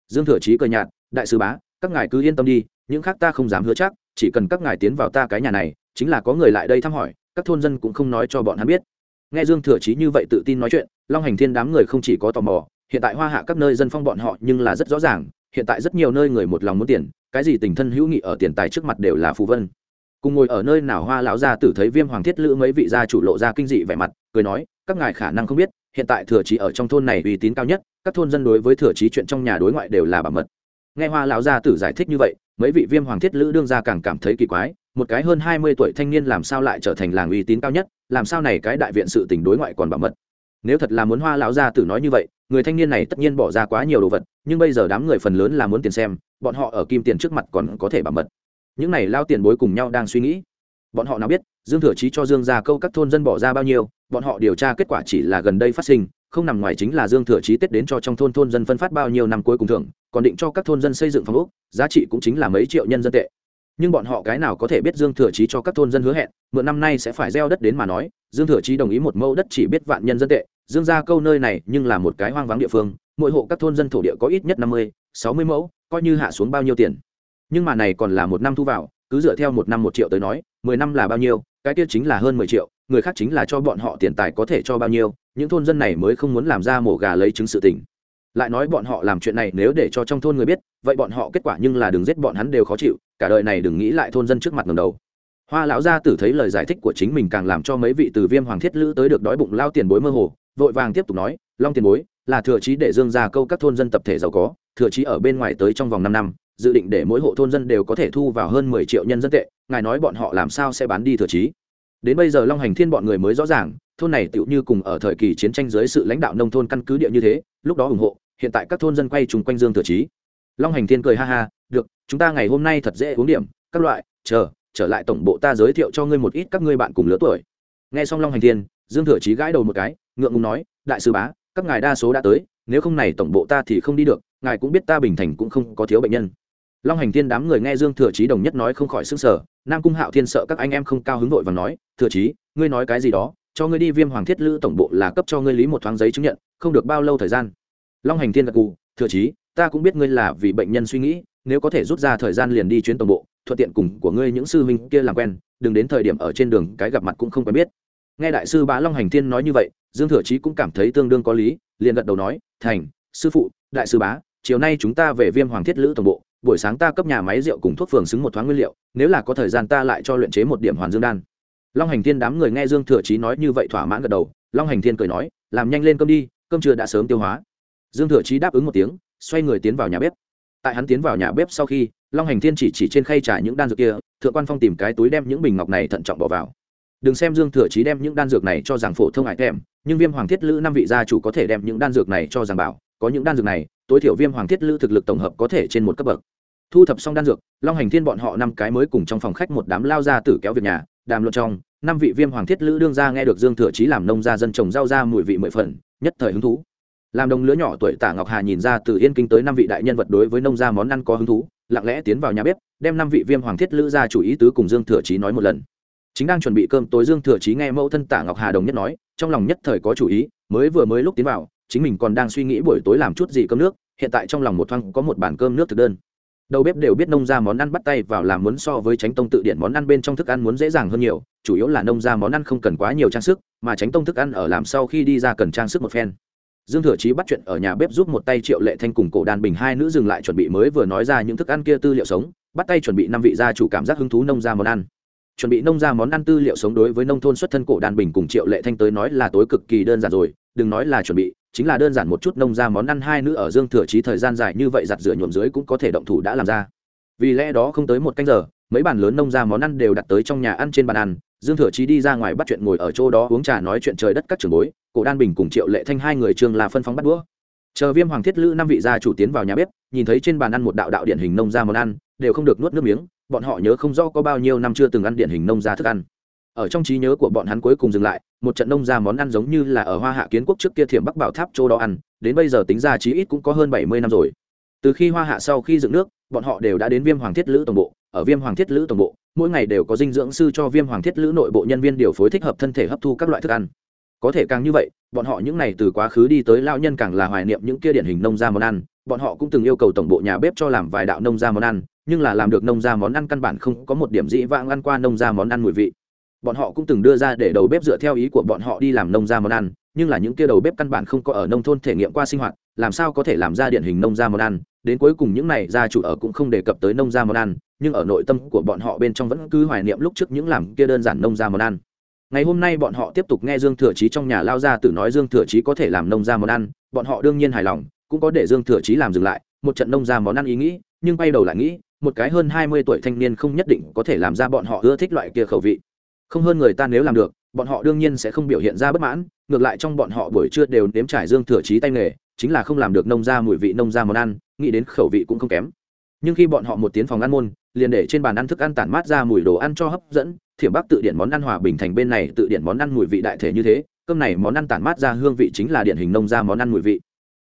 Dương thừa chí cười nhạt, đại sứ bá, các ngài cứ yên tâm đi, những khác ta không dám hứa chắc, chỉ cần các ngài tiến vào ta cái nhà này, chính là có người lại đây thăm hỏi, các thôn dân cũng không nói cho bọn hắn biết. Nghe dương thừa chí như vậy tự tin nói chuyện, long hành thiên đám người không chỉ có tò mò, hiện tại hoa hạ các nơi dân phong bọn họ nhưng là rất rõ ràng, hiện tại rất nhiều nơi người một lòng muốn tiền, cái gì tình thân hữu nghị ở tiền tài trước mặt đều là phù vân cùng ngồi ở nơi nào hoa lão gia tử thấy viêm hoàng thiết lữ mấy vị gia chủ lộ ra kinh dị vẻ mặt, cười nói, các ngài khả năng không biết, hiện tại thừa trí ở trong thôn này uy tín cao nhất, các thôn dân đối với thừa trí chuyện trong nhà đối ngoại đều là bảo mật. Nghe hoa lão gia tử giải thích như vậy, mấy vị viêm hoàng thiết lữ đương ra càng cảm thấy kỳ quái, một cái hơn hai mươi tuổi thanh niên làm sao lại trở thành làng uy tín cao nhất, làm sao này cái đại viện sự tình đối ngoại còn bảo mật. Nếu thật là muốn hoa lão gia tử nói như vậy, người thanh niên này tất nhiên bỏ ra quá nhiều đồ vật, nhưng bây giờ đám người phần lớn là muốn tiền xem, bọn họ ở kim tiền trước mặt còn có thể bảo mật những này lao tiền bối cùng nhau đang suy nghĩ. Bọn họ nào biết, dương thừa chí cho dương ra câu các thôn dân bỏ ra bao nhiêu, bọn họ điều tra kết quả chỉ là gần đây phát sinh, không nằm ngoài chính là dương thừa chí tết đến cho trong thôn thôn dân phân phát bao nhiêu năm cuối cùng thưởng, còn định cho các thôn dân xây dựng phòng ốc, giá trị cũng chính là mấy triệu nhân dân tệ. Nhưng bọn họ cái nào có thể biết dương thừa chí cho các thôn dân hứa hẹn, mượn năm nay sẽ phải gieo đất đến mà nói, dương thừa chí đồng ý một mẫu đất chỉ biết vạn nhân dân tệ, dương ra câu nơi này nhưng là một cái hoang vắng địa phương, mỗi hộ các thôn dân thổ địa có ít nhất năm mươi, sáu mươi mẫu, coi như hạ xuống bao nhiêu tiền nhưng mà này còn là một năm thu vào, cứ dựa theo một năm một triệu tới nói, mười năm là bao nhiêu, cái kia chính là hơn mười triệu, người khác chính là cho bọn họ tiền tài có thể cho bao nhiêu, những thôn dân này mới không muốn làm ra mổ gà lấy chứng sự tình. Lại nói bọn họ làm chuyện này nếu để cho trong thôn người biết, vậy bọn họ kết quả nhưng là đừng giết bọn hắn đều khó chịu, cả đời này đừng nghĩ lại thôn dân trước mặt ngầm đầu. Hoa lão gia tử thấy lời giải thích của chính mình càng làm cho mấy vị từ viêm hoàng thiết lữ tới được đói bụng lao tiền bối mơ hồ, vội vàng tiếp tục nói, long tiền bối, là thừa trí để dương ra câu các thôn dân tập thể giàu có, thừa trí ở bên ngoài tới trong vòng năm năm dự định để mỗi hộ thôn dân đều có thể thu vào hơn mười triệu nhân dân tệ, ngài nói bọn họ làm sao sẽ bán đi thừa trí? Đến bây giờ long hành thiên bọn người mới rõ ràng, thôn này tựu như cùng ở thời kỳ chiến tranh dưới sự lãnh đạo nông thôn căn cứ địa như thế, lúc đó ủng hộ, hiện tại các thôn dân quay trùng quanh dương thừa trí long hành thiên cười ha ha, được, chúng ta ngày hôm nay thật dễ uống điểm, các loại, chờ, trở lại tổng bộ ta giới thiệu cho ngươi một ít các ngươi bạn cùng lứa tuổi. Nghe xong long hành thiên, dương thừa trí gãi đầu một cái, ngượng ngùng nói, đại sư bá, các ngài đa số đã tới, nếu không này tổng bộ ta thì không đi được, ngài cũng biết ta bình thành cũng không có thiếu bệnh nhân long hành thiên đám người nghe dương thừa Chí đồng nhất nói không khỏi s ư n g sở nam cung hạo thiên sợ các anh em không cao hứng đội và nói thừa Chí, ngươi nói cái gì đó cho ngươi đi viêm hoàng thiết lữ tổng bộ là cấp cho ngươi lý một thoáng giấy chứng nhận không được bao lâu thời gian. Long hành thiên gật cù thừa Chí, ta cũng biết ngươi là vì bệnh nhân suy nghĩ nếu có thể rút ra thời gian liền đi chuyến tổng bộ thuận tiện cùng của ngươi những sư huynh kia làm quen đừng đến thời điểm ở trên đường cái gặp mặt cũng không quen biết. Nghe đại sư bá long hành thiên nói như vậy dương thừa Chí cũng cảm thấy tương đương có lý liền gật đầu nói thành sư phụ đại sư bá chiều nay chúng ta về viêm hoàng thiết lữ tổng bộ buổi sáng ta cấp nhà máy rượu cùng thuốc phường xứng một thoáng nguyên liệu, nếu là có thời gian ta lại cho luyện chế một điểm hoàn dương đan. Long hành thiên đám người nghe dương thừa chí nói như vậy thỏa mãn gật đầu, long hành thiên cười nói, làm nhanh lên cơm đi, cơm trưa đã sớm tiêu hóa. Dương thừa chí đáp ứng một tiếng, xoay người tiến vào nhà bếp. Tại hắn tiến vào nhà bếp sau khi, long hành thiên chỉ chỉ trên khay trà những đan dược kia, thượng quan phong tìm cái túi đem những bình ngọc này thận trọng bỏ vào. Đừng xem dương thừa chí đem những đan dược này cho rằng phổ thông ải thèm nhưng viêm hoàng thiết lữ năm vị gia chủ có thể đem những đan dược này cho rằng bảo có những đan dược này, tối thiểu viêm hoàng thiết lữ thực lực tổng hợp có thể trên một cấp bậc. Thu thập xong đan dược, long hành thiên bọn họ năm cái mới cùng trong phòng khách một đám lao ra tử kéo việc nhà, đàm luận trong, năm vị viêm hoàng thiết lữ đương ra nghe được dương thừa chí làm nông gia dân trồng rau ra mùi vị mười phần, nhất thời hứng thú. Làm đồng lứa nhỏ tuổi tả ngọc hà nhìn ra từ yên kinh tới năm vị đại nhân vật đối với nông gia món ăn có hứng thú, lặng lẽ tiến vào nhà bếp, đem năm vị viêm hoàng thiết lữ ra chủ ý tứ cùng dương thừa chí nói một lần. Chính đang chuẩn bị cơm tối, dương thừa chí nghe mẫu thân tả ngọc hà đồng nhất nói, trong lòng nhất thời có chủ ý, mới vừa mới lúc tiến vào chính mình còn đang suy nghĩ buổi tối làm chút gì cơm nước, hiện tại trong lòng một thoáng có một bàn cơm nước thực đơn. Đầu bếp đều biết nông ra món ăn bắt tay vào làm muốn so với tránh tông tự điển món ăn bên trong thức ăn muốn dễ dàng hơn nhiều, chủ yếu là nông ra món ăn không cần quá nhiều trang sức, mà tránh tông thức ăn ở làm sau khi đi ra cần trang sức một phen. Dương thừa chí bắt chuyện ở nhà bếp giúp một tay triệu lệ thanh cùng cổ đàn bình hai nữ dừng lại chuẩn bị mới vừa nói ra những thức ăn kia tư liệu sống, bắt tay chuẩn bị năm vị gia chủ cảm giác hứng thú nông ra món ăn. Chuẩn bị nông ra món ăn tư liệu sống đối với nông thôn xuất thân cổ đàn bình cùng triệu lệ thanh tới nói là tối cực kỳ đơn giản rồi, đừng nói là chuẩn bị chính là đơn giản một chút nông ra món ăn hai nữ ở dương thừa chí thời gian dài như vậy giặt rửa nhuộm dưới cũng có thể động thủ đã làm ra. Vì lẽ đó không tới một canh giờ, mấy bàn lớn nông ra món ăn đều đặt tới trong nhà ăn trên bàn ăn, dương thừa chí đi ra ngoài bắt chuyện ngồi ở chỗ đó uống trà nói chuyện trời đất các trường bối, cổ đan bình cùng triệu lệ thanh hai người trường là phân phóng bắt đũa. Chờ viêm hoàng thiết lữ năm vị gia chủ tiến vào nhà bếp, nhìn thấy trên bàn ăn một đạo đạo điển hình nông ra món ăn, đều không được nuốt nước miếng, bọn họ nhớ không rõ có bao nhiêu năm chưa từng ăn điển hình nông ra thức ăn ở trong trí nhớ của bọn hắn cuối cùng dừng lại, một trận nông ra món ăn giống như là ở hoa hạ kiến quốc trước kia thiểm bắc bảo tháp châu đó ăn, đến bây giờ tính ra chí ít cũng có hơn bảy mươi năm rồi. Từ khi hoa hạ sau khi dựng nước, bọn họ đều đã đến viêm hoàng thiết lữ tổng bộ. Ở viêm hoàng thiết lữ tổng bộ, mỗi ngày đều có dinh dưỡng sư cho viêm hoàng thiết lữ nội bộ nhân viên điều phối thích hợp thân thể hấp thu các loại thức ăn. Có thể càng như vậy, bọn họ những ngày từ quá khứ đi tới lao nhân càng là hoài niệm những kia điển hình nông ra món ăn. Bọn họ cũng từng yêu cầu tổng bộ nhà bếp cho làm vài đạo nông ra món ăn, nhưng là làm được nông ra món ăn căn bản không có một điểm dĩ vãng ăn qua nông ra món ăn mùi vị bọn họ cũng từng đưa ra để đầu bếp dựa theo ý của bọn họ đi làm nông ra món ăn, nhưng là những kia đầu bếp căn bản không có ở nông thôn thể nghiệm qua sinh hoạt, làm sao có thể làm ra điển hình nông ra món ăn? Đến cuối cùng những này gia chủ ở cũng không đề cập tới nông ra món ăn, nhưng ở nội tâm của bọn họ bên trong vẫn cứ hoài niệm lúc trước những làm kia đơn giản nông ra món ăn. Ngày hôm nay bọn họ tiếp tục nghe dương thừa chí trong nhà lao ra tự nói dương thừa chí có thể làm nông ra món ăn, bọn họ đương nhiên hài lòng, cũng có để dương thừa chí làm dừng lại, một trận nông ra món ăn ý nghĩ, nhưng bay đầu lại nghĩ, một cái hơn hai mươi tuổi thanh niên không nhất định có thể làm ra bọn họ ưa thích loại kia khẩu vị không hơn người ta nếu làm được, bọn họ đương nhiên sẽ không biểu hiện ra bất mãn, ngược lại trong bọn họ buổi trưa đều nếm trải dương thừa trí tay nghề, chính là không làm được nông ra mùi vị, nông ra món ăn, nghĩ đến khẩu vị cũng không kém. Nhưng khi bọn họ một tiến phòng ăn môn, liền để trên bàn ăn thức ăn tản mát ra mùi đồ ăn cho hấp dẫn, thiểm bắc tự điển món ăn hòa bình thành bên này tự điển món ăn mùi vị đại thể như thế, cơm này món ăn tản mát ra hương vị chính là điển hình nông ra món ăn mùi vị.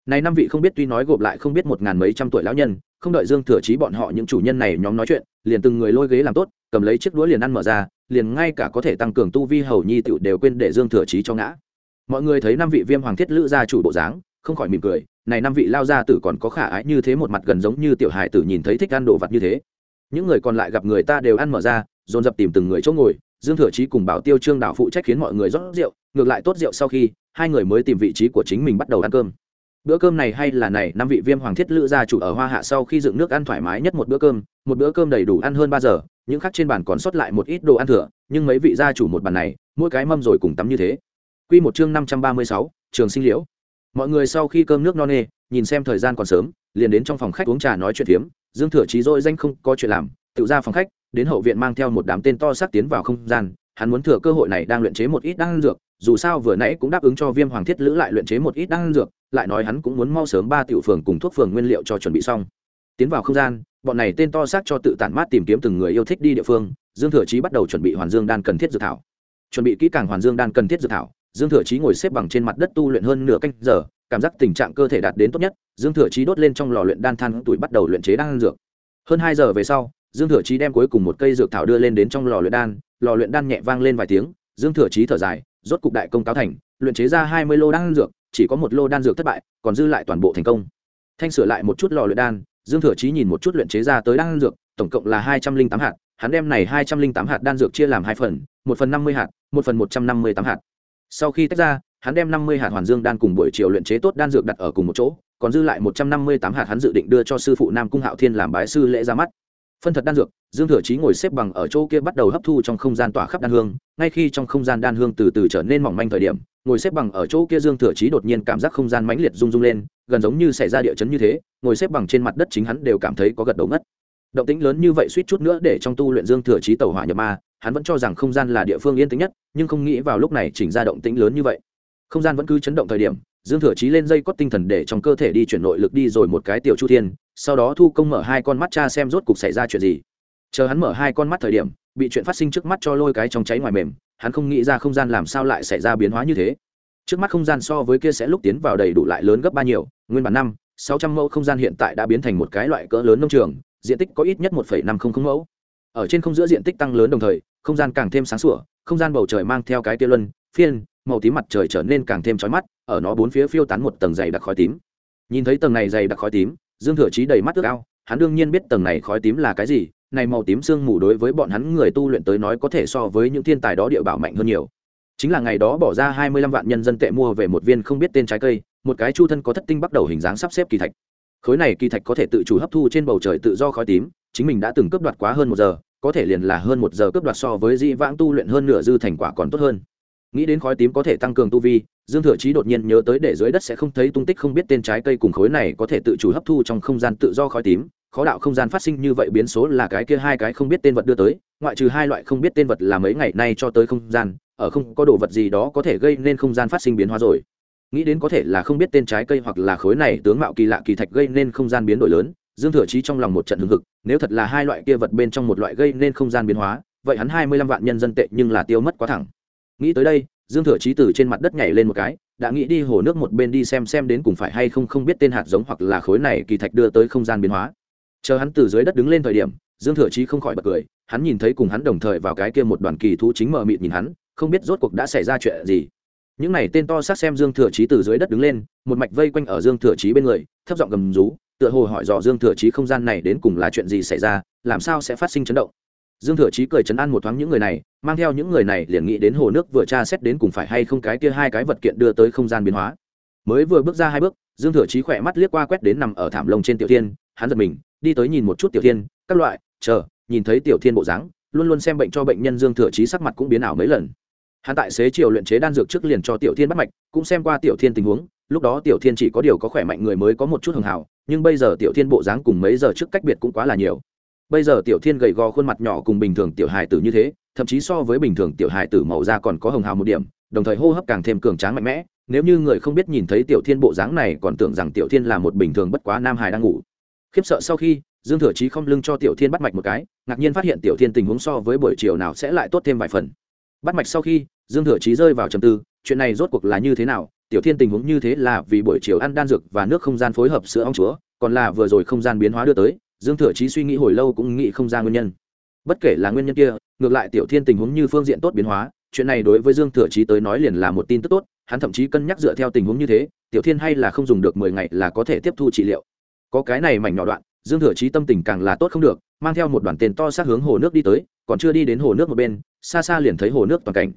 Này năm vị không biết tuy nói gộp lại không biết một ngàn mấy trăm tuổi lão nhân không đợi dương thừa chí bọn họ những chủ nhân này nhóm nói chuyện, liền từng người lôi ghế làm tốt, cầm lấy chiếc đũa liền ăn mở ra, liền ngay cả có thể tăng cường tu vi hầu nhi tựu đều quên để dương thừa chí cho ngã. Mọi người thấy năm vị viêm hoàng thiết lữ gia chủ bộ dáng, không khỏi mỉm cười, này năm vị lao gia tử còn có khả ái như thế một mặt gần giống như tiểu hài tử nhìn thấy thích ăn đồ vật như thế. Những người còn lại gặp người ta đều ăn mở ra, dồn dập tìm từng người chỗ ngồi, dương thừa chí cùng bảo tiêu trương đạo phụ trách khiến mọi người rót rượu, ngược lại tốt rượu sau khi, hai người mới tìm vị trí của chính mình bắt đầu ăn cơm bữa cơm này hay là này năm vị viêm hoàng thiết lữ gia chủ ở hoa hạ sau khi dựng nước ăn thoải mái nhất một bữa cơm một bữa cơm đầy đủ ăn hơn ba giờ những khác trên bàn còn sót lại một ít đồ ăn thừa nhưng mấy vị gia chủ một bàn này mỗi cái mâm rồi cùng tắm như thế. Quy một chương năm trăm ba mươi sáu, trường sinh liễu. Mọi người sau khi cơm nước no nê nhìn xem thời gian còn sớm liền đến trong phòng khách uống trà nói chuyện phiếm. Dương thừa trí dội danh không có chuyện làm tự ra phòng khách đến hậu viện mang theo một đám tên to xác tiến vào không gian. Hắn muốn thừa cơ hội này đang luyện chế một ít đan dược dù sao vừa nãy cũng đáp ứng cho viêm hoàng thiết lữ lại luyện chế một ít đan dược lại nói hắn cũng muốn mau sớm ba tiểu phường cùng thuốc phường nguyên liệu cho chuẩn bị xong. Tiến vào không gian, bọn này tên to xác cho tự tản mát tìm kiếm từng người yêu thích đi địa phương, dương thừa chí bắt đầu chuẩn bị hoàn dương đan cần thiết dược thảo. Chuẩn bị kỹ càng hoàn dương đan cần thiết dược thảo, dương thừa chí ngồi xếp bằng trên mặt đất tu luyện hơn nửa canh giờ, cảm giác tình trạng cơ thể đạt đến tốt nhất, dương thừa chí đốt lên trong lò luyện đan than tuổi bắt đầu luyện chế đan dược. Hơn hai giờ về sau, dương thừa chí đem cuối cùng một cây dược thảo đưa lên đến trong lò luyện đan, lò luyện đan nhẹ vang lên vài tiếng, dương thừa chí thở dài, rốt cục đại công cáo thành, luyện chế ra hai mươi lô đan dược chỉ có một lô đan dược thất bại, còn dư lại toàn bộ thành công. Thanh sửa lại một chút lò luyện đan, dương thừa chí nhìn một chút luyện chế ra tới đan dược, tổng cộng là hai trăm linh tám hạt, hắn đem này hai trăm linh tám hạt đan dược chia làm hai phần, một phần năm mươi hạt, một phần một trăm năm mươi tám hạt. Sau khi tách ra, hắn đem năm mươi hạt hoàn dương đan cùng buổi chiều luyện chế tốt đan dược đặt ở cùng một chỗ, còn dư lại một trăm năm mươi tám hạt hắn dự định đưa cho sư phụ nam cung hạo thiên làm bái sư lễ ra mắt. Phân thật đan dược, dương thừa chí ngồi xếp bằng ở chỗ kia bắt đầu hấp thu trong không gian tỏa khắp đan hương, ngay khi trong không gian đan hương từ từ trở nên mỏng manh thời điểm ngồi xếp bằng ở chỗ kia dương thừa chí đột nhiên cảm giác không gian mãnh liệt rung rung lên, gần giống như xảy ra địa chấn như thế, ngồi xếp bằng trên mặt đất chính hắn đều cảm thấy có gật đầu ngất. Động tĩnh lớn như vậy suýt chút nữa để trong tu luyện dương thừa chí tẩu hỏa nhập ma, hắn vẫn cho rằng không gian là địa phương yên tĩnh nhất, nhưng không nghĩ vào lúc này chỉnh ra động tĩnh lớn như vậy. Không gian vẫn cứ chấn động thời điểm, dương thừa chí lên dây cót tinh thần để trong cơ thể đi chuyển nội lực đi rồi một cái tiểu chu thiên, sau đó thu công mở hai con mắt cha xem rốt cục xảy ra chuyện gì. Chờ hắn mở hai con mắt thời điểm bị chuyện phát sinh trước mắt cho lôi cái trong cháy ngoài mềm, hắn không nghĩ ra không gian làm sao lại xảy ra biến hóa như thế. Trước mắt không gian so với kia sẽ lúc tiến vào đầy đủ lại lớn gấp ba nhiều nguyên bản năm, sáu trăm mẫu không gian hiện tại đã biến thành một cái loại cỡ lớn nông trường, diện tích có ít nhất một năm trăm linh mẫu. Ở trên không giữa diện tích tăng lớn đồng thời, không gian càng thêm sáng sủa, không gian bầu trời mang theo cái tia luân, phiên, màu tím mặt trời trở nên càng thêm chói mắt, ở nó bốn phía phiêu tán một tầng dày đặc khói tím. Nhìn thấy tầng này dày đặc khói tím, dương thừa trí đầy mắt ước ao hắn đương nhiên biết tầng này khói tím là cái gì, này màu tím sương mù đối với bọn hắn người tu luyện tới nói có thể so với những thiên tài đó địa bảo mạnh hơn nhiều. Chính là ngày đó bỏ ra hai mươi lăm vạn nhân dân tệ mua về một viên không biết tên trái cây, một cái chu thân có thất tinh bắt đầu hình dáng sắp xếp kỳ thạch. Khối này kỳ thạch có thể tự chủ hấp thu trên bầu trời tự do khói tím, chính mình đã từng cướp đoạt quá hơn một giờ, có thể liền là hơn một giờ cướp đoạt so với di vãng tu luyện hơn nửa dư thành quả còn tốt hơn. Nghĩ đến khói tím có thể tăng cường tu vi, dương thừa chí đột nhiên nhớ tới để dưới đất sẽ không thấy tung tích không biết tên trái cây cùng khối này có thể tự chủ hấp thu trong không gian tự do khói tím khó đạo không gian phát sinh như vậy biến số là cái kia hai cái không biết tên vật đưa tới, ngoại trừ hai loại không biết tên vật là mấy ngày nay cho tới không gian, ở không có đồ vật gì đó có thể gây nên không gian phát sinh biến hóa rồi. Nghĩ đến có thể là không biết tên trái cây hoặc là khối này tướng mạo kỳ lạ kỳ thạch gây nên không gian biến đổi lớn, dương thừa chí trong lòng một trận hưng hực, nếu thật là hai loại kia vật bên trong một loại gây nên không gian biến hóa, vậy hắn hai mươi lăm vạn nhân dân tệ nhưng là tiêu mất quá thẳng. Nghĩ tới đây, dương thừa chí từ trên mặt đất nhảy lên một cái, đã nghĩ đi hồ nước một bên đi xem xem đến cùng phải hay không không biết tên hạt giống hoặc là khối này kỳ thạch đưa tới không gian biến hóa chờ hắn từ dưới đất đứng lên thời điểm, dương thừa chí không khỏi bật cười, hắn nhìn thấy cùng hắn đồng thời vào cái kia một đoàn kỳ thú chính mờ mịt nhìn hắn, không biết rốt cuộc đã xảy ra chuyện gì. Những này tên to xác xem dương thừa chí từ dưới đất đứng lên, một mạch vây quanh ở dương thừa chí bên người, thấp giọng gầm rú, tựa hồ hỏi dò dương thừa chí không gian này đến cùng là chuyện gì xảy ra, làm sao sẽ phát sinh chấn động. Dương thừa chí cười chấn an một thoáng những người này, mang theo những người này liền nghĩ đến hồ nước vừa tra xét đến cùng phải hay không cái kia hai cái vật kiện đưa tới không gian biến hóa. Mới vừa bước ra hai bước, dương thừa chí khỏe mắt liếc qua quét đến nằm ở thảm lông trên tiểu thiên, hắn giật mình đi tới nhìn một chút tiểu thiên, các loại, chờ, nhìn thấy tiểu thiên bộ dáng, luôn luôn xem bệnh cho bệnh nhân dương thừa trí sắc mặt cũng biến ảo mấy lần. Hắn tại xế chiều luyện chế đan dược trước liền cho tiểu thiên bắt mạch, cũng xem qua tiểu thiên tình huống, lúc đó tiểu thiên chỉ có điều có khỏe mạnh người mới có một chút hưởng hảo nhưng bây giờ tiểu thiên bộ dáng cùng mấy giờ trước cách biệt cũng quá là nhiều. Bây giờ tiểu thiên gầy gò khuôn mặt nhỏ cùng bình thường tiểu hài tử như thế, thậm chí so với bình thường tiểu hài tử màu da còn có hồng hào một điểm, đồng thời hô hấp càng thêm cường tráng mạnh mẽ, nếu như người không biết nhìn thấy tiểu thiên bộ dáng này còn tưởng rằng tiểu thiên là một bình thường bất quá nam hài đang ngủ khiếp sợ sau khi, dương thừa chí không lưng cho tiểu thiên bắt mạch một cái, ngạc nhiên phát hiện tiểu thiên tình huống so với buổi chiều nào sẽ lại tốt thêm vài phần. Bắt mạch sau khi, dương thừa chí rơi vào trầm tư, chuyện này rốt cuộc là như thế nào, tiểu thiên tình huống như thế là vì buổi chiều ăn đan dược và nước không gian phối hợp sữa ong chúa, còn là vừa rồi không gian biến hóa đưa tới, dương thừa chí suy nghĩ hồi lâu cũng nghĩ không ra nguyên nhân. Bất kể là nguyên nhân kia, ngược lại tiểu thiên tình huống như phương diện tốt biến hóa, chuyện này đối với dương thừa chí tới nói liền là một tin tức tốt, hắn thậm chí cân nhắc dựa theo tình huống như thế, tiểu thiên hay là không dùng được mười ngày là có thể tiếp thu trị liệu có cái này mảnh nhỏ đoạn, dương thừa chí tâm tình càng là tốt không được, mang theo một đoàn tiền to sát hướng hồ nước đi tới, còn chưa đi đến hồ nước một bên, xa xa liền thấy hồ nước toàn cảnh.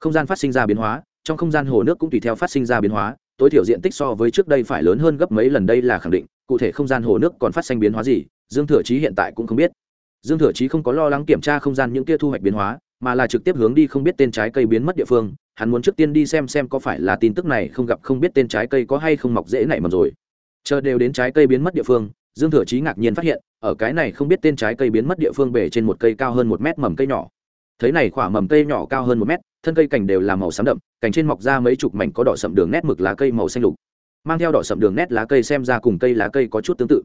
Không gian phát sinh ra biến hóa, trong không gian hồ nước cũng tùy theo phát sinh ra biến hóa, tối thiểu diện tích so với trước đây phải lớn hơn gấp mấy lần đây là khẳng định, cụ thể không gian hồ nước còn phát sinh biến hóa gì, dương thừa chí hiện tại cũng không biết. Dương thừa chí không có lo lắng kiểm tra không gian những kia thu hoạch biến hóa, mà là trực tiếp hướng đi không biết tên trái cây biến mất địa phương, hắn muốn trước tiên đi xem xem có phải là tin tức này không gặp không biết tên trái cây có hay không mọc dễ nảy mầm rồi chờ đều đến trái cây biến mất địa phương, dương thừa chí ngạc nhiên phát hiện, ở cái này không biết tên trái cây biến mất địa phương bể trên một cây cao hơn một mét mầm cây nhỏ. Thấy này khỏa mầm cây nhỏ cao hơn một mét, thân cây cành đều là màu xám đậm, cành trên mọc ra mấy chục mảnh có đỏ sậm đường nét mực lá cây màu xanh lục. Mang theo đỏ sậm đường nét lá cây xem ra cùng cây lá cây có chút tương tự.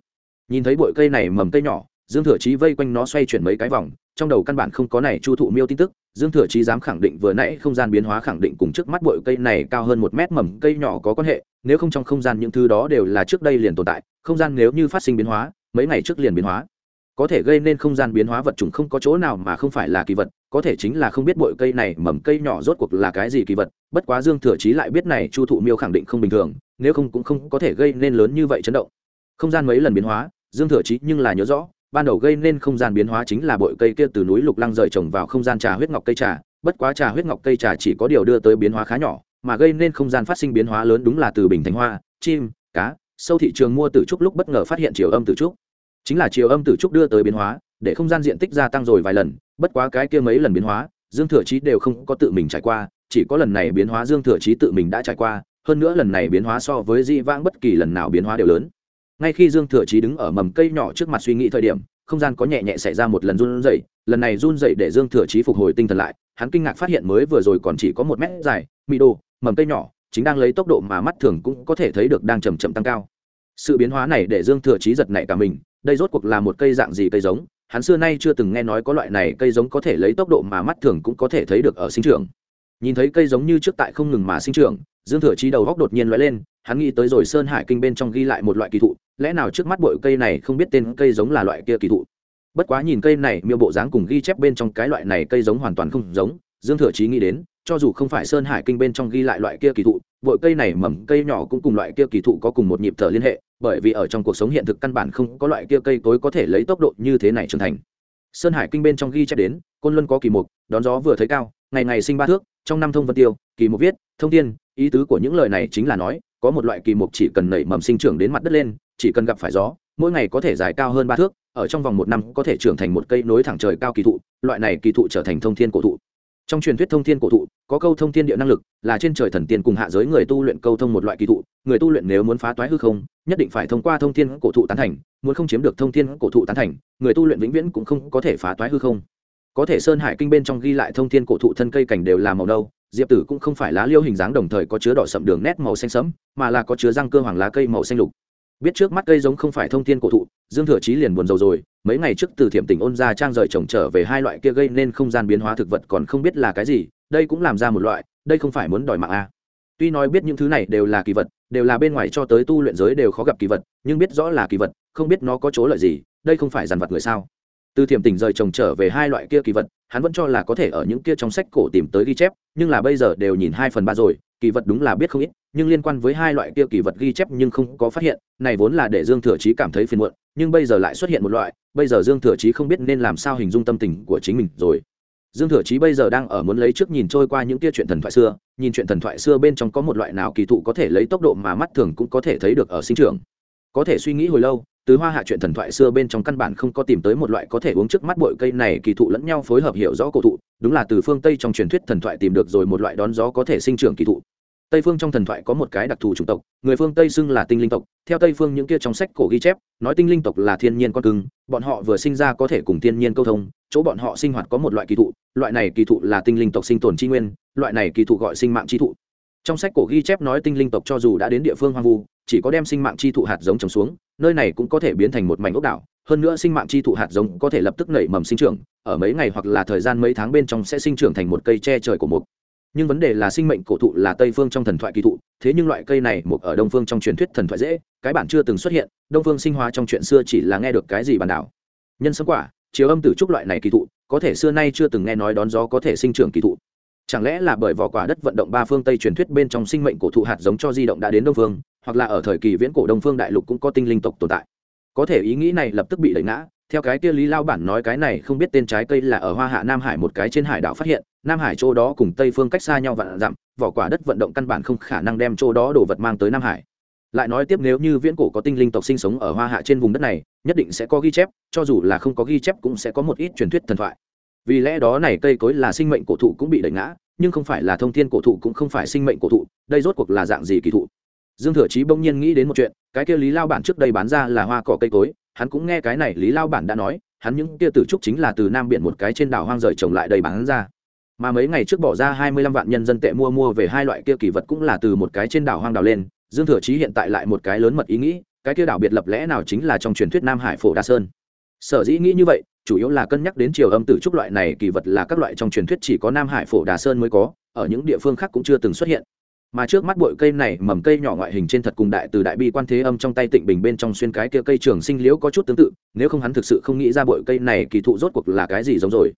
Nhìn thấy bụi cây này mầm cây nhỏ dương thừa chí vây quanh nó xoay chuyển mấy cái vòng, trong đầu căn bản không có này chu thụ miêu tin tức, dương thừa chí dám khẳng định vừa nãy không gian biến hóa khẳng định cùng trước mắt bụi cây này cao hơn một mét mầm cây nhỏ có quan hệ, nếu không trong không gian những thứ đó đều là trước đây liền tồn tại, không gian nếu như phát sinh biến hóa, mấy ngày trước liền biến hóa. Có thể gây nên không gian biến hóa vật chủng không có chỗ nào mà không phải là kỳ vật, có thể chính là không biết bụi cây này mầm cây nhỏ rốt cuộc là cái gì kỳ vật, bất quá dương thừa chí lại biết này chu thụ miêu khẳng định không bình thường, nếu không cũng không có thể gây nên lớn như vậy chấn động. Không gian mấy lần biến hóa, dương thừa chí nhưng là nhớ rõ ban đầu gây nên không gian biến hóa chính là bụi cây kia từ núi lục lăng rời trồng vào không gian trà huyết ngọc cây trà. Bất quá trà huyết ngọc cây trà chỉ có điều đưa tới biến hóa khá nhỏ, mà gây nên không gian phát sinh biến hóa lớn đúng là từ bình thành hoa, chim, cá, sâu thị trường mua từ trúc lúc bất ngờ phát hiện chiều âm từ trúc. Chính là chiều âm từ trúc đưa tới biến hóa, để không gian diện tích gia tăng rồi vài lần, bất quá cái kia mấy lần biến hóa, dương thừa chí đều không có tự mình trải qua, chỉ có lần này biến hóa dương thừa chí tự mình đã trải qua, hơn nữa lần này biến hóa so với di vãng bất kỳ lần nào biến hóa đều lớn ngay khi dương thừa chí đứng ở mầm cây nhỏ trước mặt suy nghĩ thời điểm, không gian có nhẹ nhẹ xảy ra một lần run rẩy, lần này run rẩy để dương thừa chí phục hồi tinh thần lại, hắn kinh ngạc phát hiện mới vừa rồi còn chỉ có một mét dài mị đồ, mầm cây nhỏ, chính đang lấy tốc độ mà mắt thường cũng có thể thấy được đang chầm chậm tăng cao. Sự biến hóa này để dương thừa chí giật nảy cả mình, đây rốt cuộc là một cây dạng gì cây giống? Hắn xưa nay chưa từng nghe nói có loại này cây giống có thể lấy tốc độ mà mắt thường cũng có thể thấy được ở sinh trường nhìn thấy cây giống như trước tại không ngừng mà sinh trưởng, dương thừa chí đầu góc đột nhiên lóe lên, hắn nghĩ tới rồi sơn hải kinh bên trong ghi lại một loại kỳ thụ, lẽ nào trước mắt bội cây này không biết tên cây giống là loại kia kỳ thụ? Bất quá nhìn cây này, miêu bộ dáng cùng ghi chép bên trong cái loại này cây giống hoàn toàn không giống, dương thừa chí nghĩ đến, cho dù không phải sơn hải kinh bên trong ghi lại loại kia kỳ thụ bội cây này mầm cây nhỏ cũng cùng loại kia kỳ thụ có cùng một nhịp thở liên hệ, bởi vì ở trong cuộc sống hiện thực căn bản không có loại kia cây cối có thể lấy tốc độ như thế này trưởng thành. Sơn hải kinh bên trong ghi chép đến, côn luân có kỳ mục, đón gió vừa thấy cao, ngày ngày sinh ba thước trong năm thông vân tiêu, kỳ mục viết, thông tiên ý tứ của những lời này chính là nói, có một loại kỳ mục chỉ cần nảy mầm sinh trưởng đến mặt đất lên, chỉ cần gặp phải gió, mỗi ngày có thể dài cao hơn ba thước, ở trong vòng một năm có thể trưởng thành một cây nối thẳng trời cao kỳ thụ, loại này kỳ thụ trở thành thông thiên cổ thụ. Trong truyền thuyết thông thiên cổ thụ, có câu thông thiên địa năng lực, là trên trời thần tiên cùng hạ giới người tu luyện câu thông một loại kỳ thụ, người tu luyện nếu muốn phá toái hư không, nhất định phải thông qua thông thiên cổ thụ tán thành, muốn không chiếm được thông thiên cổ thụ tán thành, người tu luyện vĩnh viễn cũng không có thể phá toái hư không có thể sơn hải kinh bên trong ghi lại thông thiên cổ thụ thân cây cảnh đều là màu nâu, diệp tử cũng không phải lá liêu hình dáng đồng thời có chứa đỏ sậm đường nét màu xanh sẫm, mà là có chứa răng cơ hoàng lá cây màu xanh lục biết trước mắt cây giống không phải thông thiên cổ thụ, dương thừa chí liền buồn rầu rồi, mấy ngày trước từ thiểm tỉnh ôn ra trang rời trồng trở về hai loại kia gây nên không gian biến hóa thực vật còn không biết là cái gì, đây cũng làm ra một loại, đây không phải muốn đòi mạng a à. tuy nói biết những thứ này đều là kỳ vật, đều là bên ngoài cho tới tu luyện giới đều khó gặp kỳ vật, nhưng biết rõ là kỳ vật, không biết nó có chỗ lợi gì, đây không phải dàn vật người sao từ thiểm tỉnh rời trồng trở về hai loại kia kỳ vật, hắn vẫn cho là có thể ở những kia trong sách cổ tìm tới ghi chép, nhưng là bây giờ đều nhìn hai phần ba rồi, kỳ vật đúng là biết không ít, nhưng liên quan với hai loại kia kỳ vật ghi chép nhưng không có phát hiện, này vốn là để dương thừa chí cảm thấy phiền muộn, nhưng bây giờ lại xuất hiện một loại, bây giờ dương thừa chí không biết nên làm sao hình dung tâm tình của chính mình rồi. Dương thừa chí bây giờ đang ở muốn lấy trước nhìn trôi qua những kia chuyện thần thoại xưa, nhìn chuyện thần thoại xưa bên trong có một loại nào kỳ thụ có thể lấy tốc độ mà mắt thường cũng có thể thấy được ở sinh trường. Có thể suy nghĩ hồi lâu từ hoa hạ chuyện thần thoại xưa bên trong căn bản không có tìm tới một loại có thể uống trước mắt bội cây này kỳ thụ lẫn nhau phối hợp hiểu rõ cổ thụ, đúng là từ phương tây trong truyền thuyết thần thoại tìm được rồi một loại đón gió có thể sinh trưởng kỳ thụ. Tây phương trong thần thoại có một cái đặc thù chủng tộc, người phương tây xưng là tinh linh tộc, theo tây phương những kia trong sách cổ ghi chép, nói tinh linh tộc là thiên nhiên con cưng, bọn họ vừa sinh ra có thể cùng thiên nhiên câu thông, chỗ bọn họ sinh hoạt có một loại kỳ thụ, loại này kỳ thụ là tinh linh tộc sinh tồn tri nguyên, loại này kỳ thụ gọi sinh mạng tri thụ. Trong sách cổ ghi chép nói tinh linh tộc cho dù đã đến địa phương hoang vu, chỉ có đem sinh mạng chi thụ hạt giống trồng xuống nơi này cũng có thể biến thành một mảnh ốc đảo, hơn nữa sinh mạng chi thụ hạt giống có thể lập tức nảy mầm sinh trưởng, ở mấy ngày hoặc là thời gian mấy tháng bên trong sẽ sinh trưởng thành một cây tre trời của mục. Nhưng vấn đề là sinh mệnh cổ thụ là tây phương trong thần thoại kỳ thụ, thế nhưng loại cây này mục ở đông phương trong truyền thuyết thần thoại dễ, cái bản chưa từng xuất hiện, đông phương sinh hóa trong chuyện xưa chỉ là nghe được cái gì bản đảo. Nhân sấm quả chiếu âm tử trúc loại này kỳ thụ, có thể xưa nay chưa từng nghe nói đón gió có thể sinh trưởng kỳ thụ chẳng lẽ là bởi vỏ quả đất vận động ba phương tây truyền thuyết bên trong sinh mệnh cổ thụ hạt giống cho di động đã đến đông phương, hoặc là ở thời kỳ viễn cổ đông phương đại lục cũng có tinh linh tộc tồn tại? Có thể ý nghĩ này lập tức bị đẩy ngã, theo cái kia lý lao bản nói cái này không biết tên trái cây là ở hoa hạ nam hải một cái trên hải đảo phát hiện, nam hải chỗ đó cùng tây phương cách xa nhau vạn dặm, vỏ quả đất vận động căn bản không khả năng đem chỗ đó đồ vật mang tới nam hải. Lại nói tiếp nếu như viễn cổ có tinh linh tộc sinh sống ở hoa hạ trên vùng đất này, nhất định sẽ có ghi chép, cho dù là không có ghi chép cũng sẽ có một ít truyền thuyết thần thoại vì lẽ đó này cây cối là sinh mệnh cổ thụ cũng bị đẩy ngã, nhưng không phải là thông thiên cổ thụ cũng không phải sinh mệnh cổ thụ, đây rốt cuộc là dạng gì kỳ thụ? Dương thừa chí bỗng nhiên nghĩ đến một chuyện, cái kia lý lao bản trước đây bán ra là hoa cỏ cây cối, hắn cũng nghe cái này lý lao bản đã nói, hắn những kia tử trúc chính là từ nam biển một cái trên đảo hoang rời trồng lại đầy bán ra. Mà mấy ngày trước bỏ ra hai mươi lăm vạn nhân dân tệ mua mua về hai loại kia kỳ vật cũng là từ một cái trên đảo hoang đảo lên, dương thừa chí hiện tại lại một cái lớn mật ý nghĩ, cái kia đảo biệt lập lẽ nào chính là trong truyền thuyết nam hải phổ đa sơn? Sở dĩ nghĩ như vậy, chủ yếu là cân nhắc đến chiều âm tử trúc loại này, kỳ vật là các loại trong truyền thuyết chỉ có nam hải phổ đà sơn mới có, ở những địa phương khác cũng chưa từng xuất hiện. Mà trước mắt bụi cây này, mầm cây nhỏ ngoại hình trên thật cùng đại từ đại bi quan thế âm trong tay tịnh bình bên trong xuyên cái kia cây trường sinh liễu có chút tương tự, nếu không hắn thực sự không nghĩ ra bụi cây này kỳ thụ rốt cuộc là cái gì giống rồi.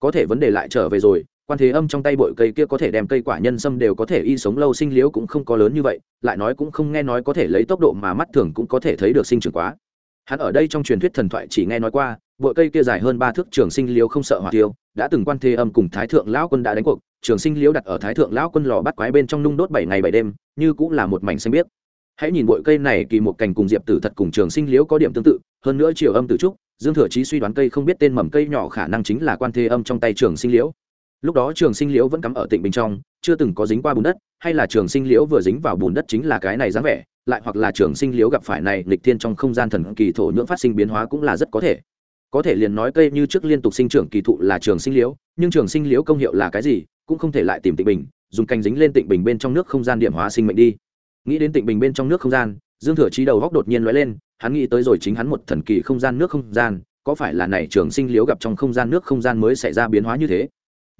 Có thể vấn đề lại trở về rồi, quan thế âm trong tay bội cây kia có thể đem cây quả nhân sâm đều có thể y sống lâu sinh liễu cũng không có lớn như vậy, lại nói cũng không nghe nói có thể lấy tốc độ mà mắt thường cũng có thể thấy được sinh trưởng quá hắn ở đây trong truyền thuyết thần thoại chỉ nghe nói qua bội cây kia dài hơn ba thước trường sinh liễu không sợ hỏa tiêu, đã từng quan thế âm cùng thái thượng lão quân đã đánh cuộc, trường sinh liễu đặt ở thái thượng lão quân lò bắt quái bên trong nung đốt bảy ngày bảy đêm, như cũng là một mảnh xanh biếc. Hãy nhìn bội cây này kỳ một cành cùng diệp tử thật cùng trường sinh liễu có điểm tương tự, hơn nữa chiều âm tử trúc, dương thừa chí suy đoán cây không biết tên mầm cây nhỏ khả năng chính là quan thế âm trong tay trường sinh liễu lúc đó trường sinh liễu vẫn cắm ở tịnh bình trong, chưa từng có dính qua bùn đất, hay là trường sinh liễu vừa dính vào bùn đất chính là cái này dáng vẻ, lại hoặc là trường sinh liễu gặp phải này lịch thiên trong không gian thần kỳ thổ nhưỡng phát sinh biến hóa cũng là rất có thể. Có thể liền nói cây như trước liên tục sinh trưởng kỳ thụ là trường sinh liễu, nhưng trường sinh liễu công hiệu là cái gì, cũng không thể lại tìm tịnh bình, dùng canh dính lên tịnh bình bên trong nước không gian điểm hóa sinh mệnh đi. Nghĩ đến tịnh bình bên trong nước không gian, dương thừa trí đầu góc đột nhiên lóe lên, hắn nghĩ tới rồi chính hắn một thần kỳ không gian nước không gian, có phải là này trường sinh liễu gặp trong không gian nước không gian mới xảy ra biến hóa như thế?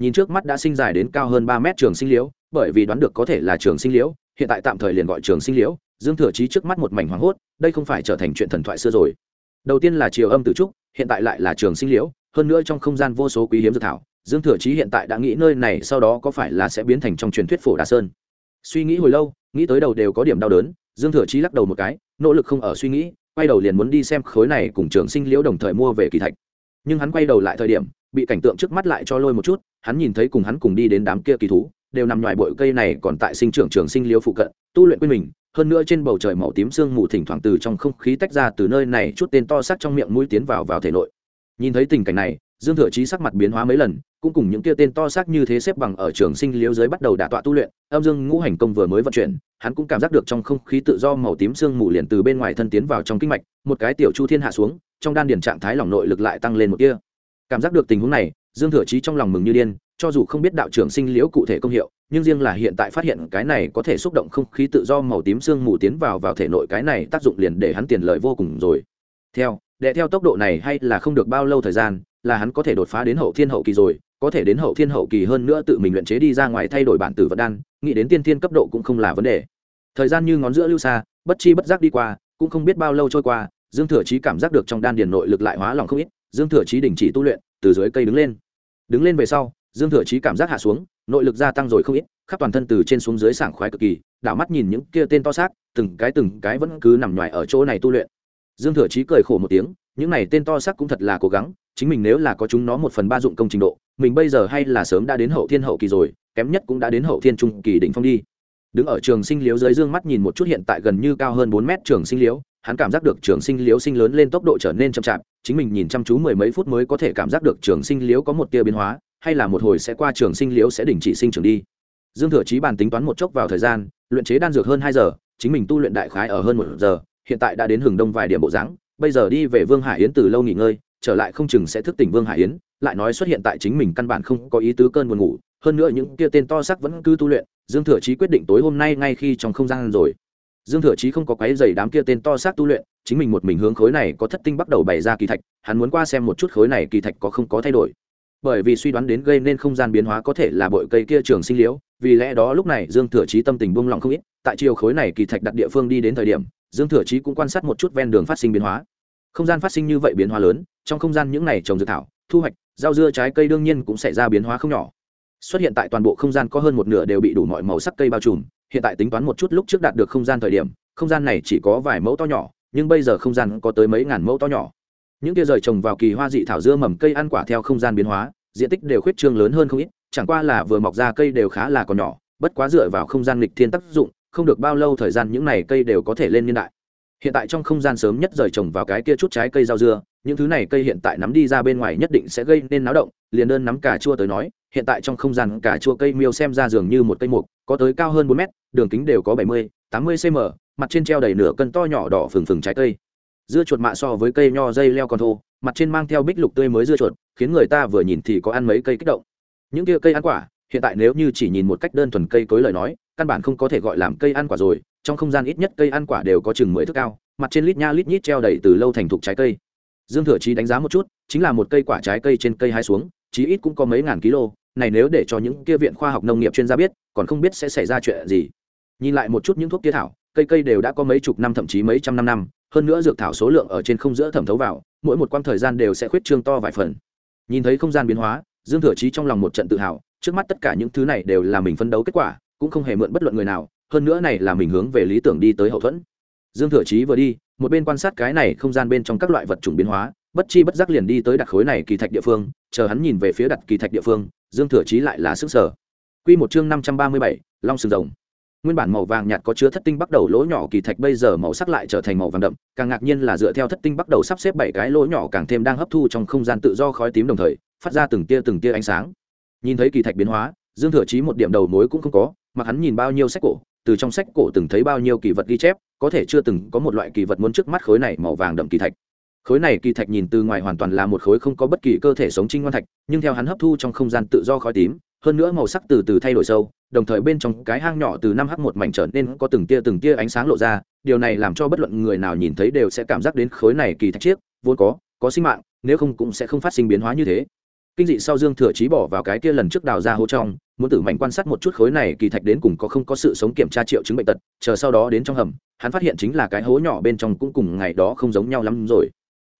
Nhìn trước mắt đã sinh dài đến cao hơn ba mét trường sinh liễu, bởi vì đoán được có thể là trường sinh liễu, hiện tại tạm thời liền gọi trường sinh liễu, dương thừa chí trước mắt một mảnh hoảng hốt, đây không phải trở thành chuyện thần thoại xưa rồi. Đầu tiên là triều âm tử trúc, hiện tại lại là trường sinh liễu, hơn nữa trong không gian vô số quý hiếm dược thảo, dương thừa chí hiện tại đã nghĩ nơi này sau đó có phải là sẽ biến thành trong truyền thuyết phổ đà sơn. Suy nghĩ hồi lâu, nghĩ tới đầu đều có điểm đau đớn, dương thừa chí lắc đầu một cái, nỗ lực không ở suy nghĩ, quay đầu liền muốn đi xem khối này cùng trường sinh liễu đồng thời mua về kỳ thạch. Nhưng hắn quay đầu lại thời điểm bị cảnh tượng trước mắt lại cho lôi một chút, hắn nhìn thấy cùng hắn cùng đi đến đám kia kỳ thú, đều nằm ngoài bụi cây này còn tại sinh trưởng trường sinh liễu phụ cận, tu luyện quên mình, hơn nữa trên bầu trời màu tím sương mù thỉnh thoảng từ trong không khí tách ra từ nơi này chút tên to sắc trong miệng mũi tiến vào vào thể nội. Nhìn thấy tình cảnh này, dương thừa chí sắc mặt biến hóa mấy lần, cũng cùng những kia tên to xác như thế xếp bằng ở trường sinh liễu dưới bắt đầu đả tọa tu luyện, âm dương ngũ hành công vừa mới vận chuyển, hắn cũng cảm giác được trong không khí tự do màu tím sương mù liền từ bên ngoài thân tiến vào trong kinh mạch, một cái tiểu chu thiên hạ xuống, trong đan điền trạng thái lòng nội lực lại tăng lên một kia cảm giác được tình huống này, dương thừa chí trong lòng mừng như điên, cho dù không biết đạo trưởng sinh liễu cụ thể công hiệu, nhưng riêng là hiện tại phát hiện cái này có thể xúc động không khí tự do màu tím sương mù tiến vào vào thể nội cái này tác dụng liền để hắn tiền lợi vô cùng rồi. Theo đệ theo tốc độ này hay là không được bao lâu thời gian, là hắn có thể đột phá đến hậu thiên hậu kỳ rồi, có thể đến hậu thiên hậu kỳ hơn nữa tự mình luyện chế đi ra ngoài thay đổi bản tử vật đan, nghĩ đến tiên thiên cấp độ cũng không là vấn đề. Thời gian như ngón giữa lưu xa, bất chi bất giác đi qua, cũng không biết bao lâu trôi qua, dương thừa chí cảm giác được trong đan điền nội lực lại hóa lòng không ít dương thừa chí đình chỉ tu luyện, từ dưới cây đứng lên. Đứng lên về sau, dương thừa chí cảm giác hạ xuống, nội lực gia tăng rồi không ít, khắp toàn thân từ trên xuống dưới sảng khoái cực kỳ, đảo mắt nhìn những kia tên to xác, từng cái từng cái vẫn cứ nằm ngoài ở chỗ này tu luyện. Dương thừa chí cười khổ một tiếng, những này tên to xác cũng thật là cố gắng, chính mình nếu là có chúng nó một phần ba dụng công trình độ, mình bây giờ hay là sớm đã đến hậu thiên hậu kỳ rồi, kém nhất cũng đã đến hậu thiên trung kỳ đỉnh phong đi. Đứng ở trường sinh liếu dưới dương mắt nhìn một chút hiện tại gần như cao hơn bốn mét trường sinh liếu hắn cảm giác được trường sinh liếu sinh lớn lên tốc độ trở nên chậm chạp, chính mình nhìn chăm chú mười mấy phút mới có thể cảm giác được trường sinh liếu có một tia biến hóa, hay là một hồi sẽ qua trường sinh liếu sẽ đình chỉ sinh trưởng đi. Dương thừa chí bàn tính toán một chốc vào thời gian, luyện chế đan dược hơn hai giờ, chính mình tu luyện đại khái ở hơn một giờ, hiện tại đã đến hừng đông vài điểm bộ dáng, bây giờ đi về vương hải yến từ lâu nghỉ ngơi, trở lại không chừng sẽ thức tỉnh vương hải yến, lại nói xuất hiện tại chính mình căn bản không có ý tứ cơn buồn ngủ, hơn nữa những kia tên to sắc vẫn cứ tu luyện, dương thừa chí quyết định tối hôm nay ngay khi trong không gian rồi dương thừa chí không có quái dày đám kia tên to xác tu luyện, chính mình một mình hướng khối này có thất tinh bắt đầu bày ra kỳ thạch, hắn muốn qua xem một chút khối này kỳ thạch có không có thay đổi. Bởi vì suy đoán đến gây nên không gian biến hóa có thể là bội cây kia trường sinh liễu, vì lẽ đó lúc này dương thừa chí tâm tình buông lỏng không ít, tại chiều khối này kỳ thạch đặt địa phương đi đến thời điểm, dương thừa chí cũng quan sát một chút ven đường phát sinh biến hóa. Không gian phát sinh như vậy biến hóa lớn, trong không gian những này trồng dược thảo, thu hoạch, rau dưa trái cây đương nhiên cũng sẽ ra biến hóa không nhỏ. Xuất hiện tại toàn bộ không gian có hơn một nửa đều bị đủ mọi màu sắc cây bao trùm hiện tại tính toán một chút lúc trước đạt được không gian thời điểm, không gian này chỉ có vài mẫu to nhỏ, nhưng bây giờ không gian có tới mấy ngàn mẫu to nhỏ. Những kia rời trồng vào kỳ hoa dị thảo dưa mầm cây ăn quả theo không gian biến hóa, diện tích đều khuyết trương lớn hơn không ít, chẳng qua là vừa mọc ra cây đều khá là còn nhỏ, bất quá dựa vào không gian lịch thiên tác dụng, không được bao lâu thời gian những này cây đều có thể lên niên đại. Hiện tại trong không gian sớm nhất rời trồng vào cái kia chút trái cây rau dưa, những thứ này cây hiện tại nắm đi ra bên ngoài nhất định sẽ gây nên náo động, liền đơn nắm cà chua tới nói hiện tại trong không gian cả chua cây miêu xem ra dường như một cây mục, có tới cao hơn bốn mét, đường kính đều có bảy mươi, tám mươi cm mặt trên treo đầy nửa cân to nhỏ đỏ phừng phừng trái cây. Dưa chuột mạ so với cây nho dây leo còn thô, mặt trên mang theo bích lục tươi mới dưa chuột, khiến người ta vừa nhìn thì có ăn mấy cây kích động. Những kia cây ăn quả, hiện tại nếu như chỉ nhìn một cách đơn thuần cây cối lời nói, căn bản không có thể gọi làm cây ăn quả rồi, trong không gian ít nhất cây ăn quả đều có chừng mười thước cao, mặt trên lít nha lít nhít treo đầy từ lâu thành thục trái cây. Dương thừa chí đánh giá một chút, chính là một cây quả trái cây trên cây hai xuống, chí ít cũng có mấy ngàn kg này nếu để cho những kia viện khoa học nông nghiệp chuyên gia biết, còn không biết sẽ xảy ra chuyện gì. Nhìn lại một chút những thuốc kia thảo, cây cây đều đã có mấy chục năm thậm chí mấy trăm năm năm, hơn nữa dược thảo số lượng ở trên không giữa thẩm thấu vào, mỗi một quãng thời gian đều sẽ khuyết trương to vài phần. Nhìn thấy không gian biến hóa, dương thừa chí trong lòng một trận tự hào, trước mắt tất cả những thứ này đều là mình phấn đấu kết quả, cũng không hề mượn bất luận người nào, hơn nữa này là mình hướng về lý tưởng đi tới hậu thuẫn. Dương thừa chí vừa đi, một bên quan sát cái này không gian bên trong các loại vật chủng biến hóa, bất chi bất giác liền đi tới đặt khối này kỳ thạch địa phương, chờ hắn nhìn về phía đặt kỳ thạch địa phương dương thừa chí lại là sức sở. Q một chương năm trăm ba mươi bảy, long sừng rồng. Nguyên bản màu vàng nhạt có chứa thất tinh bắt đầu lỗ nhỏ kỳ thạch, bây giờ màu sắc lại trở thành màu vàng đậm, càng ngạc nhiên là dựa theo thất tinh bắt đầu sắp xếp bảy cái lỗ nhỏ càng thêm đang hấp thu trong không gian tự do khói tím đồng thời, phát ra từng tia từng tia ánh sáng. Nhìn thấy kỳ thạch biến hóa, dương thừa chí một điểm đầu mối cũng không có, mà hắn nhìn bao nhiêu sách cổ, từ trong sách cổ từng thấy bao nhiêu kỳ vật ghi chép, có thể chưa từng có một loại kỳ vật muốn trước mắt khối này màu vàng đậm kỳ thạch khối này kỳ thạch nhìn từ ngoài hoàn toàn là một khối không có bất kỳ cơ thể sống trinh ngoan thạch, nhưng theo hắn hấp thu trong không gian tự do khói tím, hơn nữa màu sắc từ từ thay đổi sâu, đồng thời bên trong cái hang nhỏ từ năm h một mảnh trở nên có từng tia từng tia ánh sáng lộ ra, điều này làm cho bất luận người nào nhìn thấy đều sẽ cảm giác đến khối này kỳ thạch chiếc, vốn có có sinh mạng, nếu không cũng sẽ không phát sinh biến hóa như thế. Kinh dị sau dương thừa trí bỏ vào cái kia lần trước đào ra hố trong, muốn tử mạnh quan sát một chút khối này kỳ thạch đến cùng có không có sự sống kiểm tra triệu chứng bệnh tật, chờ sau đó đến trong hầm, hắn phát hiện chính là cái hố nhỏ bên trong cũng cùng ngày đó không giống nhau lắm rồi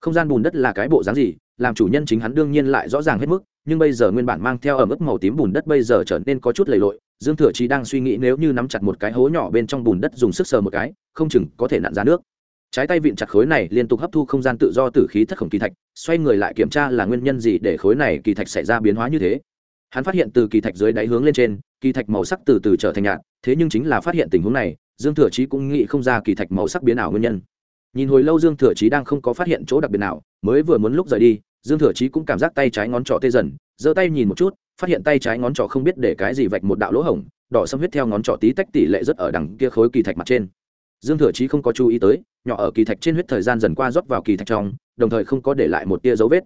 không gian bùn đất là cái bộ dáng gì, làm chủ nhân chính hắn đương nhiên lại rõ ràng hết mức, nhưng bây giờ nguyên bản mang theo ở mức màu tím bùn đất bây giờ trở nên có chút lầy lội, dương thừa chí đang suy nghĩ nếu như nắm chặt một cái hố nhỏ bên trong bùn đất dùng sức sờ một cái, không chừng có thể nặn ra nước. Trái tay vịn chặt khối này liên tục hấp thu không gian tự do từ khí thất khổng kỳ thạch, xoay người lại kiểm tra là nguyên nhân gì để khối này kỳ thạch xảy ra biến hóa như thế. Hắn phát hiện từ kỳ thạch dưới đáy hướng lên trên, kỳ thạch màu sắc từ từ trở thành nhạt, thế nhưng chính là phát hiện tình huống này, dương thừa chí cũng nghĩ không ra kỳ thạch màu sắc biến ảo nguyên nhân nhìn hồi lâu dương thừa chí đang không có phát hiện chỗ đặc biệt nào, mới vừa muốn lúc rời đi, dương thừa chí cũng cảm giác tay trái ngón trỏ tê dần, giơ tay nhìn một chút, phát hiện tay trái ngón trỏ không biết để cái gì vạch một đạo lỗ hổng, đỏ xâm huyết theo ngón trỏ tí tách tỷ lệ rất ở đằng kia khối kỳ thạch mặt trên. Dương thừa chí không có chú ý tới, nhỏ ở kỳ thạch trên huyết thời gian dần qua rót vào kỳ thạch trong, đồng thời không có để lại một tia dấu vết.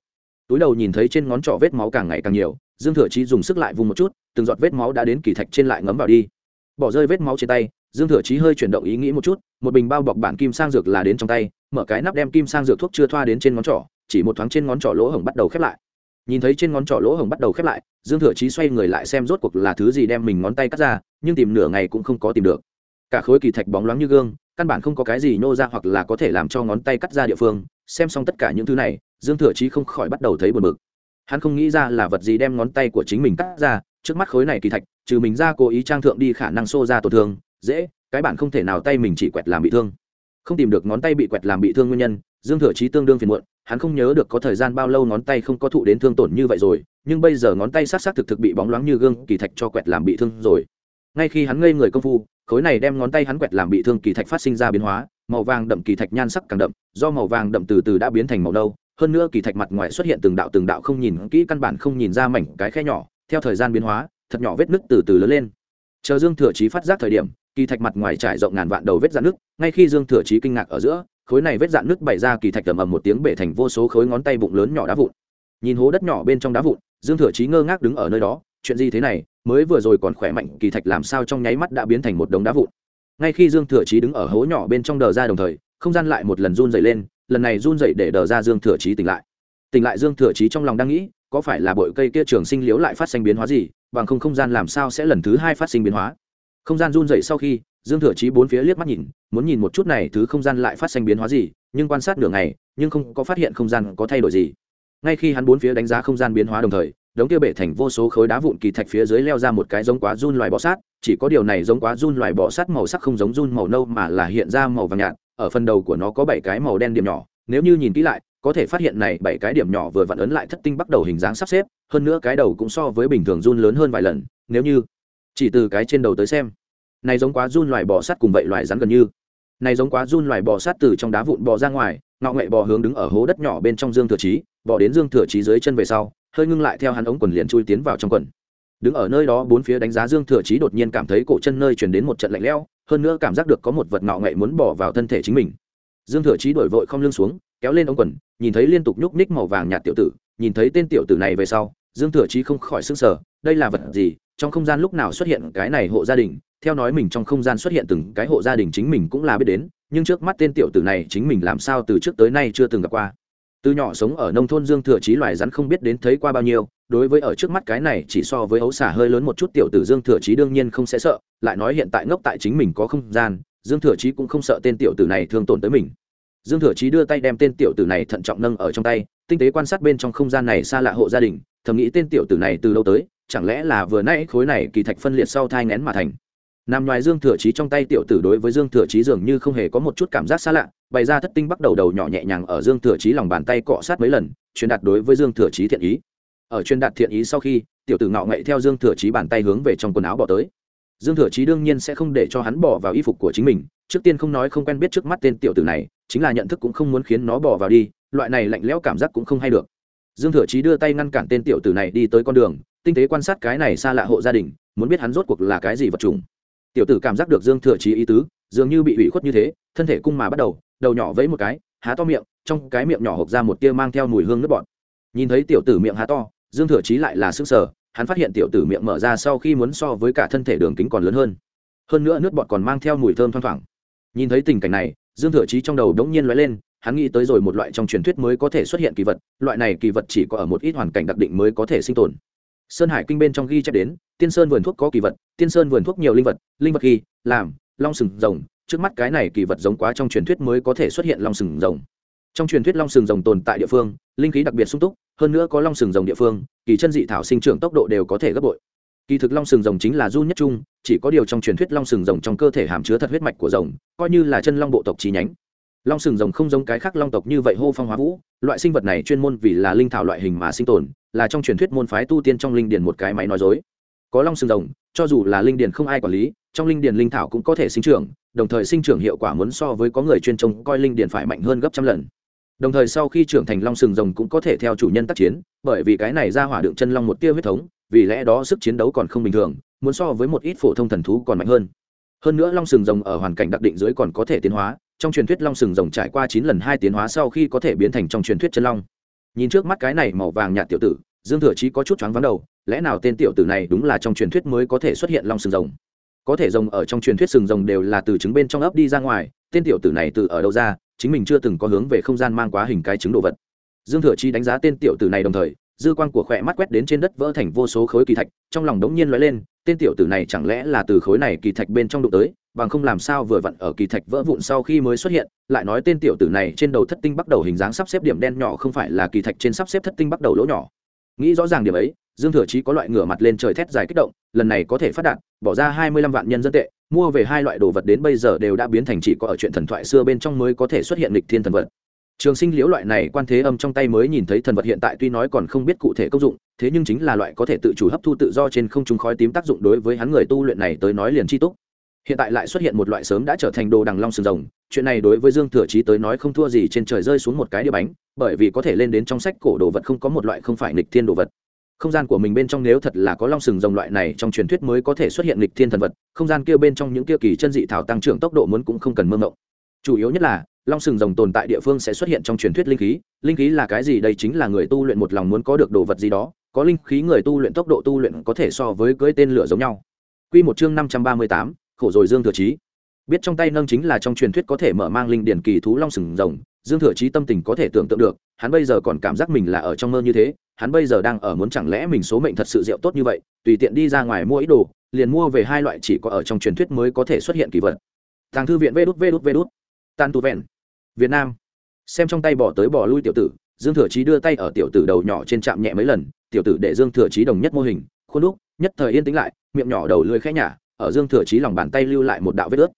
Túi đầu nhìn thấy trên ngón trỏ vết máu càng ngày càng nhiều, dương thừa chí dùng sức lại vùng một chút, từng giọt vết máu đã đến kỳ thạch trên lại ngấm vào đi. Bỏ rơi vết máu trên tay dương thừa chí hơi chuyển động ý nghĩ một chút, một bình bao bọc bản kim sang dược là đến trong tay, mở cái nắp đem kim sang dược thuốc chưa thoa đến trên ngón trỏ, chỉ một thoáng trên ngón trỏ lỗ hổng bắt đầu khép lại. Nhìn thấy trên ngón trỏ lỗ hổng bắt đầu khép lại, dương thừa chí xoay người lại xem rốt cuộc là thứ gì đem mình ngón tay cắt ra, nhưng tìm nửa ngày cũng không có tìm được. Cả khối kỳ thạch bóng loáng như gương, căn bản không có cái gì nhô ra hoặc là có thể làm cho ngón tay cắt ra địa phương. Xem xong tất cả những thứ này, dương thừa chí không khỏi bắt đầu thấy buồn bực. Hắn không nghĩ ra là vật gì đem ngón tay của chính mình cắt ra, trước mắt khối này kỳ thạch, trừ mình ra cố ý trang thượng đi khả năng xô ra tổn thương dễ, cái bản không thể nào tay mình chỉ quẹt làm bị thương. Không tìm được ngón tay bị quẹt làm bị thương nguyên nhân, dương thừa chí tương đương phiền muộn, hắn không nhớ được có thời gian bao lâu ngón tay không có thụ đến thương tổn như vậy rồi, nhưng bây giờ ngón tay s á t s á t thực thực bị bóng loáng như gương kỳ thạch cho quẹt làm bị thương rồi. Ngay khi hắn ngây người công phu, khối này đem ngón tay hắn quẹt làm bị thương kỳ thạch phát sinh ra biến hóa, màu vàng đậm kỳ thạch nhan sắc càng đậm, do màu vàng đậm từ từ đã biến thành màu nâu, hơn nữa kỳ thạch mặt ngoài xuất hiện từng đạo từng đạo không nhìn kỹ căn bản không nhìn ra mảnh cái khe nhỏ, theo thời gian biến hóa, thật nhỏ vết nứt từ từ lớn lên. Chờ dương thừa chí phát giác thời điểm kỳ thạch mặt ngoài trải rộng ngàn vạn đầu vết dạn nước, ngay khi dương thừa chí kinh ngạc ở giữa, khối này vết dạn nước bày ra kỳ thạch tầm ầm một tiếng bể thành vô số khối ngón tay bụng lớn nhỏ đá vụn. Nhìn hố đất nhỏ bên trong đá vụn, dương thừa chí ngơ ngác đứng ở nơi đó, chuyện gì thế này, mới vừa rồi còn khỏe mạnh, kỳ thạch làm sao trong nháy mắt đã biến thành một đống đá vụn. Ngay khi dương thừa chí đứng ở hố nhỏ bên trong đờ ra đồng thời, không gian lại một lần run dày lên, lần này run dậy để đờ ra dương thừa chí tỉnh lại. Tỉnh lại dương thừa chí trong lòng đang nghĩ, có phải là bội cây kia trường sinh liếu lại phát sinh biến hóa gì, bằng không không gian làm sao sẽ lần thứ hai phát sinh biến hóa không gian run dậy sau khi, dương thừa chí bốn phía liếc mắt nhìn, muốn nhìn một chút này thứ không gian lại phát sinh biến hóa gì, nhưng quan sát nửa ngày, nhưng không có phát hiện không gian có thay đổi gì. Ngay khi hắn bốn phía đánh giá không gian biến hóa đồng thời, đống kia bể thành vô số khối đá vụn kỳ thạch phía dưới leo ra một cái giống quá run loài bọ sát, chỉ có điều này giống quá run loài bọ sát màu sắc không giống run màu nâu mà là hiện ra màu vàng nhạt, ở phần đầu của nó có bảy cái màu đen điểm nhỏ, nếu như nhìn kỹ lại, có thể phát hiện này bảy cái điểm nhỏ vừa vặn ấn lại thất tinh bắt đầu hình dáng sắp xếp, hơn nữa cái đầu cũng so với bình thường run lớn hơn vài lần, nếu như chỉ từ cái trên đầu tới xem. Này giống quá run loài bò sát cùng vậy loài rắn gần như. Này giống quá run loài bò sát từ trong đá vụn bò ra ngoài, ngọ nghệ bò hướng đứng ở hố đất nhỏ bên trong dương thừa trí bò đến dương thừa trí dưới chân về sau, hơi ngưng lại theo hắn ống quần liền chui tiến vào trong quần. Đứng ở nơi đó bốn phía đánh giá dương thừa trí đột nhiên cảm thấy cổ chân nơi chuyển đến một trận lạnh lẽo, hơn nữa cảm giác được có một vật ngọ nghệ muốn bỏ vào thân thể chính mình. Dương thừa trí đổi vội không lưng xuống, kéo lên ống quần, nhìn thấy liên tục nhúc ních màu vàng nhạt tiểu tử, nhìn thấy tên tiểu tử này về sau, dương thừa trí không khỏi s sờ sở đây là vật gì trong không gian lúc nào xuất hiện cái này hộ gia đình, theo nói mình trong không gian xuất hiện từng cái hộ gia đình chính mình cũng là biết đến, nhưng trước mắt tên tiểu tử này chính mình làm sao từ trước tới nay chưa từng gặp qua. Từ nhỏ sống ở nông thôn dương thừa chí loài rắn không biết đến thấy qua bao nhiêu, đối với ở trước mắt cái này chỉ so với ấu xả hơi lớn một chút tiểu tử dương thừa chí đương nhiên không sẽ sợ, lại nói hiện tại ngốc tại chính mình có không gian, dương thừa chí cũng không sợ tên tiểu tử này thương tổn tới mình. Dương thừa chí đưa tay đem tên tiểu tử này thận trọng nâng ở trong tay, tinh tế quan sát bên trong không gian này xa lạ hộ gia đình thầm nghĩ tên tiểu tử này từ lâu tới, chẳng lẽ là vừa nãy khối này kỳ thạch phân liệt sau thai ngén mà thành. Nằm ngoài dương thừa chí trong tay tiểu tử đối với dương thừa chí dường như không hề có một chút cảm giác xa lạ, bày ra thất tinh bắt đầu đầu nhỏ nhẹ nhàng ở dương thừa chí lòng bàn tay cọ sát mấy lần, truyền đạt đối với dương thừa chí thiện ý. Ở truyền đạt thiện ý sau khi, tiểu tử ngạo nghệ theo dương thừa chí bàn tay hướng về trong quần áo bỏ tới. Dương thừa chí đương nhiên sẽ không để cho hắn bỏ vào y phục của chính mình, trước tiên không nói không quen biết trước mắt tên tiểu tử này, chính là nhận thức cũng không muốn khiến nó bỏ vào đi, loại này lạnh lẽo cảm giác cũng không hay được dương thừa chí đưa tay ngăn cản tên tiểu tử này đi tới con đường, tinh tế quan sát cái này xa lạ hộ gia đình, muốn biết hắn rốt cuộc là cái gì vật trùng tiểu tử cảm giác được dương thừa chí ý tứ, dường như bị ủy khuất như thế, thân thể cung mà bắt đầu đầu nhỏ vẫy một cái, há to miệng, trong cái miệng nhỏ hộp ra một tia mang theo mùi hương nước bọt. Nhìn thấy tiểu tử miệng há to, dương thừa chí lại là sức sở hắn phát hiện tiểu tử miệng mở ra sau khi muốn so với cả thân thể đường kính còn lớn hơn. Hơn nữa nước bọt còn mang theo mùi thơm thoang thoảng. Nhìn thấy tình cảnh này, dương thừa chí trong đầu đống nhiên lóe lên hắn nghĩ tới rồi một loại trong truyền thuyết mới có thể xuất hiện kỳ vật, loại này kỳ vật chỉ có ở một ít hoàn cảnh đặc định mới có thể sinh tồn. Sơn hải kinh bên trong ghi chép đến, tiên sơn vườn thuốc có kỳ vật, tiên sơn vườn thuốc nhiều linh vật linh vật ghi làm, long sừng rồng, trước mắt cái này kỳ vật giống quá trong truyền thuyết mới có thể xuất hiện long sừng rồng. Trong truyền thuyết long sừng rồng tồn tại địa phương, linh khí đặc biệt sung túc, hơn nữa có long sừng rồng địa phương, kỳ chân dị thảo sinh trưởng tốc độ đều có thể gấp bội. Kỳ thực long sừng rồng chính là du nhất trung, chỉ có điều trong truyền thuyết long sừng rồng trong cơ thể hàm chứa thật huyết mạch của rồng, coi như là chân long bộ tộc chi nhánh long sừng rồng không giống cái khác long tộc như vậy hô phong hóa vũ. Loại sinh vật này chuyên môn vì là linh thảo loại hình mà sinh tồn, là trong truyền thuyết môn phái tu tiên trong linh điền một cái máy nói dối. Có long sừng rồng, cho dù là linh điền không ai quản lý, trong linh điền linh thảo cũng có thể sinh trưởng, đồng thời sinh trưởng hiệu quả muốn so với có người chuyên trông coi linh điền phải mạnh hơn gấp trăm lần. Đồng thời sau khi trưởng thành, long sừng rồng cũng có thể theo chủ nhân tác chiến, bởi vì cái này ra hỏa đựng chân long một tia huyết thống, vì lẽ đó sức chiến đấu còn không bình thường, muốn so với một ít phổ thông thần thú còn mạnh hơn. Hơn nữa long sừng rồng ở hoàn cảnh đặc định dưới còn có thể tiến hóa trong truyền thuyết long sừng rồng trải qua chín lần hai tiến hóa sau khi có thể biến thành trong truyền thuyết chân long. Nhìn trước mắt cái này màu vàng nhạt tiểu tử, dương thừa chí có chút choáng vắng đầu, lẽ nào tên tiểu tử này đúng là trong truyền thuyết mới có thể xuất hiện long sừng rồng? Có thể rồng ở trong truyền thuyết sừng rồng đều là từ trứng bên trong ấp đi ra ngoài, tên tiểu tử này từ ở đâu ra, chính mình chưa từng có hướng về không gian mang quá hình cái trứng đồ vật. Dương thừa chi đánh giá tên tiểu tử này đồng thời, dư quan của khỏe mắt quét đến trên đất vỡ thành vô số khối kỳ thạch, trong lòng đống nhiên lóe lên tên tiểu tử này chẳng lẽ là từ khối này kỳ thạch bên trong đụng tới, bằng không làm sao vừa vặn ở kỳ thạch vỡ vụn sau khi mới xuất hiện, lại nói tên tiểu tử này trên đầu thất tinh bắt đầu hình dáng sắp xếp điểm đen nhỏ không phải là kỳ thạch trên sắp xếp thất tinh bắt đầu lỗ nhỏ. Nghĩ rõ ràng điểm ấy, dương thừa chí có loại ngửa mặt lên trời thét dài kích động, lần này có thể phát đạt, bỏ ra hai mươi lăm vạn nhân dân tệ, mua về hai loại đồ vật đến bây giờ đều đã biến thành chỉ có ở chuyện thần thoại xưa bên trong mới có thể xuất hiện lịch thiên thần vật trường sinh liễu loại này quan thế âm trong tay mới nhìn thấy thần vật hiện tại tuy nói còn không biết cụ thể công dụng, thế nhưng chính là loại có thể tự chủ hấp thu tự do trên không trung khói tím tác dụng đối với hắn người tu luyện này tới nói liền chi túc hiện tại lại xuất hiện một loại sớm đã trở thành đồ đằng long sừng rồng, chuyện này đối với dương thừa chí tới nói không thua gì trên trời rơi xuống một cái đĩa bánh, bởi vì có thể lên đến trong sách cổ đồ vật không có một loại không phải nghịch thiên đồ vật không gian của mình bên trong nếu thật là có long sừng rồng loại này trong truyền thuyết mới có thể xuất hiện lịch thiên thần vật, không gian kia bên trong những kia kỳ chân dị thảo tăng trưởng tốc độ muốn cũng không cần mơ mộng. chủ yếu nhất là long sừng rồng tồn tại địa phương sẽ xuất hiện trong truyền thuyết linh khí linh khí là cái gì đây chính là người tu luyện một lòng muốn có được đồ vật gì đó có linh khí người tu luyện tốc độ tu luyện có thể so với cưỡi tên lửa giống nhau Quy một chương năm trăm ba mươi tám, khổ rồi Dương Thừa Chí. Biết trong tay nâng chính là trong truyền thuyết có thể mở mang linh điển kỳ thú long sừng rồng, Dương Thừa Chí tâm tình có thể tưởng tượng được, hắn bây giờ còn cảm giác mình là ở trong mơ như thế, hắn bây giờ đang ở muốn chẳng lẽ mình số mệnh thật sự rượu tốt như vậy, tùy tiện đi ra ngoài mua ít đồ, liền mua về hai loại chỉ có ở trong truyền thuyết mới có thể xuất hiện kỳ vật. Tàng thư viện Vút Vút Vút. Tàn tu vẹn. Việt Nam. Xem trong tay bỏ tới bỏ lui tiểu tử, Dương Thừa Chí đưa tay ở tiểu tử đầu nhỏ trên chạm nhẹ mấy lần, tiểu tử để Dương Thừa Chí đồng nhất mô hình, khuôn đúc, nhất thời yên tĩnh lại, miệng nhỏ đầu lưỡi khẽ nhả, ở Dương Thừa Chí lòng bàn tay lưu lại một đạo vết ướt.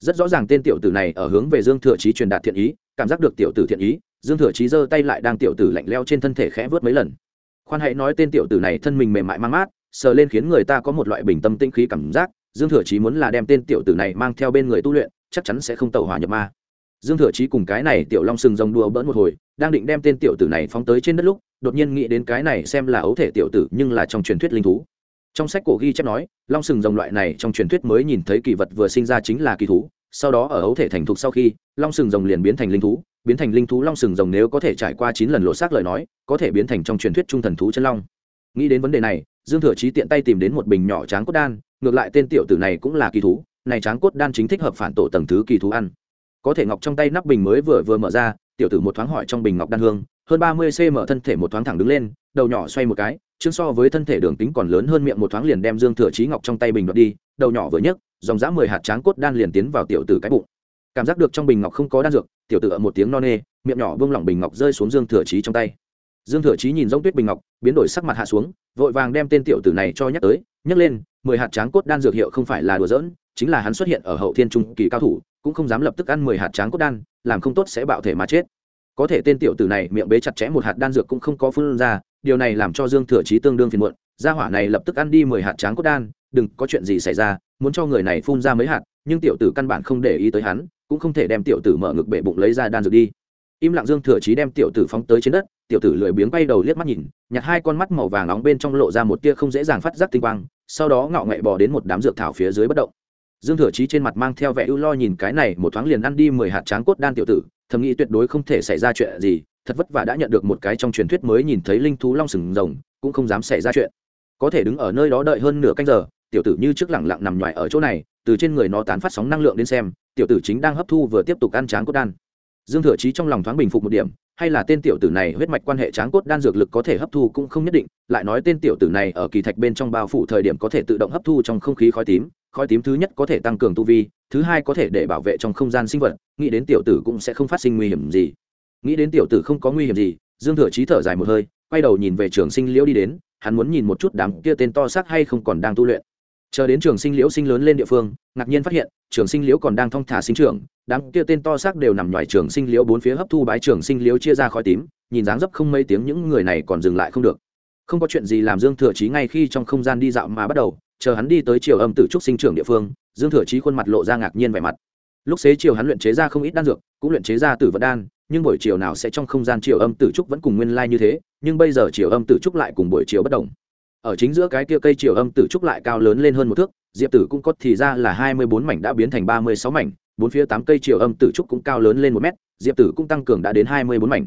Rất rõ ràng tên tiểu tử này ở hướng về Dương Thừa Chí truyền đạt thiện ý, cảm giác được tiểu tử thiện ý, Dương Thừa Chí giơ tay lại đang tiểu tử lạnh leo trên thân thể khẽ vớt mấy lần. Khoan hãy nói tên tiểu tử này thân mình mềm mại mang mát, sờ lên khiến người ta có một loại bình tâm tĩnh khí cảm giác, Dương Thừa Chí muốn là đem tên tiểu tử này mang theo bên người tu luyện, chắc chắn sẽ không tẩu hỏa nhập ma dương thừa chí cùng cái này tiểu long sừng rồng đùa bỡn một hồi, đang định đem tên tiểu tử này phóng tới trên đất lúc, đột nhiên nghĩ đến cái này xem là ấu thể tiểu tử nhưng là trong truyền thuyết linh thú. Trong sách cổ ghi chép nói, long sừng rồng loại này trong truyền thuyết mới nhìn thấy kỳ vật vừa sinh ra chính là kỳ thú, sau đó ở ấu thể thành thục sau khi, long sừng rồng liền biến thành linh thú. Biến thành linh thú long sừng rồng nếu có thể trải qua chín lần lộ xác lời nói, có thể biến thành trong truyền thuyết trung thần thú chân long. Nghĩ đến vấn đề này, dương thừa chí tiện tay tìm đến một bình nhỏ tráng cốt đan, ngược lại tên tiểu tử này cũng là kỳ thú, này tráng cốt đan chính thích hợp phản tổ tầng thứ kỳ thú ăn có thể ngọc trong tay nắp bình mới vừa vừa mở ra, tiểu tử một thoáng hỏi trong bình ngọc đan hương, hơn ba mươi cm thân thể một thoáng thẳng đứng lên, đầu nhỏ xoay một cái chương so với thân thể đường tính còn lớn hơn miệng một thoáng liền đem dương thừa trí ngọc trong tay bình đoạt đi, đầu nhỏ vừa nhấc, dòng dã mười hạt tráng cốt đan liền tiến vào tiểu tử cái bụng. Cảm giác được trong bình ngọc không có đan dược, tiểu tử ở một tiếng no nê, miệng nhỏ vương lỏng bình ngọc rơi xuống dương thừa trí trong tay. Dương thừa trí nhìn giống tuyết bình ngọc, biến đổi sắc mặt hạ xuống, vội vàng đem tên tiểu tử này cho nhắc tới, nhắc lên, mười hạt tráng cốt đan dược hiệu không phải là đùa giỡn, chính là hắn xuất hiện ở hậu thiên trung kỳ cao thủ cũng không dám lập tức ăn mười hạt tráng cốt đan, làm không tốt sẽ bạo thể mà chết. Có thể tên tiểu tử này miệng bế chặt chẽ một hạt đan dược cũng không có phun ra, điều này làm cho dương thừa chí tương đương phiền muộn, gia hỏa này lập tức ăn đi mười hạt tráng cốt đan, đừng có chuyện gì xảy ra, muốn cho người này phun ra mấy hạt, nhưng tiểu tử căn bản không để ý tới hắn, cũng không thể đem tiểu tử mở ngực bể bụng lấy ra đan dược đi. Im lặng dương thừa chí đem tiểu tử phóng tới trên đất, tiểu tử lười biếng bay đầu liếc mắt nhìn, nhặt hai con mắt màu vàng nóng bên trong lộ ra một tia không dễ dàng phát giác tinh quang, sau đó ngạo nghệ bò đến một đám dược thảo phía dưới bất động dương thừa chí trên mặt mang theo vẻ ưu lo nhìn cái này, một thoáng liền ăn đi mười hạt tráng cốt đan tiểu tử, thầm nghĩ tuyệt đối không thể xảy ra chuyện gì, thật vất vả đã nhận được một cái trong truyền thuyết mới nhìn thấy linh thú long sừng rồng, cũng không dám xảy ra chuyện. Có thể đứng ở nơi đó đợi hơn nửa canh giờ, tiểu tử như trước lẳng lặng nằm ngoài ở chỗ này, từ trên người nó tán phát sóng năng lượng đến xem, tiểu tử chính đang hấp thu vừa tiếp tục ăn tráng cốt đan. Dương thừa chí trong lòng thoáng bình phục một điểm, hay là tên tiểu tử này huyết mạch quan hệ tráng cốt đan dược lực có thể hấp thu cũng không nhất định, lại nói tên tiểu tử này ở kỳ thạch bên trong bao phủ thời điểm có thể tự động hấp thu trong không khí khói tím khói tím thứ nhất có thể tăng cường tu vi, thứ hai có thể để bảo vệ trong không gian sinh vật, nghĩ đến tiểu tử cũng sẽ không phát sinh nguy hiểm gì. Nghĩ đến tiểu tử không có nguy hiểm gì, dương thừa chí thở dài một hơi, quay đầu nhìn về trường sinh liễu đi đến, hắn muốn nhìn một chút đám kia tên to xác hay không còn đang tu luyện. Chờ đến trường sinh liễu sinh lớn lên địa phương, ngạc nhiên phát hiện, trường sinh liễu còn đang thong thả sinh trưởng, đám kia tên to xác đều nằm ngoài trường sinh liễu bốn phía hấp thu bái trường sinh liễu chia ra khói tím, nhìn dáng dấp không mấy tiếng những người này còn dừng lại không được. Không có chuyện gì làm dương thừa chí ngay khi trong không gian đi dạo mà bắt đầu chờ hắn đi tới triều âm tử trúc sinh trưởng địa phương, dương thừa chí khuôn mặt lộ ra ngạc nhiên vẻ mặt. Lúc xế chiều hắn luyện chế ra không ít đan dược, cũng luyện chế ra tử vật đan, nhưng buổi chiều nào sẽ trong không gian triều âm tử trúc vẫn cùng nguyên lai như thế, nhưng bây giờ triều âm tử trúc lại cùng buổi chiều bất đồng. Ở chính giữa cái kia cây triều âm tử trúc lại cao lớn lên hơn một thước, diệp tử cũng có thì ra là hai mươi bốn mảnh đã biến thành ba mươi sáu mảnh, bốn phía tám cây triều âm tử trúc cũng cao lớn lên một mét, diệp tử cũng tăng cường đã đến hai mươi bốn mảnh.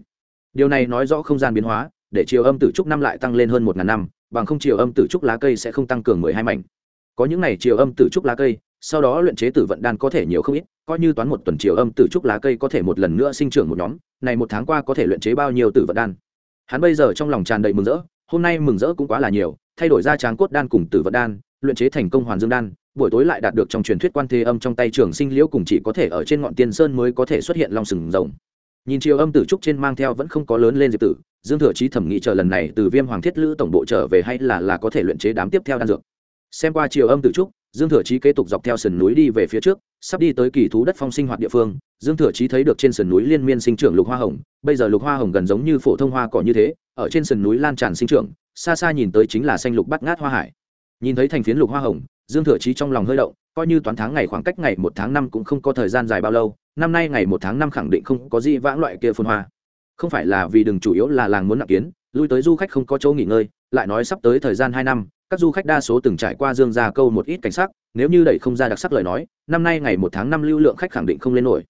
Điều này nói rõ không gian biến hóa, để triều âm tử trúc năm lại tăng lên hơn một ngàn năm bằng không chiều âm tử trúc lá cây sẽ không tăng cường mười hai mảnh. Có những này chiều âm tử trúc lá cây, sau đó luyện chế tử vận đan có thể nhiều không ít, coi như toán một tuần chiều âm tử trúc lá cây có thể một lần nữa sinh trưởng một nhóm, này một tháng qua có thể luyện chế bao nhiêu tử vận đan? Hắn bây giờ trong lòng tràn đầy mừng rỡ, hôm nay mừng rỡ cũng quá là nhiều, thay đổi ra tráng cốt đan cùng tử vận đan, luyện chế thành công hoàn dương đan, buổi tối lại đạt được trong truyền thuyết quan thế âm trong tay trường sinh liễu cùng chỉ có thể ở trên ngọn tiên sơn mới có thể xuất hiện long sừng rồng. Nhìn chiều âm tử trúc trên mang theo vẫn không có lớn lên diệp tử dương thừa chí thẩm nghĩ chờ lần này từ viêm hoàng thiết lữ tổng bộ trở về hay là là có thể luyện chế đám tiếp theo đan dược. Xem qua chiều âm từ trúc, dương thừa chí kế tục dọc theo sườn núi đi về phía trước, sắp đi tới kỳ thú đất phong sinh hoạt địa phương. Dương thừa chí thấy được trên sườn núi liên miên sinh trưởng lục hoa hồng, bây giờ lục hoa hồng gần giống như phổ thông hoa cỏ như thế, ở trên sườn núi lan tràn sinh trưởng, xa xa nhìn tới chính là xanh lục bắt ngát hoa hải. Nhìn thấy thành phiến lục hoa hồng, dương thừa chí trong lòng hơi động, coi như toán tháng ngày khoảng cách ngày một tháng năm cũng không có thời gian dài bao lâu, năm nay ngày một tháng năm khẳng định không có gì vãng loại kia phun hoa không phải là vì đừng chủ yếu là làng muốn nặng kiến, lui tới du khách không có chỗ nghỉ ngơi, lại nói sắp tới thời gian hai năm, các du khách đa số từng trải qua dương gia câu một ít cảnh sắc, nếu như đẩy không ra đặc sắc lời nói, năm nay ngày một tháng năm lưu lượng khách khẳng định không lên nổi.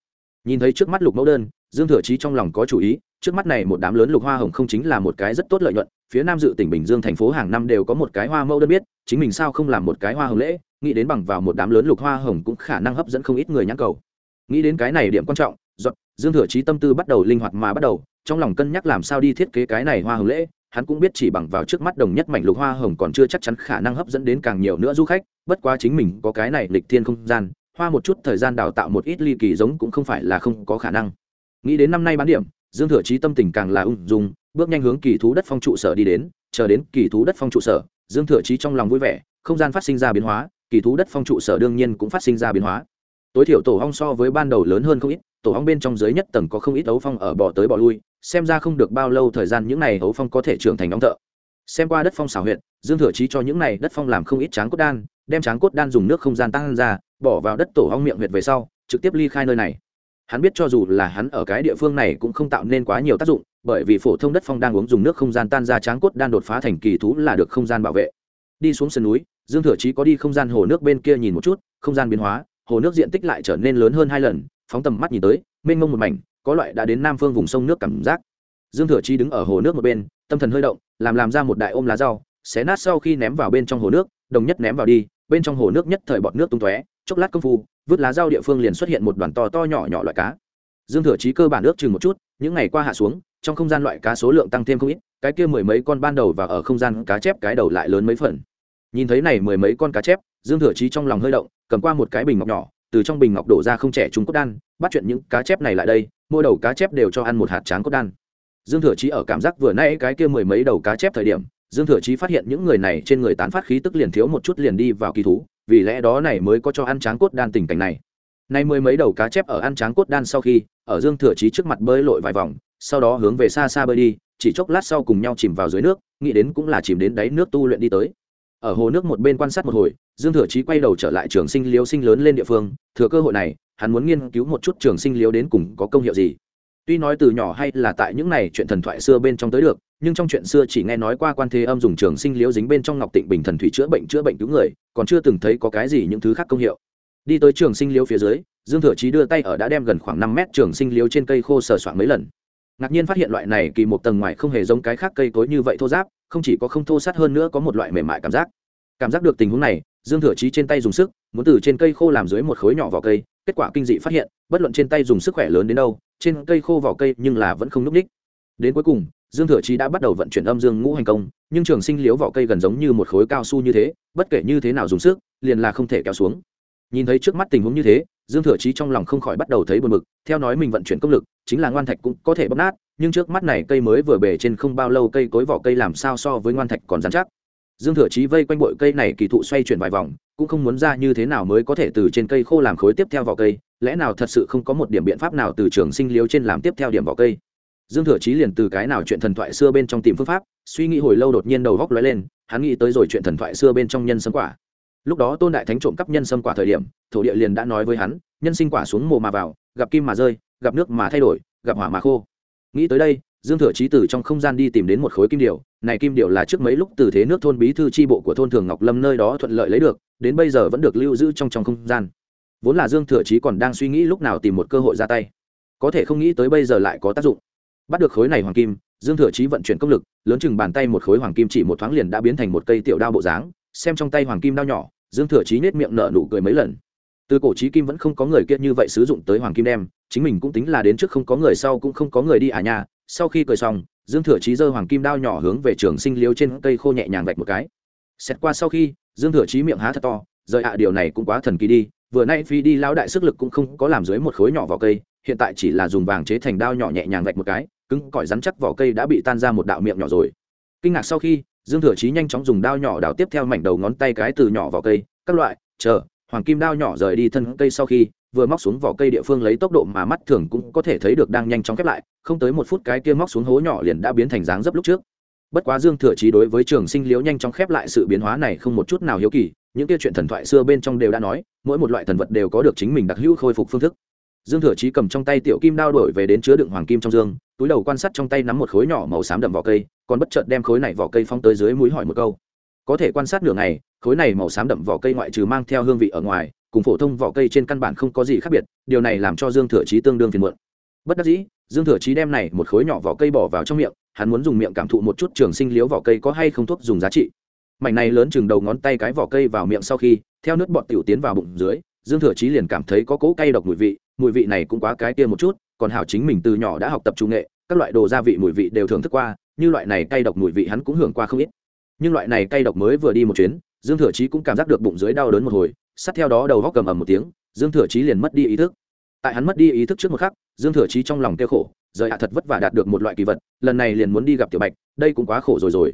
Nhìn thấy trước mắt lục mẫu đơn, dương thừa chí trong lòng có chủ ý, trước mắt này một đám lớn lục hoa hồng không chính là một cái rất tốt lợi nhuận, phía nam dự tỉnh bình dương thành phố hàng năm đều có một cái hoa mẫu đơn biết, chính mình sao không làm một cái hoa hồng lễ, nghĩ đến bằng vào một đám lớn lục hoa hồng cũng khả năng hấp dẫn không ít người nhãn cầu. Nghĩ đến cái này điểm quan trọng dọn dương thừa chí tâm tư bắt đầu linh hoạt mà bắt đầu, trong lòng cân nhắc làm sao đi thiết kế cái này hoa hồng lễ, hắn cũng biết chỉ bằng vào trước mắt đồng nhất mảnh lục hoa hồng còn chưa chắc chắn khả năng hấp dẫn đến càng nhiều nữa du khách, bất quá chính mình có cái này lịch thiên không gian, hoa một chút thời gian đào tạo một ít ly kỳ giống cũng không phải là không có khả năng. Nghĩ đến năm nay bán điểm, dương thừa chí tâm tình càng là ung dung, bước nhanh hướng kỳ thú đất phong trụ sở đi đến, chờ đến kỳ thú đất phong trụ sở, dương thừa chí trong lòng vui vẻ, không gian phát sinh ra biến hóa, kỳ thú đất phong trụ sở đương nhiên cũng phát sinh ra biến hóa. Tối thiểu tổ hong so với ban đầu lớn hơn không ít tổ hong bên trong dưới nhất tầng có không ít ấu phong ở bỏ tới bỏ lui, xem ra không được bao lâu thời gian những n à y ấu phong có thể trưởng thành đóng thợ. Xem qua đất phong xảo huyện dương thừa trí cho những n à y đất phong làm không ít tráng cốt đan, đem tráng cốt đan dùng nước không gian tăng ra, bỏ vào đất tổ hong miệng huyệt về sau, trực tiếp ly khai nơi này. Hắn biết cho dù là hắn ở cái địa phương này cũng không tạo nên quá nhiều tác dụng, bởi vì phổ thông đất phong đang uống dùng nước không gian tan ra tráng cốt đan đột phá thành kỳ thú là được không gian bảo vệ. Đi xuống sườn núi, dương thừa chí có đi không gian hồ nước bên kia nhìn một chút, không gian biến hóa, hồ nước diện tích lại trở nên lớn hơn hai lần phóng tầm mắt nhìn tới, mênh mông một mảnh, có loại đã đến nam phương vùng sông nước cảm giác. Dương thừa chi đứng ở hồ nước một bên, tâm thần hơi động, làm làm ra một đại ôm lá rau, xé nát sau khi ném vào bên trong hồ nước, đồng nhất ném vào đi, bên trong hồ nước nhất thời bọt nước tung tóe, chốc lát công phu, vứt lá rau địa phương liền xuất hiện một đoàn to to nhỏ nhỏ loại cá. Dương thừa chí cơ bản ước chừng một chút, những ngày qua hạ xuống, trong không gian loại cá số lượng tăng thêm không ít, cái kia mười mấy con ban đầu và ở không gian cá chép cái đầu lại lớn mấy phần. Nhìn thấy này mười mấy con cá chép, dương thừa chí trong lòng hơi động, cầm qua một cái bình ngọc nhỏ từ trong bình ngọc đổ ra không trẻ chúng cốt đan, bắt chuyện những cá chép này lại đây, mỗi đầu cá chép đều cho ăn một hạt tráng cốt đan. Dương thừa chí ở cảm giác vừa nay cái kia mười mấy đầu cá chép thời điểm, dương thừa chí phát hiện những người này trên người tán phát khí tức liền thiếu một chút liền đi vào kỳ thú, vì lẽ đó này mới có cho ăn tráng cốt đan tình cảnh này. Nay mười mấy đầu cá chép ở ăn tráng cốt đan sau khi, ở dương thừa chí trước mặt bơi lội vài vòng, sau đó hướng về xa xa bơi đi, chỉ chốc lát sau cùng nhau chìm vào dưới nước, nghĩ đến cũng là chìm đến đáy nước tu luyện đi tới. Ở hồ nước một bên quan sát một hồi dương thừa chí quay đầu trở lại trường sinh liếu sinh lớn lên địa phương, thừa cơ hội này, hắn muốn nghiên cứu một chút trường sinh liếu đến cùng có công hiệu gì. Tuy nói từ nhỏ hay là tại những này chuyện thần thoại xưa bên trong tới được, nhưng trong chuyện xưa chỉ nghe nói qua quan thế âm dùng trường sinh liếu dính bên trong ngọc tịnh bình thần thủy chữa bệnh chữa bệnh cứu người, còn chưa từng thấy có cái gì những thứ khác công hiệu. Đi tới trường sinh liếu phía dưới, dương thừa chí đưa tay ở đã đem gần khoảng năm mét trường sinh liếu trên cây khô sờ soạn mấy lần. Ngạc nhiên phát hiện loại này kỳ một tầng ngoài không hề giống cái khác cây cối như vậy thô giáp không chỉ có không thô sát hơn nữa có một loại mềm mại cảm giác. Cảm giác được tình huống này dương thừa chí trên tay dùng sức, muốn từ trên cây khô làm dưới một khối nhỏ vỏ cây, kết quả kinh dị phát hiện, bất luận trên tay dùng sức khỏe lớn đến đâu, trên cây khô vỏ cây nhưng là vẫn không núp ních đến cuối cùng, dương thừa chí đã bắt đầu vận chuyển âm dương ngũ hành công, nhưng trường sinh liếu vỏ cây gần giống như một khối cao su như thế, bất kể như thế nào dùng sức, liền là không thể kéo xuống. Nhìn thấy trước mắt tình huống như thế, dương thừa chí trong lòng không khỏi bắt đầu thấy buồn bực, theo nói mình vận chuyển công lực, chính là ngoan thạch cũng có thể bóp nát, nhưng trước mắt này cây mới vừa bể trên không bao lâu cây cối vỏ cây làm sao so với ngoan thạch còn dán chắc dương thừa chí vây quanh bội cây này kỳ thụ xoay chuyển vài vòng, cũng không muốn ra như thế nào mới có thể từ trên cây khô làm khối tiếp theo vỏ cây, lẽ nào thật sự không có một điểm biện pháp nào từ trường sinh liếu trên làm tiếp theo điểm vỏ cây. Dương thừa chí liền từ cái nào chuyện thần thoại xưa bên trong tìm phương pháp, suy nghĩ hồi lâu đột nhiên đầu góc lóe lên, hắn nghĩ tới rồi chuyện thần thoại xưa bên trong nhân sâm quả. Lúc đó tôn đại thánh trộm cắp nhân sâm quả thời điểm, thổ địa liền đã nói với hắn, nhân sinh quả xuống mồ mà vào, gặp kim mà rơi, gặp nước mà thay đổi, gặp hỏa mà khô. Nghĩ tới đây dương thừa chí từ trong không gian đi tìm đến một khối kim điều này kim điều là trước mấy lúc từ thế nước thôn bí thư tri bộ của thôn thường ngọc lâm nơi đó thuận lợi lấy được, đến bây giờ vẫn được lưu giữ trong trong không gian. Vốn là dương thừa chí còn đang suy nghĩ lúc nào tìm một cơ hội ra tay. Có thể không nghĩ tới bây giờ lại có tác dụng. Bắt được khối này hoàng kim, dương thừa chí vận chuyển công lực, lớn chừng bàn tay một khối hoàng kim chỉ một thoáng liền đã biến thành một cây tiểu đao bộ dáng. Xem trong tay hoàng kim đao nhỏ, dương thừa chí nết miệng nở nụ cười mấy lần. Từ cổ chí kim vẫn không có người kia như vậy sử dụng tới hoàng kim đem, chính mình cũng tính là đến trước không có người sau cũng không có người đi à nhà sau khi cười xong, dương thừa chí giơ hoàng kim đao nhỏ hướng về trường sinh liếu trên cây khô nhẹ nhàng vạch một cái. Xét qua sau khi, dương thừa chí miệng há thật to, rời ạ, điều này cũng quá thần kỳ đi. Vừa nay phi đi lao đại sức lực cũng không có làm dưới một khối nhỏ vào cây, hiện tại chỉ là dùng vàng chế thành đao nhỏ nhẹ nhàng vạch một cái, cứng cỏi rắn chắc vỏ cây đã bị tan ra một đạo miệng nhỏ rồi. Kinh ngạc sau khi, dương thừa chí nhanh chóng dùng đao nhỏ đào tiếp theo mảnh đầu ngón tay cái từ nhỏ vào cây, các loại, chờ, hoàng kim đao nhỏ rời đi thân cây sau khi, vừa móc xuống vỏ cây địa phương lấy tốc độ mà mắt thường cũng có thể thấy được đang nhanh chóng khép lại không tới một phút cái kia móc xuống hố nhỏ liền đã biến thành dáng dấp lúc trước. Bất quá dương thừa chí đối với trường sinh liễu nhanh chóng khép lại sự biến hóa này không một chút nào hiếu kỳ, những kia chuyện thần thoại xưa bên trong đều đã nói, mỗi một loại thần vật đều có được chính mình đặc hữu khôi phục phương thức. Dương thừa chí cầm trong tay tiểu kim đao đổi về đến chứa đựng hoàng kim trong dương, túi đầu quan sát trong tay nắm một khối nhỏ màu xám đậm vỏ cây, còn bất chợt đem khối này vỏ cây phong tới dưới mũi hỏi một câu. Có thể quan sát nửa ngày, khối này màu xám đậm vỏ cây ngoại trừ mang theo hương vị ở ngoài, cùng phổ thông vỏ cây trên căn bản không có gì khác biệt, điều này làm cho dương thừa chí tương đương phiền muộn. Bất đắc dĩ dương thừa chí đem này một khối nhỏ vỏ cây bỏ vào trong miệng, hắn muốn dùng miệng cảm thụ một chút trường sinh liếu vỏ cây có hay không thuốc dùng giá trị. Mảnh này lớn chừng đầu ngón tay cái vỏ cây vào miệng sau khi, theo nước bọt tiểu tiến vào bụng dưới, dương thừa chí liền cảm thấy có cỗ cay độc mùi vị mùi vị này cũng quá cái kia một chút, còn hảo chính mình từ nhỏ đã học tập trung nghệ, các loại đồ gia vị mùi vị đều thưởng thức qua, như loại này cay độc mùi vị hắn cũng hưởng qua không ít. Nhưng loại này cay độc mới vừa đi một chuyến, dương thừa chí cũng cảm giác được bụng dưới đau đớn một hồi, sát theo đó đầu góc cầm ầm một tiếng, dương thừa chí liền mất đi ý thức tại hắn mất đi ý thức trước một khắc, dương thừa chí trong lòng kêu khổ, rời hạ thật vất vả đạt được một loại kỳ vật, lần này liền muốn đi gặp tiểu bạch, đây cũng quá khổ rồi rồi.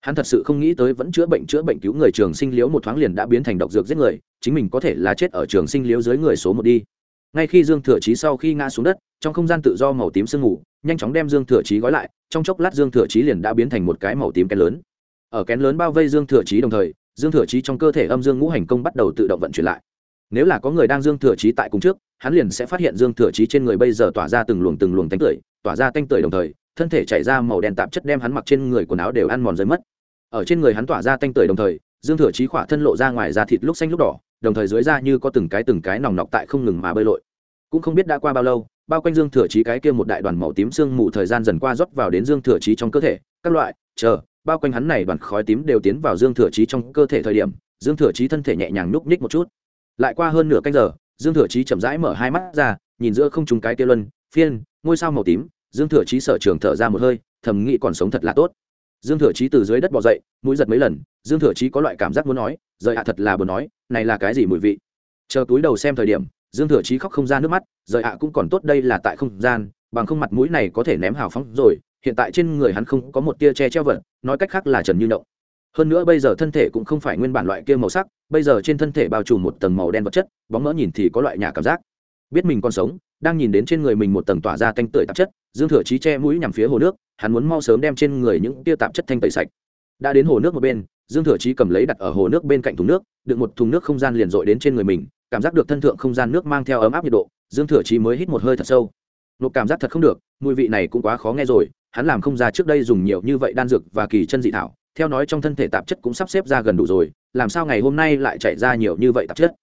Hắn thật sự không nghĩ tới vẫn chữa bệnh chữa bệnh cứu người trường sinh liếu một thoáng liền đã biến thành độc dược giết người, chính mình có thể là chết ở trường sinh liếu dưới người số một đi. Ngay khi dương thừa chí sau khi ngã xuống đất, trong không gian tự do màu tím sương mù, nhanh chóng đem dương thừa chí gói lại, trong chốc lát dương thừa chí liền đã biến thành một cái màu tím kén lớn. Ở kén lớn bao vây dương thừa chí đồng thời, dương thừa chí trong cơ thể âm dương ngũ hành công bắt đầu tự động vận chuyển lại nếu là có người đang dương thừa chí tại cùng trước, hắn liền sẽ phát hiện dương thừa chí trên người bây giờ tỏa ra từng luồng từng luồng tánh tưởi, tỏa ra tanh tưởi đồng thời, thân thể chảy ra màu đen tạp chất đem hắn mặc trên người quần áo đều ăn mòn rơi mất. Ở trên người hắn tỏa ra tanh tưởi đồng thời, dương thừa chí khỏa thân lộ ra ngoài da thịt lúc xanh lúc đỏ, đồng thời dưới da như có từng cái từng cái nòng nọc tại không ngừng mà bơi lội. Cũng không biết đã qua bao lâu, bao quanh dương thừa chí cái kia một đại đoàn màu tím sương mù thời gian dần qua rót vào đến dương thừa chí trong cơ thể, các loại, chờ, bao quanh hắn này đoàn khói tím đều tiến vào dương thừa chí trong cơ thể thời điểm, dương thừa chí thân thể nhẹ nhàng núp ních một chút lại qua hơn nửa canh giờ, dương thừa chí chậm rãi mở hai mắt ra, nhìn giữa không trùng cái kia luân, phiên, ngôi sao màu tím. Dương thừa chí sở trường thở ra một hơi, thầm nghĩ còn sống thật là tốt. Dương thừa chí từ dưới đất bỏ dậy, mũi giật mấy lần, dương thừa chí có loại cảm giác muốn nói, rời ạ, thật là buồn nói, này là cái gì mùi vị? Chờ túi đầu xem thời điểm, dương thừa chí khóc không ra nước mắt, rời ạ, cũng còn tốt đây là tại không gian, bằng không mặt mũi này có thể ném hào phóng rồi, hiện tại trên người hắn không có một tia che treo vật, nói cách khác là trần như động hơn nữa bây giờ thân thể cũng không phải nguyên bản loại kia màu sắc, bây giờ trên thân thể bao trùm một tầng màu đen vật chất, bóng mỡ nhìn thì có loại nhà cảm giác. Biết mình còn sống, đang nhìn đến trên người mình một tầng tỏa ra tanh tưởi tạp chất, dương thừa trí che mũi nhằm phía hồ nước, hắn muốn mau sớm đem trên người những tia tạp chất thanh tẩy sạch. Đã đến hồ nước một bên, dương thừa trí cầm lấy đặt ở hồ nước bên cạnh thùng nước, đựng một thùng nước không gian liền dội đến trên người mình, cảm giác được thân thượng không gian nước mang theo ấm áp nhiệt độ, dương thừa trí mới hít một hơi thật sâu. Nộp cảm giác thật không được, mùi vị này cũng quá khó nghe rồi, hắn làm không ra trước đây dùng nhiều như vậy đan dược và kỳ chân dị thảo theo nói trong thân thể tạp chất cũng sắp xếp ra gần đủ rồi, làm sao ngày hôm nay lại chạy ra nhiều như vậy tạp chất?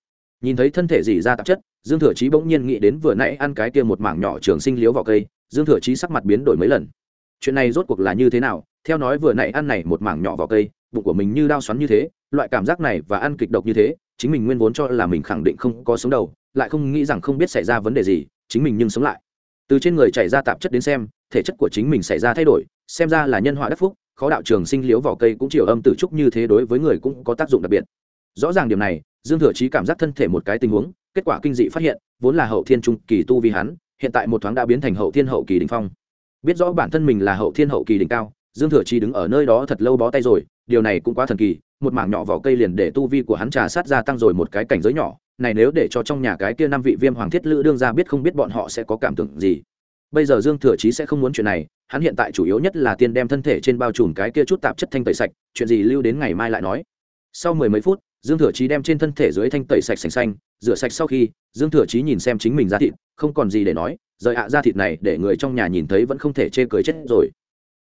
Nhìn thấy thân thể dỉ ra tạp chất, dương thừa chí bỗng nhiên nghĩ đến vừa nãy ăn cái kia một mảng nhỏ trường sinh liếu vào cây, dương thừa chí sắc mặt biến đổi mấy lần. Chuyện này rốt cuộc là như thế nào? Theo nói vừa nãy ăn này một mảng nhỏ vào cây, bụng của mình như đau xoắn như thế, loại cảm giác này và ăn kịch độc như thế, chính mình nguyên vốn cho là mình khẳng định không có sống đầu, lại không nghĩ rằng không biết xảy ra vấn đề gì, chính mình nhưng sống lại. Từ trên người chảy ra tạp chất đến xem, thể chất của chính mình xảy ra thay đổi, xem ra là nhân họa đắc phúc khó đạo trường sinh liếu vỏ cây cũng chiều âm tử trúc như thế đối với người cũng có tác dụng đặc biệt. Rõ ràng điểm này, dương thừa chí cảm giác thân thể một cái tình huống, kết quả kinh dị phát hiện, vốn là hậu thiên trung kỳ tu vi hắn, hiện tại một thoáng đã biến thành hậu thiên hậu kỳ đỉnh phong. Biết rõ bản thân mình là hậu thiên hậu kỳ đỉnh cao, dương thừa chí đứng ở nơi đó thật lâu bó tay rồi, điều này cũng quá thần kỳ, một mảng nhỏ vỏ cây liền để tu vi của hắn trà sát ra tăng rồi một cái cảnh giới nhỏ, này nếu để cho trong nhà cái kia năm vị viêm hoàng thiết lữ đương ra biết không biết bọn họ sẽ có cảm tưởng gì bây giờ dương thừa chí sẽ không muốn chuyện này, hắn hiện tại chủ yếu nhất là tiên đem thân thể trên bao trùm cái kia chút tạp chất thanh tẩy sạch, chuyện gì lưu đến ngày mai lại nói. Sau mười mấy phút, dương thừa chí đem trên thân thể dưới thanh tẩy sạch sành xanh, rửa sạch sau khi, dương thừa chí nhìn xem chính mình ra thịt, không còn gì để nói, rời ạ à ra thịt này để người trong nhà nhìn thấy vẫn không thể chê cười chết rồi.